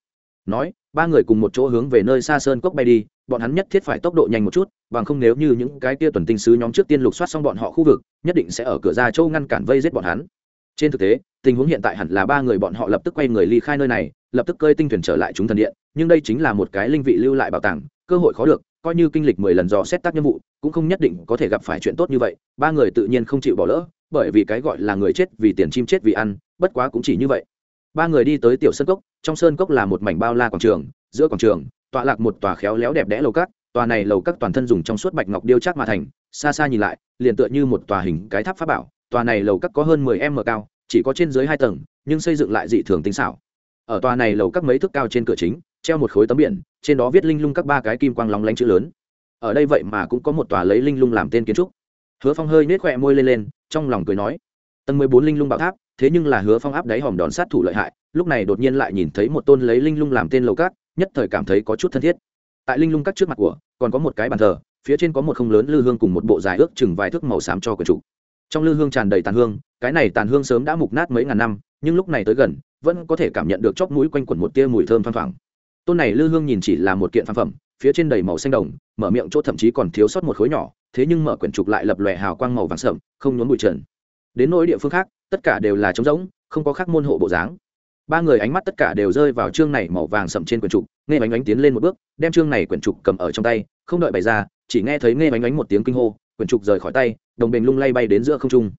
Nói, ba người cùng một chỗ hướng về nơi xa sơn cốc bay đi, bọn hắn nhất thiết phải tốc độ nhanh một chút, bằng không nếu như những cái kia tuần tinh sứ nhóm trước tiên lục soát xong bọn họ khu vực, nhất định sẽ ở cửa ra châu ngăn cản vây giết bọn hắn trên thực tế, tình huống hiện tại hẳn là ba người bọn họ lập tức quay người ly khai nơi này, lập tức cơi tinh thuyền trở lại chúng thần điện, nhưng đây chính là một cái linh vị lưu lại bảo tàng, cơ hội khó được, coi như kinh lịch mười lần dò xét tác nhiệm vụ, cũng không nhất định có thể gặp phải chuyện tốt như vậy, ba người tự nhiên không chịu bỏ lỡ, bởi vì cái gọi là người chết vì tiền chim chết vì ăn, bất quá cũng chỉ như vậy. Ba người đi tới tiểu sơn cốc, trong sơn cốc là một mảnh bao la quảng trường, giữa quảng trường, tọa lạc một tòa khéo léo đẹp đẽ lầu cát, tòa này lầu các toàn thân dùng trong suốt bạch ngọc điêu chắc mà thành, xa xa nhìn lại, liền tựa như một tòa hình cái tháp pháp bảo tòa này lầu các có hơn mười m cao, chỉ có trên dưới hai tầng, nhưng xây dựng lại dị thường tinh xảo. Ở tòa này lầu các mấy thước cao trên cửa chính, treo một khối tấm biển, trên đó viết linh lung các ba cái kim quang lóng lánh chữ lớn. Ở đây vậy mà cũng có một tòa lấy linh lung làm tên kiến trúc. Hứa phong hơi nết khỏe môi lên lên, trong lòng cười nói, tầng mười bốn linh lung bảo tháp, thế nhưng là hứa phong áp đáy hòm đòn sát thủ lợi hại, lúc này đột nhiên lại nhìn thấy một tôn lấy linh lung làm tên lầu cát nhất thời cảm thấy có chút thân thiết. Tại linh lung cắt trước mặt của, còn có một cái bàn thờ, phía trên có một không lớn lư hương cùng một bộ dài ước chừng vài thước màu xám cho quần chủ trong lư hương tràn đầy tàn hương, cái này tàn hương sớm đã mục nát mấy ngàn năm, nhưng lúc này tới gần, vẫn có thể cảm nhận được chóp mũi quanh quẩn một tia mùi thơm thoang thoảng. Tôn này lư hương nhìn chỉ là một kiện phàm phẩm, phía trên đầy màu xanh đồng, mở miệng chỗ thậm chí còn thiếu sót một khối nhỏ, thế nhưng mở quyển trục lại lập lòe hào quang màu vàng sậm, không nhốn bụi trần. Đến nỗi địa phương khác, tất cả đều là trống rỗng, không có khắc môn hộ bộ dáng. Ba người ánh mắt tất cả đều rơi vào chương này màu vàng sậm trên quyển trục, nghe bánh bánh tiến lên một bước, đem chương này quyển trục cầm ở trong tay, không đợi bày ra, chỉ nghe thấy nghe bánh bánh một tiếng kinh hô quyển trục rời khỏi tay, đồng Bình lung lay bay đến giữa không trung.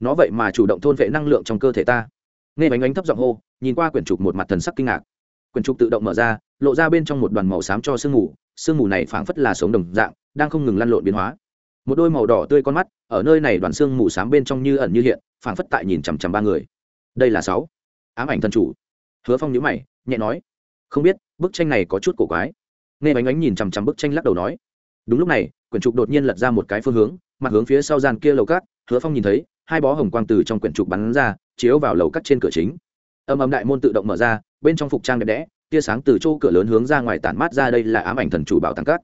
Nó vậy mà chủ động thôn vệ năng lượng trong cơ thể ta. Nghe bánh Ánh thấp giọng hô, nhìn qua quyển trục một mặt thần sắc kinh ngạc. Quyển trục tự động mở ra, lộ ra bên trong một đoàn màu xám cho sương mù sương mù này phảng phất là sống đồng dạng, đang không ngừng lăn lộn biến hóa. Một đôi màu đỏ tươi con mắt, ở nơi này đoàn sương mù xám bên trong như ẩn như hiện, phảng phất tại nhìn chằm chằm ba người. Đây là sáu. Ám ảnh thần chủ. Hứa phong nhíu mày, nhẹ nói, không biết, bức tranh này có chút cổ quái. Nghe bánh ánh nhìn chằm chằm bức tranh lắc đầu nói, đúng lúc này quyển trục đột nhiên lật ra một cái phương hướng, mặt hướng phía sau gian kia lầu cát, hứa phong nhìn thấy, hai bó hồng quang từ trong quyển trục bắn ra, chiếu vào lầu cắt trên cửa chính. Âm âm đại môn tự động mở ra, bên trong phục trang đẹp đẽ, tia sáng từ chỗ cửa lớn hướng ra ngoài tản mát ra đây là ám ảnh thần chủ bảo tàng cát.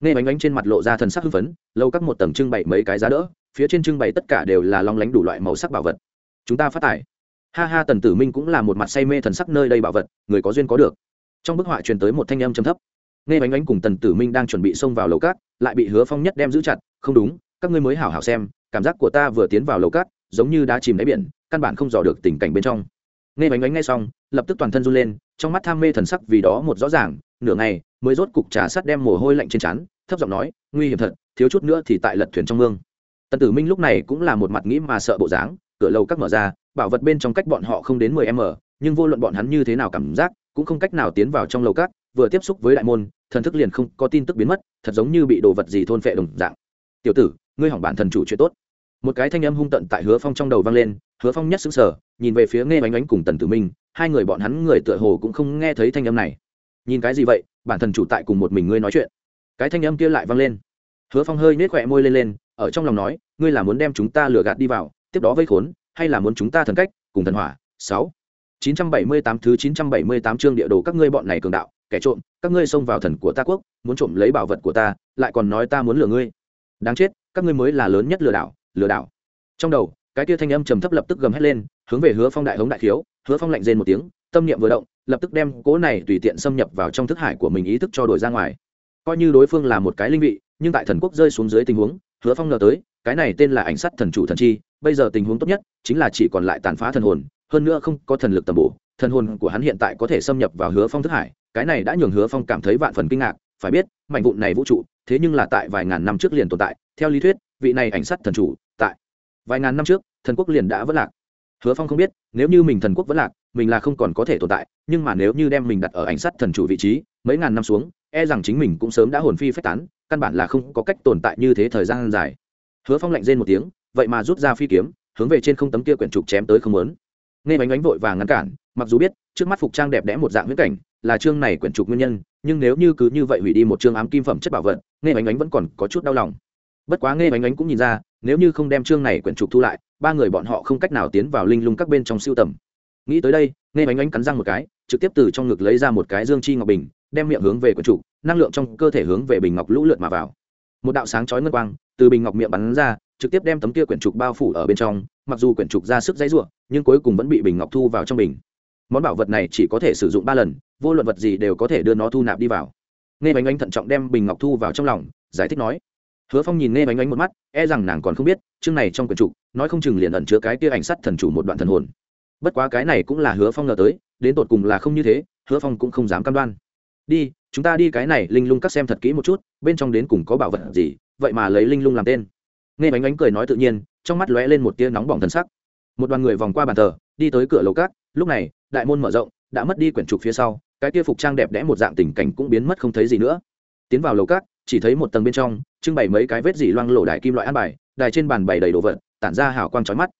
Nghe bánh bánh trên mặt lộ ra thần sắc hưng phấn lâu các một tầng trưng bày mấy cái giá đỡ, phía trên trưng bày tất cả đều là long lánh đủ loại màu sắc bảo vật. Chúng ta phát tải. Ha ha, tần tử minh cũng là một mặt say mê thần sắc nơi đây bảo vật, người có duyên có được. Trong bức họa truyền tới một thanh âm trầm thấp nghe bánh bánh cùng tần tử minh đang chuẩn bị xông vào lầu cát lại bị hứa phong nhất đem giữ chặt không đúng các ngươi mới hảo hảo xem cảm giác của ta vừa tiến vào lầu cát giống như đã chìm đáy biển căn bản không dò được tình cảnh bên trong. Nghe bánh bánh ngay xong lập tức toàn thân run lên trong mắt tham mê thần sắc vì đó một rõ ràng nửa ngày mới rốt cục trà sắt đem mồ hôi lạnh trên trán thấp giọng nói nguy hiểm thật thiếu chút nữa thì tại lật thuyền trong mương. Tần tử minh lúc này cũng là một mặt nghĩ mà sợ bộ dáng cửa lầu các mở ra bảo vật bên trong cách bọn họ không đến mười m nhưng vô luận bọn hắn như thế nào cảm giác cũng không cách nào tiến vào trong lầu cắt, vừa tiếp xúc với đại môn thần thức liền không có tin tức biến mất, thật giống như bị đồ vật gì thôn phệ đồng dạng. Tiểu tử, ngươi hỏng bản thần chủ chuyện tốt. Một cái thanh âm hung tận tại hứa phong trong đầu vang lên, hứa phong nhất xứng sở nhìn về phía nghe bánh bánh cùng tần tử minh, hai người bọn hắn người tựa hồ cũng không nghe thấy thanh âm này. Nhìn cái gì vậy? Bản thần chủ tại cùng một mình ngươi nói chuyện. Cái thanh âm kia lại vang lên. Hứa phong hơi nết khỏe môi lên lên, ở trong lòng nói, ngươi là muốn đem chúng ta lừa gạt đi vào, tiếp đó vây khốn, hay là muốn chúng ta thần cách, cùng thần hỏa? Sáu. Chín trăm bảy mươi tám thứ chín trăm bảy mươi tám chương địa đồ các ngươi bọn này cường đạo kẻ trộm các ngươi xông vào thần của ta quốc muốn trộm lấy bảo vật của ta lại còn nói ta muốn lừa ngươi. Đáng chết các ngươi mới là lớn nhất lừa đảo lừa đảo. Trong đầu cái tia thanh âm trầm thấp lập tức gầm hét lên hướng về hứa phong đại hống đại thiếu, hứa phong lạnh rên một tiếng tâm niệm vừa động lập tức đem cố này tùy tiện xâm nhập vào trong thức hải của mình ý thức cho đổi ra ngoài. Coi như đối phương là một cái linh vị nhưng tại thần quốc rơi xuống dưới tình huống hứa phong ngờ tới cái này tên là ảnh sắt thần chủ thần chi bây giờ tình huống tốt nhất chính là chỉ còn lại tàn phá thần hồn hơn nữa không có thần lực tầm bổ thần hồn của hắn hiện tại có thể xâm nhập vào hứa phong thức hải, cái này đã nhường hứa phong cảm thấy vạn phần kinh ngạc, phải biết, mảnh vụn này vũ trụ, thế nhưng là tại vài ngàn năm trước liền tồn tại, theo lý thuyết, vị này ảnh sắt thần chủ, tại vài ngàn năm trước, thần quốc liền đã vất lạc. Hứa phong không biết, nếu như mình thần quốc vẫn lạc, mình là không còn có thể tồn tại, nhưng mà nếu như đem mình đặt ở ảnh sắt thần chủ vị trí, mấy ngàn năm xuống e rằng chính mình cũng sớm đã hồn phi phách tán, căn bản là không có cách tồn tại như thế thời gian dài. Hứa phong lạnh rên một tiếng, vậy mà rút ra phi kiếm, hướng về trên không tấm kia quyển trục chém tới không lớn nghe bánh bánh vội và ngăn cản mặc dù biết, trước mắt phục trang đẹp đẽ một dạng viễn cảnh là chương này quyển trục nguyên nhân, nhưng nếu như cứ như vậy hủy đi một chương ám kim phẩm chất bảo vật, nghe bánh ánh vẫn còn có chút đau lòng. Bất quá nghe bánh ánh cũng nhìn ra, nếu như không đem chương này quyển trục thu lại, ba người bọn họ không cách nào tiến vào linh lung các bên trong siêu tầm. Nghĩ tới đây, nghe bánh ánh cắn răng một cái, trực tiếp từ trong ngực lấy ra một cái dương chi ngọc bình, đem miệng hướng về quyển trục, năng lượng trong cơ thể hướng về bình ngọc lũ lượt mà vào. Một đạo sáng chói ngân quang, từ bình ngọc miệng bắn ra, trực tiếp đem tấm kia quyển trục bao phủ ở bên trong, mặc dù quyển trục ra sức dãy r u ộ nhưng cuối cùng vẫn bị bình ngọc thu vào trong bình món bảo vật này chỉ có thể sử dụng ba lần, vô luận vật gì đều có thể đưa nó thu nạp đi vào. Nghe bánh Ánh thận trọng đem bình ngọc thu vào trong lòng, giải thích nói. Hứa phong nhìn nghe bánh Ánh một mắt e rằng nàng còn không biết, chương này trong quyển trục, nói không chừng liền ẩn chứa cái kia ảnh sắt thần chủ một đoạn thần hồn. Bất quá cái này cũng là hứa phong ngờ tới, đến tột cùng là không như thế, hứa phong cũng không dám cam đoan. Đi, chúng ta đi cái này, linh lung cắt xem thật kỹ một chút, bên trong đến cùng có bảo vật gì, vậy mà lấy linh lung làm tên. Nghe bánh Ánh cười nói tự nhiên, trong mắt lóe lên một tia nóng bỏng thần sắc. Một đoàn người vòng qua bàn thờ, đi tới cửa lầu cát lúc này, đại môn mở rộng, đã mất đi quyển trục phía sau, cái kia phục trang đẹp đẽ một dạng tình cảnh cũng biến mất không thấy gì nữa. Tiến vào lầu cát chỉ thấy một tầng bên trong, trưng bày mấy cái vết dỉ loang lổ đài kim loại ăn bài, đài trên bàn bày đầy đồ vật, tản ra hào quang trói mắt.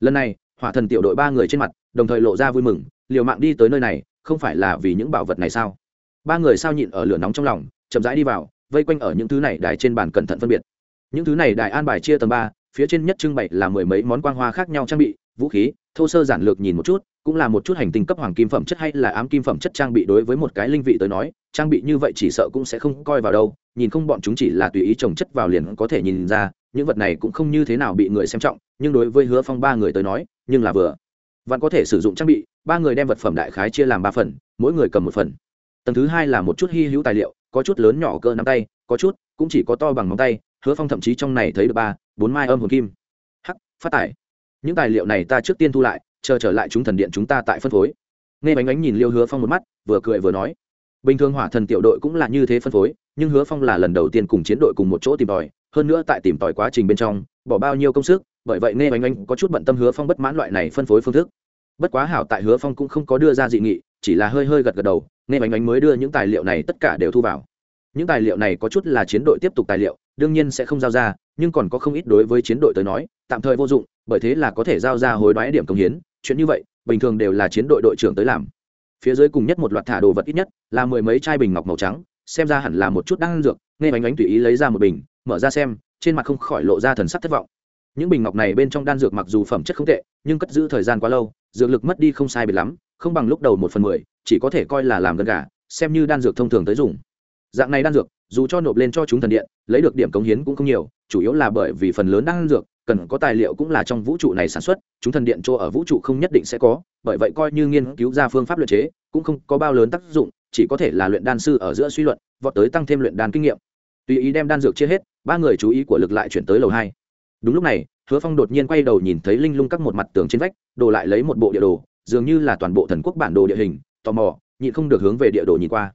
Lần này, hỏa thần tiểu đội ba người trên mặt, đồng thời lộ ra vui mừng, liều mạng đi tới nơi này, không phải là vì những bảo vật này sao? Ba người sao nhịn ở lửa nóng trong lòng, chậm rãi đi vào, vây quanh ở những thứ này đài trên bàn cẩn thận phân biệt. Những thứ này đài an bài chia tầng ba, phía trên nhất trưng bày là mười mấy món quang hoa khác nhau trang bị vũ khí, thô sơ giản lược nhìn một chút, cũng là một chút hành tinh cấp hoàng kim phẩm chất hay là ám kim phẩm chất trang bị đối với một cái linh vị tới nói, trang bị như vậy chỉ sợ cũng sẽ không coi vào đâu, nhìn không bọn chúng chỉ là tùy ý trồng chất vào liền có thể nhìn ra, những vật này cũng không như thế nào bị người xem trọng, nhưng đối với hứa phong ba người tới nói, nhưng là vừa. Vẫn có thể sử dụng trang bị, ba người đem vật phẩm đại khái chia làm ba phần, mỗi người cầm một phần. Tầng thứ hai là một chút hy hữu tài liệu, có chút lớn nhỏ cơ nắm tay, có chút, cũng chỉ có to bằng móng tay, hứa phong thậm chí trong này thấy được ba, bốn mai âm hồn kim. Hắc, phát tải những tài liệu này ta trước tiên thu lại, chờ trở lại chúng thần điện chúng ta tại phân phối. Nghe bánh Ánh nhìn liêu hứa phong một mắt, vừa cười vừa nói. Bình thường hỏa thần tiểu đội cũng là như thế phân phối, nhưng hứa phong là lần đầu tiên cùng chiến đội cùng một chỗ tìm tòi, hơn nữa tại tìm tòi quá trình bên trong, bỏ bao nhiêu công sức, bởi vậy nghe bánh Ánh có chút bận tâm hứa phong bất mãn loại này phân phối phương thức. Bất quá hảo tại hứa phong cũng không có đưa ra dị nghị, chỉ là hơi hơi gật gật đầu, nghe bánh Ánh mới đưa những tài liệu này tất cả đều thu vào. Những tài liệu này có chút là chiến đội tiếp tục tài liệu đương nhiên sẽ không giao ra, nhưng còn có không ít đối với chiến đội tới nói, tạm thời vô dụng, bởi thế là có thể giao ra hối đoái điểm công hiến. Chuyện như vậy, bình thường đều là chiến đội đội trưởng tới làm. Phía dưới cùng nhất một loạt thả đồ vật ít nhất là mười mấy chai bình ngọc màu trắng, xem ra hẳn là một chút đan dược, nghe bánh bánh tùy ý lấy ra một bình, mở ra xem, trên mặt không khỏi lộ ra thần sắc thất vọng. Những bình ngọc này bên trong đan dược mặc dù phẩm chất không tệ, nhưng cất giữ thời gian quá lâu, dược lực mất đi không sai biệt lắm, không bằng lúc đầu một phần mười, chỉ có thể coi là làm gần gà, xem như đan dược thông thường tới dùng. Dạng này đan dược dù cho nộp lên cho chúng thần điện, lấy được điểm cống hiến cũng không nhiều, chủ yếu là bởi vì phần lớn đan dược, cần có tài liệu cũng là trong vũ trụ này sản xuất, chúng thần điện chỗ ở vũ trụ không nhất định sẽ có, bởi vậy coi như nghiên cứu ra phương pháp luyện chế, cũng không có bao lớn tác dụng, chỉ có thể là luyện đan sư ở giữa suy luận, vọt tới tăng thêm luyện đan kinh nghiệm. Tùy ý đem đan dược chia hết, ba người chú ý của lực lại chuyển tới lầu hai. Đúng lúc này, hứa phong đột nhiên quay đầu nhìn thấy linh lung các một mặt tường trên vách, đồ lại lấy một bộ địa đồ, dường như là toàn bộ thần quốc bản đồ địa hình, tò mò, nhịn không được hướng về địa đồ nhìn qua.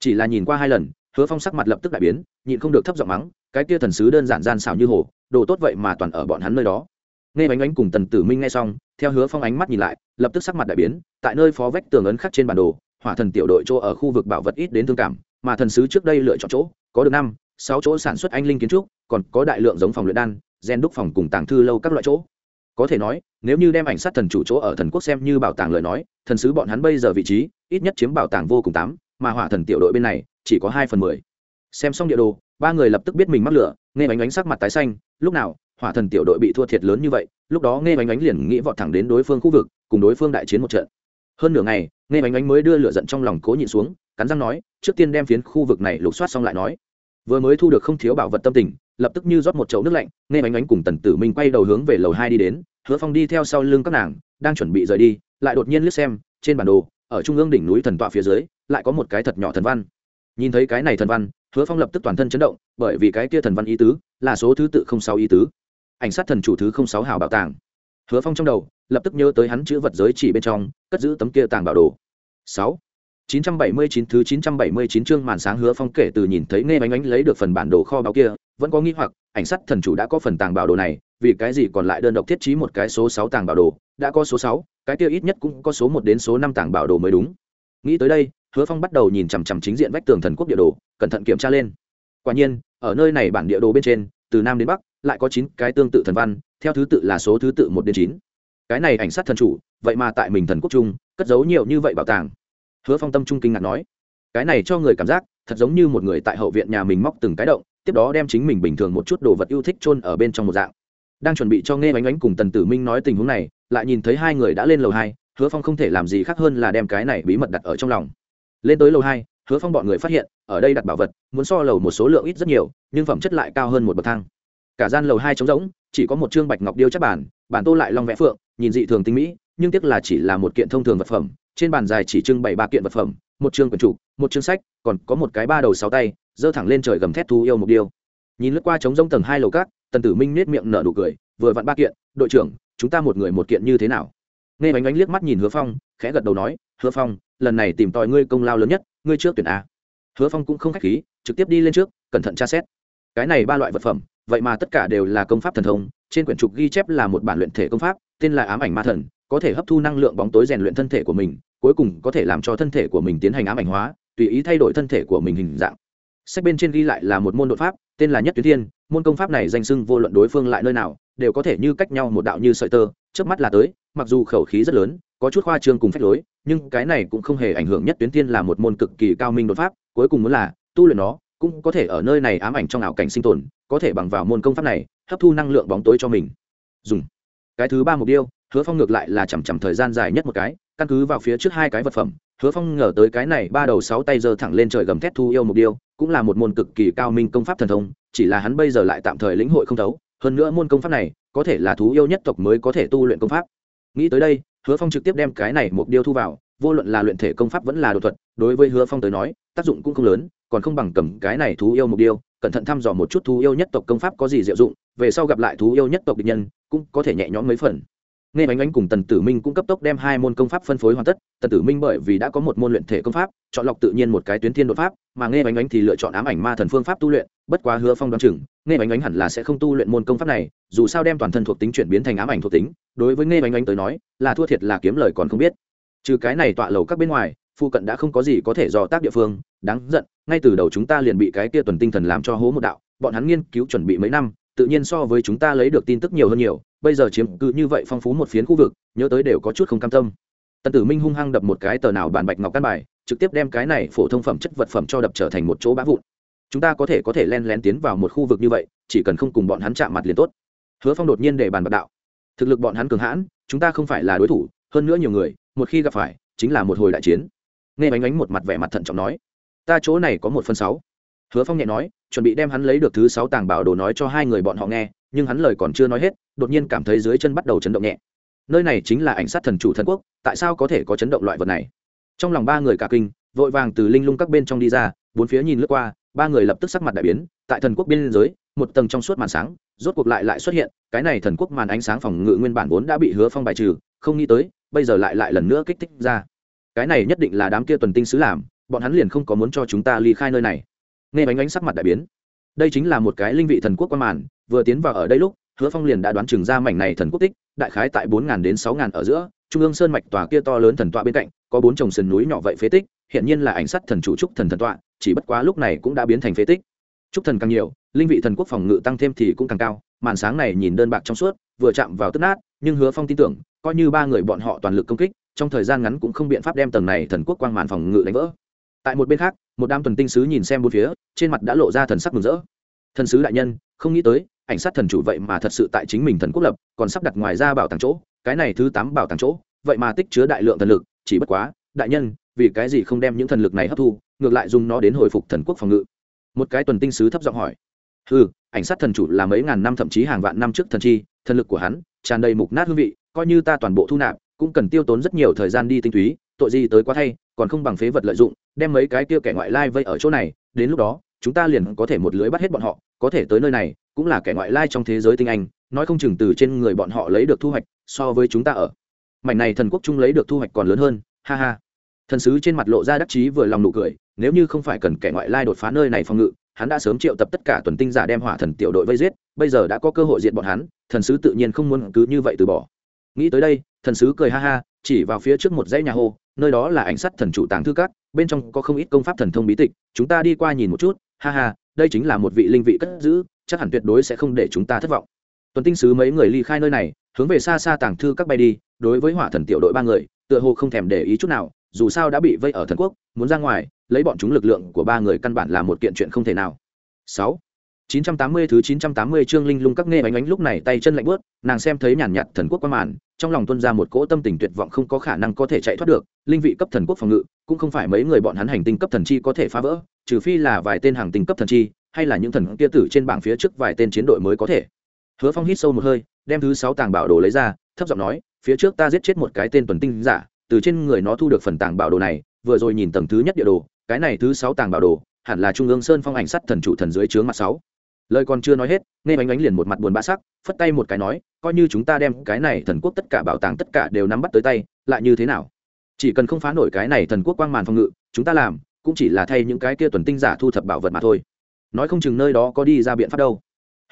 Chỉ là nhìn qua hai lần hứa phong sắc mặt lập tức đại biến, nhịn không được thấp giọng mắng, cái kia thần sứ đơn giản gian xảo như hồ, đồ tốt vậy mà toàn ở bọn hắn nơi đó. Nghe bánh ánh cùng tần tử minh nghe xong, theo hứa phong ánh mắt nhìn lại, lập tức sắc mặt đại biến, tại nơi phó vách tường ấn khắc trên bản đồ, hỏa thần tiểu đội chỗ ở khu vực bảo vật ít đến thương cảm, mà thần sứ trước đây lựa chọn chỗ, có được năm, sáu chỗ sản xuất anh linh kiến trúc, còn có đại lượng giống phòng luyện đan, gen đúc phòng cùng tàng thư lâu các loại chỗ. Có thể nói, nếu như đem ảnh sát thần chủ chỗ ở thần quốc xem như bảo tàng lời nói, thần sứ bọn hắn bây giờ vị trí, ít nhất chiếm bảo tàng vô cùng tám mà hỏa thần tiểu đội bên này chỉ có hai phần mười. Xem xong địa đồ, ba người lập tức biết mình mắc lửa, nghe bánh ánh sắc mặt tái xanh, lúc nào, hỏa thần tiểu đội bị thua thiệt lớn như vậy, lúc đó nghe bánh ánh liền nghĩ vọt thẳng đến đối phương khu vực, cùng đối phương đại chiến một trận. Hơn nửa ngày, nghe bánh ánh mới đưa lửa giận trong lòng cố nhịn xuống, cắn răng nói, trước tiên đem phiến khu vực này lục soát xong lại nói. Vừa mới thu được không thiếu bảo vật tâm tình, lập tức như rót một chậu nước lạnh, nghe bánh ánh cùng tần tử minh quay đầu hướng về lầu hai đi đến, hứa phong đi theo sau lưng các nàng, đang chuẩn bị rời đi, lại đột nhiên liếc xem, trên bản đồ ở trung ương đỉnh núi thần tọa phía dưới, lại có một cái thật nhỏ thần văn. Nhìn thấy cái này thần văn, hứa phong lập tức toàn thân chấn động, bởi vì cái kia thần văn ý tứ là số thứ tự không sáu ý tứ. Ảnh sát thần chủ thứ không sáu hào bảo tàng. Hứa phong trong đầu, lập tức nhớ tới hắn chữ vật giới chỉ bên trong, cất giữ tấm kia tàng bảo đồ. Sáu chín trăm bảy mươi chín thứ chín trăm bảy mươi chín chương màn sáng hứa phong kể từ nhìn thấy nghe bánh ánh lấy được phần bản đồ kho báu kia, vẫn có nghi hoặc, ảnh sát thần chủ đã có phần tàng bảo đồ này, vì cái gì còn lại đơn độc thiết trí một cái số sáu tàng bảo đồ, đã có số sáu, cái kia ít nhất cũng có số một đến số năm tàng bảo đồ mới đúng. Nghĩ tới đây, hứa phong bắt đầu nhìn chằm chằm chính diện vách tường thần quốc địa đồ, cẩn thận kiểm tra lên. Quả nhiên, ở nơi này bản địa đồ bên trên, từ nam đến bắc, lại có chín cái tương tự thần văn, theo thứ tự là số thứ tự một đến chín. Cái này ảnh sát thần chủ, vậy mà tại mình thần quốc trung cất giấu nhiều như vậy bảo tàng hứa phong tâm trung kinh ngạc nói, cái này cho người cảm giác, thật giống như một người tại hậu viện nhà mình móc từng cái động, tiếp đó đem chính mình bình thường một chút đồ vật yêu thích chôn ở bên trong một dạng. Đang chuẩn bị cho nghe bánh bánh cùng tần tử minh nói tình huống này, lại nhìn thấy hai người đã lên lầu hai, hứa phong không thể làm gì khác hơn là đem cái này bí mật đặt ở trong lòng. Lên tới lầu hai, hứa phong bọn người phát hiện, ở đây đặt bảo vật, muốn so lầu một số lượng ít rất nhiều, nhưng phẩm chất lại cao hơn một bậc thang. Cả gian lầu hai trống rỗng, chỉ có một chương bạch ngọc điêu chắc bản bản tô lại long vẽ phượng, nhìn dị thường tinh mỹ, nhưng tiếc là chỉ là một kiện thông thường vật phẩm trên bàn dài chỉ trưng bày ba kiện vật phẩm, một chương quần trụ một chương sách, còn có một cái ba đầu sáu tay, giơ thẳng lên trời gầm thét thu yêu mục điêu. Nhìn lướt qua trống rông tầng hai lầu cát tần tử minh nết miệng nở nụ cười, vừa vặn ba kiện, đội trưởng, chúng ta một người một kiện như thế nào? Nghe bánh bánh liếc mắt nhìn hứa phong, khẽ gật đầu nói, hứa phong, lần này tìm tòi ngươi công lao lớn nhất, ngươi trước tuyển a. Hứa phong cũng không khách khí, trực tiếp đi lên trước, cẩn thận tra xét. Cái này ba loại vật phẩm, vậy mà tất cả đều là công pháp thần thông, trên quyển trục ghi chép là một bản luyện thể công pháp, tên là ám ảnh ma thần có thể hấp thu năng lượng bóng tối rèn luyện thân thể của mình, cuối cùng có thể làm cho thân thể của mình tiến hành ám ảnh hóa, tùy ý thay đổi thân thể của mình hình dạng. Sách bên trên ghi lại là một môn đột pháp, tên là nhất tuyến thiên, môn công pháp này danh sưng vô luận đối phương lại nơi nào, đều có thể như cách nhau một đạo như sợi tơ trước mắt là tới, mặc dù khẩu khí rất lớn, có chút khoa trương cùng phép lối, nhưng cái này cũng không hề ảnh hưởng nhất tuyến thiên là một môn cực kỳ cao minh đột pháp, cuối cùng muốn là, tu luyện nó, cũng có thể ở nơi này ám ảnh trong ảo cảnh sinh tồn, có thể bằng vào môn công pháp này, hấp thu năng lượng bóng tối cho mình. Dùng. Cái thứ ba mục tiêu hứa phong ngược lại là chằm chằm thời gian dài nhất một cái, căn cứ vào phía trước hai cái vật phẩm, hứa phong ngờ tới cái này ba đầu sáu tay giơ thẳng lên trời gầm thét thu yêu mục điêu, cũng là một môn cực kỳ cao minh công pháp thần thông, chỉ là hắn bây giờ lại tạm thời lĩnh hội không thấu, hơn nữa môn công pháp này, có thể là thú yêu nhất tộc mới có thể tu luyện công pháp. Nghĩ tới đây, hứa phong trực tiếp đem cái này mục điêu thu vào, vô luận là luyện thể công pháp vẫn là đột thuật, đối với hứa phong tới nói, tác dụng cũng không lớn, còn không bằng cầm cái này thú yêu mục điêu, cẩn thận thăm dò một chút thú yêu nhất tộc công pháp có gì diệu dụng, về sau gặp lại thú yêu nhất tộc địch nhân, cũng có thể nhẹ nhõm mấy phần nghe bánh Ánh cùng tần tử minh cũng cấp tốc đem hai môn công pháp phân phối hoàn tất. Tần tử minh bởi vì đã có một môn luyện thể công pháp, chọn lọc tự nhiên một cái tuyến thiên đột pháp, mà nghe bánh Ánh thì lựa chọn ám ảnh ma thần phương pháp tu luyện, bất quá hứa phong đoán chừng, nghe bánh Ánh hẳn là sẽ không tu luyện môn công pháp này, dù sao đem toàn thân thuộc tính chuyển biến thành ám ảnh thuộc tính, đối với nghe bánh Ánh tới nói, là thua thiệt là kiếm lời còn không biết. Trừ cái này tọa lầu các bên ngoài, phụ cận đã không có gì có thể dò tác địa phương, đáng giận, ngay từ đầu chúng ta liền bị cái kia tuần tinh thần làm cho hố một đạo, bọn hắn nghiên cứu chuẩn bị mấy năm, tự nhiên so với chúng ta lấy được tin tức nhiều hơn nhiều bây giờ chiếm cứ như vậy phong phú một phiến khu vực, nhớ tới đều có chút không cam tâm. Tần tử minh hung hăng đập một cái tờ nào bản bạch ngọc căn bài, trực tiếp đem cái này phổ thông phẩm chất vật phẩm cho đập trở thành một chỗ bã vụn. Chúng ta có thể có thể len lén tiến vào một khu vực như vậy, chỉ cần không cùng bọn hắn chạm mặt liền tốt. Hứa phong đột nhiên để bàn bạc đạo. Thực lực bọn hắn cường hãn, chúng ta không phải là đối thủ, hơn nữa nhiều người, một khi gặp phải, chính là một hồi đại chiến. Nghe bánh ánh một mặt vẻ mặt thận trọng nói, ta chỗ này có một phần sáu hứa phong nhẹ nói, chuẩn bị đem hắn lấy được thứ sáu tàng bảo đồ nói cho hai người bọn họ nghe, nhưng hắn lời còn chưa nói hết, đột nhiên cảm thấy dưới chân bắt đầu chấn động nhẹ. Nơi này chính là ảnh sát thần chủ thần quốc, tại sao có thể có chấn động loại vật này? Trong lòng ba người cả kinh, vội vàng từ linh lung các bên trong đi ra, bốn phía nhìn lướt qua, ba người lập tức sắc mặt đại biến, tại thần quốc biên giới, một tầng trong suốt màn sáng, rốt cuộc lại lại xuất hiện, cái này thần quốc màn ánh sáng phòng ngự nguyên bản vốn đã bị hứa phong bài trừ, không nghĩ tới, bây giờ lại lại lần nữa kích thích ra. Cái này nhất định là đám kia tuần tinh sứ làm, bọn hắn liền không có muốn cho chúng ta ly khai nơi này nghe bánh ánh sắc mặt đại biến. Đây chính là một cái linh vị thần quốc quan màn, vừa tiến vào ở đây lúc, hứa phong liền đã đoán chừng ra mảnh này thần quốc tích, đại khái tại bốn đến sáu ở giữa, trung ương sơn mạch tòa kia to lớn thần tọa bên cạnh, có bốn chồng sườn núi nhỏ vậy phế tích, hiện nhiên là ảnh sắt thần chủ trúc thần thần tọa, chỉ bất quá lúc này cũng đã biến thành phế tích. Trúc thần càng nhiều, linh vị thần quốc phòng ngự tăng thêm thì cũng càng cao, màn sáng này nhìn đơn bạc trong suốt, vừa chạm vào tức nát, nhưng hứa phong tin tưởng, coi như ba người bọn họ toàn lực công kích, trong thời gian ngắn cũng không biện pháp đem tầng này thần quốc quang màn phòng ngự đánh vỡ. Tại một bên khác một đám tuần tinh sứ nhìn xem bốn phía, trên mặt đã lộ ra thần sắc mừng rỡ. Thần sứ đại nhân, không nghĩ tới, ảnh sát thần chủ vậy mà thật sự tại chính mình thần quốc lập, còn sắp đặt ngoài ra bảo tàng chỗ, cái này thứ tám bảo tàng chỗ, vậy mà tích chứa đại lượng thần lực, chỉ bất quá, đại nhân, vì cái gì không đem những thần lực này hấp thu, ngược lại dùng nó đến hồi phục thần quốc phòng ngự? Một cái tuần tinh sứ thấp giọng hỏi. Ừ ảnh sát thần chủ là mấy ngàn năm thậm chí hàng vạn năm trước thần chi, thần lực của hắn tràn đầy mục nát hương vị, coi như ta toàn bộ thu nạp, cũng cần tiêu tốn rất nhiều thời gian đi tinh túy, tội gì tới quá thay còn không bằng phế vật lợi dụng, đem mấy cái kia kẻ ngoại lai vây ở chỗ này, đến lúc đó, chúng ta liền có thể một lưới bắt hết bọn họ, có thể tới nơi này, cũng là kẻ ngoại lai trong thế giới tinh anh, nói không chừng từ trên người bọn họ lấy được thu hoạch, so với chúng ta ở. Mảnh này thần quốc trung lấy được thu hoạch còn lớn hơn, ha ha. Thần sứ trên mặt lộ ra đắc chí vừa lòng nụ cười, nếu như không phải cần kẻ ngoại lai đột phá nơi này phòng ngự, hắn đã sớm triệu tập tất cả tuần tinh giả đem hỏa thần tiểu đội vây giết, bây giờ đã có cơ hội diện bọn hắn, thần sứ tự nhiên không muốn cứ như vậy từ bỏ. Nghĩ tới đây, thần sứ cười ha ha chỉ vào phía trước một dãy nhà hô nơi đó là ảnh sắt thần chủ tàng thư các bên trong có không ít công pháp thần thông bí tịch chúng ta đi qua nhìn một chút ha ha đây chính là một vị linh vị cất giữ chắc hẳn tuyệt đối sẽ không để chúng ta thất vọng. Tuần tinh sứ mấy người ly khai nơi này hướng về xa xa tàng thư các bay đi đối với hỏa thần tiểu đội ba người tựa hồ không thèm để ý chút nào dù sao đã bị vây ở thần quốc muốn ra ngoài lấy bọn chúng lực lượng của ba người căn bản là một kiện chuyện không thể nào. Sáu 980 thứ 980 chương linh lung các nghe ánh ánh lúc này tay chân lạnh bước, nàng xem thấy nhàn nhạt thần quốc qua màn, trong lòng tuân ra một cỗ tâm tình tuyệt vọng không có khả năng có thể chạy thoát được, linh vị cấp thần quốc phòng ngự, cũng không phải mấy người bọn hắn hành tinh cấp thần chi có thể phá vỡ, trừ phi là vài tên hàng tinh cấp thần chi, hay là những thần kia tử trên bảng phía trước vài tên chiến đội mới có thể. Hứa Phong hít sâu một hơi, đem thứ sáu tàng bảo đồ lấy ra, thấp giọng nói, phía trước ta giết chết một cái tên tuần tinh giả, từ trên người nó thu được phần tàng bảo đồ này, vừa rồi nhìn tầng thứ nhất địa đồ, cái này thứ sáu tàng bảo đồ, hẳn là trung ương sơn phong ảnh sắt thần chủ thần dưới chướng mặt sáu lời còn chưa nói hết, nghe bánh Ánh liền một mặt buồn bã sắc, phất tay một cái nói, coi như chúng ta đem cái này thần quốc tất cả bảo tàng tất cả đều nắm bắt tới tay, lại như thế nào? Chỉ cần không phá nổi cái này thần quốc quang màn phòng ngự, chúng ta làm, cũng chỉ là thay những cái kia tuần tinh giả thu thập bảo vật mà thôi. Nói không chừng nơi đó có đi ra biện pháp đâu.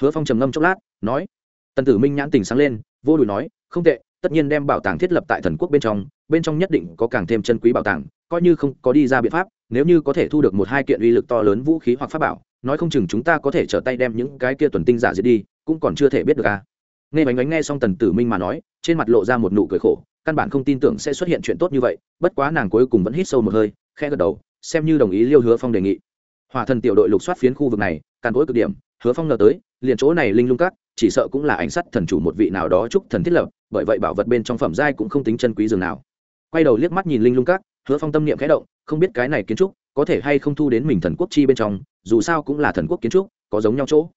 Hứa phong trầm ngâm chốc lát, nói, tần tử minh nhãn tình sáng lên, vô đùi nói, không tệ, tất nhiên đem bảo tàng thiết lập tại thần quốc bên trong bên trong nhất định có càng thêm chân quý bảo tàng, coi như không có đi ra biện pháp, nếu như có thể thu được một hai kiện uy lực to lớn vũ khí hoặc pháp bảo nói không chừng chúng ta có thể trở tay đem những cái kia tuần tinh giả diệt đi, cũng còn chưa thể biết được à. nghe bánh bánh nghe xong tần tử minh mà nói, trên mặt lộ ra một nụ cười khổ, căn bản không tin tưởng sẽ xuất hiện chuyện tốt như vậy, bất quá nàng cuối cùng vẫn hít sâu một hơi khe gật đầu, xem như đồng ý liêu hứa phong đề nghị hòa thần tiểu đội lục soát phiến khu vực này, càn cối cực điểm, hứa phong ngờ tới, liền chỗ này linh lung cắt chỉ sợ cũng là ảnh sắt thần chủ một vị nào đó chúc thần thiết lập, bởi vậy bảo vật bên trong phẩm giai cũng không tính chân quý dường nào quay đầu liếc mắt nhìn linh lung cắt hứa phong tâm niệm khẽ động, không biết cái này kiến trúc có thể hay không thu đến mình thần quốc chi bên trong dù sao cũng là thần quốc kiến trúc, có giống nhau chỗ.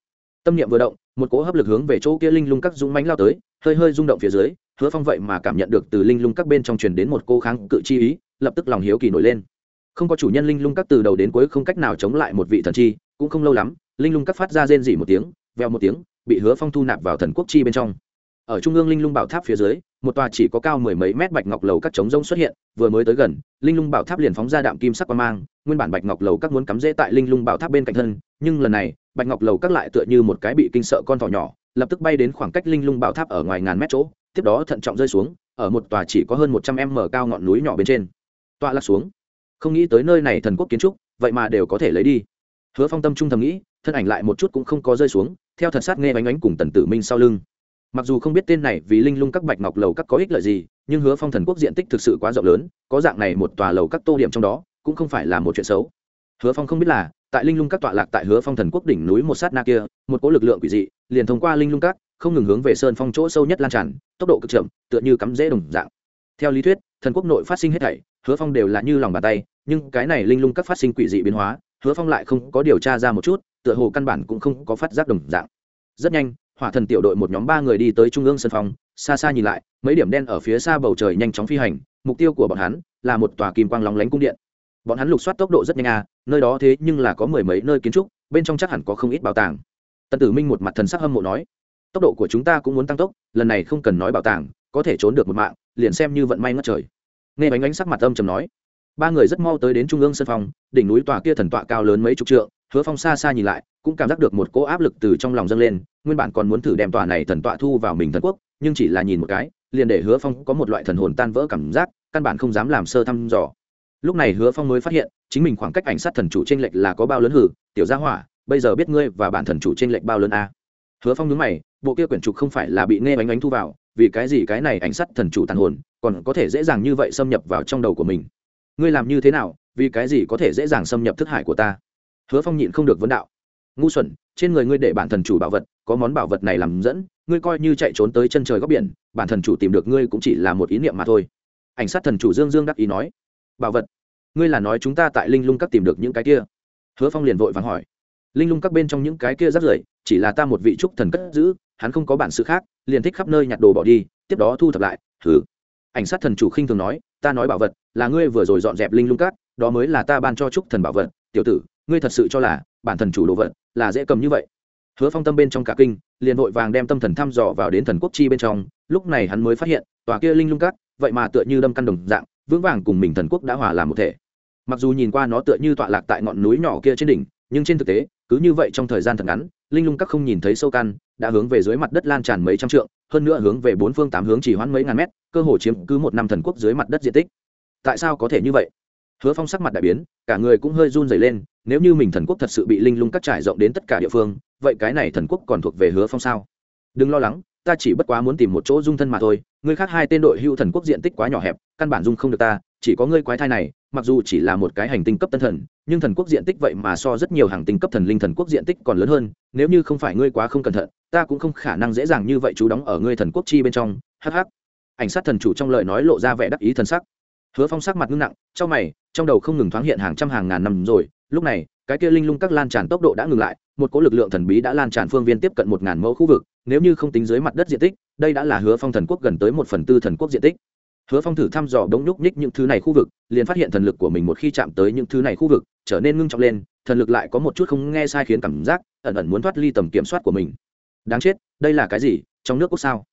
Tâm niệm vừa động, một cỗ hấp lực hướng về chỗ kia linh lung các dũng mánh lao tới, hơi hơi rung động phía dưới, hứa phong vậy mà cảm nhận được từ linh lung các bên trong truyền đến một cô kháng cự chi ý, lập tức lòng hiếu kỳ nổi lên. Không có chủ nhân linh lung các từ đầu đến cuối không cách nào chống lại một vị thần chi, cũng không lâu lắm, linh lung các phát ra rên dỉ một tiếng veo một tiếng, bị hứa phong thu nạp vào thần quốc chi bên trong ở trung ương linh lung bảo tháp phía dưới, một tòa chỉ có cao mười mấy mét bạch ngọc lầu các trống rông xuất hiện, vừa mới tới gần, linh lung bảo tháp liền phóng ra đạm kim sắc qua mang, nguyên bản bạch ngọc lầu các muốn cắm rễ tại linh lung bảo tháp bên cạnh thân, nhưng lần này, bạch ngọc lầu các lại tựa như một cái bị kinh sợ con thỏ nhỏ, lập tức bay đến khoảng cách linh lung bảo tháp ở ngoài ngàn mét chỗ, tiếp đó thận trọng rơi xuống, ở một tòa chỉ có hơn một trăm m cao ngọn núi nhỏ bên trên. Tọa lạc xuống. Không nghĩ tới nơi này thần quốc kiến trúc, vậy mà đều có thể lấy đi. Hứa phong tâm trung thầm nghĩ, thân ảnh lại một chút cũng không có rơi xuống, theo thật sát nghe bánh ánh cùng tần tử minh sau lưng mặc dù không biết tên này vì linh lung các bạch ngọc lầu các có ích lợi gì, nhưng hứa phong thần quốc diện tích thực sự quá rộng lớn, có dạng này một tòa lầu các tô điểm trong đó, cũng không phải là một chuyện xấu. Hứa phong không biết là, tại linh lung các tọa lạc tại hứa phong thần quốc đỉnh núi một sát na kia, một cỗ lực lượng quỷ dị, liền thông qua linh lung các, không ngừng hướng về sơn phong chỗ sâu nhất lan tràn, tốc độ cực chậm, tựa như cắm rễ đồng dạng. Theo lý thuyết, thần quốc nội phát sinh hết thảy, hứa phong đều là như lòng bàn tay, nhưng cái này linh lung các phát sinh quỷ dị biến hóa, hứa phong lại không có điều tra ra một chút, tựa hồ căn bản cũng không có phát giác đồng dạng. Rất nhanh hỏa thần tiểu đội một nhóm ba người đi tới trung ương sân phòng, xa xa nhìn lại, mấy điểm đen ở phía xa bầu trời nhanh chóng phi hành, mục tiêu của bọn hắn là một tòa kim quang lóng lánh cung điện. Bọn hắn lục soát tốc độ rất nhanh à nơi đó thế nhưng là có mười mấy nơi kiến trúc, bên trong chắc hẳn có không ít bảo tàng. Tần tử minh một mặt thần sắc hâm mộ nói, tốc độ của chúng ta cũng muốn tăng tốc, lần này không cần nói bảo tàng, có thể trốn được một mạng, liền xem như vận may ngất trời. Nghe bánh ánh sắc mặt âm trầm nói, ba người rất mau tới đến trung ương sân phòng, đỉnh núi tòa kia thần tọa cao lớn mấy chục trượng, hứa phong xa xa nhìn lại, cũng cảm giác được một cỗ áp lực từ trong lòng dâng lên nguyên bản còn muốn thử đem tòa này thần tọa thu vào mình thần quốc, nhưng chỉ là nhìn một cái, liền để hứa phong có một loại thần hồn tan vỡ cảm giác, căn bản không dám làm sơ thăm dò. Lúc này hứa phong mới phát hiện, chính mình khoảng cách ảnh sát thần chủ t r ê n lệch là có bao lớn hử, tiểu gia hỏa, bây giờ biết ngươi và bản thần chủ t r ê n lệch bao lớn a? Hứa phong nhớ mày, bộ kia quyển trục không phải là bị nghe bánh bánh thu vào, vì cái gì cái này ảnh sát thần chủ tàn hồn, còn có thể dễ dàng như vậy xâm nhập vào trong đầu của mình? Ngươi làm như thế nào, vì cái gì có thể dễ dàng xâm nhập thức hải của ta? Hứa phong nhịn không được vấn đạo ngu xuẩn, trên người ngươi để bản thần chủ bảo vật, có món bảo vật này làm dẫn, ngươi coi như chạy trốn tới chân trời góc biển, bản thần chủ tìm được ngươi cũng chỉ là một ý niệm mà thôi. Ảnh sát thần chủ dương dương đắc ý nói. Bảo vật, ngươi là nói chúng ta tại linh lung các tìm được những cái kia? Hứa phong liền vội vàng hỏi. Linh lung các bên trong những cái kia rắt rưởi chỉ là ta một vị trúc thần cất giữ, hắn không có bản sự khác, liền thích khắp nơi nhặt đồ bỏ đi, tiếp đó thu thập lại, thử. Ảnh sát thần chủ khinh thường nói. Ta nói bảo vật, là ngươi vừa rồi dọn dẹp linh lung các, đó mới là ta ban cho trúc thần bảo vật. Tiểu tử, ngươi thật sự cho là bản thần chủ đồ vật là dễ cầm như vậy. Hứa phong tâm bên trong cả kinh liền vội vàng đem tâm thần thăm dò vào đến thần quốc chi bên trong lúc này hắn mới phát hiện tòa kia linh lung cát, vậy mà tựa như đâm căn đồng dạng vững vàng cùng mình thần quốc đã hòa làm một thể. Mặc dù nhìn qua nó tựa như tọa lạc tại ngọn núi nhỏ kia trên đỉnh nhưng trên thực tế cứ như vậy trong thời gian thật ngắn linh lung các không nhìn thấy sâu căn đã hướng về dưới mặt đất lan tràn mấy trăm trượng hơn nữa hướng về bốn phương tám hướng chỉ hoãn mấy ngàn mét cơ hồ chiếm cứ một năm thần quốc dưới mặt đất diện tích. Tại sao có thể như vậy? Hứa phong sắc mặt đại biến cả người cũng hơi run dày lên nếu như mình thần quốc thật sự bị linh lung cắt trải rộng đến tất cả địa phương, vậy cái này thần quốc còn thuộc về hứa phong sao? Đừng lo lắng, ta chỉ bất quá muốn tìm một chỗ dung thân mà thôi ngươi khác hai tên đội hưu thần quốc diện tích quá nhỏ hẹp, căn bản dung không được ta, chỉ có ngươi quái thai này, mặc dù chỉ là một cái hành tinh cấp tân thần, nhưng thần quốc diện tích vậy mà so rất nhiều hàng tinh cấp thần linh thần quốc diện tích còn lớn hơn, nếu như không phải ngươi quá không cẩn thận, ta cũng không khả năng dễ dàng như vậy chú đóng ở ngươi thần quốc chi bên trong hh ảnh sát thần chủ trong lời nói lộ ra vẻ đắc ý thần sắc hứa phong sắc mặt ngưng nặng, trong mày, trong đầu không ngừng thoáng hiện hàng trăm hàng ngàn năm rồi. Lúc này, cái kia linh lung các lan tràn tốc độ đã ngừng lại, một cỗ lực lượng thần bí đã lan tràn phương viên tiếp cận một ngàn mẫu khu vực. Nếu như không tính dưới mặt đất diện tích, đây đã là hứa phong thần quốc gần tới một phần tư thần quốc diện tích. Hứa phong thử thăm dò đống nhúc nhích những thứ này khu vực, liền phát hiện thần lực của mình một khi chạm tới những thứ này khu vực, trở nên ngưng trọng lên, thần lực lại có một chút không nghe sai khiến cảm giác, ẩn ẩn muốn thoát ly tầm kiểm soát của mình. Đáng chết, đây là cái gì? Trong nước quốc sao?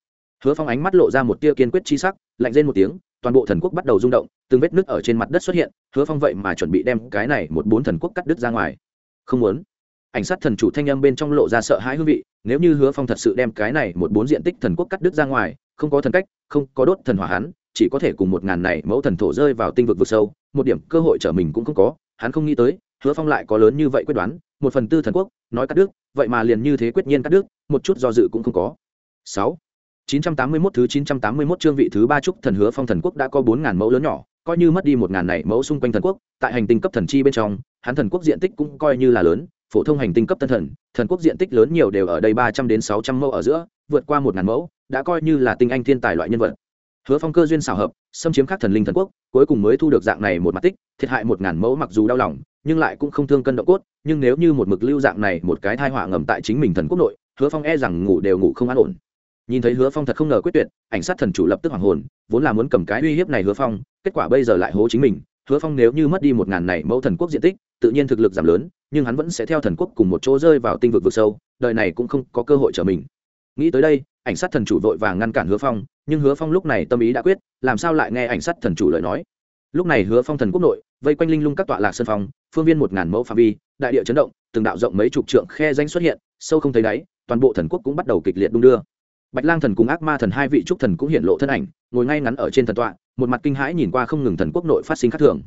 Hứa phong ánh mắt lộ ra một tia kiên quyết chi sắc, lạnh lên một tiếng toàn bộ thần quốc bắt đầu rung động, từng vết nứt ở trên mặt đất xuất hiện, hứa phong vậy mà chuẩn bị đem cái này một bốn thần quốc cắt đứt ra ngoài. Không muốn. Ảnh sát thần chủ thanh âm bên trong lộ ra sợ hãi hương vị, nếu như hứa phong thật sự đem cái này một bốn diện tích thần quốc cắt đứt ra ngoài, không có thần cách, không có đốt thần hỏa hắn, chỉ có thể cùng một ngàn này mẫu thần thổ rơi vào tinh vực vực sâu, một điểm cơ hội trở mình cũng không có, hắn không nghĩ tới, hứa phong lại có lớn như vậy quyết đoán, một phần tư thần quốc, nói cắt đứt, vậy mà liền như thế quyết nhiên cắt đứt, một chút do dự cũng không có. Sáu. 981 thứ 981 chương vị thứ ba trúc thần hứa phong thần quốc đã có 4000 mẫu lớn nhỏ, coi như mất đi 1000 này mẫu xung quanh thần quốc, tại hành tinh cấp thần chi bên trong, hắn thần quốc diện tích cũng coi như là lớn, phổ thông hành tinh cấp tân thần, thần quốc diện tích lớn nhiều đều ở đây 300 đến 600 mẫu ở giữa, vượt qua 1000 mẫu, đã coi như là tinh anh thiên tài loại nhân vật. Hứa Phong cơ duyên xảo hợp, xâm chiếm các thần linh thần quốc, cuối cùng mới thu được dạng này một mặt tích, thiệt hại 1000 mẫu mặc dù đau lòng, nhưng lại cũng không thương cân động cốt, nhưng nếu như một mực lưu dạng này một cái tai họa ngầm tại chính mình thần quốc nội, Hứa Phong e rằng ngủ đều ngủ không an ổn nhìn thấy hứa phong thật không ngờ quyết tuyệt, ảnh sát thần chủ lập tức hoàng hồn, vốn là muốn cầm cái uy hiếp này hứa phong, kết quả bây giờ lại hố chính mình. Hứa phong nếu như mất đi một ngàn này mẫu thần quốc diện tích, tự nhiên thực lực giảm lớn, nhưng hắn vẫn sẽ theo thần quốc cùng một chỗ rơi vào tinh vực vực sâu, đời này cũng không có cơ hội trở mình. Nghĩ tới đây, ảnh sát thần chủ vội vàng ngăn cản hứa phong, nhưng hứa phong lúc này tâm ý đã quyết, làm sao lại nghe ảnh sát thần chủ lời nói? Lúc này hứa phong thần quốc nội, vây quanh linh lung các tọa lạc sân phong phương viên một ngàn mẫu phạm vi, đại địa chấn động, từng đạo rộng mấy chục trượng khe danh xuất hiện, sâu không thấy đáy, toàn bộ thần quốc cũng bắt đầu kịch liệt đung đưa bạch lang thần cùng ác ma thần hai vị trúc thần cũng hiện lộ thân ảnh, ngồi ngay ngắn ở trên thần tọa, một mặt kinh hãi nhìn qua không ngừng thần quốc nội phát sinh khác thường.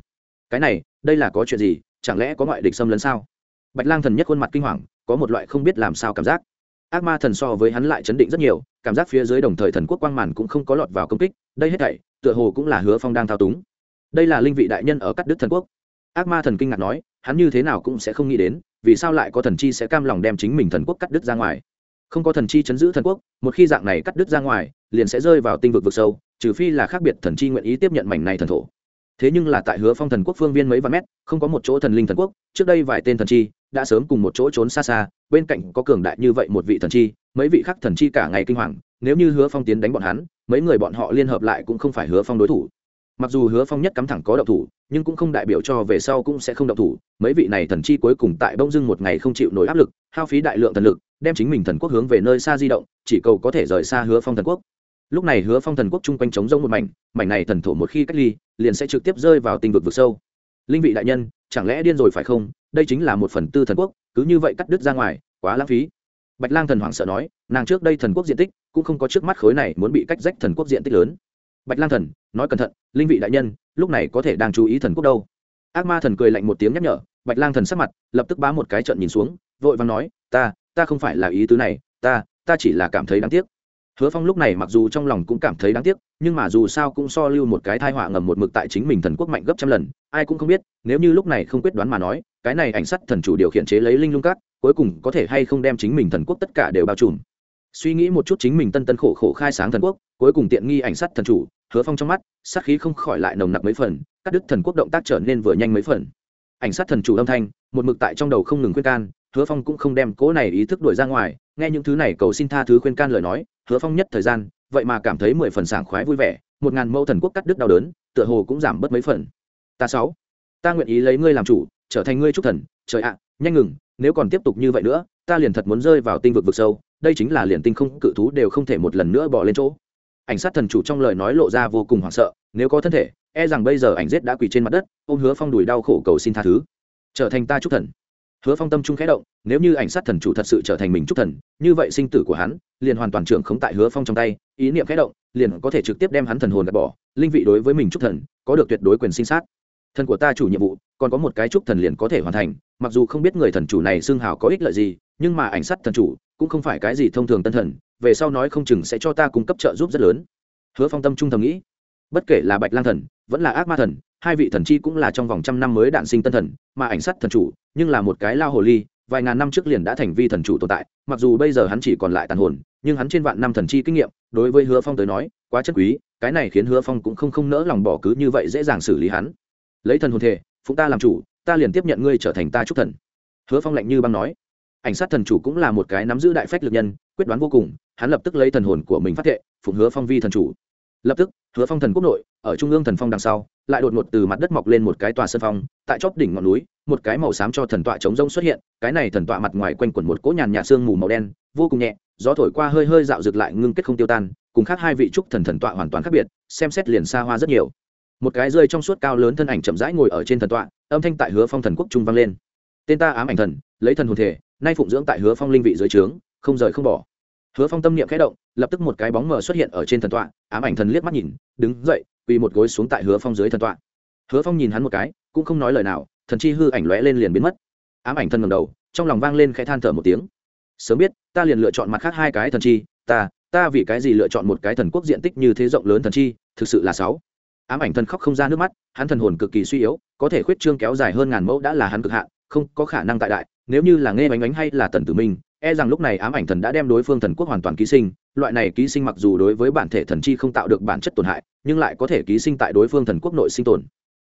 Cái này, đây là có chuyện gì? Chẳng lẽ có ngoại địch xâm lấn sao? Bạch lang thần nhất khuôn mặt kinh hoàng, có một loại không biết làm sao cảm giác. Ác ma thần so với hắn lại chấn định rất nhiều, cảm giác phía dưới đồng thời thần quốc quang màn cũng không có lọt vào công kích, đây hết thảy, tựa hồ cũng là hứa phong đang thao túng. Đây là linh vị đại nhân ở cắt đức thần quốc. Ác ma thần kinh ngạc nói, hắn như thế nào cũng sẽ không nghĩ đến, vì sao lại có thần chi sẽ cam lòng đem chính mình thần quốc cắt đứt ra ngoài? Không có thần chi chấn giữ thần quốc, một khi dạng này cắt đứt ra ngoài, liền sẽ rơi vào tinh vực vực sâu, trừ phi là khác biệt thần chi nguyện ý tiếp nhận mảnh này thần thổ. Thế nhưng là tại hứa phong thần quốc phương viên mấy vạn mét, không có một chỗ thần linh thần quốc, trước đây vài tên thần chi đã sớm cùng một chỗ trốn xa xa, bên cạnh có cường đại như vậy một vị thần chi, mấy vị khác thần chi cả ngày kinh hoàng, nếu như hứa phong tiến đánh bọn hắn, mấy người bọn họ liên hợp lại cũng không phải hứa phong đối thủ. Mặc dù hứa phong nhất cắm thẳng có đậu thủ, nhưng cũng không đại biểu cho về sau cũng sẽ không đậu thủ, mấy vị này thần chi cuối cùng tại bông dưng một ngày không chịu nổi áp lực, hao phí đại lượng thần lực đem chính mình thần quốc hướng về nơi xa di động, chỉ cầu có thể rời xa hứa phong thần quốc. Lúc này hứa phong thần quốc chung quanh trống rông một mảnh mảnh này thần thổ một khi cách ly, liền sẽ trực tiếp rơi vào tinh vực vực sâu. Linh vị đại nhân, chẳng lẽ điên rồi phải không? Đây chính là một phần tư thần quốc, cứ như vậy cắt đứt ra ngoài, quá lãng phí. Bạch lang thần hoảng sợ nói, nàng trước đây thần quốc diện tích, cũng không có trước mắt khối này muốn bị cách rách thần quốc diện tích lớn. Bạch lang thần, nói cẩn thận, linh vị đại nhân, lúc này có thể đang chú ý thần quốc đâu? Ác ma thần cười lạnh một tiếng nhắc nhở, bạch lang thần sắc mặt, lập tức bá một cái trận nhìn xuống, vội vàng nói, ta ta không phải là ý tứ này, ta ta chỉ là cảm thấy đáng tiếc. Hứa phong lúc này mặc dù trong lòng cũng cảm thấy đáng tiếc, nhưng mà dù sao cũng so lưu một cái thai họa ngầm một mực tại chính mình thần quốc mạnh gấp trăm lần, ai cũng không biết, nếu như lúc này không quyết đoán mà nói, cái này ảnh sắt thần chủ điều khiển chế lấy linh lung cát, cuối cùng có thể hay không đem chính mình thần quốc tất cả đều bao trùm. Suy nghĩ một chút chính mình tân tân khổ khổ khai sáng thần quốc, cuối cùng tiện nghi ảnh sắt thần chủ, hứa phong trong mắt, sát khí không khỏi lại nồng nặc mấy phần các đức thần quốc động tác trở nên vừa nhanh mấy phần. Ảnh sát thần chủ âm thanh, một mực tại trong đầu không ngừng khuyên can hứa phong cũng không đem cố này ý thức đuổi ra ngoài, nghe những thứ này cầu xin tha thứ khuyên can lời nói, hứa phong nhất thời gian, vậy mà cảm thấy mười phần sảng khoái vui vẻ, một ngàn mẫu thần quốc cắt đứt đau đớn, tựa hồ cũng giảm bớt mấy phần. Ta sáu, ta nguyện ý lấy ngươi làm chủ, trở thành ngươi trúc thần, trời ạ, nhanh ngừng, nếu còn tiếp tục như vậy nữa, ta liền thật muốn rơi vào tinh vực vực sâu, đây chính là liền tinh không cự thú đều không thể một lần nữa bỏ lên chỗ. Ảnh sát thần chủ trong lời nói lộ ra vô cùng hoảng sợ, nếu có thân thể e rằng bây giờ ảnh giết đã quỳ trên mặt đất, ôm hứa phong đùi đau khổ cầu xin tha thứ. Trở thành ta trúc thần hứa phong tâm trung khẽ động, nếu như ảnh sát thần chủ thật sự trở thành mình trúc thần, như vậy sinh tử của hắn, liền hoàn toàn trưởng khống tại hứa phong trong tay, ý niệm khẽ động, liền có thể trực tiếp đem hắn thần hồn gạt bỏ, linh vị đối với mình trúc thần, có được tuyệt đối quyền sinh sát. Thần của ta chủ nhiệm vụ, còn có một cái trúc thần liền có thể hoàn thành, mặc dù không biết người thần chủ này xưng hào có ích lợi gì, nhưng mà ảnh sát thần chủ cũng không phải cái gì thông thường tân thần, về sau nói không chừng sẽ cho ta cung cấp trợ giúp rất lớn. Hứa phong tâm trung thầm nghĩ, bất kể là bạch lang thần, vẫn là ác ma thần, hai vị thần chi cũng là trong vòng trăm năm mới đạn sinh tân thần, mà ảnh sát thần chủ nhưng là một cái lao hồ ly, vài ngàn năm trước liền đã thành vi thần chủ tồn tại, mặc dù bây giờ hắn chỉ còn lại tàn hồn, nhưng hắn trên vạn năm thần chi kinh nghiệm, đối với hứa phong tới nói, quá chất quý, cái này khiến hứa phong cũng không không nỡ lòng bỏ cứ như vậy dễ dàng xử lý hắn. Lấy thần hồn thể, phụng ta làm chủ, ta liền tiếp nhận ngươi trở thành ta trúc thần. Hứa phong lạnh như băng nói. Ảnh sát thần chủ cũng là một cái nắm giữ đại phách lực nhân, quyết đoán vô cùng, hắn lập tức lấy thần hồn của mình phát thệ, phụng hứa phong vi thần chủ. Lập tức, hứa phong thần quốc nội, ở trung ương thần phong đằng sau lại đột ngột từ mặt đất mọc lên một cái tòa sân phong, tại chóp đỉnh ngọn núi, một cái màu xám cho thần tọa chống rông xuất hiện, cái này thần tọa mặt ngoài quanh quẩn một cỗ nhàn nhạt sương mù màu đen, vô cùng nhẹ, gió thổi qua hơi hơi dạo rực lại ngưng kết không tiêu tan, cùng khác hai vị trúc thần thần tọa hoàn toàn khác biệt, xem xét liền xa hoa rất nhiều. Một cái rơi trong suốt cao lớn thân ảnh chậm rãi ngồi ở trên thần tọa, âm thanh tại hứa phong thần quốc trung vang lên. Tên ta ám ảnh thần, lấy thần hồn thể, nay phụng dưỡng tại hứa phong linh vị dưới trướng, không rời không bỏ hứa phong tâm niệm khẽ động, lập tức một cái bóng mờ xuất hiện ở trên thần tọa, ám ảnh thần liếc mắt nhìn, đứng dậy, quỳ một gối xuống tại hứa phong dưới thần tọa. Hứa phong nhìn hắn một cái, cũng không nói lời nào, thần chi hư ảnh lóe lên liền biến mất. Ám ảnh thần ngầm đầu, trong lòng vang lên khẽ than thở một tiếng. Sớm biết, ta liền lựa chọn mặt khác hai cái thần chi, ta ta vì cái gì lựa chọn một cái thần quốc diện tích như thế rộng lớn thần chi, thực sự là sáu. Ám ảnh thần khóc không ra nước mắt, hắn thần hồn cực kỳ suy yếu, có thể khuyết trương kéo dài hơn ngàn mẫu đã là hắn cực hạn, không có khả năng tại đại, nếu như là nghe bánh bánh hay là tần tử minh e rằng lúc này ám ảnh thần đã đem đối phương thần quốc hoàn toàn ký sinh, loại này ký sinh mặc dù đối với bản thể thần chi không tạo được bản chất tổn hại, nhưng lại có thể ký sinh tại đối phương thần quốc nội sinh tồn.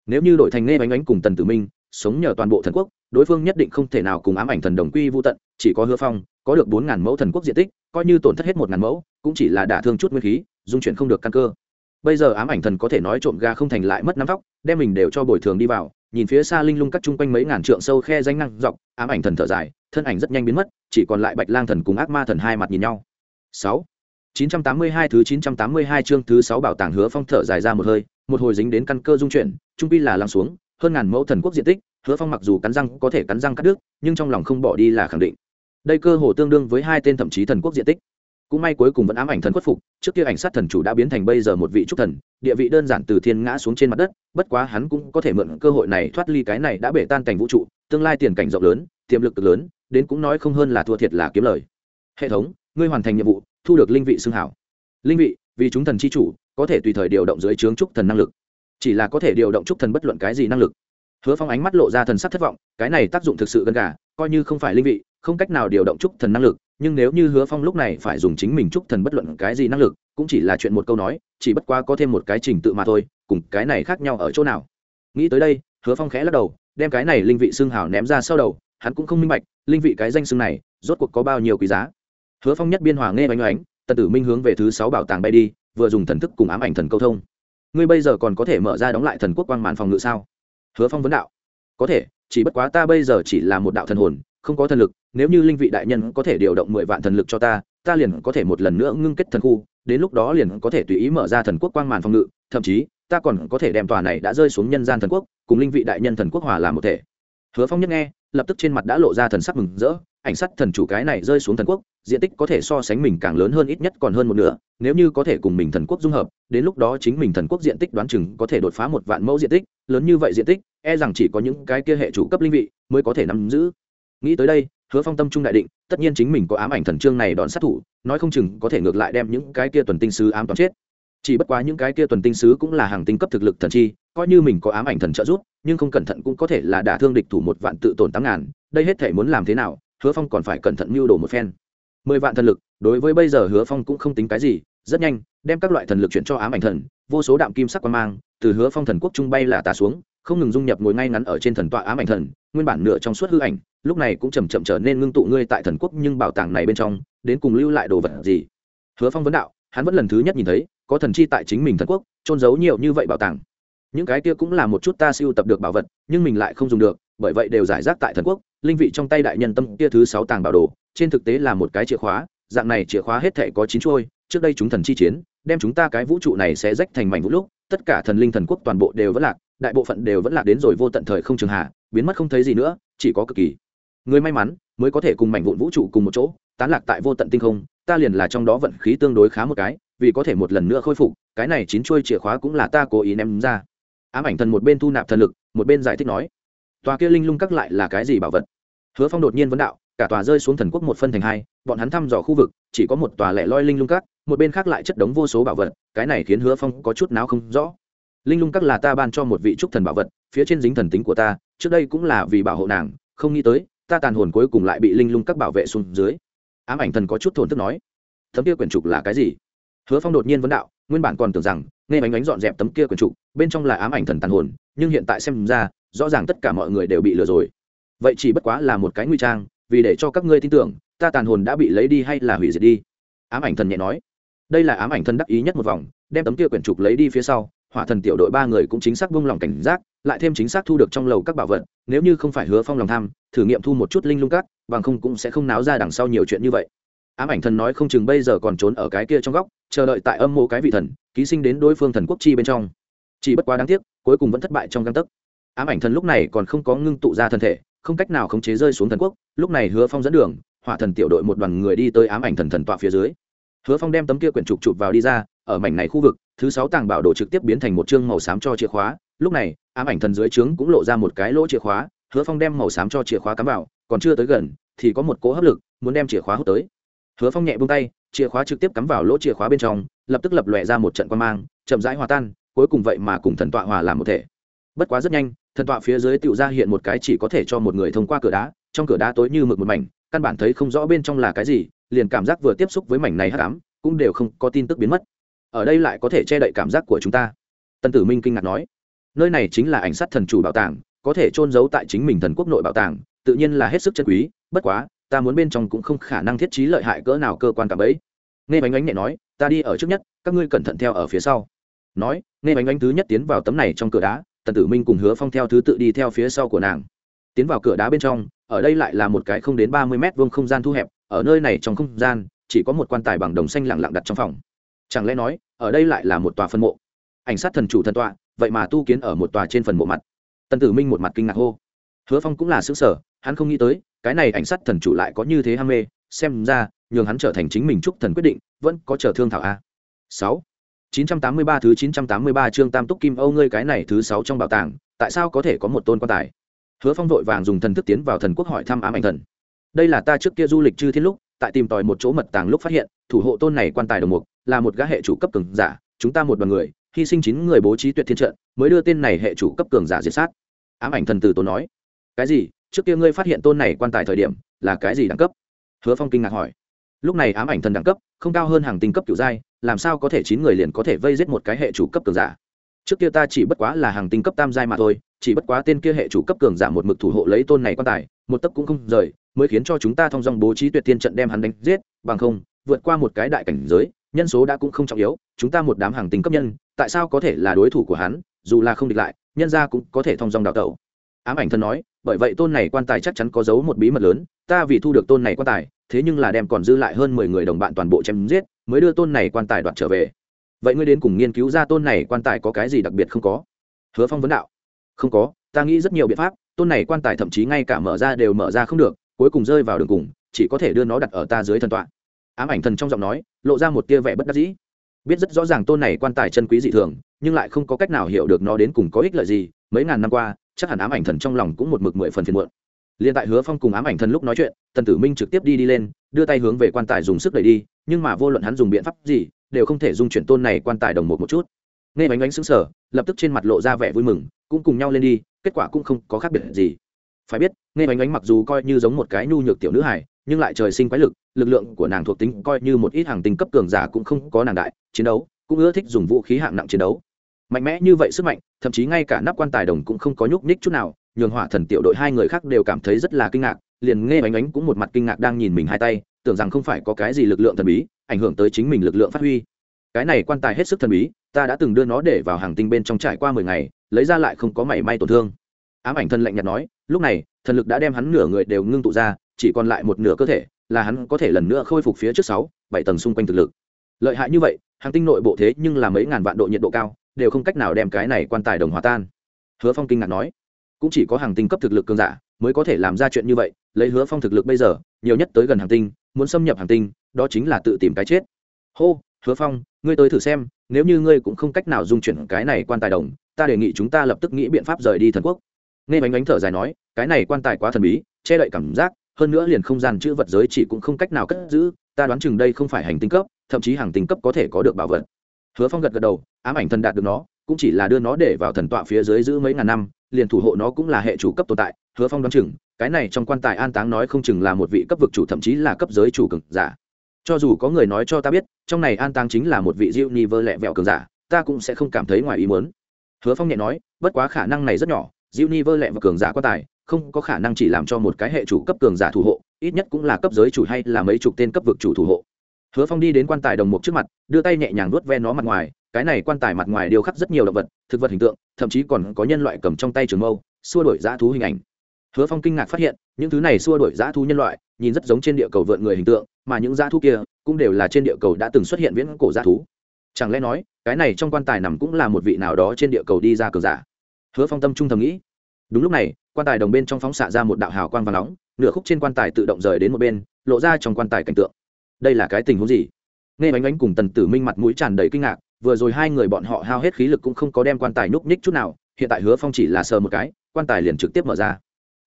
Nếu như đổi thành nghe bánh ánh cùng tần tử minh, sống nhờ toàn bộ thần quốc, đối phương nhất định không thể nào cùng ám ảnh thần đồng quy vô tận, chỉ có hứa phong, có được bốn ngàn mẫu thần quốc diện tích, coi như tổn thất hết một ngàn mẫu, cũng chỉ là đả thương chút nguyên khí, dung chuyển không được căn cơ. Bây giờ ám ảnh thần có thể nói trộm ga không thành lại mất nắm tóc đem mình đều cho bồi thường đi vào nhìn phía xa linh lung cắt chung quanh mấy ngàn trượng sâu khe danh năng dọc ám ảnh thần thở dài thân ảnh rất nhanh biến mất chỉ còn lại bạch lang thần cùng ác ma thần hai mặt nhìn nhau sáu 982 thứ 982 chương thứ sáu bảo tàng hứa phong thở dài ra một hơi, một hồi dính đến căn cơ dung chuyển, trung pi là lắng xuống, hơn ngàn mẫu thần quốc diện tích, hứa phong mặc dù cắn răng có thể cắn răng cắt đứt, nhưng trong lòng không bỏ đi là khẳng định. Đây cơ hồ tương đương với hai tên thậm chí thần quốc diện tích. Cũng may cuối cùng vẫn ám ảnh thần khuất phục, trước kia ảnh sát thần chủ đã biến thành bây giờ một vị trúc thần, địa vị đơn giản từ thiên ngã xuống trên mặt đất, bất quá hắn cũng có thể mượn cơ hội này thoát ly cái này đã bể tan cảnh vũ trụ, tương lai tiền cảnh rộng lớn, tiềm lực cực lớn, đến cũng nói không hơn là thua thiệt là kiếm lời. Hệ thống, ngươi hoàn thành nhiệm vụ, thu được linh vị xưng hảo. Linh vị vì chúng thần chi chủ có thể tùy thời điều động dưới trướng trúc thần năng lực. Chỉ là có thể điều động trúc thần bất luận cái gì năng lực. Hứa phong ánh mắt lộ ra thần sắc thất vọng cái này tác dụng thực sự gần cả coi như không phải linh vị không cách nào điều động trúc thần năng lực nhưng nếu như hứa phong lúc này phải dùng chính mình chúc thần bất luận cái gì năng lực, cũng chỉ là chuyện một câu nói, chỉ bất quá có thêm một cái trình tự mà thôi, cùng cái này khác nhau ở chỗ nào? Nghĩ tới đây, hứa phong khẽ lắc đầu, đem cái này linh vị xương hảo ném ra sau đầu, hắn cũng không minh bạch, linh vị cái danh xương này, rốt cuộc có bao nhiêu quý giá? Hứa phong nhất biên hòa nghe oanh oánh, tần tử minh hướng về thứ sáu bảo tàng bay đi, vừa dùng thần thức cùng ám ảnh thần câu thông. Ngươi bây giờ còn có thể mở ra đóng lại thần quốc quang màn phòng ngự sao? Hứa phong vấn đạo. Có thể, chỉ bất quá ta bây giờ chỉ là một đạo thần hồn không có thần lực, nếu như linh vị đại nhân có thể điều động mười vạn thần lực cho ta ta liền có thể một lần nữa ngưng kết thần khu, đến lúc đó liền có thể tùy ý mở ra thần quốc quang màn phòng ngự, thậm chí, ta còn có thể đem tòa này đã rơi xuống nhân gian thần quốc, cùng linh vị đại nhân thần quốc hòa làm một thể. Hứa phong nhất nghe, lập tức trên mặt đã lộ ra thần sắc mừng rỡ, ảnh sắt thần chủ cái này rơi xuống thần quốc, diện tích có thể so sánh mình càng lớn hơn ít nhất còn hơn một nửa, nếu như có thể cùng mình thần quốc dung hợp, đến lúc đó chính mình thần quốc diện tích đoán chừng có thể đột phá một vạn mẫu diện tích, lớn như vậy diện tích e rằng chỉ có những cái kia hệ chủ cấp linh vị mới có thể nắm giữ nghĩ tới đây, hứa phong tâm trung đại định, tất nhiên chính mình có ám ảnh thần trương này đón sát thủ, nói không chừng có thể ngược lại đem những cái kia tuần tinh sứ ám toán chết. Chỉ bất quá những cái kia tuần tinh sứ cũng là hàng tinh cấp thực lực thần chi, coi như mình có ám ảnh thần trợ giúp, nhưng không cẩn thận cũng có thể là đả thương địch thủ một vạn tự tổn tám ngàn, đây hết thể muốn làm thế nào, hứa phong còn phải cẩn thận mưu đồ một phen. Mười vạn thần lực, đối với bây giờ hứa phong cũng không tính cái gì, rất nhanh, đem các loại thần lực chuyển cho ám ảnh thần, vô số đạm kim sắc quan mang, từ hứa phong thần quốc trung bay là tà xuống không ngừng dung nhập ngồi ngay ngắn ở trên thần tọa ám ảnh thần, nguyên bản nửa trong suốt hư ảnh, lúc này cũng chầm chậm trở nên ngưng tụ ngươi tại thần quốc nhưng bảo tàng này bên trong, đến cùng lưu lại đồ vật gì? Hứa phong vấn đạo, hắn vẫn lần thứ nhất nhìn thấy, có thần chi tại chính mình thần quốc trôn giấu nhiều như vậy bảo tàng. Những cái kia cũng là một chút ta siêu tập được bảo vật, nhưng mình lại không dùng được, bởi vậy đều giải rác tại thần quốc, linh vị trong tay đại nhân tâm kia thứ sáu tàng bảo đồ, trên thực tế là một cái chìa khóa, dạng này chìa khóa hết thể có chín chuôi, trước đây chúng thần chi chiến, đem chúng ta cái vũ trụ này sẽ rách thành mảnh vũ lúc, tất cả thần linh thần quốc toàn bộ đều vẫn lạc đại bộ phận đều vẫn lạc đến rồi vô tận thời không trường hạ biến mất không thấy gì nữa, chỉ có cực kỳ. Người may mắn mới có thể cùng mảnh vụn vũ trụ cùng một chỗ, tán lạc tại vô tận tinh không, ta liền là trong đó vận khí tương đối khá một cái, vì có thể một lần nữa khôi phục, cái này chín chuôi chìa khóa cũng là ta cố ý ném ra. Ám ảnh thần một bên thu nạp thần lực, một bên giải thích nói, tòa kia linh lung các lại là cái gì bảo vật? Hứa phong đột nhiên vấn đạo, cả tòa rơi xuống thần quốc một phân thành hai, bọn hắn thăm dò khu vực, chỉ có một tòa lẻ loi linh lung các, một bên khác lại chất đống vô số bảo vật, cái này khiến hứa phong có chút nào không rõ linh lung các là ta ban cho một vị trúc thần bảo vật, phía trên dính thần tính của ta, trước đây cũng là vì bảo hộ nàng, không nghĩ tới, ta tàn hồn cuối cùng lại bị linh lung các bảo vệ xuống dưới. Ám ảnh thần có chút thổn thức nói, tấm kia quyển trục là cái gì? Hứa phong đột nhiên vấn đạo, nguyên bản còn tưởng rằng, nghe bánh bánh dọn dẹp tấm kia quyển trục, bên trong là ám ảnh thần tàn hồn, nhưng hiện tại xem ra, rõ ràng tất cả mọi người đều bị lừa rồi. Vậy chỉ bất quá là một cái nguy trang, vì để cho các ngươi tin tưởng, ta tàn hồn đã bị lấy đi hay là hủy diệt đi? Ám ảnh thần nhẹ nói. Đây là ám ảnh thần đắc ý nhất một vòng, đem tấm kia quyển trục lấy đi phía sau hỏa thần tiểu đội ba người cũng chính xác vung lòng cảnh giác lại thêm chính xác thu được trong lầu các bảo vật nếu như không phải hứa phong lòng tham thử nghiệm thu một chút linh lung cát, bằng không cũng sẽ không náo ra đằng sau nhiều chuyện như vậy. Ám ảnh thần nói không chừng bây giờ còn trốn ở cái kia trong góc chờ đợi tại âm mộ cái vị thần ký sinh đến đối phương thần quốc chi bên trong. Chỉ bất quá đáng tiếc cuối cùng vẫn thất bại trong găng tấc. Ám ảnh thần lúc này còn không có ngưng tụ ra thân thể không cách nào khống chế rơi xuống thần quốc lúc này hứa phong dẫn đường hỏa thần tiểu đội một đoàn người đi tới ám ảnh thần thần tọa phía dưới. Hứa phong đem tấm kia quyển trục chụp vào đi ra ở mảnh này khu vực, thứ sáu tàng bảo đồ trực tiếp biến thành một chương màu xám cho chìa khóa. Lúc này, ám ảnh thần dưới trướng cũng lộ ra một cái lỗ chìa khóa, hứa phong đem màu xám cho chìa khóa cắm vào, còn chưa tới gần, thì có một cỗ hấp lực, muốn đem chìa khóa hút tới. Hứa phong nhẹ buông tay, chìa khóa trực tiếp cắm vào lỗ chìa khóa bên trong, lập tức lập lòe ra một trận quan mang, chậm rãi hòa tan, cuối cùng vậy mà cùng thần tọa hòa làm một thể. Bất quá rất nhanh, thần tọa phía dưới tựu ra hiện một cái chỉ có thể cho một người thông qua cửa đá, trong cửa đá tối như mực một mảnh, căn bản thấy không rõ bên trong là cái gì, liền cảm giác vừa tiếp xúc với mảnh này hắc ám, cũng đều không có tin tức biến mất ở đây lại có thể che đậy cảm giác của chúng ta. Tân tử minh kinh ngạc nói, nơi này chính là ảnh sát thần chủ bảo tàng, có thể trôn giấu tại chính mình thần quốc nội bảo tàng, tự nhiên là hết sức chân quý, bất quá, ta muốn bên trong cũng không khả năng thiết trí lợi hại cỡ nào cơ quan cảm ấy nghe bánh Ánh nhẹ nói, ta đi ở trước nhất, các ngươi cẩn thận theo ở phía sau. Nói, nghe bánh Ánh thứ nhất tiến vào tấm này trong cửa đá tần tử minh cùng hứa phong theo thứ tự đi theo phía sau của nàng. Tiến vào cửa đá bên trong, ở đây lại là một cái không đến ba mươi mét vuông không gian thu hẹp, ở nơi này trong không gian, chỉ có một quan tài bằng đồng xanh lặng lặng đặt trong phòng chẳng lẽ nói, ở đây lại là một tòa phân mộ? Ảnh sát thần chủ thần tọa, vậy mà tu kiến ở một tòa trên phần mộ mặt. Tần tử minh một mặt kinh ngạc hô. Hứa phong cũng là xứ sở hắn không nghĩ tới, cái này ảnh sát thần chủ lại có như thế ham mê, xem ra, nhường hắn trở thành chính mình trúc thần quyết định, vẫn có chờ thương thảo a. Sáu. chín trăm tám mươi ba thứ chín trăm tám mươi ba chương tam túc kim âu, ngươi cái này thứ sáu trong bảo tàng, tại sao có thể có một tôn quan tài? Hứa phong vội vàng dùng thần thức tiến vào thần quốc hỏi thăm ám ảnh thần. Đây là ta trước kia du lịch chư thiên lúc, tại tìm tòi một chỗ mật tàng lúc phát hiện, thủ hộ tôn này quan tài đồng mục là một gã hệ chủ cấp cường giả, chúng ta một đoàn người, hy sinh chín người bố trí tuyệt thiên trận, mới đưa tên này hệ chủ cấp cường giả diệt sát. Ám ảnh thần tử tốn nói. Cái gì? Trước kia ngươi phát hiện tôn này quan tài thời điểm, là cái gì đẳng cấp? Hứa phong kinh ngạc hỏi. Lúc này ám ảnh thần đẳng cấp, không cao hơn hàng tinh cấp kiểu giai, làm sao có thể chín người liền có thể vây giết một cái hệ chủ cấp cường giả? Trước kia ta chỉ bất quá là hàng tinh cấp tam giai mà thôi, chỉ bất quá tên kia hệ chủ cấp cường giả một mực thủ hộ lấy tôn này quan tài, một tấc cũng không rời, mới khiến cho chúng ta thông dong bố trí tuyệt thiên trận đem hắn đánh giết, bằng không, vượt qua một cái đại cảnh giới nhân số đã cũng không trọng yếu, chúng ta một đám hàng tinh cấp nhân, tại sao có thể là đối thủ của hắn, dù là không địch lại, nhân ra cũng có thể thông dong đào tẩu. Ám ảnh thân nói, bởi vậy tôn này quan tài chắc chắn có giấu một bí mật lớn, ta vì thu được tôn này quan tài, thế nhưng là đem còn dư lại hơn mười người đồng bạn toàn bộ chém giết, mới đưa tôn này quan tài đoạt trở về. Vậy ngươi đến cùng nghiên cứu ra tôn này quan tài có cái gì đặc biệt không có? Hứa phong vấn đạo. Không có, ta nghĩ rất nhiều biện pháp, tôn này quan tài thậm chí ngay cả mở ra đều mở ra không được, cuối cùng rơi vào đường cùng, chỉ có thể đưa nó đặt ở ta dưới thần tọa. Ám ảnh thần trong giọng nói lộ ra một tia vẻ bất đắc dĩ. Biết rất rõ ràng tôn này quan tài chân quý dị thường, nhưng lại không có cách nào hiểu được nó đến cùng có ích lợi gì, mấy ngàn năm qua, chắc hẳn ám ảnh thần trong lòng cũng một mực mười phần phiền muộn. Liền tại hứa phong cùng ám ảnh thần lúc nói chuyện, tần tử minh trực tiếp đi đi lên, đưa tay hướng về quan tài dùng sức đẩy đi, nhưng mà vô luận hắn dùng biện pháp gì, đều không thể dung chuyển tôn này quan tài đồng một một chút. Nghe bánh bánh xứng sở lập tức trên mặt lộ ra vẻ vui mừng, cũng cùng nhau lên đi, kết quả cũng không có khác biệt gì. Phải biết, nghe bánh bánh mặc dù coi như giống một cái nhu nhược tiểu nữ hài nhưng lại trời sinh quái lực lực lượng của nàng thuộc tính coi như một ít hàng tinh cấp cường giả cũng không có nàng đại, chiến đấu cũng ưa thích dùng vũ khí hạng nặng chiến đấu. Mạnh mẽ như vậy sức mạnh, thậm chí ngay cả nắp quan tài đồng cũng không có nhúc nhích chút nào, nhường hỏa thần tiểu đội hai người khác đều cảm thấy rất là kinh ngạc, liền nghe ánh ánh cũng một mặt kinh ngạc đang nhìn mình hai tay, tưởng rằng không phải có cái gì lực lượng thần bí, ảnh hưởng tới chính mình lực lượng phát huy. Cái này quan tài hết sức thần bí, ta đã từng đưa nó để vào hàng tinh bên trong trải qua mười ngày, lấy ra lại không có mảy may tổn thương. Ám ảnh thân lạnh nhạt nói, lúc này, thần lực đã đem hắn nửa người đều ngưng tụ ra chỉ còn lại một nửa cơ thể, là hắn có thể lần nữa khôi phục phía trước sáu, bảy tầng xung quanh thực lực. Lợi hại như vậy, hàng tinh nội bộ thế nhưng là mấy ngàn vạn độ nhiệt độ cao, đều không cách nào đem cái này quan tài đồng hòa tan. Hứa phong kinh ngạc nói, cũng chỉ có hàng tinh cấp thực lực cường giả mới có thể làm ra chuyện như vậy, lấy hứa phong thực lực bây giờ, nhiều nhất tới gần hàng tinh, muốn xâm nhập hàng tinh, đó chính là tự tìm cái chết. Hô, hứa phong, ngươi tới thử xem, nếu như ngươi cũng không cách nào dung chuyển cái này quan tài đồng, ta đề nghị chúng ta lập tức nghĩ biện pháp rời đi thần quốc. Nghe bánh bánh thở dài nói, cái này quan tài quá thần bí, che đậy cảm giác hơn nữa liền không gian chữ vật giới chỉ cũng không cách nào cất giữ, ta đoán chừng đây không phải hành tinh cấp, thậm chí hàng tinh cấp có thể có được bảo vật. Hứa phong gật gật đầu, ám ảnh thần đạt được nó, cũng chỉ là đưa nó để vào thần tọa phía dưới giữ mấy ngàn năm, liền thủ hộ nó cũng là hệ chủ cấp tồn tại. Hứa phong đoán chừng, cái này trong quan tài an táng nói không chừng là một vị cấp vực chủ, thậm chí là cấp giới chủ cực giả. Cho dù có người nói cho ta biết, trong này an táng chính là một vị diệu ni vơ lẹ vẹo cường giả, ta cũng sẽ không cảm thấy ngoài ý muốn. Hứa phong nhẹ nói, bất quá khả năng này rất nhỏ diệu ni vơ lẹ và cường giả quan tài không có khả năng chỉ làm cho một cái hệ chủ cấp cường giả thủ hộ, ít nhất cũng là cấp giới chủ hay là mấy chục tên cấp vực chủ thủ hộ. Hứa phong đi đến quan tài đồng mục trước mặt, đưa tay nhẹ nhàng nuốt ve nó mặt ngoài, cái này quan tài mặt ngoài điêu khắc rất nhiều động vật, thực vật hình tượng, thậm chí còn có nhân loại cầm trong tay trường mâu, xua đổi dã thú hình ảnh. Hứa phong kinh ngạc phát hiện, những thứ này xua đổi dã thú nhân loại, nhìn rất giống trên địa cầu vượn người hình tượng, mà những dã thú kia cũng đều là trên địa cầu đã từng xuất hiện viễn cổ dã thú. Chẳng lẽ nói, cái này trong quan tài nằm cũng là một vị nào đó trên địa cầu đi ra cờ giả? Hứa phong tâm trung thầm nghĩ. Đúng lúc này quan tài đồng bên trong phóng xạ ra một đạo hào quang và nóng, nửa khúc trên quan tài tự động rời đến một bên, lộ ra trong quan tài cảnh tượng. Đây là cái tình huống gì? Nghe bánh bánh cùng tần tử minh mặt mũi tràn đầy kinh ngạc, vừa rồi hai người bọn họ hao hết khí lực cũng không có đem quan tài núp ních chút nào, hiện tại hứa phong chỉ là sờ một cái, quan tài liền trực tiếp mở ra.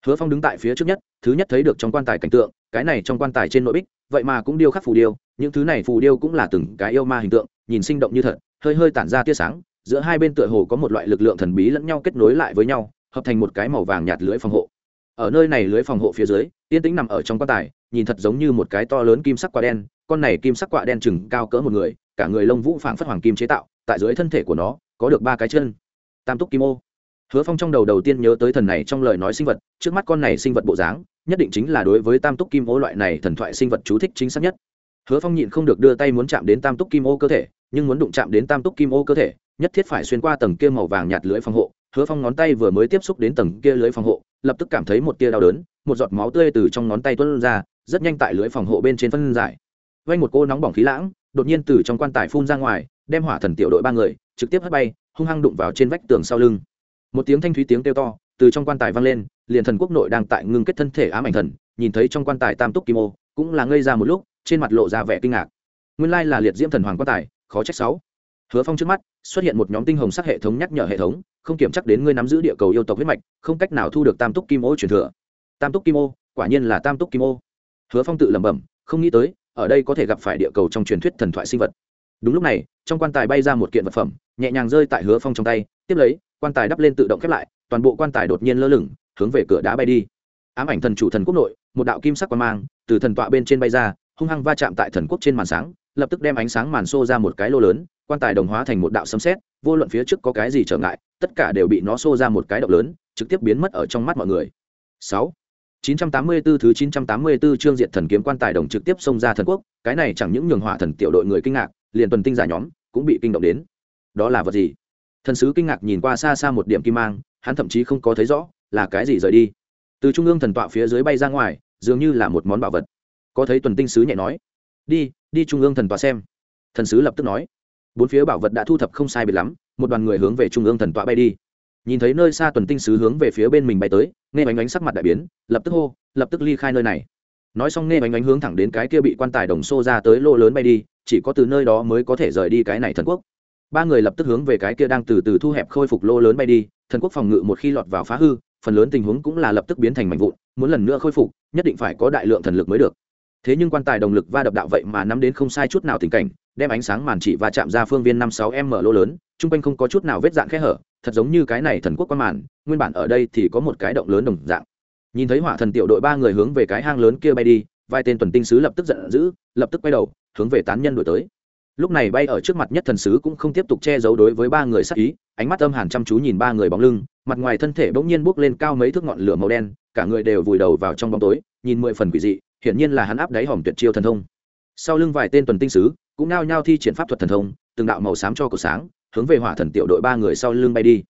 Hứa phong đứng tại phía trước nhất, thứ nhất thấy được trong quan tài cảnh tượng, cái này trong quan tài trên nội bích, vậy mà cũng điêu khắc phù điêu, những thứ này phù điêu cũng là từng cái yêu ma hình tượng, nhìn sinh động như thật, hơi hơi tản ra tia sáng, giữa hai bên tựa hồ có một loại lực lượng thần bí lẫn nhau kết nối lại với nhau hợp thành một cái màu vàng nhạt lưới phòng hộ. Ở nơi này lưới phòng hộ phía dưới yên tĩnh nằm ở trong quan tài, nhìn thật giống như một cái to lớn kim sắc quạ đen, con này kim sắc quạ đen chừng cao cỡ một người, cả người lông vũ phảng phất hoàng kim chế tạo, tại dưới thân thể của nó, có được ba cái chân. Tam túc kim ô. Hứa phong trong đầu đầu tiên nhớ tới thần này trong lời nói sinh vật, trước mắt con này sinh vật bộ dáng, nhất định chính là đối với tam túc kim ô loại này thần thoại sinh vật chú thích chính xác nhất. Hứa phong nhịn không được đưa tay muốn chạm đến tam túc kim ô cơ thể, nhưng muốn đụng chạm đến tam túc kim ô cơ thể, nhất thiết phải xuyên qua tầng kia màu vàng nhạt lưới phòng hộ hứa phong ngón tay vừa mới tiếp xúc đến tầng kia lưới phòng hộ, lập tức cảm thấy một tia đau đớn, một giọt máu tươi từ trong ngón tay tuân ra, rất nhanh tại lưới phòng hộ bên trên phân giải. Vây một cô nóng bỏng khí lãng, đột nhiên từ trong quan tài phun ra ngoài, đem hỏa thần tiểu đội ba người trực tiếp hất bay, hung hăng đụng vào trên vách tường sau lưng. Một tiếng thanh thúy tiếng kêu to từ trong quan tài vang lên, liền thần quốc nội đang tại ngưng kết thân thể ám ảnh thần, nhìn thấy trong quan tài tam túc kim ô, cũng là ngây ra một lúc, trên mặt lộ ra vẻ kinh ngạc. Nguyên lai là liệt diễm thần hoàng quan tài, khó trách sáu hứa phong trước mắt, xuất hiện một nhóm tinh hồng sắc hệ thống nhắc nhở hệ thống, không kiểm chắc đến ngươi nắm giữ địa cầu yêu tộc huyết mạch, không cách nào thu được tam túc kim ô truyền thừa. Tam túc kim ô, quả nhiên là tam túc kim ô. Hứa phong tự lẩm bẩm, không nghĩ tới, ở đây có thể gặp phải địa cầu trong truyền thuyết thần thoại sinh vật. Đúng lúc này, trong quan tài bay ra một kiện vật phẩm, nhẹ nhàng rơi tại hứa phong trong tay, tiếp lấy, quan tài đắp lên tự động khép lại, toàn bộ quan tài đột nhiên lơ lửng, hướng về cửa đá bay đi. Ám ảnh thần chủ thần quốc nội, một đạo kim sắc quan mang, từ thần tọa bên trên bay ra, hung hăng va chạm tại thần quốc trên màn sáng lập tức đem ánh sáng màn xô ra một cái lô lớn quan tài đồng hóa thành một đạo sấm xét vô luận phía trước có cái gì trở ngại tất cả đều bị nó xô ra một cái động lớn trực tiếp biến mất ở trong mắt mọi người sáu 984 thứ 984 chương diện thần kiếm quan tài đồng trực tiếp xông ra thần quốc, cái này chẳng những nhường hỏa thần tiểu đội người kinh ngạc, liền tuần tinh giả nhóm cũng bị kinh động đến. Đó là vật gì? Thần sứ kinh ngạc nhìn qua xa xa một điểm kim mang, hắn thậm chí không có thấy rõ là cái gì rời đi. Từ trung ương thần tọa phía dưới bay ra ngoài, dường như là một món bảo vật. Có thấy tuần tinh sứ nhẹ nói, "Đi, đi trung ương thần tọa xem." Thần sứ lập tức nói, bốn phía bảo vật đã thu thập không sai biệt lắm, một đoàn người hướng về trung ương thần tọa bay đi. Nhìn thấy nơi xa tuần tinh sứ hướng về phía bên mình bay tới nghe bánh bánh sắc mặt đại biến lập tức hô lập tức ly khai nơi này. Nói xong nghe bánh bánh hướng thẳng đến cái kia bị quan tài đồng xô ra tới lô lớn bay đi chỉ có từ nơi đó mới có thể rời đi cái này thần quốc. Ba người lập tức hướng về cái kia đang từ từ thu hẹp khôi phục lô lớn bay đi thần quốc phòng ngự một khi lọt vào phá hư phần lớn tình huống cũng là lập tức biến thành mảnh vụn muốn lần nữa khôi phục nhất định phải có đại lượng thần lực mới được thế nhưng quan tài đồng lực va đập đạo vậy mà nắm đến không sai chút nào tình cảnh, đem ánh sáng màn chỉ và chạm ra phương viên năm sáu m lô lớn, chung quanh không có chút nào vết dạn khe hở, thật giống như cái này thần quốc quan màn, nguyên bản ở đây thì có một cái động lớn đồng dạng. Nhìn thấy hỏa thần tiểu đội ba người hướng về cái hang lớn kia bay đi vai tên tuần tinh sứ lập tức giận dữ, lập tức quay đầu, hướng về tán nhân đổi tới. Lúc này bay ở trước mặt nhất thần sứ cũng không tiếp tục che giấu đối với ba người sắc ý, ánh mắt âm hàn chăm chú nhìn ba người bóng lưng, mặt ngoài thân thể bỗng nhiên bốc lên cao mấy thước ngọn lửa màu đen, cả người đều vùi đầu vào trong bóng tối, nhìn mười phần quỷ dị hiển nhiên là hắn áp đáy hòm tuyệt chiêu thần thông. Sau lưng vài tên tuần tinh sứ, cũng nao nhao thi triển pháp thuật thần thông, từng đạo màu xám cho cổ sáng, hướng về hỏa thần tiểu đội ba người sau lưng bay đi.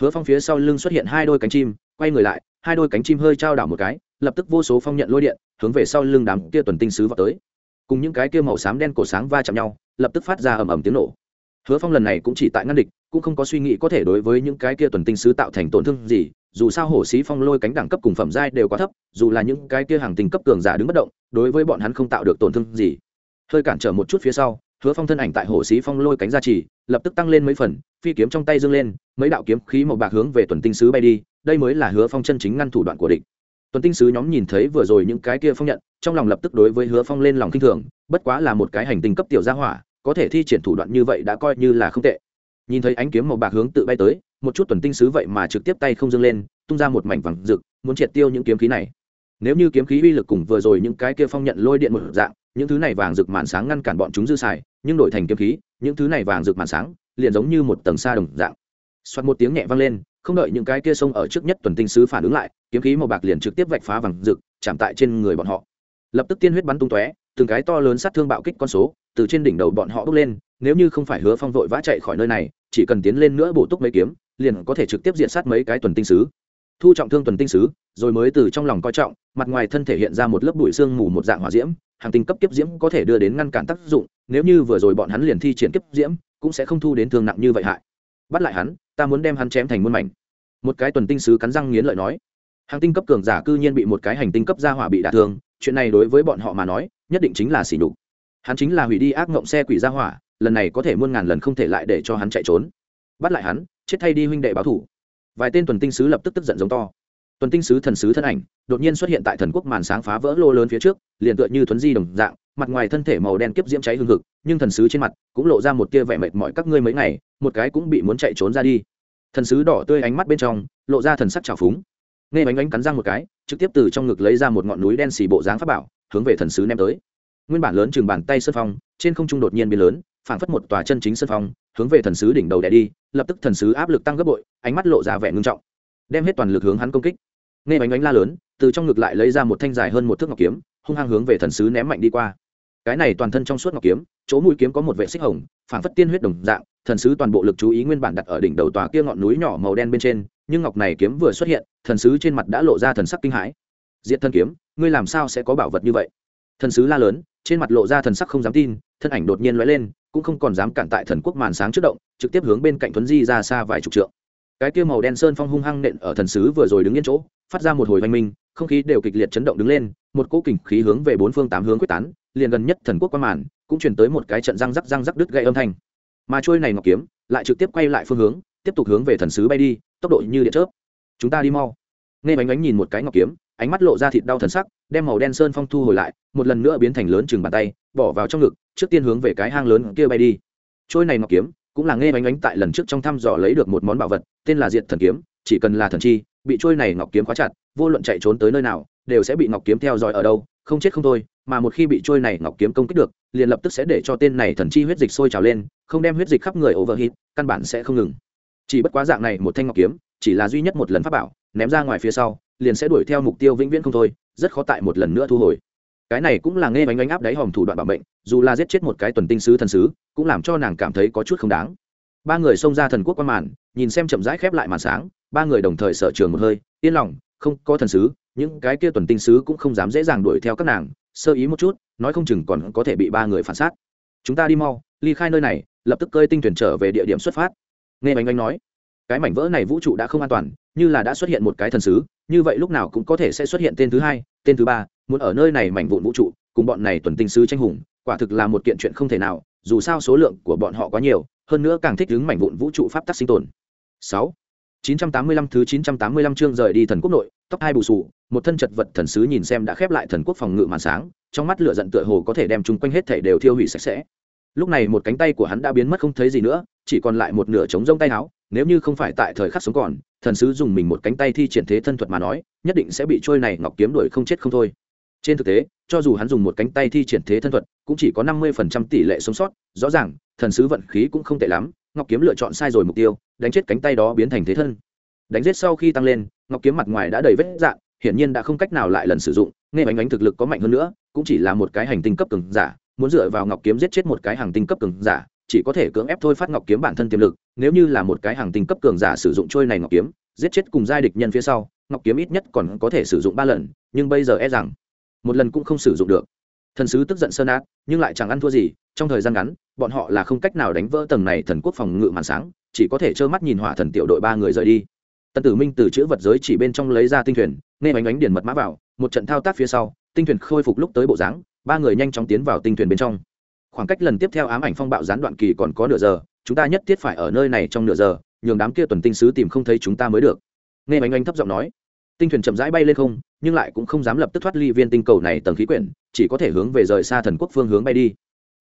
Hứa phong phía sau lưng xuất hiện hai đôi cánh chim, quay người lại, hai đôi cánh chim hơi trao đảo một cái, lập tức vô số phong nhận lôi điện, hướng về sau lưng đám kia tuần tinh sứ vào tới. Cùng những cái kia màu xám đen cổ sáng va chạm nhau, lập tức phát ra ầm ầm tiếng nổ. Hứa phong lần này cũng chỉ tại ngăn địch, cũng không có suy nghĩ có thể đối với những cái kia tuần tinh sứ tạo thành tổn thương gì dù sao hổ sĩ phong lôi cánh đẳng cấp cùng phẩm giai đều quá thấp dù là những cái kia hàng tình cấp cường giả đứng bất động đối với bọn hắn không tạo được tổn thương gì. Hơi cản trở một chút phía sau hứa phong thân ảnh tại hồ sĩ phong lôi cánh ra trì, lập tức tăng lên mấy phần phi kiếm trong tay dâng lên mấy đạo kiếm khí màu bạc hướng về tuần tinh sứ bay đi đây mới là hứa phong chân chính ngăn thủ đoạn của địch. Tuần tinh sứ nhóm nhìn thấy vừa rồi những cái kia phong nhận trong lòng lập tức đối với hứa phong lên lòng k i n h thường bất quá là một cái hành tinh cấp tiểu gia hỏa có thể thi triển thủ đoạn như vậy đã coi như là không tệ nhìn thấy ánh kiếm màu bạc hướng tự bay tới, một chút tuần tinh sứ vậy mà trực tiếp tay không dâng lên, tung ra một mảnh vàng rực, muốn triệt tiêu những kiếm khí này. Nếu như kiếm khí uy lực cùng vừa rồi những cái kia phong nhận lôi điện một dạng, những thứ này vàng rực màn sáng ngăn cản bọn chúng dư xài, nhưng đổi thành kiếm khí, những thứ này vàng rực màn sáng, liền giống như một tầng xa đồng dạng. Xoát một tiếng nhẹ vang lên, không đợi những cái kia sông ở trước nhất tuần tinh sứ phản ứng lại, kiếm khí màu bạc liền trực tiếp vạch phá vàng rực, chạm tại trên người bọn họ. Lập tức tiên huyết bắn tung tóe, từng cái to lớn sát thương bạo kích con số, từ trên đỉnh đầu bọn họ bước lên nếu như không phải hứa phong vội vã chạy khỏi nơi này, chỉ cần tiến lên nữa bổ túc mấy kiếm, liền có thể trực tiếp diện sát mấy cái tuần tinh sứ. Thu trọng thương tuần tinh sứ, rồi mới từ trong lòng coi trọng, mặt ngoài thân thể hiện ra một lớp bụi xương mù một dạng hỏa diễm, hàng tinh cấp kiếp diễm có thể đưa đến ngăn cản tác dụng, nếu như vừa rồi bọn hắn liền thi triển kiếp diễm, cũng sẽ không thu đến thương nặng như vậy hại. Bắt lại hắn, ta muốn đem hắn chém thành muôn mảnh. Một cái tuần tinh sứ cắn răng nghiến lợi nói. Hàng tinh cấp cường giả cư nhiên bị một cái hành tinh cấp gia hỏa bị đả thương, chuyện này đối với bọn họ mà nói, nhất định chính là xỉ đục hắn chính là hủy đi ác ngộng xe quỷ gia hỏa lần này có thể muôn ngàn lần không thể lại để cho hắn chạy trốn. Bắt lại hắn, chết thay đi huynh đệ báo thủ. Vài tên tuần tinh sứ lập tức tức giận giống to. Tuần tinh sứ thần sứ thân ảnh, đột nhiên xuất hiện tại thần quốc màn sáng phá vỡ lô lớn phía trước, liền tựa như thuấn di đồng dạng, mặt ngoài thân thể màu đen kiếp diễm cháy hương thực nhưng thần sứ trên mặt cũng lộ ra một tia vẻ mệt mỏi các ngươi mấy ngày, một cái cũng bị muốn chạy trốn ra đi. Thần sứ đỏ tươi ánh mắt bên trong, lộ ra thần sắc trào phúng. Nghe bánh bánh cắn răng một cái, trực tiếp từ trong ngực lấy ra một ngọn núi đen xì bộ dáng pháp bảo, hướng về thần sứ ném tới. Nguyên bản lớn chừng bàn tay sân phong, trên không trung đột nhiên biến lớn phảng phất một tòa chân chính sân phong, hướng về thần sứ đỉnh đầu đè đi, lập tức thần sứ áp lực tăng gấp bội, ánh mắt lộ ra vẻ ngưng trọng. Đem hết toàn lực hướng hắn công kích. Nghe bánh bánh la lớn, từ trong ngực lại lấy ra một thanh dài hơn một thước ngọc kiếm, hung hăng hướng về thần sứ ném mạnh đi qua. Cái này toàn thân trong suốt ngọc kiếm, chỗ mũi kiếm có một vệ xích hồng, phảng phất tiên huyết đồng dạng, thần sứ toàn bộ lực chú ý nguyên bản đặt ở đỉnh đầu tòa kia ngọn núi nhỏ màu đen bên trên, nhưng ngọc này kiếm vừa xuất hiện, thần sứ trên mặt đã lộ ra thần sắc kinh hãi. Diện thân kiếm, ngươi làm sao sẽ có bảo vật như vậy? Thần sứ la lớn, trên mặt lộ ra thần sắc không dám tin, thân ảnh đột nhiên lóe lên cũng không còn dám cản tại thần quốc màn sáng trước động, trực tiếp hướng bên cạnh thuấn di ra xa vài chục trượng. Cái kia màu đen sơn phong hung hăng nện ở thần sứ vừa rồi đứng yên chỗ, phát ra một hồi oanh minh, không khí đều kịch liệt chấn động đứng lên, một cỗ kình khí hướng về bốn phương tám hướng quyết tán, liền gần nhất thần quốc qua màn, cũng chuyển tới một cái trận răng rắc răng rắc đứt gây âm thanh. Mà trôi này ngọc kiếm, lại trực tiếp quay lại phương hướng, tiếp tục hướng về thần sứ bay đi, tốc độ như điện chớp. Chúng ta đi mau. Nghe bánh bánh nhìn một cái ngọc kiếm, ánh mắt lộ ra thịt đau thần sắc, đem màu đen sơn phong thu hồi lại, một lần nữa biến thành lớn chừng bàn tay bỏ vào trong ngực, trước tiên hướng về cái hang lớn kia bay đi. Trôi này ngọc kiếm, cũng là nghe bánh ánh tại lần trước trong thăm dò lấy được một món bảo vật, tên là diệt thần kiếm, chỉ cần là thần chi, bị trôi này ngọc kiếm khóa chặt, vô luận chạy trốn tới nơi nào, đều sẽ bị ngọc kiếm theo dõi ở đâu, không chết không thôi, mà một khi bị trôi này ngọc kiếm công kích được, liền lập tức sẽ để cho tên này thần chi huyết dịch sôi trào lên, không đem huyết dịch khắp người overheat, căn bản sẽ không ngừng. Chỉ bất quá dạng này một thanh ngọc kiếm, chỉ là duy nhất một lần pháp bảo, ném ra ngoài phía sau, liền sẽ đuổi theo mục tiêu vĩnh viễn không thôi, rất khó tại một lần nữa thu hồi cái này cũng là nghe bánh bánh áp đáy hòm thủ đoạn bảo mệnh, dù là giết chết một cái tuần tinh sứ thần sứ, cũng làm cho nàng cảm thấy có chút không đáng. Ba người xông ra thần quốc qua màn, nhìn xem chậm rãi khép lại màn sáng, ba người đồng thời sở trường một hơi, yên lòng, không có thần sứ, những cái kia tuần tinh sứ cũng không dám dễ dàng đuổi theo các nàng, sơ ý một chút, nói không chừng còn có thể bị ba người phản sát. Chúng ta đi mau, ly khai nơi này, lập tức cơi tinh thuyền trở về địa điểm xuất phát. Nghe bánh bánh nói, cái mảnh vỡ này vũ trụ đã không an toàn, như là đã xuất hiện một cái thần sứ như vậy lúc nào cũng có thể sẽ xuất hiện tên thứ hai tên thứ ba muốn ở nơi này mảnh vụn vũ trụ cùng bọn này tuần tinh sứ tranh hùng quả thực là một kiện chuyện không thể nào dù sao số lượng của bọn họ quá nhiều hơn nữa càng thích ứng mảnh vụn vũ trụ pháp tắc sinh tồn sáu 985 thứ 985 chương rời đi thần quốc nội, tóc hai bù sù, một thân chật vật thần sứ nhìn xem đã khép lại thần quốc phòng ngự màn sáng, trong mắt lửa giận tựa hồ có thể đem chúng quanh hết thảy đều thiêu hủy sạch sẽ. Lúc này một cánh tay của hắn đã biến mất không thấy gì nữa, chỉ còn lại một nửa trống rông tay áo, nếu như không phải tại thời khắc sống còn, thần sứ dùng mình một cánh tay thi triển thế thân thuật mà nói, nhất định sẽ bị trôi này ngọc kiếm đuổi không chết không thôi. Trên thực tế, cho dù hắn dùng một cánh tay thi triển thế thân thuật, cũng chỉ có 50% tỷ lệ sống sót, rõ ràng, thần sứ vận khí cũng không tệ lắm, ngọc kiếm lựa chọn sai rồi mục tiêu, đánh chết cánh tay đó biến thành thế thân đánh giết sau khi tăng lên ngọc kiếm mặt ngoài đã đầy vết dạn hiển nhiên đã không cách nào lại lần sử dụng nghe bánh bánh thực lực có mạnh hơn nữa cũng chỉ là một cái hành tinh cấp cường giả muốn dựa vào ngọc kiếm giết chết một cái hành tinh cấp cường giả chỉ có thể cưỡng ép thôi phát ngọc kiếm bản thân tiềm lực, nếu như là một cái hàng tinh cấp cường giả sử dụng trôi này ngọc kiếm, giết chết cùng giai địch nhân phía sau, ngọc kiếm ít nhất còn có thể sử dụng ba lần, nhưng bây giờ e rằng, một lần cũng không sử dụng được. Thần sứ tức giận sơn át nhưng lại chẳng ăn thua gì, trong thời gian ngắn, bọn họ là không cách nào đánh vỡ tầng này thần quốc phòng ngự màn sáng, chỉ có thể trơ mắt nhìn hỏa thần tiểu đội ba người rời đi. Tần tử minh từ chữ vật giới chỉ bên trong lấy ra tinh thuyền, nghe bánh bánh điền mật mã vào, một trận thao tác phía sau, tinh thuyền khôi phục lúc tới bộ dáng, ba người nhanh chóng tiến vào tinh thuyền bên trong khoảng cách lần tiếp theo ám ảnh phong bạo gián đoạn kỳ còn có nửa giờ, chúng ta nhất thiết phải ở nơi này trong nửa giờ, nhường đám kia tuần tinh sứ tìm không thấy chúng ta mới được. Nghe bánh oanh thấp giọng nói, tinh thuyền chậm rãi bay lên không, nhưng lại cũng không dám lập tức thoát ly viên tinh cầu này tầng khí quyển, chỉ có thể hướng về rời xa thần quốc phương hướng bay đi.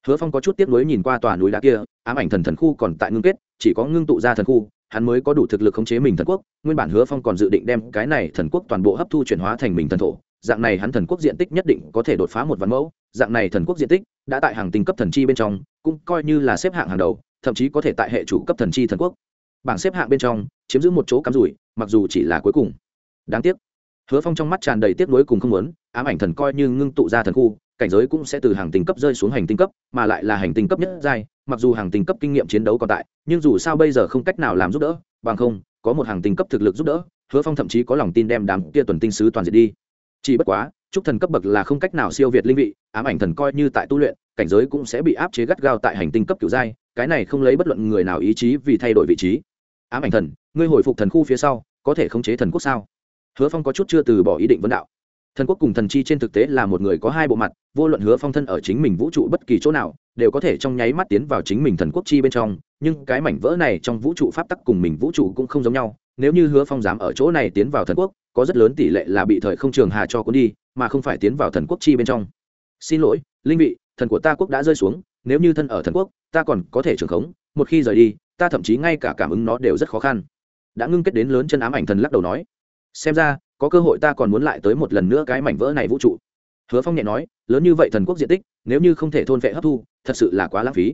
Hứa phong có chút tiếp nối nhìn qua tòa núi đá kia, ám ảnh thần thần khu còn tại ngưng kết, chỉ có ngưng tụ ra thần khu, hắn mới có đủ thực lực khống chế mình thần quốc, nguyên bản hứa phong còn dự định đem cái này thần quốc toàn bộ hấp thu chuyển hóa thành mình thần thổ dạng này hắn thần quốc diện tích nhất định có thể đột phá một vạn mẫu. Dạng này thần quốc diện tích đã tại hàng tinh cấp thần chi bên trong, cũng coi như là xếp hạng hàng đầu, thậm chí có thể tại hệ chủ cấp thần chi thần quốc. Bảng xếp hạng bên trong, chiếm giữ một chỗ cắm rủi, mặc dù chỉ là cuối cùng. Đáng tiếc, hứa phong trong mắt tràn đầy tiếc nuối cùng không muốn, ám ảnh thần coi như ngưng tụ ra thần khu, cảnh giới cũng sẽ từ hàng tinh cấp rơi xuống hành tinh cấp, mà lại là hành tinh cấp nhất giai, mặc dù hàng tinh cấp kinh nghiệm chiến đấu còn tại, nhưng dù sao bây giờ không cách nào làm giúp đỡ, bằng không, có một hàng tinh cấp thực lực giúp đỡ, hứa phong thậm chí có lòng tin đem đám kia tuần tinh sứ toàn diệt đi chỉ bất quá chúc thần cấp bậc là không cách nào siêu việt linh vị, ám ảnh thần coi như tại tu luyện, cảnh giới cũng sẽ bị áp chế gắt gao tại hành tinh cấp kiểu giai, cái này không lấy bất luận người nào ý chí vì thay đổi vị trí. Ám ảnh thần, ngươi hồi phục thần khu phía sau, có thể khống chế thần quốc sao? Hứa phong có chút chưa từ bỏ ý định vấn đạo. Thần quốc cùng thần chi trên thực tế là một người có hai bộ mặt, vô luận hứa phong thân ở chính mình vũ trụ bất kỳ chỗ nào, đều có thể trong nháy mắt tiến vào chính mình thần quốc chi bên trong, nhưng cái mảnh vỡ này trong vũ trụ pháp tắc cùng mình vũ trụ cũng không giống nhau nếu như hứa phong dám ở chỗ này tiến vào thần quốc, có rất lớn tỷ lệ là bị thời không trường hà cho cuốn đi, mà không phải tiến vào thần quốc chi bên trong. Xin lỗi, linh vị, thần của ta quốc đã rơi xuống, nếu như thân ở thần quốc, ta còn có thể trường khống, một khi rời đi, ta thậm chí ngay cả cảm ứng nó đều rất khó khăn. Đã ngưng kết đến lớn chân ám ảnh thần lắc đầu nói. Xem ra, có cơ hội ta còn muốn lại tới một lần nữa cái mảnh vỡ này vũ trụ. Hứa phong nhẹ nói, lớn như vậy thần quốc diện tích, nếu như không thể thôn vệ hấp thu, thật sự là quá lãng phí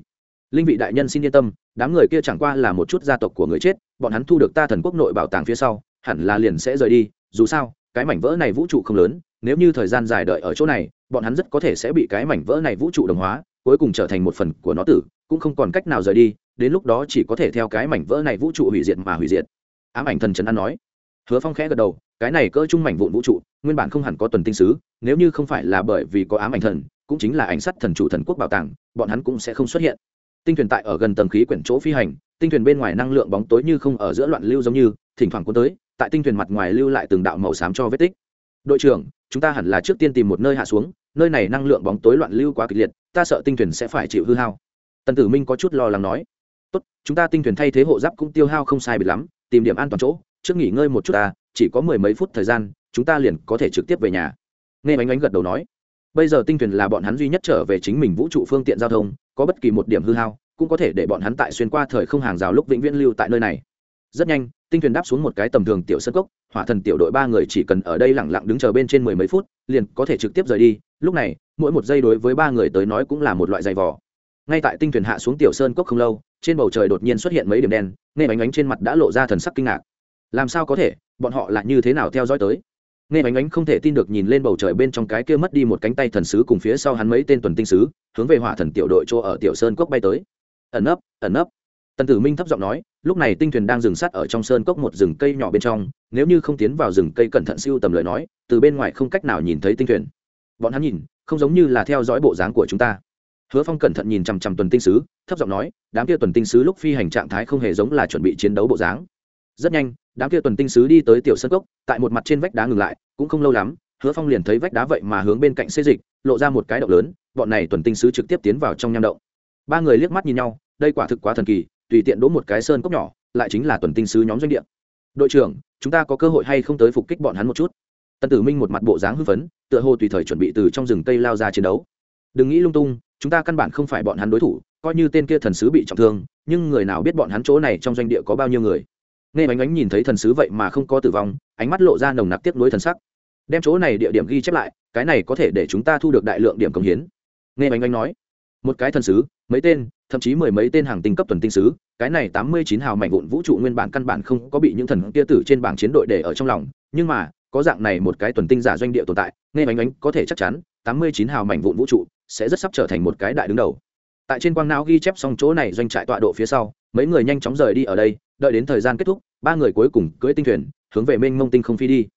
linh vị đại nhân xin yên tâm, đám người kia chẳng qua là một chút gia tộc của người chết, bọn hắn thu được ta thần quốc nội bảo tàng phía sau, hẳn là liền sẽ rời đi, dù sao, cái mảnh vỡ này vũ trụ không lớn, nếu như thời gian dài đợi ở chỗ này, bọn hắn rất có thể sẽ bị cái mảnh vỡ này vũ trụ đồng hóa, cuối cùng trở thành một phần của nó tử, cũng không còn cách nào rời đi, đến lúc đó chỉ có thể theo cái mảnh vỡ này vũ trụ hủy diệt mà hủy diệt. Ám ảnh thần trấn an nói. Hứa phong khẽ gật đầu, cái này cỡ trung mảnh vụn vũ trụ, nguyên bản không hẳn có tuần tinh sứ, nếu như không phải là bởi vì có ám ảnh thần, cũng chính là ảnh sắt thần chủ thần quốc bảo tàng, bọn hắn cũng sẽ không xuất hiện tinh thuyền tại ở gần tầng khí quyển chỗ phi hành, tinh thuyền bên ngoài năng lượng bóng tối như không ở giữa loạn lưu giống như, thỉnh thoảng cuốn tới, tại tinh thuyền mặt ngoài lưu lại từng đạo màu xám cho vết tích. Đội trưởng, chúng ta hẳn là trước tiên tìm một nơi hạ xuống, nơi này năng lượng bóng tối loạn lưu quá kịch liệt, ta sợ tinh thuyền sẽ phải chịu hư hao. Tần tử minh có chút lo lắng nói. Tốt, chúng ta tinh thuyền thay thế hộ giáp cũng tiêu hao không sai bị lắm, tìm điểm an toàn chỗ, trước nghỉ ngơi một chút ta, chỉ có mười mấy phút thời gian, chúng ta liền có thể trực tiếp về nhà. Nghe bánh bánh gật đầu nói bây giờ tinh thuyền là bọn hắn duy nhất trở về chính mình vũ trụ phương tiện giao thông, có bất kỳ một điểm hư hao, cũng có thể để bọn hắn tại xuyên qua thời không hàng rào lúc vĩnh viễn lưu tại nơi này. Rất nhanh, tinh thuyền đáp xuống một cái tầm thường tiểu sân cốc, hỏa thần tiểu đội ba người chỉ cần ở đây lẳng lặng đứng chờ bên trên mười mấy phút, liền có thể trực tiếp rời đi. Lúc này, mỗi một giây đối với ba người tới nói cũng là một loại giày vò. Ngay tại tinh thuyền hạ xuống tiểu sơn cốc không lâu, trên bầu trời đột nhiên xuất hiện mấy điểm đen, nghe bánh ánh trên mặt đã lộ ra thần sắc kinh ngạc. Làm sao có thể? Bọn họ là như thế nào theo dõi tới? Nghe ánh ánh không thể tin được nhìn lên bầu trời bên trong cái kia mất đi một cánh tay thần sứ cùng phía sau hắn mấy tên tuần tinh sứ, hướng về hỏa thần tiểu đội chỗ ở tiểu sơn cốc bay tới. Ẩn nấp ẩn nấp. Tần tử minh thấp giọng nói, lúc này tinh thuyền đang dừng sắt ở trong sơn cốc một rừng cây nhỏ bên trong, nếu như không tiến vào rừng cây cẩn thận siêu tầm lời nói, từ bên ngoài không cách nào nhìn thấy tinh thuyền. Bọn hắn nhìn, không giống như là theo dõi bộ dáng của chúng ta. Hứa phong cẩn thận nhìn chằm chằm tuần tinh sứ, thấp giọng nói, đám kia tuần tinh sứ lúc phi hành trạng thái không hề giống là chuẩn bị chiến đấu bộ dáng rất nhanh, đám kia tuần tinh sứ đi tới tiểu sân cốc, tại một mặt trên vách đá ngừng lại, cũng không lâu lắm, hứa phong liền thấy vách đá vậy mà hướng bên cạnh xê dịch, lộ ra một cái động lớn, bọn này tuần tinh sứ trực tiếp tiến vào trong nham động. Ba người liếc mắt nhìn nhau, đây quả thực quá thần kỳ, tùy tiện đỗ một cái sơn cốc nhỏ, lại chính là tuần tinh sứ nhóm doanh địa. Đội trưởng, chúng ta có cơ hội hay không tới phục kích bọn hắn một chút? Tần tử minh một mặt bộ dáng hưng phấn, tựa hồ tùy thời chuẩn bị từ trong rừng cây lao ra chiến đấu. Đừng nghĩ lung tung, chúng ta căn bản không phải bọn hắn đối thủ, coi như tên kia thần sứ bị trọng thương, nhưng người nào biết bọn hắn chỗ này trong doanh địa có bao nhiêu người? Nghe bánh ánh nhìn thấy thần sứ vậy mà không có tử vong, ánh mắt lộ ra nồng nặc tiếc nuối thần sắc. Đem chỗ này địa điểm ghi chép lại, cái này có thể để chúng ta thu được đại lượng điểm công hiến. Nghe bánh ánh nói, một cái thần sứ, mấy tên, thậm chí mười mấy tên hàng tinh cấp tuần tinh sứ, cái này tám mươi chín hào mảnh vụn vũ trụ nguyên bản căn bản không có bị những thần kia tử trên bảng chiến đội để ở trong lòng, nhưng mà, có dạng này một cái tuần tinh giả doanh địa tồn tại, nghe bánh ánh có thể chắc chắn, tám mươi chín hào mảnh vụn vũ trụ sẽ rất sắp trở thành một cái đại đứng đầu. Tại trên quang não ghi chép xong chỗ này doanh trại tọa độ phía sau mấy người nhanh chóng rời đi ở đây, đợi đến thời gian kết thúc, ba người cuối cùng cưỡi tinh thuyền, hướng về mênh mông tinh không phi đi.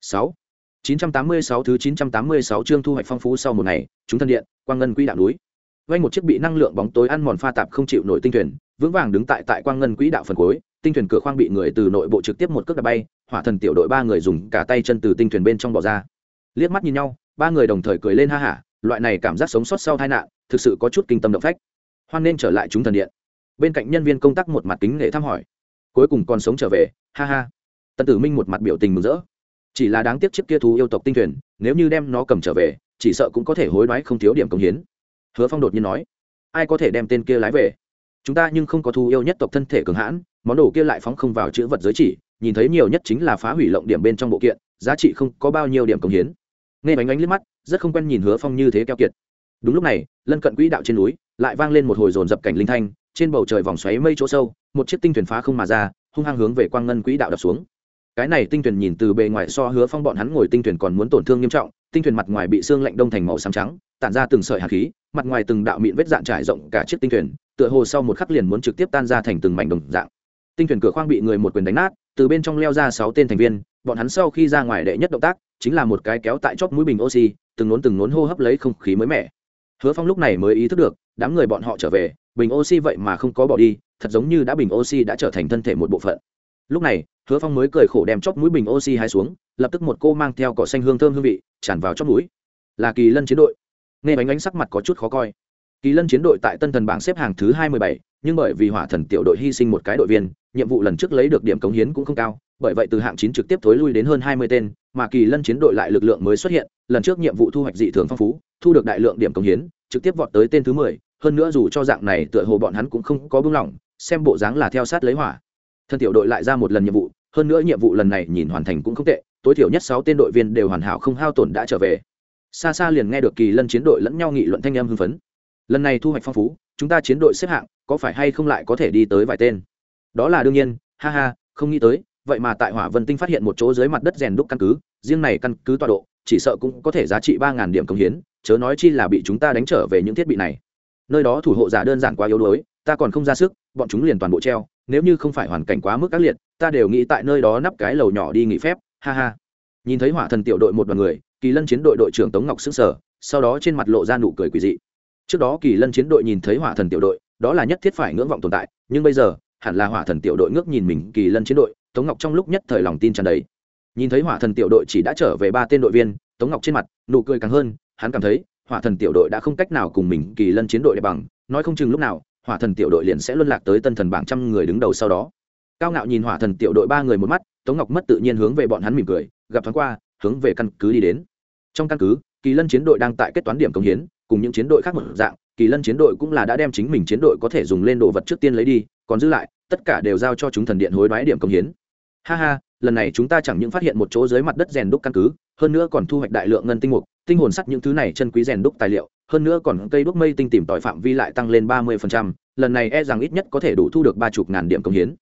Sáu. Chín trăm tám mươi sáu thứ chín trăm tám mươi sáu chương thu hoạch phong phú sau một ngày, chúng thân điện, quang ngân quỹ đạo núi. Vay một chiếc bị năng lượng bóng tối ăn mòn pha tạp không chịu nổi tinh thuyền, vững vàng đứng tại tại quang ngân quỹ đạo phần cuối, tinh thuyền cửa khoang bị người từ nội bộ trực tiếp một cước đạp bay, hỏa thần tiểu đội ba người dùng cả tay chân từ tinh thuyền bên trong bỏ ra. Liếc mắt nhìn nhau, ba người đồng thời cười lên ha hả, loại này cảm giác sống sót sau tai nạn, thực sự có chút kinh tâm động phách. Hoan nên trở lại chúng thần điện bên cạnh nhân viên công tác một mặt kính nể thăm hỏi. Cuối cùng còn sống trở về, ha ha. Tần tử minh một mặt biểu tình mừng rỡ. Chỉ là đáng tiếc chiếc kia thú yêu tộc tinh thuyền, nếu như đem nó cầm trở về, chỉ sợ cũng có thể hối đoái không thiếu điểm công hiến. Hứa phong đột nhiên nói, ai có thể đem tên kia lái về? Chúng ta nhưng không có thú yêu nhất tộc thân thể cường hãn, món đồ kia lại phóng không vào chữ vật giới chỉ, nhìn thấy nhiều nhất chính là phá hủy lộng điểm bên trong bộ kiện, giá trị không có bao nhiêu điểm công hiến. Nghe bánh ánh liếc mắt, rất không quen nhìn hứa phong như thế keo kiệt. Đúng lúc này, lân cận quỹ đạo trên núi, lại vang lên một hồi dồn dập cảnh linh thanh trên bầu trời vòng xoáy mây chỗ sâu, một chiếc tinh thuyền phá không mà ra, hung hăng hướng về quang ngân quỹ đạo đập xuống. Cái này tinh thuyền nhìn từ bề ngoài so hứa phong bọn hắn ngồi tinh thuyền còn muốn tổn thương nghiêm trọng, tinh thuyền mặt ngoài bị xương lạnh đông thành màu xám trắng, tản ra từng sợi hạt khí, mặt ngoài từng đạo mịn vết dạn trải rộng cả chiếc tinh thuyền, tựa hồ sau một khắc liền muốn trực tiếp tan ra thành từng mảnh đồng dạng. Tinh thuyền cửa khoang bị người một quyền đánh nát, từ bên trong leo ra sáu tên thành viên, bọn hắn sau khi ra ngoài đệ nhất động tác, chính là một cái kéo tại chóp mũi bình oxy, từng nốn từng nốn hô hấp lấy không khí mới mẻ hứa phong lúc này mới ý thức được, đám người bọn họ trở về, bình oxy vậy mà không có bỏ đi, thật giống như đã bình oxy đã trở thành thân thể một bộ phận. Lúc này, hứa phong mới cười khổ đem chóp mũi bình oxy hai xuống, lập tức một cô mang theo cỏ xanh hương thơm hương vị, tràn vào chóp mũi. Là kỳ lân chiến đội. Nghe bánh ánh sắc mặt có chút khó coi. Kỳ lân chiến đội tại tân thần bảng xếp hàng thứ hai mươi bảy, nhưng bởi vì hỏa thần tiểu đội hy sinh một cái đội viên, nhiệm vụ lần trước lấy được điểm cống hiến cũng không cao, bởi vậy từ hạng chín trực tiếp thối lui đến hơn hai mươi tên, mà kỳ lân chiến đội lại lực lượng mới xuất hiện, lần trước nhiệm vụ thu hoạch dị thường phong phú thu được đại lượng điểm cống hiến, trực tiếp vọt tới tên thứ mười, hơn nữa dù cho dạng này tựa hồ bọn hắn cũng không có buông lỏng, xem bộ dáng là theo sát lấy hỏa. Thân tiểu đội lại ra một lần nhiệm vụ, hơn nữa nhiệm vụ lần này nhìn hoàn thành cũng không tệ, tối thiểu nhất sáu tên đội viên đều hoàn hảo không hao tổn đã trở về. Xa xa liền nghe được kỳ lân chiến đội lẫn nhau nghị luận thanh em hưng phấn. Lần này thu hoạch phong phú, chúng ta chiến đội xếp hạng, có phải hay không lại có thể đi tới vài tên? Đó là đương nhiên, ha ha, không nghĩ tới, vậy mà tại hỏa vân tinh phát hiện một chỗ dưới mặt đất rèn đúc căn cứ, riêng này căn cứ tọa độ, chỉ sợ cũng có thể giá trị ba điểm công hiến chớ nói chi là bị chúng ta đánh trở về những thiết bị này. Nơi đó thủ hộ giả đơn giản quá yếu đuối, ta còn không ra sức, bọn chúng liền toàn bộ treo, nếu như không phải hoàn cảnh quá mức ác liệt, ta đều nghĩ tại nơi đó nắp cái lầu nhỏ đi nghỉ phép, ha ha. Nhìn thấy hỏa thần tiểu đội một đoàn người, kỳ lân chiến đội đội trưởng tống ngọc xứng sở sau đó trên mặt lộ ra nụ cười quỳ dị. Trước đó kỳ lân chiến đội nhìn thấy hỏa thần tiểu đội, đó là nhất thiết phải ngưỡng vọng tồn tại, nhưng bây giờ, hẳn là hỏa thần tiểu đội ngước nhìn mình kỳ lân chiến đội, tống ngọc trong lúc nhất thời lòng tin tràn đầy. Nhìn thấy hỏa thần tiểu đội chỉ đã trở về ba tên đội viên, tống ngọc trên mặt, nụ cười càng hơn hắn cảm thấy, hỏa thần tiểu đội đã không cách nào cùng mình kỳ lân chiến đội để bằng, nói không chừng lúc nào, hỏa thần tiểu đội liền sẽ luân lạc tới tân thần bảng trăm người đứng đầu sau đó. Cao ngạo nhìn hỏa thần tiểu đội ba người một mắt, tống ngọc mất tự nhiên hướng về bọn hắn mỉm cười, gặp thoáng qua, hướng về căn cứ đi đến. Trong căn cứ, kỳ lân chiến đội đang tại kết toán điểm công hiến, cùng những chiến đội khác một dạng, kỳ lân chiến đội cũng là đã đem chính mình chiến đội có thể dùng lên đồ vật trước tiên lấy đi, còn giữ lại, tất cả đều giao cho chúng thần điện hối đoái điểm công hiến. Ha ha lần này chúng ta chẳng những phát hiện một chỗ dưới mặt đất rèn đúc căn cứ, hơn nữa còn thu hoạch đại lượng ngân tinh mục, tinh hồn sắt những thứ này chân quý rèn đúc tài liệu, hơn nữa còn cây đúc mây tinh tìm tòi phạm vi lại tăng lên ba mươi lần này e rằng ít nhất có thể đủ thu được ba chục ngàn điểm công hiến.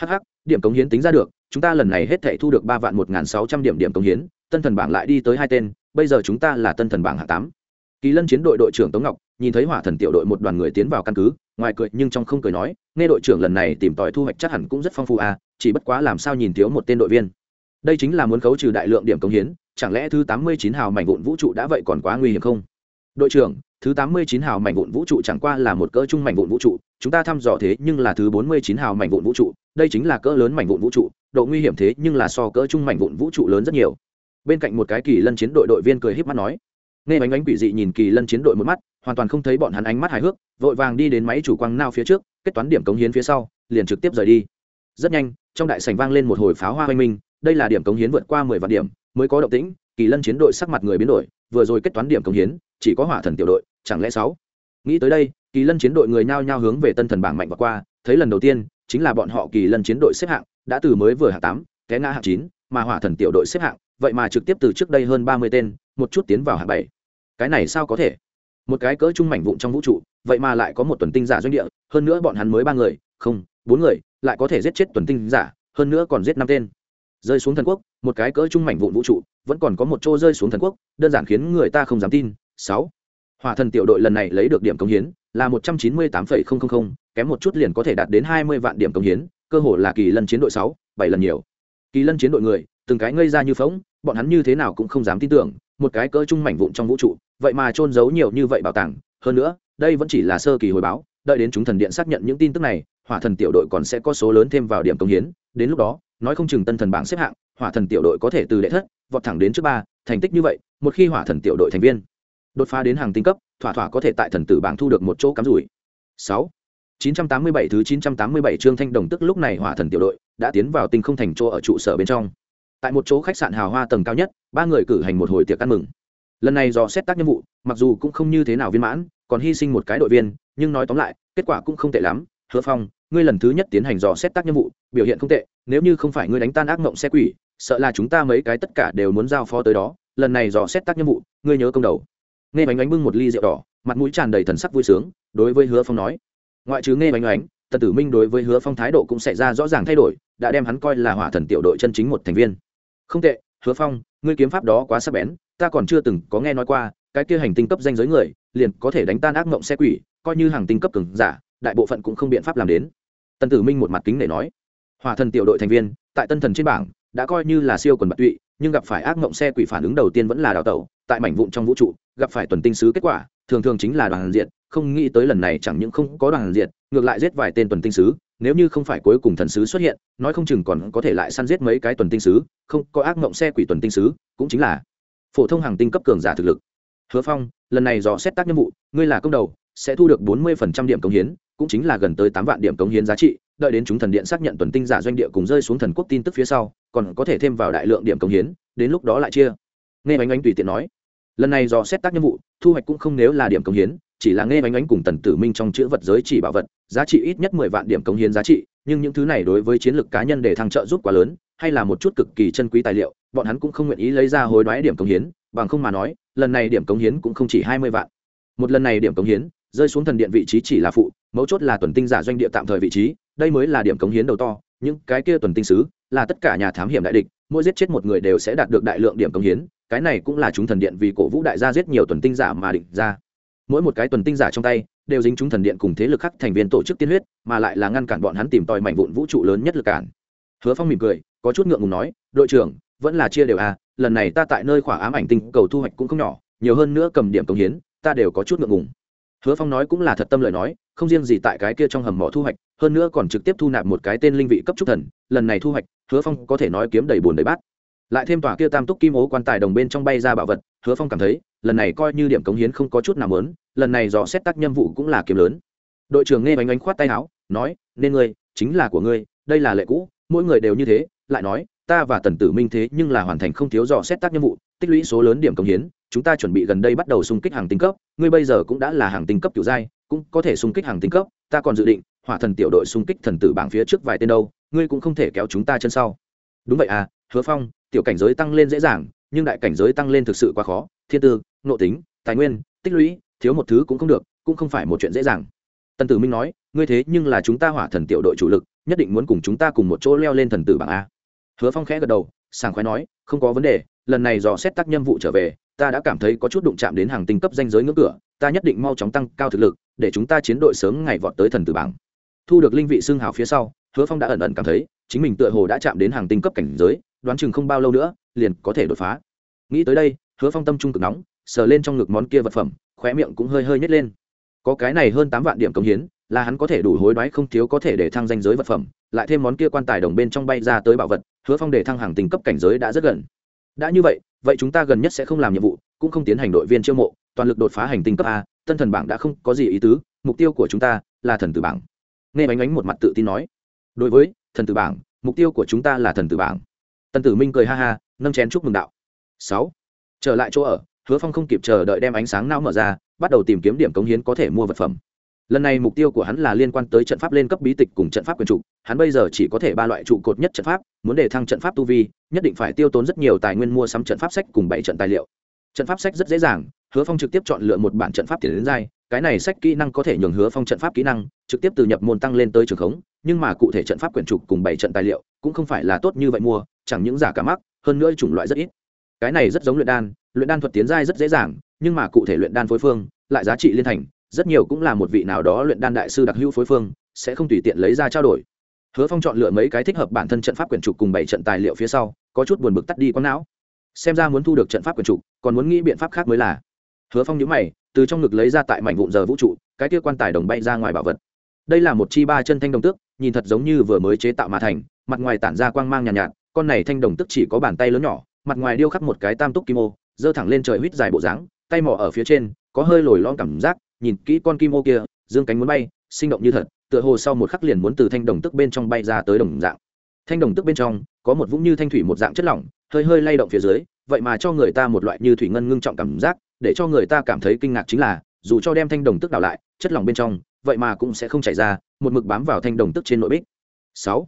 Hh điểm công hiến tính ra được, chúng ta lần này hết thể thu được ba vạn một ngàn sáu trăm điểm điểm công hiến, tân thần bảng lại đi tới hai tên, bây giờ chúng ta là tân thần bảng hạng tám kỳ lân chiến đội đội trưởng tống ngọc, nhìn thấy hỏa thần tiểu đội một đoàn người tiến vào căn cứ, ngoài cười nhưng trong không cười nói, nghe đội trưởng lần này tìm tòi thu hoạch chắc hẳn cũng rất phong phú à chỉ bất quá làm sao nhìn thiếu một tên đội viên. Đây chính là muốn khấu trừ đại lượng điểm công hiến, chẳng lẽ thứ tám mươi chín hào mảnh vụn vũ trụ đã vậy còn quá nguy hiểm không? Đội trưởng, thứ tám mươi chín hào mảnh vụn vũ trụ chẳng qua là một cỡ chung mảnh vụn vũ trụ, chúng ta thăm dò thế nhưng là thứ bốn mươi chín hào mảnh vụn vũ trụ, đây chính là cỡ lớn mảnh vụn vũ trụ, độ nguy hiểm thế nhưng là so cỡ chung mảnh vụn vũ trụ lớn rất nhiều. Bên cạnh một cái kỳ lân chiến đội đội viên cười híp mắt nói nghe bánh bánh quỷ dị nhìn kỳ lân chiến đội một mắt, hoàn toàn không thấy bọn hắn ánh mắt hài hước, vội vàng đi đến máy chủ quang nao phía trước, kết toán điểm cống hiến phía sau, liền trực tiếp rời đi. Rất nhanh, trong đại sảnh vang lên một hồi pháo hoa hoanh minh, đây là điểm cống hiến vượt qua mười vạn điểm, mới có động tĩnh, kỳ lân chiến đội sắc mặt người biến đổi, vừa rồi kết toán điểm cống hiến, chỉ có hỏa thần tiểu đội, chẳng lẽ sáu? Nghĩ tới đây, kỳ lân chiến đội người nhao nhao hướng về tân thần bảng mạnh và qua, thấy lần đầu tiên, chính là bọn họ kỳ lân chiến đội xếp hạng, đã từ mới vừa hạng tám, té ngã hạng chín, mà hỏa thần tiểu đội xếp hạng vậy mà trực tiếp từ trước đây hơn ba mươi tên, một chút tiến vào hạng bảy. Cái này sao có thể? Một cái cỡ trung mảnh vụn trong vũ trụ, vậy mà lại có một tuần tinh giả doanh địa, hơn nữa bọn hắn mới ba người, không, bốn người, lại có thể giết chết tuần tinh giả, hơn nữa còn giết năm tên. Rơi xuống thần quốc, một cái cỡ trung mảnh vụn vũ trụ, vẫn còn có một chỗ rơi xuống thần quốc, đơn giản khiến người ta không dám tin. Sáu. Hỏa thần tiểu đội lần này lấy được điểm công hiến, là một trăm chín mươi tám phẩy không không không, kém một chút liền có thể đạt đến hai mươi vạn điểm công hiến, cơ hồ là kỳ lân chiến đội sáu, bảy lần nhiều. Kỳ lân chiến đội người từng cái ngây ra như phóng bọn hắn như thế nào cũng không dám tin tưởng, một cái cỡ trung mảnh vụn trong vũ trụ, vậy mà trôn giấu nhiều như vậy bảo tàng, hơn nữa, đây vẫn chỉ là sơ kỳ hồi báo, đợi đến chúng thần điện xác nhận những tin tức này, hỏa thần tiểu đội còn sẽ có số lớn thêm vào điểm công hiến, đến lúc đó, nói không chừng tân thần bảng xếp hạng, hỏa thần tiểu đội có thể từ đệ thất, vọt thẳng đến trước ba, thành tích như vậy, một khi hỏa thần tiểu đội thành viên đột phá đến hàng tinh cấp, thỏa thỏa có thể tại thần tử bảng thu được một chỗ cắm rủi sáu 987 thứ 987 chương Thanh Đồng tức lúc này hỏa thần tiểu đội đã tiến vào tinh không thành chỗ ở trụ sở bên trong. Tại một chỗ khách sạn hào hoa tầng cao nhất, ba người cử hành một hồi tiệc ăn mừng. Lần này do xét tác nhiệm vụ, mặc dù cũng không như thế nào viên mãn, còn hy sinh một cái đội viên, nhưng nói tóm lại, kết quả cũng không tệ lắm. Hứa Phong, ngươi lần thứ nhất tiến hành dò xét tác nhiệm vụ, biểu hiện không tệ, nếu như không phải ngươi đánh tan ác mộng xe quỷ, sợ là chúng ta mấy cái tất cả đều muốn giao phó tới đó, lần này dò xét tác nhiệm vụ, ngươi nhớ công đầu. Nghe bánh bánh bưng một ly rượu đỏ, mặt mũi tràn đầy thần sắc vui sướng, đối với Hứa Phong nói, ngoại trừ nghe bánh oánh tần tử minh đối với hứa phong thái độ cũng xảy ra rõ ràng thay đổi đã đem hắn coi là hỏa thần tiểu đội chân chính một thành viên không tệ, hứa phong, ngươi kiếm pháp đó quá sắc bén, ta còn chưa từng có nghe nói qua, cái kia hành tinh cấp danh giới người, liền có thể đánh tan ác mộng xe quỷ, coi như hàng tinh cấp cường giả, đại bộ phận cũng không biện pháp làm đến. Tần tử minh một mặt kính để nói. Hỏa thần tiểu đội thành viên, tại tân thần trên bảng, đã coi như là siêu quần bạc tụy, nhưng gặp phải ác mộng xe quỷ phản ứng đầu tiên vẫn là đào tẩu, tại mảnh vụn trong vũ trụ, gặp phải tuần tinh sứ kết quả, thường thường chính là đoàn diện không nghĩ tới lần này chẳng những không có đoàn diện ngược lại giết vài tên tuần tinh sứ nếu như không phải cuối cùng thần sứ xuất hiện, nói không chừng còn có thể lại săn giết mấy cái tuần tinh sứ, không, có ác mộng xe quỷ tuần tinh sứ, cũng chính là phổ thông hàng tinh cấp cường giả thực lực. Hứa phong, lần này dò xét tác nhiệm vụ, ngươi là công đầu, sẽ thu được bốn mươi điểm công hiến, cũng chính là gần tới tám vạn điểm công hiến giá trị, đợi đến chúng thần điện xác nhận tuần tinh giả doanh địa cùng rơi xuống thần quốc tin tức phía sau, còn có thể thêm vào đại lượng điểm công hiến, đến lúc đó lại chia. Nghe bánh ánh tùy tiện nói, lần này dò xét tác nhiệm vụ, thu hoạch cũng không nếu là điểm công hiến chỉ là nghe bánh ánh cùng tần tử minh trong chữ vật giới chỉ bảo vật, giá trị ít nhất mười vạn điểm công hiến giá trị, nhưng những thứ này đối với chiến lược cá nhân để thăng trợ giúp quá lớn, hay là một chút cực kỳ chân quý tài liệu, bọn hắn cũng không nguyện ý lấy ra hối đoái điểm công hiến, bằng không mà nói, lần này điểm công hiến cũng không chỉ hai mươi vạn. Một lần này điểm công hiến, rơi xuống thần điện vị trí chỉ là phụ, mấu chốt là tuần tinh giả doanh địa tạm thời vị trí, đây mới là điểm công hiến đầu to, những cái kia tuần tinh sứ, là tất cả nhà thám hiểm đại địch, mỗi giết chết một người đều sẽ đạt được đại lượng điểm công hiến, cái này cũng là chúng thần điện vì cổ vũ đại gia giết nhiều tuần tinh giả mà định ra mỗi một cái tuần tinh giả trong tay đều dính chúng thần điện cùng thế lực khác thành viên tổ chức tiên huyết, mà lại là ngăn cản bọn hắn tìm tòi mảnh vụn vũ trụ lớn nhất lực cản. Hứa phong mỉm cười, có chút ngượng ngùng nói, đội trưởng, vẫn là chia đều à lần này ta tại nơi khỏa ám ảnh tinh cầu thu hoạch cũng không nhỏ, nhiều hơn nữa cầm điểm công hiến, ta đều có chút ngượng ngùng. Hứa phong nói cũng là thật tâm lời nói, không riêng gì tại cái kia trong hầm mỏ thu hoạch, hơn nữa còn trực tiếp thu nạp một cái tên linh vị cấp trúc thần, lần này thu hoạch, hứa phong có thể nói kiếm đầy bùn đầy bát. Lại thêm tòa kia tam túc kim ố quan tài đồng bên trong bay ra bảo vật, hứa phong cảm thấy lần này coi như điểm cống hiến không có chút nào lớn lần này dò xét tác nhiệm vụ cũng là kiếm lớn. Đội trưởng nghe bánh bánh khoát tay áo, nói, nên ngươi, chính là của ngươi, đây là lệ cũ, mỗi người đều như thế. Lại nói, ta và tần tử minh thế nhưng là hoàn thành không thiếu dò xét tác nhiệm vụ, tích lũy số lớn điểm cống hiến, chúng ta chuẩn bị gần đây bắt đầu xung kích hàng tinh cấp, ngươi bây giờ cũng đã là hàng tinh cấp kiểu giai, cũng có thể xung kích hàng tinh cấp, ta còn dự định, hỏa thần tiểu đội xung kích thần tử bảng phía trước vài tên đâu, ngươi cũng không thể kéo chúng ta chân sau. Đúng vậy à hứa phong, tiểu cảnh giới tăng lên dễ dàng, nhưng đại cảnh giới tăng lên thực sự quá khó thiên tư, nội tính, tài nguyên, tích lũy, thiếu một thứ cũng không được, cũng không phải một chuyện dễ dàng. Tần tử minh nói, ngươi thế nhưng là chúng ta hỏa thần tiểu đội chủ lực, nhất định muốn cùng chúng ta cùng một chỗ leo lên thần tử bảng a. Hứa phong khẽ gật đầu, sảng khoái nói, không có vấn đề, lần này dò xét tác nhiệm vụ trở về, ta đã cảm thấy có chút đụng chạm đến hàng tinh cấp danh giới ngưỡng cửa, ta nhất định mau chóng tăng cao thực lực, để chúng ta chiến đội sớm ngày vọt tới thần tử bảng. Thu được linh vị xương hào phía sau, hứa phong đã ẩn ẩn cảm thấy, chính mình tựa hồ đã chạm đến hàng tinh cấp cảnh giới, đoán chừng không bao lâu nữa, liền có thể đột phá. Nghĩ tới đây hứa phong tâm trung cực nóng, sờ lên trong ngực món kia vật phẩm, khóe miệng cũng hơi hơi nhét lên. Có cái này hơn tám vạn điểm công hiến, là hắn có thể đủ hối đoái không thiếu có thể để thăng danh giới vật phẩm, lại thêm món kia quan tài đồng bên trong bay ra tới bảo vật, hứa phong để thăng hàng tình cấp cảnh giới đã rất gần. Đã như vậy vậy chúng ta gần nhất sẽ không làm nhiệm vụ, cũng không tiến hành đội viên chiêu mộ, toàn lực đột phá hành tinh cấp a, tân thần bảng đã không có gì ý tứ, mục tiêu của chúng ta là thần tử bảng. Nghe bánh ánh một mặt tự tin nói. Đối với thần tử bảng, mục tiêu của chúng ta là thần tử bảng. Tần tử minh cười ha ha, nâng chén chúc mừng đạo. Sáu trở lại chỗ ở, hứa phong không kịp chờ đợi đem ánh sáng não mở ra, bắt đầu tìm kiếm điểm cống hiến có thể mua vật phẩm. Lần này mục tiêu của hắn là liên quan tới trận pháp lên cấp bí tịch cùng trận pháp quyền trụ. Hắn bây giờ chỉ có thể ba loại trụ cột nhất trận pháp, muốn để thăng trận pháp tu vi, nhất định phải tiêu tốn rất nhiều tài nguyên mua sắm trận pháp sách cùng bảy trận tài liệu. Trận pháp sách rất dễ dàng, hứa phong trực tiếp chọn lựa một bản trận pháp tiền đến giai, cái này sách kỹ năng có thể nhường hứa phong trận pháp kỹ năng trực tiếp từ nhập môn tăng lên tới trường khống, nhưng mà cụ thể trận pháp quyển trục cùng bảy trận tài liệu cũng không phải là tốt như vậy mua, chẳng những giả cả mắc, hơn nữa chủng loại rất ít cái này rất giống luyện đan luyện đan thuật tiến giai rất dễ dàng nhưng mà cụ thể luyện đan phối phương lại giá trị liên thành rất nhiều cũng là một vị nào đó luyện đan đại sư đặc hữu phối phương sẽ không tùy tiện lấy ra trao đổi. Hứa phong chọn lựa mấy cái thích hợp bản thân trận pháp quyển trục cùng bảy trận tài liệu phía sau có chút buồn bực tắt đi con não. Xem ra muốn thu được trận pháp quyển trục còn muốn nghĩ biện pháp khác mới là. Hứa phong nhữ mày từ trong ngực lấy ra tại mảnh vụn giờ vũ trụ cái kia quan tài đồng bay ra ngoài bảo vật. Đây là một chi ba chân thanh đồng tước nhìn thật giống như vừa mới chế tạo mà thành mặt ngoài tản ra quang mang nhàn nhạt, nhạt con này thanh đồng tước chỉ có bàn tay lớn nhỏ mặt ngoài điêu khắc một cái tam túc kim ô, giơ thẳng lên trời huýt dài bộ dáng, tay mỏ ở phía trên, có hơi lồi lon cảm giác, nhìn kỹ con kim ô kia, dương cánh muốn bay, sinh động như thật, tựa hồ sau một khắc liền muốn từ thanh đồng tức bên trong bay ra tới đồng dạng. Thanh đồng tức bên trong, có một vũng như thanh thủy một dạng chất lỏng, hơi hơi lay động phía dưới, vậy mà cho người ta một loại như thủy ngân ngưng trọng cảm giác, để cho người ta cảm thấy kinh ngạc chính là, dù cho đem thanh đồng tức đảo lại, chất lỏng bên trong, vậy mà cũng sẽ không chảy ra, một mực bám vào thanh đồng tức trên nội bích. Sáu.